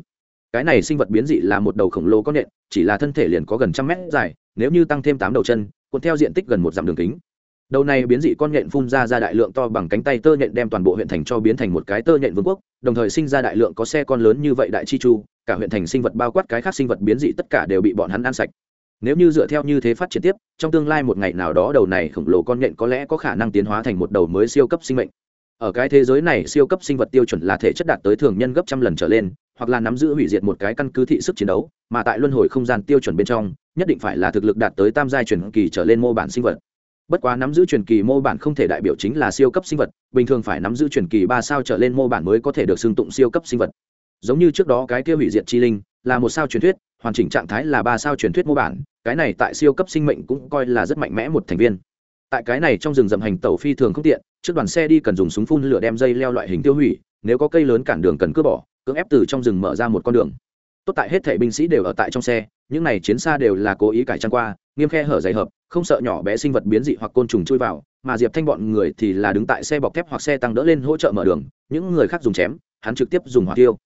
Cái này sinh vật biến dị là một đầu khổng lồ có nện, chỉ là thân thể liền có gần trăm mét dài, nếu như tăng thêm tám đầu chân cuốn theo diện tích gần một dặm đường kính. Đầu này biến dị con nhện phun ra ra đại lượng to bằng cánh tay tơ nhện đem toàn bộ huyện thành cho biến thành một cái tơ nhện vương quốc, đồng thời sinh ra đại lượng có xe con lớn như vậy đại chi chu, cả huyện thành sinh vật bao quát cái khác sinh vật biến dị tất cả đều bị bọn hắn ăn sạch nếu như dựa theo như thế phát triển tiếp, trong tương lai một ngày nào đó đầu này khổng lồ con nhện có lẽ có khả năng tiến hóa thành một đầu mới siêu cấp sinh mệnh. Ở cái thế giới này, siêu cấp sinh vật tiêu chuẩn là thể chất đạt tới thường nhân gấp trăm lần trở lên, hoặc là nắm giữ hủy diệt một cái căn cứ thị sức chiến đấu, mà tại luân hồi không gian tiêu chuẩn bên trong, nhất định phải là thực lực đạt tới tam giai truyền kỳ trở lên mô bản sinh vật. Bất quá nắm giữ truyền kỳ mô bản không thể đại biểu chính là siêu cấp sinh vật, bình thường phải nắm giữ truyền kỳ ba sao trở lên mô bản mới có thể được xưng tụng siêu cấp sinh vật. Giống như trước đó cái kia hủy diệt chi linh, là một sao truyền thuyết hoàn chỉnh trạng thái là ba sao truyền thuyết mô bản, cái này tại siêu cấp sinh mệnh cũng coi là rất mạnh mẽ một thành viên. Tại cái này trong rừng rậm hành tàu phi thường không tiện, trước đoàn xe đi cần dùng súng phun lửa đem dây leo loại hình tiêu hủy, nếu có cây lớn cản đường cần cướp bỏ, cưỡng ép từ trong rừng mở ra một con đường. Tốt tại hết thể binh sĩ đều ở tại trong xe, những này chiến xa đều là cố ý cải trang qua, nghiêm khe hở dày hợp, không sợ nhỏ bé sinh vật biến dị hoặc côn trùng chui vào, mà diệp thanh bọn người thì là đứng tại xe bọc thép hoặc xe tăng đỡ lên hỗ trợ mở đường, những người khác dùng chém, hắn trực tiếp dùng hỏa tiêu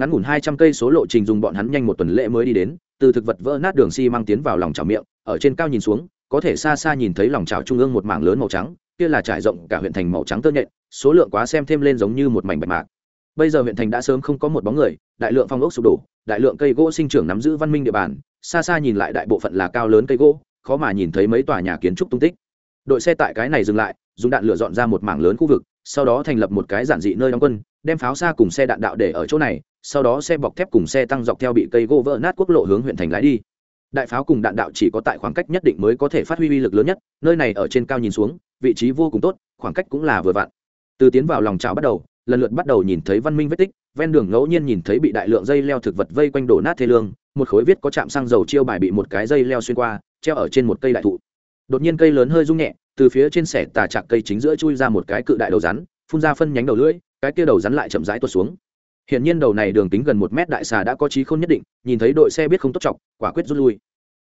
ngắn ngủn hai trăm cây số lộ trình dùng bọn hắn nhanh một tuần lễ mới đi đến, từ thực vật vỡ nát đường xi mang tiến vào lòng trào miệng, ở trên cao nhìn xuống, có thể xa xa nhìn thấy lòng trào trung ương một mảng lớn màu trắng, kia là trải rộng cả huyện thành màu trắng tơ nhện, số lượng quá xem thêm lên giống như một mảnh bạch mạc. Bây giờ huyện thành đã sớm không có một bóng người, đại lượng phong ốc sụp đổ, đại lượng cây gỗ sinh trưởng nắm giữ văn minh địa bàn, xa xa nhìn lại đại bộ phận là cao lớn cây gỗ, khó mà nhìn thấy mấy tòa nhà kiến trúc tung tích. Đội xe tại cái này dừng lại, dùng đạn lửa dọn ra một mảng lớn khu vực sau đó thành lập một cái giản dị nơi đóng quân, đem pháo xa cùng xe đạn đạo để ở chỗ này, sau đó xe bọc thép cùng xe tăng dọc theo bị cây gỗ vỡ nát quốc lộ hướng huyện thành lái đi. Đại pháo cùng đạn đạo chỉ có tại khoảng cách nhất định mới có thể phát huy uy lực lớn nhất, nơi này ở trên cao nhìn xuống, vị trí vô cùng tốt, khoảng cách cũng là vừa vặn. Từ tiến vào lòng trào bắt đầu, lần lượt bắt đầu nhìn thấy văn minh vết tích, ven đường ngẫu nhiên nhìn thấy bị đại lượng dây leo thực vật vây quanh đổ nát thê lương, một khối viết có chạm xăng dầu chiêu bài bị một cái dây leo xuyên qua, treo ở trên một cây đại thụ. Đột nhiên cây lớn hơi rung nhẹ từ phía trên sẻ tà chạc cây chính giữa chui ra một cái cự đại đầu rắn, phun ra phân nhánh đầu lưỡi, cái kia đầu rắn lại chậm rãi tuột xuống. Hiện nhiên đầu này đường kính gần một mét đại xà đã có trí khôn nhất định, nhìn thấy đội xe biết không tốt chọc, quả quyết rút lui.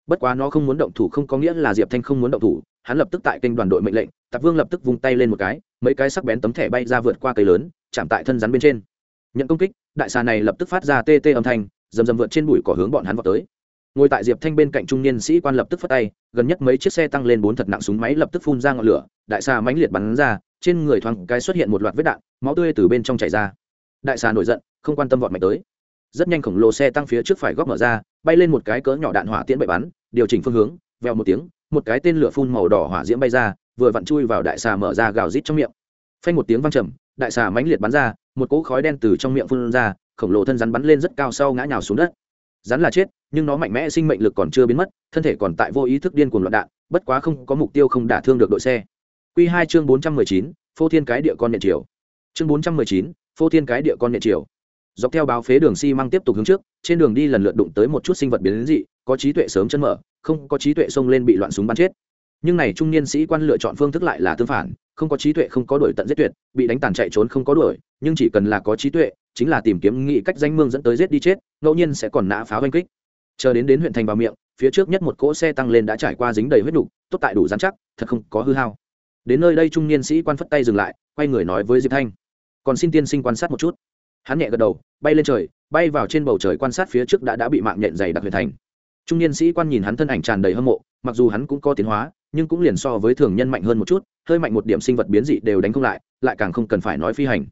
Bất quá nó không muốn động thủ không có nghĩa là diệp thanh không muốn động thủ, hắn lập tức tại kênh đoàn đội mệnh lệnh, tạp vương lập tức vung tay lên một cái, mấy cái sắc bén tấm thẻ bay ra vượt qua cây lớn, chạm tại thân rắn bên trên. Nhận công kích, đại xà này lập tức phát ra tê tê âm thanh, rầm rầm vượt trên bụi cỏ hướng bọn hắn vào tới ngồi tại diệp thanh bên cạnh trung niên sĩ quan lập tức phất tay, gần nhất mấy chiếc xe tăng lên bốn thật nặng súng máy lập tức phun ra ngọn lửa, đại xà mãnh liệt bắn ra, trên người thoáng cái xuất hiện một loạt vết đạn, máu tươi từ bên trong chảy ra. Đại xà nổi giận, không quan tâm vọt mạnh tới. Rất nhanh khổng lồ xe tăng phía trước phải góc mở ra, bay lên một cái cỡ nhỏ đạn hỏa tiễn bậy bắn, điều chỉnh phương hướng, vèo một tiếng, một cái tên lửa phun màu đỏ hỏa diễm bay ra, vừa vặn chui vào đại xà mở ra gào rít trong miệng. Phanh một tiếng vang trầm, đại xà mãnh liệt bắn ra, một cỗ khói đen từ trong miệng phun ra, khổng lồ thân rắn bắn lên rất cao sau ngã nhào xuống đất rắn là chết, nhưng nó mạnh mẽ sinh mệnh lực còn chưa biến mất, thân thể còn tại vô ý thức điên cuồng loạn đạn, bất quá không có mục tiêu không đả thương được đội xe. Q hai chương bốn trăm mười chín, phô thiên cái địa con nhện triều. Chương bốn trăm mười chín, phô thiên cái địa con nhện triều. Dọc theo báo phế đường xi、si、măng tiếp tục hướng trước, trên đường đi lần lượt đụng tới một chút sinh vật biến dị, có trí tuệ sớm chân mở, không có trí tuệ xông lên bị loạn súng bắn chết. Nhưng này trung niên sĩ quan lựa chọn phương thức lại là tương phản, không có trí tuệ không có đuổi tận giết tuyệt, bị đánh tàn chạy trốn không có đuổi, nhưng chỉ cần là có trí tuệ chính là tìm kiếm nghị cách danh mương dẫn tới giết đi chết, ngẫu nhiên sẽ còn nã pháo oanh kích. Chờ đến đến huyện thành vào miệng, phía trước nhất một cỗ xe tăng lên đã trải qua dính đầy huyết đục tốt tại đủ dán chắc, thật không có hư hao. Đến nơi đây trung niên sĩ quan phất tay dừng lại, quay người nói với diệp thanh. Còn xin tiên sinh quan sát một chút. Hắn nhẹ gật đầu, bay lên trời, bay vào trên bầu trời quan sát phía trước đã đã bị mạng nhện dày đặc huyện thành. Trung niên sĩ quan nhìn hắn thân ảnh tràn đầy hâm mộ, mặc dù hắn cũng có tiến hóa, nhưng cũng liền so với thường nhân mạnh hơn một chút, hơi mạnh một điểm sinh vật biến dị đều đánh không lại lại càng không cần phải nói phi hành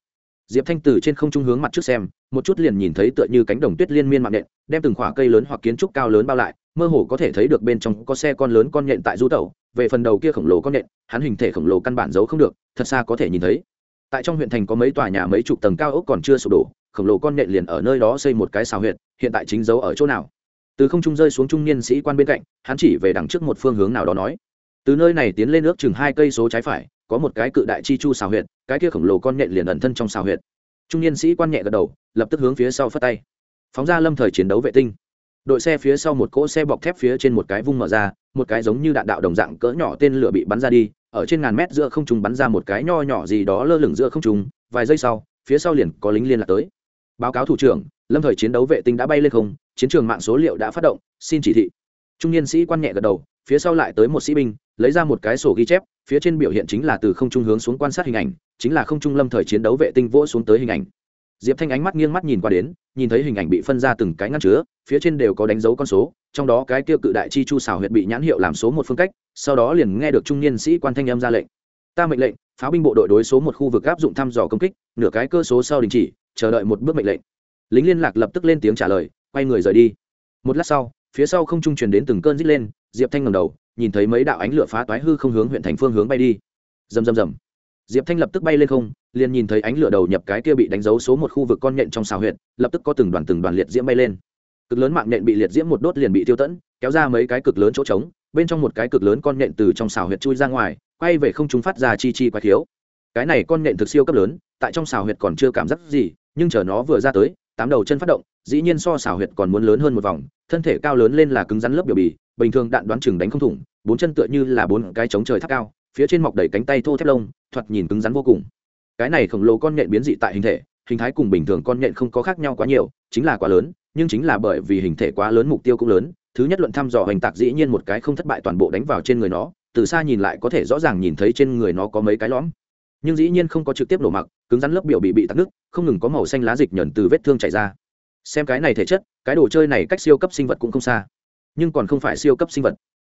diệp thanh từ trên không trung hướng mặt trước xem, một chút liền nhìn thấy tựa như cánh đồng tuyết liên miên mạng nện, đem từng khoả cây lớn hoặc kiến trúc cao lớn bao lại, mơ hồ có thể thấy được bên trong có xe con lớn con nhện tại du tẩu, về phần đầu kia khổng lồ con nhện, hắn hình thể khổng lồ căn bản giấu không được, thật xa có thể nhìn thấy. Tại trong huyện thành có mấy tòa nhà mấy chục tầng cao ốc còn chưa sụp đổ, khổng lồ con nhện liền ở nơi đó xây một cái xào huyện, hiện tại chính giấu ở chỗ nào? Từ không trung rơi xuống trung niên sĩ quan bên cạnh, hắn chỉ về đằng trước một phương hướng nào đó nói. Từ nơi này tiến lên nước chừng hai cây số trái phải có một cái cự đại chi chu xào huyệt, cái kia khổng lồ con nhện liền ẩn thân trong xào huyệt. Trung niên sĩ quan nhẹ gật đầu, lập tức hướng phía sau phất tay. Phóng ra lâm thời chiến đấu vệ tinh. Đội xe phía sau một cỗ xe bọc thép phía trên một cái vung mở ra, một cái giống như đạn đạo đồng dạng cỡ nhỏ tên lửa bị bắn ra đi, ở trên ngàn mét giữa không trung bắn ra một cái nho nhỏ gì đó lơ lửng giữa không trung, vài giây sau, phía sau liền có lính liên lạc tới. Báo cáo thủ trưởng, lâm thời chiến đấu vệ tinh đã bay lên không, chiến trường mạng số liệu đã phát động, xin chỉ thị. Trung niên sĩ quan nhẹ gật đầu, phía sau lại tới một sĩ binh lấy ra một cái sổ ghi chép, phía trên biểu hiện chính là từ không trung hướng xuống quan sát hình ảnh, chính là không trung lâm thời chiến đấu vệ tinh vỗ xuống tới hình ảnh. Diệp thanh ánh mắt nghiêng mắt nhìn qua đến, nhìn thấy hình ảnh bị phân ra từng cái ngăn chứa, phía trên đều có đánh dấu con số, trong đó cái tiêu cự đại chi chu xào huyệt bị nhãn hiệu làm số một phương cách, sau đó liền nghe được trung niên sĩ quan thanh âm ra lệnh. Ta mệnh lệnh pháo binh bộ đội đối số một khu vực áp dụng thăm dò công kích, nửa cái cơ số sau đình chỉ, chờ đợi một bước mệnh lệnh. Lính liên lạc lập tức lên tiếng trả lời, quay người rời đi. Một lát sau, phía sau không trung truyền đến từng cơn rít lên, diệp thanh ngầm đầu nhìn thấy mấy đạo ánh lửa phá toái hư không hướng huyện thành phương hướng bay đi. Rầm rầm rầm. Diệp thanh lập tức bay lên không, liền nhìn thấy ánh lửa đầu nhập cái kia bị đánh dấu số một khu vực con nhện trong xào huyện lập tức có từng đoàn từng đoàn liệt diễm bay lên. Cực lớn mạng nhện bị liệt diễm một đốt liền bị tiêu tẫn, kéo ra mấy cái cực lớn chỗ trống, bên trong một cái cực lớn con nhện từ trong xào huyệt chui ra ngoài, quay về không chúng phát ra chi chi quá thiếu cái này con nhện thực siêu cấp lớn, tại trong xào huyệt còn chưa cảm giác gì, nhưng chờ nó vừa ra tới, tám đầu chân phát động, dĩ nhiên so xào huyệt còn muốn lớn hơn một vòng, thân thể cao lớn lên là cứng rắn lớp biểu bì bình thường đạn đoán chừng đánh không thủng, bốn chân tựa như là bốn cái trống trời tháp cao, phía trên mọc đầy cánh tay thô thép lông, thoạt nhìn cứng rắn vô cùng. Cái này khổng lồ con nhện biến dị tại hình thể, hình thái cùng bình thường con nhện không có khác nhau quá nhiều, chính là quá lớn, nhưng chính là bởi vì hình thể quá lớn mục tiêu cũng lớn, thứ nhất luận thăm dò hành tạc dĩ nhiên một cái không thất bại toàn bộ đánh vào trên người nó, từ xa nhìn lại có thể rõ ràng nhìn thấy trên người nó có mấy cái lõm. Nhưng dĩ nhiên không có trực tiếp nổ mặc, cứng rắn lớp biểu bị bị tắc nước không ngừng có màu xanh lá dịch nhẫn từ vết thương chảy ra. Xem cái này thể chất, cái đồ chơi này cách siêu cấp sinh vật cũng không xa nhưng còn không phải siêu cấp sinh vật.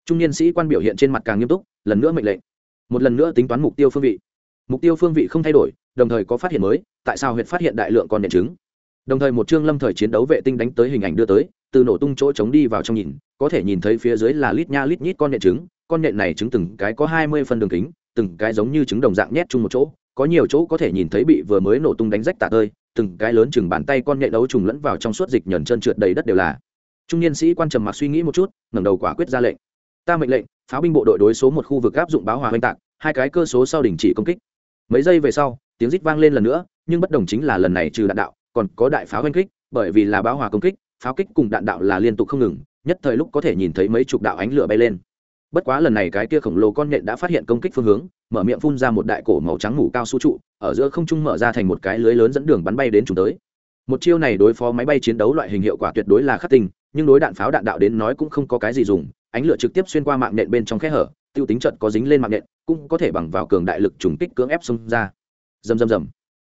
Trung niên sĩ quan biểu hiện trên mặt càng nghiêm túc, lần nữa mệnh lệnh. Một lần nữa tính toán mục tiêu phương vị. Mục tiêu phương vị không thay đổi, đồng thời có phát hiện mới, tại sao huyện phát hiện đại lượng con điện chứng đồng thời một chương lâm thời chiến đấu vệ tinh đánh tới hình ảnh đưa tới, từ nổ tung chỗ chống đi vào trong nhìn, có thể nhìn thấy phía dưới là lít nha lít nhít con nhện trứng, con nhện này trứng từng cái có hai mươi phân đường kính, từng cái giống như trứng đồng dạng nhét chung một chỗ, có nhiều chỗ có thể nhìn thấy bị vừa mới nổ tung đánh rách tạ tơi, từng cái lớn chừng bàn tay con nhện đấu trùng lẫn vào trong suốt dịch nhờn trơn trượt đầy đất đều là trung niên sĩ quan trầm mặc suy nghĩ một chút, ngẩng đầu quả quyết ra lệnh. Ta mệnh lệnh, pháo binh bộ đội đối số một khu vực áp dụng báo hòa oanh tạc, hai cái cơ số sau đình chỉ công kích. Mấy giây về sau, tiếng rít vang lên lần nữa, nhưng bất đồng chính là lần này trừ đạn đạo, còn có đại pháo oanh kích, bởi vì là báo hòa công kích, pháo kích cùng đạn đạo là liên tục không ngừng, nhất thời lúc có thể nhìn thấy mấy chục đạo ánh lửa bay lên. Bất quá lần này cái kia khổng lồ con nhện đã phát hiện công kích phương hướng, mở miệng phun ra một đại cổ màu trắng ngủ cao su trụ, ở giữa không trung mở ra thành một cái lưới lớn dẫn đường bắn bay đến chúng tới. Một chiêu này đối phó máy bay chiến đấu loại hình hiệu quả tuyệt đối là khắc tình nhưng đối đạn pháo đạn đạo đến nói cũng không có cái gì dùng, ánh lửa trực tiếp xuyên qua mạng nện bên trong khe hở, tiêu tính trận có dính lên mạng nện cũng có thể bằng vào cường đại lực trùng kích cưỡng ép xông ra. Rầm rầm rầm.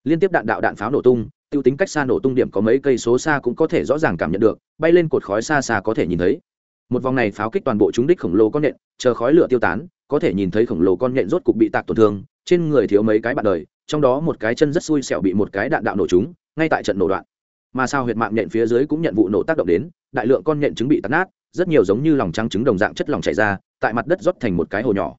Liên tiếp đạn đạo đạn pháo nổ tung, tiêu tính cách xa nổ tung điểm có mấy cây số xa cũng có thể rõ ràng cảm nhận được, bay lên cột khói xa xa có thể nhìn thấy. Một vòng này pháo kích toàn bộ chúng đích khổng lồ con nện chờ khói lửa tiêu tán, có thể nhìn thấy khổng lồ con nện rốt cục bị tạc tổn thương, trên người thiếu mấy cái bạn đời, trong đó một cái chân rất xui xẻo bị một cái đạn đạo nổ trúng, ngay tại trận nổ đoạn. Mà sao huyệt mạng nện phía dưới cũng nhận vụ nổ tác động đến đại lượng con nhện trứng bị tắt nát, rất nhiều giống như lòng trắng trứng đồng dạng chất lỏng chảy ra, tại mặt đất rót thành một cái hồ nhỏ.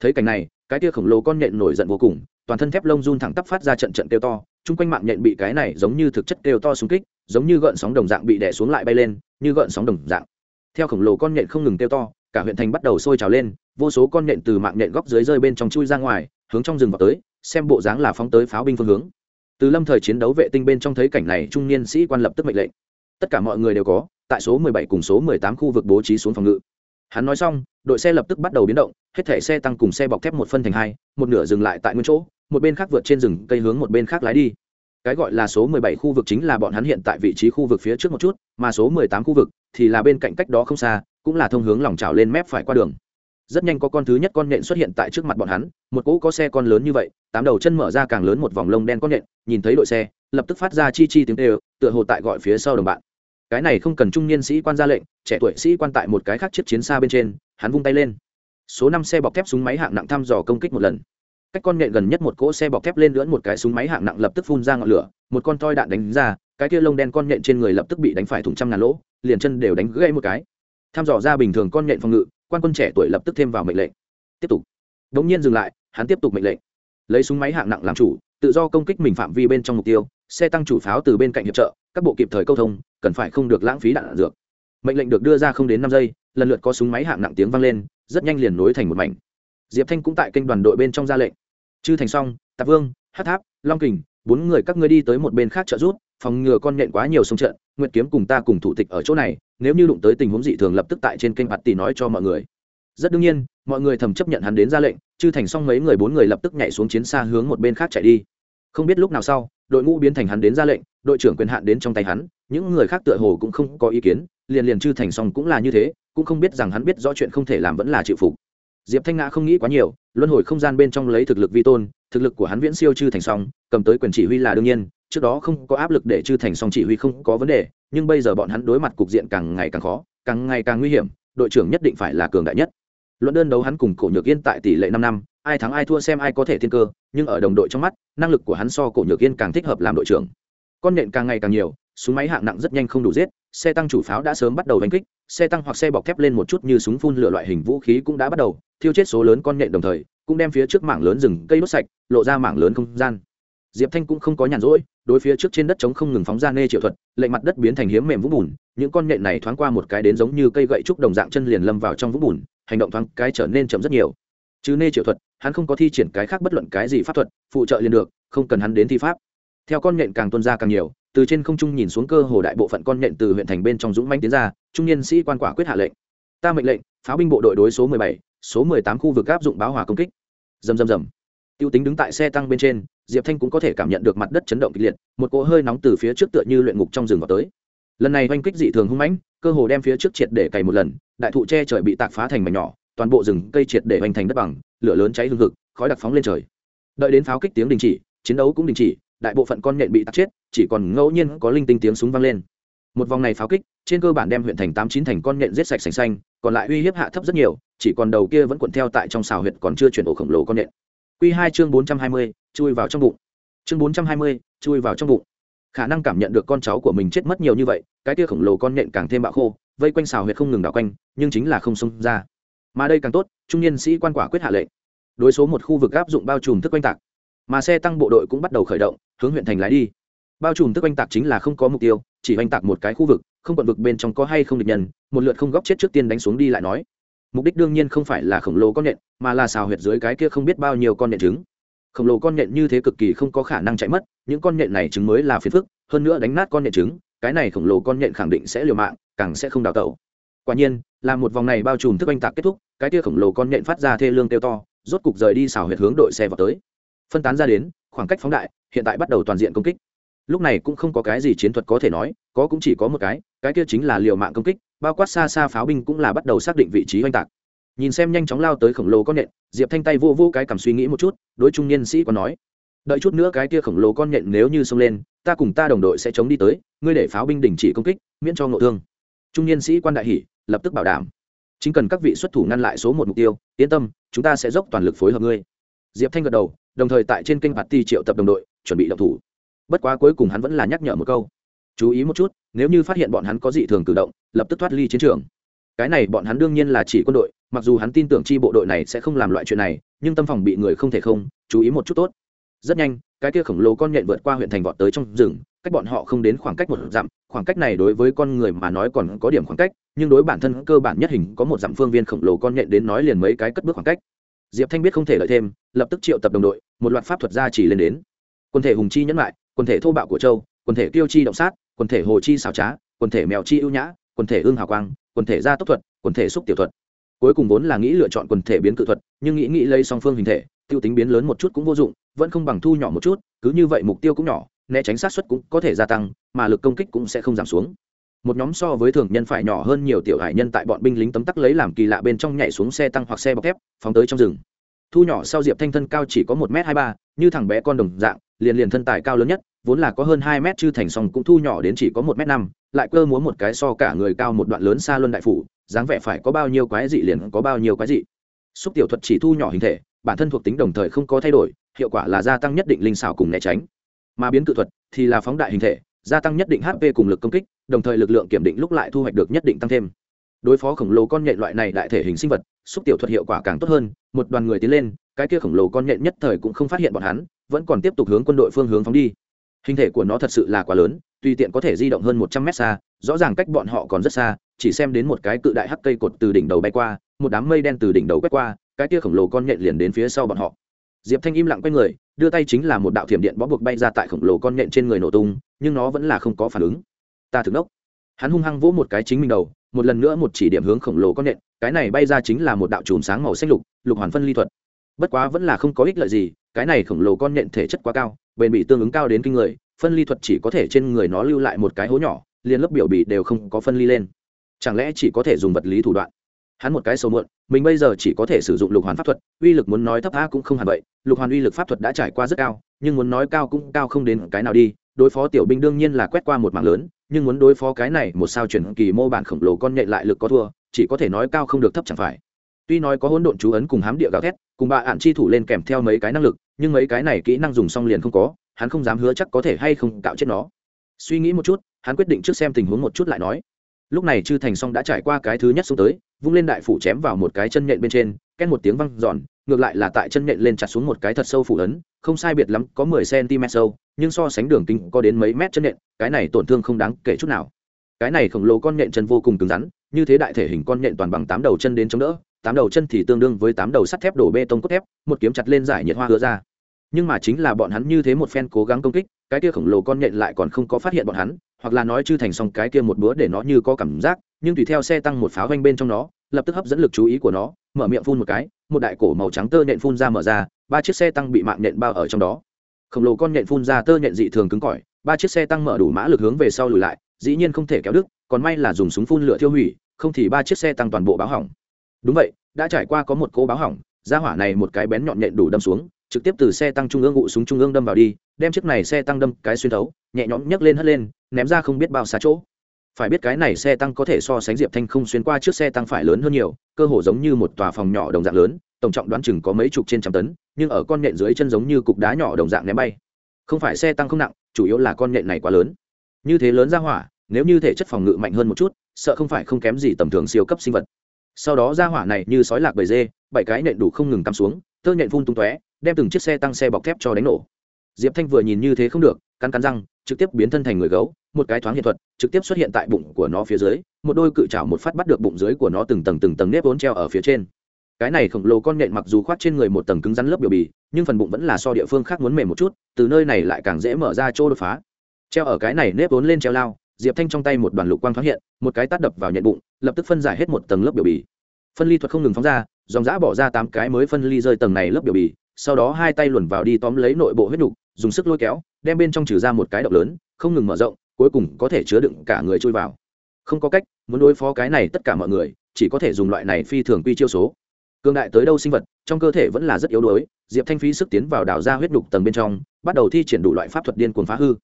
Thấy cảnh này, cái tia khổng lồ con nhện nổi giận vô cùng, toàn thân thép lông run thẳng tắp phát ra trận trận kêu to, chung quanh mạng nhện bị cái này giống như thực chất kêu to xung kích, giống như gợn sóng đồng dạng bị đè xuống lại bay lên, như gợn sóng đồng dạng. Theo khổng lồ con nhện không ngừng kêu to, cả huyện thành bắt đầu sôi trào lên, vô số con nhện từ mạng nhện góc dưới rơi bên trong chui ra ngoài, hướng trong rừng vào tới, xem bộ dáng là phóng tới pháo binh phương hướng. Từ lâm thời chiến đấu vệ tinh bên trong thấy cảnh này, trung niên sĩ quan lập tức mệnh lệnh. Tất cả mọi người đều có tại số 17 cùng số 18 khu vực bố trí xuống phòng ngự. Hắn nói xong đội xe lập tức bắt đầu biến động hết thể xe tăng cùng xe bọc thép một phân thành hai một nửa dừng lại tại nguyên chỗ một bên khác vượt trên rừng cây hướng một bên khác lái đi. Cái gọi là số 17 khu vực chính là bọn hắn hiện tại vị trí khu vực phía trước một chút mà số 18 khu vực thì là bên cạnh cách đó không xa cũng là thông hướng lòng trào lên mép phải qua đường. Rất nhanh có con thứ nhất con nện xuất hiện tại trước mặt bọn hắn một cỗ có xe con lớn như vậy tám đầu chân mở ra càng lớn một vòng lông đen con nện nhìn thấy đội xe lập tức phát ra chi chi tiếng kêu, tựa hồ tại gọi phía sau đồng bạn cái này không cần trung niên sĩ quan ra lệnh, trẻ tuổi sĩ quan tại một cái khác chiếc chiến xa bên trên, hắn vung tay lên. Số năm xe bọc thép súng máy hạng nặng thăm dò công kích một lần. Cách con nghệ gần nhất một cỗ xe bọc thép lên lưỡn một cái súng máy hạng nặng lập tức phun ra ngọn lửa, một con toi đạn đánh ra, cái kia lông đen con nhện trên người lập tức bị đánh phải thủng trăm ngàn lỗ, liền chân đều đánh gãy một cái. Thăm dò ra bình thường con nhện phòng ngự, quan quân trẻ tuổi lập tức thêm vào mệnh lệnh. Tiếp tục. Đống nhiên dừng lại, hắn tiếp tục mệnh lệnh. Lấy súng máy hạng nặng làm chủ, tự do công kích mình phạm vi bên trong mục tiêu, xe tăng chủ pháo từ bên cạnh hiệp trợ, các bộ kịp thời câu thông cần phải không được lãng phí đạn, đạn dược. Mệnh lệnh được đưa ra không đến năm giây lần lượt có súng máy hạng nặng tiếng vang lên rất nhanh liền nối thành một mảnh. Diệp thanh cũng tại kênh đoàn đội bên trong ra lệnh. Chư thành xong tạp vương hát tháp long kình bốn người các ngươi đi tới một bên khác trợ rút phòng ngừa con nhện quá nhiều sông trận nguyện kiếm cùng ta cùng thủ tịch ở chỗ này nếu như đụng tới tình huống dị thường lập tức tại trên kênh bạt tỷ nói cho mọi người. Rất đương nhiên mọi người thầm chấp nhận hắn đến ra lệnh chư thành xong mấy người bốn người lập tức nhảy xuống chiến xa hướng một bên khác chạy đi. Không biết lúc nào sau đội ngũ biến thành hắn đến ra lệnh đội trưởng quyền hạn đến trong tay hắn những người khác tựa hồ cũng không có ý kiến, liền liền chư thành xong cũng là như thế, cũng không biết rằng hắn biết rõ chuyện không thể làm vẫn là chịu phục. Diệp thanh ngã không nghĩ quá nhiều, luân hồi không gian bên trong lấy thực lực vi tôn, thực lực của hắn viễn siêu chư thành xong cầm tới quyền chỉ huy là đương nhiên, trước đó không có áp lực để chư thành xong chỉ huy không có vấn đề, nhưng bây giờ bọn hắn đối mặt cục diện càng ngày càng khó, càng ngày càng nguy hiểm, đội trưởng nhất định phải là cường đại nhất. Luận đơn đấu hắn cùng cổ nhược yên tại tỷ lệ năm năm, ai thắng ai thua xem ai có thể thiên cơ, nhưng ở đồng đội trong mắt, năng lực của hắn so cổ nhược yên càng thích hợp làm đội trưởng. Con nện càng ngày càng nhiều súng máy hạng nặng rất nhanh không đủ giết, xe tăng chủ pháo đã sớm bắt đầu đánh kích, xe tăng hoặc xe bọc thép lên một chút như súng phun lửa loại hình vũ khí cũng đã bắt đầu, thiêu chết số lớn con nện đồng thời, cũng đem phía trước mảng lớn rừng cây đốt sạch, lộ ra mảng lớn không gian. Diệp thanh cũng không có nhàn rỗi, đối phía trước trên đất trống không ngừng phóng ra nê triệu thuật, lệnh mặt đất biến thành hiếm mềm vũng bùn, những con nhện này thoáng qua một cái đến giống như cây gậy trúc đồng dạng chân liền lâm vào trong vũng bùn, hành động thoáng cái trở nên chậm rất nhiều. Chứ nê triệu thuật, hắn không có thi triển cái khác bất luận cái gì pháp thuật, phụ trợ liền được, không cần hắn đến thi pháp. Theo con nhện càng tuân ra càng nhiều từ trên không trung nhìn xuống cơ hồ đại bộ phận con nhện từ huyện thành bên trong dũng manh tiến ra trung niên sĩ quan quả quyết hạ lệnh. Ta mệnh lệnh pháo binh bộ đội đối số 17, số 18 khu vực áp dụng báo hòa công kích. Rầm rầm rầm. Tiêu tính đứng tại xe tăng bên trên diệp thanh cũng có thể cảm nhận được mặt đất chấn động kịch liệt một cỗ hơi nóng từ phía trước tựa như luyện ngục trong rừng vào tới. Lần này oanh kích dị thường hung mãnh cơ hồ đem phía trước triệt để cày một lần đại thụ che trời bị tạc phá thành mảnh nhỏ toàn bộ rừng cây triệt để hoành thành đất bằng lửa lớn cháy hương thực khói đặc phóng lên trời. Đợi đến pháo kích tiếng đình chỉ chiến đấu cũng đình chỉ đại bộ phận con nhện bị tạc chết, chỉ còn ngẫu nhiên có linh tinh tiếng súng vang lên. Một vòng này pháo kích, trên cơ bản đem huyện thành tám chín thành con nhện giết sạch sành xanh, còn lại uy hiếp hạ thấp rất nhiều, chỉ còn đầu kia vẫn cuộn theo tại trong xào huyện còn chưa chuyển ổ khổng lồ con nhện. Q hai chương bốn trăm hai mươi, chui vào trong bụng. Chương bốn trăm hai mươi, chui vào trong bụng. Khả năng cảm nhận được con cháu của mình chết mất nhiều như vậy, cái kia khổng lồ con nhện càng thêm bạo khô, vây quanh xào huyệt không ngừng đảo quanh, nhưng chính là không xông ra. Mà đây càng tốt, trung niên sĩ quan quả quyết hạ lệnh. Đối số một khu vực áp dụng bao trùm thức quanh tạc. Mà xe tăng bộ đội cũng bắt đầu khởi động hướng huyện thành lái đi. Bao trùm thức oanh tạc chính là không có mục tiêu, chỉ oanh tạc một cái khu vực, không quận vực bên trong có hay không địch nhân, một lượt không góc chết trước tiên đánh xuống đi lại nói. Mục đích đương nhiên không phải là khổng lồ con nhện, mà là xào huyệt dưới cái kia không biết bao nhiêu con nhện trứng. Khổng lồ con nhện như thế cực kỳ không có khả năng chạy mất, những con nhện này trứng mới là phiền phức, hơn nữa đánh nát con nhện trứng, cái này khổng lồ con nhện khẳng định sẽ liều mạng, càng sẽ không đào tẩu. Quả nhiên, là một vòng này bao trùm thức oanh tạc kết thúc, cái kia khổng lồ con nhện phát ra thê lương kêu to, rốt cục rời đi xào huyệt hướng đội xe vào tới. Phân tán ra đến khoảng cách phóng đại, hiện tại bắt đầu toàn diện công kích. Lúc này cũng không có cái gì chiến thuật có thể nói, có cũng chỉ có một cái cái kia chính là liều mạng công kích, bao quát xa xa pháo binh cũng là bắt đầu xác định vị trí oanh tạc. Nhìn xem nhanh chóng lao tới khổng lồ con nhện, diệp thanh tay vô vô cái cảm suy nghĩ một chút, đối trung niên sĩ có nói, đợi chút nữa cái kia khổng lồ con nhện nếu như xông lên, ta cùng ta đồng đội sẽ chống đi tới, ngươi để pháo binh đình chỉ công kích, miễn cho ngộ thương. Trung niên sĩ quan đại hỷ lập tức bảo đảm, chính cần các vị xuất thủ ngăn lại số một mục tiêu, yên tâm, chúng ta sẽ dốc toàn lực phối hợp ngươi. Diệp thanh gật đầu đồng thời tại trên kênh bạt ti triệu tập đồng đội, chuẩn bị động thủ. Bất quá cuối cùng hắn vẫn là nhắc nhở một câu. Chú ý một chút, nếu như phát hiện bọn hắn có dị thường cử động, lập tức thoát ly chiến trường. Cái này bọn hắn đương nhiên là chỉ quân đội, mặc dù hắn tin tưởng chi bộ đội này sẽ không làm loại chuyện này, nhưng tâm phòng bị người không thể không, chú ý một chút tốt. Rất nhanh, cái kia khổng lồ con nhện vượt qua huyện thành vọt tới trong rừng, cách bọn họ không đến khoảng cách một dặm, khoảng cách này đối với con người mà nói còn có điểm khoảng cách, nhưng đối bản thân cơ bản nhất hình có một dặm phương viên khổng lồ con nhện đến nói liền mấy cái cất bước khoảng cách diệp thanh biết không thể lợi thêm, lập tức triệu tập đồng đội, một loạt pháp thuật gia chỉ lên đến. Quân thể hùng chi nhẫn lại quần thể thô bạo của châu quần thể tiêu chi động sát quần thể hồ chi xảo trá quần thể mèo chi ưu nhã quần thể ương hào quang quần thể gia tốc thuật quần thể xúc tiểu thuật. Cuối cùng vốn là nghĩ lựa chọn quần thể biến cự thuật, nhưng nghĩ nghĩ lấy song phương hình thể, tiêu tính biến lớn một chút cũng vô dụng, vẫn không bằng thu nhỏ một chút, cứ như vậy mục tiêu cũng nhỏ, né tránh sát xuất cũng có thể gia tăng, mà lực công kích cũng sẽ không giảm xuống một nhóm so với thường nhân phải nhỏ hơn nhiều tiểu hải nhân tại bọn binh lính tấm tắc lấy làm kỳ lạ bên trong nhảy xuống xe tăng hoặc xe bọc thép, phóng tới trong rừng. Thu nhỏ sau diệp thanh thân cao chỉ có một m hai ba, như thằng bé con đồng dạng, liền liền thân tài cao lớn nhất, vốn là có hơn hai mét chư thành song cũng thu nhỏ đến chỉ có một m năm, lại cơ múa một cái so cả người cao một đoạn lớn xa luân đại phủ, dáng vẻ phải có bao nhiêu quái dị liền có bao nhiêu quái dị. Xúc tiểu thuật chỉ thu nhỏ hình thể, bản thân thuộc tính đồng thời không có thay đổi, hiệu quả là gia tăng nhất định linh xảo cùng né tránh. Mà biến cự thuật thì là phóng đại hình thể, gia tăng nhất định hp cùng lực công kích đồng thời lực lượng kiểm định lúc lại thu hoạch được nhất định tăng thêm. Đối phó khổng lồ con nhện loại này đại thể hình sinh vật, xúc tiểu thuật hiệu quả càng tốt hơn, một đoàn người tiến lên, cái kia khổng lồ con nhện nhất thời cũng không phát hiện bọn hắn, vẫn còn tiếp tục hướng quân đội phương hướng phóng đi. Hình thể của nó thật sự là quá lớn, tùy tiện có thể di động hơn một trăm mét xa, rõ ràng cách bọn họ còn rất xa, chỉ xem đến một cái cự đại hắc cây cột từ đỉnh đầu bay qua, một đám mây đen từ đỉnh đầu quét qua, cái kia khổng lồ con nhện liền đến phía sau bọn họ. Diệp thanh im lặng quay người, đưa tay chính là một đạo thiểm điện bó buộc bay ra tại khổng lồ con nhện trên người nổ tung, nhưng nó vẫn là không có phản ứng ta thực đốc hắn hung hăng vỗ một cái chính mình đầu một lần nữa một chỉ điểm hướng khổng lồ con nện, cái này bay ra chính là một đạo chùm sáng màu xanh lục lục hoàn phân ly thuật. Bất quá vẫn là không có ích lợi gì cái này khổng lồ con nện thể chất quá cao bền bị tương ứng cao đến kinh người phân ly thuật chỉ có thể trên người nó lưu lại một cái hố nhỏ liền lớp biểu bì đều không có phân ly lên. Chẳng lẽ chỉ có thể dùng vật lý thủ đoạn? Hắn một cái sâu muộn mình bây giờ chỉ có thể sử dụng lục hoàn pháp thuật uy lực muốn nói thấp a cũng không hẳn vậy lục hoàn uy lực pháp thuật đã trải qua rất cao nhưng muốn nói cao cũng cao không đến cái nào đi đối phó tiểu binh đương nhiên là quét qua một mạng lớn, nhưng muốn đối phó cái này một sao chuyển kỳ mô bản khổng lồ con nhện lại lực có thua, chỉ có thể nói cao không được thấp chẳng phải. Tuy nói có hỗn độn chú ấn cùng hám địa gào thét, cùng bà ạn chi thủ lên kèm theo mấy cái năng lực, nhưng mấy cái này kỹ năng dùng xong liền không có, hắn không dám hứa chắc có thể hay không cạo chết nó. Suy nghĩ một chút, hắn quyết định trước xem tình huống một chút lại nói. Lúc này chư thành s đã trải qua cái thứ nhất xuống tới, vung lên đại phủ chém vào một cái chân nhện bên trên ken một tiếng văng giòn ngược lại là tại chân nện lên chặt xuống một cái thật sâu phủ ấn không sai biệt lắm có mười cm sâu nhưng so sánh đường kính có đến mấy mét chân nện, cái này tổn thương không đáng kể chút nào. Cái này khổng lồ con nện chân vô cùng cứng rắn như thế đại thể hình con nện toàn bằng tám đầu chân đến chống đỡ tám đầu chân thì tương đương với tám đầu sắt thép đổ bê tông cốt thép một kiếm chặt lên giải nhiệt hoa hứa ra. Nhưng mà chính là bọn hắn như thế một phen cố gắng công kích cái kia khổng lồ con nhện lại còn không có phát hiện bọn hắn hoặc là nói chư thành xong cái kia một bữa để nó như có cảm giác nhưng tùy theo xe tăng một pháo vanh bên trong nó lập tức hấp dẫn lực chú ý của nó, mở miệng phun một cái, một đại cổ màu trắng tơ nhện phun ra mở ra, ba chiếc xe tăng bị mạng nhện bao ở trong đó. Khổng lồ con nhện phun ra tơ nhện dị thường cứng cỏi, ba chiếc xe tăng mở đủ mã lực hướng về sau lùi lại, dĩ nhiên không thể kéo đứt, còn may là dùng súng phun lửa thiêu hủy, không thì ba chiếc xe tăng toàn bộ báo hỏng. Đúng vậy, đã trải qua có một cô báo hỏng ra hỏa này một cái bén nhọn nhện đủ đâm xuống, trực tiếp từ xe tăng trung ương ngụ súng trung ương đâm vào đi, đem chiếc này xe tăng đâm cái xuyên thấu, nhẹ nhõm nhấc lên hất lên, ném ra không biết bao xa chỗ phải biết cái này xe tăng có thể so sánh diệp thanh không xuyên qua trước xe tăng phải lớn hơn nhiều, cơ hồ giống như một tòa phòng nhỏ đồng dạng lớn, tổng trọng đoán chừng có mấy chục trên trăm tấn, nhưng ở con nhện dưới chân giống như cục đá nhỏ đồng dạng ném bay. Không phải xe tăng không nặng, chủ yếu là con nhện này quá lớn. Như thế lớn ra hỏa, nếu như thể chất phòng ngự mạnh hơn một chút, sợ không phải không kém gì tầm thường siêu cấp sinh vật. Sau đó ra hỏa này như sói lạc bầy dê, bảy cái nện đủ không ngừng cắm xuống, tơ nhện phun tung tóe, đem từng chiếc xe tăng xe bọc thép cho đánh nổ. Diệp thanh vừa nhìn như thế không được, cắn cắn răng, trực tiếp biến thân thành người gấu một cái thoáng hiện thuật, trực tiếp xuất hiện tại bụng của nó phía dưới, một đôi cự chảo một phát bắt được bụng dưới của nó từng tầng từng tầng nếp vốn treo ở phía trên. Cái này khổng lồ con nện mặc dù khoát trên người một tầng cứng rắn lớp biểu bì, nhưng phần bụng vẫn là so địa phương khác muốn mềm một chút, từ nơi này lại càng dễ mở ra chỗ đột phá. Treo ở cái này nếp vốn lên treo lao, diệp thanh trong tay một đoàn lục quang thoáng hiện, một cái tát đập vào nhện bụng, lập tức phân giải hết một tầng lớp biểu bì. Phân ly thuật không ngừng phóng ra, dòng giã bỏ ra tám cái mới phân ly rơi tầng này lớp biểu bì, sau đó hai tay luồn vào đi tóm lấy nội bộ huyết nhục dùng sức lôi kéo, đem bên trong trừ ra một cái độc lớn, không ngừng mở rộng cuối cùng có thể chứa đựng cả người chui vào. Không có cách, muốn đối phó cái này tất cả mọi người, chỉ có thể dùng loại này phi thường quy chiêu số. Cương đại tới đâu sinh vật, trong cơ thể vẫn là rất yếu đuối, diệp thanh phí sức tiến vào đào ra huyết đục tầng bên trong, bắt đầu thi triển đủ loại pháp thuật điên cuồng phá hư.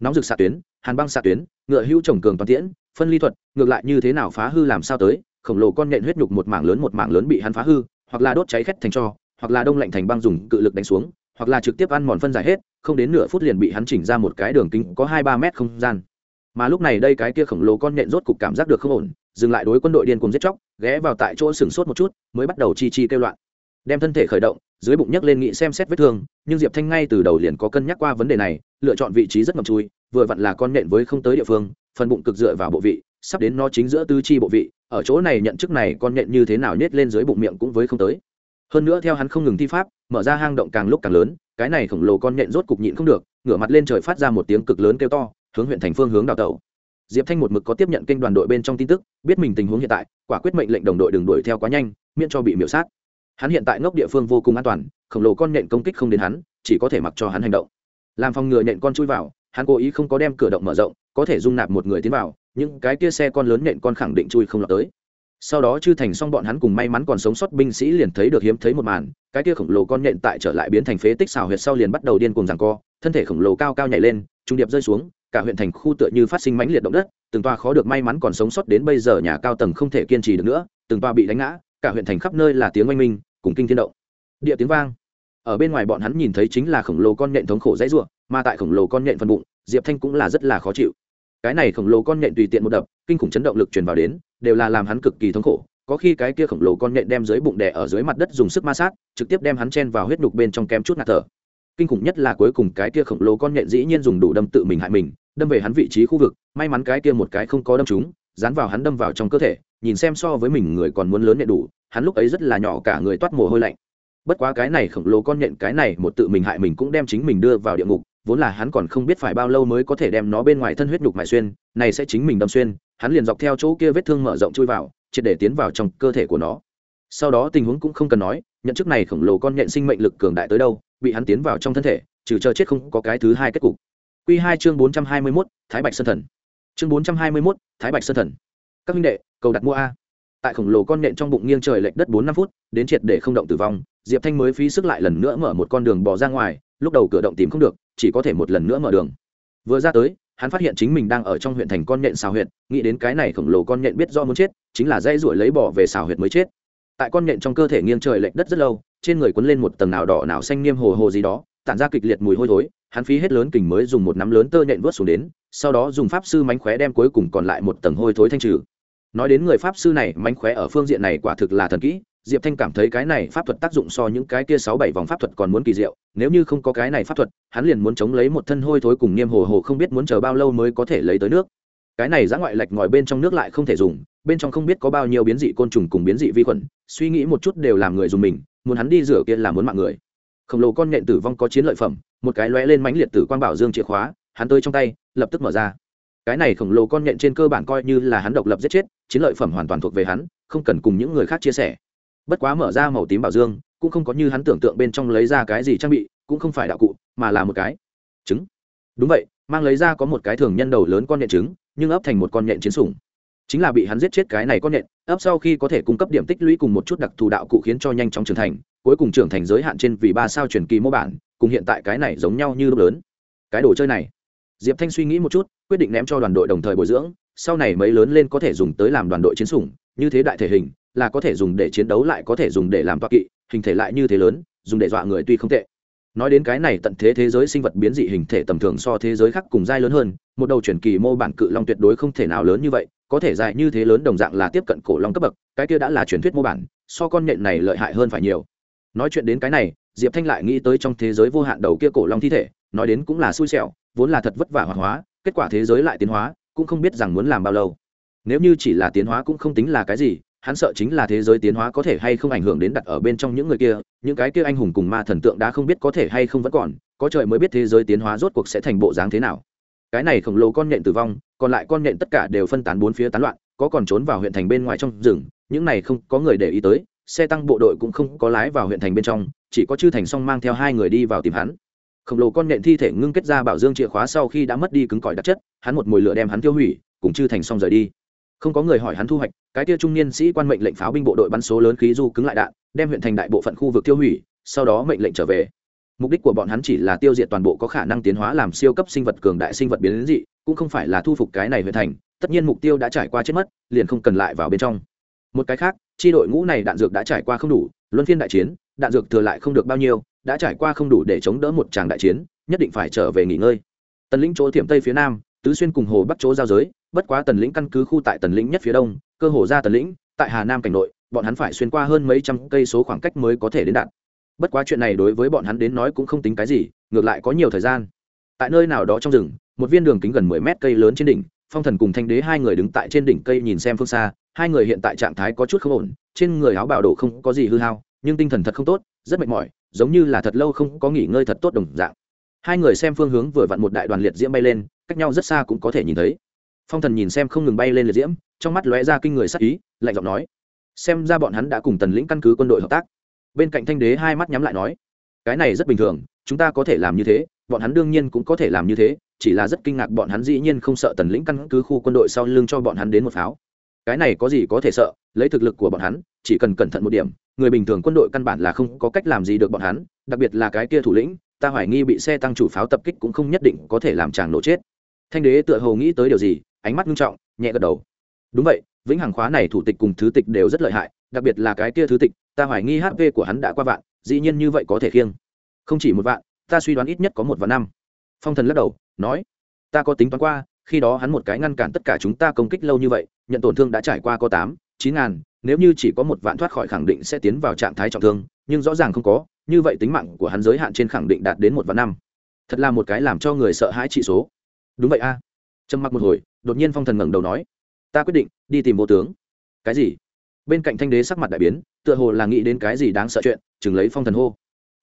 Nóng rực xạ tuyến, hàn băng xạ tuyến, ngựa hữu trồng cường toàn tiễn, phân ly thuật, ngược lại như thế nào phá hư làm sao tới, khổng lồ con nện huyết nhục một mảng lớn một mảng lớn bị hắn phá hư, hoặc là đốt cháy khét thành cho, hoặc là đông lạnh thành băng dùng cự lực đánh xuống hoặc là trực tiếp ăn mòn phân giải hết, không đến nửa phút liền bị hắn chỉnh ra một cái đường kính có hai ba mét không gian. Mà lúc này đây cái kia khổng lồ con nhện rốt cục cảm giác được không ổn, dừng lại đối quân đội điên cùng giết chóc, ghé vào tại chỗ sừng sốt một chút, mới bắt đầu chi chi kêu loạn. Đem thân thể khởi động, dưới bụng nhấc lên nghị xem xét vết thương, nhưng diệp thanh ngay từ đầu liền có cân nhắc qua vấn đề này, lựa chọn vị trí rất ngầm chui, vừa vặn là con nhện với không tới địa phương, phần bụng cực dựa vào bộ vị, sắp đến nó chính giữa tư chi bộ vị, ở chỗ này nhận chức này con nhện như thế nào nhét lên dưới bụng miệng cũng với không tới. Hơn nữa theo hắn không ngừng thi pháp mở ra hang động càng lúc càng lớn, cái này khổng lồ con nhện rốt cục nhịn không được, ngửa mặt lên trời phát ra một tiếng cực lớn kêu to, hướng huyện thành phương hướng đào tẩu. Diệp thanh một mực có tiếp nhận kênh đoàn đội bên trong tin tức, biết mình tình huống hiện tại, quả quyết mệnh lệnh đồng đội đừng đuổi theo quá nhanh, miễn cho bị miễu sát. Hắn hiện tại ngốc địa phương vô cùng an toàn, khổng lồ con nhện công kích không đến hắn, chỉ có thể mặc cho hắn hành động. Làm phòng ngừa nhện con chui vào, hắn cố ý không có đem cửa động mở rộng, có thể dung nạp một người tiến vào, nhưng cái kia xe con lớn nhện con khẳng định chui không lọt tới sau đó chư thành xong bọn hắn cùng may mắn còn sống sót binh sĩ liền thấy được hiếm thấy một màn, cái kia khổng lồ con nhện tại trở lại biến thành phế tích xào huyệt sau liền bắt đầu điên cuồng rằng co, thân thể khổng lồ cao cao nhảy lên, trung điệp rơi xuống, cả huyện thành khu tựa như phát sinh mãnh liệt động đất, từng toa khó được may mắn còn sống sót đến bây giờ nhà cao tầng không thể kiên trì được nữa, từng toa bị đánh ngã, cả huyện thành khắp nơi là tiếng oanh minh, cùng kinh thiên động. Địa tiếng vang. Ở bên ngoài bọn hắn nhìn thấy chính là khổng lồ con nhện thống khổ dãy ruộng mà tại khổng lồ con nhện phần bụng, diệp thanh cũng là rất là khó chịu cái này khổng lồ con nhện tùy tiện một đập, kinh khủng chấn động lực truyền vào đến, đều là làm hắn cực kỳ thống khổ. Có khi cái kia khổng lồ con nhện đem dưới bụng đè ở dưới mặt đất dùng sức ma sát, trực tiếp đem hắn chen vào huyết nhục bên trong kem chút ngạt thở. Kinh khủng nhất là cuối cùng cái kia khổng lồ con nhện dĩ nhiên dùng đủ đâm tự mình hại mình, đâm về hắn vị trí khu vực, may mắn cái kia một cái không có đâm trúng, dán vào hắn đâm vào trong cơ thể, nhìn xem so với mình người còn muốn lớn nhện đủ, hắn lúc ấy rất là nhỏ cả người toát mồ hôi lạnh. Bất quá cái này khổng lồ con nhện, cái này một tự mình hại mình cũng đem chính mình đưa vào địa ngục vốn là hắn còn không biết phải bao lâu mới có thể đem nó bên ngoài thân huyết nhục mại xuyên này sẽ chính mình đâm xuyên hắn liền dọc theo chỗ kia vết thương mở rộng chui vào triệt để tiến vào trong cơ thể của nó sau đó tình huống cũng không cần nói nhận chức này khổng lồ con nhện sinh mệnh lực cường đại tới đâu bị hắn tiến vào trong thân thể trừ chờ chết không có cái thứ hai kết cục Quy hai chương bốn trăm hai mươi 421, Thái Bạch Sơn Thần. Chương bốn trăm hai mươi 421, Thái Bạch Sơn Thần. Các huynh đệ, cầu đặt mua a. Tại khổng lồ con nện trong bụng nghiêng trời lệch đất bốn năm phút, đến triệt để không động tử vong, Diệp Thanh mới phí sức lại lần nữa mở một con đường bò ra ngoài, lúc đầu cửa động tìm không được, chỉ có thể một lần nữa mở đường. Vừa ra tới, hắn phát hiện chính mình đang ở trong huyện thành con nhện xào huyện, nghĩ đến cái này khổng lồ con nhện biết do muốn chết, chính là dây ruổi lấy bỏ về xào huyện mới chết. Tại con nhện trong cơ thể nghiêng trời lệch đất rất lâu, trên người quấn lên một tầng nào đỏ nào xanh niêm hồ hồ gì đó, tản ra kịch liệt mùi hôi thối, hắn phí hết lớn kình mới dùng một nắm lớn tơ nhện vớt xuống đến sau đó dùng pháp sư mánh khóe đem cuối cùng còn lại một tầng hôi thối thanh trừ nói đến người pháp sư này mánh khóe ở phương diện này quả thực là thần kỹ diệp thanh cảm thấy cái này pháp thuật tác dụng so những cái kia sáu bảy vòng pháp thuật còn muốn kỳ diệu, nếu như không có cái này pháp thuật, hắn liền muốn chống lấy một thân hôi thối cùng niêm hồ hồ không biết muốn chờ bao lâu mới có thể lấy tới nước. Cái này giã ngoại lạch ngòi bên trong nước lại không thể dùng, bên trong không biết có bao nhiêu biến dị côn trùng cùng biến dị vi khuẩn, suy nghĩ một chút đều làm người dùng mình, muốn hắn đi rửa kia là muốn mạng người. Khổng lồ con nhện tử vong có chiến lợi phẩm, một cái lóe lên mánh liệt tử quang bảo dương chìa khóa, hắn tơi trong tay, lập tức mở ra. Cái này khổng lồ con nhện trên cơ bản coi như là hắn độc lập giết chết, chiến lợi phẩm hoàn toàn thuộc về hắn, không cần cùng những người khác chia sẻ bất quá mở ra màu tím bảo dương, cũng không có như hắn tưởng tượng bên trong lấy ra cái gì trang bị, cũng không phải đạo cụ, mà là một cái trứng. Đúng vậy, mang lấy ra có một cái thường nhân đầu lớn con nhện trứng, nhưng ấp thành một con nhện chiến sủng. Chính là bị hắn giết chết cái này con nhện, ấp sau khi có thể cung cấp điểm tích lũy cùng một chút đặc thù đạo cụ khiến cho nhanh chóng trưởng thành, cuối cùng trưởng thành giới hạn trên vì ba sao truyền kỳ mô bản, cùng hiện tại cái này giống nhau như lúc lớn. Cái đồ chơi này, diệp thanh suy nghĩ một chút, quyết định ném cho đoàn đội đồng thời bồi dưỡng, sau này mấy lớn lên có thể dùng tới làm đoàn đội chiến sủng, như thế đại thể hình là có thể dùng để chiến đấu lại có thể dùng để làm toa kỵ, hình thể lại như thế lớn, dùng để dọa người tuy không tệ. Nói đến cái này tận thế thế giới sinh vật biến dị hình thể tầm thường so thế giới khác cùng dai lớn hơn, một đầu chuyển kỳ mô bản cự long tuyệt đối không thể nào lớn như vậy, có thể dài như thế lớn đồng dạng là tiếp cận cổ long cấp bậc, cái kia đã là truyền thuyết mô bản, so con nhện này lợi hại hơn phải nhiều. Nói chuyện đến cái này, diệp thanh lại nghĩ tới trong thế giới vô hạn đầu kia cổ long thi thể, nói đến cũng là xui xẻo, vốn là thật vất vả hoạt hóa, kết quả thế giới lại tiến hóa, cũng không biết rằng muốn làm bao lâu. Nếu như chỉ là tiến hóa cũng không tính là cái gì hắn sợ chính là thế giới tiến hóa có thể hay không ảnh hưởng đến đặt ở bên trong những người kia, những cái kia anh hùng cùng ma thần tượng đã không biết có thể hay không vẫn còn, có trời mới biết thế giới tiến hóa rốt cuộc sẽ thành bộ dáng thế nào. Cái này khổng lồ con nhện tử vong, còn lại con nhện tất cả đều phân tán bốn phía tán loạn, có còn trốn vào huyện thành bên ngoài trong rừng, những này không có người để ý tới, xe tăng bộ đội cũng không có lái vào huyện thành bên trong, chỉ có chư thành song mang theo hai người đi vào tìm hắn. Khổng lồ con nhện thi thể ngưng kết ra bảo dương chìa khóa sau khi đã mất đi cứng cỏi đặc chất, hắn một mồi lửa đem hắn tiêu hủy, cùng chư thành song rời đi không có người hỏi hắn thu hoạch, cái tia trung niên sĩ quan mệnh lệnh pháo binh bộ đội bắn số lớn khí du cứng lại đạn, đem huyện thành đại bộ phận khu vực tiêu hủy, sau đó mệnh lệnh trở về. Mục đích của bọn hắn chỉ là tiêu diệt toàn bộ có khả năng tiến hóa làm siêu cấp sinh vật cường đại sinh vật biến dị, cũng không phải là thu phục cái này huyện thành, tất nhiên mục tiêu đã trải qua chết mất, liền không cần lại vào bên trong. Một cái khác, chi đội ngũ này đạn dược đã trải qua không đủ, luân phiên đại chiến, đạn dược thừa lại không được bao nhiêu, đã trải qua không đủ để chống đỡ một tràng đại chiến, nhất định phải trở về nghỉ ngơi. Tần lĩnh chỗ thiểm tây phía nam, tứ xuyên cùng hồ bắc chỗ giao giới bất quá tần lĩnh căn cứ khu tại tần lĩnh nhất phía đông, cơ hồ ra tần lĩnh, tại hà nam cảnh nội, bọn hắn phải xuyên qua hơn mấy trăm cây số khoảng cách mới có thể đến đạt. Bất quá chuyện này đối với bọn hắn đến nói cũng không tính cái gì, ngược lại có nhiều thời gian. Tại nơi nào đó trong rừng, một viên đường kính gần mười mét cây lớn trên đỉnh, phong thần cùng thanh đế hai người đứng tại trên đỉnh cây nhìn xem phương xa, hai người hiện tại trạng thái có chút không ổn, trên người áo bào đồ không có gì hư hao, nhưng tinh thần thật không tốt, rất mệt mỏi, giống như là thật lâu không có nghỉ ngơi thật tốt đồng dạng. Hai người xem phương hướng vừa vặn một đại đoàn liệt diễm bay lên, cách nhau rất xa cũng có thể nhìn thấy phong thần nhìn xem không ngừng bay lên liệt diễm, trong mắt lóe ra kinh người sắc ý, lạnh giọng nói, xem ra bọn hắn đã cùng tần lĩnh căn cứ quân đội hợp tác. Bên cạnh thanh đế hai mắt nhắm lại nói, cái này rất bình thường, chúng ta có thể làm như thế, bọn hắn đương nhiên cũng có thể làm như thế, chỉ là rất kinh ngạc bọn hắn dĩ nhiên không sợ tần lĩnh căn cứ khu quân đội sau lưng cho bọn hắn đến một pháo. Cái này có gì có thể sợ, lấy thực lực của bọn hắn, chỉ cần cẩn thận một điểm, người bình thường quân đội căn bản là không có cách làm gì được bọn hắn, đặc biệt là cái kia thủ lĩnh, ta hoài nghi bị xe tăng chủ pháo tập kích cũng không nhất định có thể làm chàng nổ chết. Thanh đế tựa hồ nghĩ tới điều gì ánh mắt nghiêm trọng, nhẹ gật đầu. Đúng vậy, vĩnh hằng khóa này thủ tịch cùng thứ tịch đều rất lợi hại, đặc biệt là cái kia thứ tịch, ta hoài nghi hp của hắn đã qua vạn, dĩ nhiên như vậy có thể khiêng. Không chỉ một vạn, ta suy đoán ít nhất có một vạn năm. Phong thần lắc đầu, nói, ta có tính toán qua, khi đó hắn một cái ngăn cản tất cả chúng ta công kích lâu như vậy, nhận tổn thương đã trải qua có tám, chín ngàn, nếu như chỉ có một vạn thoát khỏi khẳng định sẽ tiến vào trạng thái trọng thương, nhưng rõ ràng không có, như vậy tính mạng của hắn giới hạn trên khẳng định đạt đến một vạn năm. Thật là một cái làm cho người sợ hãi trị số. Đúng vậy a. À. trầm mặc một hồi đột nhiên phong thần ngẩng đầu nói, ta quyết định, đi tìm vô tướng. Cái gì? Bên cạnh thanh đế sắc mặt đại biến, tựa hồ là nghĩ đến cái gì đáng sợ chuyện, chừng lấy phong thần hô,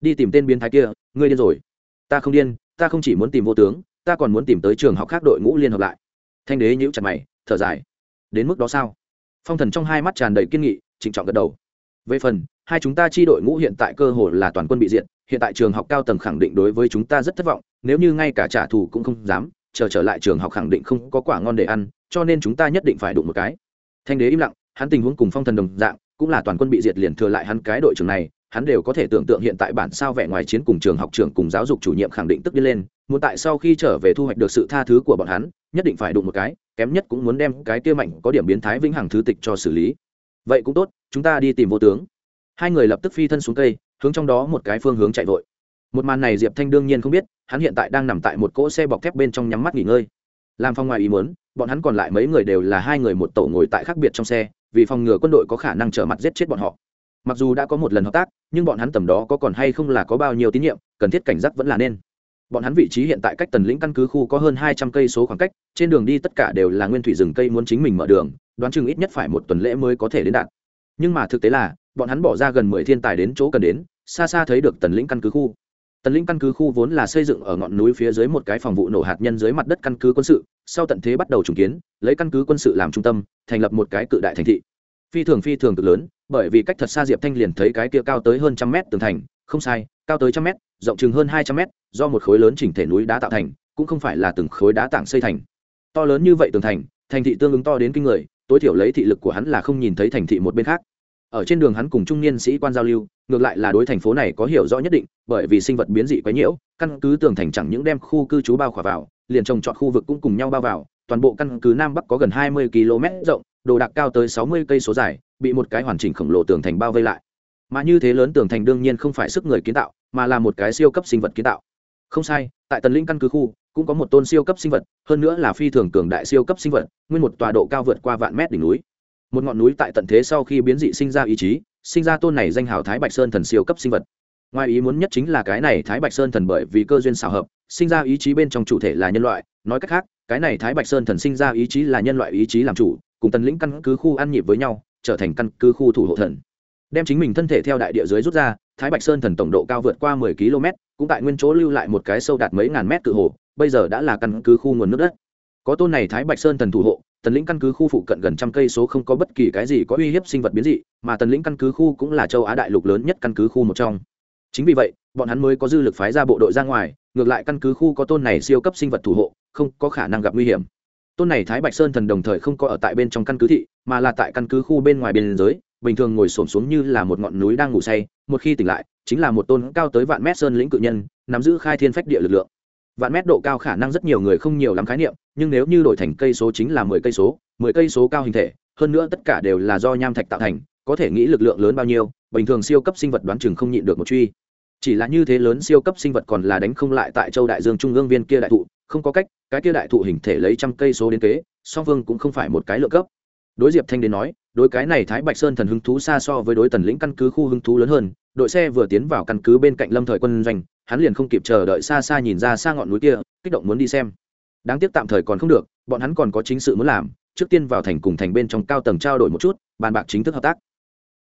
đi tìm tên biến thái kia, ngươi điên rồi. Ta không điên, ta không chỉ muốn tìm vô tướng, ta còn muốn tìm tới trường học khác đội ngũ liên hợp lại. Thanh đế nhíu chặt mày, thở dài, đến mức đó sao? Phong thần trong hai mắt tràn đầy kiên nghị, trịnh trọng gật đầu. Về phần, hai chúng ta chi đội ngũ hiện tại cơ hồ là toàn quân bị diện hiện tại trường học cao tầng khẳng định đối với chúng ta rất thất vọng, nếu như ngay cả trả thù cũng không dám chờ trở lại trường học khẳng định không có quả ngon để ăn, cho nên chúng ta nhất định phải đụng một cái. Thanh đế im lặng, hắn tình huống cùng phong thần đồng dạng, cũng là toàn quân bị diệt liền thừa lại hắn cái đội trưởng này, hắn đều có thể tưởng tượng hiện tại bản sao vẻ ngoài chiến cùng trường học trưởng cùng giáo dục chủ nhiệm khẳng định tức đi lên, muốn tại sau khi trở về thu hoạch được sự tha thứ của bọn hắn, nhất định phải đụng một cái, kém nhất cũng muốn đem cái kia mạnh có điểm biến thái vĩnh hằng thứ tịch cho xử lý. Vậy cũng tốt, chúng ta đi tìm vô tướng. Hai người lập tức phi thân xuống cây, hướng trong đó một cái phương hướng chạy vội một màn này diệp thanh đương nhiên không biết, hắn hiện tại đang nằm tại một cỗ xe bọc thép bên trong nhắm mắt nghỉ ngơi. Làm phong ngoài ý muốn, bọn hắn còn lại mấy người đều là hai người một tổ ngồi tại khác biệt trong xe, vì phòng ngừa quân đội có khả năng trở mặt giết chết bọn họ. Mặc dù đã có một lần hợp tác, nhưng bọn hắn tầm đó có còn hay không là có bao nhiêu tín nhiệm, cần thiết cảnh giác vẫn là nên. Bọn hắn vị trí hiện tại cách tần lĩnh căn cứ khu có hơn hai trăm cây số khoảng cách, trên đường đi tất cả đều là nguyên thủy rừng cây muốn chính mình mở đường, đoán chừng ít nhất phải một tuần lễ mới có thể đến đạt. Nhưng mà thực tế là, bọn hắn bỏ ra gần mười thiên tài đến chỗ cần đến, xa xa thấy được tần lĩnh căn cứ khu tần lĩnh căn cứ khu vốn là xây dựng ở ngọn núi phía dưới một cái phòng vụ nổ hạt nhân dưới mặt đất căn cứ quân sự, sau tận thế bắt đầu trùng kiến, lấy căn cứ quân sự làm trung tâm, thành lập một cái cự đại thành thị. Phi thường phi thường cực lớn, bởi vì cách thật xa diệp thanh liền thấy cái kia cao tới hơn trăm mét tường thành, không sai, cao tới trăm mét, rộng chừng hơn hai trăm mét, do một khối lớn chỉnh thể núi đá tạo thành, cũng không phải là từng khối đá tảng xây thành. To lớn như vậy tường thành thành thị tương ứng to đến kinh người, tối thiểu lấy thị lực của hắn là không nhìn thấy thành thị một bên khác. Ở trên đường hắn cùng trung niên sĩ quan giao lưu ngược lại là đối thành phố này có hiểu rõ nhất định, bởi vì sinh vật biến dị quấy nhiễu, căn cứ tường thành chẳng những đem khu cư trú bao khỏa vào, liền trồng trọt khu vực cũng cùng nhau bao vào, toàn bộ căn cứ nam bắc có gần hai mươi km rộng, đồ đạc cao tới sáu mươi cây số dài, bị một cái hoàn chỉnh khổng lồ tường thành bao vây lại. Mà như thế lớn tường thành đương nhiên không phải sức người kiến tạo, mà là một cái siêu cấp sinh vật kiến tạo. Không sai, tại tần linh căn cứ khu, cũng có một tôn siêu cấp sinh vật, hơn nữa là phi thường cường đại siêu cấp sinh vật, nguyên một tọa độ cao vượt qua vạn mét đỉnh núi một ngọn núi tại tận thế sau khi biến dị sinh ra ý chí, sinh ra tôn này danh hào thái bạch sơn thần siêu cấp sinh vật. Ngoài ý muốn nhất chính là cái này thái bạch sơn thần bởi vì cơ duyên xảo hợp, sinh ra ý chí bên trong chủ thể là nhân loại. Nói cách khác, cái này thái bạch sơn thần sinh ra ý chí là nhân loại ý chí làm chủ, cùng tần lĩnh căn cứ khu ăn nhịp với nhau, trở thành căn cứ khu thủ hộ thần. Đem chính mình thân thể theo đại địa dưới rút ra, thái bạch sơn thần tổng độ cao vượt qua mười km, cũng tại nguyên chỗ lưu lại một cái sâu đạt mấy ngàn mét cự hồ, bây giờ đã là căn cứ khu nguồn nước đất. Có tôn này thái bạch sơn thần thủ hộ tần lĩnh căn cứ khu phụ cận gần trăm cây số không có bất kỳ cái gì có uy hiếp sinh vật biến dị, mà tần lĩnh căn cứ khu cũng là châu á đại lục lớn nhất căn cứ khu một trong. Chính vì vậy, bọn hắn mới có dư lực phái ra bộ đội ra ngoài, ngược lại căn cứ khu có tôn này siêu cấp sinh vật thủ hộ, không có khả năng gặp nguy hiểm. Tôn này thái bạch sơn thần đồng thời không có ở tại bên trong căn cứ thị, mà là tại căn cứ khu bên ngoài biên giới, bình thường ngồi xổm xuống như là một ngọn núi đang ngủ say, một khi tỉnh lại, chính là một tôn cao tới vạn mét sơn lĩnh cự nhân, nắm giữ khai thiên phách địa lực lượng. Vạn mét độ cao khả năng rất nhiều người không nhiều lắm khái niệm nhưng nếu như đổi thành cây số chính là mười cây số, mười cây số cao hình thể, hơn nữa tất cả đều là do nham thạch tạo thành, có thể nghĩ lực lượng lớn bao nhiêu, bình thường siêu cấp sinh vật đoán chừng không nhịn được một truy. Chỉ là như thế lớn siêu cấp sinh vật còn là đánh không lại tại châu đại dương trung ương viên kia đại thụ, không có cách, cái kia đại thụ hình thể lấy trăm cây số đến kế, song vương cũng không phải một cái lượng cấp. Đối diệp thanh đến nói, đối cái này thái bạch sơn thần hứng thú xa so với đối tần lĩnh căn cứ khu hứng thú lớn hơn, đội xe vừa tiến vào căn cứ bên cạnh lâm thời quân doanh, hắn liền không kịp chờ đợi xa xa nhìn ra xa ngọn núi kia, kích động muốn đi xem đáng tiếc tạm thời còn không được, bọn hắn còn có chính sự muốn làm, trước tiên vào thành cùng thành bên trong cao tầng trao đổi một chút, bàn bạc chính thức hợp tác.